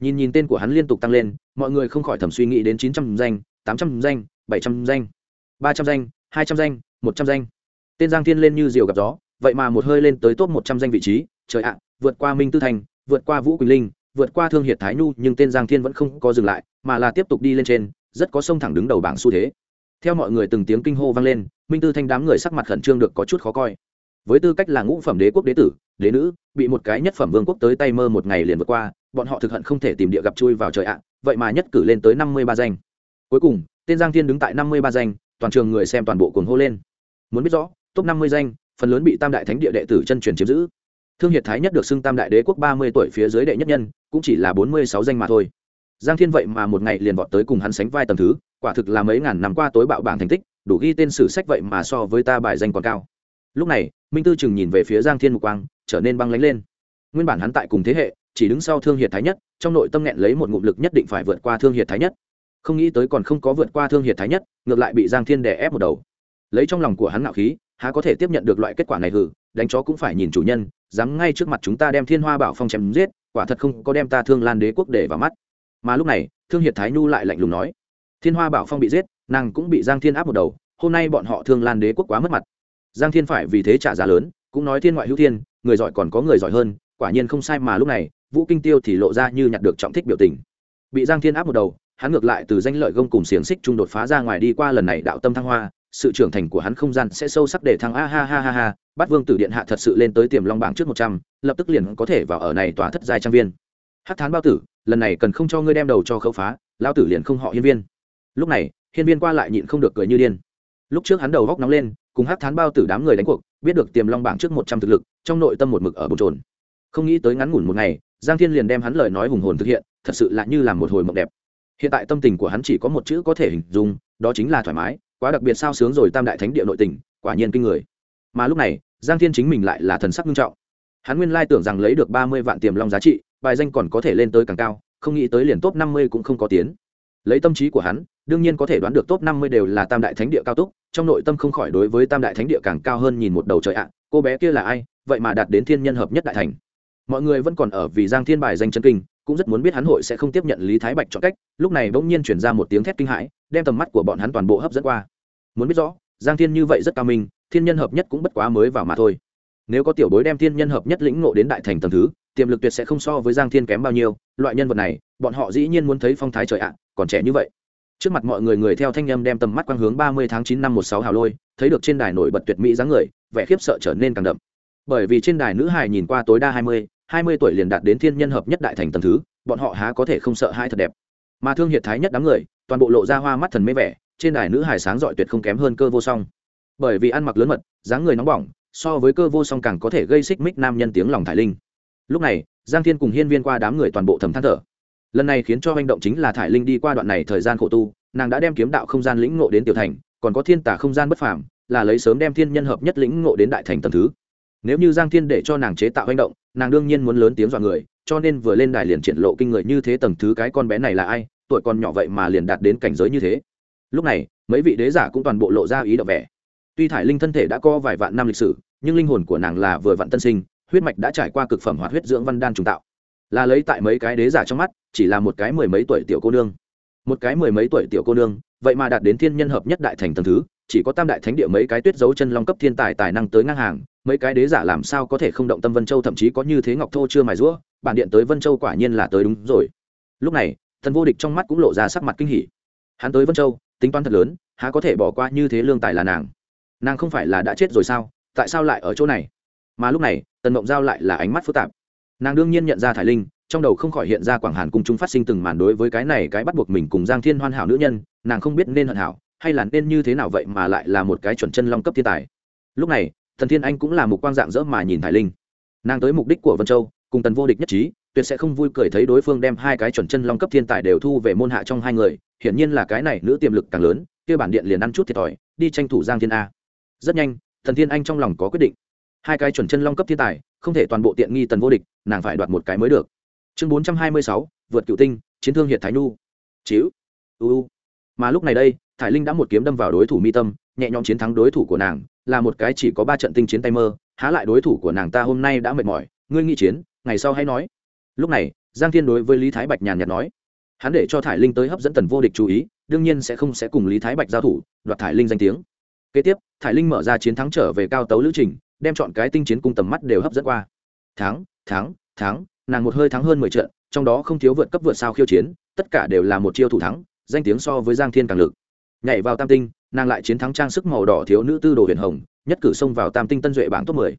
Nhìn nhìn tên của hắn liên tục tăng lên, mọi người không khỏi thầm suy nghĩ đến chín trăm danh, tám trăm danh, bảy trăm danh, ba trăm danh hai trăm danh, một trăm danh. Tên giang thiên lên như diều gặp gió, vậy mà một hơi lên tới top một trăm danh vị trí. Trời ạ, vượt qua minh tư thành, vượt qua vũ quỳnh linh, vượt qua thương hiệt thái nhu, nhưng tên giang thiên vẫn không có dừng lại, mà là tiếp tục đi lên trên, rất có sông thẳng đứng đầu bảng xu thế. Theo mọi người từng tiếng kinh hô vang lên, minh tư thanh đám người sắc mặt khẩn trương được có chút khó coi. Với tư cách là ngũ phẩm đế quốc đế tử, đế nữ, bị một cái nhất phẩm vương quốc tới tay mơ một ngày liền vượt qua, bọn họ thực hận không thể tìm địa gặp chui vào trời ạ, vậy mà nhất cử lên tới năm mươi ba danh. Cuối cùng, tên giang thiên đứng tại năm mươi ba danh toàn trường người xem toàn bộ cuồng hô lên. Muốn biết rõ, top năm mươi danh, phần lớn bị tam đại thánh địa đệ tử chân truyền chiếm giữ. Thương hiệt thái nhất được xưng tam đại đế quốc ba mươi tuổi phía dưới đệ nhất nhân, cũng chỉ là bốn mươi sáu danh mà thôi. Giang thiên vậy mà một ngày liền vọt tới cùng hắn sánh vai tầm thứ, quả thực là mấy ngàn năm qua tối bạo bảng thành tích, đủ ghi tên sử sách vậy mà so với ta bài danh còn cao. Lúc này, minh tư chừng nhìn về phía giang thiên mục quang, trở nên băng lánh lên. Nguyên bản hắn tại cùng thế hệ, chỉ đứng sau thương hiệt thái nhất, trong nội tâm nghẹn lấy một ngụm lực nhất định phải vượt qua thương hiệt thái nhất không nghĩ tới còn không có vượt qua thương hiệt thái nhất, ngược lại bị giang thiên đè ép một đầu. Lấy trong lòng của hắn ngạo khí, há có thể tiếp nhận được loại kết quả này hử đánh chó cũng phải nhìn chủ nhân, dám ngay trước mặt chúng ta đem thiên hoa bảo phong chém giết, quả thật không có đem ta thương lan đế quốc để vào mắt. Mà lúc này, thương hiệt thái nhu lại lạnh lùng nói, thiên hoa bảo phong bị giết, nàng cũng bị giang thiên áp một đầu, hôm nay bọn họ thương lan đế quốc quá mất mặt. Giang thiên phải vì thế trả giá lớn, cũng nói, thiên ngoại hữu thiên, người giỏi còn có người giỏi hơn, quả nhiên không sai mà lúc này, vũ kinh tiêu thì lộ ra như nhặt được trọng thích biểu tình. Bị giang thiên áp một đầu hắn ngược lại từ danh lợi gông cùng xiềng xích trung đột phá ra ngoài đi qua lần này đạo tâm thăng hoa, sự trưởng thành của hắn không gian sẽ sâu sắc để thăng a ha ha ha ha bắt vương tử điện hạ thật sự lên tới tiềm long bảng trước một trăm, lập tức liền có thể vào ở này tòa thất giai trang viên. Hát thán bao tử, lần này cần không cho ngươi đem đầu cho khâu phá lao tử liền không họ hiên viên. Lúc này, hiên viên qua lại nhịn không được cười như điên. Lúc trước hắn đầu góc nóng lên, cùng hát thán bao tử đám người đánh cuộc, biết được tiềm long bảng trước một trăm thực lực, trong nội tâm một mực ở bồn trồn không nghĩ tới ngắn ngủn một ngày, giang thiên liền đem hắn lời nói hùng hồn thực hiện, thật sự là như là một hồi mộng đẹp hiện tại tâm tình của hắn chỉ có một chữ có thể hình dung, đó chính là thoải mái, quá đặc biệt sao sướng rồi tam đại thánh địa nội tình, quả nhiên kinh người. Mà lúc này, giang thiên chính mình lại là thần sắc nghiêm trọng. Hắn nguyên lai tưởng rằng lấy được ba mươi vạn tiềm long giá trị, bài danh còn có thể lên tới càng cao, không nghĩ tới liền top năm mươi cũng không có tiến. Lấy tâm trí của hắn, đương nhiên có thể đoán được top năm mươi đều là tam đại thánh địa cao túc trong nội tâm không khỏi đối với tam đại thánh địa càng cao hơn nhìn một đầu trời ạ, cô bé kia là ai, vậy mà đạt đến thiên nhân hợp nhất đại thành. Mọi người vẫn còn ở vì giang thiên bài danh chân kinh cũng rất muốn biết hắn hội sẽ không tiếp nhận lý thái bạch chọn cách, lúc này bỗng nhiên chuyển ra một tiếng thét kinh hãi, đem tầm mắt của bọn hắn toàn bộ hấp dẫn qua. Muốn biết rõ, giang thiên như vậy rất cao minh, thiên nhân hợp nhất cũng bất quá mới vào mà thôi. Nếu có tiểu bối đem thiên nhân hợp nhất lĩnh ngộ đến đại thành tầm thứ, tiềm lực tuyệt sẽ không so với giang thiên kém bao nhiêu, loại nhân vật này, bọn họ dĩ nhiên muốn thấy phong thái trời ạ, còn trẻ như vậy. Trước mặt mọi người người theo thanh âm đem tầm mắt quang hướng ba mươi tháng chín năm một sáu hào lôi, thấy được trên đài nổi bật tuyệt mỹ dáng người, vẻ khiếp sợ trở nên càng đậm. Bởi vì trên đài nữ hài nhìn qua tối đa hai mươi hai mươi tuổi liền đạt đến thiên nhân hợp nhất đại thành tầng thứ, bọn họ há có thể không sợ hai thật đẹp. Mà thương hiệt thái nhất đám người, toàn bộ lộ ra hoa mắt thần mê vẻ, trên đài nữ hài sáng giỏi tuyệt không kém hơn cơ vô song. Bởi vì ăn mặc lớn mật, dáng người nóng bỏng, so với cơ vô song càng có thể gây xích mích nam nhân tiếng lòng thải linh. Lúc này, giang thiên cùng hiên viên qua đám người toàn bộ thầm than thở. Lần này khiến cho hành động chính là thải linh đi qua đoạn này thời gian khổ tu, nàng đã đem kiếm đạo không gian lĩnh ngộ đến tiểu thành, còn có thiên tả không gian bất phàm, là lấy sớm đem thiên nhân hợp nhất lĩnh ngộ đến đại thành tầm thứ. Nếu như giang thiên để cho nàng chế tạo hành động nàng đương nhiên muốn lớn tiếng dọa người, cho nên vừa lên đài liền triển lộ kinh người như thế tầng thứ cái con bé này là ai, tuổi còn nhỏ vậy mà liền đạt đến cảnh giới như thế. Lúc này, mấy vị đế giả cũng toàn bộ lộ ra ý động vẻ. Tuy thải linh thân thể đã có vài vạn năm lịch sử, nhưng linh hồn của nàng là vừa vạn tân sinh, huyết mạch đã trải qua cực phẩm hoạt huyết dưỡng văn đan trùng tạo. Là lấy tại mấy cái đế giả trong mắt, chỉ là một cái mười mấy tuổi tiểu cô nương. Một cái mười mấy tuổi tiểu cô nương, vậy mà đạt đến thiên nhân hợp nhất đại thành tầng thứ, chỉ có tam đại thánh địa mấy cái tuyết dấu chân long cấp thiên tài tài năng tới ngang hàng mấy cái đế giả làm sao có thể không động tâm vân châu, thậm chí có như thế ngọc thô chưa mài rũa, bản điện tới vân châu quả nhiên là tới đúng rồi. Lúc này, thần vô địch trong mắt cũng lộ ra sắc mặt kinh hỉ. Hắn tới vân châu, tính toán thật lớn, há có thể bỏ qua như thế lương tài là nàng? Nàng không phải là đã chết rồi sao? Tại sao lại ở chỗ này? Mà lúc này, tần mộng giao lại là ánh mắt phức tạp. Nàng đương nhiên nhận ra thải linh, trong đầu không khỏi hiện ra quảng hàn cùng chúng phát sinh từng màn đối với cái này cái bắt buộc mình cùng giang thiên hoan hảo nữ nhân, nàng không biết nên hận hảo, hay là nên như thế nào vậy mà lại là một cái chuẩn chân long cấp thiên tài. Lúc này thần thiên anh cũng là một quang dạng dỡ mà nhìn thải linh. Nàng tới mục đích của vân châu, cùng tần vô địch nhất trí, tuyệt sẽ không vui cười thấy đối phương đem hai cái chuẩn chân long cấp thiên tài đều thu về môn hạ trong hai người, hiển nhiên là cái này nữ tiềm lực càng lớn, kia bản điện liền ăn chút thiệt thòi, đi tranh thủ giang thiên a. Rất nhanh, thần thiên anh trong lòng có quyết định. Hai cái chuẩn chân long cấp thiên tài, không thể toàn bộ tiện nghi tần vô địch, nàng phải đoạt một cái mới được. Chương bốn trăm hai mươi sáu, vượt cựu tinh, chiến thương hiệt thái nhu. Chiếu uu mà lúc này đây, thải linh đã một kiếm đâm vào đối thủ mi tâm, nhẹ nhõm chiến thắng đối thủ của nàng là một cái chỉ có ba trận tinh chiến tay mơ, há lại đối thủ của nàng ta hôm nay đã mệt mỏi. Ngươi nghĩ chiến, ngày sau hãy nói. Lúc này, giang thiên đối với lý thái bạch nhàn nhạt nói. Hắn để cho thải linh tới hấp dẫn tần vô địch chú ý, đương nhiên sẽ không sẽ cùng lý thái bạch giao thủ, đoạt thải linh danh tiếng. Kế tiếp, thải linh mở ra chiến thắng trở về cao tấu lữ trình, đem chọn cái tinh chiến cung tầm mắt đều hấp dẫn qua. Thắng thắng thắng, nàng một hơi thắng hơn mười trận, trong đó không thiếu vượt cấp vượt sao khiêu chiến, tất cả đều là một chiêu thủ thắng, danh tiếng so với giang thiên càng lực. Nhảy vào tam tinh nàng lại chiến thắng trang sức màu đỏ thiếu nữ tư đồ huyền hồng, nhất cử xông vào tam tinh tân duệ bảng top mười.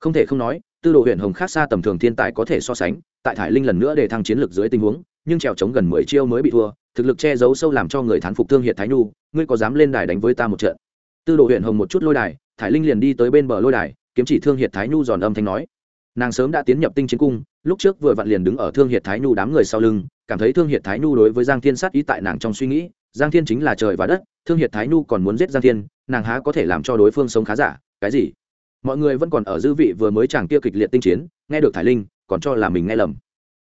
Không thể không nói, tư đồ huyền hồng khác xa tầm thường thiên tài có thể so sánh, tại thải linh lần nữa để thăng chiến lược dưới tình huống, nhưng trèo chống gần mười chiêu mới bị thua, thực lực che giấu sâu làm cho người thán phục thương hiệt thái nhu, ngươi có dám lên đài đánh với ta một trận? Tư đồ huyền hồng một chút lôi đài, thải linh liền đi tới bên bờ lôi đài, kiếm chỉ thương hiệt thái nhu giòn âm thanh nói. Nàng sớm đã tiến nhập tinh chiến cung, lúc trước vừa vặn liền đứng ở thương hiệt thái nhu đám người sau lưng, cảm thấy thương hiệt thái nhu đối với giang thiên sát ý tại nàng trong suy nghĩ giang thiên chính là trời và đất, thương hiệt thái nhu còn muốn giết giang thiên, nàng há có thể làm cho đối phương sống khá giả, cái gì? Mọi người vẫn còn ở dư vị vừa mới chàng kia kịch liệt tinh chiến, nghe được Thái linh, còn cho là mình nghe lầm.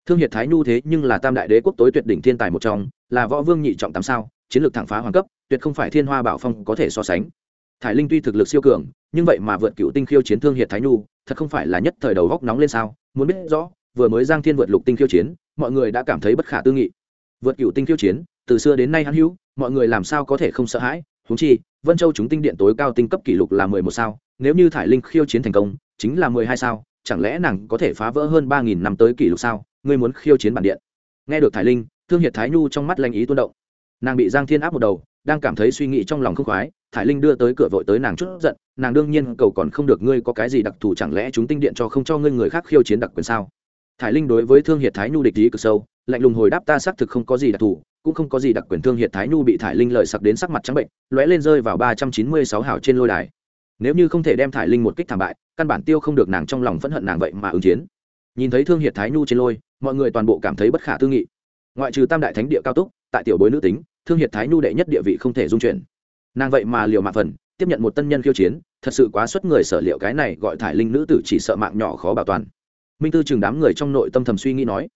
Thương hiệt thái nhu thế nhưng là tam đại đế quốc tối tuyệt đỉnh thiên tài một trong, là võ vương nhị trọng tám sao, chiến lược thẳng phá hoàng cấp, tuyệt không phải thiên hoa bảo phong có thể so sánh. Thái linh tuy thực lực siêu cường, nhưng vậy mà vượt cựu tinh khiêu chiến thương hiệt thái nhu, thật không phải là nhất thời đầu góc nóng lên sao? Muốn biết rõ, vừa mới giang thiên vượt lục tinh khiêu chiến, mọi người đã cảm thấy bất khả tư nghị. Vượt cựu tinh khiêu chiến từ xưa đến nay hắn hữu, mọi người làm sao có thể không sợ hãi? Húng chi, vân châu chúng tinh điện tối cao tinh cấp kỷ lục là mười một sao, nếu như thải linh khiêu chiến thành công, chính là mười hai sao, chẳng lẽ nàng có thể phá vỡ hơn ba nghìn năm tới kỷ lục sao? Ngươi muốn khiêu chiến bản điện. Nghe được thải linh, thương hiệt thái nhu trong mắt lanh ý tuôn động. Nàng bị giang thiên áp một đầu, đang cảm thấy suy nghĩ trong lòng không khoái, thải linh đưa tới cửa vội tới nàng chút giận, nàng đương nhiên cầu còn không được ngươi có cái gì đặc thù chẳng lẽ chúng tinh điện cho không cho ngươi người khác khiêu chiến đặc quyền sao? Thải linh đối với thương hiệt thái nhu địch ý cực sâu, lạnh lùng hồi đáp ta xác thực không có gì đặc thù cũng không có gì đặc quyền thương hiệt thái nhu bị thải linh lợi sặc đến sắc mặt trắng bệnh, lóe lên rơi vào ba trăm chín mươi sáu hào trên lôi đài. Nếu như không thể đem thải linh một kích thảm bại, căn bản tiêu không được nàng trong lòng phẫn hận nàng vậy mà ứng chiến. Nhìn thấy thương hiệt thái nhu trên lôi, mọi người toàn bộ cảm thấy bất khả tư nghị. Ngoại trừ tam đại thánh địa cao túc, tại tiểu bối nữ tính, thương hiệt thái nhu đệ nhất địa vị không thể dung chuyển. Nàng vậy mà liều mạng phần, tiếp nhận một tân nhân khiêu chiến, thật sự quá xuất người sở liệu cái này gọi thải linh nữ tử chỉ sợ mạng nhỏ khó bảo toàn. Minh tư chừng đám người trong nội tâm thầm suy nghĩ nói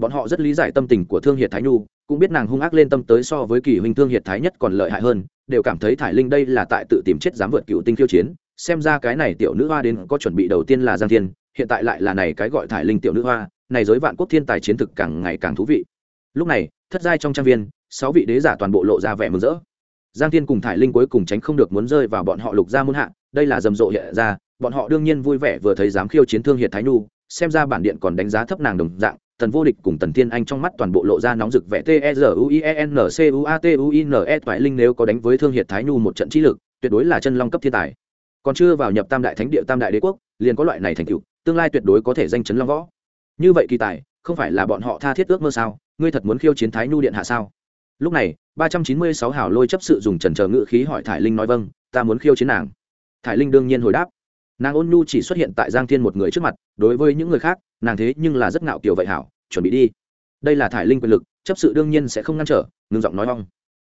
bọn họ rất lý giải tâm tình của thương hiệt thái nhu, cũng biết nàng hung ác lên tâm tới so với kỳ huynh thương hiệt thái nhất còn lợi hại hơn, đều cảm thấy thải linh đây là tại tự tìm chết dám vượt cựu tinh khiêu chiến, xem ra cái này tiểu nữ hoa đến có chuẩn bị đầu tiên là giang thiên, hiện tại lại là này cái gọi thải linh tiểu nữ hoa, này giới vạn quốc thiên tài chiến thực càng ngày càng thú vị. Lúc này, thất giai trong trang viên, sáu vị đế giả toàn bộ lộ ra vẻ mừng rỡ. Giang thiên cùng thải linh cuối cùng tránh không được muốn rơi vào bọn họ lục gia muôn hạ, đây là rầm rộ hiện ra, bọn họ đương nhiên vui vẻ vừa thấy dám khiêu chiến thương hiệt thái nhu, xem ra bản điện còn đánh giá thấp nàng đồng dạng tần vô địch cùng tần thiên anh trong mắt toàn bộ lộ ra nóng rực vẻ t e r u i e n c u a t u i n e toại linh nếu có đánh với thương hiệt thái nhu một trận trí lực, tuyệt đối là chân long cấp thiên tài. Còn chưa vào nhập tam đại thánh địa, tam đại đế quốc, liền có loại này thành tựu, tương lai tuyệt đối có thể danh chấn long võ. Như vậy kỳ tài, không phải là bọn họ tha thiết ước mơ sao? Ngươi thật muốn khiêu chiến thái nhu điện hạ sao? Lúc này, ba trăm chín mươi sáu hảo lôi chấp sự dùng trần chờ ngự khí hỏi thải linh nói vâng ta muốn khiêu chiến nàng. Thải linh đương nhiên hồi đáp nàng ôn nhu chỉ xuất hiện tại giang thiên một người trước mặt, đối với những người khác, nàng thế nhưng là rất ngạo kiểu vậy hảo, chuẩn bị đi. Đây là thải linh quyền lực, chấp sự đương nhiên sẽ không ngăn trở ngừng giọng nói hoang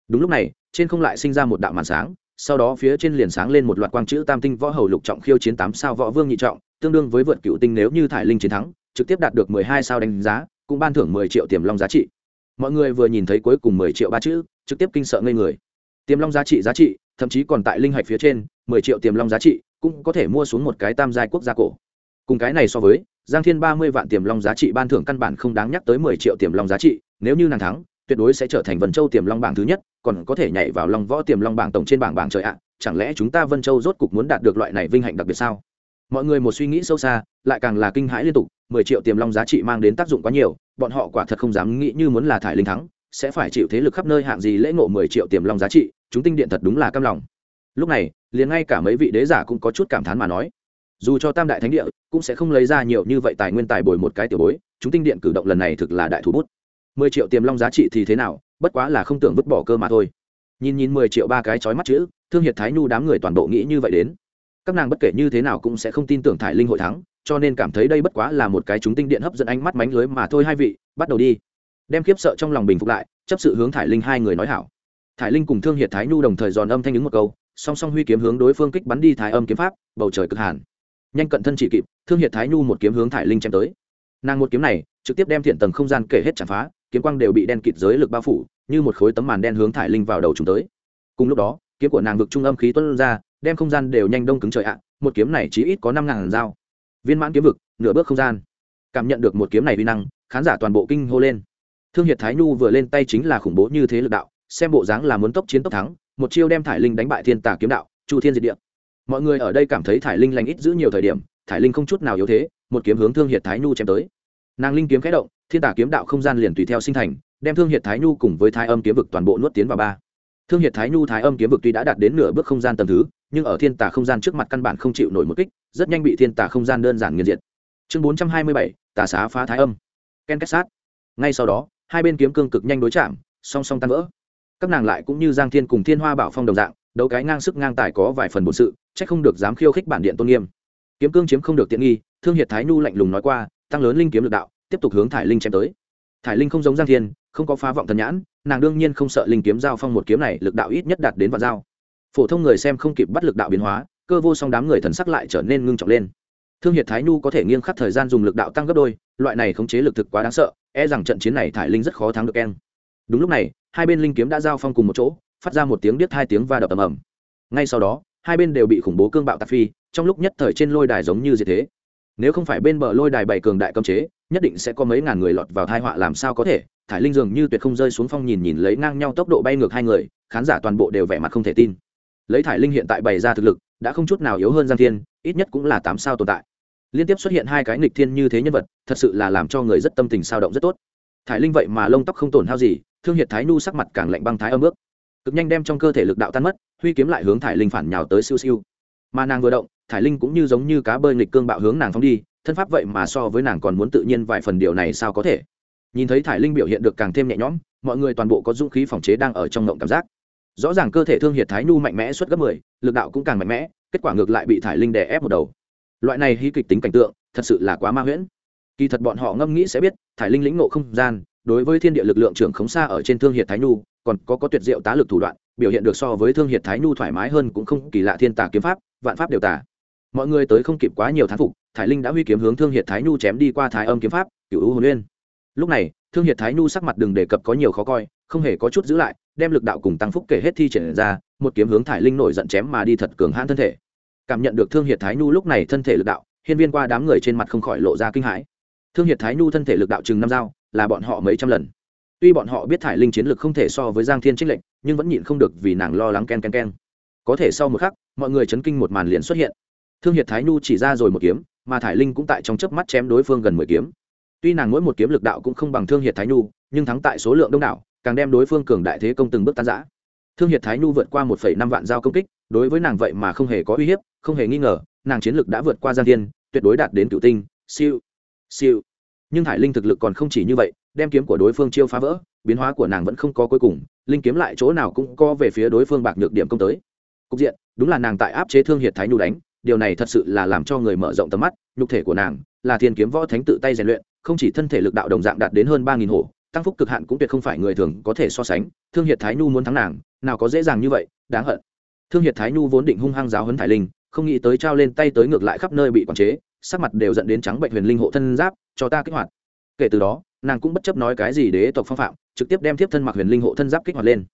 đúng lúc này, trên không lại sinh ra một đạo màn sáng, sau đó phía trên liền sáng lên một loạt quang chữ tam tinh võ hầu lục trọng khiêu chiến tám sao võ vương nhị trọng, tương đương với vượt cựu tinh nếu như thải linh chiến thắng, trực tiếp đạt được mười hai sao đánh giá, cũng ban thưởng mười triệu tiềm long giá trị. Mọi người vừa nhìn thấy cuối cùng mười triệu ba chữ, trực tiếp kinh sợ ngây người. Tiềm long giá trị giá trị, thậm chí còn tại linh hạch phía trên, mười triệu tiềm long giá trị cũng có thể mua xuống một cái tam giai quốc gia cổ. Cùng cái này so với, giang thiên ba mươi vạn tiềm long giá trị ban thưởng căn bản không đáng nhắc tới mười triệu tiềm long giá trị, nếu như nàng thắng, tuyệt đối sẽ trở thành vân châu tiềm long bảng thứ nhất, còn có thể nhảy vào long võ tiềm long bảng tổng trên bảng bảng trời ạ, chẳng lẽ chúng ta vân châu rốt cục muốn đạt được loại này vinh hạnh đặc biệt sao? Mọi người một suy nghĩ sâu xa, lại càng là kinh hãi liên tục, mười triệu tiềm long giá trị mang đến tác dụng quá nhiều, bọn họ quả thật không dám nghĩ như muốn là thải linh thắng, sẽ phải chịu thế lực khắp nơi hạng gì lễ ngộ mười triệu tiềm long giá trị, chúng tinh điện thật đúng là cam lòng lúc này, liền ngay cả mấy vị đế giả cũng có chút cảm thán mà nói, dù cho tam đại thánh địa cũng sẽ không lấy ra nhiều như vậy tài nguyên tài bồi một cái tiểu bối, chúng tinh điện cử động lần này thực là đại thủ bút. Mười triệu tiềm long giá trị thì thế nào, bất quá là không tưởng vứt bỏ cơ mà thôi. Nhìn nhìn mười triệu ba cái chói mắt chữ, thương hiệt thái nhu đám người toàn bộ nghĩ như vậy đến. Các nàng bất kể như thế nào cũng sẽ không tin tưởng thải linh hội thắng, cho nên cảm thấy đây bất quá là một cái chúng tinh điện hấp dẫn ánh mắt mánh lưới mà thôi hai vị, bắt đầu đi. Đem khiếp sợ trong lòng bình phục lại, chấp sự hướng thải linh hai người nói hảo. Thải linh cùng thương hiệt thái nhu đồng thời giòn âm thanh ứng một câu song song huy kiếm hướng đối phương kích bắn đi thái âm kiếm pháp, bầu trời cực hàn. Nhanh cận thân chỉ kịp, thương hiệt thái nhu một kiếm hướng thải linh chém tới. Nàng một kiếm này, trực tiếp đem thiện tầng không gian kể hết chạm phá, kiếm quang đều bị đen kịt giới lực bao phủ, như một khối tấm màn đen hướng thải linh vào đầu chúng tới. Cùng lúc đó, kiếm của nàng vực trung âm khí tuân ra, đem không gian đều nhanh đông cứng trời ạ, một kiếm này chỉ ít có năm ngàn dao. Viên mãn kiếm vực, nửa bước không gian. Cảm nhận được một kiếm này vi năng, khán giả toàn bộ kinh hô lên. Thương hiệt thái nhu vừa lên tay chính là khủng bố như thế lực đạo, xem bộ dáng là muốn tốc chiến tốc thắng một chiêu đem thải linh đánh bại thiên tà kiếm đạo, chu thiên diệt địa. Mọi người ở đây cảm thấy thải linh lành ít giữ nhiều thời điểm, thải linh không chút nào yếu thế, một kiếm hướng thương hiệt thái nhu chém tới. Nàng linh kiếm khẽ động, thiên tà kiếm đạo không gian liền tùy theo sinh thành, đem thương hiệt thái nhu cùng với thái âm kiếm vực toàn bộ nuốt tiến vào ba. Thương hiệt thái nhu, thái âm kiếm vực tuy đã đạt đến nửa bước không gian tầm thứ, nhưng ở thiên tà không gian trước mặt căn bản không chịu nổi một kích, rất nhanh bị thiên tà không gian đơn giản nghiền diệt. Chương bốn trăm hai mươi bảy, tà xá phá thái âm. Ken kết sát. Ngay sau đó, hai bên kiếm cương cực nhanh đối chạm, song song tan vỡ các nàng lại cũng như giang thiên cùng thiên hoa bảo phong đồng dạng, đấu cái ngang sức ngang tài có vài phần bổn sự c h ắ c không được dám khiêu khích bản điện tôn nghiêm. Kiếm cương chiếm không được tiện nghi, thương hiệt thái nhu lạnh lùng nói qua, tăng lớn linh kiếm lực đạo, tiếp tục hướng thải linh chém tới. Thải linh không giống giang thiên, không có phá vọng thần nhãn, nàng đương nhiên không sợ linh kiếm giao phong một kiếm này lực đạo ít nhất đạt đến vạn giao. Phổ thông người xem không kịp bắt lực đạo biến hóa, cơ vô song đám người thần sắc lại trở nên ngưng trọng lên. Thương hiệt thái nhu có thể nghiêng khắc thời gian dùng lực đạo tăng gấp đôi, loại này khống chế lực thực quá đáng sợ e rằng trận chiến này thải linh rất khó thắng được em đúng lúc này hai bên linh kiếm đã giao phong cùng một chỗ, phát ra một tiếng biết hai tiếng va đập ầm ầm. Ngay sau đó, hai bên đều bị khủng bố cương bạo tạc phi, trong lúc nhất thời trên lôi đài giống như gì thế. Nếu không phải bên bờ lôi đài bày cường đại cấm chế, nhất định sẽ có mấy ngàn người lọt vào thai họa làm sao có thể. Thải linh dường như tuyệt không rơi xuống phong nhìn nhìn lấy ngang nhau tốc độ bay ngược hai người, khán giả toàn bộ đều vẻ mặt không thể tin. Lấy thải linh hiện tại bày ra thực lực, đã không chút nào yếu hơn giang thiên, ít nhất cũng là tám sao tồn tại. Liên tiếp xuất hiện hai cái nghịch thiên như thế nhân vật, thật sự là làm cho người rất tâm tình sao động rất tốt. Thải linh vậy mà lông tóc không tổn hao gì thương hiệt thái nu sắc mặt càng lạnh băng thái âm ước. Cực nhanh đem trong cơ thể lực đạo tan mất, huy kiếm lại hướng thải linh phản nhào tới siêu siêu. Mà nàng vừa động, thải linh cũng như giống như cá bơi nghịch cương bạo hướng nàng phóng đi, thân pháp vậy mà so với nàng còn muốn tự nhiên vài phần điều này sao có thể? Nhìn thấy thải linh biểu hiện được càng thêm nhẹ nhõm, mọi người toàn bộ có dũng khí phòng chế đang ở trong ngộng cảm giác. Rõ ràng cơ thể thương hiệt thái nhu mạnh mẽ suốt gấp mười, lực đạo cũng càng mạnh mẽ, kết quả ngược lại bị thải linh đè ép một đầu. Loại này hy kịch tính cảnh tượng, thật sự là quá ma huyễn. Kỳ thật bọn họ ngâm nghĩ sẽ biết, thải linh lĩnh nộ không gian đối với thiên địa lực lượng trưởng khống xa ở trên thương hiệt thái nhu, còn có có tuyệt diệu tá lực thủ đoạn, biểu hiện được so với thương hiệt thái nhu thoải mái hơn cũng không kỳ lạ thiên tà kiếm pháp, vạn pháp đều tả mọi người tới không kịp quá nhiều thán phục thái linh đã huy kiếm hướng thương hiệt thái nhu chém đi qua thái âm kiếm pháp cựu hồn uyên lúc này, thương hiệt thái nhu sắc mặt đừng đề cập có nhiều khó coi, không hề có chút giữ lại, đem lực đạo cùng tăng phúc kể hết thi triển ra, một kiếm hướng thải linh nổi giận chém mà đi thật cường hãn thân thể. Cảm nhận được thương hiệt thái nhu lúc này thân thể lực đạo, hiên viên qua đám người trên mặt không khỏi lộ ra kinh hãi. Thương hiệt thái nhu thân thể lực đạo chừng năm dao là bọn họ mấy trăm lần. Tuy bọn họ biết thải linh chiến lược không thể so với giang thiên trích lệnh nhưng vẫn nhịn không được vì nàng lo lắng ken ken ken. Có thể sau một khắc, mọi người chấn kinh một màn liền xuất hiện. Thương hiệt thái nhu chỉ ra rồi một kiếm, mà thải linh cũng tại trong chớp mắt chém đối phương gần mười kiếm. Tuy nàng mỗi một kiếm lực đạo cũng không bằng thương hiệt thái nhu, nhưng thắng tại số lượng đông đảo, càng đem đối phương cường đại thế công từng bước tan giã thương hiệt thái nhu vượt qua một năm vạn giao công kích, đối với nàng vậy mà không hề có uy hiếp, không hề nghi ngờ, nàng chiến lực đã vượt qua giang thiên, tuyệt đối đạt đến cựu tinh. Siêu siêu nhưng thải linh thực lực còn không chỉ như vậy, đem kiếm của đối phương chiêu phá vỡ, biến hóa của nàng vẫn không có cuối cùng, linh kiếm lại chỗ nào cũng co về phía đối phương bạc nhược điểm công tới. Cục diện, đúng là nàng tại áp chế thương hiệt thái nhu đánh, điều này thật sự là làm cho người mở rộng tầm mắt, nhục thể của nàng là thiên kiếm võ thánh tự tay rèn luyện, không chỉ thân thể lực đạo đồng dạng đạt đến hơn ba nghìn hổ, tăng phúc cực hạn cũng tuyệt không phải người thường có thể so sánh, thương hiệt thái nhu muốn thắng nàng, nào có dễ dàng như vậy, đáng hận. Thương hiệt thái nhu vốn định hung hăng giáo hấn thải linh, không nghĩ tới trao lên tay tới ngược lại khắp nơi bị quản chế sắc mặt đều dẫn đến trắng bệnh huyền linh hộ thân giáp, cho ta kích hoạt. Kể từ đó, nàng cũng bất chấp nói cái gì đế tộc phong phạm, trực tiếp đem tiếp thân mặc huyền linh hộ thân giáp kích hoạt lên.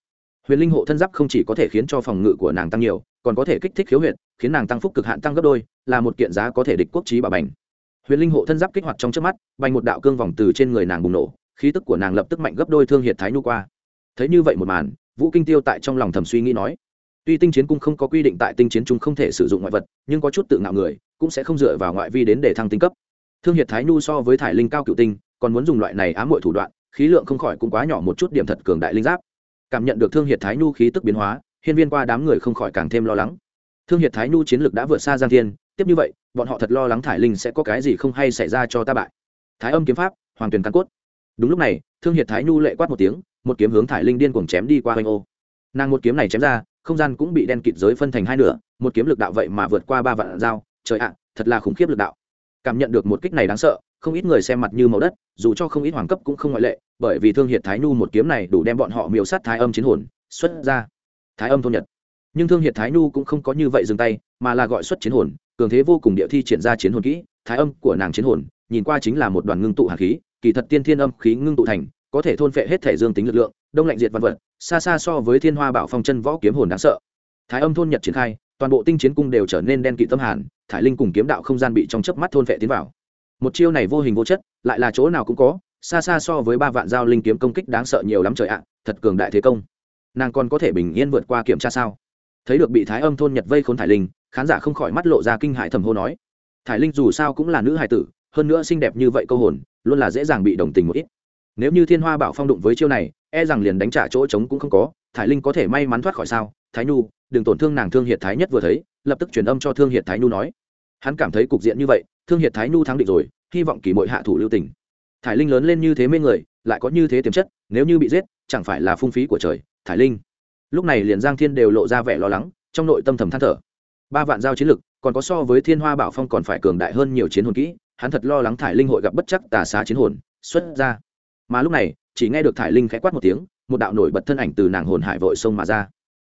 Huyền linh hộ thân giáp không chỉ có thể khiến cho phòng ngự của nàng tăng nhiều, còn có thể kích thích khiếu huyệt, khiến nàng tăng phúc cực hạn tăng gấp đôi, là một kiện giá có thể địch quốc trí bà bành. Huyền linh hộ thân giáp kích hoạt trong trước mắt, bành một đạo cương vòng từ trên người nàng bùng nổ, khí tức của nàng lập tức mạnh gấp đôi thương hiệt thái nhu qua. Thấy như vậy một màn, vũ kinh tiêu tại trong lòng thầm suy nghĩ nói tuy tinh chiến cung không có quy định tại tinh chiến chúng không thể sử dụng ngoại vật, nhưng có chút tự ngạo người, cũng sẽ không dựa vào ngoại vi đến để thăng tinh cấp. Thương hiệt thái nhu so với thải linh cao cựu tinh, còn muốn dùng loại này ám muội thủ đoạn, khí lượng không khỏi cũng quá nhỏ một chút điểm thật cường đại linh giáp. Cảm nhận được thương hiệt thái nhu khí tức biến hóa, hiên viên qua đám người không khỏi càng thêm lo lắng. Thương hiệt thái nhu chiến lược đã vượt xa giang thiên, tiếp như vậy, bọn họ thật lo lắng thải linh sẽ có cái gì không hay xảy ra cho ta bại. Thái âm kiếm pháp, hoàng tuyền căn cốt. Đúng lúc này, thương hiệt thái nhu lệ quát một tiếng, một kiếm hướng thải linh điên cuồng chém đi qua hoành ô. Nàng một kiếm này chém ra không gian cũng bị đen kịt giới phân thành hai nửa, một kiếm lực đạo vậy mà vượt qua ba vạn dao, trời ạ, thật là khủng khiếp lực đạo. Cảm nhận được một kích này đáng sợ, không ít người xem mặt như màu đất, dù cho không ít hoàng cấp cũng không ngoại lệ, bởi vì thương hiệt thái nhu một kiếm này đủ đem bọn họ miêu sát thái âm chiến hồn, xuất ra. Thái âm thôn nhật. Nhưng thương hiệt thái nhu cũng không có như vậy dừng tay, mà là gọi xuất chiến hồn, cường thế vô cùng địa thi triển ra chiến hồn kỹ, thái âm của nàng chiến hồn, nhìn qua chính là một đoàn ngưng tụ hạt khí, kỳ thật tiên thiên âm khí ngưng tụ thành có thể thôn phệ hết thể dương tính lực lượng, đông lạnh diệt văn vật, xa xa so với thiên hoa bảo phong chân võ kiếm hồn đáng sợ. Thái âm thôn nhật triển khai, toàn bộ tinh chiến cung đều trở nên đen kỵ tâm hàn, thải linh cùng kiếm đạo không gian bị trong chớp mắt thôn vệ tiến vào. Một chiêu này vô hình vô chất, lại là chỗ nào cũng có, xa xa so với ba vạn giao linh kiếm công kích đáng sợ nhiều lắm trời ạ, thật cường đại thế công. Nàng còn có thể bình yên vượt qua kiểm tra sao? Thấy được bị thái âm thôn nhật vây khốn thải linh, khán giả không khỏi mắt lộ ra kinh hại thầm hô nói. Thải linh dù sao cũng là nữ hài tử, hơn nữa xinh đẹp như vậy câu hồn, luôn là dễ dàng bị đồng tình một ít nếu như thiên hoa bảo phong đụng với chiêu này e rằng liền đánh trả chỗ trống cũng không có thái linh có thể may mắn thoát khỏi sao? Thái nhu, đừng tổn thương nàng thương hiệt thái nhất vừa thấy, lập tức truyền âm cho thương hiệt thái nhu nói. Hắn cảm thấy cục diện như vậy, thương hiệt thái nhu thắng định rồi, hy vọng kỳ mội hạ thủ lưu tình. Thái linh lớn lên như thế mê người, lại có như thế tiềm chất, nếu như bị giết, chẳng phải là phung phí của trời thái linh. Lúc này liền giang thiên đều lộ ra vẻ lo lắng, trong nội tâm thầm than thở. Ba vạn giao chiến lực, còn có so với thiên hoa bảo phong còn phải cường đại hơn nhiều chiến hồn kỹ, hắn thật lo lắng thải linh hội gặp bất chắc tà xá chiến hồn, xuất ra mà lúc này chỉ nghe được thải linh khẽ quát một tiếng một đạo nổi bật thân ảnh từ nàng hồn hải vội sông mà ra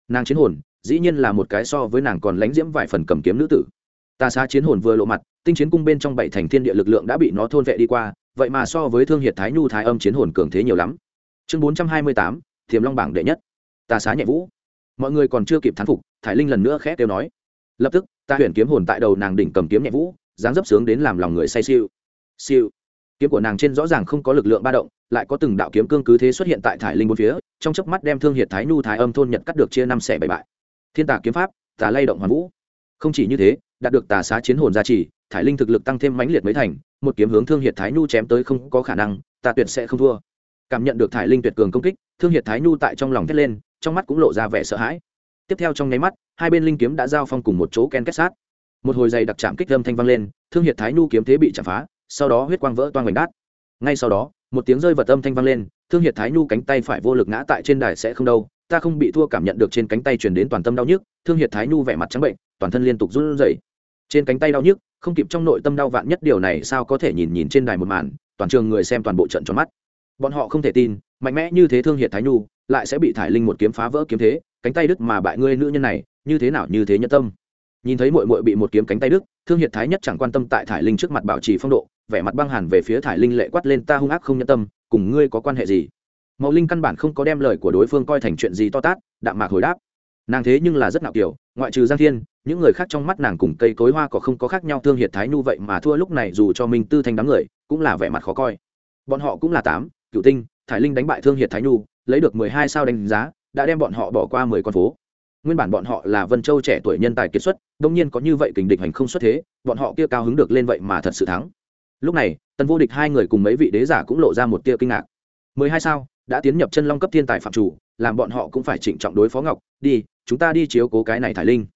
nàng chiến hồn dĩ nhiên là một cái so với nàng còn lánh diễm vài phần cầm kiếm nữ tử tà xá chiến hồn vừa lộ mặt tinh chiến cung bên trong bảy thành thiên địa lực lượng đã bị nó thôn vệ đi qua vậy mà so với thương hiệt thái nhu thái âm chiến hồn cường thế nhiều lắm chương bốn trăm hai mươi tám thiềm long bảng đệ nhất tà xá nhẹ vũ mọi người còn chưa kịp thán phục thải linh lần nữa khẽ kêu nói lập tức ta huyền kiếm hồn tại đầu nàng đỉnh cầm kiếm nhẹ vũ dáng dấp sướng đến làm lòng người say siêu siêu kiếm của nàng trên rõ ràng không có lực lượng ba động, lại có từng đạo kiếm cương cứ thế xuất hiện tại thải linh bốn phía, trong chớp mắt đem thương hiệt thái nhu thái âm thôn nhật cắt được chia năm xẻ bảy bại. Thiên tà kiếm pháp, tà lay động hoàn vũ. Không chỉ như thế, đạt được tà xá chiến hồn gia trì, thải linh thực lực tăng thêm mãnh liệt mấy thành, một kiếm hướng thương hiệt thái nhu chém tới không có khả năng, ta tuyệt sẽ không thua. Cảm nhận được thải linh tuyệt cường công kích, thương hiệt thái nhu tại trong lòng thét lên, trong mắt cũng lộ ra vẻ sợ hãi. Tiếp theo trong nháy mắt, hai bên linh kiếm đã giao phong cùng một chỗ ken kết sát. Một hồi dày đặc chạm kích âm thanh vang lên, thương hiệt thái nhu kiếm thế bị chạm phá sau đó huyết quang vỡ toang hoành đát. Ngay sau đó, một tiếng rơi vật âm thanh vang lên, thương hiệt thái nhu cánh tay phải vô lực ngã tại trên đài sẽ không đâu, ta không bị thua cảm nhận được trên cánh tay truyền đến toàn tâm đau nhức, thương hiệt thái nhu vẻ mặt trắng bệnh, toàn thân liên tục run rẩy. Trên cánh tay đau nhức, không kịp trong nội tâm đau vạn nhất điều này sao có thể nhìn nhìn trên đài một màn, toàn trường người xem toàn bộ trận tròn mắt. Bọn họ không thể tin, mạnh mẽ như thế thương hiệt thái nhu lại sẽ bị thải linh một kiếm phá vỡ kiếm thế, cánh tay đứt mà bại ngươi nữ nhân này, như thế nào như thế nhân tâm. Nhìn thấy muội muội bị một kiếm cánh tay đứt, thương hiệt thái nhất chẳng quan tâm tại thải linh trước mặt bảo trì phong độ vẻ mặt băng hàn về phía thải linh lệ quát lên, ta hung ác không nhân tâm, cùng ngươi có quan hệ gì? Mậu linh căn bản không có đem lời của đối phương coi thành chuyện gì to tát, đạm mạc hồi đáp. Nàng thế nhưng là rất nạo kiểu, ngoại trừ giang thiên, những người khác trong mắt nàng cùng cây cối hoa có không có khác nhau, thương hiệt thái nhu vậy mà thua lúc này dù cho minh tư thanh đám người, cũng là vẻ mặt khó coi. Bọn họ cũng là tám, cựu tinh, thải linh đánh bại thương hiệt thái nhu lấy được mười hai sao đánh giá, đã đem bọn họ bỏ qua mười con phố. Nguyên bản bọn họ là vân châu trẻ tuổi nhân tài kiệt xuất, đông nhiên có như vậy kình địch hành không xuất thế, bọn họ kia cao hứng được lên vậy mà thật sự thắng lúc này, tần vô địch hai người cùng mấy vị đế giả cũng lộ ra một tia kinh ngạc. Mười hai sao, đã tiến nhập chân long cấp thiên tài phạm chủ, làm bọn họ cũng phải trịnh trọng đối phó ngọc, đi, chúng ta đi chiếu cố cái này thải linh.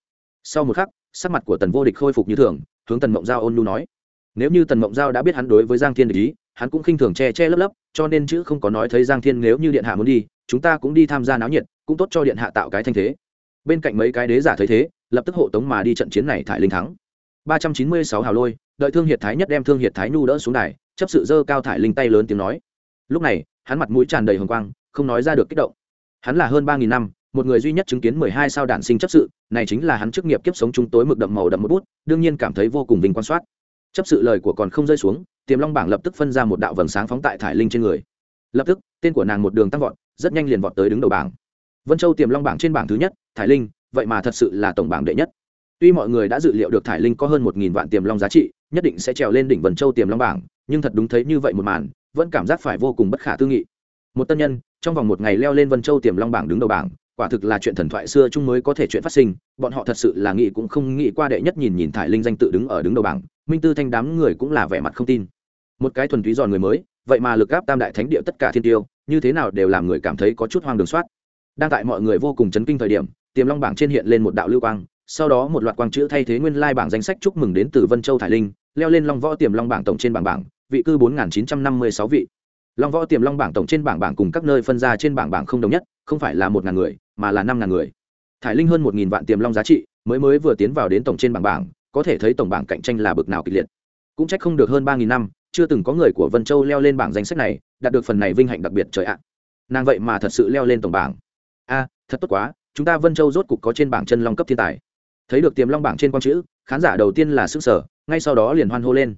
Sau một khắc, sắc mặt của tần vô địch khôi phục như thường, hướng tần mộng giao ôn lu nói. Nếu như tần mộng giao đã biết hắn đối với giang thiên địch ý, hắn cũng khinh thường che che lấp lấp, cho nên chữ không có nói thấy giang thiên nếu như điện hạ muốn đi, chúng ta cũng đi tham gia náo nhiệt, cũng tốt cho điện hạ tạo cái thanh thế. Bên cạnh mấy cái đế giả thấy thế, lập tức hộ tống mà đi trận chiến này thải linh thắng. Ba trăm chín mươi sáu hào lôi đợi thương hiệt thái nhất đem thương hiệt thái nhu đỡ xuống đài, chấp sự dơ cao thải linh tay lớn tiếng nói. Lúc này, hắn mặt mũi tràn đầy hồng quang, không nói ra được kích động. Hắn là hơn ba nghìn năm, một người duy nhất chứng kiến mười hai sao đản sinh chấp sự, này chính là hắn chức nghiệp kiếp sống chúng tối mực đậm màu đậm một bút, đương nhiên cảm thấy vô cùng vinh quan soát. Chấp sự lời của còn không rơi xuống, tiềm long bảng lập tức phân ra một đạo vầng sáng phóng tại thải linh trên người. Lập tức, tên của nàng một đường tăng vọt, rất nhanh liền vọt tới đứng đầu bảng. Vân châu tiềm long bảng trên bảng thứ nhất, thải linh, vậy mà thật sự là tổng bảng đệ nhất tuy mọi người đã dự liệu được thải linh có hơn một nghìn vạn tiềm long giá trị, nhất định sẽ trèo lên đỉnh vân châu tiềm long bảng, nhưng thật đúng thấy như vậy một màn, vẫn cảm giác phải vô cùng bất khả tư nghị. Một tân nhân, trong vòng một ngày leo lên vân châu tiềm long bảng đứng đầu bảng, quả thực là chuyện thần thoại xưa chung mới có thể chuyện phát sinh, bọn họ thật sự là nghĩ cũng không nghĩ qua đệ nhất nhìn nhìn thải linh danh tự đứng ở đứng đầu bảng, minh tư thanh đám người cũng là vẻ mặt không tin. Một cái thuần túy giòn người mới, vậy mà lực gáp tam đại thánh địa tất cả thiên tiêu, như thế nào đều làm người cảm thấy có chút hoang đường soát. Đang tại mọi người vô cùng chấn kinh thời điểm, tiềm long bảng trên hiện lên một đạo lưu quang sau đó một loạt quang chữ thay thế nguyên lai bảng danh sách chúc mừng đến từ vân châu thải linh, leo lên long võ tiềm long bảng tổng trên bảng bảng, vị cư bốn nghìn chín trăm năm mươi sáu vị. Long võ tiềm long bảng tổng trên bảng bảng cùng các nơi phân ra trên bảng bảng không đồng nhất, không phải là một ngàn người, mà là năm ngàn người. Thải linh hơn một nghìn vạn tiềm long giá trị, mới mới vừa tiến vào đến tổng trên bảng bảng, có thể thấy tổng bảng cạnh tranh là bực nào kịch liệt. Cũng trách không được hơn ba nghìn năm, chưa từng có người của vân châu leo lên bảng danh sách này, đạt được phần này vinh hạnh đặc biệt trời ạ. Nàng vậy mà thật sự leo lên tổng bảng. A, thật tốt quá, chúng ta vân châu rốt cục có trên bảng chân long cấp thiên tài thấy được tiềm long bảng trên quang chữ, khán giả đầu tiên là sức sở ngay sau đó liền hoan hô lên.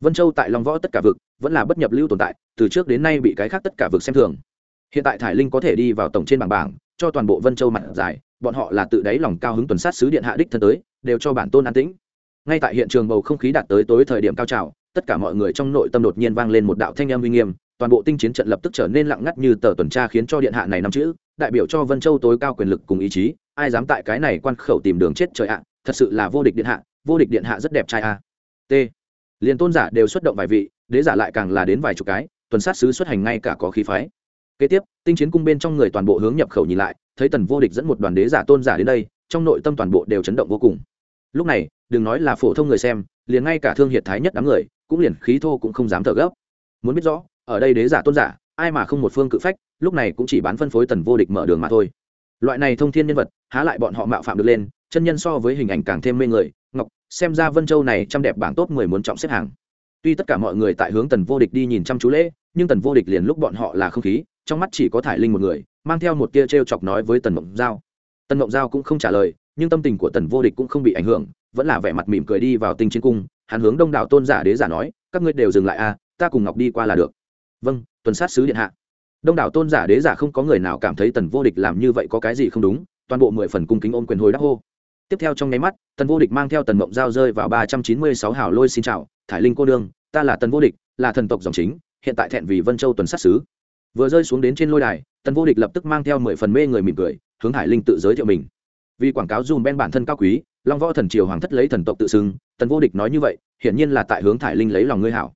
Vân châu tại long võ tất cả vực vẫn là bất nhập lưu tồn tại, từ trước đến nay bị cái khác tất cả vực xem thường. Hiện tại thải linh có thể đi vào tổng trên bảng bảng, cho toàn bộ vân châu mặt giải, bọn họ là tự đáy lòng cao hứng tuần sát sứ điện hạ đích thân tới, đều cho bản tôn an tĩnh. Ngay tại hiện trường bầu không khí đạt tới tối thời điểm cao trào, tất cả mọi người trong nội tâm đột nhiên vang lên một đạo thanh âm uy nghiêm, toàn bộ tinh chiến trận lập tức trở nên lặng ngắt như tờ tuần tra khiến cho điện hạ này nắm chữ, đại biểu cho vân châu tối cao quyền lực cùng ý chí ai dám tại cái này quan khẩu tìm đường chết trời ạ, thật sự là vô địch điện hạ, vô địch điện hạ rất đẹp trai a. T. Liền tôn giả đều xuất động vài vị, đế giả lại càng là đến vài chục cái, tuần sát sứ xuất hành ngay cả có khí phái. Kế tiếp, tinh chiến cung bên trong người toàn bộ hướng nhập khẩu nhìn lại, thấy tần vô địch dẫn một đoàn đế giả tôn giả đến đây, trong nội tâm toàn bộ đều chấn động vô cùng. Lúc này, đừng nói là phổ thông người xem, liền ngay cả thương hiệt thái nhất đám người, cũng liền khí thô cũng không dám thở gấp. Muốn biết rõ, ở đây đế giả tôn giả, ai mà không một phương cự phách, lúc này cũng chỉ bán phân phối tần vô địch mở đường mà thôi loại này thông thiên nhân vật, há lại bọn họ mạo phạm được lên, chân nhân so với hình ảnh càng thêm mê người. Ngọc, xem ra vân châu này trăm đẹp bảng top mười muốn trọng xếp hàng. Tuy tất cả mọi người tại hướng tần vô địch đi nhìn chăm chú lễ, nhưng tần vô địch liền lúc bọn họ là không khí, trong mắt chỉ có thải linh một người, mang theo một tia t r e o chọc nói với tần mộng giao. Tần mộng giao cũng không trả lời, nhưng tâm tình của tần vô địch cũng không bị ảnh hưởng, vẫn là vẻ mặt mỉm cười đi vào tinh chiến cung, hắn hướng đông đảo tôn giả đế giả nói, các ngươi đều dừng lại a ta cùng ngọc đi qua là được. Vâng tuần sát sứ điện hạ đông đảo tôn giả đế giả không có người nào cảm thấy tần vô địch làm như vậy có cái gì không đúng, toàn bộ mười phần cung kính ôm quyền hồi đắc hô. Tiếp theo trong nháy mắt, tần vô địch mang theo tần mộng giao rơi vào ba trăm chín mươi sáu hào lôi xin chào, thải linh cô đương ta là tần vô địch, là thần tộc dòng chính, hiện tại thẹn vì vân châu tuần sát xứ. Vừa rơi xuống đến trên lôi đài, tần vô địch lập tức mang theo mười phần mê người mỉm cười, hướng hải linh tự giới thiệu mình. Vì quảng cáo dùm ben bản thân cao quý, long võ thần triều hoàng thất lấy thần tộc tự xưng, tần vô địch nói như vậy, hiển nhiên là tại hướng thải linh lấy lòng ngươi hảo.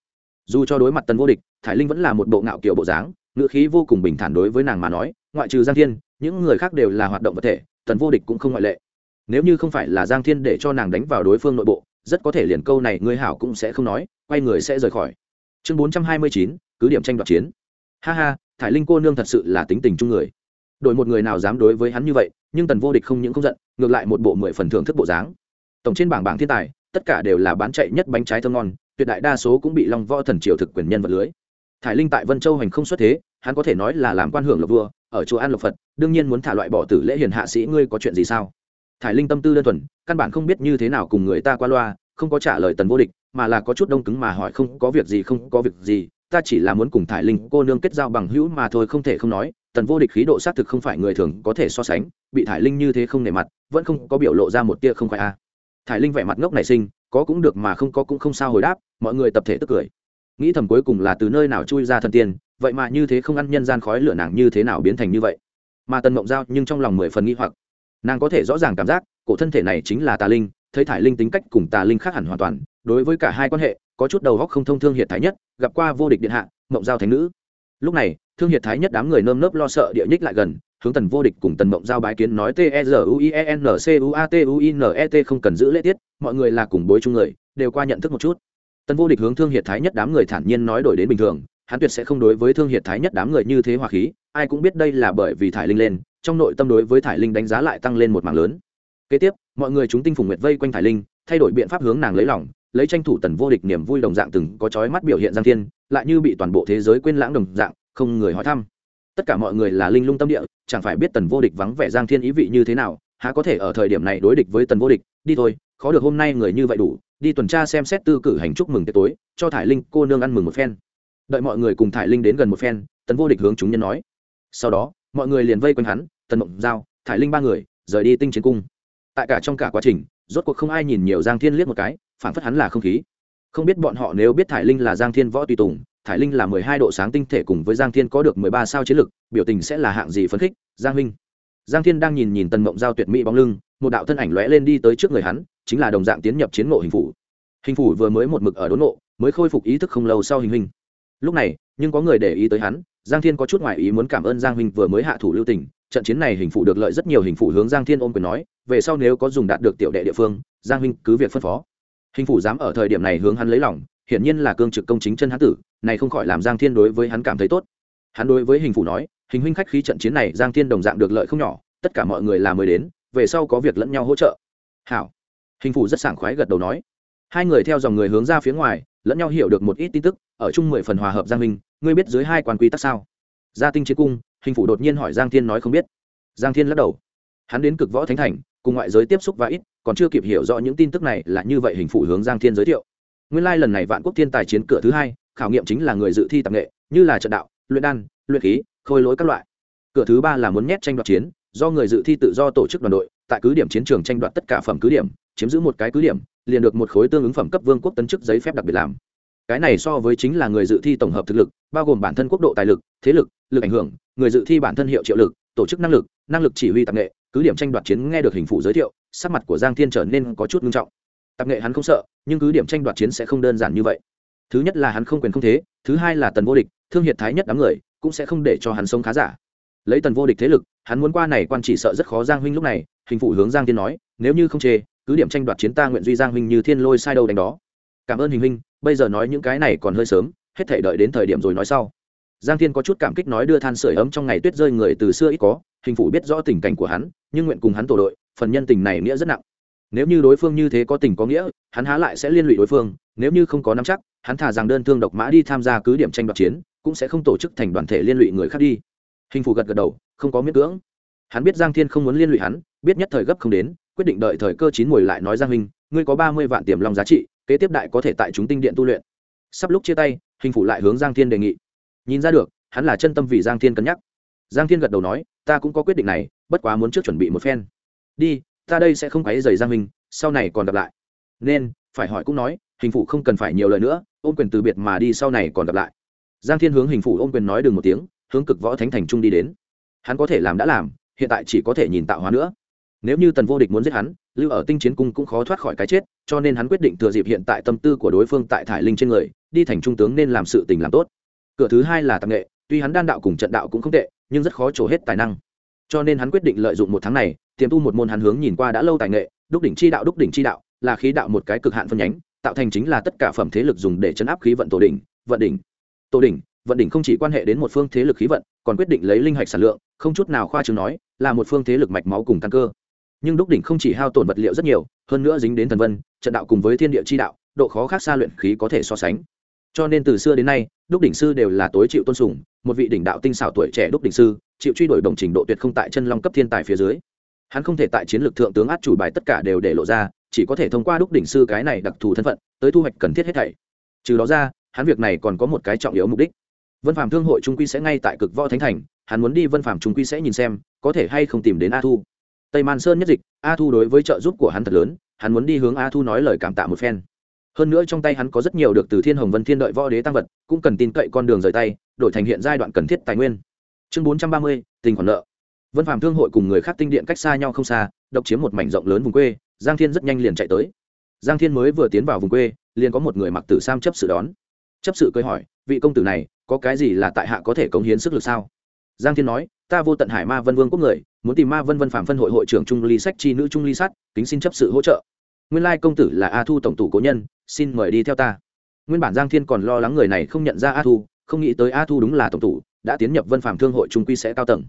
Dù cho đối mặt tần vô địch, thải linh vẫn là một bộ ngạo kiểu bộ dáng ngữ khí vô cùng bình thản đối với nàng mà nói, ngoại trừ giang thiên, những người khác đều là hoạt động vật thể tần vô địch cũng không ngoại lệ. Nếu như không phải là giang thiên để cho nàng đánh vào đối phương nội bộ, rất có thể liền câu này ngươi hảo cũng sẽ không nói, quay người sẽ rời khỏi. Chương bốn trăm hai mươi chín, cứ điểm tranh đoạt chiến. Ha ha, thải linh cô nương thật sự là tính tình chung người. Đổi một người nào dám đối với hắn như vậy, nhưng tần vô địch không những không giận, ngược lại một bộ mười phần thưởng thức bộ dáng. Tổng trên bảng bảng thiên tài, tất cả đều là bán chạy nhất bánh trái thơm ngon, tuyệt đại đa số cũng bị long võ thần triều thực quyền nhân vật lưới thải linh tại vân châu hành không xuất thế, hắn có thể nói là làm quan hưởng lộc vua, ở chùa an lộc phật, đương nhiên muốn thả loại bỏ tử lễ hiền hạ sĩ, ngươi có chuyện gì sao thải linh tâm tư đơn thuần, căn bản không biết như thế nào cùng người ta qua loa, không có trả lời tần vô địch, mà là có chút đông cứng mà hỏi không có việc gì, không có việc gì, ta chỉ là muốn cùng thải linh cô nương kết giao bằng hữu mà thôi, không thể không nói, tần vô địch khí độ xác thực không phải người thường có thể so sánh, bị thải linh như thế không nề mặt, vẫn không có biểu lộ ra một tia không phải a à. thải linh vẻ mặt ngốc nảy sinh, có cũng được mà không có cũng không sao hồi đáp, mọi người tập thể tức cười nghĩ thầm cuối cùng là từ nơi nào chui ra thần tiên, vậy mà như thế không ăn nhân gian khói lửa nàng như thế nào biến thành như vậy? Mà tần mộng giao nhưng trong lòng mười phần nghi hoặc. Nàng có thể rõ ràng cảm giác, cổ thân thể này chính là tà linh, thấy thải linh tính cách cùng tà linh khác hẳn hoàn toàn, đối với cả hai quan hệ, có chút đầu góc không thông thương hiệt thái nhất, gặp qua vô địch điện hạ, mộng giao thánh nữ. Lúc này, thương hiệt thái nhất đám người nơm nớp lo sợ địa nhích lại gần, hướng tần vô địch cùng tần mộng giao bái kiến nói t e r u i e n c u a t u i n e t không cần giữ lễ tiết, mọi người là cùng bối chung người, đều qua nhận thức một chút tần vô địch hướng thương hiệt thái nhất đám người thản nhiên nói đổi đến bình thường, hắn tuyệt sẽ không đối với thương hiệt thái nhất đám người như thế hòa khí, ai cũng biết đây là bởi vì thải linh lên, trong nội tâm đối với thải linh đánh giá lại tăng lên một mảng lớn. Kế tiếp, mọi người chúng tinh phùng nguyệt vây quanh thải linh, thay đổi biện pháp hướng nàng lấy lòng, lấy tranh thủ tần vô địch niềm vui đồng dạng từng có chói mắt biểu hiện giang thiên, lại như bị toàn bộ thế giới quên lãng đồng dạng, không người hỏi thăm. Tất cả mọi người là linh lung tâm địa, chẳng phải biết tần vô địch vắng vẻ giang thiên ý vị như thế nào há có thể ở thời điểm này đối địch với tần vô địch, đi thôi, khó được hôm nay người như vậy đủ, đi tuần tra xem xét tư cử hành chúc mừng tiệc tối, cho thải linh, cô nương ăn mừng một phen. Đợi mọi người cùng thải linh đến gần một phen, tần vô địch hướng chúng nhân nói. Sau đó, mọi người liền vây quanh hắn, tần mộng giao, thải linh ba người, rời đi tinh chiến cung. Tại cả trong cả quá trình, rốt cuộc không ai nhìn nhiều giang thiên liếc một cái phản phất hắn là không khí. Không biết bọn họ nếu biết thải linh là giang thiên võ tùy tùng, thải linh là mười hai độ sáng tinh thể cùng với giang thiên có được mười ba sao chiến lực, biểu tình sẽ là hạng gì phấn khích, giang huynh? Giang thiên đang nhìn nhìn tần mộng giao tuyệt mỹ bóng lưng, một đạo thân ảnh lóe lên đi tới trước người hắn, chính là đồng dạng tiến nhập chiến ngộ hình phủ. Hình phủ vừa mới một mực ở đốn nộ mới khôi phục ý thức không lâu sau hình hình. Lúc này, nhưng có người để ý tới hắn, giang thiên có chút ngoại ý muốn cảm ơn giang huynh vừa mới hạ thủ lưu tình. Trận chiến này hình phụ được lợi rất nhiều, hình phụ hướng giang thiên ôm quyền nói, về sau nếu có dùng đạt được tiểu đệ địa phương, giang huynh cứ việc phân phó. Hình phụ dám ở thời điểm này hướng hắn lấy lòng, hiển nhiên là cương trực công chính chân hán tử, này không khỏi làm giang thiên đối với hắn cảm thấy tốt. Hắn đối với hình phụ nói hình huynh khách khí trận chiến này, giang thiên đồng dạng được lợi không nhỏ, tất cả mọi người là mới đến, về sau có việc lẫn nhau hỗ trợ. Hảo. Hình Phủ rất sảng khoái gật đầu nói. Hai người theo dòng người hướng ra phía ngoài, lẫn nhau hiểu được một ít tin tức, ở chung mười phần hòa hợp giang minh, ngươi biết dưới hai quan quy tắc sao? Gia tinh chiến cung, hình phủ đột nhiên hỏi giang thiên nói không biết. Giang thiên lắc đầu. Hắn đến cực võ thánh thành, cùng ngoại giới tiếp xúc và ít, còn chưa kịp hiểu rõ những tin tức này là như vậy hình phủ hướng giang thiên giới thiệu. Nguyên lai、like、lần này vạn quốc thiên tài chiến cửa thứ hai, khảo nghiệm chính là người dự thi tạp nghệ, như là trận đạo, luyện đan, luyện khí khôi lỗi các loại. Cửa thứ ba là muốn nhét tranh đoạt chiến, do người dự thi tự do tổ chức đoàn đội, tại cứ điểm chiến trường tranh đoạt tất cả phẩm cứ điểm, chiếm giữ một cái cứ điểm, liền được một khối tương ứng phẩm cấp vương quốc tấn chức giấy phép đặc biệt làm. Cái này so với chính là người dự thi tổng hợp thực lực, bao gồm bản thân quốc độ tài lực, thế lực lực ảnh hưởng, người dự thi bản thân hiệu triệu lực, tổ chức năng lực năng lực chỉ huy tạp nghệ, cứ điểm tranh đoạt chiến nghe được hình phụ giới thiệu, sắc mặt của giang thiên trở nên có chút nghiêm trọng. Tạp nghệ hắn không sợ, nhưng cứ điểm tranh đoạt chiến sẽ không đơn giản như vậy. Thứ nhất là hắn không quyền không thế, thứ hai là tần vô địch, thương hiệt thái nhất đám người cũng sẽ không để cho hắn sống khá giả. Lấy tần vô địch thế lực, hắn muốn qua này quan chỉ sợ rất khó giang huynh lúc này, hình phụ hướng giang thiên nói, nếu như không chê, cứ điểm tranh đoạt chiến ta nguyện duy giang huynh như thiên lôi sai đâu đánh đó. Cảm ơn hình huynh, bây giờ nói những cái này còn hơi sớm, hết thể đợi đến thời điểm rồi nói sau. Giang thiên có chút cảm kích nói đưa than sửa ấm trong ngày tuyết rơi người từ xưa ít có, hình phụ biết rõ tình cảnh của hắn, nhưng nguyện cùng hắn tổ đội, phần nhân tình này nghĩa rất nặng nếu như đối phương như thế có tình có nghĩa, hắn há lại sẽ liên lụy đối phương, nếu như không có nắm chắc, hắn thả rằng đơn thương độc mã đi tham gia cứ điểm tranh đoạt chiến, cũng sẽ không tổ chức thành đoàn thể liên lụy người khác đi. Hình phủ gật gật đầu, không có miễn cưỡng. Hắn biết giang thiên không muốn liên lụy hắn, biết nhất thời gấp không đến, quyết định đợi thời cơ chín mùi lại nói giang huynh ngươi có ba mươi vạn tiềm long giá trị, kế tiếp đại có thể tại chúng tinh điện tu luyện. Sắp lúc chia tay, hình phủ lại hướng giang thiên đề nghị. Nhìn ra được, hắn là chân tâm vì giang thiên cân nhắc. Giang thiên gật đầu nói, ta cũng có quyết định này, bất quá muốn trước chuẩn bị một phen. Đi ta đây sẽ không quấy rầy giang huynh sau này còn gặp lại. Nên, phải hỏi cũng nói, hình phụ không cần phải nhiều lời nữa, ôm quyền từ biệt mà đi sau này còn gặp lại. Giang thiên hướng hình phụ ôm quyền nói đừng một tiếng, hướng cực võ thánh thành trung đi đến. Hắn có thể làm đã làm, hiện tại chỉ có thể nhìn tạo hóa nữa. Nếu như tần vô địch muốn giết hắn, lưu ở tinh chiến cung cũng khó thoát khỏi cái chết, cho nên hắn quyết định thừa dịp hiện tại tâm tư của đối phương tại thải linh trên người, đi thành trung tướng nên làm sự tình làm tốt. Cửa thứ hai là tạp nghệ, tuy hắn đan đạo cùng trận đạo cũng không tệ, nhưng rất khó trổ hết tài năng. Cho nên hắn quyết định lợi dụng một tháng này tiềm tu một môn hắn hướng nhìn qua đã lâu tài nghệ, đúc đỉnh chi đạo, đúc đỉnh chi đạo, là khí đạo một cái cực hạn phân nhánh, tạo thành chính là tất cả phẩm thế lực dùng để chấn áp khí vận tổ đỉnh, vận đỉnh. Tổ đỉnh, vận đỉnh không chỉ quan hệ đến một phương thế lực khí vận, còn quyết định lấy linh hạch sản lượng, không chút nào khoa chứng nói, là một phương thế lực mạch máu cùng căn cơ. Nhưng đúc đỉnh không chỉ hao tổn vật liệu rất nhiều, hơn nữa dính đến thần vân, trận đạo cùng với thiên địa chi đạo, độ khó khác xa luyện khí có thể so sánh. Cho nên từ xưa đến nay, đúc đỉnh sư đều là tối chịu tôn sùng, một vị đỉnh đạo tinh xảo tuổi trẻ đúc đỉnh sư, chịu truy đuổi đồng trình độ tuyệt không tại chân long cấp thiên tài phía dưới hắn không thể tại chiến lược thượng tướng át chủ bài tất cả đều để lộ ra, chỉ có thể thông qua đúc đỉnh sư cái này đặc thù thân phận, tới thu hoạch cần thiết hết thảy. Trừ đó ra, hắn việc này còn có một cái trọng yếu mục đích. Vân phạm thương hội trung quy sẽ ngay tại cực võ thánh thành, hắn muốn đi vân phạm trung quy sẽ nhìn xem, có thể hay không tìm đến a thu. Tây man sơn nhất dịch, a thu đối với trợ giúp của hắn thật lớn, hắn muốn đi hướng a thu nói lời cảm tạ một phen. Hơn nữa trong tay hắn có rất nhiều được từ thiên hồng vân thiên đợi võ đế tăng vật, cũng cần tin cậy con đường rời tay, đổi thành hiện giai đoạn cần thiết tài nguyên. Chương bốn trăm ba mươi, tình khoản nợ vân phạm thương hội cùng người khác tinh điện cách xa nhau không xa, độc chiếm một mảnh rộng lớn vùng quê, giang thiên rất nhanh liền chạy tới. Giang thiên mới vừa tiến vào vùng quê, liền có một người mặc tử sam chấp sự đón. Chấp sự cười hỏi, vị công tử này, có cái gì là tại hạ có thể cống hiến sức lực sao? Giang thiên nói, ta vô tận hải ma vân vương quốc người, muốn tìm ma vân vân phạm phân hội hội trưởng trung ly sách chi nữ trung ly sắt kính xin chấp sự hỗ trợ. Nguyên lai công tử là a thu tổng tủ cố nhân, xin mời đi theo ta. Nguyên bản giang thiên còn lo lắng người này không nhận ra a thu, không nghĩ tới a thu đúng là tổng tủ đã tiến nhập vân phạm thương hội trung quy sẽ cao tầng.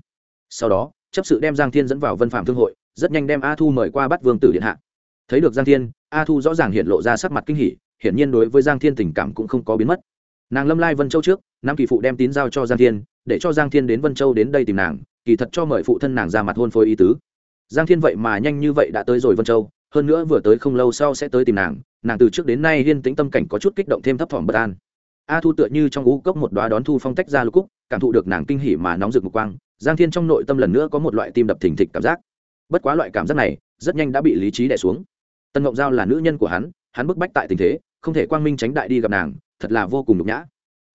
Sau đó chấp sự đem giang thiên dẫn vào vân phạm thương hội, rất nhanh đem a thu mời qua bắt vương tử điện hạ. Thấy được giang thiên, a thu rõ ràng hiện lộ ra sắc mặt kinh hỉ, hiển nhiên đối với giang thiên tình cảm cũng không có biến mất. Nàng lâm lai vân châu trước nam kỳ phụ đem tín giao cho giang thiên, để cho giang thiên đến vân châu đến đây tìm nàng, kỳ thật cho mời phụ thân nàng ra mặt hôn phối ý tứ. Giang thiên vậy mà nhanh như vậy đã tới rồi vân châu, hơn nữa vừa tới không lâu sau sẽ tới tìm nàng nàng từ trước đến nay liên tĩnh tâm cảnh có chút kích động thêm thấp thỏm bất an. A thu tựa như trong ú cốc một đoá đón thu phong tách ra lục cúc, cảm thụ được nàng kinh hỉ mà nóng rực một quang giang thiên trong nội tâm lần nữa có một loại tim đập thình thịch cảm giác. Bất quá loại cảm giác này rất nhanh đã bị lý trí đẻ xuống. Tân ngộng giao là nữ nhân của hắn hắn bức bách tại tình thế, không thể quang minh tránh đại đi gặp nàng, thật là vô cùng nhục nhã.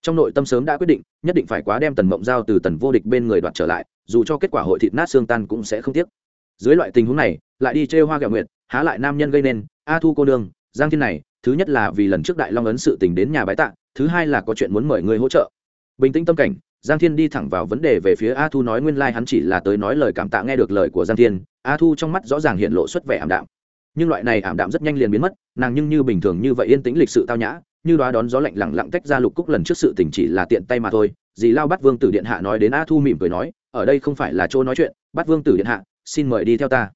Trong nội tâm sớm đã quyết định, nhất định phải quá đem tần mộng giao từ tần vô địch bên người đoạt trở lại, dù cho kết quả hội thịt nát xương tan cũng sẽ không tiếc. Dưới loại tình huống này, lại đi trêu hoa kẹo nguyện há lại nam nhân gây nên, a thu cô nương, giang thiên này, thứ nhất là vì lần trước đại long ấn sự tình đến nhà bái tạ, thứ hai là có chuyện muốn mời người hỗ trợ. Bình tĩnh tâm cảnh giang thiên đi thẳng vào vấn đề về phía a thu nói nguyên lai、like、hắn chỉ là tới nói lời cảm tạ nghe được lời của giang thiên. A thu trong mắt rõ ràng hiện lộ xuất vẻ ảm đạm. Nhưng loại này ảm đạm rất nhanh liền biến mất, nàng nhưng như bình thường như vậy yên tĩnh lịch sự tao nhã, như đoá đón gió lạnh lặng lặng tách ra lục cúc lần trước sự tình chỉ là tiện tay mà thôi. Dì lao bắt vương tử điện hạ nói đến a thu mỉm cười nói, ở đây không phải là chỗ nói chuyện bắt vương tử điện hạ, xin mời đi theo ta.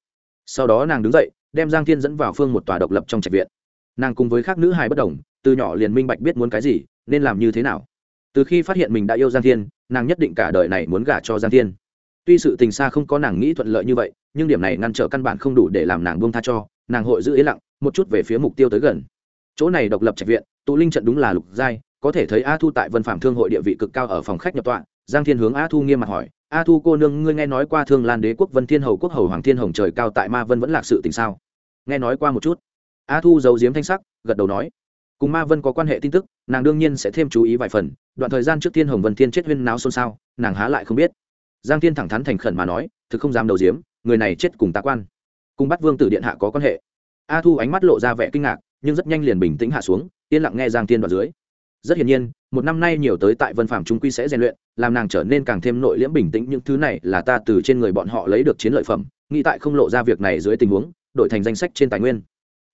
Sau đó nàng đứng dậy, đem giang thiên dẫn vào phương một tòa độc lập trong trạch viện. Nàng cùng với các nữ hài bất đồng, từ nhỏ liền minh bạch biết muốn cái gì, nên làm như thế nào từ khi phát hiện mình đã yêu giang thiên, nàng nhất định cả đời này muốn gả cho giang thiên. Tuy sự tình xa không có nàng nghĩ thuận lợi như vậy, nhưng điểm này ngăn trở căn bản không đủ để làm nàng buông tha cho, nàng hội giữ ý lặng, một chút về phía mục tiêu tới gần. Chỗ này độc lập trạch viện, tụ linh trận đúng là lục giai, có thể thấy a thu tại vân phạm thương hội địa vị cực cao ở phòng khách nhập tọa. Giang thiên hướng a thu nghiêm mặt hỏi, a thu cô nương, ngươi nghe nói qua thương lan đế quốc vân thiên hầu quốc hầu hoàng thiên hồng trời cao tại ma vân vẫn lạc sự tình sao? Nghe nói qua một chút. A thu giấu diếm thanh sắc, gật đầu nói cùng ma vân có quan hệ tin tức, nàng đương nhiên sẽ thêm chú ý vài phần, đoạn thời gian trước thiên hồng vân thiên chết huyên náo xôn xao, nàng há lại không biết. Giang thiên thẳng thắn thành khẩn mà nói, thực không dám đầu diếm người này chết cùng ta quan. Cùng bắt vương tử điện hạ có quan hệ. A thu ánh mắt lộ ra vẻ kinh ngạc, nhưng rất nhanh liền bình tĩnh hạ xuống, yên lặng nghe giang thiên đoạn dưới. Rất hiển nhiên, một năm nay nhiều tới tại vân phạm trung quy sẽ rèn luyện, làm nàng trở nên càng thêm nội liễm bình tĩnh, những thứ này là ta từ trên người bọn họ lấy được chiến lợi phẩm, nghĩ tại không lộ ra việc này dưới tình huống, đổi thành danh sách trên tài nguyên.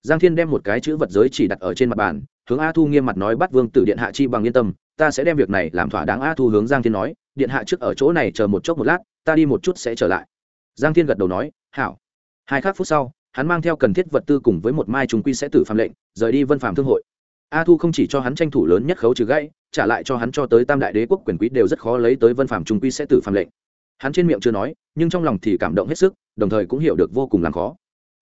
Giang thiên đem một cái chữ vật giới chỉ đặt ở trên mặt bàn hướng a thu nghiêm mặt nói bắt vương tử điện hạ chi bằng yên tâm, ta sẽ đem việc này làm thỏa đáng. A thu hướng giang thiên nói, điện hạ trước ở chỗ này chờ một chốc một lát, ta đi một chút sẽ trở lại. Giang thiên gật đầu nói, hảo. Hai khắc phút sau, hắn mang theo cần thiết vật tư cùng với một mai chúng quy sẽ tử phạm lệnh, rời đi vân phạm thương hội. A thu không chỉ cho hắn tranh thủ lớn nhất khấu trừ gãy, trả lại cho hắn cho tới tam đại đế quốc quyền quý đều rất khó lấy tới vân phạm trung quy sẽ tử phạm lệnh. Hắn trên miệng chưa nói, nhưng trong lòng thì cảm động hết sức, đồng thời cũng hiểu được vô cùng làm khó.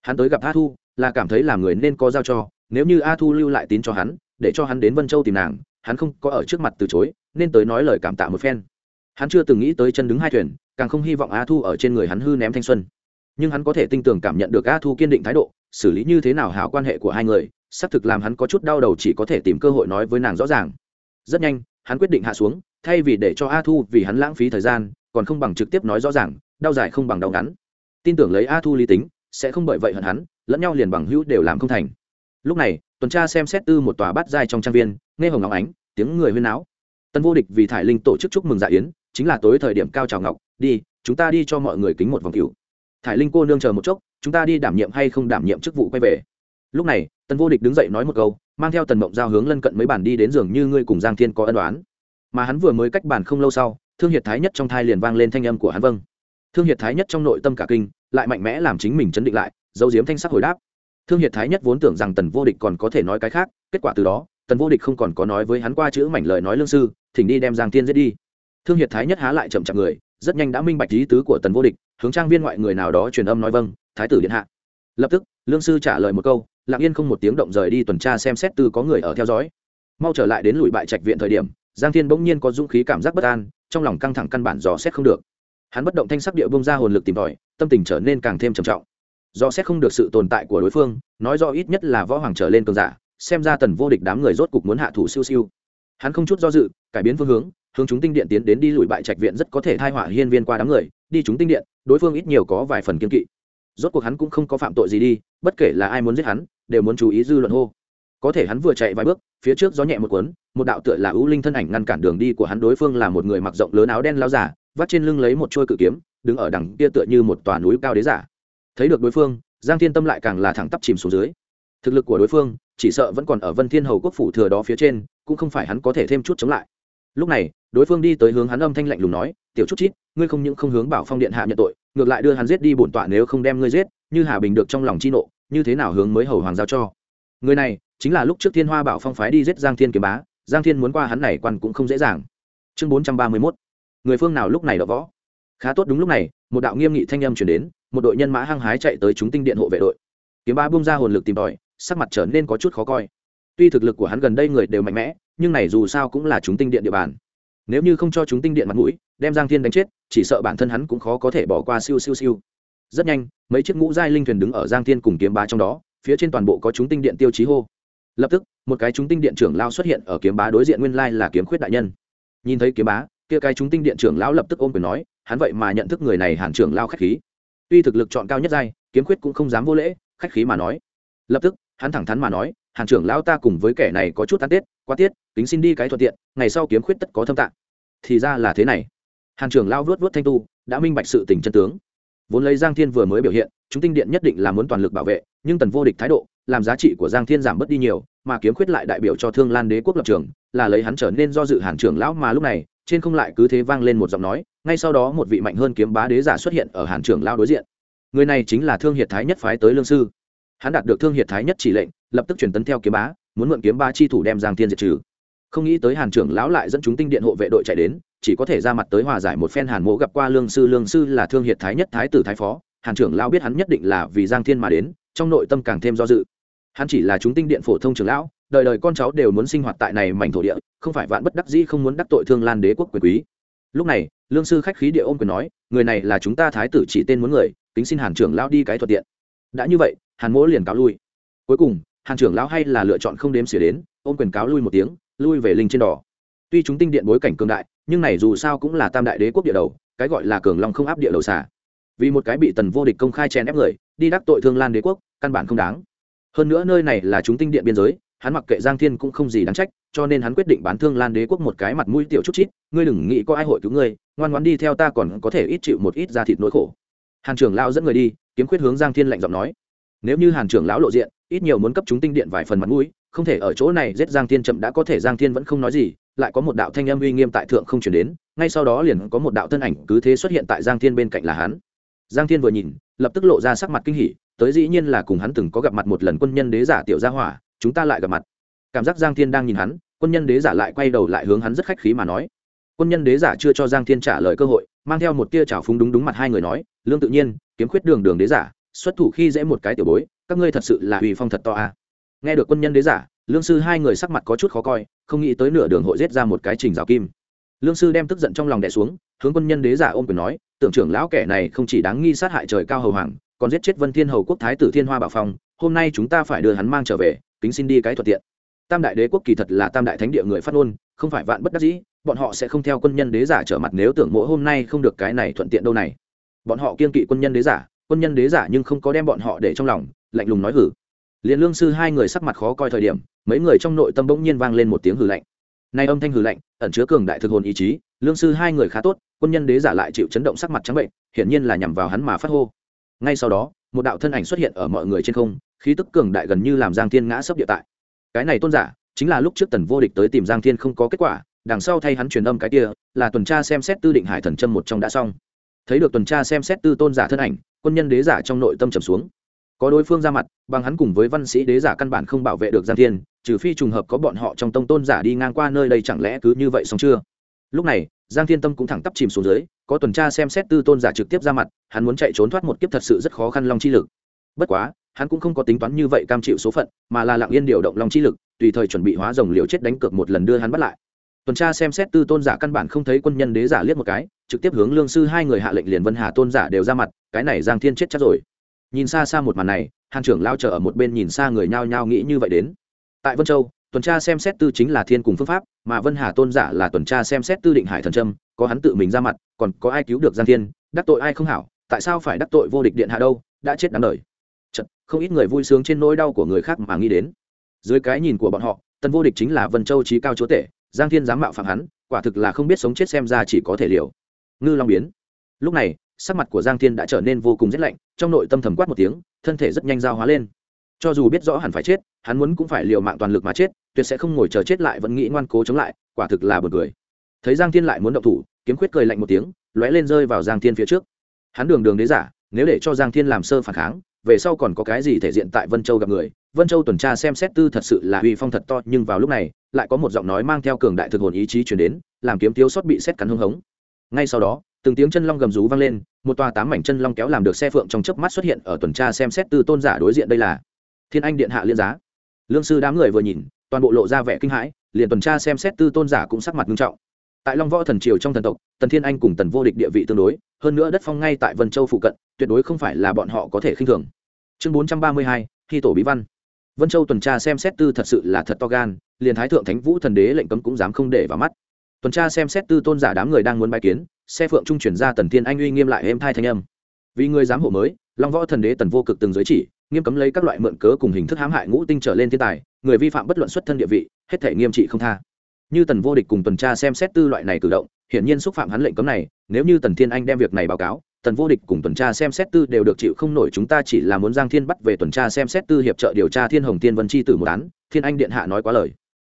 Hắn tới gặp a thu, là cảm thấy làm người nên có giao cho nếu như a thu lưu lại tín cho hắn, để cho hắn đến vân châu tìm nàng, hắn không có ở trước mặt từ chối, nên tới nói lời cảm tạ một phen. Hắn chưa từng nghĩ tới chân đứng hai thuyền, càng không hy vọng a thu ở trên người hắn hư ném thanh xuân. Nhưng hắn có thể tinh tưởng cảm nhận được a thu kiên định thái độ, xử lý như thế nào hảo quan hệ của hai người, xác thực làm hắn có chút đau đầu chỉ có thể tìm cơ hội nói với nàng rõ ràng. Rất nhanh, hắn quyết định hạ xuống, thay vì để cho a thu vì hắn lãng phí thời gian, còn không bằng trực tiếp nói rõ ràng, đau dài không bằng đau ngắn. Tin tưởng lấy a thu lý tính, sẽ không bởi vậy hận hắn, lẫn nhau liền bằng hữu đều làm không thành lúc này, tuần tra xem xét tư một tòa bát giai trong trang viên, nghe hồng ngọc ánh, tiếng người huyên náo. Tân vô địch vì thải linh tổ chức chúc mừng dạ yến, chính là tối thời điểm cao trào ngọc, đi, chúng ta đi cho mọi người kính một vòng cửu. Thải linh cô nương chờ một chốc, chúng ta đi đảm nhiệm hay không đảm nhiệm chức vụ quay về. Lúc này, tân vô địch đứng dậy nói một câu, mang theo tần mộng giao hướng lân cận mấy bản đi đến giường như ngươi cùng giang thiên có ân đoán mà hắn vừa mới cách bản không lâu sau, thương hiệt thái nhất trong thai liền vang lên thanh âm của hắn vâng. Thương hiệt thái nhất trong nội tâm cả kinh, lại mạnh mẽ làm chính mình chấn định lại dấu diếm thanh sắc hồi đáp thương hiệt thái nhất vốn tưởng rằng tần vô địch còn có thể nói cái khác, kết quả từ đó, tần vô địch không còn có nói với hắn qua chữ mảnh lời nói lương sư, thỉnh đi đem giang thiên giết đi. Thương hiệt thái nhất há lại chậm chậm người, rất nhanh đã minh bạch lý tứ của tần vô địch, hướng trang viên ngoại người nào đó truyền âm nói vâng thái tử điện hạ. Lập tức, lương sư trả lời một câu, lặng yên không một tiếng động rời đi tuần tra xem xét tư có người ở theo dõi. Mau trở lại đến lùi bại trạch viện thời điểm, giang thiên bỗng nhiên có dũng khí cảm giác bất an, trong lòng căng thẳng căn bản dò xét không được. Hắn bất động thanh sắc địa bông ra hồn lực tìm tòi, tâm tình trở nên càng thêm trầm trọng do xét không được sự tồn tại của đối phương, nói do ít nhất là võ hoàng trở lên cường giả, xem ra tần vô địch đám người rốt cục muốn hạ thủ siêu siêu. Hắn không chút do dự, cải biến phương hướng hướng chúng tinh điện tiến đến đi lùi bại trạch viện rất có thể thai họa hiên viên qua đám người, đi chúng tinh điện, đối phương ít nhiều có vài phần kiên kỵ. Rốt cuộc hắn cũng không có phạm tội gì đi, bất kể là ai muốn giết hắn, đều muốn chú ý dư luận hô. Có thể hắn vừa chạy vài bước, phía trước gió nhẹ một cuốn, một đạo tựa là ưu linh thân ảnh ngăn cản đường đi của hắn đối phương là một người mặc rộng lớn áo đen lao giả, vắt trên lưng lấy một trôi cự kiếm, đứng ở đằng kia tựa như một tòa núi cao đế giả thấy được đối phương, giang thiên tâm lại càng là thẳng tắp chìm xuống dưới. Thực lực của đối phương, chỉ sợ vẫn còn ở vân thiên hầu quốc phủ thừa đó phía trên, cũng không phải hắn có thể thêm chút chống lại. Lúc này, đối phương đi tới hướng hắn âm thanh lạnh lùng nói, tiểu chút chít, ngươi không những không hướng bảo phong điện hạ nhận tội, ngược lại đưa hắn giết đi bổn tọa nếu không đem ngươi giết, như hà bình được trong lòng chi nộ, như thế nào hướng mới hầu hoàng giao cho? Người này, chính là lúc trước thiên hoa bảo phong phái đi giết giang thiên kiếm bá, giang thiên muốn qua hắn này quan cũng không dễ dàng. Chương bốn trăm ba mươi mốt. Người phương nào lúc này đã võ? Khá tốt đúng lúc này, một đạo nghiêm nghị thanh âm chuyển đến một đội nhân mã hăng hái chạy tới chúng tinh điện hộ vệ đội. Kiếm bá bung ra hồn lực tìm tòi, sắc mặt trở nên có chút khó coi. Tuy thực lực của hắn gần đây người đều mạnh mẽ, nhưng này dù sao cũng là chúng tinh điện địa bàn. Nếu như không cho chúng tinh điện mặt mũi, đem giang thiên đánh chết, chỉ sợ bản thân hắn cũng khó có thể bỏ qua siêu siêu siêu. Rất nhanh, mấy chiếc ngũ giai linh thuyền đứng ở giang thiên cùng kiếm bá trong đó, phía trên toàn bộ có chúng tinh điện tiêu chí hô. Lập tức, một cái chúng tinh điện trưởng lao xuất hiện ở kiếm bá đối diện nguyên lai là kiếm khuyết đại nhân. Nhìn thấy kiếm bá, kia cái chúng tinh điện trưởng lão lập tức ôm quyền nói, hắn vậy mà nhận thức người này hàn trưởng lao khách khí tuy thực lực chọn cao nhất giai, kiếm khuyết cũng không dám vô lễ, khách khí mà nói. Lập tức, hắn thẳng thắn mà nói, hàn trưởng lão ta cùng với kẻ này có chút tan tết, quá tiết tính xin đi cái thuận tiện, ngày sau kiếm khuyết tất có thâm tạng. Thì ra là thế này. Hàn trưởng lao vớt vớt thanh tu, đã minh bạch sự tình chân tướng. Vốn lấy giang thiên vừa mới biểu hiện, chúng tinh điện nhất định là muốn toàn lực bảo vệ, nhưng tần vô địch thái độ, làm giá trị của giang thiên giảm bớt đi nhiều, mà kiếm khuyết lại đại biểu cho thương lan đế quốc lập trường, là lấy hắn trở nên do dự hàn trưởng lão mà lúc này, trên không lại cứ thế vang lên một giọng nói ngay sau đó một vị mạnh hơn kiếm bá đế giả xuất hiện ở hàn trưởng lão đối diện. Người này chính là thương hiệt thái nhất phái tới lương sư. Hắn đạt được thương hiệt thái nhất chỉ lệnh, lập tức truyền tấn theo kiếm bá, muốn mượn kiếm bá chi thủ đem giang thiên diệt trừ. Không nghĩ tới hàn trưởng lão lại dẫn chúng tinh điện hộ vệ đội chạy đến, chỉ có thể ra mặt tới hòa giải một phen hàn mộ gặp qua lương sư. Lương sư là thương hiệt thái nhất thái tử thái phó, hàn trưởng lão biết hắn nhất định là vì giang thiên mà đến, trong nội tâm càng thêm do dự. Hắn chỉ là chúng tinh điện phổ thông trưởng lão, đời đời con cháu đều muốn sinh hoạt tại này mảnh thổ địa, không phải vạn bất đắc dĩ không muốn đắc tội thương lan đế quốc quyền quý lúc này, lương sư khách khí địa ôm quyền nói, người này là chúng ta thái tử chỉ tên muốn người tính xin hàn trưởng lão đi cái thuận tiện. Đã như vậy, hàn mỗ liền cáo lui. Cuối cùng, hàn trưởng lão hay là lựa chọn không đếm xỉa đến, ôm quyền cáo lui một tiếng, lui về linh trên đỏ tuy chúng tinh điện bối cảnh cường đại, nhưng này dù sao cũng là tam đại đế quốc địa đầu, cái gọi là cường long không áp địa đầu xả vì một cái bị tần vô địch công khai chèn ép người, đi đắc tội thương lan đế quốc, căn bản không đáng. Hơn nữa nơi này là chúng tinh điện biên giới hắn mặc kệ giang thiên cũng không gì đáng trách, cho nên hắn quyết định bán thương lan đế quốc một cái mặt mũi tiểu chút chít, ngươi đừng nghĩ có ai hội cứu ngươi, ngoan ngoan đi theo ta còn có thể ít chịu một ít ra thịt nỗi khổ. Hàn trưởng lão dẫn người đi, kiếm quyết hướng giang thiên lạnh giọng nói, nếu như hàn trưởng lão lộ diện, ít nhiều muốn cấp chúng tinh điện vài phần mặt mũi, không thể ở chỗ này giết giang thiên chậm đã có thể giang thiên vẫn không nói gì, lại có một đạo thanh âm uy nghiêm tại thượng không chuyển đến, ngay sau đó liền có một đạo thân ảnh cứ thế xuất hiện tại giang thiên bên cạnh là hắn. Giang thiên vừa nhìn, lập tức lộ ra sắc mặt kinh hỉ, tới dĩ nhiên là cùng hắn từng có gặp mặt một lần quân nhân đế giả tiểu gia hỏa chúng ta lại gặp mặt. Cảm giác giang thiên đang nhìn hắn, quân nhân đế giả lại quay đầu lại hướng hắn rất khách khí mà nói. Quân nhân đế giả chưa cho giang thiên trả lời cơ hội, mang theo một tia trào phúng đúng đúng mặt hai người nói, lương tự nhiên, kiếm khuyết đường đường đế giả, xuất thủ khi dễ một cái tiểu bối, các ngươi thật sự là uy phong thật to à. nghe được quân nhân đế giả, lương sư hai người sắc mặt có chút khó coi, không nghĩ tới nửa đường hội giết ra một cái trình rào kim. Lương sư đem tức giận trong lòng đẻ xuống, hướng quân nhân đế giả ôm quyền nói, tưởng trưởng lão kẻ này không chỉ đáng nghi sát hại trời cao hầu hoàng, còn giết chết vân thiên hầu quốc thái tử thiên hoa bảo phong, hôm nay chúng ta phải đưa hắn mang trở về kính xin đi cái thuận tiện. Tam đại đế quốc kỳ thật là tam đại thánh địa người phát ngôn, không phải vạn bất đắc dĩ, bọn họ sẽ không theo quân nhân đế giả trở mặt nếu tưởng mỗi hôm nay không được cái này thuận tiện đâu này. Bọn họ kiên kỵ quân nhân đế giả, quân nhân đế giả nhưng không có đem bọn họ để trong lòng, lạnh lùng nói hử. Liền lương sư hai người sắc mặt khó coi thời điểm, mấy người trong nội tâm bỗng nhiên vang lên một tiếng hử lạnh. Nay âm thanh hử lạnh, ẩn chứa cường đại thực hồn ý chí, lương sư hai người khá tốt, quân nhân đế giả lại chịu chấn động sắc mặt trắng bệnh, hiển nhiên là nhằm vào hắn mà phát hô. Ngay sau đó, một đạo thân ảnh xuất hiện ở mọi người trên không khí tức cường đại gần như làm giang thiên ngã sấp địa tại. Cái này tôn giả, chính là lúc trước tần vô địch tới tìm giang thiên không có kết quả, đằng sau thay hắn truyền âm cái kia, là tuần tra xem xét tư định hải thần châm một trong đã xong. Thấy được tuần tra xem xét tư tôn giả thân ảnh, quân nhân đế giả trong nội tâm trầm xuống. Có đối phương ra mặt, bằng hắn cùng với văn sĩ đế giả căn bản không bảo vệ được giang thiên, trừ phi trùng hợp có bọn họ trong tông tôn giả đi ngang qua nơi đây chẳng lẽ cứ như vậy xong chưa? Lúc này, giang thiên tâm cũng thẳng tắp chìm xuống dưới, có tuần tra xem xét tư tôn giả trực tiếp ra mặt, hắn muốn chạy trốn thoát một kiếp thật sự rất khó khăn long chi lực. Bất quá hắn cũng không có tính toán như vậy cam chịu số phận, mà là lặng yên điều động long chi lực, tùy thời chuẩn bị hóa rồng liều chết đánh cược một lần đưa hắn bắt lại. Tuần tra xem xét tư tôn giả căn bản không thấy quân nhân đế giả liếc một cái, trực tiếp hướng lương sư hai người hạ lệnh liền vân hà tôn giả đều ra mặt, cái này giang thiên chết chắc rồi. Nhìn xa xa một màn này hàng trưởng lao chờ ở một bên nhìn xa người nhao nhao nghĩ như vậy đến. Tại vân châu, tuần tra xem xét tư chính là thiên cùng phương pháp, mà vân hà tôn giả là tuần tra xem xét tư định hải thần trâm có hắn tự mình ra mặt, còn có ai cứu được giang thiên, đắc tội ai không hảo, tại sao phải đắc tội vô địch điện hạ đâu, đã chết đáng đời. Chật, không ít người vui sướng trên nỗi đau của người khác mà nghĩ đến. Dưới cái nhìn của bọn họ tân vô địch chính là vân châu chí cao chúa tể giang thiên dám mạo phạm hắn quả thực là không biết sống chết xem ra chỉ có thể liều. Ngư long biến. Lúc này sắc mặt của giang thiên đã trở nên vô cùng rét lạnh trong nội tâm thầm quát một tiếng thân thể rất nhanh giao hóa lên. Cho dù biết rõ hẳn phải chết hắn muốn cũng phải liều mạng toàn lực mà chết tuyệt sẽ không ngồi chờ chết lại vẫn nghĩ ngoan cố chống lại quả thực là buồn cười. Thấy giang thiên lại muốn động thủ kiếm khuyết cười lạnh một tiếng lóe lên rơi vào giang thiên phía trước. Hắn đường đường đế giả nếu để cho giang thiên làm sơ phản kháng về sau còn có cái gì thể diện tại vân châu gặp người? Vân châu tuần tra xem xét tư thật sự là uy phong thật to, nhưng vào lúc này, lại có một giọng nói mang theo cường đại thực hồn ý chí chuyển đến, làm kiếm thiếu sót bị xét cắn hưng hống. Ngay sau đó, từng tiếng chân long gầm rú vang lên, một tòa tám mảnh chân long kéo làm được xe phượng trong chớp mắt xuất hiện ở tuần tra xem xét tư tôn giả đối diện đây là thiên anh điện hạ liên giá. Lương sư đám người vừa nhìn, toàn bộ lộ ra vẻ kinh hãi, liền tuần tra xem xét tư tôn giả cũng sắc mặt nghiêm trọng tại long võ thần triều trong thần tộc, tần thiên anh cùng tần vô địch địa vị tương đối, hơn nữa đất phong ngay tại vân châu phụ cận, tuyệt đối không phải là bọn họ có thể khinh thường. Chương bốn trăm ba mươi hai khi tổ bí văn. Vân châu tuần tra xem xét tư thật sự là thật to gan, liền thái thượng thánh vũ thần đế lệnh cấm cũng dám không để vào mắt. Tuần tra xem xét tư tôn giả đám người đang muốn bãi kiến, xe phượng trung chuyển ra tần thiên anh uy nghiêm lại êm thai thanh âm. Vì người giám hộ mới, long võ thần đế tần vô cực từng giới chỉ, nghiêm cấm lấy các loại mượn cớ cùng hình thức hãm hại ngũ tinh trở lên thiên tài, người vi phạm bất luận xuất thân địa vị, hết thể nghiêm trị không tha như tần vô địch cùng tuần tra xem xét tư loại này cử động, hiển nhiên xúc phạm hắn lệnh cấm này, nếu như tần thiên anh đem việc này báo cáo, tần vô địch cùng tuần tra xem xét tư đều được chịu không nổi chúng ta chỉ là muốn giang thiên bắt về tuần tra xem xét tư hiệp trợ điều tra thiên hồng tiên vân chi tử một án, thiên anh điện hạ nói quá lời.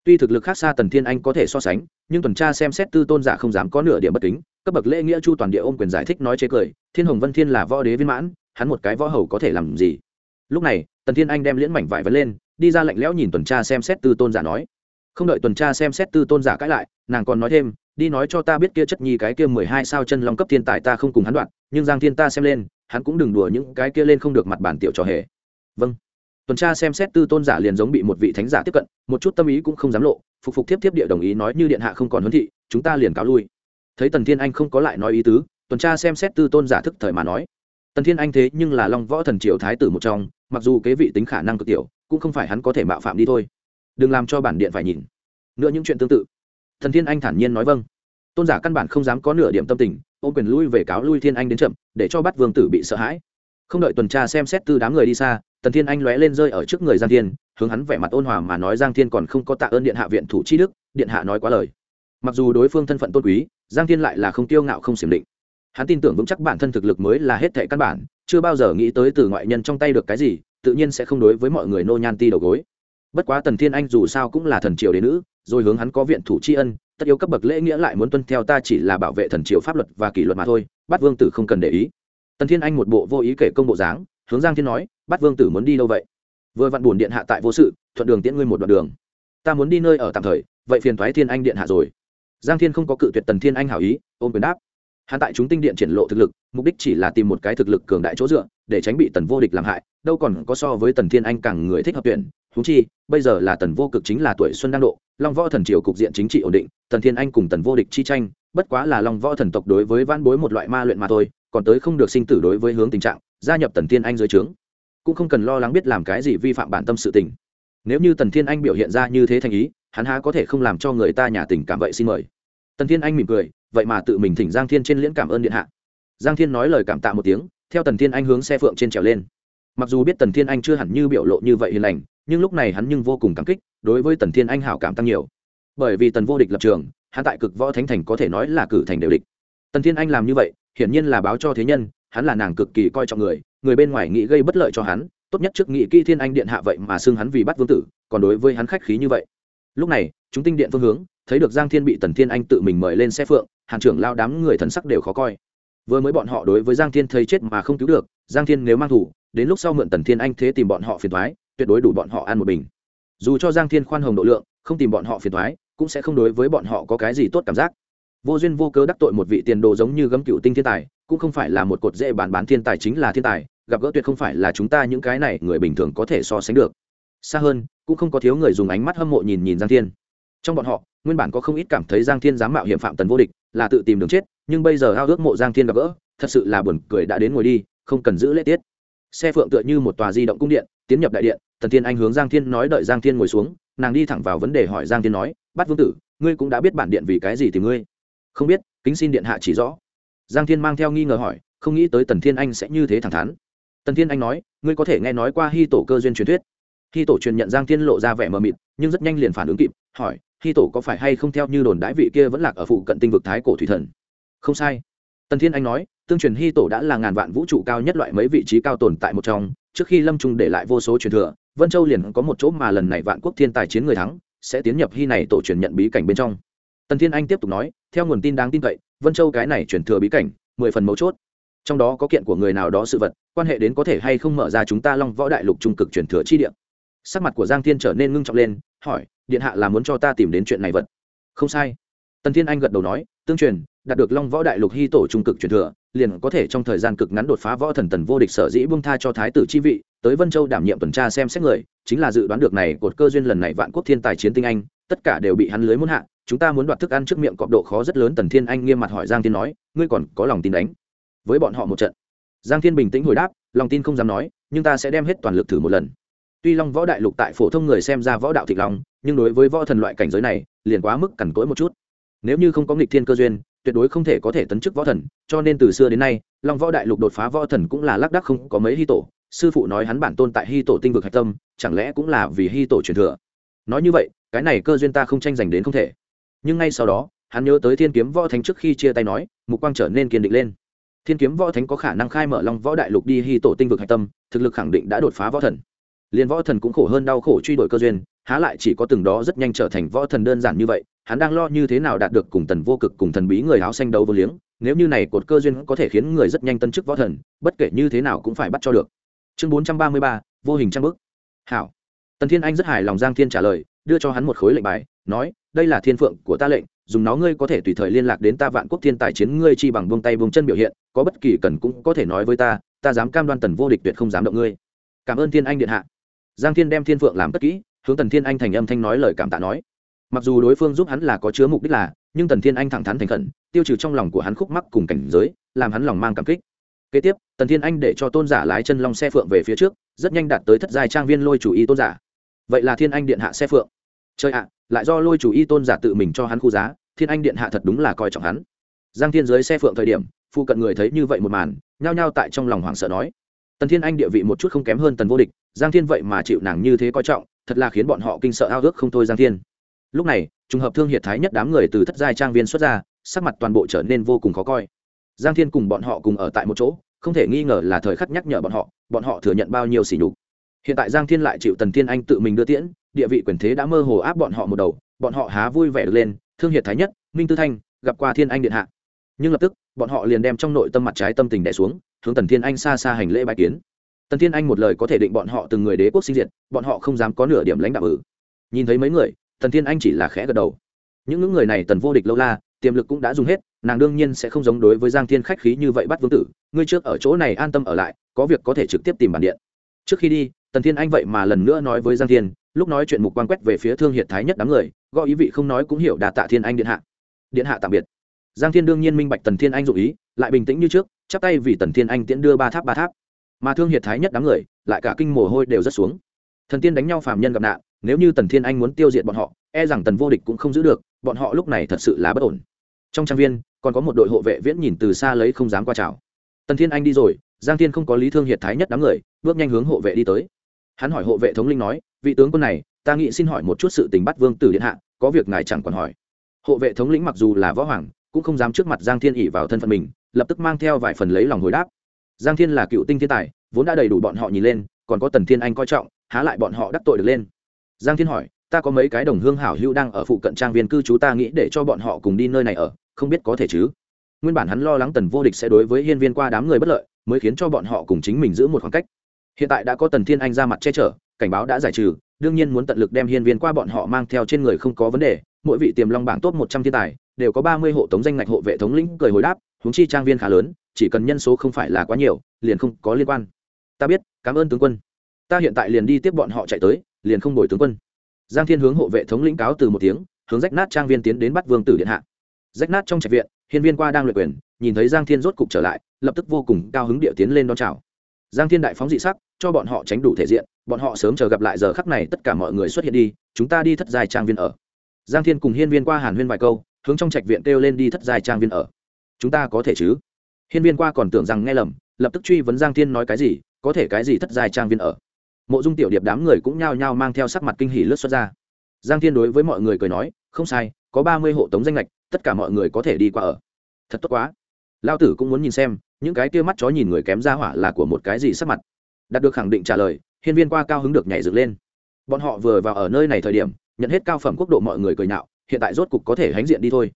Tuy thực lực khác xa tần thiên anh có thể so sánh, nhưng tuần tra xem xét tư tôn giả không dám có nửa điểm bất kính, cấp bậc lễ nghĩa chu toàn địa ôm quyền giải thích nói chế cười, thiên hồng vân thiên là võ đế viên mãn, hắn một cái võ hầu có thể làm gì? Lúc này, tần thiên anh đem liễn mảnh vải vấn lên, đi ra lạnh lẽo nhìn tuần tra xem xét tư tôn giả nói không đợi tuần tra xem xét tư tôn giả cãi lại, nàng còn nói thêm, đi nói cho ta biết kia chất nhi cái kia mười hai sao chân long cấp thiên tài ta không cùng hắn đoạn, nhưng giang thiên ta xem lên, hắn cũng đừng đùa những cái kia lên không được mặt bản tiểu trò hề. Vâng. Tuần tra xem xét tư tôn giả liền giống bị một vị thánh giả tiếp cận, một chút tâm ý cũng không dám lộ, phục phục tiếp tiếp địa đồng ý nói như điện hạ không còn huấn thị, chúng ta liền cáo lui. Thấy tần thiên anh không có lại nói ý tứ, tuần tra xem xét tư tôn giả thức thời mà nói, tần thiên anh thế nhưng là long võ thần triều thái tử một trong, mặc dù kế vị tính khả năng cực tiểu, cũng không phải hắn có thể mạo phạm đi thôi đừng làm cho bản điện phải nhìn. Nữa những chuyện tương tự. Thần thiên anh thản nhiên nói vâng. Tôn giả căn bản không dám có nửa điểm tâm tình, ô quyền lui về cáo lui thiên anh đến chậm, để cho bắt vương tử bị sợ hãi. Không đợi tuần tra xem xét từ đám người đi xa tần thiên anh lóe lên rơi ở trước người giang thiên, hướng hắn vẻ mặt ôn hòa mà nói giang thiên còn không có tạ ơn điện hạ viện thủ chi đức, điện hạ nói quá lời. Mặc dù đối phương thân phận tôn quý, giang thiên lại là không tiêu ngạo không xiểm định. Hắn tin tưởng vững chắc bản thân thực lực mới là hết thệ căn bản, chưa bao giờ nghĩ tới từ ngoại nhân trong tay được cái gì, tự nhiên sẽ không đối với mọi người nô nhan ti đầu gối bất quá tần thiên anh dù sao cũng là thần triều đế nữ, rồi hướng hắn có viện thủ tri ân, tất yếu cấp bậc lễ nghĩa lại muốn tuân theo ta chỉ là bảo vệ thần triều pháp luật và kỷ luật mà thôi bắt vương tử không cần để ý. Tần thiên anh một bộ vô ý kể công bộ dáng, hướng giang thiên nói bắt vương tử muốn đi đâu vậy? Vừa vặn buồn điện hạ tại vô sự, thuận đường tiễn ngươi một đoạn đường. Ta muốn đi nơi ở tạm thời, vậy phiền thoái thiên anh điện hạ rồi. Giang thiên không có cự tuyệt tần thiên anh hảo ý, ôm quyền đáp. Hắn tại chúng tinh điện triển lộ thực lực, mục đích chỉ là tìm một cái thực lực cường đại chỗ dựa, để tránh bị tần vô địch làm hại, đâu còn có so với tần thiên anh càng người thích hợp tuyển huống chi, bây giờ là tần vô cực chính là tuổi xuân đang độ, long võ thần triều cục diện chính trị ổn định, tần thiên anh cùng tần vô địch chi tranh, bất quá là long võ thần tộc đối với van bối một loại ma luyện mà thôi, còn tới không được sinh tử đối với hướng tình trạng, gia nhập tần thiên anh dưới trướng. Cũng không cần lo lắng biết làm cái gì vi phạm bản tâm sự tình. Nếu như tần thiên anh biểu hiện ra như thế thành ý, hắn há có thể không làm cho người ta nhà tình cảm vậy xin mời. Tần thiên anh mỉm cười, vậy mà tự mình thỉnh giang thiên trên liễn cảm ơn điện hạ. Giang thiên nói lời cảm tạ một tiếng, theo tần thiên anh hướng xe phượng trên trèo lên mặc dù biết tần thiên anh chưa hẳn như biểu lộ như vậy hiền lành, nhưng lúc này hắn nhưng vô cùng cảm kích, đối với tần thiên anh hảo cảm tăng nhiều. Bởi vì tần vô địch lập trường, hắn tại cực võ thánh thành có thể nói là cử thành đều địch. Tần thiên anh làm như vậy, hiển nhiên là báo cho thế nhân, hắn là nàng cực kỳ coi trọng người người bên ngoài nghĩ gây bất lợi cho hắn, tốt nhất trước nghị kỹ thiên anh điện hạ vậy mà xưng hắn vì bắt vương tử, còn đối với hắn khách khí như vậy. Lúc này, chúng tinh điện phương hướng, thấy được giang thiên bị tần thiên anh tự mình mời lên xe phượng, hàn trưởng lao đám người thần sắc đều khó coi vừa mới bọn họ đối với giang thiên thấy chết mà không cứu được, giang thiên nếu mang thủ, đến lúc sau mượn tần thiên anh thế tìm bọn họ phiền thoái tuyệt đối đủ bọn họ ăn một bình. Dù cho giang thiên khoan hồng độ lượng, không tìm bọn họ phiền thoái cũng sẽ không đối với bọn họ có cái gì tốt cảm giác. Vô duyên vô cớ đắc tội một vị tiền đồ giống như gấm cựu tinh thiên tài, cũng không phải là một cột dễ bàn bán thiên tài chính là thiên tài, gặp gỡ tuyệt không phải là chúng ta những cái này người bình thường có thể so sánh được. Xa hơn, cũng không có thiếu người dùng ánh mắt hâm mộ nhìn nhìn giang thiên. Trong bọn họ nguyên bản có không ít cảm thấy giang thiên dám mạo hiểm phạm tần vô địch, là tự tìm đường chết, nhưng bây giờ ao ước mộ giang thiên gặp gỡ, thật sự là buồn cười đã đến ngồi đi, không cần giữ lễ tiết. Xe phượng tựa như một tòa di động cung điện, tiến nhập đại điện, Tần thiên anh hướng giang thiên nói đợi giang thiên ngồi xuống, nàng đi thẳng vào vấn đề hỏi giang thiên nói bắt vương tử, ngươi cũng đã biết bản điện vì cái gì tìm ngươi? Không biết, kính xin điện hạ chỉ rõ. Giang thiên mang theo nghi ngờ hỏi, không nghĩ tới tần thiên anh sẽ như thế thẳng thắn. Tần thiên anh nói, ngươi có thể nghe nói qua hy tổ cơ duyên truyền thuyết. Hy tổ truyền nhận giang thiên lộ ra vẻ mờ mịt, nhưng rất nhanh liền phản ứng kịp, hỏi hy tổ có phải hay không theo như đồn đãi vị kia vẫn lạc ở phụ cận tinh vực thái cổ thủy thần? Không sai. Tần thiên anh nói, tương truyền hy tổ đã là ngàn vạn vũ trụ cao nhất loại mấy vị trí cao tồn tại một trong. Trước khi lâm trung để lại vô số truyền thừa, vân châu liền có một chỗ mà lần này vạn quốc thiên tài chiến người thắng, sẽ tiến nhập hy này tổ truyền nhận bí cảnh bên trong. Tần thiên anh tiếp tục nói, theo nguồn tin đáng tin cậy, vân châu cái này truyền thừa bí cảnh, mười phần mấu chốt. Trong đó có kiện của người nào đó sự vật, quan hệ đến có thể hay không mở ra chúng ta long võ đại lục trung cực truyền thừa chi địa. Sắc mặt của giang thiên trở nên ngưng trọng lên hỏi, điện hạ là muốn cho ta tìm đến chuyện này vật? Không sai. Tần thiên anh gật đầu nói, tương truyền, đạt được long võ đại lục hy tổ trung cực truyền thừa, liền có thể trong thời gian cực ngắn đột phá võ thần tần vô địch sở dĩ bung tha cho thái tử chi vị, tới vân châu đảm nhiệm tuần tra xem xét người, chính là dự đoán được này cột cơ duyên lần này vạn quốc thiên tài chiến tinh anh, tất cả đều bị hắn lưới muốn hạ, chúng ta muốn đoạt thức ăn trước miệng cọp độ khó rất lớn. Tần thiên anh nghiêm mặt hỏi giang thiên nói, ngươi còn có lòng tin đánh? Với bọn họ một trận. Giang thiên bình tĩnh hồi đáp, lòng tin không dám nói, nhưng ta sẽ đem hết toàn lực thử một lần tuy long võ đại lục tại phổ thông người xem ra võ đạo thịnh long, nhưng đối với võ thần loại cảnh giới này, liền quá mức cằn cỗi một chút. Nếu như không có nghịch thiên cơ duyên, tuyệt đối không thể có thể tấn chức võ thần, cho nên từ xưa đến nay, long võ đại lục đột phá võ thần cũng là lác đác không có mấy hy tổ. Sư phụ nói hắn bản tôn tại hy tổ tinh vực hạch tâm, chẳng lẽ cũng là vì hy tổ truyền thừa? Nói như vậy, cái này cơ duyên ta không tranh giành đến không thể. Nhưng ngay sau đó, hắn nhớ tới thiên kiếm võ thánh trước khi chia tay nói, mục quang trở nên kiên định lên. Thiên kiếm võ thánh có khả năng khai mở long võ đại lục đi hy tổ tinh vực hạch tâm, thực lực khẳng định đã đột phá võ thần liền võ thần cũng khổ hơn đau khổ truy đuổi cơ duyên, há lại chỉ có từng đó rất nhanh trở thành võ thần đơn giản như vậy, hắn đang lo như thế nào đạt được cùng tần vô cực cùng thần bí người áo xanh đấu vô liếng, nếu như này cột cơ duyên có thể khiến người rất nhanh tân chức võ thần, bất kể như thế nào cũng phải bắt cho được. Chương bốn trăm ba mươi ba, vô hình trang bức. Hảo. Tần thiên anh rất hài lòng giang thiên trả lời, đưa cho hắn một khối lệnh bài, nói, đây là thiên phượng của ta lệnh, dùng nó ngươi có thể tùy thời liên lạc đến ta vạn quốc thiên tài chiến ngươi chi bằng buông tay buông chân biểu hiện, có bất kỳ cần cũng có thể nói với ta ta dám cam đoan tần vô địch tuyệt không dám động ngươi. Cảm ơn thiên anh điện hạ giang thiên đem thiên phượng làm tất kỹ, hướng tần thiên anh thành âm thanh nói lời cảm tạ nói. Mặc dù đối phương giúp hắn là có chứa mục đích là, nhưng tần thiên anh thẳng thắn thành khẩn, tiêu trừ trong lòng của hắn khúc mắc cùng cảnh giới, làm hắn lòng mang cảm kích. Kế tiếp, tần thiên anh để cho tôn giả lái chân long xe phượng về phía trước, rất nhanh đạt tới thất giai trang viên lôi chủ y tôn giả. Vậy là thiên anh điện hạ xe phượng. Chơi ạ, lại do lôi chủ y tôn giả tự mình cho hắn khu giá, thiên anh điện hạ thật đúng là coi trọng hắn. Giang thiên dưới xe phượng thời điểm, phụ cận người thấy như vậy một màn, nhao nhao tại trong lòng hoảng sợ nói tần thiên anh địa vị một chút không kém hơn tần vô địch, giang thiên vậy mà chịu nàng như thế coi trọng, thật là khiến bọn họ kinh sợ ao ước không thôi giang thiên. Lúc này, trùng hợp thương hiệt thái nhất đám người từ thất giai trang viên xuất ra, sắc mặt toàn bộ trở nên vô cùng khó coi. Giang thiên cùng bọn họ cùng ở tại một chỗ, không thể nghi ngờ là thời khắc nhắc nhở bọn họ bọn họ thừa nhận bao nhiêu sỉ nhục. Hiện tại giang thiên lại chịu tần thiên anh tự mình đưa tiễn, địa vị quyền thế đã mơ hồ áp bọn họ một đầu, bọn họ há vui vẻ lên, thương hiệt thái nhất, minh tư thanh, gặp qua thiên anh điện hạ nhưng lập tức, bọn họ liền đem trong nội tâm mặt trái tâm tình đẻ xuống, hướng tần thiên anh xa xa hành lễ bài kiến. Tần thiên anh một lời có thể định bọn họ từng người đế quốc sinh diệt, bọn họ không dám có nửa điểm lãnh đạo ử nhìn thấy mấy người, tần thiên anh chỉ là khẽ gật đầu. Những ngưỡng người này tần vô địch lâu la, tiềm lực cũng đã dùng hết, nàng đương nhiên sẽ không giống đối với giang thiên khách khí như vậy bắt vương tử, ngươi trước ở chỗ này an tâm ở lại, có việc có thể trực tiếp tìm bản điện. Trước khi đi, tần thiên anh vậy mà lần nữa nói với giang thiên, lúc nói chuyện mục quan quét về phía thương hiệt thái nhất đám người gọi ý vị không nói cũng hiểu đà tạ thiên anh điện hạ. Điện hạ tạm biệt giang thiên đương nhiên minh bạch tần thiên anh dụ ý, lại bình tĩnh như trước, chắp tay vì tần thiên anh tiễn đưa ba tháp ba tháp. Mà thương hiệt thái nhất đám người, lại cả kinh mồ hôi đều rất xuống. Thần tiên đánh nhau phàm nhân gặp nạn, nếu như tần thiên anh muốn tiêu diệt bọn họ e rằng tần vô địch cũng không giữ được, bọn họ lúc này thật sự là bất ổn. Trong trang viên, còn có một đội hộ vệ viễn nhìn từ xa lấy không dám qua chào. Tần thiên anh đi rồi, giang thiên không có lý thương hiệt thái nhất đám người, bước nhanh hướng hộ vệ đi tới. Hắn hỏi hộ vệ thống linh nói, vị tướng quân này, ta nghĩ xin hỏi một chút sự tình bắt vương tử điện hạ, có việc ngài chẳng còn hỏi. Hộ vệ thống lĩnh mặc dù là võ hoàng cũng không dám trước mặt giang thiên ỉ vào thân phận mình, lập tức mang theo vài phần lấy lòng hồi đáp. Giang thiên là cựu tinh thiên tài, vốn đã đầy đủ bọn họ nhìn lên, còn có tần thiên anh coi trọng, há lại bọn họ đắc tội được lên. Giang thiên hỏi, ta có mấy cái đồng hương hảo hữu đang ở phụ cận trang viên cư trú ta nghĩ để cho bọn họ cùng đi nơi này ở, không biết có thể chứ? Nguyên bản hắn lo lắng tần vô địch sẽ đối với hiên viên qua đám người bất lợi, mới khiến cho bọn họ cùng chính mình giữ một khoảng cách. Hiện tại đã có tần thiên anh ra mặt che chở, cảnh báo đã giải trừ, đương nhiên muốn tận lực đem hiên viên qua bọn họ mang theo trên người không có vấn đề, mỗi vị tiềm long bảng top một trăm thiên tài đều có ba mươi hộ tống danh ngạch hộ vệ thống lĩnh cười hồi đáp, huống chi trang viên khá lớn, chỉ cần nhân số không phải là quá nhiều, liền không có liên quan. Ta biết, cảm ơn tướng quân. Ta hiện tại liền đi tiếp bọn họ chạy tới, liền không đổi tướng quân. Giang thiên hướng hộ vệ thống lĩnh cáo từ một tiếng, hướng rách nát trang viên tiến đến bắt vương tử điện hạ. Rách nát trong trạch viện, hiên viên qua đang luyện quyền, nhìn thấy giang thiên rốt cục trở lại, lập tức vô cùng cao hứng địa tiến lên đón chào. Giang thiên đại phóng dị sắc, cho bọn họ tránh đủ thể diện, bọn họ sớm chờ gặp lại giờ khắc này tất cả mọi người xuất hiện đi, chúng ta đi thất dài trang viên ở. Giang thiên cùng hiên viên qua hàn huyên vài câu hướng trong trạch viện kêu lên đi thất giai trang viên ở. Chúng ta có thể chứ? Hiên viên qua còn tưởng rằng nghe lầm, lập tức truy vấn giang thiên nói cái gì, có thể cái gì thất giai trang viên ở? Mộ dung tiểu điệp đám người cũng nhao nhao mang theo sắc mặt kinh hỉ lướt xuất ra. Giang thiên đối với mọi người cười nói, không sai, có ba mươi hộ tống danh lệch tất cả mọi người có thể đi qua ở. Thật tốt quá. Lao tử cũng muốn nhìn xem, những cái kia mắt chó nhìn người kém ra hỏa là của một cái gì sắc mặt. Đạt được khẳng định trả lời, hiên viên qua cao hứng được nhảy dựng lên. Bọn họ vừa vào ở nơi này thời điểm, nhận hết cao phẩm quốc độ mọi người cười nhạo hiện tại rốt cục có thể hãnh diện đi thôi.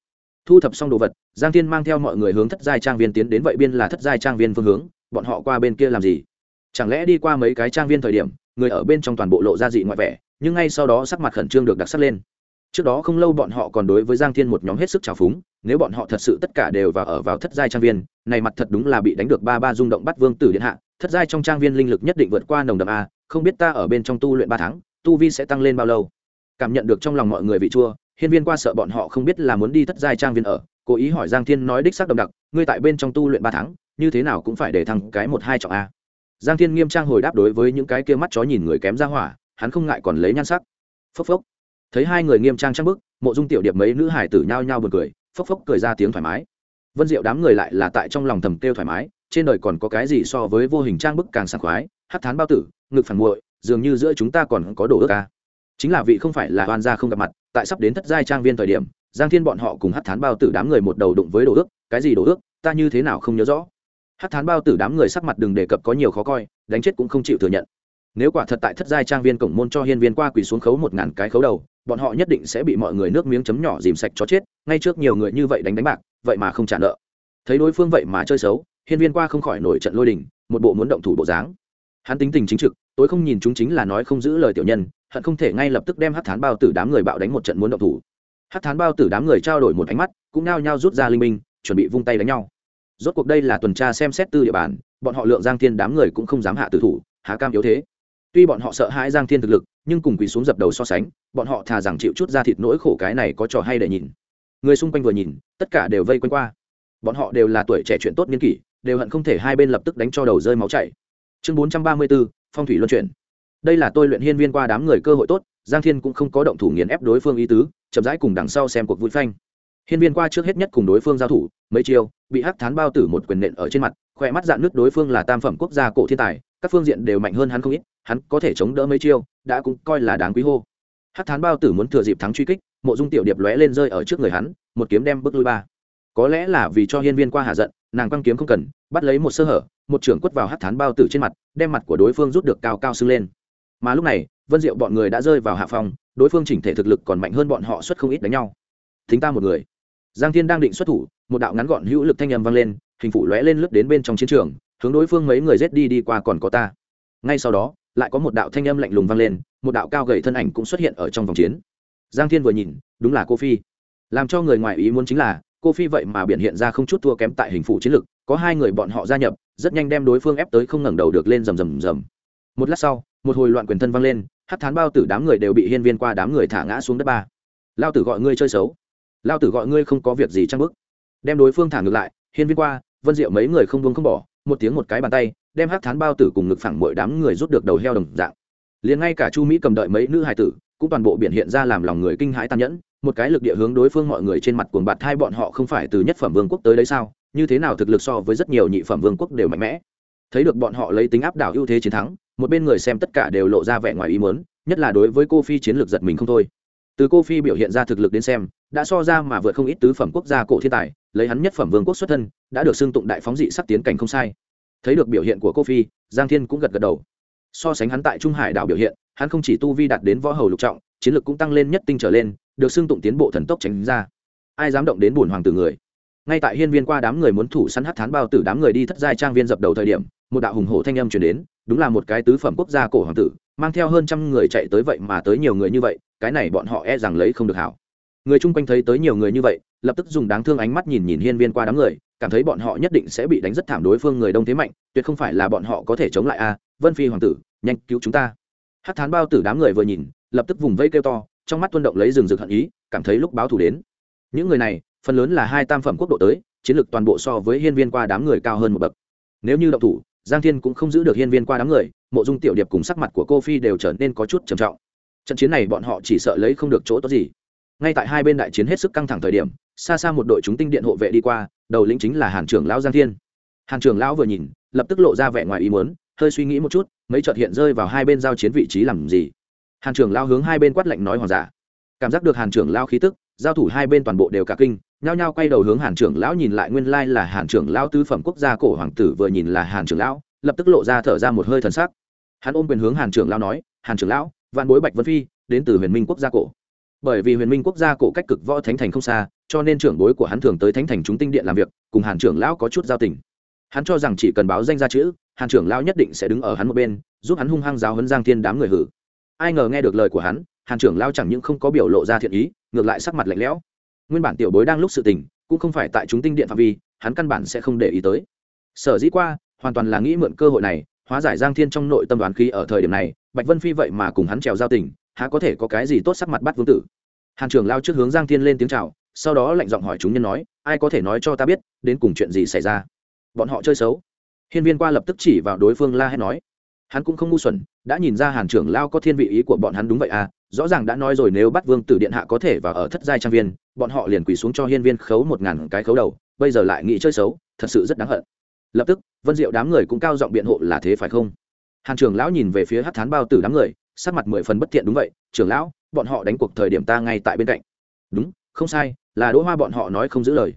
Thu thập xong đồ vật, giang thiên mang theo mọi người hướng thất giai trang viên tiến đến vậy biên là thất giai trang viên phương hướng, bọn họ qua bên kia làm gì? Chẳng lẽ đi qua mấy cái trang viên thời điểm, người ở bên trong toàn bộ lộ ra dị ngoại vẻ, nhưng ngay sau đó sắc mặt khẩn trương được đặc sắc lên. Trước đó không lâu bọn họ còn đối với giang thiên một nhóm hết sức trào phúng, nếu bọn họ thật sự tất cả đều vào ở vào thất giai trang viên, này mặt thật đúng là bị đánh được ba ba rung động bắt vương tử điện hạ, thất giai trong trang viên linh lực nhất định vượt qua nồng đậm a, không biết ta ở bên trong tu luyện ba tháng, tu vi sẽ tăng lên bao lâu? Cảm nhận được trong lòng mọi người vị chua hiên viên qua sợ bọn họ không biết là muốn đi thất giai trang viên ở, cố ý hỏi giang thiên nói đích xác đậm đặc, ngươi tại bên trong tu luyện ba tháng, như thế nào cũng phải để thằng cái một hai trọng a. Giang thiên nghiêm trang hồi đáp đối với những cái kia mắt chó nhìn người kém ra hỏa, hắn không ngại còn lấy nhan sắc. Phốc phốc. Thấy hai người nghiêm trang trang bức, mộ dung tiểu điệp mấy nữ hải tử nhao nhao buồn cười, phốc phốc cười ra tiếng thoải mái. Vân diệu đám người lại là tại trong lòng thầm kêu thoải mái, trên đời còn có cái gì so với vô hình trang bức càng sảng khoái, hát thán bao tử, ngực phản muội, dường như giữa chúng ta còn có đồ ước ca chính là vị không phải là oan gia không gặp mặt tại sắp đến thất giai trang viên thời điểm, giang thiên bọn họ cùng hát thán bao tử đám người một đầu đụng với đồ ước, cái gì đồ ước? Ta như thế nào không nhớ rõ? Hát thán bao tử đám người sắc mặt đừng đề cập có nhiều khó coi, đánh chết cũng không chịu thừa nhận. Nếu quả thật tại thất giai trang viên cổng môn cho hiên viên qua quỳ xuống khấu một ngàn cái khấu đầu, bọn họ nhất định sẽ bị mọi người nước miếng chấm nhỏ dìm sạch cho chết, ngay trước nhiều người như vậy đánh đánh bạc, vậy mà không trả nợ. Thấy đối phương vậy mà chơi xấu, hiên viên qua không khỏi nổi trận lôi đình, một bộ muốn động thủ bộ dáng. Hắn tính tình chính trực, tối không nhìn chúng chính là nói không giữ lời tiểu nhân hận không thể ngay lập tức đem hát thán bao tử đám người bạo đánh một trận muốn động thủ. Hát thán bao tử đám người trao đổi một ánh mắt, cũng nao nhau rút ra linh minh, chuẩn bị vung tay đánh nhau. Rốt cuộc đây là tuần tra xem xét tư địa bàn, bọn họ lượng giang thiên đám người cũng không dám hạ tử thủ, há cam yếu thế. Tuy bọn họ sợ hãi giang thiên thực lực, nhưng cùng quỳ xuống dập đầu so sánh, bọn họ thà rằng chịu chút ra thịt nỗi khổ cái này có trò hay để nhìn. Người xung quanh vừa nhìn, tất cả đều vây quanh qua. Bọn họ đều là tuổi trẻ chuyện tốt niên kỷ, đều hận không thể hai bên lập tức đánh cho đầu rơi máu chảy. Chương bốn trăm ba mươi bốn phong thủy luân chuyển đây là tôi luyện hiên viên qua đám người cơ hội tốt, giang thiên cũng không có động thủ nghiền ép đối phương ý tứ, chậm rãi cùng đằng sau xem cuộc vui phanh. Hiên viên qua trước hết nhất cùng đối phương giao thủ, mấy chiêu, bị hắc thán bao tử một quyền nện ở trên mặt, khỏe mắt dạn nước đối phương là tam phẩm quốc gia cổ thiên tài, các phương diện đều mạnh hơn hắn không ít, hắn có thể chống đỡ mấy chiêu, đã cũng coi là đáng quý hô. Hắc thán bao tử muốn thừa dịp thắng truy kích, mộ dung tiểu điệp lóe lên rơi ở trước người hắn, một kiếm đem bước lui ba. Có lẽ là vì cho hiên viên qua hạ giận, nàng quăng kiếm không cần, bắt lấy một sơ hở, một trưởng quất vào hắc thán bao tử trên mặt, đem mặt của đối phương rút được cao cao sưng lên mà lúc này, vân diệu bọn người đã rơi vào hạ phòng đối phương chỉnh thể thực lực còn mạnh hơn bọn họ xuất không ít đánh nhau. Thính ta một người. Giang thiên đang định xuất thủ, một đạo ngắn gọn hữu lực thanh âm vang lên, hình phụ lóe lên lướt đến bên trong chiến trường, hướng đối phương mấy người rết đi đi qua còn có ta. Ngay sau đó, lại có một đạo thanh âm lạnh lùng vang lên, một đạo cao gầy thân ảnh cũng xuất hiện ở trong vòng chiến. Giang thiên vừa nhìn, đúng là cô phi. Làm cho người ngoài ý muốn chính là, cô phi vậy mà biểu hiện ra không chút thua kém tại hình phụ chiến lực, có hai người bọn họ gia nhập, rất nhanh đem đối phương ép tới không ngẩng đầu được lên rầm rầm rầm. Một lát sau một hồi loạn quyền thân vang lên, hát thán bao tử đám người đều bị hiên viên qua đám người thả ngã xuống đất ba. Lao tử gọi ngươi chơi xấu. Lao tử gọi ngươi không có việc gì trang bức đem đối phương thả ngược lại, hiên viên qua, vân diệu mấy người không buông không bỏ, một tiếng một cái bàn tay, đem hát thán bao tử cùng ngực phẳng mỗi đám người rút được đầu heo đồng dạng. Liền ngay cả chu mỹ cầm đợi mấy nữ hài tử, cũng toàn bộ biểu hiện ra làm lòng người kinh hãi tàn nhẫn, một cái lực địa hướng đối phương mọi người trên mặt cuồng bạt hai bọn họ không phải từ nhất phẩm vương quốc tới đấy sao? Như thế nào thực lực so với rất nhiều nhị phẩm vương quốc đều mạnh mẽ? Thấy được bọn họ lấy tính áp đảo ưu thế chiến thắng, một bên người xem tất cả đều lộ ra vẻ ngoài ý muốn, nhất là đối với cô phi chiến lược giật mình không thôi. Từ cô phi biểu hiện ra thực lực đến xem, đã so ra mà vượt không ít tứ phẩm quốc gia cổ thiên tài, lấy hắn nhất phẩm vương quốc xuất thân, đã được xưng tụng đại phóng dị sắc tiến cảnh không sai. Thấy được biểu hiện của cô phi, giang thiên cũng gật gật đầu. So sánh hắn tại trung hải đảo biểu hiện, hắn không chỉ tu vi đạt đến võ hầu lục trọng, chiến lược cũng tăng lên nhất tinh trở lên, được xưng tụng tiến bộ thần tốc tránh ra. Ai dám động đến bùn hoàng tử người? Ngay tại hiên viên qua đám người muốn thủ săn hát thán bao tử đám người đi thất giai trang viên dập đầu thời điểm một đạo hùng hổ thanh âm truyền đến, đúng là một cái tứ phẩm quốc gia cổ hoàng tử, mang theo hơn trăm người chạy tới vậy mà tới nhiều người như vậy, cái này bọn họ e rằng lấy không được hảo. Người chung quanh thấy tới nhiều người như vậy, lập tức dùng đáng thương ánh mắt nhìn nhìn hiên viên qua đám người, cảm thấy bọn họ nhất định sẽ bị đánh rất thảm đối phương người đông thế mạnh, tuyệt không phải là bọn họ có thể chống lại a, vân phi hoàng tử, nhanh cứu chúng ta. Hát thán bao tử đám người vừa nhìn, lập tức vùng vây kêu to, trong mắt tuân động lấy rừng rực hận ý, cảm thấy lúc báo thủ đến. Những người này, phần lớn là hai tam phẩm quốc độ tới, chiến lược toàn bộ so với hiên viên qua đám người cao hơn một bậc. Nếu như động thủ giang thiên cũng không giữ được hiên viên qua đám người, mộ dung tiểu điệp cùng sắc mặt của cô phi đều trở nên có chút trầm trọng. Trận chiến này bọn họ chỉ sợ lấy không được chỗ tốt gì. Ngay tại hai bên đại chiến hết sức căng thẳng thời điểm, xa xa một đội chúng tinh điện hộ vệ đi qua, đầu lĩnh chính là hàn trưởng lão giang thiên. Hàn trưởng lão vừa nhìn, lập tức lộ ra vẻ ngoài ý muốn, hơi suy nghĩ một chút, mấy trợt hiện rơi vào hai bên giao chiến vị trí làm gì? Hàn trưởng lão hướng hai bên quát lệnh nói hoàng giả. Cảm giác được hàn trưởng lão khí tức, giao thủ hai bên toàn bộ đều cả kinh nhao nhao quay đầu hướng hàn trưởng lão nhìn lại nguyên lai là hàn trưởng lão tứ phẩm quốc gia cổ hoàng tử vừa nhìn là hàn trưởng lão, lập tức lộ ra thở ra một hơi thần sắc. Hắn ôm quyền hướng hàn trưởng lão nói, hàn trưởng lão, vạn bối bạch vân phi, đến từ huyền minh quốc gia cổ. Bởi vì huyền minh quốc gia cổ cách cực võ thánh thành không xa, cho nên trưởng bối của hắn thường tới thánh thành chúng tinh điện làm việc, cùng hàn trưởng lão có chút giao tình. Hắn cho rằng chỉ cần báo danh ra chữ, hàn trưởng lão nhất định sẽ đứng ở hắn một bên, giúp hắn hung hăng giáo huấn giang thiên đám người hử. Ai ngờ nghe được lời của hắn, hàn trưởng lão chẳng những không có biểu lộ ra thiện ý, ngược lại sắc mặt lạnh lẽo nguyên bản tiểu bối đang lúc sự tình, cũng không phải tại chúng tinh điện phạm vi, hắn căn bản sẽ không để ý tới. Sở dĩ qua, hoàn toàn là nghĩ mượn cơ hội này, hóa giải giang thiên trong nội tâm đoán khí ở thời điểm này, bạch vân phi vậy mà cùng hắn trèo giao tình, há có thể có cái gì tốt sắc mặt bắt vương tử. Hàn trưởng lao trước hướng giang thiên lên tiếng chào, sau đó lạnh giọng hỏi chúng nhân nói, ai có thể nói cho ta biết, đến cùng chuyện gì xảy ra? Bọn họ chơi xấu. Hiên viên qua lập tức chỉ vào đối phương la hét nói. Hắn cũng không ngu xuẩn, đã nhìn ra hàn trưởng lao có thiên vị ý của bọn hắn đúng vậy à rõ ràng đã nói rồi nếu bắt vương tử điện hạ có thể và ở thất giai trang viên, bọn họ liền quỳ xuống cho hiên viên khấu một ngàn cái khấu đầu, bây giờ lại nghĩ chơi xấu, thật sự rất đáng hận. Lập tức, vân diệu đám người cũng cao giọng biện hộ là thế phải không? Hàn trưởng lão nhìn về phía hát thán bao tử đám người, sắc mặt mười phần bất thiện đúng vậy, trưởng lão, bọn họ đánh cuộc thời điểm ta ngay tại bên cạnh. Đúng, không sai, là đỗ hoa bọn họ nói không giữ lời.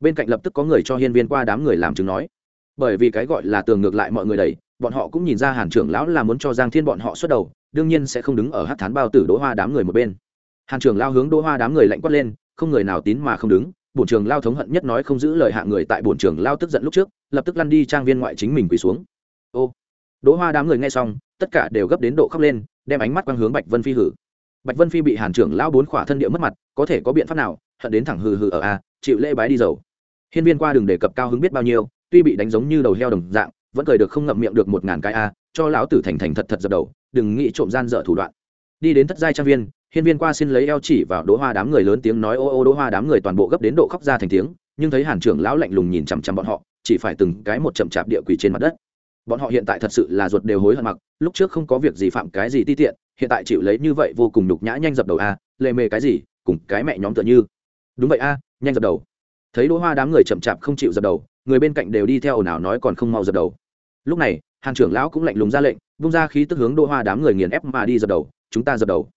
Bên cạnh lập tức có người cho hiên viên qua đám người làm chứng nói. Bởi vì cái gọi là tường ngược lại mọi người đầy bọn họ cũng nhìn ra hàn trưởng lão là muốn cho giang thiên bọn họ xuất đầu đương nhiên sẽ không đứng ở hát thán bao tử đỗ hoa đám người một bên. Hàn trưởng lao hướng đỗ hoa đám người lạnh quát lên, không người nào tín mà không đứng. Bổn trường lao thống hận nhất nói không giữ lời hạ người tại bổn trường lao tức giận lúc trước, lập tức lăn đi trang viên ngoại chính mình quỳ xuống. Ô! Đỗ hoa đám người nghe xong, tất cả đều gấp đến độ khóc lên, đem ánh mắt quang hướng bạch vân phi hử. Bạch vân phi bị hàn trưởng lao bốn khỏa thân địa mất mặt, có thể có biện pháp nào? Hận đến thẳng hừ hừ ở a, chịu lễ bái đi dầu. Hiên viên qua đường đề cập cao hứng biết bao nhiêu, tuy bị đánh giống như đầu heo đồng dạng, vẫn cười được không ngậm miệng được một ngàn cái a cho lão tử thành thành thật thật dập đầu, đừng nghĩ trộm gian dở thủ đoạn. Đi đến thất giai trang viên, hiên viên qua xin lấy eo chỉ vào đỗ hoa đám người lớn tiếng nói, ô ô, đỗ hoa đám người toàn bộ gấp đến độ khóc ra thành tiếng, nhưng thấy hàn trưởng lão lạnh lùng nhìn chằm chằm bọn họ, chỉ phải từng cái một chậm chạp địa quỷ trên mặt đất. Bọn họ hiện tại thật sự là ruột đều hối hận mặc, lúc trước không có việc gì phạm cái gì ti tiện, hiện tại chịu lấy như vậy vô cùng nhục nhã nhanh dập đầu a, lệ mề cái gì, cùng cái mẹ nhóm tựa như. Đúng vậy a, nhanh dập đầu. Thấy đỗ hoa đám người chậm chạp không chịu dập đầu, người bên cạnh đều đi theo ồn ào nói còn không mau dập đầu. Lúc này hàn trưởng lão cũng lạnh lùng ra lệnh, vung ra khí tức hướng đỗ hoa đám người nghiền ép mà đi dập đầu, chúng ta dập đầu.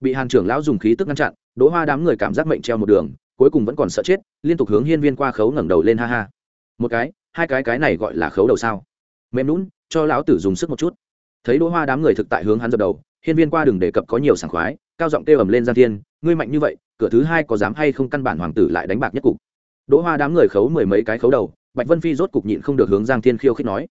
Bị hàn trưởng lão dùng khí tức ngăn chặn, đỗ hoa đám người cảm giác mệnh treo một đường, cuối cùng vẫn còn sợ chết, liên tục hướng hiên viên qua khấu ngẩng đầu lên ha ha. Một cái, hai cái cái này gọi là khấu đầu sao? Mềm lún cho lão tử dùng sức một chút. Thấy đỗ hoa đám người thực tại hướng hắn dập đầu, hiên viên qua đừng đề cập có nhiều sảng khoái, cao giọng kêu ầm lên giang thiên, ngươi mạnh như vậy, cửa thứ hai có dám hay không căn bản hoàng tử lại đánh bạc nhất cục? Đỗ hoa đám người khấu mười mấy cái khấu đầu, bạch vân phi rốt cục nhịn không được hướng giang thiên khiêu khích nói.